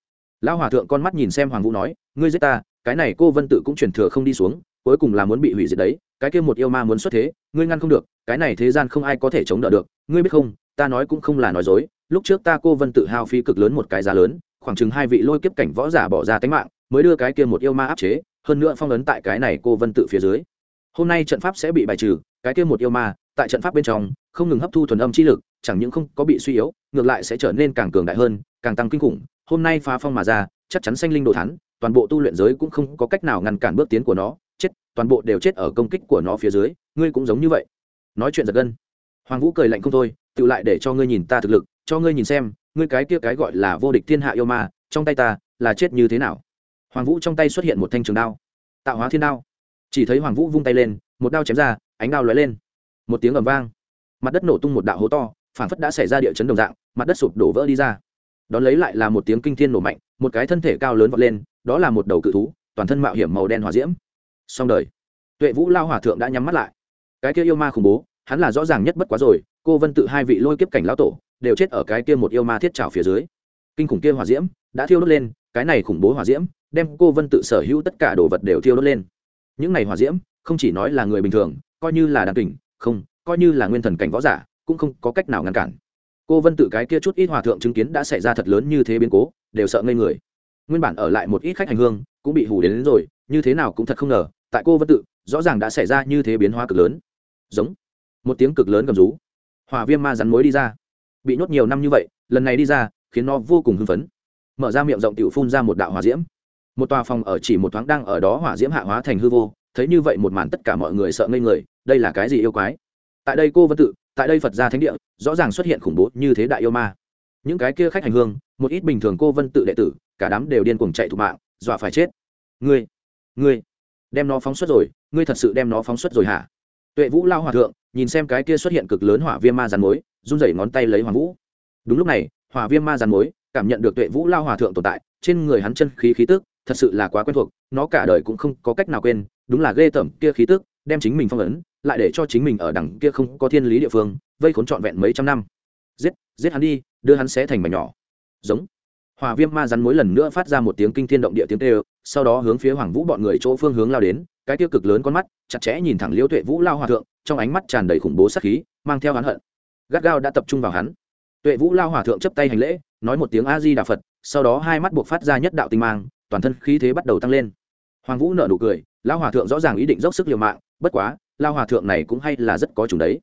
Lão hòa thượng con mắt nhìn xem hoàng vũ nói, ngươi giết ta, cái này cô vân tự cũng truyền thừa không đi xuống, cuối cùng là muốn bị hủy diệt đấy, cái kia một yêu ma muốn xuất thế, ngươi ngăn không được, cái này thế gian không ai có thể chống đỡ được, ngươi biết không, ta nói cũng không là nói dối, lúc trước ta cô vân tự hao phí cực lớn một cái giá lớn, khoảng chừng hai vị lôi kiếp cảnh võ giả bỏ ra tính mạng mới đưa cái kia một yêu ma áp chế, hơn nữa phong ấn tại cái này cô vân tự phía dưới. Hôm nay trận pháp sẽ bị bài trừ, cái kia một yêu ma, tại trận pháp bên trong, không ngừng hấp thu thuần âm chi lực, chẳng những không có bị suy yếu, ngược lại sẽ trở nên càng cường đại hơn, càng tăng kinh khủng. Hôm nay phá phong mà ra, chắc chắn sanh linh đồ thắn toàn bộ tu luyện giới cũng không có cách nào ngăn cản bước tiến của nó. Chết, toàn bộ đều chết ở công kích của nó phía dưới, ngươi cũng giống như vậy. Nói chuyện giật gân. Hoàng vũ cười lạnh không thôi, tự lại để cho ngươi nhìn ta thực lực, cho ngươi nhìn xem, ngươi cái kia cái gọi là vô địch thiên hạ yêu ma, trong tay ta là chết như thế nào? Hoàng vũ trong tay xuất hiện một thanh trường đao. Tạo hóa thiên đao. Chỉ thấy hoàng vũ vung tay lên, một đao chém ra, ánh đao lóe lên. Một tiếng ầm vang. Mặt đất nổ tung một đạo hố to phản phất đã xảy ra địa chấn đồng dạng, mặt đất sụp đổ vỡ đi ra. Đón lấy lại là một tiếng kinh thiên nổ mạnh, một cái thân thể cao lớn vọt lên, đó là một đầu cự thú, toàn thân mạo hiểm màu đen hỏa diễm. Song đời. Tuệ vũ lao hòa thượng đã nhắm mắt lại. Cái kia yêu ma khủng bố, hắn là rõ ràng nhất bất quá rồi, cô vân tự hai vị lôi kiếp cảnh lão tổ, đều chết ở cái kia một yêu ma thiết trào phía dưới kinh khủng kia hỏa diễm đã thiêu đốt lên cái này khủng bố hỏa diễm đem cô vân tự sở hữu tất cả đồ vật đều thiêu đốt lên. Những này hỏa diễm không chỉ nói là người bình thường coi như là đàn kình không coi như là nguyên thần cảnh võ giả cũng không có cách nào ngăn cản. Cô vân tự cái kia chút ít hòa thượng chứng kiến đã xảy ra thật lớn như thế biến cố đều sợ ngây người. Nguyên bản ở lại một ít khách hành hương cũng bị hủ đến, đến rồi như thế nào cũng thật không ngờ tại cô vân tự rõ ràng đã xảy ra như thế biến hóa cực lớn. Giống một tiếng cực lớn gầm rú. Hỏa viêm ma rắn mối đi ra. Bị nhốt nhiều năm như vậy lần này đi ra khiến nó vô cùng hưng phấn. Mở ra miệng rộng tiểu phun ra một đạo hỏa diễm. Một tòa phòng ở chỉ một thoáng đang ở đó hỏa diễm hạ hóa thành hư vô, thấy như vậy một màn tất cả mọi người sợ ngây người, đây là cái gì yêu quái? Tại đây cô vân tự, tại đây phật gia thánh địa, rõ ràng xuất hiện khủng bố như thế đại yêu ma. Những cái kia khách hành hương, một ít bình thường cô vân tự đệ tử, cả đám đều điên cuồng chạy thục mạng, dọa phải chết. Ngươi ngươi, đem nó phóng xuất rồi, ngươi thật sự đem nó phóng xuất rồi hả? Tuệ vũ lao hòa thượng, nhìn xem cái kia xuất hiện cực lớn hỏa viêm ma rắn mối run rẩy ngón tay lấy hoàng vũ. Đúng lúc này hòa viêm ma rắn mối cảm nhận được tuệ vũ lao hòa thượng tồn tại, trên người hắn chân khí khí tức, thật sự là quá quen thuộc, nó cả đời cũng không có cách nào quên, đúng là ghê tởm kia khí tức, đem chính mình phong ấn, lại để cho chính mình ở đằng kia không có thiên lý địa phương, vây khốn trọn vẹn mấy trăm năm. Giết giết hắn đi, đưa hắn xé thành mảnh nhỏ. Giống. Hòa viêm ma rắn mối lần nữa phát ra một tiếng kinh thiên động địa tiếng tê sau đó hướng phía hoàng vũ bọn người chỗ phương hướng lao đến, cái tiêu cực lớn con mắt, chặt chẽ nhìn thẳng liễu tuệ vũ lao hòa thượng, trong ánh mắt tràn đầy khủng bố sát khí, mang theo hắn hận. Gắt gao đã tập trung vào hắn tuệ vũ lao hòa thượng chấp tay hành lễ, nói một tiếng a di đà phật, sau đó hai mắt buộc phát ra nhất đạo tinh mang, toàn thân khí thế bắt đầu tăng lên. Hoàng vũ nợ nụ cười, lao hòa thượng rõ ràng ý định dốc sức liều mạng, bất quá, lao hòa thượng này cũng hay là rất có chủng đấy.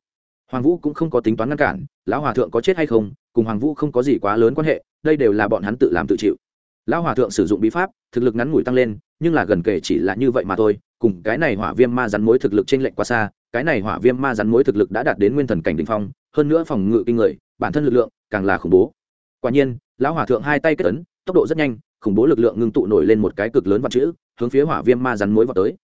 Hoàng vũ cũng không có tính toán ngăn cản lão hòa thượng có chết hay không, cùng hoàng vũ không có gì quá lớn quan hệ, đây đều là bọn hắn tự làm tự chịu. Lão hòa thượng sử dụng bí pháp, thực lực ngắn ngủi tăng lên, nhưng là gần kể chỉ là như vậy mà thôi, cùng cái này hỏa viêm ma rắn mối thực lực t r ê n lệch quá xa, cái này hỏa viêm ma rắn mối thực lực đã đạt đến nguyên thần cảnh đ ỉ n h phong, hơn nữa phòng ngự kinh người bản thân lực lượng càng là khủng bố. Quả nhiên, lão hòa thượng hai tay kết ấn, tốc độ rất nhanh, khủng bố lực lượng ngưng tụ nổi lên một cái cực lớn vật chữ, hướng phía hỏa viêm ma rắn mối vào tới.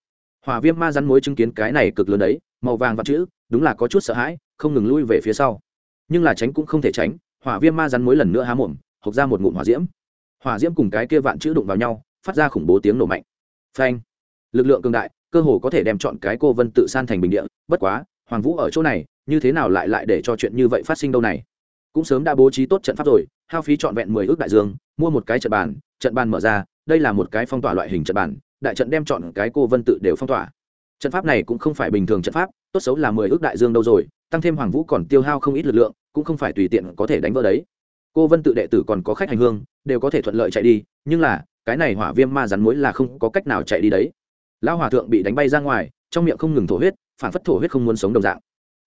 Hỏa viêm ma rắn mối chứng kiến cái này cực lớn đấy, màu vàng vật chữ, đúng là có chút sợ hãi, không ngừng lui về phía sau. Nhưng là tránh cũng không thể tránh, hỏa viêm ma rắn mối lần nữa há mồm, hộc ra một ngụm hỏa diễm. Hỏa diễm cùng cái kia vạn chữ đụng vào nhau, phát ra khủng bố tiếng nổ mạnh. Phanh! Lực lượng cường đại, cơ hồ có thể đem chọn cái cô vân tự san thành bình địa, bất quá, hoàng vũ ở chỗ này, như thế nào lại lại để cho chuyện như vậy phát sinh đâu này? Cũng sớm đã bố trí tốt trận pháp rồi, hao phí trọn vẹn mười ước đại dương, mua một cái trận bàn trận bàn mở ra, đây là một cái phong tỏa loại hình trận bàn, đại trận đem chọn cái cô vân tự đều phong tỏa. Trận pháp này cũng không phải bình thường trận pháp, tốt xấu là mười ước đại dương đâu rồi, tăng thêm hoàng vũ còn tiêu hao không ít lực lượng, cũng không phải tùy tiện có thể đánh vỡ đấy. Cô vân tự đệ tử còn có khách hành hương, đều có thể thuận lợi chạy đi, nhưng là, cái này hỏa viêm ma rắn mối là không có cách nào chạy đi đấy. Lão hòa thượng bị đánh bay ra ngoài, trong miệng không ngừng thổ huyết, phản phất thổ huyết không muốn sống đồng dạng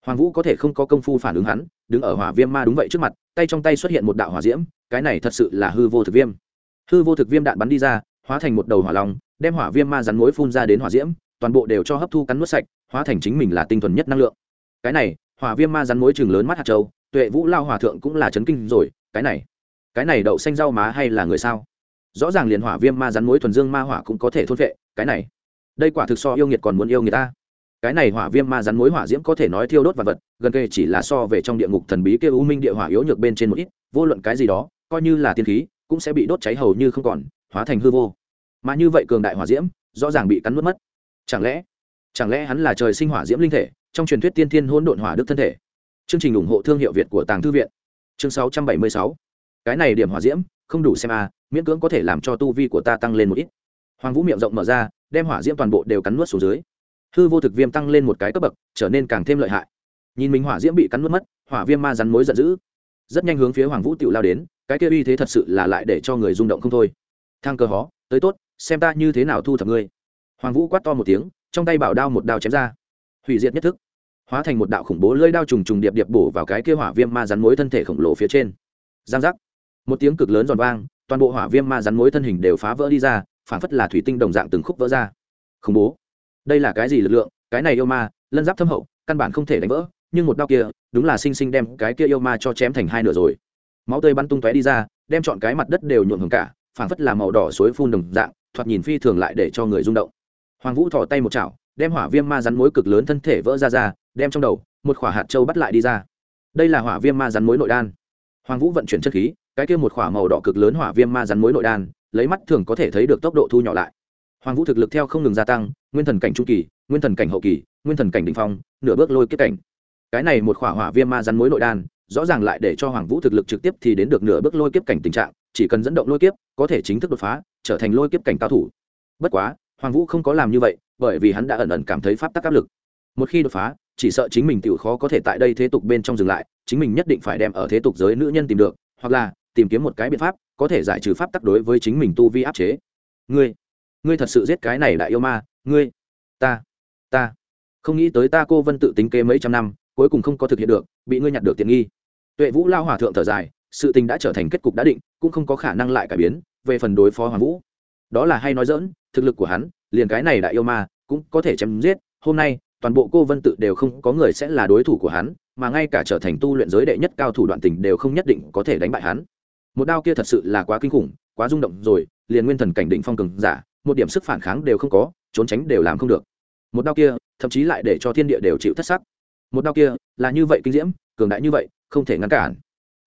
hoàng vũ có thể không có công phu phản ứng hắn, đứng ở hỏa viêm ma đúng vậy trước mặt, tay trong tay xuất hiện một đạo hỏa diễm, cái này thật sự là hư vô thực viêm. Hư vô thực viêm đạn bắn đi ra, hóa thành một đầu hỏa long, đem hỏa viêm ma rắn mối phun ra đến hỏa diễm, toàn bộ đều cho hấp thu cắn nuốt sạch, hóa thành chính mình là tinh thuần nhất năng lượng. Cái này, hỏa viêm ma rắn mối chừng lớn mắt hạt châu, tuệ vũ lao hòa thượng cũng là chấn kinh rồi, cái này cái này đậu xanh rau má hay là người sao? Rõ ràng liền hỏa viêm ma rắn mối thuần dương ma hỏa cũng có thể thôn vệ, cái này, đây quả thực so yêu nghiệt còn muốn yêu người ta cái này hỏa viêm ma rắn mối hỏa diễm có thể nói thiêu đốt vật vật, gần kề chỉ là so về trong địa ngục thần bí kia u minh địa hỏa yếu nhược bên trên một ít, vô luận cái gì đó, coi như là tiên khí, cũng sẽ bị đốt cháy hầu như không còn, hóa thành hư vô. Mà như vậy cường đại hỏa diễm, rõ ràng bị cắn nuốt mất. Chẳng lẽ chẳng lẽ hắn là trời sinh hỏa diễm linh thể, trong truyền thuyết tiên thiên hỗn độn hỏa đức thân thể? Chương trình ủng hộ thương hiệu việt của tàng thư viện. Chương 676. cái này điểm hỏa diễm, không đủ xem a miễn cưỡng có thể làm cho tu vi của ta tăng lên một ít. Hoàng vũ miệng rộng mở ra, đem hỏa diễm toàn bộ đều cắn nuốt xuống dưới hư vô thực viêm tăng lên một cái cấp bậc, trở nên càng thêm lợi hại. Nhìn mình hỏa diễm bị cắn mất mất, hỏa viêm ma rắn mối giận dữ. Rất nhanh hướng phía hoàng vũ tiểu lao đến, cái kia uy thế thật sự là lại để cho người rung động không thôi. Thang cơ hó, tới tốt, xem ta như thế nào thu thập ngươi. Hoàng vũ quát to một tiếng, trong tay bảo đao một đao chém ra. Hủy diệt nhất thức. Hóa thành một đạo khủng bố lưỡi đao trùng trùng điệp điệp bổ vào cái kia hỏa viêm ma rắn mối thân thể khổng lồ phía trên. Giang giác. Một tiếng cực lớn giòn vang, toàn bộ hỏa viêm ma rắn mối thân hình đều phá vỡ đi ra phản phất là thủy tinh đồng dạng từng khúc vỡ ra. Khủng bố đây là cái gì lực lượng, cái này yêu ma, lân giáp thâm hậu, căn bản không thể đánh vỡ, nhưng một đao kia, đúng là sinh sinh đem cái kia yêu ma cho chém thành hai nửa rồi. Máu tươi bắn tung tóe đi ra, đem chọn cái mặt đất đều nhuộm hưởng cả phản phất là màu đỏ suối phun đồng dạng, thoạt nhìn phi thường lại để cho người rung động. Hoàng vũ thỏ tay một chảo, đem hỏa viêm ma rắn mối cực lớn thân thể vỡ ra ra, đem trong đầu, một khỏa hạt châu bắt lại đi ra. Đây là hỏa viêm ma rắn mối nội đan. Hoàng vũ vận chuyển chất khí, cái kia một khỏa màu đỏ cực lớn hỏa viêm ma rắn mối nội đan, lấy mắt thường có thể thấy được tốc độ thu nhỏ lại hoàng vũ thực lực theo không ngừng gia tăng, nguyên thần cảnh trung kỳ, nguyên thần cảnh hậu kỳ, nguyên thần cảnh đ ỉ n h phong, nửa bước lôi kết cảnh. Cái này một khỏa hỏa viêm ma rắn mối nội đan, rõ ràng lại để cho hoàng vũ thực lực trực tiếp thì đến được nửa bước lôi kiếp cảnh tình trạng, chỉ cần dẫn động lôi kiếp, có thể chính thức đột phá, trở thành lôi kiếp cảnh cao thủ. Bất quá, hoàng vũ không có làm như vậy, bởi vì hắn đã ẩn ẩn cảm thấy pháp tắc áp lực. Một khi đột phá, chỉ sợ chính mình tự khó có thể tại đây thế tục bên trong dừng lại, chính mình nhất định phải đem ở thế tục giới nữ nhân tìm được, hoặc là tìm kiếm một cái biện pháp, có thể giải trừ pháp tắc đối với chính mình tu vi áp chế. Ngươi ngươi thật sự giết cái này đại yêu ma, ngươi, ta ta. Không nghĩ tới ta cô vân tự tính kế mấy trăm năm, cuối cùng không có thực hiện được, bị ngươi nhặt được tiện nghi. Tuệ vũ lao hòa thượng thở dài, sự tình đã trở thành kết cục đã định, cũng không có khả năng lại cải biến, về phần đối phó hoàng vũ. Đó là hay nói dỡn thực lực của hắn, liền cái này đại yêu ma, cũng có thể chém giết. Hôm nay, toàn bộ cô vân tự đều không có người sẽ là đối thủ của hắn, mà ngay cả trở thành tu luyện giới đệ nhất cao thủ đoạn tình đều không nhất định có thể đánh bại hắn. Một đao kia thật sự là quá kinh khủng, quá rung động rồi, liền nguyên thần cảnh định phong cường giả một điểm sức phản kháng đều không có, trốn tránh đều làm không được. Một đao kia, thậm chí lại để cho thiên địa đều chịu thất sắc. Một đao kia, là như vậy kinh diễm, cường đại như vậy, không thể ngăn cản.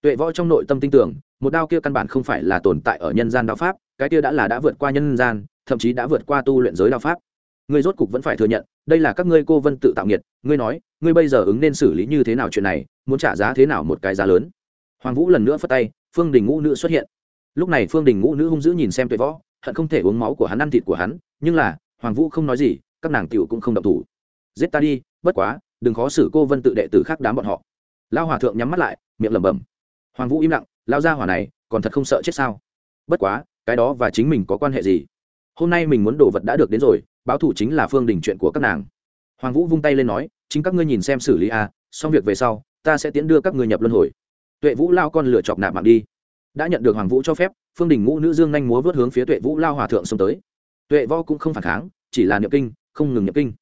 Tuệ võ trong nội tâm tin tưởng, một đao kia căn bản không phải là tồn tại ở nhân gian đạo pháp, cái kia đã là đã vượt qua nhân gian, thậm chí đã vượt qua tu luyện giới đạo pháp. Ngươi rốt cục vẫn phải thừa nhận, đây là các ngươi cô vân tự tạo nghiệt, ngươi nói, ngươi bây giờ ứng nên xử lý như thế nào chuyện này, muốn trả giá thế nào một cái giá lớn? Hoàng vũ lần nữa phất tay, phương đình ngũ nữ xuất hiện. Lúc này phương đình ngũ nữ hung dữ nhìn xem tuệ võ hận không thể uống máu của hắn, ăn thịt của hắn, nhưng là, hoàng vũ không nói gì, các nàng tiểu cũng không động thủ. Giết ta đi, bất quá, đừng khó xử cô vân tự đệ tử khác đám bọn họ. Lao hòa thượng nhắm mắt lại, miệng lẩm bẩm. Hoàng vũ im lặng lao ra hỏa này, còn thật không sợ chết sao? Bất quá, cái đó và chính mình có quan hệ gì? Hôm nay mình muốn đồ vật đã được đến rồi, báo thủ chính là phương đình chuyện của các nàng. Hoàng vũ vung tay lên nói, chính các ngươi nhìn xem xử lý a xong việc về sau, ta sẽ tiến đưa các ngươi nhập luân hồi. Tuệ vũ lao con lửa chọc nạp mạng đi. Đã nhận được hoàng vũ cho phép phương đình ngũ nữ dương nhanh múa vớt hướng phía tuệ vũ lao hòa thượng xông tới. Tuệ võ cũng không phản kháng, chỉ là niệm kinh, không ngừng niệm kinh.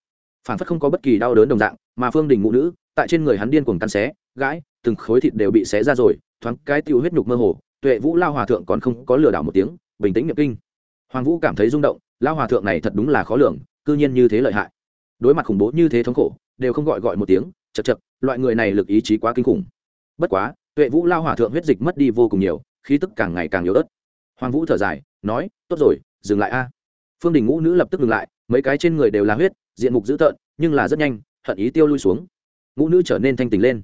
Phản phất không có bất kỳ đau đớn đồng dạng, mà phương đình ngũ nữ, tại trên người hắn điên cuồng cắn xé, gãi, từng khối thịt đều bị xé ra rồi, thoáng cái tiêu huyết nhục mơ hồ, tuệ vũ lao hòa thượng còn không có lừa đảo một tiếng, bình tĩnh niệm kinh. Hoàng vũ cảm thấy rung động, lao hòa thượng này thật đúng là khó lường, cư nhiên như thế lợi hại. Đối mặt khủng bố như thế thống khổ, đều không gọi gọi một tiếng chật chật loại người này lực ý chí quá kinh khủng. Bất quá, tuệ vũ lao hòa thượng huyết dịch mất đi vô cùng nhiều, khí tức càng ngày càng yếu ớt hoàng vũ thở dài, nói, tốt rồi, dừng lại a. Phương đình ngũ nữ lập tức dừng lại, mấy cái trên người đều là huyết, diện mục dữ tợn, nhưng là rất nhanh, hận ý tiêu lui xuống. Ngũ nữ trở nên thanh tình lên.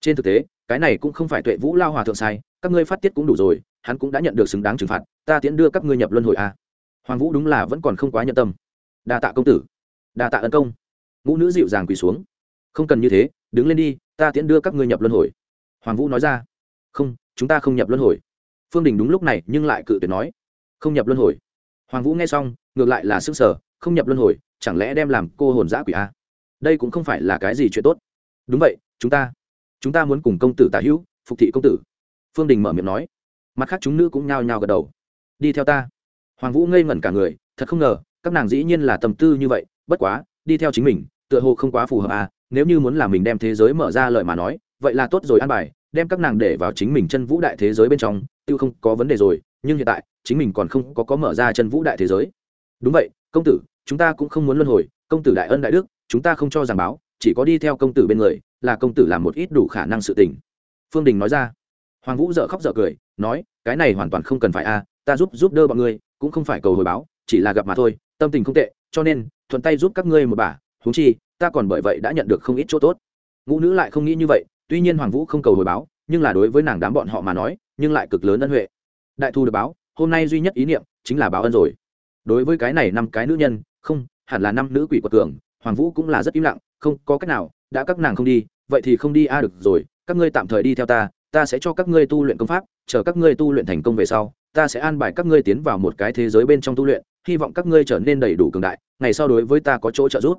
Trên thực tế, cái này cũng không phải tuệ vũ lao hòa thượng sai, các ngươi phát tiết cũng đủ rồi, hắn cũng đã nhận được xứng đáng trừng phạt, ta tiễn đưa các ngươi nhập luân hồi a. Hoàng vũ đúng là vẫn còn không quá nhận tâm. Đa tạ công tử. Đa tạ ân công. Ngũ nữ dịu dàng quỳ xuống. Không cần như thế, đứng lên đi, ta tiễn đưa các ngươi nhập luân hồi. Hoàng vũ nói ra. Không, chúng ta không nhập luân hồi phương đình đúng lúc này nhưng lại cự tuyệt nói, không nhập luân hồi. Hoàng vũ nghe xong, ngược lại là sức sở không nhập luân hồi, chẳng lẽ đem làm cô hồn giã quỷ a đây cũng không phải là cái gì chuyện tốt. Đúng vậy, chúng ta chúng ta muốn cùng công tử tả hữu, phục thị công tử. Phương đình mở miệng nói. Mặt khác chúng nữ cũng nhao nhao gật đầu. Đi theo ta. Hoàng vũ ngây ngẩn cả người, thật không ngờ, các nàng dĩ nhiên là tầm tư như vậy, bất quá, đi theo chính mình, tựa hồ không quá phù hợp à nếu như muốn là mình đem thế giới mở ra lời mà nói, vậy là tốt rồi an bài, đem các nàng để vào chính mình chân vũ đại thế giới bên trong tiêu không có vấn đề rồi, nhưng hiện tại, chính mình còn không có có mở ra chân vũ đại thế giới. Đúng vậy, công tử, chúng ta cũng không muốn luân hồi, công tử đại ân đại đức, chúng ta không cho giảng báo, chỉ có đi theo công tử bên người, là công tử làm một ít đủ khả năng sự tình. Phương đình nói ra. Hoàng vũ dợ khóc dợ cười, nói, cái này hoàn toàn không cần phải a, ta giúp giúp đỡ bọn ngươi, cũng không phải cầu hồi báo, chỉ là gặp mà thôi, tâm tình không tệ, cho nên, thuận tay giúp các ngươi một bà, huống chi, ta còn bởi vậy đã nhận được không ít chỗ tốt. Ngũ nữ lại không nghĩ như vậy, tuy nhiên hoàng vũ không cầu hồi báo, nhưng là đối với nàng đám bọn họ mà nói nhưng lại cực lớn ân huệ. Đại thu được báo, hôm nay duy nhất ý niệm chính là báo ân rồi. Đối với cái này năm cái nữ nhân, không, hẳn là năm nữ quỷ quật cường, hoàng vũ cũng là rất im lặng, không, có cách nào, đã các nàng không đi, vậy thì không đi a à được rồi, các ngươi tạm thời đi theo ta ta sẽ cho các ngươi tu luyện công pháp, chờ các ngươi tu luyện thành công về sau, ta sẽ an bài các ngươi tiến vào một cái thế giới bên trong tu luyện, hy vọng các ngươi trở nên đầy đủ cường đại, ngày sau đối với ta có chỗ trợ giúp.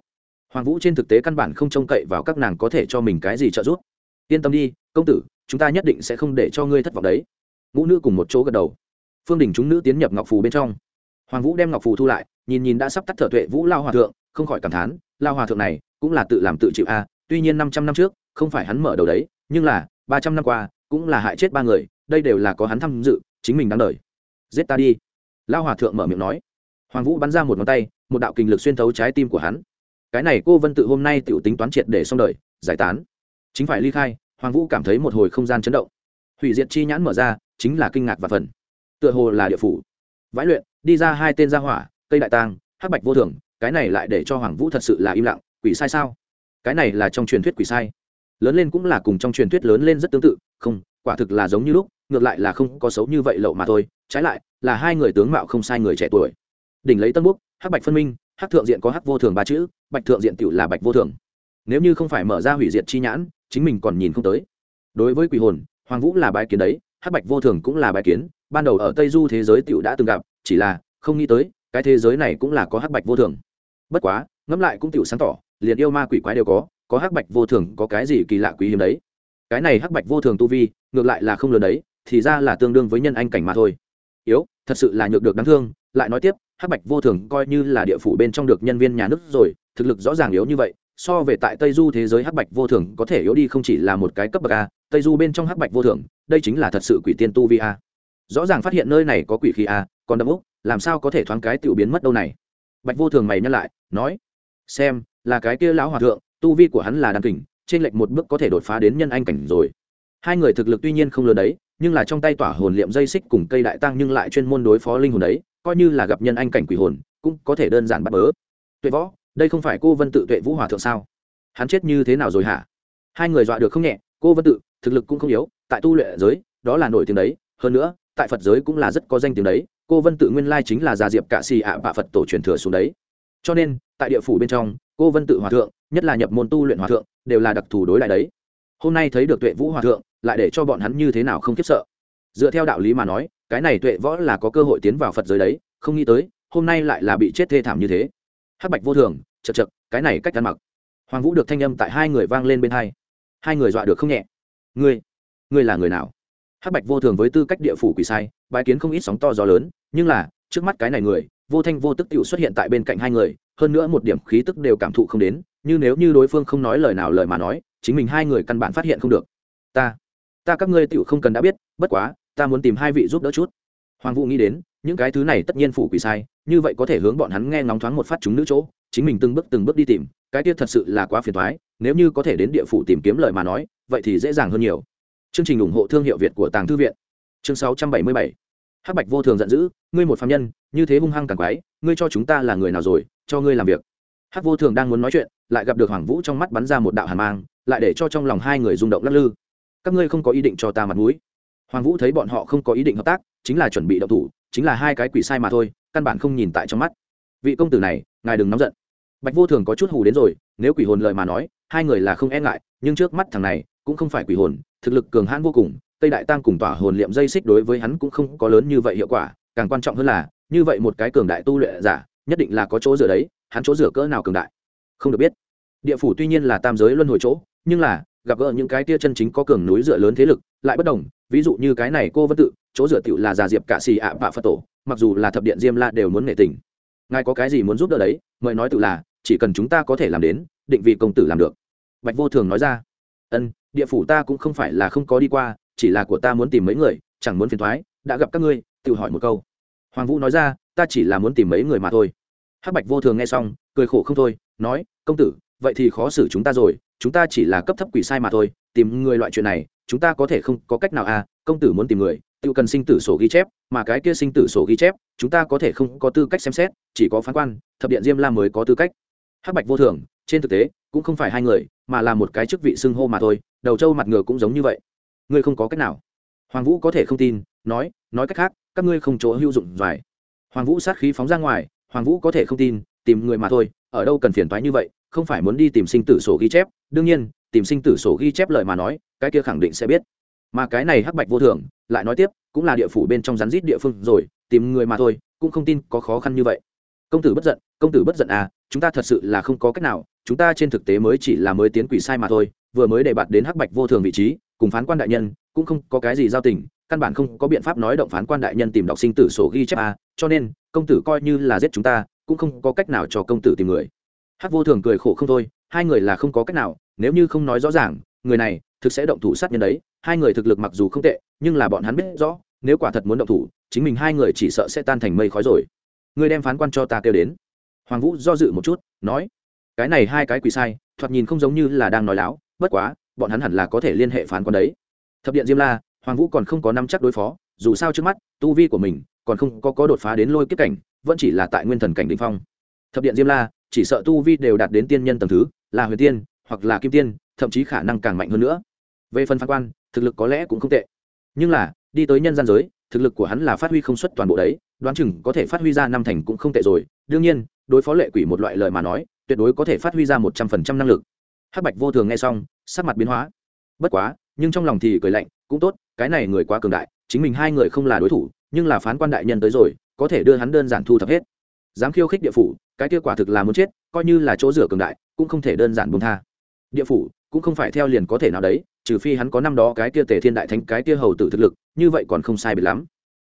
Hoàng vũ trên thực tế căn bản không trông cậy vào các nàng có thể cho mình cái gì trợ giúp. Yên tâm đi công tử, chúng ta nhất định sẽ không để cho ngươi thất vọng đấy. Ngũ nữ cùng một chỗ gật đầu. Phương đình chúng nữ tiến nhập ngọc phù bên trong. Hoàng vũ đem ngọc phù thu lại, nhìn nhìn đã sắp tắt thở tuệ vũ lao hòa thượng, không khỏi cảm thán, lao hòa thượng này cũng là tự làm tự chịu a, tuy nhiên năm trăm năm trước, không phải hắn mở đầu đấy, nhưng là ba trăm năm qua, cũng là hại chết ba người, đây đều là có hắn tham dự, chính mình đáng đời. Giết ta đi. Lao hòa thượng mở miệng nói. Hoàng vũ bắn ra một ngón tay, một đạo kình lực xuyên thấu trái tim của hắn. Cái này cô vân tự hôm nay tự tính toán triệt để xong đời, giải tán. Chính phải ly khai hoàng vũ cảm thấy một hồi không gian chấn động. Hủy diệt chi nhãn mở ra, chính là kinh ngạc và phần. Tựa hồ là địa phủ. Vãi luyện, đi ra hai tên gia hỏa, cây đại tang hắc bạch vô thường, cái này lại để cho hoàng vũ thật sự là im lặng, quỷ sai sao? Cái này là trong truyền thuyết quỷ sai. Lớn lên cũng là cùng trong truyền thuyết lớn lên rất tương tự, không, quả thực là giống như lúc, ngược lại là không có xấu như vậy lậu mà thôi, trái lại, là hai người tướng mạo không sai người trẻ tuổi. Đỉnh lấy tân búc hắc bạch phân minh, hắc thượng diện có hắc vô thường ba chữ, bạch thượng diện tựu là bạch vô thường. Nếu như không phải mở ra hủy diệt chi nhãn chính mình còn nhìn không tới. Đối với quỷ hồn, hoàng vũ là bái kiến đấy, hắc bạch vô thường cũng là bái kiến, ban đầu ở tây du thế giới tựu đã từng gặp, chỉ là không nghĩ tới, cái thế giới này cũng là có hắc bạch vô thường. Bất quá, ngẫm lại cũng tựu sáng tỏ, liền yêu ma quỷ quái đều có có hắc bạch vô thường có cái gì kỳ lạ quý hiếm đấy. Cái này hắc bạch vô thường tu vi, ngược lại là không lớn đấy, thì ra là tương đương với nhân anh cảnh mà thôi. Yếu, thật sự là nhược được đáng thương, lại nói tiếp, hắc bạch vô thường coi như là địa phủ bên trong được nhân viên nhà nước rồi, thực lực rõ ràng yếu như vậy so về tại tây du thế giới hắc bạch vô thường có thể yếu đi không chỉ là một cái cấp bậc a, tây du bên trong hắc bạch vô thường đây chính là thật sự quỷ tiên tu vi a. Rõ ràng phát hiện nơi này có quỷ khí a, còn đâm úc, làm sao có thể thoáng cái tự biến mất đâu này? Bạch vô thường mày nhắc lại, nói, xem, là cái kia lão hòa thượng, tu vi của hắn là đàn kình, trên lệch một bước có thể đột phá đến nhân anh cảnh rồi. Hai người thực lực tuy nhiên không lớn đấy, nhưng là trong tay tỏa hồn liệm dây xích cùng cây đại tăng nhưng lại chuyên môn đối phó linh hồn đấy, coi như là gặp nhân anh cảnh quỷ hồn, cũng có thể đơn giản bắt bớ. Tuyệt võ đây không phải cô vân tự tuệ vũ hòa thượng sao? Hắn chết như thế nào rồi hả? Hai người dọa được không nhẹ, cô vân tự, thực lực cũng không yếu, tại tu luyện giới, đó là nổi tiếng đấy. Hơn nữa, tại phật giới cũng là rất có danh tiếng đấy. Cô vân tự nguyên lai chính là gia diệp cạ xì ạ bạ phật tổ truyền thừa xuống đấy. Cho nên, tại địa phủ bên trong, cô vân tự hòa thượng, nhất là nhập môn tu luyện hòa thượng, đều là đặc thù đối lại đấy. Hôm nay thấy được tuệ vũ hòa thượng, lại để cho bọn hắn như thế nào không khiếp sợ. Dựa theo đạo lý mà nói, cái này tuệ võ là có cơ hội tiến vào phật giới đấy, không nghĩ tới, hôm nay lại là bị chết thê thảm như thế hắc bạch vô thường chật chật cái này cách ăn mặc. Hoàng vũ được thanh âm tại hai người vang lên bên hai. Hai người dọa được không nhẹ. Ngươi ngươi là người nào? Hắc bạch vô thường với tư cách địa phủ quỷ sai bài kiến không ít sóng to gió lớn, nhưng là, trước mắt cái này người, vô thanh vô tức tự xuất hiện tại bên cạnh hai người, hơn nữa một điểm khí tức đều cảm thụ không đến, như nếu như đối phương không nói lời nào lời mà nói, chính mình hai người căn bản phát hiện không được. Ta ta các ngươi tiểu không cần đã biết, bất quá, ta muốn tìm hai vị giúp đỡ chút. Hoàng vũ nghĩ đến, những cái thứ này tất nhiên phủ quỷ sai như vậy có thể hướng bọn hắn nghe ngóng thoáng một phát chúng nữ chỗ, chính mình từng bước từng bước đi tìm, cái kia thật sự là quá phiền thoái nếu như có thể đến địa phủ tìm kiếm lời mà nói, vậy thì dễ dàng hơn nhiều. Chương trình ủng hộ thương hiệu việt của tàng thư viện. Chương 677 hắc bạch vô thường giận dữ, ngươi một phạm nhân, như thế hung hăng càng quái, ngươi cho chúng ta là người nào rồi, cho ngươi làm việc. Hắc vô thường đang muốn nói chuyện, lại gặp được hoàng vũ trong mắt bắn ra một đạo hàn mang, lại để cho trong lòng hai người rung động lắc lư. Các ngươi không có ý định cho ta mặt mũi. Hoàng vũ thấy bọn họ không có ý định hợp tác, chính là chuẩn bị động thủ, chính là hai cái quỷ sai mà thôi căn bản không nhìn tại trong mắt. Vị công tử này, ngài đừng nóng giận. Bạch vô thường có chút hù đến rồi, nếu quỷ hồn lời mà nói, hai người là không e ngại, nhưng trước mắt thằng này, cũng không phải quỷ hồn, thực lực cường hãn vô cùng, tây đại tăng cùng tỏa hồn liệm dây xích đối với hắn cũng không có lớn như vậy hiệu quả, càng quan trọng hơn là, như vậy một cái cường đại tu luyện giả, nhất định là có chỗ dựa đấy, hắn chỗ dựa cỡ nào cường đại? Không được biết. Địa phủ tuy nhiên là tam giới luân hồi chỗ, nhưng là gặp gỡ những cái tia chân chính có cường núi dựa lớn thế lực, lại bất đồng, ví dụ như cái này cô vân tự, chỗ dựa tiểu là già diệp cả xì ạ bạ phật tổ, mặc dù là thập điện diêm la đều muốn nể tình. Ngài có cái gì muốn giúp đỡ đấy? Mời nói tự là, chỉ cần chúng ta có thể làm đến, định vị công tử làm được. Bạch vô thường nói ra. Ân, địa phủ ta cũng không phải là không có đi qua, chỉ là của ta muốn tìm mấy người, chẳng muốn phiền thoái đã gặp các ngươi, tự hỏi một câu. Hoàng vũ nói ra, ta chỉ là muốn tìm mấy người mà thôi. Hắc bạch vô thường nghe xong, cười khổ không thôi, nói, công tử vậy thì khó xử chúng ta rồi, chúng ta chỉ là cấp thấp quỷ sai mà thôi, tìm người loại chuyện này, chúng ta có thể không có cách nào à công tử muốn tìm người, tự cần sinh tử sổ ghi chép, mà cái kia sinh tử sổ ghi chép, chúng ta có thể không có tư cách xem xét, chỉ có phán quan, thập điện diêm la mới có tư cách. Hắc bạch vô thường, trên thực tế, cũng không phải hai người, mà là một cái chức vị xưng hô mà thôi, đầu trâu mặt ngựa cũng giống như vậy. Ngươi không có cách nào. Hoàng vũ có thể không tin, nói nói cách khác, các ngươi không chỗ hữu dụng dài hoàng vũ sát khí phóng ra ngoài, hoàng vũ có thể không tin, tìm người mà thôi, ở đâu cần phiền toái như vậy không phải muốn đi tìm sinh tử sổ ghi chép, đương nhiên, tìm sinh tử sổ ghi chép lời mà nói, cái kia khẳng định sẽ biết. Mà cái này hắc bạch vô thường, lại nói tiếp, cũng là địa phủ bên trong rắn rít địa phương rồi, tìm người mà thôi, cũng không tin có khó khăn như vậy. Công tử bất giận, công tử bất giận à chúng ta thật sự là không có cách nào, chúng ta trên thực tế mới chỉ là mới tiến quỷ sai mà thôi, vừa mới đề bạt đến hắc bạch vô thường vị trí, cùng phán quan đại nhân, cũng không có cái gì giao tình, căn bản không có biện pháp nói động phán quan đại nhân tìm đọc sinh tử sổ ghi chép à cho nên, công tử coi như là giết chúng ta, cũng không có cách nào cho công tử tìm người hắc vô thường cười khổ không thôi, hai người là không có cách nào, nếu như không nói rõ ràng, người này thực sẽ động thủ sát nhân đấy. Hai người thực lực mặc dù không tệ, nhưng là bọn hắn biết rõ, nếu quả thật muốn động thủ, chính mình hai người chỉ sợ sẽ tan thành mây khói rồi. Người đem phán quan cho ta kêu đến. Hoàng vũ do dự một chút, nói, cái này hai cái quỷ sai, thoạt nhìn không giống như là đang nói láo, bất quá, bọn hắn hẳn là có thể liên hệ phán quan đấy. Thập điện diêm la, hoàng vũ còn không có năm chắc đối phó, dù sao trước mắt, tu vi của mình còn không có có đột phá đến lôi kiếp cảnh, vẫn chỉ là tại nguyên thần cảnh đ ỉ n h phong. Thập điện diêm la chỉ sợ tu vi đều đạt đến tiên nhân tầng thứ, là huyền tiên, hoặc là kim tiên, thậm chí khả năng càng mạnh hơn nữa. Về phần phán quan, thực lực có lẽ cũng không tệ. Nhưng là, đi tới nhân gian giới, thực lực của hắn là phát huy không xuất toàn bộ đấy, đoán chừng có thể phát huy ra năm thành cũng không tệ rồi. Đương nhiên, đối phó lệ quỷ một loại lời mà nói, tuyệt đối có thể phát huy ra một trăm phần trăm năng lực. Hắc bạch vô thường nghe xong, sắc mặt biến hóa. Bất quá, nhưng trong lòng thì cười lạnh, cũng tốt, cái này người quá cường đại, chính mình hai người không là đối thủ, nhưng là phán quan đại nhân tới rồi, có thể đưa hắn đơn giản thu thập hết. Dám khiêu khích địa phủ cái kia quả thực là muốn chết, coi như là chỗ rửa cường đại, cũng không thể đơn giản buông tha. Địa phủ, cũng không phải theo liền có thể nào đấy, trừ phi hắn có năm đó cái kia tề thiên đại thánh, cái kia hầu tử thực lực, như vậy còn không sai biệt lắm.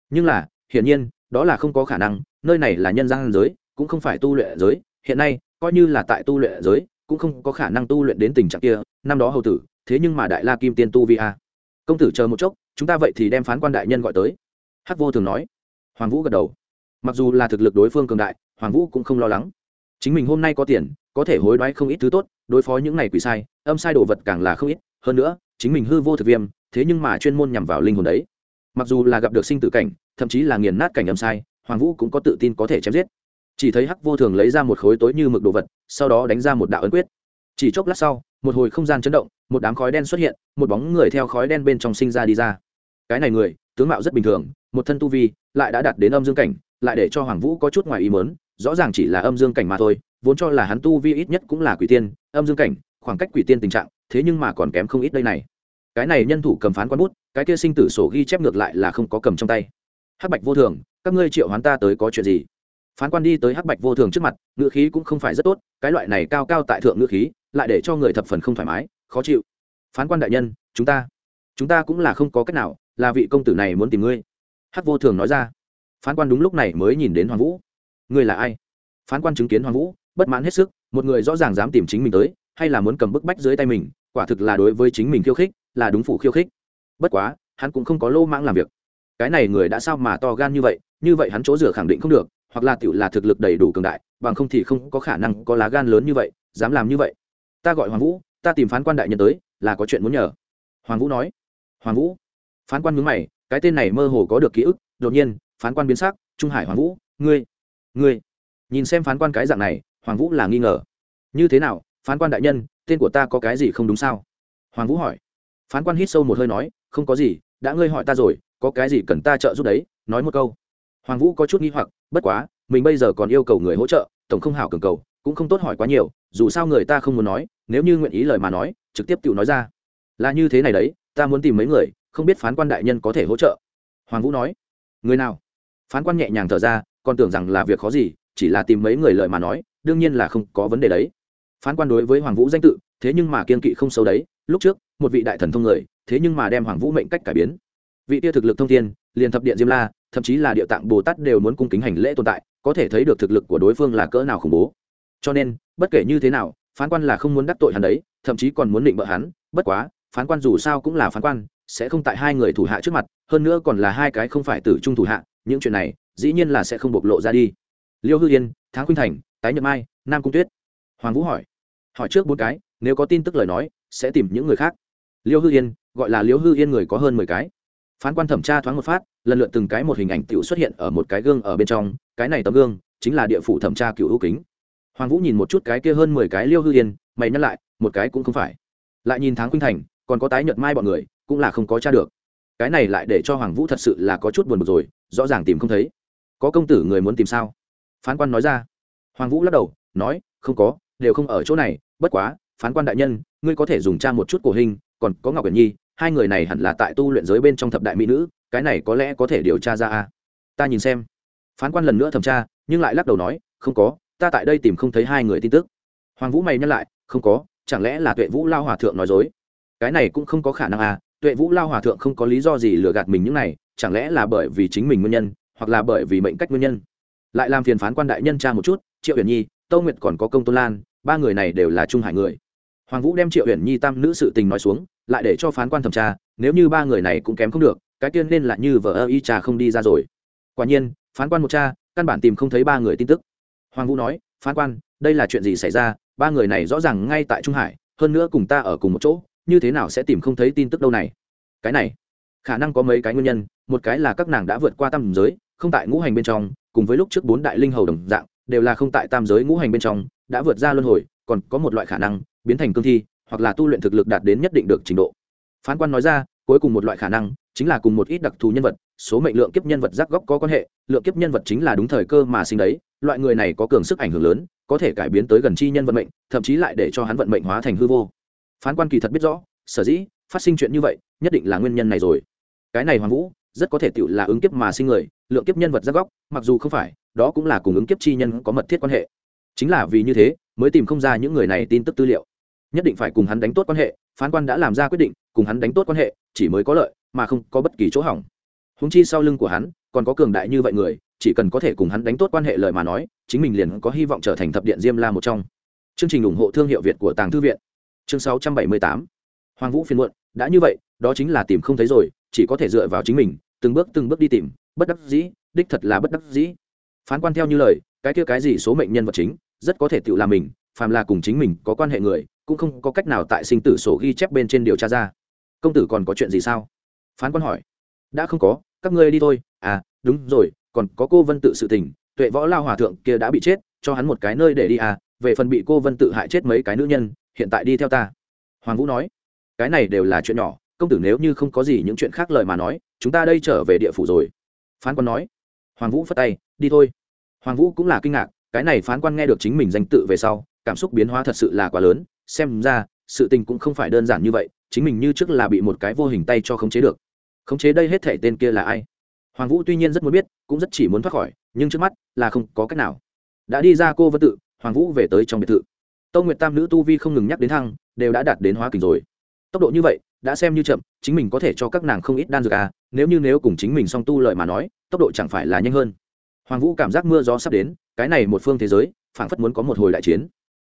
Nhưng là, hiển nhiên, đó là không có khả năng, nơi này là nhân gian giới, cũng không phải tu luyện giới, hiện nay, coi như là tại tu luyện giới, cũng không có khả năng tu luyện đến tình trạng kia, năm đó hầu tử, thế nhưng mà đại la kim tiên tu vi a. Công tử chờ một chốc, chúng ta vậy thì đem phán quan đại nhân gọi tới. Hắc vô thường nói. Hoàng vũ gật đầu. Mặc dù là thực lực đối phương cường đại hoàng vũ cũng không lo lắng. Chính mình hôm nay có tiền, có thể hối đoái không ít thứ tốt, đối phó những này quỷ sai, âm sai đồ vật càng là không ít. Hơn nữa, chính mình hư vô thực viêm, thế nhưng mà chuyên môn nhằm vào linh hồn đấy. Mặc dù là gặp được sinh tử cảnh, thậm chí là nghiền nát cảnh âm sai, hoàng vũ cũng có tự tin có thể chém giết. Chỉ thấy hắc vô thường lấy ra một khối tối như mực đồ vật, sau đó đánh ra một đạo ấn quyết. Chỉ chốc lát sau, một hồi không gian chấn động, một đám khói đen xuất hiện, một bóng người theo khói đen bên trong sinh ra đi ra. Cái này người, tướng mạo rất bình thường, một thân tu vi, lại đã đạt đến âm dương cảnh, lại để cho hoàng vũ có chút ngoài ý mớn rõ ràng chỉ là âm dương cảnh mà thôi, vốn cho là hắn tu vi ít nhất cũng là quỷ tiên, âm dương cảnh, khoảng cách quỷ tiên tình trạng, thế nhưng mà còn kém không ít đây này. Cái này nhân thủ cầm phán quan bút, cái kia sinh tử sổ ghi chép ngược lại là không có cầm trong tay. Hắc bạch vô thường, các ngươi triệu hoán ta tới có chuyện gì? Phán quan đi tới hắc bạch vô thường trước mặt ngựa khí cũng không phải rất tốt, cái loại này cao cao tại thượng ngựa khí, lại để cho người thập phần không thoải mái, khó chịu. Phán quan đại nhân, chúng ta chúng ta cũng là không có cách nào, là vị công tử này muốn tìm ngươi. Hắc vô thường nói ra. Phán quan đúng lúc này mới nhìn đến hoàng vũ ngươi là ai? Phán quan chứng kiến hoàng vũ, bất mãn hết sức, một người rõ ràng dám tìm chính mình tới, hay là muốn cầm bức bách dưới tay mình, quả thực là đối với chính mình khiêu khích, là đúng phủ khiêu khích. Bất quá, hắn cũng không có lô mãng làm việc. Cái này người đã sao mà to gan như vậy như vậy hắn chỗ rửa khẳng định không được, hoặc là tiểu là thực lực đầy đủ cường đại, bằng không thì không có khả năng có lá gan lớn như vậy, dám làm như vậy. Ta gọi hoàng vũ, ta tìm phán quan đại nhân tới, là có chuyện muốn nhờ. Hoàng vũ nói. Hoàng vũ. Phán quan mướn mày, cái tên này mơ hồ có được ký ức, đột nhiên, phán quan biến sắc, trung hải hoàng vũ, ngươi ngươi, nhìn xem phán quan cái dạng này, hoàng vũ là nghi ngờ. Như thế nào, phán quan đại nhân, tên của ta có cái gì không đúng sao? Hoàng vũ hỏi. Phán quan hít sâu một hơi nói, không có gì, đã ngươi hỏi ta rồi, có cái gì cần ta trợ giúp đấy, nói một câu. Hoàng vũ có chút nghi hoặc, bất quá, mình bây giờ còn yêu cầu người hỗ trợ, tổng không hảo cường cầu, cũng không tốt hỏi quá nhiều, dù sao người ta không muốn nói, nếu như nguyện ý lời mà nói, trực tiếp tự nói ra. Là như thế này đấy, ta muốn tìm mấy người, không biết phán quan đại nhân có thể hỗ trợ. Hoàng vũ nói. Người nào? Phán quan nhẹ nhàng thở ra còn tưởng rằng là việc khó gì, chỉ là tìm mấy người lời mà nói, đương nhiên là không có vấn đề đấy. Phán quan đối với hoàng vũ danh tự, thế nhưng mà kiên kỵ không sâu đấy, lúc trước, một vị đại thần thông người, thế nhưng mà đem hoàng vũ mệnh cách cải biến. Vị tia thực lực thông thiên, liền thập điện diêm la, thậm chí là địa tạng bồ tát đều muốn cung kính hành lễ tồn tại, có thể thấy được thực lực của đối phương là cỡ nào khủng bố. Cho nên, bất kể như thế nào, phán quan là không muốn đắc tội hắn đấy, thậm chí còn muốn định bợ hắn, bất quá, phán quan dù sao cũng là phán quan, sẽ không tại hai người thủ hạ trước mặt, hơn nữa còn là hai cái không phải tử trung thủ hạ, những chuyện này dĩ nhiên là sẽ không bộc lộ ra đi. Liêu hư yên tháng khuynh thành, tái nhậm mai, nam cung tuyết. Hoàng vũ hỏi. Hỏi trước bốn cái, nếu có tin tức lời nói, sẽ tìm những người khác. Liêu hư yên, gọi là liêu hư yên người có hơn mười cái. Phán quan thẩm tra thoáng một phát, lần lượt từng cái một hình ảnh tiểu xuất hiện ở một cái gương ở bên trong, cái này tấm gương chính là địa phủ thẩm tra cựu hữu kính. Hoàng vũ nhìn một chút cái kia hơn mười cái liêu hư yên, mày nhắc lại, một cái cũng không phải. Lại nhìn tháng khuynh thành, còn có tái Nhậm mai bọn người, cũng là không có t được. Cái này lại để cho hoàng vũ thật sự là có chút buồn bực rồi, rõ ràng tìm không thấy có công tử người muốn tìm sao? Phán quan nói ra. Hoàng vũ lắc đầu, nói, không có, đều không ở chỗ này, bất quá, phán quan đại nhân, ngươi có thể dùng tra một chút cổ hình, còn có ngọc uyển nhi, hai người này hẳn là tại tu luyện giới bên trong thập đại mỹ nữ, cái này có lẽ có thể điều tra ra a. Ta nhìn xem. Phán quan lần nữa thẩm tra, nhưng lại lắc đầu nói, không có, ta tại đây tìm không thấy hai người tin tức. Hoàng vũ mày nhắc lại, không có, chẳng lẽ là tuệ vũ lao hòa thượng nói dối? Cái này cũng không có khả năng à tuệ vũ lao hòa thượng không có lý do gì lừa gạt mình những này, chẳng lẽ là bởi vì chính mình nguyên nhân hoặc là bởi vì mệnh cách nguyên nhân. Lại làm phiền phán quan đại nhân tra một chút, triệu huyền nhi, tâu nguyệt còn có công tôn lan, ba người này đều là trung hải người. Hoàng vũ đem triệu huyền nhi tam nữ sự tình nói xuống, lại để cho phán quan thẩm tra, nếu như ba người này cũng kém không được, cái tiên nên là như vợ ơ y trà không đi ra rồi. Quả nhiên, phán quan một cha căn bản tìm không thấy ba người tin tức. Hoàng vũ nói, phán quan, đây là chuyện gì xảy ra? Ba người này rõ ràng ngay tại trung hải, hơn nữa cùng ta ở cùng một chỗ, như thế nào sẽ tìm không thấy tin tức đâu này? Cái này, khả năng có mấy cái nguyên nhân, một cái là các nàng đã vượt qua tâm giới không tại ngũ hành bên trong, cùng với lúc trước bốn đại linh hầu đồng dạng, đều là không tại tam giới ngũ hành bên trong, đã vượt ra luân hồi, còn có một loại khả năng, biến thành cương thi, hoặc là tu luyện thực lực đạt đến nhất định được trình độ. Phán quan nói ra, cuối cùng một loại khả năng, chính là cùng một ít đặc thù nhân vật, số mệnh lượng kiếp nhân vật giác góc có quan hệ, lượng kiếp nhân vật chính là đúng thời cơ mà sinh đấy, loại người này có cường sức ảnh hưởng lớn, có thể cải biến tới gần chi nhân vận mệnh, thậm chí lại để cho hắn vận mệnh hóa thành hư vô. Phán quan kỳ thật biết rõ, sở dĩ phát sinh chuyện như vậy, nhất định là nguyên nhân này rồi. Cái này hoàng vũ rất có thể tiểu là ứng kiếp mà sinh người, lượng kiếp nhân vật giác góc, mặc dù không phải, đó cũng là cùng ứng kiếp chi nhân có mật thiết quan hệ. Chính là vì như thế, mới tìm không ra những người này tin tức tư liệu. Nhất định phải cùng hắn đánh tốt quan hệ, phán quan đã làm ra quyết định, cùng hắn đánh tốt quan hệ, chỉ mới có lợi, mà không có bất kỳ chỗ hỏng. Húng chi sau lưng của hắn, còn có cường đại như vậy người, chỉ cần có thể cùng hắn đánh tốt quan hệ lời mà nói, chính mình liền có hy vọng trở thành thập điện diêm la một trong. Chương trình ủng hộ thương hiệu việt của tàng thư viện. Chương 678. hoàng vũ phiền muộn, đã như vậy, đó chính là tìm không thấy rồi chỉ có thể dựa vào chính mình, từng bước từng bước đi tìm, bất đắc dĩ, đích thật là bất đắc dĩ. Phán quan theo như lời, cái kia cái gì số mệnh nhân vật chính, rất có thể tự làm mình, phàm là cùng chính mình có quan hệ người, cũng không có cách nào tại sinh tử sổ ghi chép bên trên điều tra ra. Công tử còn có chuyện gì sao? Phán quan hỏi. Đã không có, các ngươi đi thôi. À đúng rồi, còn có cô vân tự sự tình, tuệ võ lao hòa thượng kia đã bị chết, cho hắn một cái nơi để đi à về phần bị cô vân tự hại chết mấy cái nữ nhân, hiện tại đi theo ta. Hoàng vũ nói. Cái này đều là chuyện nhỏ công tử nếu như không có gì những chuyện khác lời mà nói, chúng ta đây trở về địa phủ rồi. Phán quan nói. Hoàng vũ phất tay, đi thôi. Hoàng vũ cũng là kinh ngạc, cái này phán quan nghe được chính mình danh tự về sau, cảm xúc biến hóa thật sự là quá lớn, xem ra, sự tình cũng không phải đơn giản như vậy, chính mình như trước là bị một cái vô hình tay cho khống chế được. Khống chế đây hết thể tên kia là ai? Hoàng vũ tuy nhiên rất muốn biết, cũng rất chỉ muốn thoát khỏi, nhưng trước mắt là không có cách nào. Đã đi ra cô vân tự, hoàng vũ về tới trong biệt thự. Tâu nguyệt tam nữ tu vi không ngừng nhắc đến thăng, đều đã đạt đến hóa kình rồi. Tốc độ như vậy đã xem như chậm, chính mình có thể cho các nàng không ít đan dược à nếu như nếu cùng chính mình song tu lợi mà nói, tốc độ chẳng phải là nhanh hơn. Hoàng vũ cảm giác mưa gió sắp đến, cái này một phương thế giới, phảng phất muốn có một hồi đại chiến.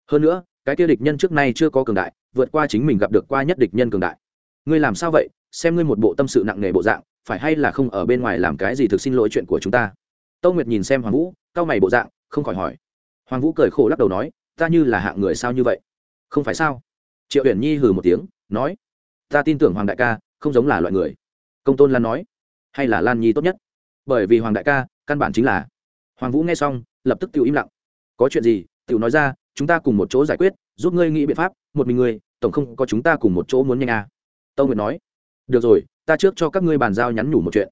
Hơn nữa, cái kia địch nhân trước nay chưa có cường đại, vượt qua chính mình gặp được qua nhất địch nhân cường đại. Ngươi làm sao vậy? Xem ngươi một bộ tâm sự nặng nề bộ dạng, phải hay là không ở bên ngoài làm cái gì thực xin lỗi chuyện của chúng ta? Tâu nguyệt nhìn xem hoàng vũ cao mày bộ dạng, không khỏi hỏi. Hoàng vũ cười khổ lắc đầu nói, ta như là hạng người sao như vậy? Không phải sao? Triệu uyển nhi hừ một tiếng, nói ta tin tưởng hoàng đại ca không giống là loại người. Công tôn lan nói. Hay là lan nhi tốt nhất? Bởi vì hoàng đại ca căn bản chính là. Hoàng vũ nghe xong, lập tức tự im lặng. Có chuyện gì? Tự nói ra, chúng ta cùng một chỗ giải quyết, giúp ngươi nghĩ biện pháp, một mình ngươi, tổng không có chúng ta cùng một chỗ muốn nhanh à. tâu nguyệt nói. Được rồi, ta trước cho các ngươi bàn giao nhắn nhủ một chuyện.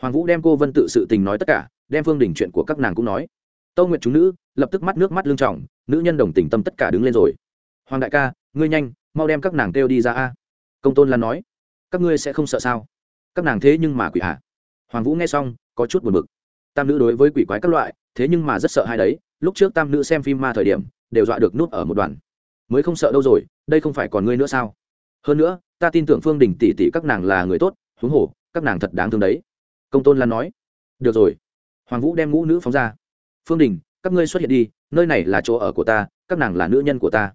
Hoàng vũ đem cô vân tự sự tình nói tất cả, đem phương đỉnh chuyện của các nàng cũng nói. Tâu nguyệt chúng nữ, lập tức mắt nước mắt lưng trọng nữ nhân đồng tình tâm tất cả đứng lên rồi. Hoàng đại ca, ngươi nhanh, mau đem các nàng kêu đi ra a công tôn lan nói, các ngươi sẽ không sợ sao? Các nàng thế nhưng mà quỷ hạ hoàng vũ nghe xong, có chút buồn bực. Tam nữ đối với quỷ quái các loại, thế nhưng mà rất sợ hai đấy, lúc trước tam nữ xem phim ma thời điểm, đều dọa được nút ở một đoàn. Mới không sợ đâu rồi, đây không phải còn ngươi nữa sao? Hơn nữa, ta tin tưởng phương đình tỷ tỷ các nàng là người tốt, huống hồ, các nàng thật đáng thương đấy. Công tôn lan nói, được rồi. Hoàng vũ đem ngũ nữ phóng ra. Phương đình, các ngươi xuất hiện đi, nơi này là chỗ ở của ta, các nàng là nữ nhân của ta.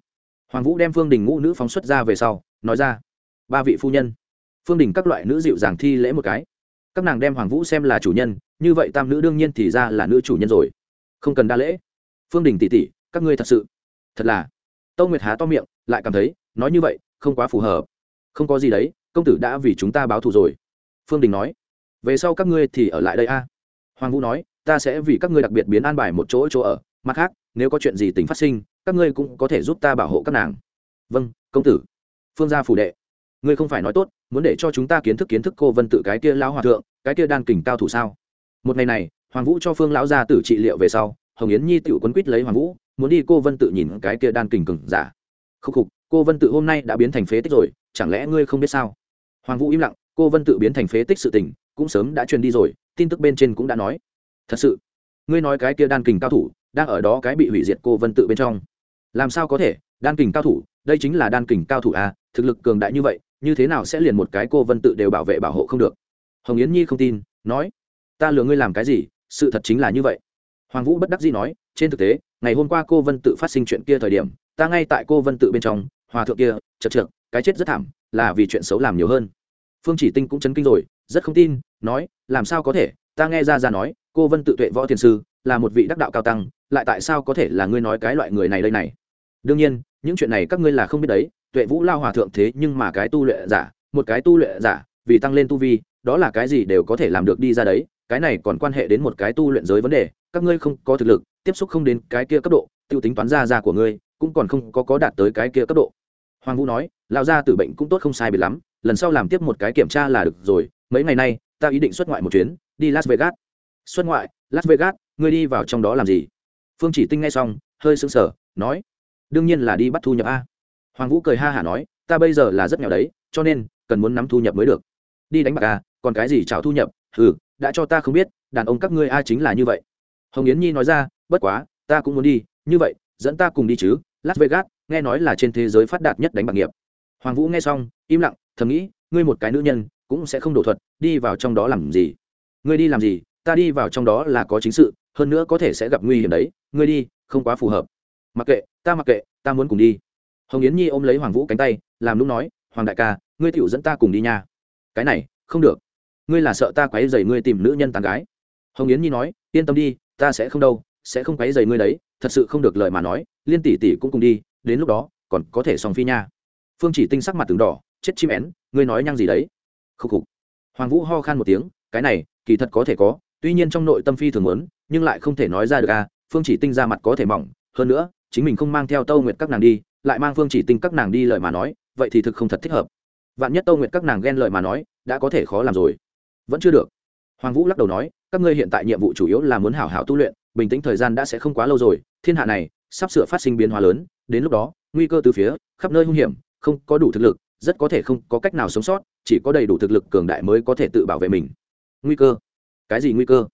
Hoàng vũ đem phương đình ngũ nữ phóng xuất ra về sau, nói ra ba vị phu nhân. Phương đình các loại nữ dịu dàng thi lễ một cái. Các nàng đem hoàng vũ xem là chủ nhân, như vậy tam nữ đương nhiên thì ra là nữ chủ nhân rồi. Không cần đa lễ. Phương đình tỉ tỉ các ngươi thật sự, thật là. Tâu nguyệt há to miệng, lại cảm thấy, nói như vậy, không quá phù hợp. Không có gì đấy, công tử đã vì chúng ta báo thù rồi. Phương đình nói, về sau các ngươi thì ở lại đây a. Hoàng vũ nói, ta sẽ vì các ngươi đặc biệt biến an bài một chỗ chỗ ở. Mặt khác, nếu có chuyện gì tình phát sinh, các ngươi cũng có thể giúp ta bảo hộ các nàng. Vâng công tử. Phương gia phủ đệ ngươi không phải nói tốt, muốn để cho chúng ta kiến thức kiến thức cô vân tự cái kia lão hòa thượng, cái kia đan kình cao thủ sao? Một ngày này, hoàng vũ cho phương lão gia tử trị liệu về sau, hồng yến nhi tự quấn quýt lấy hoàng vũ, muốn đi cô vân tự nhìn cái kia đan kình cừng giả. Khúc khục, cô vân tự hôm nay đã biến thành phế tích rồi, chẳng lẽ ngươi không biết sao? Hoàng vũ im lặng, cô vân tự biến thành phế tích sự tình, cũng sớm đã truyền đi rồi, tin tức bên trên cũng đã nói. Thật sự, ngươi nói cái kia đan kình cao thủ, đang ở đó cái bị hủy diệt cô vân tự bên trong. Làm sao có thể? Đan kình cao thủ, đây chính là đan kình cao thủ à thực lực cường đại như vậy như thế nào sẽ liền một cái cô vân tự đều bảo vệ bảo hộ không được? Hồng yến nhi không tin, nói, ta lừa ngươi làm cái gì? Sự thật chính là như vậy. Hoàng vũ bất đắc dĩ nói, trên thực tế, ngày hôm qua cô vân tự phát sinh chuyện kia thời điểm, ta ngay tại cô vân tự bên trong, hòa thượng kia, chật trượt cái chết rất thảm, là vì chuyện xấu làm nhiều hơn. Phương chỉ tinh cũng chấn kinh rồi, rất không tin, nói, làm sao có thể? Ta nghe ra ra nói, cô vân tự tuệ võ thiền sư, là một vị đắc đạo cao tăng, lại tại sao có thể là ngươi nói cái loại người này đây này? Đương nhiên, những chuyện này các ngươi là không biết đấy tuệ vũ lao hòa thượng thế nhưng mà cái tu luyện giả, một cái tu luyện giả, vì tăng lên tu vi, đó là cái gì đều có thể làm được đi ra đấy, cái này còn quan hệ đến một cái tu luyện giới vấn đề, các ngươi không có thực lực, tiếp xúc không đến cái kia cấp độ, tiêu tính toán ra ra của ngươi, cũng còn không có có đạt tới cái kia cấp độ. Hoàng vũ nói lao ra từ bệnh cũng tốt không sai biệt lắm, lần sau làm tiếp một cái kiểm tra là được rồi, mấy ngày nay, ta ý định xuất ngoại một chuyến, đi las vegas. Xuất ngoại? Las vegas? Ngươi đi vào trong đó làm gì? Phương chỉ tinh ngay xong, hơi sững sờ, nói, đương nhiên là đi bắt thu nhập a hoàng vũ cười ha hả nói, ta bây giờ là rất nghèo đấy, cho nên cần muốn nắm thu nhập mới được. Đi đánh bạc à còn cái gì chào thu nhập? Ừ đã cho ta không biết, đàn ông các ngươi ai chính là như vậy. Hồng yến nhi nói ra, bất quá, ta cũng muốn đi, như vậy, dẫn ta cùng đi chứ, las vegas, nghe nói là trên thế giới phát đạt nhất đánh bạc nghiệp. Hoàng vũ nghe xong, im lặng, thầm nghĩ, ngươi một cái nữ nhân, cũng sẽ không đổ thuật, đi vào trong đó làm gì? Ngươi đi làm gì? Ta đi vào trong đó là có chính sự, hơn nữa có thể sẽ gặp nguy hiểm đấy, ngươi đi, không quá phù hợp. Mặc kệ, ta mặc kệ, ta muốn cùng đi hồng yến nhi ôm lấy hoàng vũ cánh tay, làm lúc nói, hoàng đại ca, ngươi tựu dẫn ta cùng đi nha. Cái này, không được. Ngươi là sợ ta quấy dày ngươi tìm nữ nhân tàn gái. Hồng yến nhi nói, yên tâm đi, ta sẽ không đâu, sẽ không quấy dày ngươi đấy, thật sự không được lời mà nói, liên tỷ tỷ cũng cùng đi, đến lúc đó, còn có thể song phi nha. Phương chỉ tinh sắc mặt từng đỏ, chết chim én, ngươi nói nhăng gì đấy? Khúc khục. Hoàng vũ ho khan một tiếng, cái này, kỳ thật có thể có, tuy nhiên trong nội tâm phi thường muốn, nhưng lại không thể nói ra được à phương chỉ tinh ra mặt có thể mỏng, hơn nữa, chính mình không mang theo tâu nguyệt các nàng đi lại mang phương chỉ tinh các nàng đi lời mà nói, vậy thì thực không thật thích hợp. Vạn nhất tâu nguyệt các nàng ghen lời mà nói, đã có thể khó làm rồi. Vẫn chưa được. Hoàng vũ lắc đầu nói, các ngươi hiện tại nhiệm vụ chủ yếu là muốn hảo hảo tu luyện, bình tĩnh thời gian đã sẽ không quá lâu rồi, thiên hạ này, sắp sửa phát sinh biến hóa lớn, đến lúc đó, nguy cơ từ phía, khắp nơi hung hiểm, không có đủ thực lực, rất có thể không có cách nào sống sót, chỉ có đầy đủ thực lực cường đại mới có thể tự bảo vệ mình. Nguy cơ? Cái gì nguy cơ?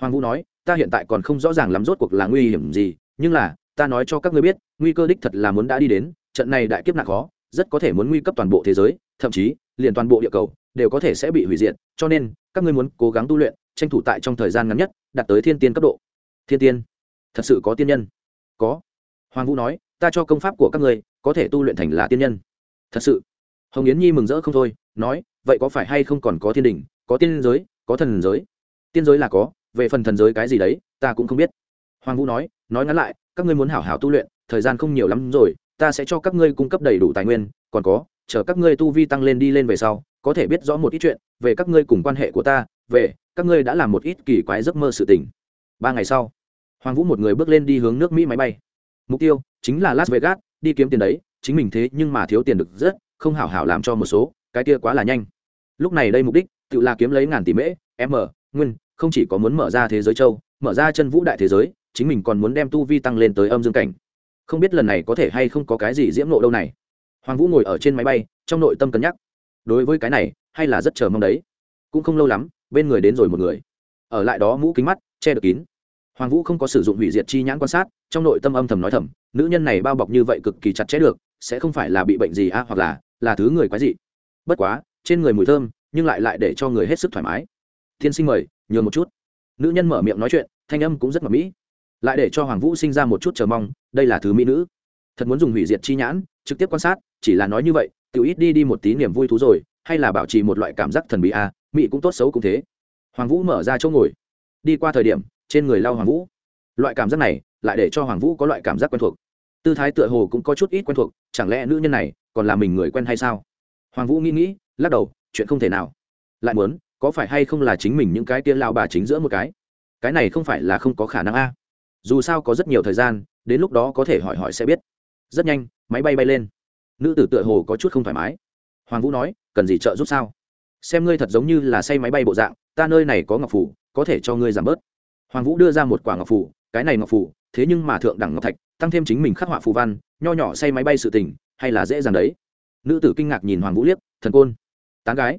Hoàng vũ nói, ta hiện tại còn không rõ ràng lắm rốt cuộc là nguy hiểm gì, nhưng là ta nói cho các ngươi biết, nguy cơ đích thật là muốn đã đi đến, trận này đại kiếp nạn khó, rất có thể muốn nguy cấp toàn bộ thế giới, thậm chí, liền toàn bộ địa cầu, đều có thể sẽ bị hủy diệt, cho nên, các ngươi muốn cố gắng tu luyện, tranh thủ tại trong thời gian ngắn nhất, đạt tới thiên tiên cấp độ. Thiên tiên? Thật sự có tiên nhân? Có. Hoàng vũ nói, ta cho công pháp của các ngươi, có thể tu luyện thành là tiên nhân. Thật sự. Hồng yến nhi mừng rỡ không thôi, nói, vậy có phải hay không còn có thiên đình có tiên giới, có thần giới? Tiên giới là có, về phần thần giới cái gì đấy, ta cũng không biết. Hoàng vũ nói nói ngắn lại các ngươi muốn hảo hảo tu luyện, thời gian không nhiều lắm rồi, ta sẽ cho các ngươi cung cấp đầy đủ tài nguyên, còn có, chờ các ngươi tu vi tăng lên đi lên về sau, có thể biết rõ một ít chuyện, về các ngươi cùng quan hệ của ta, về, các ngươi đã làm một ít kỳ quái giấc mơ sự tình. Ba ngày sau, hoàng vũ một người bước lên đi hướng nước mỹ máy bay. Mục tiêu chính là las vegas, đi kiếm tiền đấy, chính mình thế nhưng mà thiếu tiền được rất, không hảo hảo làm cho một số, cái kia quá là nhanh. Lúc này đây mục đích, tự là kiếm lấy ngàn tỷ mễ, m, nguyên, không chỉ có muốn mở ra thế giới châu, mở ra chân vũ đại thế giới chính mình còn muốn đem tu vi tăng lên tới âm dương cảnh. Không biết lần này có thể hay không có cái gì diễm nộ đâu này. Hoàng vũ ngồi ở trên máy bay, trong nội tâm cân nhắc. Đối với cái này, hay là rất chờ mong đấy. Cũng không lâu lắm, bên người đến rồi một người. Ở lại đó mũ kính mắt, che được kín. Hoàng vũ không có sử dụng hủy diệt chi nhãn quan sát, trong nội tâm âm thầm nói thầm, nữ nhân này bao bọc như vậy cực kỳ chặt chẽ được, sẽ không phải là bị bệnh gì a hoặc là là thứ người quái dị. Bất quá, trên người mùi thơm, nhưng lại lại để cho người hết sức thoải mái. Thiên sinh mời, nhường một chút. Nữ nhân mở miệng nói chuyện, thanh âm cũng rất mật mỹ lại để cho hoàng vũ sinh ra một chút chờ mong đây là thứ mỹ nữ. Thật muốn dùng hủy diệt chi nhãn trực tiếp quan sát chỉ là nói như vậy tự ít đi đi một tí niềm vui thú rồi hay là bảo trì một loại cảm giác thần bí a à, mỹ cũng tốt xấu cũng thế. Hoàng vũ mở ra chỗ ngồi. Đi qua thời điểm trên người lao hoàng vũ. Loại cảm giác này lại để cho hoàng vũ có loại cảm giác quen thuộc. Tư thái tựa hồ cũng có chút ít quen thuộc chẳng lẽ nữ nhân này còn là mình người quen hay sao? Hoàng vũ nghĩ nghĩ lắc đầu chuyện không thể nào. Lại muốn có phải hay không là chính mình những cái tiên lao bà chính giữa một cái? Cái này không phải là không có khả năng a dù sao có rất nhiều thời gian, đến lúc đó có thể hỏi hỏi sẽ biết. Rất nhanh, máy bay bay lên. Nữ tử tựa hồ có chút không thoải mái. Hoàng vũ nói, cần gì trợ giúp sao? Xem ngươi thật giống như là say máy bay bộ dạng, ta nơi này có ngọc phủ, có thể cho ngươi giảm bớt. Hoàng vũ đưa ra một quả ngọc phủ, cái này ngọc phủ, thế nhưng mà thượng đẳng ngọc thạch, tăng thêm chính mình khắc họa phù văn, nho nhỏ say máy bay sự tình, hay là dễ dàng đấy. Nữ tử kinh ngạc nhìn hoàng vũ liếc, thần côn, tán gái,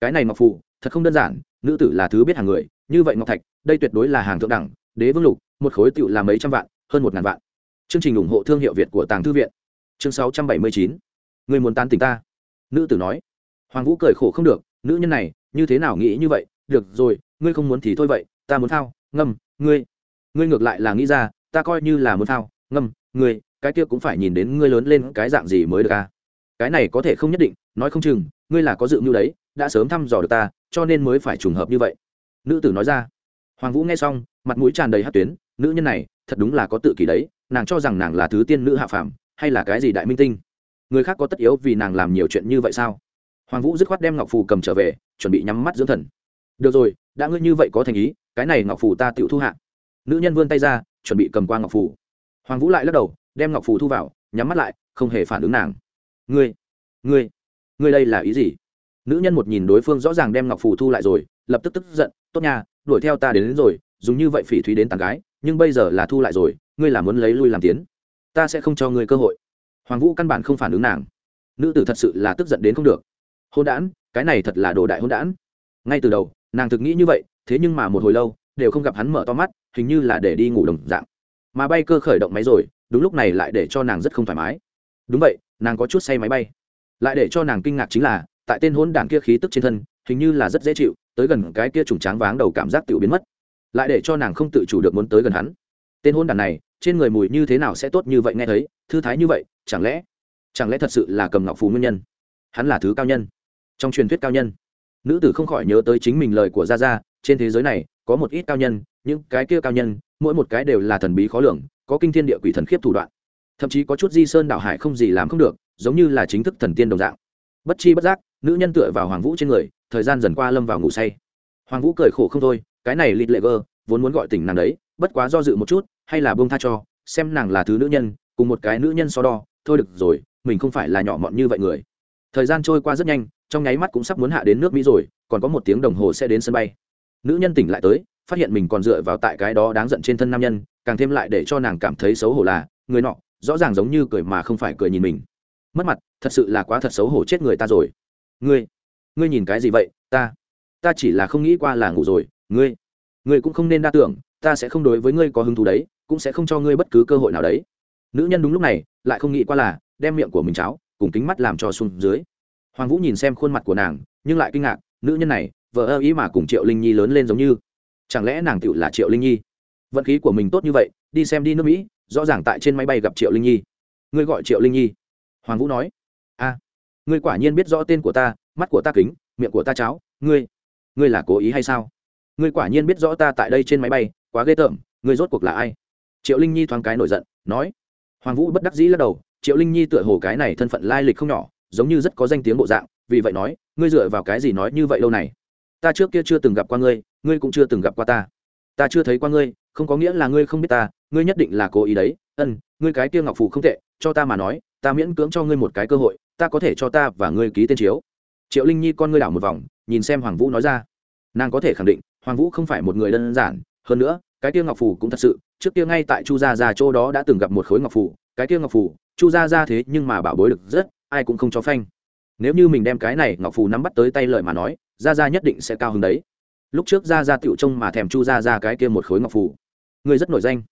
cái này ngọc phủ, thật không đơn giản, nữ tử là thứ biết hàng người, như vậy ngọc thạch, đây tuyệt đối là hàng thượng đẳng, đế vương lục một khối tựu là mấy trăm vạn, hơn một ngàn vạn. Chương trình ủng hộ thương hiệu việt của tàng thư viện. Chương sáu trăm bảy mươi chín. Người muốn tán tỉnh ta? Nữ tử nói. Hoàng vũ cười khổ không được, nữ nhân này, như thế nào nghĩ như vậy? Được rồi, ngươi không muốn thì thôi vậy, ta muốn thao, ngâm, ngươi. Ngươi ngược lại là nghĩ ra, ta coi như là muốn thao, ngâm, ngươi, cái kia cũng phải nhìn đến ngươi lớn lên cái dạng gì mới được à? Cái này có thể không nhất định, nói không chừng, ngươi là có dự mưu đấy, đã sớm thăm dò được ta, cho nên mới phải trùng hợp như vậy. Nữ tử nói ra. Hoàng vũ nghe xong, mặt mũi tràn đầy hát tuyến nữ nhân này thật đúng là có tự kỷ đấy nàng cho rằng nàng là thứ tiên nữ hạ phàm hay là cái gì đại minh tinh? Người khác có tất yếu vì nàng làm nhiều chuyện như vậy sao? Hoàng vũ dứt khoát đem ngọc phù cầm trở về chuẩn bị nhắm mắt dưỡng thần. Được rồi đã ngươi như vậy có thành ý cái này ngọc phù ta tự thu hạ. Nữ nhân vươn tay ra chuẩn bị cầm qua ngọc phù. Hoàng vũ lại lắc đầu đem ngọc phù thu vào nhắm mắt lại không hề phản ứng nàng. Ngươi ngươi ngươi đây là ý gì? Nữ nhân một nhìn đối phương rõ ràng đem ngọc phù thu lại rồi lập tức tức giận tốt nha đuổi theo ta đến, đến rồi dùng như vậy phỉ thúy đến tàn gái, nhưng bây giờ là thu lại rồi, ngươi là muốn lấy lui làm tiến. Ta sẽ không cho ngươi cơ hội. Hoàng vũ căn bản không phản ứng nàng. Nữ tử thật sự là tức giận đến không được. Hôn đản, cái này thật là đồ đại hôn đản. Ngay từ đầu, nàng thực nghĩ như vậy, thế nhưng mà một hồi lâu, đều không gặp hắn mở to mắt, hình như là để đi ngủ đồng dạng. Mà bay cơ khởi động máy rồi, đúng lúc này lại để cho nàng rất không thoải mái. Đúng vậy, nàng có chút say máy bay. Lại để cho nàng kinh ngạc chính là, tại tên hôn đản kia khí tức trên thân, hình như là rất dễ chịu, tới gần cái kia trùng tráng váng đầu cảm giác tự biến mất lại để cho nàng không tự chủ được muốn tới gần hắn. Tên hôn đàn này, trên người mùi như thế nào sẽ tốt như vậy nghe thấy, thư thái như vậy, chẳng lẽ chẳng lẽ thật sự là cầm ngọc phù nguyên nhân? Hắn là thứ cao nhân. Trong truyền thuyết cao nhân. Nữ tử không khỏi nhớ tới chính mình lời của gia gia, trên thế giới này, có một ít cao nhân, những cái kia cao nhân, mỗi một cái đều là thần bí khó lường, có kinh thiên địa quỷ thần khiếp thủ đoạn. Thậm chí có chút di sơn đảo hải không gì làm không được, giống như là chính thức thần tiên đồng dạng. Bất chi bất giác, nữ nhân tựa vào hoàng vũ trên người, thời gian dần qua lâm vào ngủ say. Hoàng vũ cười khổ không thôi cái này lịt lệ gơ vốn muốn gọi tỉnh nàng đấy, bất quá do dự một chút, hay là bông tha cho, xem nàng là thứ nữ nhân, cùng một cái nữ nhân so đo, thôi được rồi, mình không phải là nhỏ mọn như vậy người. Thời gian trôi qua rất nhanh, trong nháy mắt cũng sắp muốn hạ đến nước mỹ rồi, còn có một tiếng đồng hồ sẽ đến sân bay. Nữ nhân tỉnh lại tới, phát hiện mình còn dựa vào tại cái đó đáng giận trên thân nam nhân, càng thêm lại để cho nàng cảm thấy xấu hổ là, người nọ, rõ ràng giống như cười mà không phải cười nhìn mình. Mất mặt, thật sự là quá thật xấu hổ chết người ta rồi. Ngươi ngươi nhìn cái gì vậy, ta ta chỉ là không nghĩ qua là ngủ rồi ngươi ngươi cũng không nên đa tưởng, ta sẽ không đối với ngươi có hứng thú đấy, cũng sẽ không cho ngươi bất cứ cơ hội nào đấy. Nữ nhân đúng lúc này, lại không nghĩ qua là, đem miệng của mình cháo, cùng kính mắt làm cho xuống dưới. Hoàng vũ nhìn xem khuôn mặt của nàng, nhưng lại kinh ngạc, nữ nhân này vợ ơ ý mà cùng triệu linh nhi lớn lên giống như. Chẳng lẽ nàng tựu là triệu linh nhi? Vận khí của mình tốt như vậy, đi xem đi nước mỹ, rõ ràng tại trên máy bay gặp triệu linh nhi. Ngươi gọi triệu linh nhi? Hoàng vũ nói. A ngươi quả nhiên biết rõ tên của ta, mắt của ta kính, miệng của ta cháo. Ngươi ngươi là cố ý hay sao? Ngươi quả nhiên biết rõ ta tại đây trên máy bay, quá ghê tởm, ngươi rốt cuộc là ai? Triệu linh nhi thoáng cái nổi giận, nói. Hoàng vũ bất đắc dĩ lắc đầu, triệu linh nhi tựa hồ cái này thân phận lai lịch không nhỏ, giống như rất có danh tiếng bộ dạng, vì vậy nói, ngươi dựa vào cái gì nói như vậy lâu này? Ta trước kia chưa từng gặp qua ngươi ngươi cũng chưa từng gặp qua ta. Ta chưa thấy qua ngươi, không có nghĩa là ngươi không biết ta, ngươi nhất định là cố ý đấy. Ân, ngươi cái kia ngọc phủ không tệ, cho ta mà nói, ta miễn cưỡng cho ngươi một cái cơ hội, ta có thể cho ta và ngươi ký tên chiếu. Triệu linh nhi con ngươi đảo một vòng, nhìn xem hoàng vũ nói ra. Nàng có thể khẳng định hoàng vũ không phải một người đơn giản, hơn nữa, cái kia ngọc phủ cũng thật sự, trước kia ngay tại chu gia gia chỗ đó đã từng gặp một khối ngọc phủ cái kia ngọc phủ chu gia gia thế nhưng mà bảo bối được rất, ai cũng không cho phanh. Nếu như mình đem cái này ngọc phù nắm bắt tới tay lợi mà nói, gia gia nhất định sẽ cao hơn đấy. Lúc trước gia gia tựu trông mà thèm chu gia gia cái kia một khối ngọc phù. Ngươi rất nổi danh.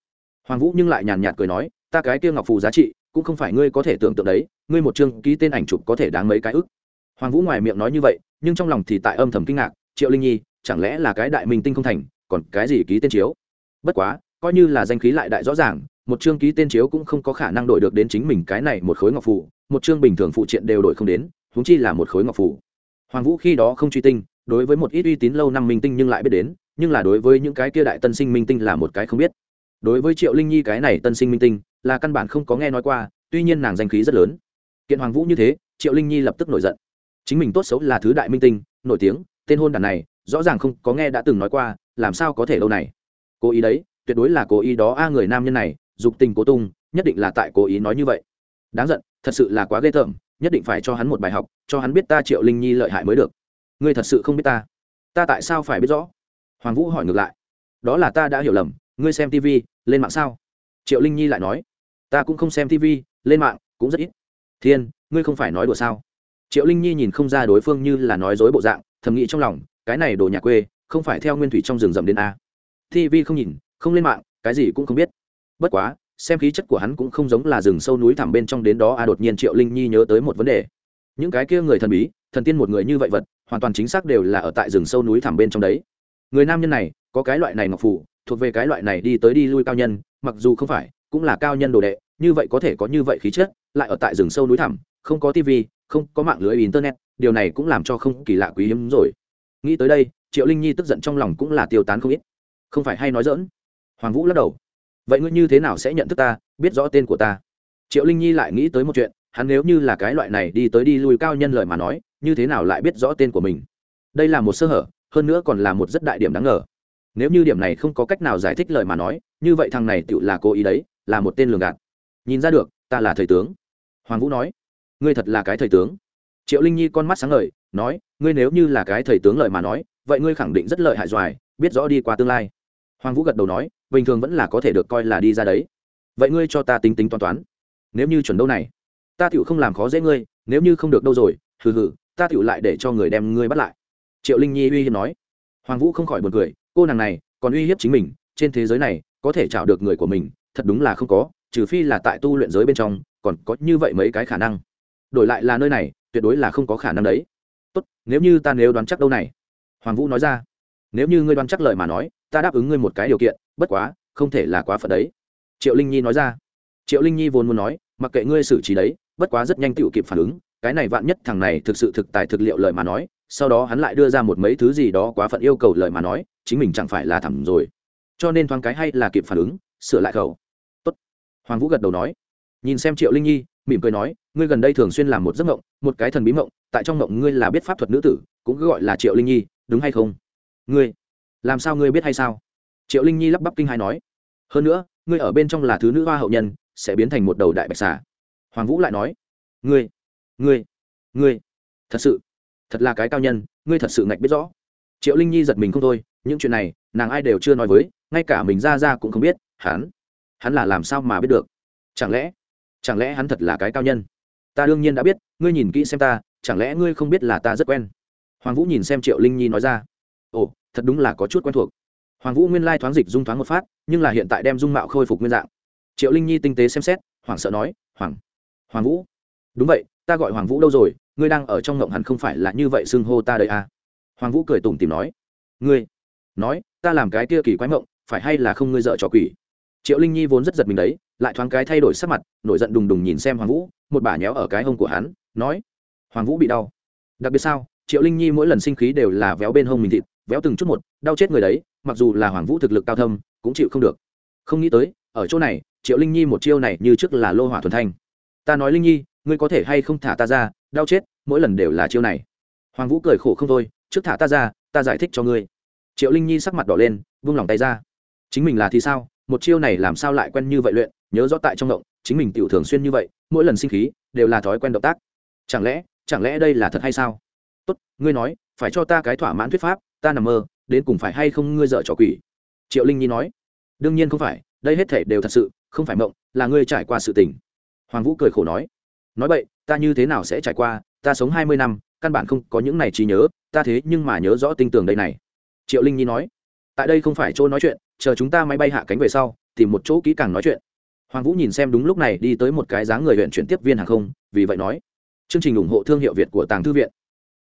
Hoàng vũ nhưng lại nhàn nhạt cười nói, ta cái kia ngọc phù giá trị cũng không phải ngươi có thể tưởng tượng đấy, ngươi một chương ký tên ảnh chụp có thể đáng mấy cái ức. Hoàng vũ ngoài miệng nói như vậy, nhưng trong lòng thì tại âm thầm kinh ngạc, triệu linh nhi chẳng lẽ là cái đại minh tinh không thành còn cái gì ký tên chiếu? Bất quá coi như là danh khí lại đại rõ ràng một chương ký tên chiếu cũng không có khả năng đổi được đến chính mình cái này một khối ngọc phủ, một chương bình thường phụ triện đều đổi không đến húng chi là một khối ngọc phủ. hoàng vũ khi đó không truy tinh đối với một ít uy tín lâu năm minh tinh nhưng lại biết đến nhưng là đối với những cái kia đại tân sinh minh tinh là một cái không biết. Đối với triệu linh nhi cái này tân sinh minh tinh là căn bản không có nghe nói qua tuy nhiên nàng danh khí rất lớn. Kiện hoàng vũ như thế triệu linh nhi lập tức nổi giận. Chính mình tốt xấu là thứ đại minh tinh nổi tiếng tên hôn đàn này rõ ràng không có nghe đã từng nói qua, làm sao có thể lâu này? Cố ý đấy, tuyệt đối là cố ý đó a à, người nam nhân này, dục tình cố tung, nhất định là tại cố ý nói như vậy. Đáng giận, thật sự là quá ghê tởm, nhất định phải cho hắn một bài học, cho hắn biết ta triệu linh nhi lợi hại mới được. Ngươi thật sự không biết ta. Ta tại sao phải biết rõ? Hoàng vũ hỏi ngược lại. Đó là ta đã hiểu lầm, ngươi xem tv lên mạng sao? Triệu linh nhi lại nói. Ta cũng không xem tv lên mạng, cũng rất ít. Thiên, ngươi không phải nói đùa sao? Triệu linh nhi nhìn không ra đối phương như là nói dối bộ dạng, thầm nghĩ trong lòng cái này đồ nhà quê, không phải theo nguyên thủy trong rừng rậm đến a. Tv không nhìn, không lên mạng, cái gì cũng không biết. Bất quá, xem khí chất của hắn cũng không giống là rừng sâu núi thẳm bên trong đến đó a đột nhiên triệu linh nhi nhớ tới một vấn đề. Những cái kia người thần bí, thần tiên một người như vậy vật, hoàn toàn chính xác đều là ở tại rừng sâu núi thẳm bên trong đấy. Người nam nhân này, có cái loại này ngọc phủ thuộc về cái loại này đi tới đi lui cao nhân, mặc dù không phải, cũng là cao nhân đồ đệ, như vậy có thể có như vậy khí chất, lại ở tại rừng sâu núi thẳm, không có tv không có mạng lưới internet, điều này cũng làm cho không kỳ lạ quý hiếm rồi nghĩ tới đây, triệu linh nhi tức giận trong lòng cũng là tiêu tán không ít. Không phải hay nói dỡn hoàng vũ lắc đầu. Vậy ngươi như thế nào sẽ nhận thức ta, biết rõ tên của ta? Triệu linh nhi lại nghĩ tới một chuyện, hắn nếu như là cái loại này đi tới đi lui cao nhân lời mà nói, như thế nào lại biết rõ tên của mình? Đây là một sơ hở, hơn nữa còn là một rất đại điểm đáng ngờ. Nếu như điểm này không có cách nào giải thích lời mà nói, như vậy thằng này tự là cố ý đấy, là một tên lường gạt. Nhìn ra được, ta là thầy tướng. Hoàng vũ nói. Ngươi thật là cái thầy tướng. Triệu linh nhi con mắt sáng ngời, nói ngươi nếu như là cái thầy tướng lợi mà nói, vậy ngươi khẳng định rất lợi hại doài, biết rõ đi qua tương lai. Hoàng vũ gật đầu nói, bình thường vẫn là có thể được coi là đi ra đấy. Vậy ngươi cho ta tính tính toán toán. Nếu như chuẩn đâu này? Ta tựu không làm khó dễ ngươi, nếu như không được đâu rồi, hừ hừ, ta tựu lại để cho người đem ngươi bắt lại. Triệu linh nhi uy hiếp nói. Hoàng vũ không khỏi buồn cười, cô nàng này còn uy hiếp chính mình, trên thế giới này có thể chảo được người của mình, thật đúng là không có, trừ phi là tại tu luyện giới bên trong, còn có như vậy mấy cái khả năng. Đổi lại là nơi này, tuyệt đối là không có khả năng đấy tốt, nếu như ta nếu đoán chắc đâu này. Hoàng vũ nói ra. Nếu như ngươi đoán chắc lời mà nói, ta đáp ứng ngươi một cái điều kiện, bất quá, không thể là quá phận đấy. Triệu linh nhi nói ra. Triệu linh nhi vốn muốn nói, mặc kệ ngươi xử trí đấy, bất quá rất nhanh tựu kịp phản ứng, cái này vạn nhất thằng này thực sự thực tài thực liệu lời mà nói, sau đó hắn lại đưa ra một mấy thứ gì đó quá phận yêu cầu lời mà nói, chính mình chẳng phải là thẳng rồi. Cho nên thoáng cái hay là kịp phản ứng, sửa lại khẩu. Tốt. hoàng vũ gật đầu nói. Nhìn xem triệu linh nhi, mỉm cười nói ngươi gần đây thường xuyên làm một giấc mộng, một cái thần bí mộng, tại trong mộng ngươi là biết pháp thuật nữ tử, cũng cứ gọi là triệu linh nhi, đúng hay không? Ngươi, làm sao ngươi biết hay sao? Triệu linh nhi lắp bắp kinh hai nói. Hơn nữa, ngươi ở bên trong là thứ nữ hoa hậu nhân, sẽ biến thành một đầu đại bạch xà. Hoàng vũ lại nói. Ngươi ngươi ngươi, thật sự, thật là cái cao nhân, ngươi thật sự ngạch biết rõ. Triệu linh nhi giật mình không thôi, những chuyện này, nàng ai đều chưa nói với, ngay cả mình ra ra cũng không biết, hắn hắn là làm sao mà biết được? Chẳng lẽ chẳng lẽ hắn thật là cái cao nhân? Ta đương nhiên đã biết, ngươi nhìn kỹ xem ta, chẳng lẽ ngươi không biết là ta rất quen? Hoàng vũ nhìn xem triệu linh nhi nói ra. Ồ, thật đúng là có chút quen thuộc. Hoàng vũ nguyên lai thoáng dịch dung thoáng một phát, nhưng là hiện tại đem dung mạo khôi phục nguyên dạng. Triệu linh nhi tinh tế xem xét, hoảng sợ nói, hoàng hoàng vũ, đúng vậy, ta gọi hoàng vũ đâu rồi? Ngươi đang ở trong ngộng hẳn không phải là như vậy xưng hô ta đây à? Hoàng vũ cười tủm tìm nói, ngươi, nói, ta làm cái kia kỳ quái mộng phải hay là không ngươi dợ trò quỷ? Triệu linh nhi vốn rất giật mình đấy lại thoáng cái thay đổi sắc mặt, nổi giận đùng đùng nhìn xem hoàng vũ, một bà nhéo ở cái hông của hắn, nói, hoàng vũ bị đau. Đặc biệt sao, triệu linh nhi mỗi lần sinh khí đều là véo bên hông mình thịt, véo từng chút một, đau chết người đấy, mặc dù là hoàng vũ thực lực cao thâm, cũng chịu không được. Không nghĩ tới, ở chỗ này, triệu linh nhi một chiêu này như trước là lô hỏa thuần thanh. Ta nói linh nhi, ngươi có thể hay không thả ta ra, đau chết, mỗi lần đều là chiêu này. Hoàng vũ cười khổ không thôi, trước thả ta ra, ta giải thích cho ngươi. Triệu linh nhi sắc mặt đỏ lên, vung lòng tay ra. Chính mình là thì sao, một chiêu này làm sao lại quen như vậy luyện nhớ rõ tại trong động chính mình tiểu thường xuyên như vậy, mỗi lần sinh khí đều là thói quen động tác. Chẳng lẽ chẳng lẽ đây là thật hay sao? Tốt, ngươi nói, phải cho ta cái thỏa mãn thuyết pháp, ta nằm mơ, đến cùng phải hay không ngươi dở trò quỷ? Triệu linh nhi nói. Đương nhiên không phải, đây hết thể đều thật sự, không phải mộng, là ngươi trải qua sự tình. Hoàng vũ cười khổ nói. Nói vậy, ta như thế nào sẽ trải qua? Ta sống hai mươi năm, căn bản không có những này trí nhớ, ta thế nhưng mà nhớ rõ tinh tường đây này. Triệu linh nhi nói. Tại đây không phải chỗ nói chuyện, chờ chúng ta máy bay hạ cánh về sau, tìm một chỗ kỹ càng nói chuyện hoàng vũ nhìn xem đúng lúc này đi tới một cái dáng người huyện chuyển tiếp viên hàng không, vì vậy nói, chương trình ủng hộ thương hiệu việt của tàng thư viện.